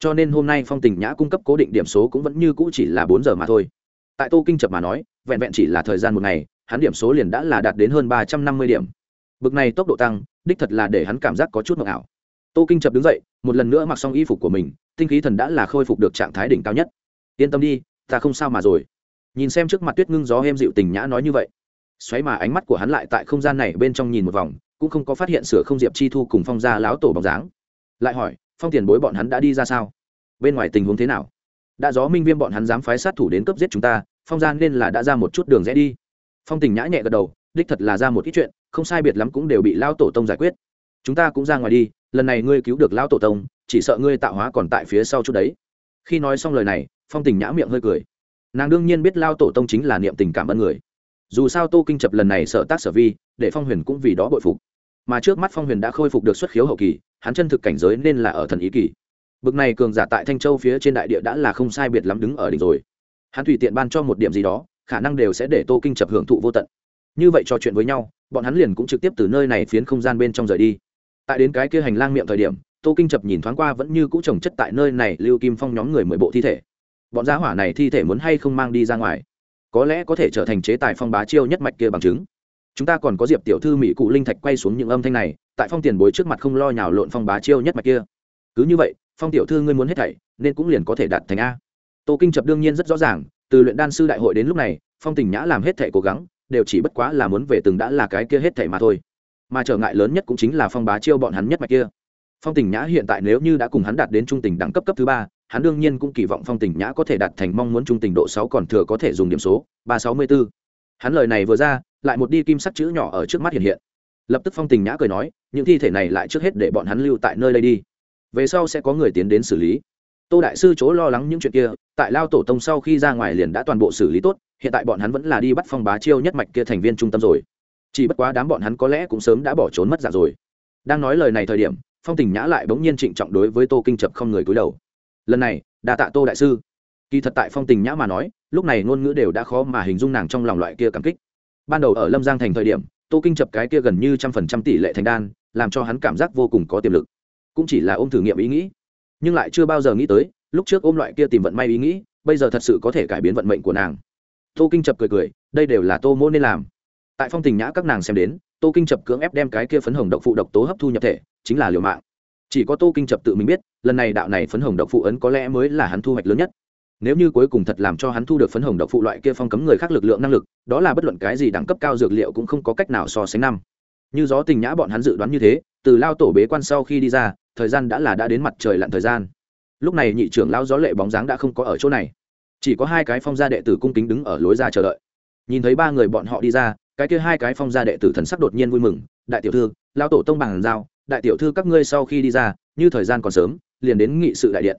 cho nên hôm nay phong tình nhã cung cấp cố định điểm số cũng vẫn như cũ chỉ là bốn giờ mà thôi. Tại tô kinh chập mà nói, vẹn vẹn chỉ là thời gian một ngày, hắn điểm số liền đã là đạt đến hơn ba trăm năm mươi điểm. Bực này tốc độ tăng, đích thật là để hắn cảm giác có chút mộng ảo. Tô kinh chập đứng dậy, một lần nữa mặc xong y phục của mình, tinh khí thần đã là khôi phục được trạng thái đỉnh cao nhất. Yên tâm đi, ta không sao mà rồi. Nhìn xem trước mặt tuyết ngưng gió em dịu tình nhã nói như vậy, xoáy mà ánh mắt của hắn lại tại không gian này bên trong nhìn một vòng, cũng không có phát hiện sửa không diệp chi thu cùng phong gia láo tổ bóng dáng. Lại hỏi phong tiền bối bọn hắn đã đi ra sao? Bên ngoài tình huống thế nào? Đã gió minh viêm bọn hắn dám phái sát thủ đến cướp giết chúng ta, phong gian nên là đã ra một chút đường rẽ đi. Phong tình nhã nhẹ gật đầu, đích thật là ra một ít chuyện, không sai biệt lắm cũng đều bị lao tổ tông giải quyết. Chúng ta cũng ra ngoài đi, lần này ngươi cứu được lao tổ tông, chỉ sợ ngươi tạo hóa còn tại phía sau chút đấy. Khi nói xong lời này, phong tình nhã miệng hơi cười. Nàng đương nhiên biết lao tổ tông chính là niệm tình cảm ơn người. Dù sao tô kinh chập lần này sợ tác sở vi, để phong huyền cũng vì đó bội phục mà trước mắt phong huyền đã khôi phục được xuất khiếu hậu kỳ, hắn chân thực cảnh giới nên là ở thần ý kỳ. Bực này cường giả tại thanh châu phía trên đại địa đã là không sai biệt lắm đứng ở đỉnh rồi. Hắn tùy tiện ban cho một điểm gì đó, khả năng đều sẽ để tô kinh chập hưởng thụ vô tận. Như vậy trò chuyện với nhau, bọn hắn liền cũng trực tiếp từ nơi này phiến không gian bên trong rời đi. Tại đến cái kia hành lang miệng thời điểm, tô kinh chập nhìn thoáng qua vẫn như cũ trồng chất tại nơi này lưu kim phong nhóm người mười bộ thi thể. Bọn giá hỏa này thi thể muốn hay không mang đi ra ngoài? Có lẽ có thể trở thành chế tài phong bá chiêu nhất mạch kia bằng chứng chúng ta còn có diệp tiểu thư mỹ cụ linh thạch quay xuống những âm thanh này, tại phong tiền bối trước mặt không lo nhào lộn phong bá chiêu nhất mạch kia. Cứ như vậy, phong tiểu thư ngươi muốn hết thảy, nên cũng liền có thể đạt thành a. Tô kinh chập đương nhiên rất rõ ràng, từ luyện đan sư đại hội đến lúc này, phong tình nhã làm hết thảy cố gắng, đều chỉ bất quá là muốn về từng đã là cái kia hết thảy mà thôi. Mà trở ngại lớn nhất cũng chính là phong bá chiêu bọn hắn nhất mạch kia. Phong tình nhã hiện tại nếu như đã cùng hắn đạt đến trung tình đẳng cấp cấp thứ ba, hắn đương nhiên cũng kỳ vọng phong tình nhã có thể đạt thành mong muốn trung tình độ sáu còn thừa có thể dùng điểm số ba sáu mươi b ố hắn lời này vừa ra lại một đi kim sắc chữ nhỏ ở trước mắt hiện hiện. Lập tức phong tình nhã cười nói, những thi thể này lại trước hết để bọn hắn lưu tại nơi đây đi. Về sau sẽ có người tiến đến xử lý. Tô đại sư chỗ lo lắng những chuyện kia, tại lao tổ tông sau khi ra ngoài liền đã toàn bộ xử lý tốt, hiện tại bọn hắn vẫn là đi bắt phong bá chiêu nhất mạch kia thành viên trung tâm rồi. Chỉ bất quá đám bọn hắn có lẽ cũng sớm đã bỏ trốn mất dạng rồi. Đang nói lời này thời điểm, phong tình nhã lại bỗng nhiên trịnh trọng đối với tô kinh chập không người cúi đầu. Lần này, đa tạ tô đại sư. Kỳ thật tại phong tình nhã mà nói, lúc này ngôn ngữ đều đã khó mà hình dung nàng trong lòng loại kia cảm kích ban đầu ở lâm giang thành thời điểm, tô kinh chập cái kia gần như trăm phần trăm tỷ lệ thành đan, làm cho hắn cảm giác vô cùng có tiềm lực. Cũng chỉ là ôm thử nghiệm ý nghĩ, nhưng lại chưa bao giờ nghĩ tới, lúc trước ôm loại kia tìm vận may ý nghĩ, bây giờ thật sự có thể cải biến vận mệnh của nàng. Tô kinh chập cười cười, đây đều là tô mô nên làm. Tại phong tình nhã các nàng xem đến, tô kinh chập cưỡng ép đem cái kia phấn hồng độc phụ độc tố hấp thu nhập thể, chính là liều mạng. Chỉ có tô kinh chập tự mình biết, lần này đạo này phấn hồng độc phụ ấn có lẽ mới là hắn thu hoạch lớn nhất nếu như cuối cùng thật làm cho hắn thu được phấn hồng độc phụ loại kia phong cấm người khác lực lượng năng lực, đó là bất luận cái gì đẳng cấp cao dược liệu cũng không có cách nào so sánh năm. Như gió tình nhã bọn hắn dự đoán như thế, từ lao tổ bế quan sau khi đi ra, thời gian đã là đã đến mặt trời lặn thời gian. Lúc này nhị trưởng lao gió lệ bóng dáng đã không có ở chỗ này. Chỉ có hai cái phong gia đệ tử cung kính đứng ở lối ra chờ đợi. Nhìn thấy ba người bọn họ đi ra, cái kia hai cái phong gia đệ tử thần sắc đột nhiên vui mừng, đại tiểu thư, lao tổ tông bằng giao, đại tiểu thư các ngươi sau khi đi ra, như thời gian còn sớm, liền đến nghị sự đại điện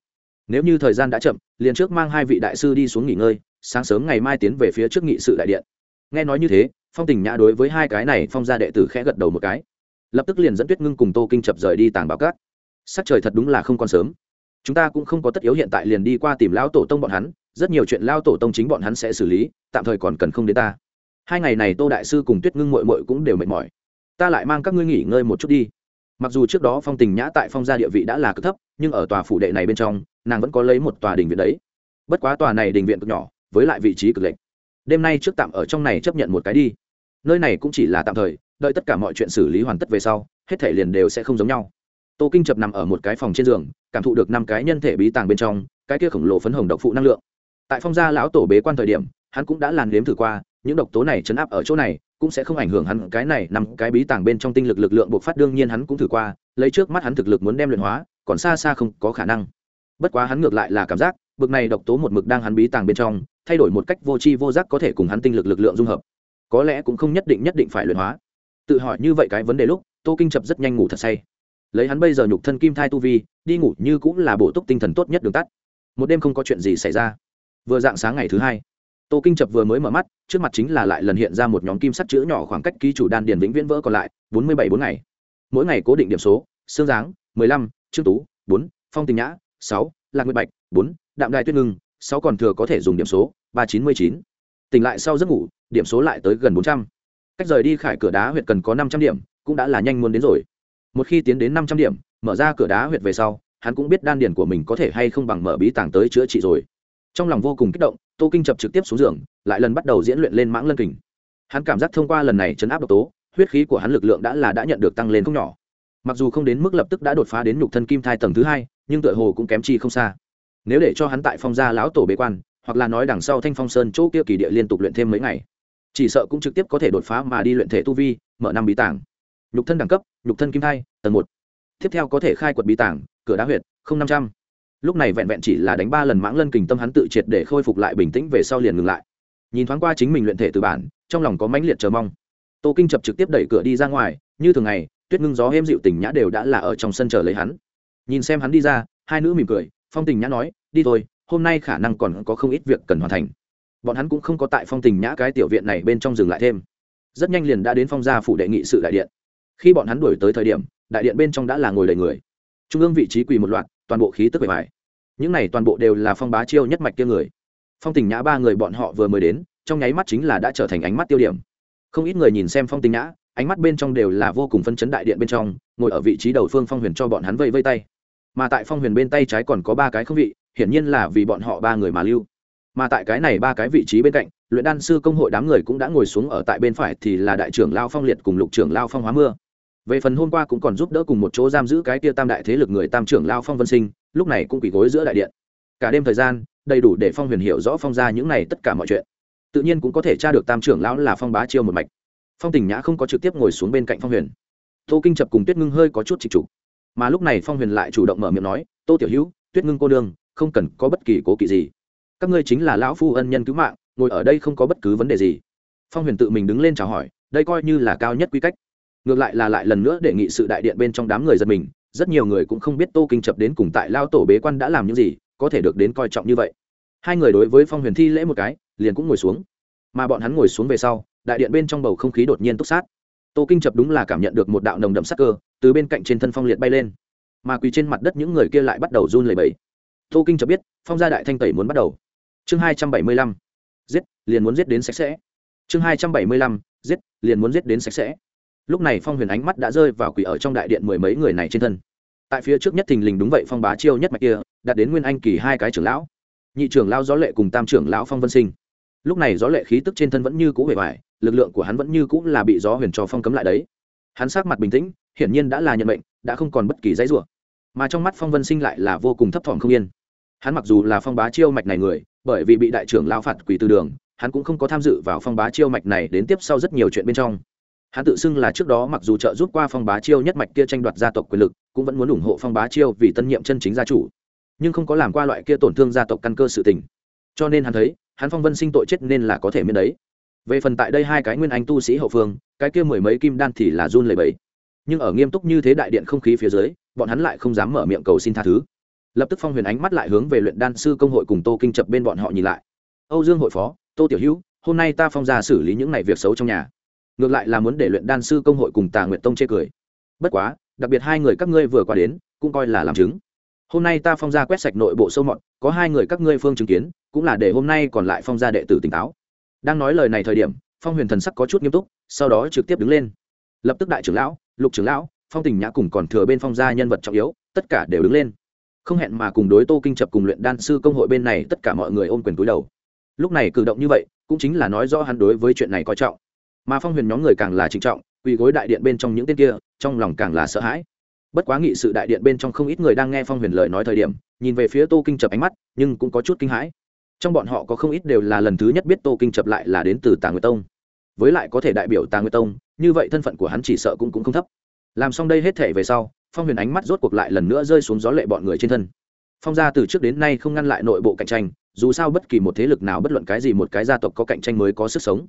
nếu như thời gian đã chậm, liền trước mang hai vị đại sư đi xuống nghỉ ngơi, sáng sớm ngày mai tiến về phía trước nghị sự đại điện. Nghe nói như thế, phong tình nhã đối với hai cái này phong gia đệ tử khẽ gật đầu một cái. Lập tức liền dẫn tuyết ngưng cùng tô kinh chập rời đi tàng bảo cát sắc trời thật đúng là không còn sớm. Chúng ta cũng không có tất yếu hiện tại liền đi qua tìm lão tổ tông bọn hắn, rất nhiều chuyện lao tổ tông chính bọn hắn sẽ xử lý, tạm thời còn cần không đến ta. Hai ngày này tô đại sư cùng tuyết ngưng mội mội cũng đều mệt mỏi. Ta lại mang các ngươi nghỉ ngơi một chút đi. Mặc dù trước đó phong tình nhã tại phong gia địa vị đã là cực thấp, nhưng ở tòa phủ đệ này bên trong nàng vẫn có lấy một tòa đình viện đấy. Bất quá tòa này đình viện cực nhỏ, với lại vị trí cực lệch. Đêm nay trước tạm ở trong này chấp nhận một cái đi. Nơi này cũng chỉ là tạm thời, đợi tất cả mọi chuyện xử lý hoàn tất về sau, hết thể liền đều sẽ không giống nhau. Tô kinh chập nằm ở một cái phòng trên giường, cảm thụ được năm cái nhân thể bí tàng bên trong, cái kia khổng lồ phấn hồng độc phụ năng lượng. Tại phong gia lão tổ bế quan thời điểm, hắn cũng đã làn đếm thử qua, những độc tố này chấn áp ở chỗ này, cũng sẽ không ảnh hưởng hắn cái này nằm cái bí tàng bên trong tinh lực lực lượng buộc phát, đương nhiên hắn cũng thử qua, lấy trước mắt hắn thực lực muốn đem luyện hóa, còn xa xa không có khả năng bất quá hắn ngược lại là cảm giác, bực này độc tố một mực đang hắn bí tàng bên trong, thay đổi một cách vô tri vô giác có thể cùng hắn tinh lực lực lượng dung hợp. Có lẽ cũng không nhất định nhất định phải luyện hóa. Tự hỏi như vậy cái vấn đề lúc, tô kinh chập rất nhanh ngủ thật say. Lấy hắn bây giờ nhục thân kim thai tu vi, đi ngủ như cũng là bổ túc tinh thần tốt nhất đường tắt. Một đêm không có chuyện gì xảy ra. Vừa dạng sáng ngày thứ hai, tô kinh chập vừa mới mở mắt, trước mặt chính là lại lần hiện ra một nhóm kim sắt chữ nhỏ khoảng cách ký chủ đan điền vĩnh viễn vỡ còn lại, bốn mươi bảy bốn ngày. Mỗi ngày cố định điểm số, xương giáng mười lăm trương tú, bốn, phong tình nhã sáu, lạc nguyệt bạch, bốn, đạm đài tuyết ngưng, sáu còn thừa có thể dùng điểm số, ba chín mươi chín. Tỉnh lại sau giấc ngủ, điểm số lại tới gần bốn trăm. Cách rời đi khải cửa đá huyện cần có năm trăm điểm, cũng đã là nhanh muốn đến rồi. Một khi tiến đến năm trăm điểm, mở ra cửa đá huyệt về sau, hắn cũng biết đan điền của mình có thể hay không bằng mở bí tàng tới chữa trị rồi. Trong lòng vô cùng kích động, tô kinh chập trực tiếp xuống giường, lại lần bắt đầu diễn luyện lên mãng lân kình. Hắn cảm giác thông qua lần này chấn áp độc tố, huyết khí của hắn lực lượng đã là đã nhận được tăng lên không nhỏ mặc dù không đến mức lập tức đã đột phá đến nhục thân kim thai tầng thứ hai, nhưng tựa hồ cũng kém chi không xa. Nếu để cho hắn tại phong gia lão tổ bế quan, hoặc là nói đằng sau thanh phong sơn chỗ kia kỳ địa liên tục luyện thêm mấy ngày, chỉ sợ cũng trực tiếp có thể đột phá mà đi luyện thể tu vi, mở năm bí tàng nhục thân đẳng cấp, nhục thân kim thai, tầng một. Tiếp theo có thể khai quật bí tàng cửa đá huyệt, không năm trăm. Lúc này vẹn vẹn chỉ là đánh ba lần mãng lân kình tâm hắn tự triệt để khôi phục lại bình tĩnh về sau liền ngừng lại. Nhìn thoáng qua chính mình luyện thể từ bản, trong lòng có mãnh liệt chờ mong. Tô kinh chập trực tiếp đẩy cửa đi ra ngoài, như thường ngày tuyết ngưng gió êm dịu tình nhã đều đã là ở trong sân chờ lấy hắn. Nhìn xem hắn đi ra, hai nữ mỉm cười, phong tình nhã nói, đi thôi, hôm nay khả năng còn có không ít việc cần hoàn thành. Bọn hắn cũng không có tại phong tình nhã cái tiểu viện này bên trong dừng lại thêm. Rất nhanh liền đã đến phong gia phủ đệ nghị sự đại điện. Khi bọn hắn đuổi tới thời điểm, đại điện bên trong đã là ngồi đầy người. Trung ương vị trí quỳ một loạt, toàn bộ khí tức bề bài những này toàn bộ đều là phong bá chiêu nhất mạch kia người. Phong tình nhã ba người bọn họ vừa mới đến, trong nháy mắt chính là đã trở thành ánh mắt tiêu điểm. Không ít người nhìn xem phong tình nhã ánh mắt bên trong đều là vô cùng phân chấn đại điện bên trong, ngồi ở vị trí đầu phương phong huyền cho bọn hắn vây vây tay. Mà tại phong huyền bên tay trái còn có ba cái không vị, hiển nhiên là vì bọn họ ba người mà lưu. Mà tại cái này ba cái vị trí bên cạnh, luyện đan sư công hội đám người cũng đã ngồi xuống ở tại bên phải thì là đại trưởng lao phong liệt cùng lục trưởng lao phong hóa mưa. Về phần hôm qua cũng còn giúp đỡ cùng một chỗ giam giữ cái kia tam đại thế lực người tam trưởng lao phong vân sinh, lúc này cũng quỳ gối giữa đại điện. Cả đêm thời gian, đầy đủ để phong huyền hiểu rõ phong ra những này tất cả mọi chuyện. Tự nhiên cũng có thể tra được tam trưởng lão là phong bá chiêu một mạch phong tình nhã không có trực tiếp ngồi xuống bên cạnh phong huyền tô kinh chập cùng tuyết ngưng hơi có chút trịch trục mà lúc này phong huyền lại chủ động mở miệng nói tô tiểu hữu tuyết ngưng cô đương không cần có bất kỳ cố kỵ gì các ngươi chính là lão phu ân nhân cứu mạng ngồi ở đây không có bất cứ vấn đề gì phong huyền tự mình đứng lên chào hỏi đây coi như là cao nhất quy cách ngược lại là lại lần nữa đề nghị sự đại điện bên trong đám người dân mình rất nhiều người cũng không biết tô kinh chập đến cùng tại lao tổ bế quan đã làm những gì có thể được đến coi trọng như vậy hai người đối với phong huyền thi lễ một cái liền cũng ngồi xuống mà bọn hắn ngồi xuống về sau đại điện bên trong bầu không khí đột nhiên túc sát. Tô kinh chập đúng là cảm nhận được một đạo nồng đậm sắc cơ từ bên cạnh trên thân phong liệt bay lên. Mà quỳ trên mặt đất những người kia lại bắt đầu run lẩy bẩy. Tô kinh chập biết, phong gia đại thanh tẩy muốn bắt đầu. Chương hai trăm bảy mươi lăm. Giết, liền muốn giết đến sạch sẽ. Chương hai trăm bảy mươi lăm. Giết, liền muốn giết đến sạch sẽ. Lúc này phong huyền ánh mắt đã rơi vào quỷ ở trong đại điện mười mấy người này trên thân. Tại phía trước nhất thình lình đúng vậy phong bá chiêu nhất mạch kia, đạt đến nguyên anh kỳ hai cái trưởng lão. Nhị trưởng lão gió lệ cùng tam trưởng lão phong vân sinh lúc này gió lệ khí tức trên thân vẫn như cũ vẻ vải lực lượng của hắn vẫn như cũ là bị gió huyền cho phong cấm lại đấy. Hắn sát mặt bình tĩnh, hiển nhiên đã là nhận mệnh, đã không còn bất kỳ dãy rủa. Mà trong mắt phong vân sinh lại là vô cùng thấp thỏm không yên. Hắn mặc dù là phong bá chiêu mạch này người, bởi vì bị đại trưởng lao phạt quỷ từ đường, hắn cũng không có tham dự vào phong bá chiêu mạch này đến tiếp sau rất nhiều chuyện bên trong. Hắn tự xưng là trước đó mặc dù trợ giúp qua phong bá chiêu nhất mạch kia tranh đoạt gia tộc quyền lực, cũng vẫn muốn ủng hộ phong bá chiêu vì tân nhiệm chân chính gia chủ, nhưng không có làm qua loại kia tổn thương gia tộc căn cơ sự tình. Cho nên hắn thấy hắn phong vân sinh tội chết nên là có thể miễn đấy. Về phần tại đây hai cái nguyên anh tu sĩ hậu phương, cái kia mười mấy kim đan thì là run lầy bẫy nhưng ở nghiêm túc như thế đại điện không khí phía dưới, bọn hắn lại không dám mở miệng cầu xin tha thứ. Lập tức phong huyền ánh mắt lại hướng về luyện đan sư công hội cùng tô kinh chập bên bọn họ nhìn lại. Âu dương hội phó, tô tiểu hữu, hôm nay ta phong ra xử lý những ngày việc xấu trong nhà. Ngược lại là muốn để luyện đan sư công hội cùng tà nguyện tông chê cười. Bất quá, đặc biệt hai người các ngươi vừa qua đến, cũng coi là làm chứng hôm nay ta phong ra quét sạch nội bộ sâu mọt, có hai người các ngươi phương chứng kiến, cũng là để hôm nay còn lại phong gia đệ tử tỉnh táo. Đang nói lời này thời điểm, phong huyền thần sắc có chút nghiêm túc, sau đó trực tiếp đứng lên. Lập tức đại trưởng lão, lục trưởng lão, phong tình nhã cùng còn thừa bên phong gia nhân vật trọng yếu, tất cả đều đứng lên. Không hẹn mà cùng đối tô kinh chập cùng luyện đan sư công hội bên này tất cả mọi người ôm quyền túi đầu. Lúc này cử động như vậy, cũng chính là nói rõ hắn đối với chuyện này coi trọng. Mà phong huyền nhóm người càng là trịnh trọng, quỳ gối đại điện bên trong những tên kia, trong lòng càng là sợ hãi bất quá nghị sự đại điện bên trong không ít người đang nghe phong huyền lời nói thời điểm, nhìn về phía tô kinh chập ánh mắt, nhưng cũng có chút kinh hãi. Trong bọn họ có không ít đều là lần thứ nhất biết tô kinh chập lại là đến từ tà nguyệt tông. Với lại có thể đại biểu tà nguyệt tông, như vậy thân phận của hắn chỉ sợ cũng cũng không thấp. Làm xong đây hết thể về sau, phong huyền ánh mắt rốt cuộc lại lần nữa rơi xuống gió lệ bọn người trên thân. Phong gia từ trước đến nay không ngăn lại nội bộ cạnh tranh, dù sao bất kỳ một thế lực nào bất luận cái gì một cái gia tộc có cạnh tranh mới có sức sống.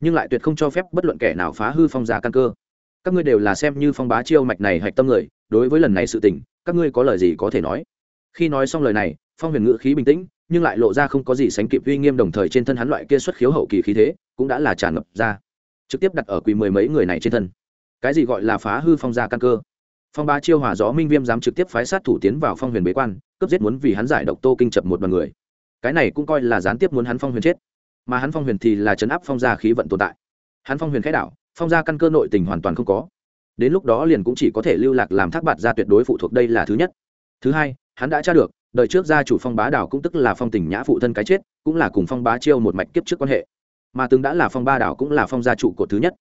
Nhưng lại tuyệt không cho phép bất luận kẻ nào phá hư phong gia căn cơ các ngươi đều là xem như phong bá chiêu mạch này hạch tâm người, đối với lần này sự tình, các ngươi có lời gì có thể nói? Khi nói xong lời này, phong huyền ngữ khí bình tĩnh, nhưng lại lộ ra không có gì sánh kịp uy nghiêm đồng thời trên thân hắn loại kia xuất khiếu hậu kỳ khí thế, cũng đã là tràn ngập ra. Trực tiếp đặt ở quỳ mười mấy người này trên thân. Cái gì gọi là phá hư phong gia căn cơ? Phong ba chiêu hỏa gió minh viêm dám trực tiếp phái sát thủ tiến vào phong huyền bế quan, cướp giết muốn vì hắn giải độc tô kinh chập một đoàn người. Cái này cũng coi là gián tiếp muốn hắn phong huyền chết. Mà hắn phong huyền thì là chấn áp phong gia khí vận tồn tại. Hắn phong huyền khẽ đảo phong gia căn cơ nội tình hoàn toàn không có. Đến lúc đó liền cũng chỉ có thể lưu lạc làm thác bạt gia tuyệt đối phụ thuộc đây là thứ nhất. Thứ hai, hắn đã tra được, đời trước gia chủ phong bá đảo cũng tức là phong tình nhã phụ thân cái chết, cũng là cùng phong bá chiêu một mạch kiếp trước quan hệ. Mà từng đã là phong ba đảo cũng là phong gia trụ cột thứ nhất.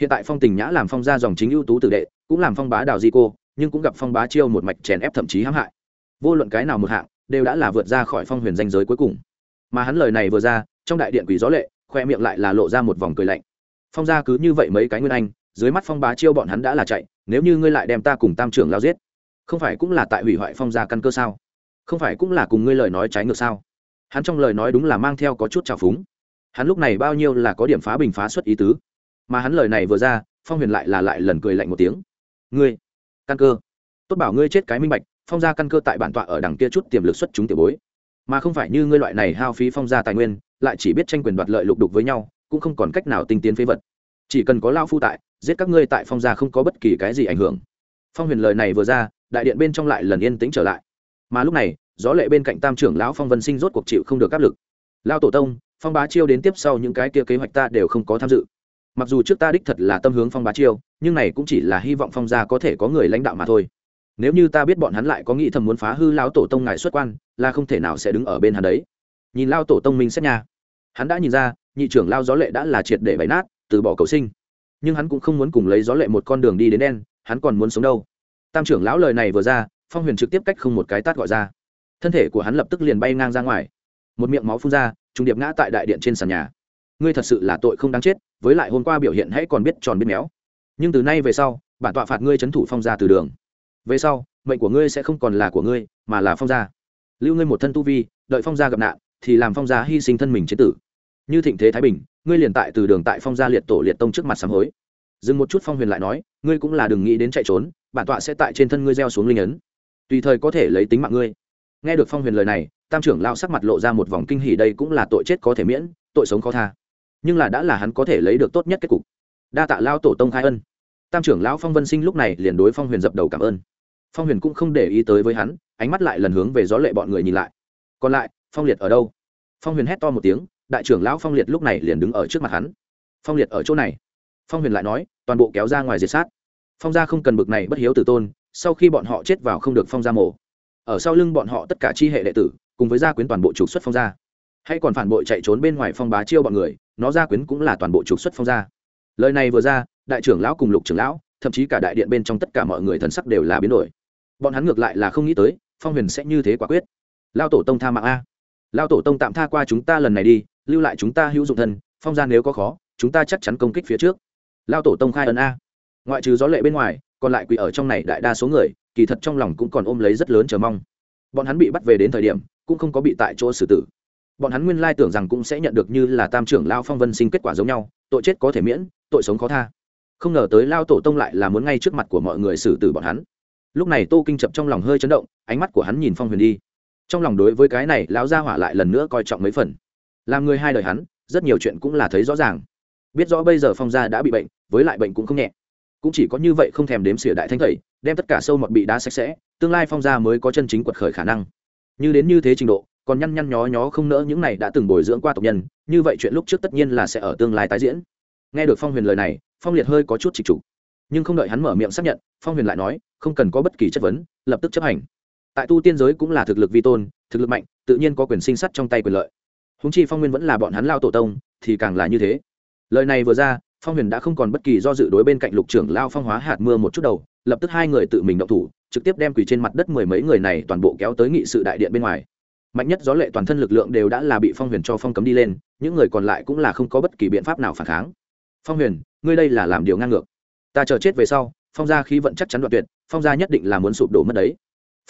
Hiện tại phong tình nhã làm phong gia dòng chính ưu tú tử đệ, cũng làm phong bá đảo di cô, nhưng cũng gặp phong bá chiêu một mạch chèn ép thậm chí hãm hại. Vô luận cái nào một hạng, đều đã là vượt ra khỏi phong huyền danh giới cuối cùng. Mà hắn lời này vừa ra, trong đại điện quỷ gió lệ, khoe miệng lại là lộ ra một vòng cười lạnh phong gia cứ như vậy mấy cái nguyên anh, dưới mắt phong bá chiêu bọn hắn đã là chạy, nếu như ngươi lại đem ta cùng tam trưởng lao giết, không phải cũng là tại hủy hoại phong gia căn cơ sao? Không phải cũng là cùng ngươi lời nói trái ngược sao? Hắn trong lời nói đúng là mang theo có chút trào phúng. Hắn lúc này bao nhiêu là có điểm phá bình phá xuất ý tứ. Mà hắn lời này vừa ra, phong huyền lại là lại lần cười lạnh một tiếng. Ngươi, căn cơ. Tốt bảo ngươi chết cái minh bạch, phong gia căn cơ tại bản tọa ở đằng kia chút tiềm lực xuất chúng tiểu bối. Mà không phải như ngươi loại này hao phí phong gia tài nguyên, lại chỉ biết tranh quyền đoạt lợi lục đục với nhau cũng không còn cách nào tinh tiến phế vật. Chỉ cần có lao phu tại, giết các ngươi tại phong gia không có bất kỳ cái gì ảnh hưởng. Phong huyền lời này vừa ra, đại điện bên trong lại lần yên tĩnh trở lại. Mà lúc này, gió lệ bên cạnh tam trưởng lão phong vân sinh rốt cuộc chịu không được áp lực. Lao tổ tông, phong bá chiêu đến tiếp sau những cái kia kế hoạch ta đều không có tham dự. Mặc dù trước ta đích thật là tâm hướng phong bá chiêu, nhưng này cũng chỉ là hy vọng phong gia có thể có người lãnh đạo mà thôi. Nếu như ta biết bọn hắn lại có nghĩ thầm muốn phá hư lão tổ tông ngài xuất quan, là không thể nào sẽ đứng ở bên hắn đấy. Nhìn lao tổ tông minh xét nhà hắn đã nhìn ra nhị trưởng lao gió lệ đã là triệt để bày nát, từ bỏ cầu sinh. Nhưng hắn cũng không muốn cùng lấy gió lệ một con đường đi đến đen, hắn còn muốn sống đâu. Tam trưởng lão lời này vừa ra, phong huyền trực tiếp cách không một cái tát gọi ra. Thân thể của hắn lập tức liền bay ngang ra ngoài. Một miệng máu phun ra, trùng điệp ngã tại đại điện trên sàn nhà. Ngươi thật sự là tội không đáng chết, với lại hôm qua biểu hiện hãy còn biết tròn biết méo. Nhưng từ nay về sau, bản tọa phạt ngươi c h ấ n thủ phong gia từ đường. Về sau, mệnh của ngươi sẽ không còn là của ngươi, mà là phong gia. Lưu ngươi một thân tu vi, đợi phong gia gặp nạn, thì làm phong gia hy sinh thân mình chế tử như thịnh thế thái bình, ngươi liền tại từ đường tại phong gia liệt tổ liệt tông trước mặt sám hối. Dừng một chút phong huyền lại nói, ngươi cũng là đừng nghĩ đến chạy trốn, bản tọa sẽ tại trên thân ngươi gieo xuống linh ấn. Tùy thời có thể lấy tính mạng ngươi. Nghe được phong huyền lời này, tam trưởng lao sắc mặt lộ ra một vòng kinh hỉ đây cũng là tội chết có thể miễn, tội sống khó tha. Nhưng là đã là hắn có thể lấy được tốt nhất kết cục. Đa tạ lao tổ tông khai ân. Tam trưởng lão phong vân sinh lúc này liền đối phong huyền dập đầu cảm ơn. Phong huyền cũng không để ý tới với hắn, ánh mắt lại lần hướng về gió lệ bọn người nhìn lại. Còn lại, phong liệt ở đâu? Phong huyền hét to một tiếng đại trưởng lão phong liệt lúc này liền đứng ở trước mặt hắn. Phong liệt ở chỗ này. Phong huyền lại nói, toàn bộ kéo ra ngoài diệt sát. Phong gia không cần bực này bất hiếu tử tôn, sau khi bọn họ chết vào không được phong gia mổ. Ở sau lưng bọn họ tất cả chi hệ đệ tử, cùng với gia quyến toàn bộ trục xuất phong gia. Hay còn phản bội chạy trốn bên ngoài phong bá chiêu bọn người, nó gia quyến cũng là toàn bộ trục xuất phong gia. Lời này vừa ra, đại trưởng lão cùng lục trưởng lão, thậm chí cả đại điện bên trong tất cả mọi người thần sắc đều là biến đổi. Bọn hắn ngược lại là không nghĩ tới, phong huyền sẽ như thế quả quyết. Lao tổ tông tha mạng a. Lao tổ tông tạm tha qua chúng ta lần này đi lưu lại chúng ta hữu dụng thân, phong gia nếu có khó, chúng ta chắc chắn công kích phía trước. Lao tổ tông khai ấn a. Ngoại trừ gió lệ bên ngoài, còn lại quỷ ở trong này đại đa số người, kỳ thật trong lòng cũng còn ôm lấy rất lớn chờ mong. Bọn hắn bị bắt về đến thời điểm, cũng không có bị tại chỗ xử tử. Bọn hắn nguyên lai tưởng rằng cũng sẽ nhận được như là tam trưởng lao phong vân sinh kết quả giống nhau, tội chết có thể miễn, tội sống khó tha. Không ngờ tới lao tổ tông lại là muốn ngay trước mặt của mọi người xử tử bọn hắn. Lúc này tô kinh chập trong lòng hơi chấn động, ánh mắt của hắn nhìn phong huyền đi. Trong lòng đối với cái này, lão gia hỏa lại lần nữa coi trọng mấy phần làm người hai đời hắn, rất nhiều chuyện cũng là thấy rõ ràng. Biết rõ bây giờ phong gia đã bị bệnh, với lại bệnh cũng không nhẹ. Cũng chỉ có như vậy không thèm đếm xỉa đại thanh thầy đem tất cả sâu mọt bị đá sạch sẽ, tương lai phong gia mới có chân chính quật khởi khả năng. Như đến như thế trình độ, còn nhăn nhăn nhó nhó không nỡ những này đã từng bồi dưỡng qua tộc nhân, như vậy chuyện lúc trước tất nhiên là sẽ ở tương lai tái diễn. Nghe được phong huyền lời này, phong liệt hơi có chút trịch trục nhưng không đợi hắn mở miệng xác nhận, phong huyền lại nói, không cần có bất kỳ chất vấn, lập tức chấp hành. Tại tu tiên giới cũng là thực lực vi tôn, thực lực mạnh, tự nhiên có quyền sinh sắt trong tay quyền lợi húng chi phong nguyên vẫn là bọn hắn lao tổ tông, thì càng là như thế. Lời này vừa ra, phong huyền đã không còn bất kỳ do dự đối bên cạnh lục trưởng lao phong hóa hạt mưa một chút đầu, lập tức hai người tự mình động thủ, trực tiếp đem quỳ trên mặt đất mười mấy người này toàn bộ kéo tới nghị sự đại điện bên ngoài. Mạnh nhất gió lệ toàn thân lực lượng đều đã là bị phong huyền cho phong cấm đi lên, những người còn lại cũng là không có bất kỳ biện pháp nào phản kháng. Phong huyền, ngươi đây là làm điều ngang ngược. Ta chờ chết về sau, phong gia khí vận chắc chắn đoạn tuyệt, phong gia nhất định là muốn sụp đổ mất đấy.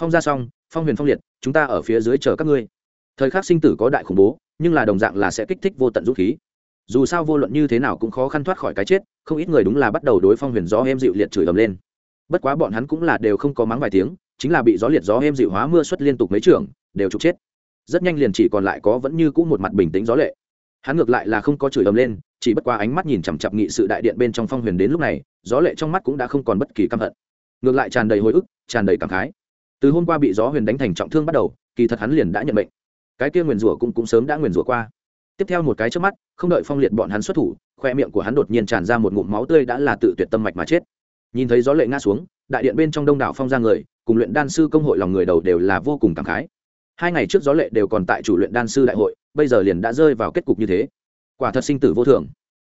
Phong gia xong, phong huyền phong liệt, chúng ta ở phía dưới chờ các ngươi. Thời khắc sinh tử có đại khủng bố nhưng là đồng dạng là sẽ kích thích vô tận dũng khí. Dù sao vô luận như thế nào cũng khó khăn thoát khỏi cái chết, không ít người đúng là bắt đầu đối phong huyền gió em dịu liệt chửi ầm lên. Bất quá bọn hắn cũng là đều không có mắng vài tiếng, chính là bị gió liệt gió em dịu hóa mưa xuất liên tục mấy trường, đều trục chết. Rất nhanh liền chỉ còn lại có vẫn như cũ một mặt bình tĩnh gió lệ. Hắn ngược lại là không có chửi ầm lên, chỉ bất qua ánh mắt nhìn chằm chặp nghị sự đại điện bên trong phong huyền đến lúc này, gió lệ trong mắt cũng đã không còn bất kỳ căm hận. Ngược lại tràn đầy hồi ức, tràn đầy cảm khái. Từ hôm qua bị gió huyền đánh thành trọng thương bắt đầu, kỳ thật hắn liền đã nhận bệnh cái kia nguyền rủa cũng cũng sớm đã nguyền rủa qua. Tiếp theo một cái trước mắt, không đợi phong liệt bọn hắn xuất thủ, khoe miệng của hắn đột nhiên tràn ra một ngụm máu tươi đã là tự tuyệt tâm mạch mà chết. Nhìn thấy gió lệ ngã xuống, đại điện bên trong đông đảo phong ra người, cùng luyện đan sư công hội lòng người đầu đều là vô cùng cảm khái. Hai ngày trước gió lệ đều còn tại chủ luyện đan sư đại hội, bây giờ liền đã rơi vào kết cục như thế. Quả thật sinh tử vô thường.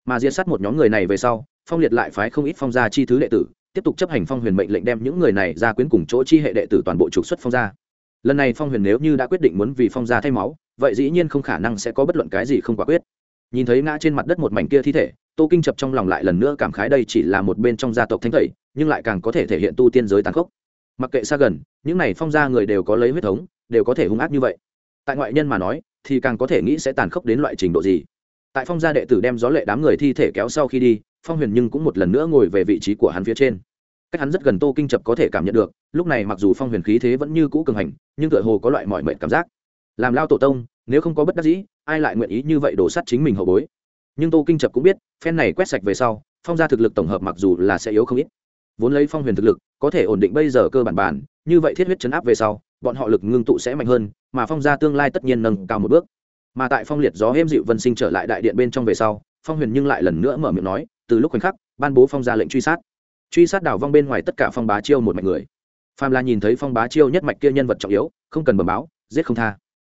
Mà diệt sát một nhóm người này về sau, phong liệt lại phái không ít phong gia chi thứ đệ tử, tiếp tục chấp hành phong huyền mệnh lệnh đem những người này ra quyến cùng chỗ chi hệ đệ tử toàn bộ trục xuất phong gia lần này phong huyền nếu như đã quyết định muốn vì phong gia thay máu, vậy dĩ nhiên không khả năng sẽ có bất luận cái gì không quả quyết. Nhìn thấy ngã trên mặt đất một mảnh kia thi thể, tô kinh chập trong lòng lại lần nữa cảm khái đây chỉ là một bên trong gia tộc thánh thầy, nhưng lại càng có thể thể hiện tu tiên giới tàn khốc. Mặc kệ xa gần, những này phong gia người đều có lấy huyết thống, đều có thể hung ác như vậy. Tại ngoại nhân mà nói, thì càng có thể nghĩ sẽ tàn khốc đến loại trình độ gì. Tại phong gia đệ tử đem gió lệ đám người thi thể kéo sau khi đi, phong huyền nhưng cũng một lần nữa ngồi về vị trí của hắn phía trên cách hắn rất gần tô kinh chập có thể cảm nhận được, lúc này mặc dù phong huyền khí thế vẫn như cũ cường hành, nhưng tựa hồ có loại mọi mệt cảm giác. Làm lao tổ tông, nếu không có bất đắc dĩ, ai lại nguyện ý như vậy đổ sắt chính mình hậu bối? Nhưng tô kinh chập cũng biết, phen này quét sạch về sau, phong gia thực lực tổng hợp mặc dù là sẽ yếu không ít. Vốn lấy phong huyền thực lực, có thể ổn định bây giờ cơ bản bản, như vậy thiết huyết chấn áp về sau, bọn họ lực ngưng tụ sẽ mạnh hơn, mà phong gia tương lai tất nhiên nâng cao một bước. Mà tại phong liệt gió hêm dịu vân sinh trở lại đại điện bên trong về sau, phong huyền nhưng lại lần nữa mở miệng nói, từ lúc khoảnh khắc, ban bố phong ra lệnh truy sát truy sát đảo vong bên ngoài tất cả phong bá chiêu một mạch người. Phàm là nhìn thấy phong bá chiêu nhất mạch kia nhân vật trọng yếu, không cần bầm báo, giết không tha.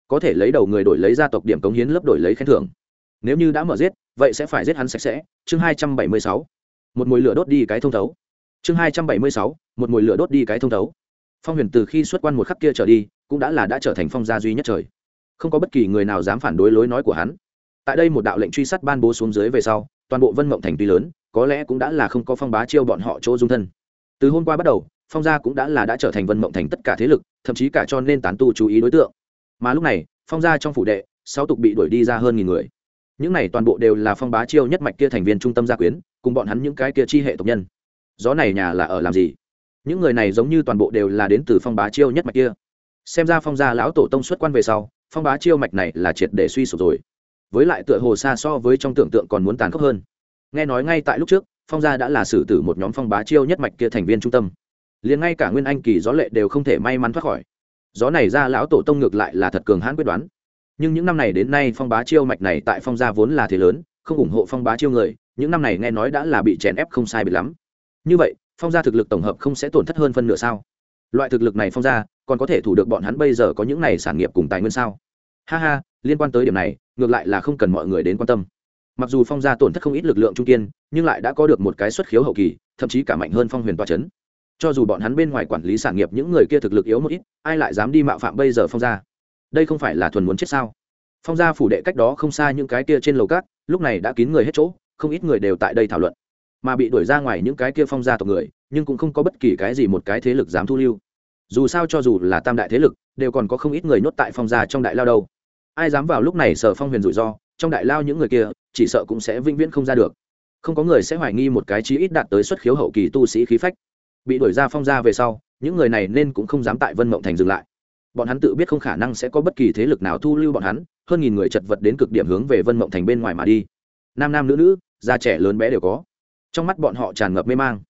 Có thể lấy đầu người đổi lấy gia tộc điểm cống hiến lớp đổi lấy khen thưởng. Nếu như đã mở giết, vậy sẽ phải giết hắn sạch sẽ. Chương hai trăm bảy mươi sáu. Một mùi lửa đốt đi cái thông thấu. Chương hai trăm bảy mươi sáu. Một mùi lửa đốt đi cái thông thấu. Phong huyền từ khi xuất quan một khắc kia trở đi, cũng đã là đã trở thành phong gia duy nhất trời. Không có bất kỳ người nào dám phản đối lối nói của hắn. Tại đây một đạo lệnh truy sát ban bố xuống dưới về sau, toàn bộ vân mộng thành tuy lớn có lẽ cũng đã là không có phong bá chiêu bọn họ chỗ dung thân. Từ hôm qua bắt đầu, phong gia cũng đã là đã trở thành vân mộng thành tất cả thế lực, thậm chí cả cho nên tán tu chú ý đối tượng. Mà lúc này, phong gia trong phủ đệ, sáu tục bị đuổi đi ra hơn nghìn người. Những này toàn bộ đều là phong bá chiêu nhất mạch kia thành viên trung tâm gia quyến, cùng bọn hắn những cái kia chi hệ tộc nhân. Gió này nhà là ở làm gì? Những người này giống như toàn bộ đều là đến từ phong bá chiêu nhất mạch kia. Xem ra phong gia lão tổ tông xuất quan về sau, phong bá chiêu mạch này là triệt để suy sụp rồi. Với lại tựa hồ xa so với trong tưởng tượng còn muốn tàn khốc hơn nghe nói ngay tại lúc trước, phong gia đã là xử tử một nhóm phong bá chiêu nhất mạch kia thành viên trung tâm. Liền ngay cả nguyên anh kỳ gió lệ đều không thể may mắn thoát khỏi. Gió này ra lão tổ tông ngược lại là thật cường hãn quyết đoán. Nhưng những năm này đến nay phong bá chiêu mạch này tại phong gia vốn là thế lớn, không ủng hộ phong bá chiêu người, những năm này nghe nói đã là bị chèn ép không sai bị lắm. Như vậy, phong gia thực lực tổng hợp không sẽ tổn thất hơn phân nửa sao? Loại thực lực này phong gia, còn có thể thủ được bọn hắn bây giờ có những này sản nghiệp cùng tài nguyên sao? Ha ha, liên quan tới điểm này, ngược lại là không cần mọi người đến quan tâm mặc dù phong gia tổn thất không ít lực lượng trung kiên, nhưng lại đã có được một cái xuất khiếu hậu kỳ, thậm chí cả mạnh hơn phong huyền toa c h ấ n cho dù bọn hắn bên ngoài quản lý sản nghiệp những người kia thực lực yếu một ít, ai lại dám đi mạo phạm bây giờ phong gia? Đây không phải là thuần muốn chết sao? Phong gia phủ đệ cách đó không xa những cái kia trên lầu cát, lúc này đã kín người hết chỗ, không ít người đều tại đây thảo luận. Mà bị đuổi ra ngoài những cái kia phong gia tộc người, nhưng cũng không có bất kỳ cái gì một cái thế lực dám thu lưu. Dù sao cho dù là tam đại thế lực, đều còn có không ít người nhốt tại phong gia trong đại lao đâu. Ai dám vào lúc này sở phong huyền rủi ro, trong đại lao những người kia chỉ sợ cũng sẽ vĩnh viễn không ra được. Không có người sẽ hoài nghi một cái chí ít đạt tới xuất khiếu hậu kỳ tu sĩ khí phách. Bị đuổi ra phong gia về sau, những người này nên cũng không dám tại vân mộng thành dừng lại. Bọn hắn tự biết không khả năng sẽ có bất kỳ thế lực nào thu lưu bọn hắn, hơn nghìn người chật vật đến cực điểm hướng về vân mộng thành bên ngoài mà đi. Nam nam nữ nữ, già trẻ lớn bé đều có. Trong mắt bọn họ tràn ngập mê mang.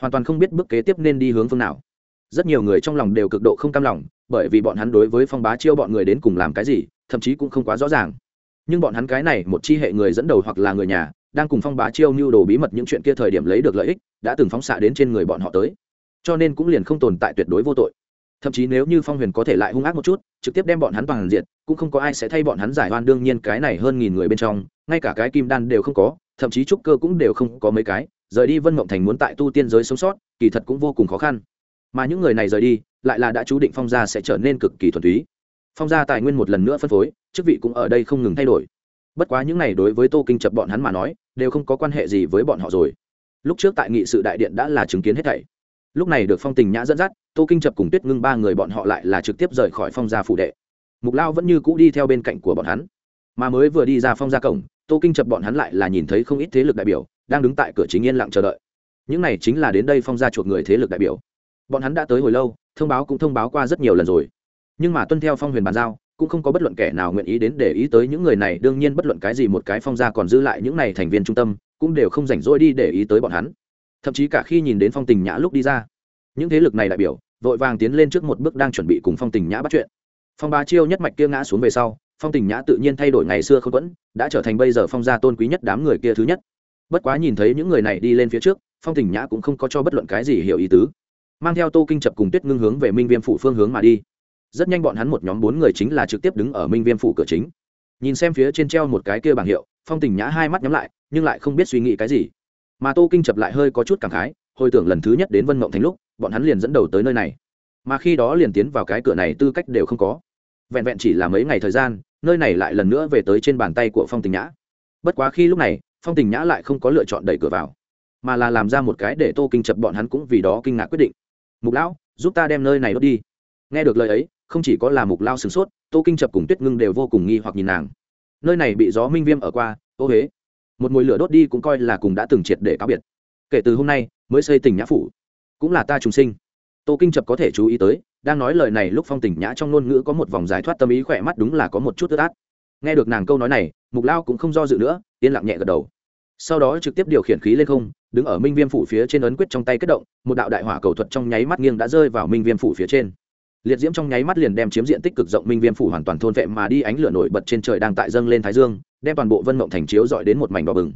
Hoàn toàn không biết bước kế tiếp nên đi hướng phương nào. Rất nhiều người trong lòng đều cực độ không cam lòng, bởi vì bọn hắn đối với phong bá chiêu bọn người đến cùng làm cái gì, thậm chí cũng không quá rõ ràng nhưng bọn hắn cái này một chi hệ người dẫn đầu hoặc là người nhà, đang cùng phong bá chiêu mưu đồ bí mật những chuyện kia thời điểm lấy được lợi ích, đã từng phóng xạ đến trên người bọn họ tới. Cho nên cũng liền không tồn tại tuyệt đối vô tội. Thậm chí nếu như phong huyền có thể lại hung ác một chút, trực tiếp đem bọn hắn bằng diện cũng không có ai sẽ thay bọn hắn giải oan đương nhiên cái này hơn nghìn người bên trong, ngay cả cái kim đan đều không có, thậm chí trúc cơ cũng đều không có mấy cái, rời đi vân mộng thành muốn tại tu tiên giới sống sót, kỳ thật cũng vô cùng khó khăn. Mà những người này rời đi, lại là đã chú định phong gia sẽ trở nên cực kỳ thuần túy phong gia tài nguyên một lần nữa phân phối, chức vị cũng ở đây không ngừng thay đổi. Bất quá những này đối với tô kinh chập bọn hắn mà nói, đều không có quan hệ gì với bọn họ rồi. Lúc trước tại nghị sự đại điện đã là chứng kiến hết thảy. Lúc này được phong tình nhã dẫn dắt, tô kinh chập cùng tuyết ngưng ba người bọn họ lại là trực tiếp rời khỏi phong gia phủ đệ. Mục lao vẫn như cũ đi theo bên cạnh của bọn hắn. Mà mới vừa đi ra phong gia cổng, tô kinh chập bọn hắn lại là nhìn thấy không ít thế lực đại biểu, đang đứng tại cửa chính yên lặng chờ đợi. Những này chính là đến đây phong gia chuộc người thế lực đại biểu. Bọn hắn đã tới hồi lâu, thông báo cũng thông báo qua rất nhiều lần rồi nhưng mà tuân theo phong huyền bàn giao, cũng không có bất luận kẻ nào nguyện ý đến để ý tới những người này, đương nhiên bất luận cái gì một cái phong gia còn giữ lại những này thành viên trung tâm, cũng đều không rảnh rỗi đi để ý tới bọn hắn. Thậm chí cả khi nhìn đến phong tình nhã lúc đi ra, những thế lực này đại biểu, vội vàng tiến lên trước một bước đang chuẩn bị cùng phong tình nhã bắt chuyện. Phong ba chiêu nhất mạch kia ngã xuống về sau, phong tình nhã tự nhiên thay đổi ngày xưa không quẫn, đã trở thành bây giờ phong gia tôn quý nhất đám người kia thứ nhất. Bất quá nhìn thấy những người này đi lên phía trước, phong tình nhã cũng không có cho bất luận cái gì hiểu ý tứ. Mang theo tô kinh chập cùng tuyết ngưng hướng về minh viêm phủ phương hướng mà đi rất nhanh bọn hắn một nhóm bốn người chính là trực tiếp đứng ở minh viêm phủ cửa chính. Nhìn xem phía trên treo một cái kia bảng hiệu, phong tình nhã hai mắt nhắm lại, nhưng lại không biết suy nghĩ cái gì. Mà tô kinh chập lại hơi có chút cảm khái, hồi tưởng lần thứ nhất đến vân mộng thành lúc, bọn hắn liền dẫn đầu tới nơi này. Mà khi đó liền tiến vào cái cửa này tư cách đều không có. Vẹn vẹn chỉ là mấy ngày thời gian, nơi này lại lần nữa về tới trên bàn tay của phong tình nhã. Bất quá khi lúc này, phong tình nhã lại không có lựa chọn đẩy cửa vào, mà là làm ra một cái để tô kinh chập bọn hắn cũng vì đó kinh ngạc quyết định. Mục lão, giúp ta đem nơi này đốt đi nghe được lời ấy, không chỉ có là mục lao sửng sốt, tô kinh chập cùng tuyết ngưng đều vô cùng nghi hoặc nhìn nàng. Nơi này bị gió minh viêm ở qua, ô huế một mồi lửa đốt đi cũng coi là cùng đã từng triệt để cáo biệt. Kể từ hôm nay, mới xây tỉnh nhã phủ. Cũng là ta trùng sinh. Tô kinh chập có thể chú ý tới, đang nói lời này lúc phong tỉnh nhã trong ngôn ngữ có một vòng giải thoát tâm ý khỏe mắt đúng là có một chút ướt át. Nghe được nàng câu nói này, mục lao cũng không do dự nữa, yên lặng nhẹ gật đầu. Sau đó trực tiếp điều khiển khí lên không, đứng ở minh viêm phủ phía trên ấn quyết trong tay kết động, một đạo đại hỏa cầu thuật trong nháy mắt nghiêng đã rơi vào minh viêm phủ phía trên liệt diễm trong nháy mắt liền đem chiếm diện tích cực rộng minh viêm phủ hoàn toàn thôn vệ mà đi ánh lửa nổi bật trên trời đang tại dâng lên thái dương, đem toàn bộ vân mộng thành chiếu dọi đến một mảnh đỏ bừng.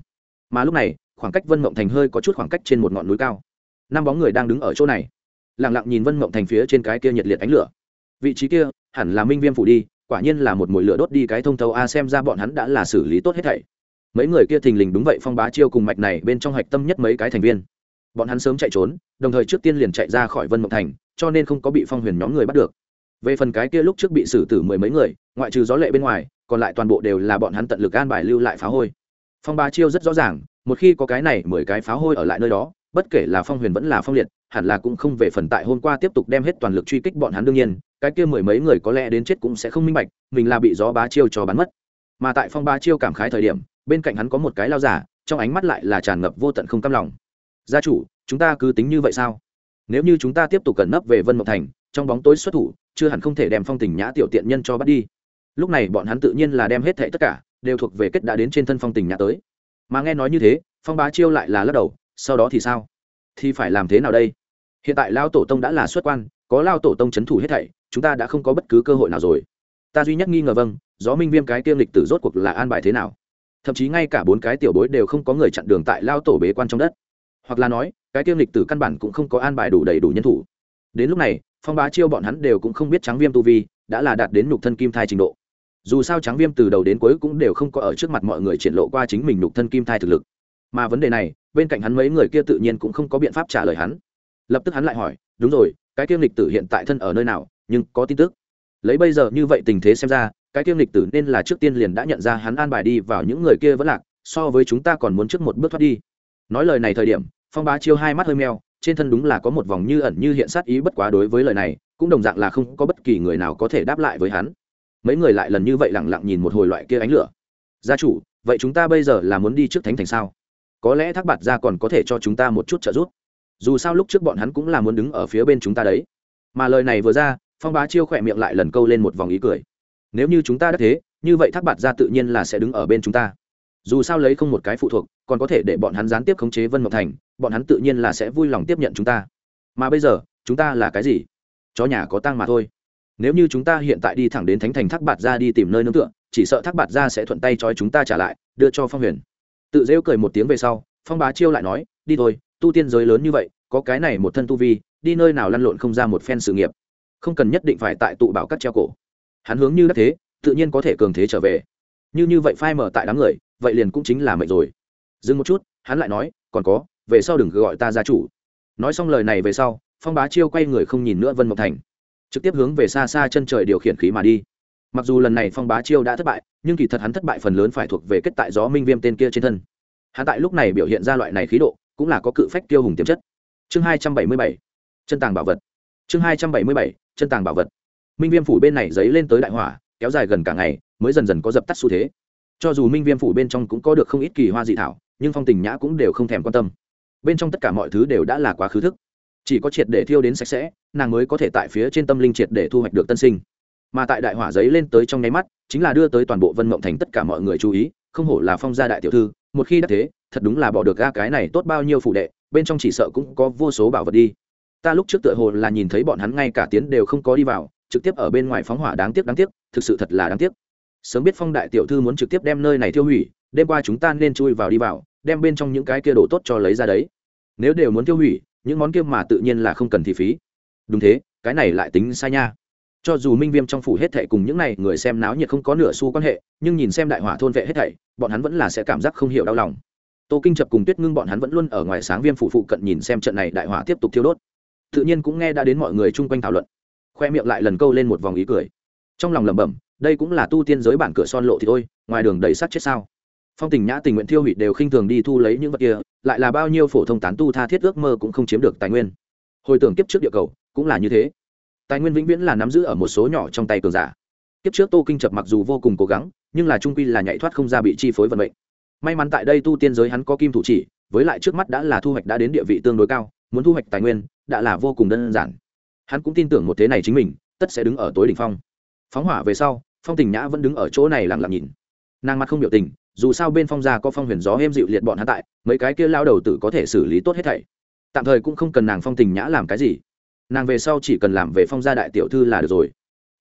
Mà lúc này, khoảng cách vân mộng thành hơi có chút khoảng cách trên một ngọn núi cao. Năm bóng người đang đứng ở chỗ này lẳng lặng nhìn vân mộng thành phía trên cái kia nhiệt liệt ánh lửa. Vị trí kia, hẳn là minh viêm phủ đi, quả nhiên là một mùi lửa đốt đi cái thông thấu a, xem ra bọn hắn đã là xử lý tốt hết thảy. Mấy người kia thình lình đúng vậy phong bá chiêu cùng mạch này bên trong hạch tâm nhất mấy cái thành viên. Bọn hắn sớm chạy trốn đồng thời trước tiên liền chạy ra khỏi vân mộng thành, cho nên không có bị phong huyền nhóm người bắt được. Về phần cái kia lúc trước bị xử tử mười mấy người, ngoại trừ gió lệ bên ngoài, còn lại toàn bộ đều là bọn hắn tận lực an bài lưu lại phá hôi. Phong ba chiêu rất rõ ràng, một khi có cái này mười cái phá hôi ở lại nơi đó, bất kể là phong huyền vẫn là phong liệt, hẳn là cũng không về phần tại hôm qua tiếp tục đem hết toàn lực truy kích bọn hắn đương nhiên, cái kia mười mấy người có lẽ đến chết cũng sẽ không minh bạch, mình là bị gió bá chiêu cho bắn mất. Mà tại phong ba chiêu cảm khái thời điểm, bên cạnh hắn có một cái lao giả, trong ánh mắt lại là tràn ngập vô tận không cam lòng gia chủ, chúng ta cứ tính như vậy sao? Nếu như chúng ta tiếp tục cẩn nấp về vân mộng thành, trong bóng tối xuất thủ, chưa hẳn không thể đem phong tình nhã tiểu tiện nhân cho bắt đi. Lúc này bọn hắn tự nhiên là đem hết thệ tất cả, đều thuộc về kết đã đến trên thân phong tình nhã tới. Mà nghe nói như thế, phong bá chiêu lại là lắc đầu, sau đó thì sao? Thì phải làm thế nào đây? Hiện tại lao tổ tông đã là xuất quan, có lao tổ tông c h ấ n thủ hết thảy, chúng ta đã không có bất cứ cơ hội nào rồi. Ta duy nhất nghi ngờ vâng gió minh viêm cái tiêm lịch tử rốt cuộc là an bài thế nào? Thậm chí ngay cả bốn cái tiểu bối đều không có người chặn đường tại lao tổ bế quan trong đất hoặc là nói, cái tiêm lịch tử căn bản cũng không có an bài đủ đầy đủ nhân thủ. Đến lúc này, phong bá chiêu bọn hắn đều cũng không biết trắng viêm tu vi đã là đạt đến nhục thân kim thai trình độ. Dù sao trắng viêm từ đầu đến cuối cũng đều không có ở trước mặt mọi người triển lộ qua chính mình nhục thân kim thai thực lực. Mà vấn đề này, bên cạnh hắn mấy người kia tự nhiên cũng không có biện pháp trả lời hắn. Lập tức hắn lại hỏi, đúng rồi, cái tiêu lịch tử hiện tại thân ở nơi nào, nhưng có tin tức? Lấy bây giờ như vậy tình thế xem ra, cái tiêu lịch tử nên là trước tiên liền đã nhận ra hắn an bài đi vào những người kia vẫn lạc, so với chúng ta còn muốn trước một bước thoát đi. Nói lời này thời điểm phong bá chiêu hai mắt hơi meo, trên thân đúng là có một vòng như ẩn như hiện sát ý bất quá đối với lời này, cũng đồng dạng là không có bất kỳ người nào có thể đáp lại với hắn. Mấy người lại lần như vậy lẳng lặng nhìn một hồi loại kia ánh lửa. Gia chủ, vậy chúng ta bây giờ là muốn đi trước thánh thành sao? Có lẽ thác bạt ra còn có thể cho chúng ta một chút trợ giúp. Dù sao lúc trước bọn hắn cũng là muốn đứng ở phía bên chúng ta đấy. Mà lời này vừa ra, phong bá chiêu khỏe miệng lại lần câu lên một vòng ý cười. Nếu như chúng ta đã thế, như vậy thác bạt ra tự nhiên là sẽ đứng ở bên chúng ta dù sao lấy không một cái phụ thuộc, còn có thể để bọn hắn gián tiếp khống chế vân mộc thành, bọn hắn tự nhiên là sẽ vui lòng tiếp nhận chúng ta. Mà bây giờ, chúng ta là cái gì? Chó nhà có tang mà thôi. Nếu như chúng ta hiện tại đi thẳng đến thánh thành thác bạt ra đi tìm nơi nương tựa, chỉ sợ thác bạt ra sẽ thuận tay trói chúng ta trả lại, đưa cho phong huyền. Tự rêu cười một tiếng về sau, phong bá chiêu lại nói, đi thôi, tu tiên giới lớn như vậy, có cái này một thân tu vi, đi nơi nào lăn lộn không ra một phen sự nghiệp. Không cần nhất định phải tại tụ bảo cắt treo cổ. Hắn hướng như đắc thế, tự nhiên có thể cường thế trở về. Như như vậy phai mở tại đám người vậy liền cũng chính là mệnh rồi. Dừng một chút, hắn lại nói, còn có, về sau đừng gọi ta gia chủ. Nói xong lời này về sau, phong bá chiêu quay người không nhìn nữa vân mộng thành, trực tiếp hướng về xa xa chân trời điều khiển khí mà đi. Mặc dù lần này phong bá chiêu đã thất bại, nhưng kỳ thật hắn thất bại phần lớn phải thuộc về kết tại gió minh viêm tên kia trên thân. Hắn tại lúc này biểu hiện ra loại này khí độ, cũng là có cự phách tiêu hùng tiềm chất. Chương hai trăm bảy mươi bảy, chân tàng bảo vật. Chương hai trăm bảy mươi bảy, chân tàng bảo vật. Minh viêm phủ bên này dấy lên tới đại hỏa, kéo dài gần cả ngày, mới dần dần có dập tắt xu thế cho dù minh viêm phủ bên trong cũng có được không ít kỳ hoa dị thảo, nhưng phong tình nhã cũng đều không thèm quan tâm. Bên trong tất cả mọi thứ đều đã là quá khứ thức. Chỉ có triệt để thiêu đến sạch sẽ, nàng mới có thể tại phía trên tâm linh triệt để thu hoạch được tân sinh. Mà tại đại hỏa giấy lên tới trong nháy mắt, chính là đưa tới toàn bộ vân mộng thành tất cả mọi người chú ý, không hổ là phong gia đại tiểu thư, một khi đã thế, thật đúng là bỏ được ga cái này tốt bao nhiêu phụ đệ, bên trong chỉ sợ cũng có vô số bảo vật đi. Ta lúc trước tựa hồ là nhìn thấy bọn hắn ngay cả tiến đều không có đi vào, trực tiếp ở bên ngoài phóng hỏa đáng tiếc đáng tiếc, thực sự thật là đáng tiếc sớm biết phong đại tiểu thư muốn trực tiếp đem nơi này tiêu hủy, đêm qua chúng ta nên chui vào đi vào, đem bên trong những cái kia đồ tốt cho lấy ra đấy. Nếu đều muốn tiêu hủy, những món kia mà tự nhiên là không cần thị phí. Đúng thế, cái này lại tính sai nha. Cho dù minh viêm trong phủ hết thệ cùng những này người xem náo nhiệt không có nửa xu quan hệ, nhưng nhìn xem đại hỏa thôn vệ hết thảy, bọn hắn vẫn là sẽ cảm giác không hiểu đau lòng. Tô kinh chập cùng tuyết ngưng bọn hắn vẫn luôn ở ngoài sáng viêm phủ phụ cận nhìn xem trận này đại hỏa tiếp tục thiêu đốt. Tự nhiên cũng nghe đã đến mọi người chung quanh thảo luận. Khoe miệng lại lần câu lên một vòng ý cười. Trong lòng lẩm bẩm đây cũng là tu tiên giới bản cửa son lộ thì thôi, ngoài đường đầy sắt chết sao? Phong tình nhã tình nguyện thiêu hủy đều khinh thường đi thu lấy những vật kia, lại là bao nhiêu phổ thông tán tu tha thiết ước mơ cũng không chiếm được tài nguyên. Hồi tưởng kiếp trước địa cầu, cũng là như thế. Tài nguyên vĩnh viễn là nắm giữ ở một số nhỏ trong tay cường giả. Kiếp trước tô kinh chập mặc dù vô cùng cố gắng, nhưng là trung quy là nhảy thoát không ra bị chi phối vận mệnh. May mắn tại đây tu tiên giới hắn có kim thủ chỉ, với lại trước mắt đã là thu hoạch đã đến địa vị tương đối cao, muốn thu hoạch tài nguyên, đã là vô cùng đơn giản. Hắn cũng tin tưởng một thế này chính mình, tất sẽ đứng ở tối đỉnh phong. Phóng hỏa về sau phong tình nhã vẫn đứng ở chỗ này lặng lặng nhìn. Nàng mặt không biểu tình, dù sao bên phong gia có phong huyền gió êm dịu liệt bọn hắn tại, mấy cái kia lao đầu tử có thể xử lý tốt hết thảy. Tạm thời cũng không cần nàng phong tình nhã làm cái gì. Nàng về sau chỉ cần làm về phong gia đại tiểu thư là được rồi.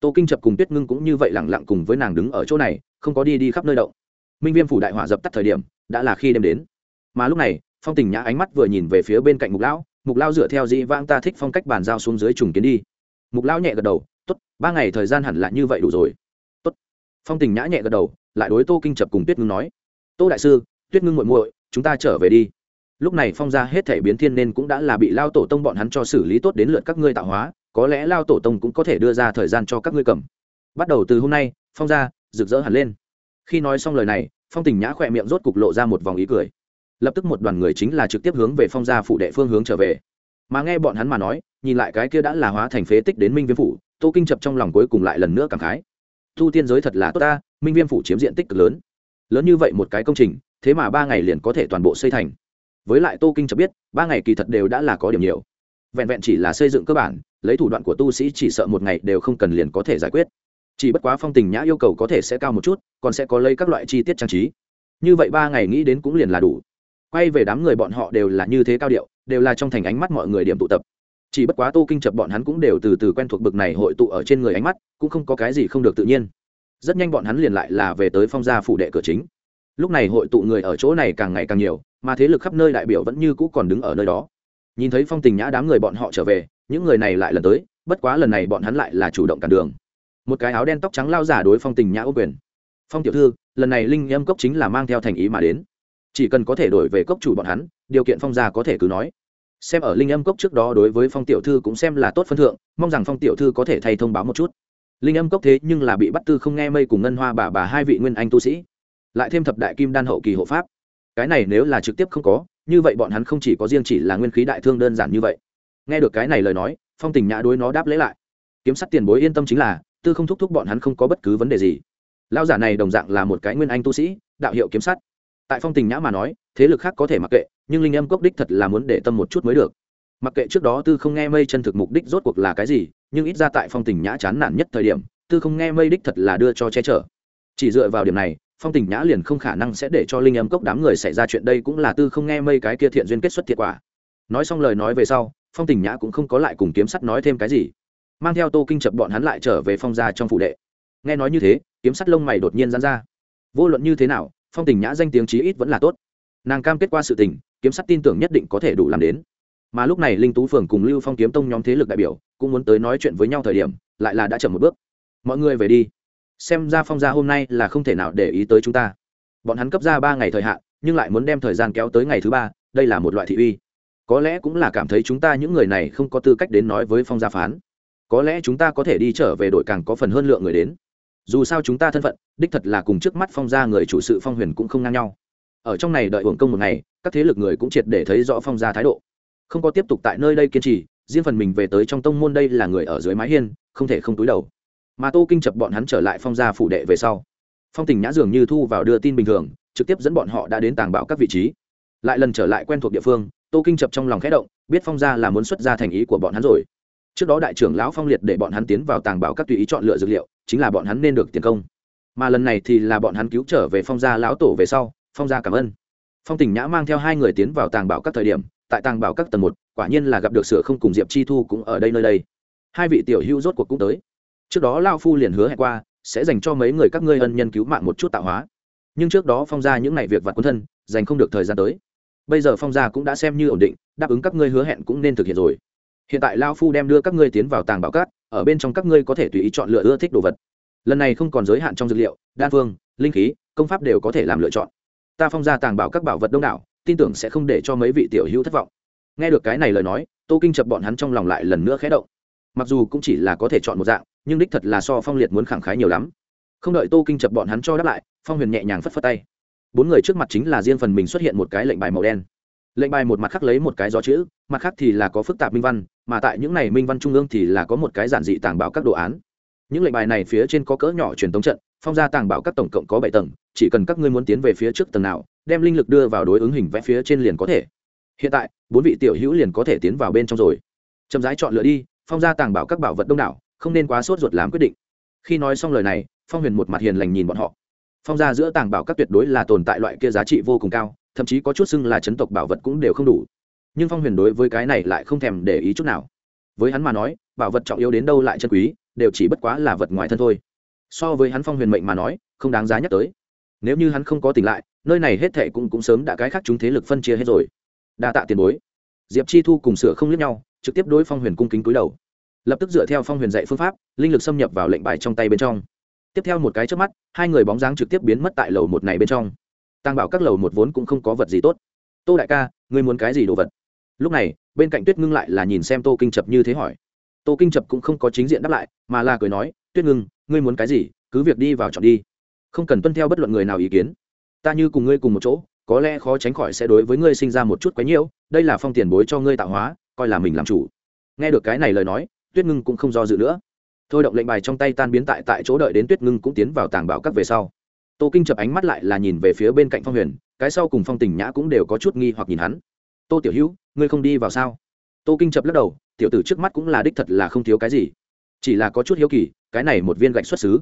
Tô kinh chập cùng tuyết ngưng cũng như vậy lẳng lặng cùng với nàng đứng ở chỗ này, không có đi đi khắp nơi động. Minh viêm phủ đại hỏa dập tắt thời điểm, đã là khi đêm đến. Mà lúc này, phong tình nhã ánh mắt vừa nhìn về phía bên cạnh mục lão mục lão dựa theo dĩ vãng ta thích phong cách bàn giao xuống dưới trùng kiến đi. Mục lão nhẹ gật đầu, tốt, ba ngày thời gian hẳn là như vậy đủ rồi phong tình nhã nhẹ gật đầu, lại đối tô kinh chập cùng tuyết ngưng nói, tô đại sư, tuyết ngưng muội muội, chúng ta trở về đi. Lúc này phong gia hết thể biến thiên nên cũng đã là bị lao tổ tông bọn hắn cho xử lý tốt đến lượt các ngươi tạo hóa, có lẽ lao tổ tông cũng có thể đưa ra thời gian cho các ngươi cầm. Bắt đầu từ hôm nay, phong gia rực rỡ hẳn lên. Khi nói xong lời này, phong tình nhã khỏe miệng rốt cục lộ ra một vòng ý cười. Lập tức một đoàn người chính là trực tiếp hướng về phong gia phụ đệ phương hướng trở về. Mà nghe bọn hắn mà nói, nhìn lại cái kia đã là hóa thành phế tích đến minh viêm phủ, tô kinh chập trong lòng cuối cùng lại lần nữa cảm khái thu tiên giới thật là tốt ta, minh viêm phủ chiếm diện tích cực lớn. Lớn như vậy một cái công trình, thế mà ba ngày liền có thể toàn bộ xây thành. Với lại tô kinh cho biết, ba ngày kỳ thật đều đã là có điểm nhiều. Vẹn vẹn chỉ là xây dựng cơ bản, lấy thủ đoạn của tu sĩ chỉ sợ một ngày đều không cần liền có thể giải quyết. Chỉ bất quá phong tình nhã yêu cầu có thể sẽ cao một chút, còn sẽ có lấy các loại chi tiết trang trí. Như vậy ba ngày nghĩ đến cũng liền là đủ. Quay về đám người bọn họ đều là như thế cao điệu, đều là trong thành ánh mắt mọi người điểm tụ tập chỉ bất quá tô kinh chập bọn hắn cũng đều từ từ quen thuộc bực này hội tụ ở trên người ánh mắt, cũng không có cái gì không được tự nhiên. Rất nhanh bọn hắn liền lại là về tới phong gia phủ đệ cửa chính. Lúc này hội tụ người ở chỗ này càng ngày càng nhiều, mà thế lực khắp nơi đại biểu vẫn như cũ còn đứng ở nơi đó. Nhìn thấy phong tình nhã đám người bọn họ trở về, những người này lại lần tới, bất quá lần này bọn hắn lại là chủ động cản đường. Một cái áo đen tóc trắng lao giả đối phong tình nhã ô quyền. Phong tiểu thư, lần này linh âm cốc chính là mang theo thành ý mà đến. Chỉ cần có thể đổi về cốc chủ bọn hắn, điều kiện phong gia có thể cứ nói xem ở linh âm cốc trước đó đối với phong tiểu thư cũng xem là tốt phân thượng, mong rằng phong tiểu thư có thể thay thông báo một chút. Linh âm cốc thế nhưng là bị bắt tư không nghe mây cùng ngân hoa bà bà hai vị nguyên anh tu sĩ. Lại thêm thập đại kim đan hậu kỳ hộ pháp. Cái này nếu là trực tiếp không có, như vậy bọn hắn không chỉ có riêng chỉ là nguyên khí đại thương đơn giản như vậy. Nghe được cái này lời nói, phong tình nhã đối nó đáp lễ lại. Kiếm sắt tiền bối yên tâm chính là, tư không thúc thúc bọn hắn không có bất cứ vấn đề gì. Lao giả này đồng dạng là một cái nguyên anh tu sĩ, đạo hiệu kiếm sắt tại phong tình nhã mà nói, thế lực khác có thể mặc kệ, nhưng linh âm cốc đích thật là muốn để tâm một chút mới được. Mặc kệ trước đó tư không nghe mây chân thực mục đích rốt cuộc là cái gì, nhưng ít ra tại phong tình nhã chán nản nhất thời điểm, tư không nghe mây đích thật là đưa cho che chở. Chỉ dựa vào điểm này, phong tình nhã liền không khả năng sẽ để cho linh âm cốc đám người xảy ra chuyện đây cũng là tư không nghe mây cái kia thiện duyên kết xuất thiệt quả. Nói xong lời nói về sau, phong tình nhã cũng không có lại cùng kiếm sắt nói thêm cái gì. Mang theo tô kinh chập bọn hắn lại trở về phong gia trong phụ đệ. Nghe nói như thế, kiếm sắt lông mày đột nhiên dán ra. Vô luận như thế nào phong tình nhã danh tiếng chí ít vẫn là tốt. Nàng cam kết qua sự tình, kiếm sắt tin tưởng nhất định có thể đủ làm đến. Mà lúc này linh tú phường cùng lưu phong kiếm tông nhóm thế lực đại biểu, cũng muốn tới nói chuyện với nhau thời điểm, lại là đã chậm một bước. Mọi người về đi. Xem ra phong gia hôm nay là không thể nào để ý tới chúng ta. Bọn hắn cấp ra ba ngày thời hạn, nhưng lại muốn đem thời gian kéo tới ngày thứ ba, đây là một loại thị uy. Có lẽ cũng là cảm thấy chúng ta những người này không có tư cách đến nói với phong gia phán. Có lẽ chúng ta có thể đi trở về đội càng có phần hơn lượng người đến dù sao chúng ta thân phận, đích thật là cùng trước mắt phong gia người chủ sự phong huyền cũng không ngang nhau. Ở trong này đợi hưởng công một ngày, các thế lực người cũng triệt để thấy rõ phong gia thái độ. Không có tiếp tục tại nơi đây kiên trì, riêng phần mình về tới trong tông môn đây là người ở dưới mái hiên, không thể không túi đầu. Mà tô kinh chập bọn hắn trở lại phong gia phủ đệ về sau. Phong tình nhã dường như thu vào đưa tin bình thường, trực tiếp dẫn bọn họ đã đến tàng bảo các vị trí. Lại lần trở lại quen thuộc địa phương, tô kinh chập trong lòng khẽ động, biết phong gia là muốn xuất ra thành ý của bọn hắn rồi. Trước đó đại trưởng lão phong liệt để bọn hắn tiến vào tàng bảo các tùy ý chọn lựa dược liệu chính là bọn hắn nên được tiền công. Mà lần này thì là bọn hắn cứu trở về phong gia lão tổ về sau, phong gia cảm ơn. Phong tình nhã mang theo hai người tiến vào tàng bảo các thời điểm, tại tàng bảo các tầng một, quả nhiên là gặp được sửa không cùng diệp chi thu cũng ở đây nơi đây. Hai vị tiểu hữu rốt cuộc cũng tới. Trước đó lao phu liền hứa hẹn qua, sẽ dành cho mấy người các ngươi ân nhân cứu mạng một chút tạo hóa. Nhưng trước đó phong gia những ngày việc vặt quân thân, dành không được thời gian tới. Bây giờ phong gia cũng đã xem như ổn định, đáp ứng các ngươi hứa hẹn cũng nên thực hiện rồi. Hiện tại lao phu đem đưa các ngươi tiến vào tàng bảo cát ở bên trong các ngươi có thể tùy ý chọn lựa ưa thích đồ vật. Lần này không còn giới hạn trong dược liệu, đan phương, linh khí, công pháp đều có thể làm lựa chọn. Ta phong ra tàng bảo các bảo vật đông đảo, tin tưởng sẽ không để cho mấy vị tiểu hữu thất vọng. Nghe được cái này lời nói, tô kinh chập bọn hắn trong lòng lại lần nữa khé động. Mặc dù cũng chỉ là có thể chọn một dạng, nhưng đích thật là so phong liệt muốn khẳng khái nhiều lắm. Không đợi tô kinh chập bọn hắn cho đáp lại, phong huyền nhẹ nhàng phất phất tay. Bốn người trước mặt chính là riêng phần mình xuất hiện một cái lệnh bài màu đen lệnh bài một mặt khắc lấy một cái gió chữ, mặt khác thì là có phức tạp minh văn, mà tại những này minh văn trung ương thì là có một cái giản dị tàng bảo các đồ án. Những lệnh bài này phía trên có cỡ nhỏ truyền tống trận, phong gia tàng bảo các tổng cộng có bảy tầng, chỉ cần các ngươi muốn tiến về phía trước tầng nào, đem linh lực đưa vào đối ứng hình vẽ phía trên liền có thể. Hiện tại, bốn vị tiểu hữu liền có thể tiến vào bên trong rồi. Chậm rãi chọn lựa đi, phong gia tàng bảo các bảo vật đông đảo, không nên quá sốt ruột làm quyết định. Khi nói xong lời này, phong huyền một mặt hiền lành nhìn bọn họ. Phong gia giữa tàng bảo các tuyệt đối là tồn tại loại kia giá trị vô cùng cao thậm chí có chút xưng là chấn tộc bảo vật cũng đều không đủ. Nhưng phong huyền đối với cái này lại không thèm để ý chút nào. Với hắn mà nói, bảo vật trọng yếu đến đâu lại chân quý, đều chỉ bất quá là vật ngoài thân thôi. So với hắn phong huyền mệnh mà nói, không đáng giá nhắc tới. Nếu như hắn không có tỉnh lại, nơi này hết thệ cũng cũng sớm đã cái khác chúng thế lực phân chia hết rồi. Đa tạ tiền bối. Diệp chi thu cùng sửa không liếc nhau, trực tiếp đối phong huyền cung kính cúi đầu. Lập tức dựa theo phong huyền dạy phương pháp, linh lực xâm nhập vào lệnh bài trong tay bên trong. Tiếp theo một cái trước mắt, hai người bóng dáng trực tiếp biến mất tại lầu một này bên trong. Tàng bảo các lầu một vốn cũng không có vật gì tốt. Tô đại ca, ngươi muốn cái gì đồ vật? Lúc này, bên cạnh tuyết ngưng lại là nhìn xem tô kinh chập như thế hỏi. Tô kinh chập cũng không có chính diện đáp lại, mà là cười nói, tuyết ngưng, ngươi muốn cái gì, cứ việc đi vào chọn đi. Không cần tuân theo bất luận người nào ý kiến. Ta như cùng ngươi cùng một chỗ, có lẽ khó tránh khỏi sẽ đối với ngươi sinh ra một chút quấy nhiễu, đây là phong tiền bối cho ngươi tạo hóa, coi là mình làm chủ. Nghe được cái này lời nói, tuyết ngưng cũng không do dự nữa. Thôi động lệnh bài trong tay tan biến tại tại chỗ đợi đến tuyết ngưng cũng tiến vào tàng bảo các về sau tô kinh chập ánh mắt lại là nhìn về phía bên cạnh phong huyền, cái sau cùng phong tình nhã cũng đều có chút nghi hoặc nhìn hắn. Tô tiểu hữu, ngươi không đi vào sao? Tô kinh chập lắc đầu, tiểu tử trước mắt cũng là đích thật là không thiếu cái gì. Chỉ là có chút hiếu kỳ, cái này một viên gạch xuất xứ.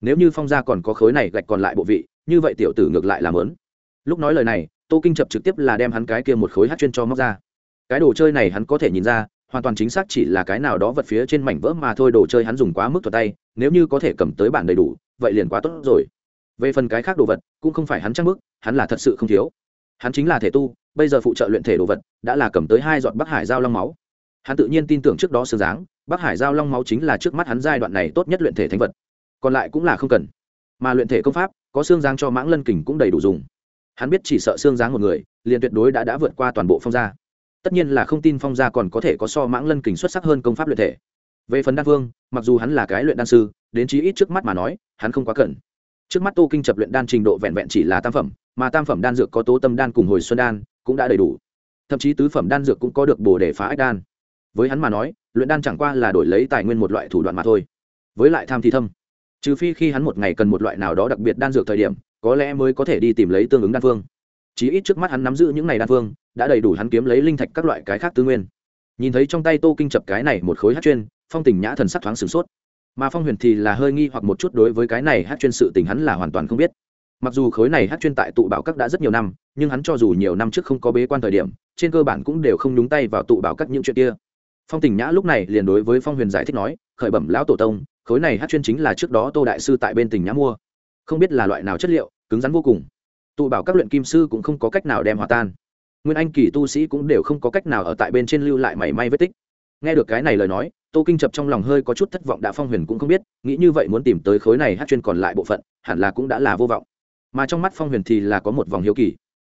Nếu như phong gia còn có khối này gạch còn lại bộ vị, như vậy tiểu tử ngược lại làm lớn lúc nói lời này, tô kinh chập trực tiếp là đem hắn cái kia một khối hát chuyên cho móc ra. Cái đồ chơi này hắn có thể nhìn ra, hoàn toàn chính xác chỉ là cái nào đó vật phía trên mảnh vỡ mà thôi, đồ chơi hắn dùng quá mức thuật tay, nếu như có thể cầm tới bản đầy đủ, vậy liền quá tốt rồi về phần cái khác đồ vật, cũng không phải hắn chắc bức hắn là thật sự không thiếu. Hắn chính là thể tu, bây giờ phụ trợ luyện thể đồ vật, đã là cầm tới hai giọt bắc hải giao long máu. Hắn tự nhiên tin tưởng trước đó sương dáng bắc hải giao long máu chính là trước mắt hắn giai đoạn này tốt nhất luyện thể thánh vật. Còn lại cũng là không cần. Mà luyện thể công pháp, có xương giáng cho mãng lân kình cũng đầy đủ dùng. Hắn biết chỉ sợ xương giáng một người, liền tuyệt đối đã đã vượt qua toàn bộ phong gia. Tất nhiên là không tin phong gia còn có thể có so mãng lân kình xuất sắc hơn công pháp luyện thể. Về phần đan phương mặc dù hắn là cái luyện đan sư, đến chí ít trước mắt mà nói, hắn không quá cần trước mắt tô kinh chập luyện đan trình độ vẹn vẹn chỉ là tam phẩm, mà tam phẩm đan dược có tố tâm đan cùng hồi xuân đan cũng đã đầy đủ. Thậm chí tứ phẩm đan dược cũng có được bồ để phá ách đan. Với hắn mà nói, luyện đan chẳng qua là đổi lấy tài nguyên một loại thủ đoạn mà thôi. Với lại tham thì thâm, trừ phi khi hắn một ngày cần một loại nào đó đặc biệt đan dược thời điểm, có lẽ mới có thể đi tìm lấy tương ứng đan phương. Chí ít trước mắt hắn nắm giữ những này đan phương, đã đầy đủ hắn kiếm lấy linh thạch các loại cái khác tư nguyên. Nhìn thấy trong tay tô kinh chập cái này một khối hát chuyên, phong tình nhã thần sắc thoáng sửng sốt mà phong huyền thì là hơi nghi hoặc một chút đối với cái này hát chuyên sự tình hắn là hoàn toàn không biết. Mặc dù khối này hát chuyên tại tụ bảo các đã rất nhiều năm, nhưng hắn cho dù nhiều năm trước không có bế quan thời điểm, trên cơ bản cũng đều không nhúng tay vào tụ bảo các những chuyện kia. Phong tình nhã lúc này liền đối với phong huyền giải thích nói, khởi bẩm lão tổ tông, khối này hát chuyên chính là trước đó tô đại sư tại bên tỉnh nhã mua. Không biết là loại nào chất liệu, cứng rắn vô cùng. Tụ bảo các luyện kim sư cũng không có cách nào đem hòa tan. Nguyên anh kỳ tu sĩ cũng đều không có cách nào ở tại bên trên lưu lại mảy may vết tích nghe được cái này lời nói, tô kinh chập trong lòng hơi có chút thất vọng đã phong huyền cũng không biết, nghĩ như vậy muốn tìm tới khối này hát chuyên còn lại bộ phận, hẳn là cũng đã là vô vọng. Mà trong mắt phong huyền thì là có một vòng hiếu kỳ.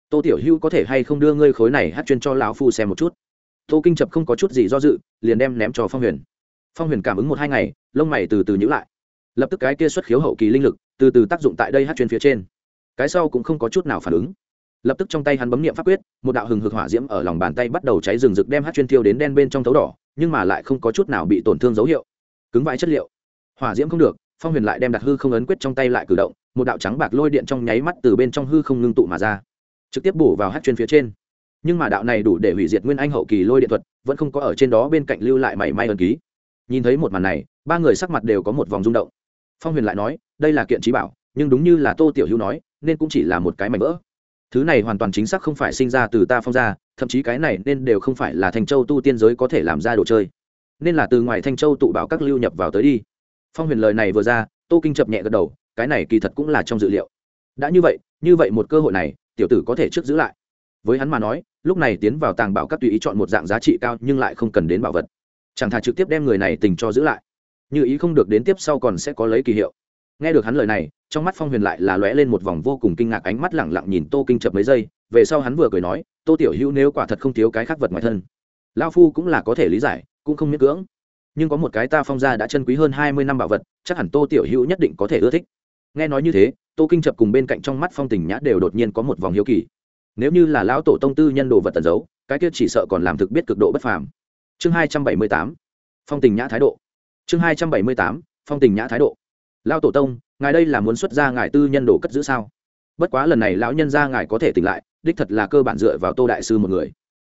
Tô tiểu hữu có thể hay không đưa ngươi khối này hát chuyên cho lão phu xem một chút? Tô kinh chập không có chút gì do dự, liền đem ném cho phong huyền. Phong huyền cảm ứng một hai ngày, lông mày từ từ nhữ lại. Lập tức cái kia xuất khiếu hậu kỳ linh lực, từ từ tác dụng tại đây hát chuyên phía trên. Cái sau cũng không có chút nào phản ứng. Lập tức trong tay hắn bấm niệm pháp quyết, một đạo hừng hực hỏa diễm ở lòng bàn tay bắt đầu cháy rừng rực đem hát chuyên thiêu đến đen bên trong thấu đỏ nhưng mà lại không có chút nào bị tổn thương dấu hiệu. Cứng vãi chất liệu. Hỏa diễm không được, phong huyền lại đem đặt hư không ấn quyết trong tay lại cử động, một đạo trắng bạc lôi điện trong nháy mắt từ bên trong hư không ngưng tụ mà ra. Trực tiếp bổ vào hát chuyên phía trên. Nhưng mà đạo này đủ để hủy diệt nguyên anh hậu kỳ lôi điện thuật, vẫn không có ở trên đó bên cạnh lưu lại mảy may ẩn ký. Nhìn thấy một màn này, ba người sắc mặt đều có một vòng rung động. Phong huyền lại nói, đây là kiện trí bảo, nhưng đúng như là tô tiểu hữu nói, nên cũng chỉ là một cái mảnh vỡ. Thứ này hoàn toàn chính xác không phải sinh ra từ ta phong ra thậm chí cái này nên đều không phải là thanh châu tu tiên giới có thể làm ra đồ chơi. Nên là từ ngoài thanh châu tụ bảo các lưu nhập vào tới đi. Phong huyền lời này vừa ra, tô kinh chập nhẹ gật đầu, cái này kỳ thật cũng là trong dự liệu. Đã như vậy như vậy một cơ hội này, tiểu tử có thể trước giữ lại. Với hắn mà nói, lúc này tiến vào tàng bảo các tùy ý chọn một dạng giá trị cao nhưng lại không cần đến bảo vật. Chẳng thà trực tiếp đem người này tình cho giữ lại. Như ý không được đến tiếp sau còn sẽ có lấy kỳ hiệu. Nghe được hắn lời này, trong mắt phong huyền lại là lóe lên một vòng vô cùng kinh ngạc ánh mắt lẳng lặng nhìn tô kinh chập mấy giây về sau hắn vừa cười nói, tô tiểu hữu nếu quả thật không thiếu cái khác vật ngoài thân lao phu cũng là có thể lý giải, cũng không miễn cưỡng. Nhưng có một cái ta phong ra đã chân quý hơn hai mươi năm bảo vật, chắc hẳn tô tiểu hữu nhất định có thể ưa thích. Nghe nói như thế, tô kinh chập cùng bên cạnh trong mắt phong tình nhã đều đột nhiên có một vòng hiếu kỳ. Nếu như là lão tổ tông tư nhân đồ vật tần giấu, cái kia chỉ sợ còn làm thực biết cực độ bất phàm. Chương hai trăm bảy mươi tám, phong tình nhã thái độ. Chương hai trăm bảy mươi tám, phong tình nhã thái độ. Lao tổ tông, ngài đây là muốn xuất ra ngài tư nhân đồ cất giữ sao? Bất quá lần này lão nhân ra ngài có thể tỉnh lại, đích thật là cơ bản dựa vào tô đại sư một người.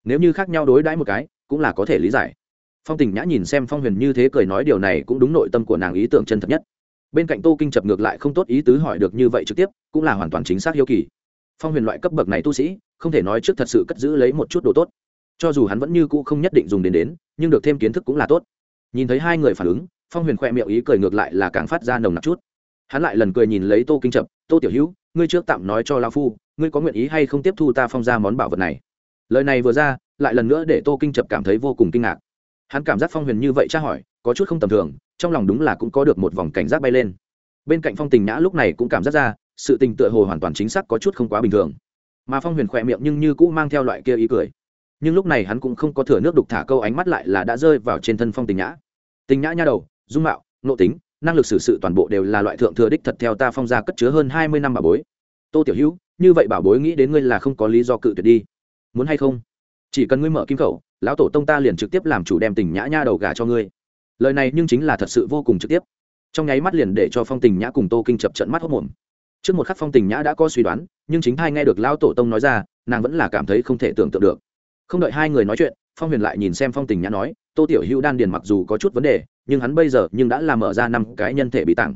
Nếu như khác nhau đối đãi một cái, cũng là có thể lý giải. Phong tình nhã nhìn xem phong huyền như thế cười nói điều này cũng đúng nội tâm của nàng ý tưởng chân thật nhất. Bên cạnh tô kinh chập ngược lại không tốt ý tứ hỏi được như vậy trực tiếp, cũng là hoàn toàn chính xác hiếu kỳ. Phong huyền loại cấp bậc này tu sĩ, không thể nói trước thật sự cất giữ lấy một chút đồ tốt. Cho dù hắn vẫn như cũ không nhất định dùng đến đến, nhưng được thêm kiến thức cũng là tốt. Nhìn thấy hai người phản ứng, phong huyền khoe miệng ý cười ngược lại là càng phát ra nồng nặc chút. Hắn lại lần cười nhìn lấy tô kinh chập, tô tiểu hữu ngươi trước tạm nói cho lao phu, ngươi có nguyện ý hay không tiếp thu ta phong ra món bảo vật này? Lời này vừa ra, lại lần nữa để tô kinh chập cảm thấy vô cùng kinh ngạc. Hắn cảm giác phong huyền như vậy tra hỏi, có chút không tầm thường, trong lòng đúng là cũng có được một vòng cảnh giác bay lên. Bên cạnh phong tình nhã lúc này cũng cảm giác ra, sự tình tựa hồ hoàn toàn chính xác có chút không quá bình thường. Mà phong huyền khỏe miệng nhưng như cũng mang theo loại kia ý cười. Nhưng lúc này hắn cũng không có thừa nước đục thả câu ánh mắt lại là đã rơi vào trên thân phong tình nhã. Tình nhã nha đầu, dung mạo nộ tính năng lực xử sự toàn bộ đều là loại thượng thừa đích thật theo ta phong ra cất chứa hơn hai mươi năm bảo bối. Tô tiểu hữu, như vậy bảo bối nghĩ đến ngươi là không có lý do cự tuyệt đi. Muốn hay không? Chỉ cần ngươi mở kim khẩu, lão tổ tông ta liền trực tiếp làm chủ đem tình nhã nha đầu gà cho ngươi. Lời này nhưng chính là thật sự vô cùng trực tiếp. Trong nháy mắt liền để cho phong tình nhã cùng tô kinh chập trận mắt hốc mồm. Trước một khắc phong tình nhã đã có suy đoán, nhưng chính thai nghe được lão tổ tông nói ra, nàng vẫn là cảm thấy không thể tưởng tượng được. Không đợi hai người nói chuyện, phong huyền lại nhìn xem phong tình nhã nói, tô tiểu hữu đan điền mặc dù có chút vấn đề nhưng hắn bây giờ nhưng đã làm mở ra năm cái nhân thể bị tặng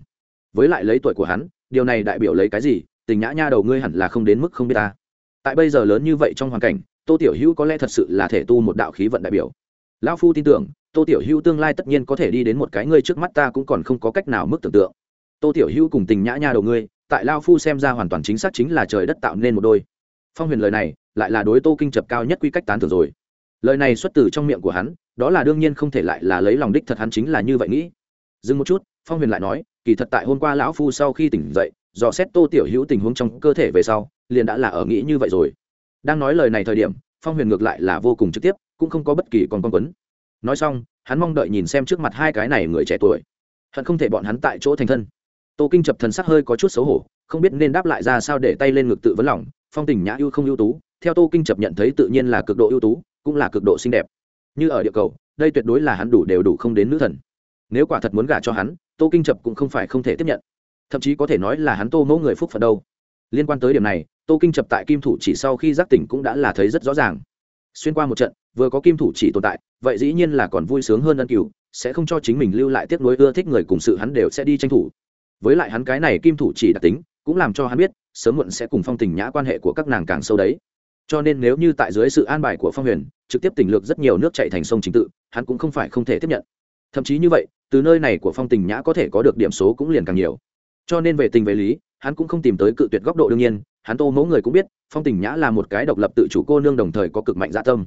với lại lấy tuổi của hắn, điều này đại biểu lấy cái gì? Tình nhã nha đầu ngươi hẳn là không đến mức không biết ta. Tại bây giờ lớn như vậy trong hoàn cảnh, tô tiểu hữu có lẽ thật sự là thể tu một đạo khí vận đại biểu. Lão phu tin tưởng, tô tiểu hữu tương lai tất nhiên có thể đi đến một cái ngươi trước mắt ta cũng còn không có cách nào mức tưởng tượng. Tô tiểu hữu cùng tình nhã nha đầu ngươi, tại lao phu xem ra hoàn toàn chính xác chính là trời đất tạo nên một đôi. Phong huyền lời này, lại là đối tô kinh chập cao nhất quy cách tán thưởng rồi. Lời này xuất từ trong miệng của hắn đó là đương nhiên không thể lại là lấy lòng đích thật hắn chính là như vậy nghĩ. Dừng một chút, phong huyền lại nói, kỳ thật tại hôm qua lão phu sau khi tỉnh dậy dò xét tô tiểu hữu tình huống trong cơ thể về sau, liền đã là ở nghĩ như vậy rồi. Đang nói lời này thời điểm, phong huyền ngược lại là vô cùng trực tiếp, cũng không có bất kỳ con con quấn. Nói xong, hắn mong đợi nhìn xem trước mặt hai cái này người trẻ tuổi. Hận không thể bọn hắn tại chỗ thành thân. Tô kinh chập thần sắc hơi có chút xấu hổ, không biết nên đáp lại ra sao để tay lên ngực tự vấn lòng, phong tình nhã ưu không ưu tú, theo tô kinh chập nhận thấy tự nhiên là cực độ ưu tú, cũng là cực độ xinh đẹp như ở địa cầu, đây tuyệt đối là hắn đủ đều đủ không đến nữ thần. Nếu quả thật muốn gả cho hắn, tô kinh chập cũng không phải không thể tiếp nhận. Thậm chí có thể nói là hắn tô mẫu người phúc phận đâu. Liên quan tới điểm này, tô kinh chập tại kim thủ chỉ sau khi giác tỉnh cũng đã là thấy rất rõ ràng. Xuyên qua một trận, vừa có kim thủ chỉ tồn tại, vậy dĩ nhiên là còn vui sướng hơn ân cửu, sẽ không cho chính mình lưu lại tiếc nuối ưa thích người cùng sự hắn đều sẽ đi tranh thủ. Với lại hắn cái này kim thủ chỉ đặc tính, cũng làm cho hắn biết, sớm muộn sẽ cùng phong tình nhã quan hệ của các nàng càng sâu đấy cho nên nếu như tại dưới sự an bài của phong huyền, trực tiếp tỉnh lược rất nhiều nước chạy thành sông chính tự, hắn cũng không phải không thể tiếp nhận. Thậm chí như vậy, từ nơi này của phong tình nhã có thể có được điểm số cũng liền càng nhiều. Cho nên về tình về lý, hắn cũng không tìm tới cự tuyệt góc độ đương nhiên, hắn tô mẫu người cũng biết, phong tình nhã là một cái độc lập tự chủ cô nương đồng thời có cực mạnh dạ tâm.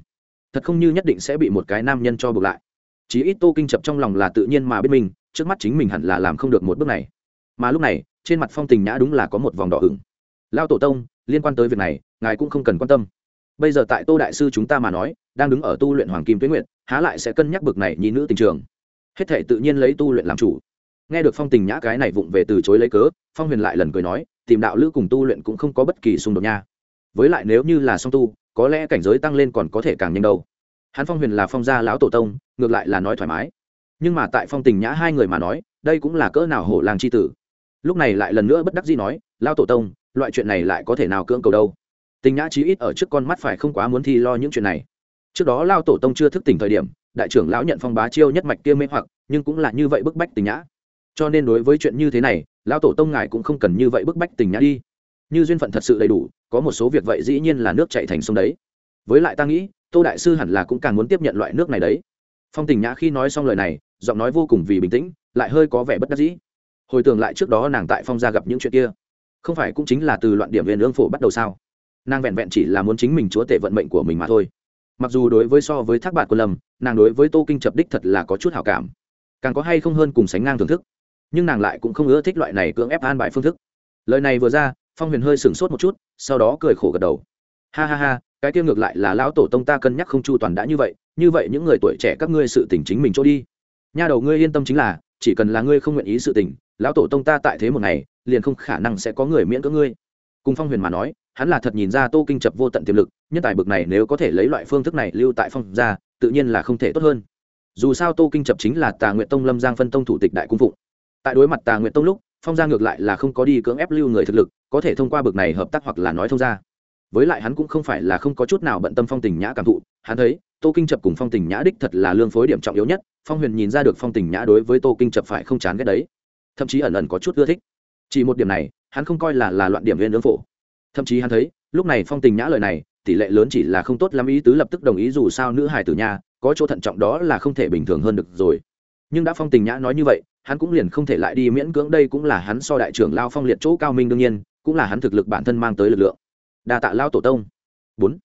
Thật không như nhất định sẽ bị một cái nam nhân cho buộc lại. Chí ít tô kinh chập trong lòng là tự nhiên mà biết mình, trước mắt chính mình hẳn là làm không được một bước này. Mà lúc này, trên mặt phong tình nhã đúng là có một vòng đỏ ửng. Lao tổ tông liên quan tới việc này, ngài cũng không cần quan tâm. Bây giờ tại tô đại sư chúng ta mà nói, đang đứng ở tu luyện hoàng kim tuyến nguyện há lại sẽ cân nhắc bực này nhi nữ tình trường. Hết thể tự nhiên lấy tu luyện làm chủ. Nghe được phong tình nhã cái này vụng về từ chối lấy cớ, phong huyền lại lần cười nói, tìm đạo lữ cùng tu luyện cũng không có bất kỳ xung đột nha. Với lại nếu như là song tu, có lẽ cảnh giới tăng lên còn có thể càng nhanh đâu. Hắn phong huyền là phong gia lão tổ tông, ngược lại là nói thoải mái. Nhưng mà tại phong tình nhã hai người mà nói, đây cũng là cỡ nào hổ làng c h i tử. Lúc này lại lần nữa bất đắc dĩ nói, lão tổ tông loại chuyện này lại có thể nào cưỡng cầu đâu? Tình nhã chí ít ở trước con mắt phải không quá muốn thi lo những chuyện này. Trước đó lao tổ tông chưa thức tỉnh thời điểm, đại trưởng lão nhận phong bá chiêu nhất mạch kia mê hoặc, nhưng cũng là như vậy bức bách tình nhã. Cho nên đối với chuyện như thế này lão tổ tông ngài cũng không cần như vậy bức bách tình nhã đi. Như duyên phận thật sự đầy đủ, có một số việc vậy dĩ nhiên là nước chạy thành sông đấy. Với lại ta nghĩ, tô đại sư hẳn là cũng càng muốn tiếp nhận loại nước này đấy. Phong tình nhã khi nói xong lời này, giọng nói vô cùng vì bình tĩnh, lại hơi có vẻ bất đắc dĩ. Hồi tưởng lại trước đó nàng tại phong gia gặp những chuyện kia không phải cũng chính là từ loạn điểm viên ương phổ bắt đầu sao? Nàng vẹn vẹn chỉ là muốn chính mình chúa tể vận mệnh của mình mà thôi. Mặc dù đối với so với thác bạt quân lâm, nàng đối với tô kinh chập đích thật là có chút hảo cảm. Càng có hay không hơn cùng sánh ngang thưởng thức. Nhưng nàng lại cũng không ưa thích loại này cưỡng ép an bài phương thức. Lời này vừa ra, phong huyền hơi sửng sốt một chút, sau đó cười khổ gật đầu. Ha ha ha, cái tiêu ngược lại là lão tổ tông ta cân nhắc không chu toàn đã như vậy như vậy những người tuổi trẻ các ngươi sự tỉnh chính mình chỗ đi. Nha đầu ngươi yên tâm chính là chỉ cần là ngươi không nguyện ý sự tình, lão tổ tông ta tại thế một ngày liền không khả năng sẽ có người miễn cưỡng ngươi. Cùng phong huyền mà nói hắn là thật nhìn ra tô kinh chập vô tận tiềm lực nhân tài bực này nếu có thể lấy loại phương thức này lưu tại phong gia tự nhiên là không thể tốt hơn. Dù sao tô kinh chập chính là tà nguyện tông lâm giang phân tông thủ tịch đại cung phụng. Tại đối mặt tà nguyện tông lúc phong ra ngược lại là không có đi cưỡng ép lưu người thực lực có thể thông qua bực này hợp tác hoặc là nói thông ra với lại hắn cũng không phải là không có chút nào bận tâm phong tình nhã cảm thụ hắn thấy tô kinh chập cùng phong tình nhã đích thật là lương phối điểm trọng yếu nhất phong huyền nhìn ra được phong tình nhã đối với tô kinh chập phải không chán ghét đấy. Thậm chí ẩn ẩn có chút ưa thích. Chỉ một điểm này, hắn không coi là là loạn điểm viên ứng phổ. Thậm chí hắn thấy, lúc này phong tình nhã lời này, tỷ lệ lớn chỉ là không tốt lắm ý tứ lập tức đồng ý dù sao nữ hải tử nha có chỗ thận trọng đó là không thể bình thường hơn được rồi. Nhưng đã phong tình nhã nói như vậy, hắn cũng liền không thể lại đi miễn cưỡng, đây cũng là hắn so đại trưởng lao phong liệt chỗ cao minh đương nhiên, cũng là hắn thực lực bản thân mang tới lực lượng. Đa tạ lao tổ tông. Bốn.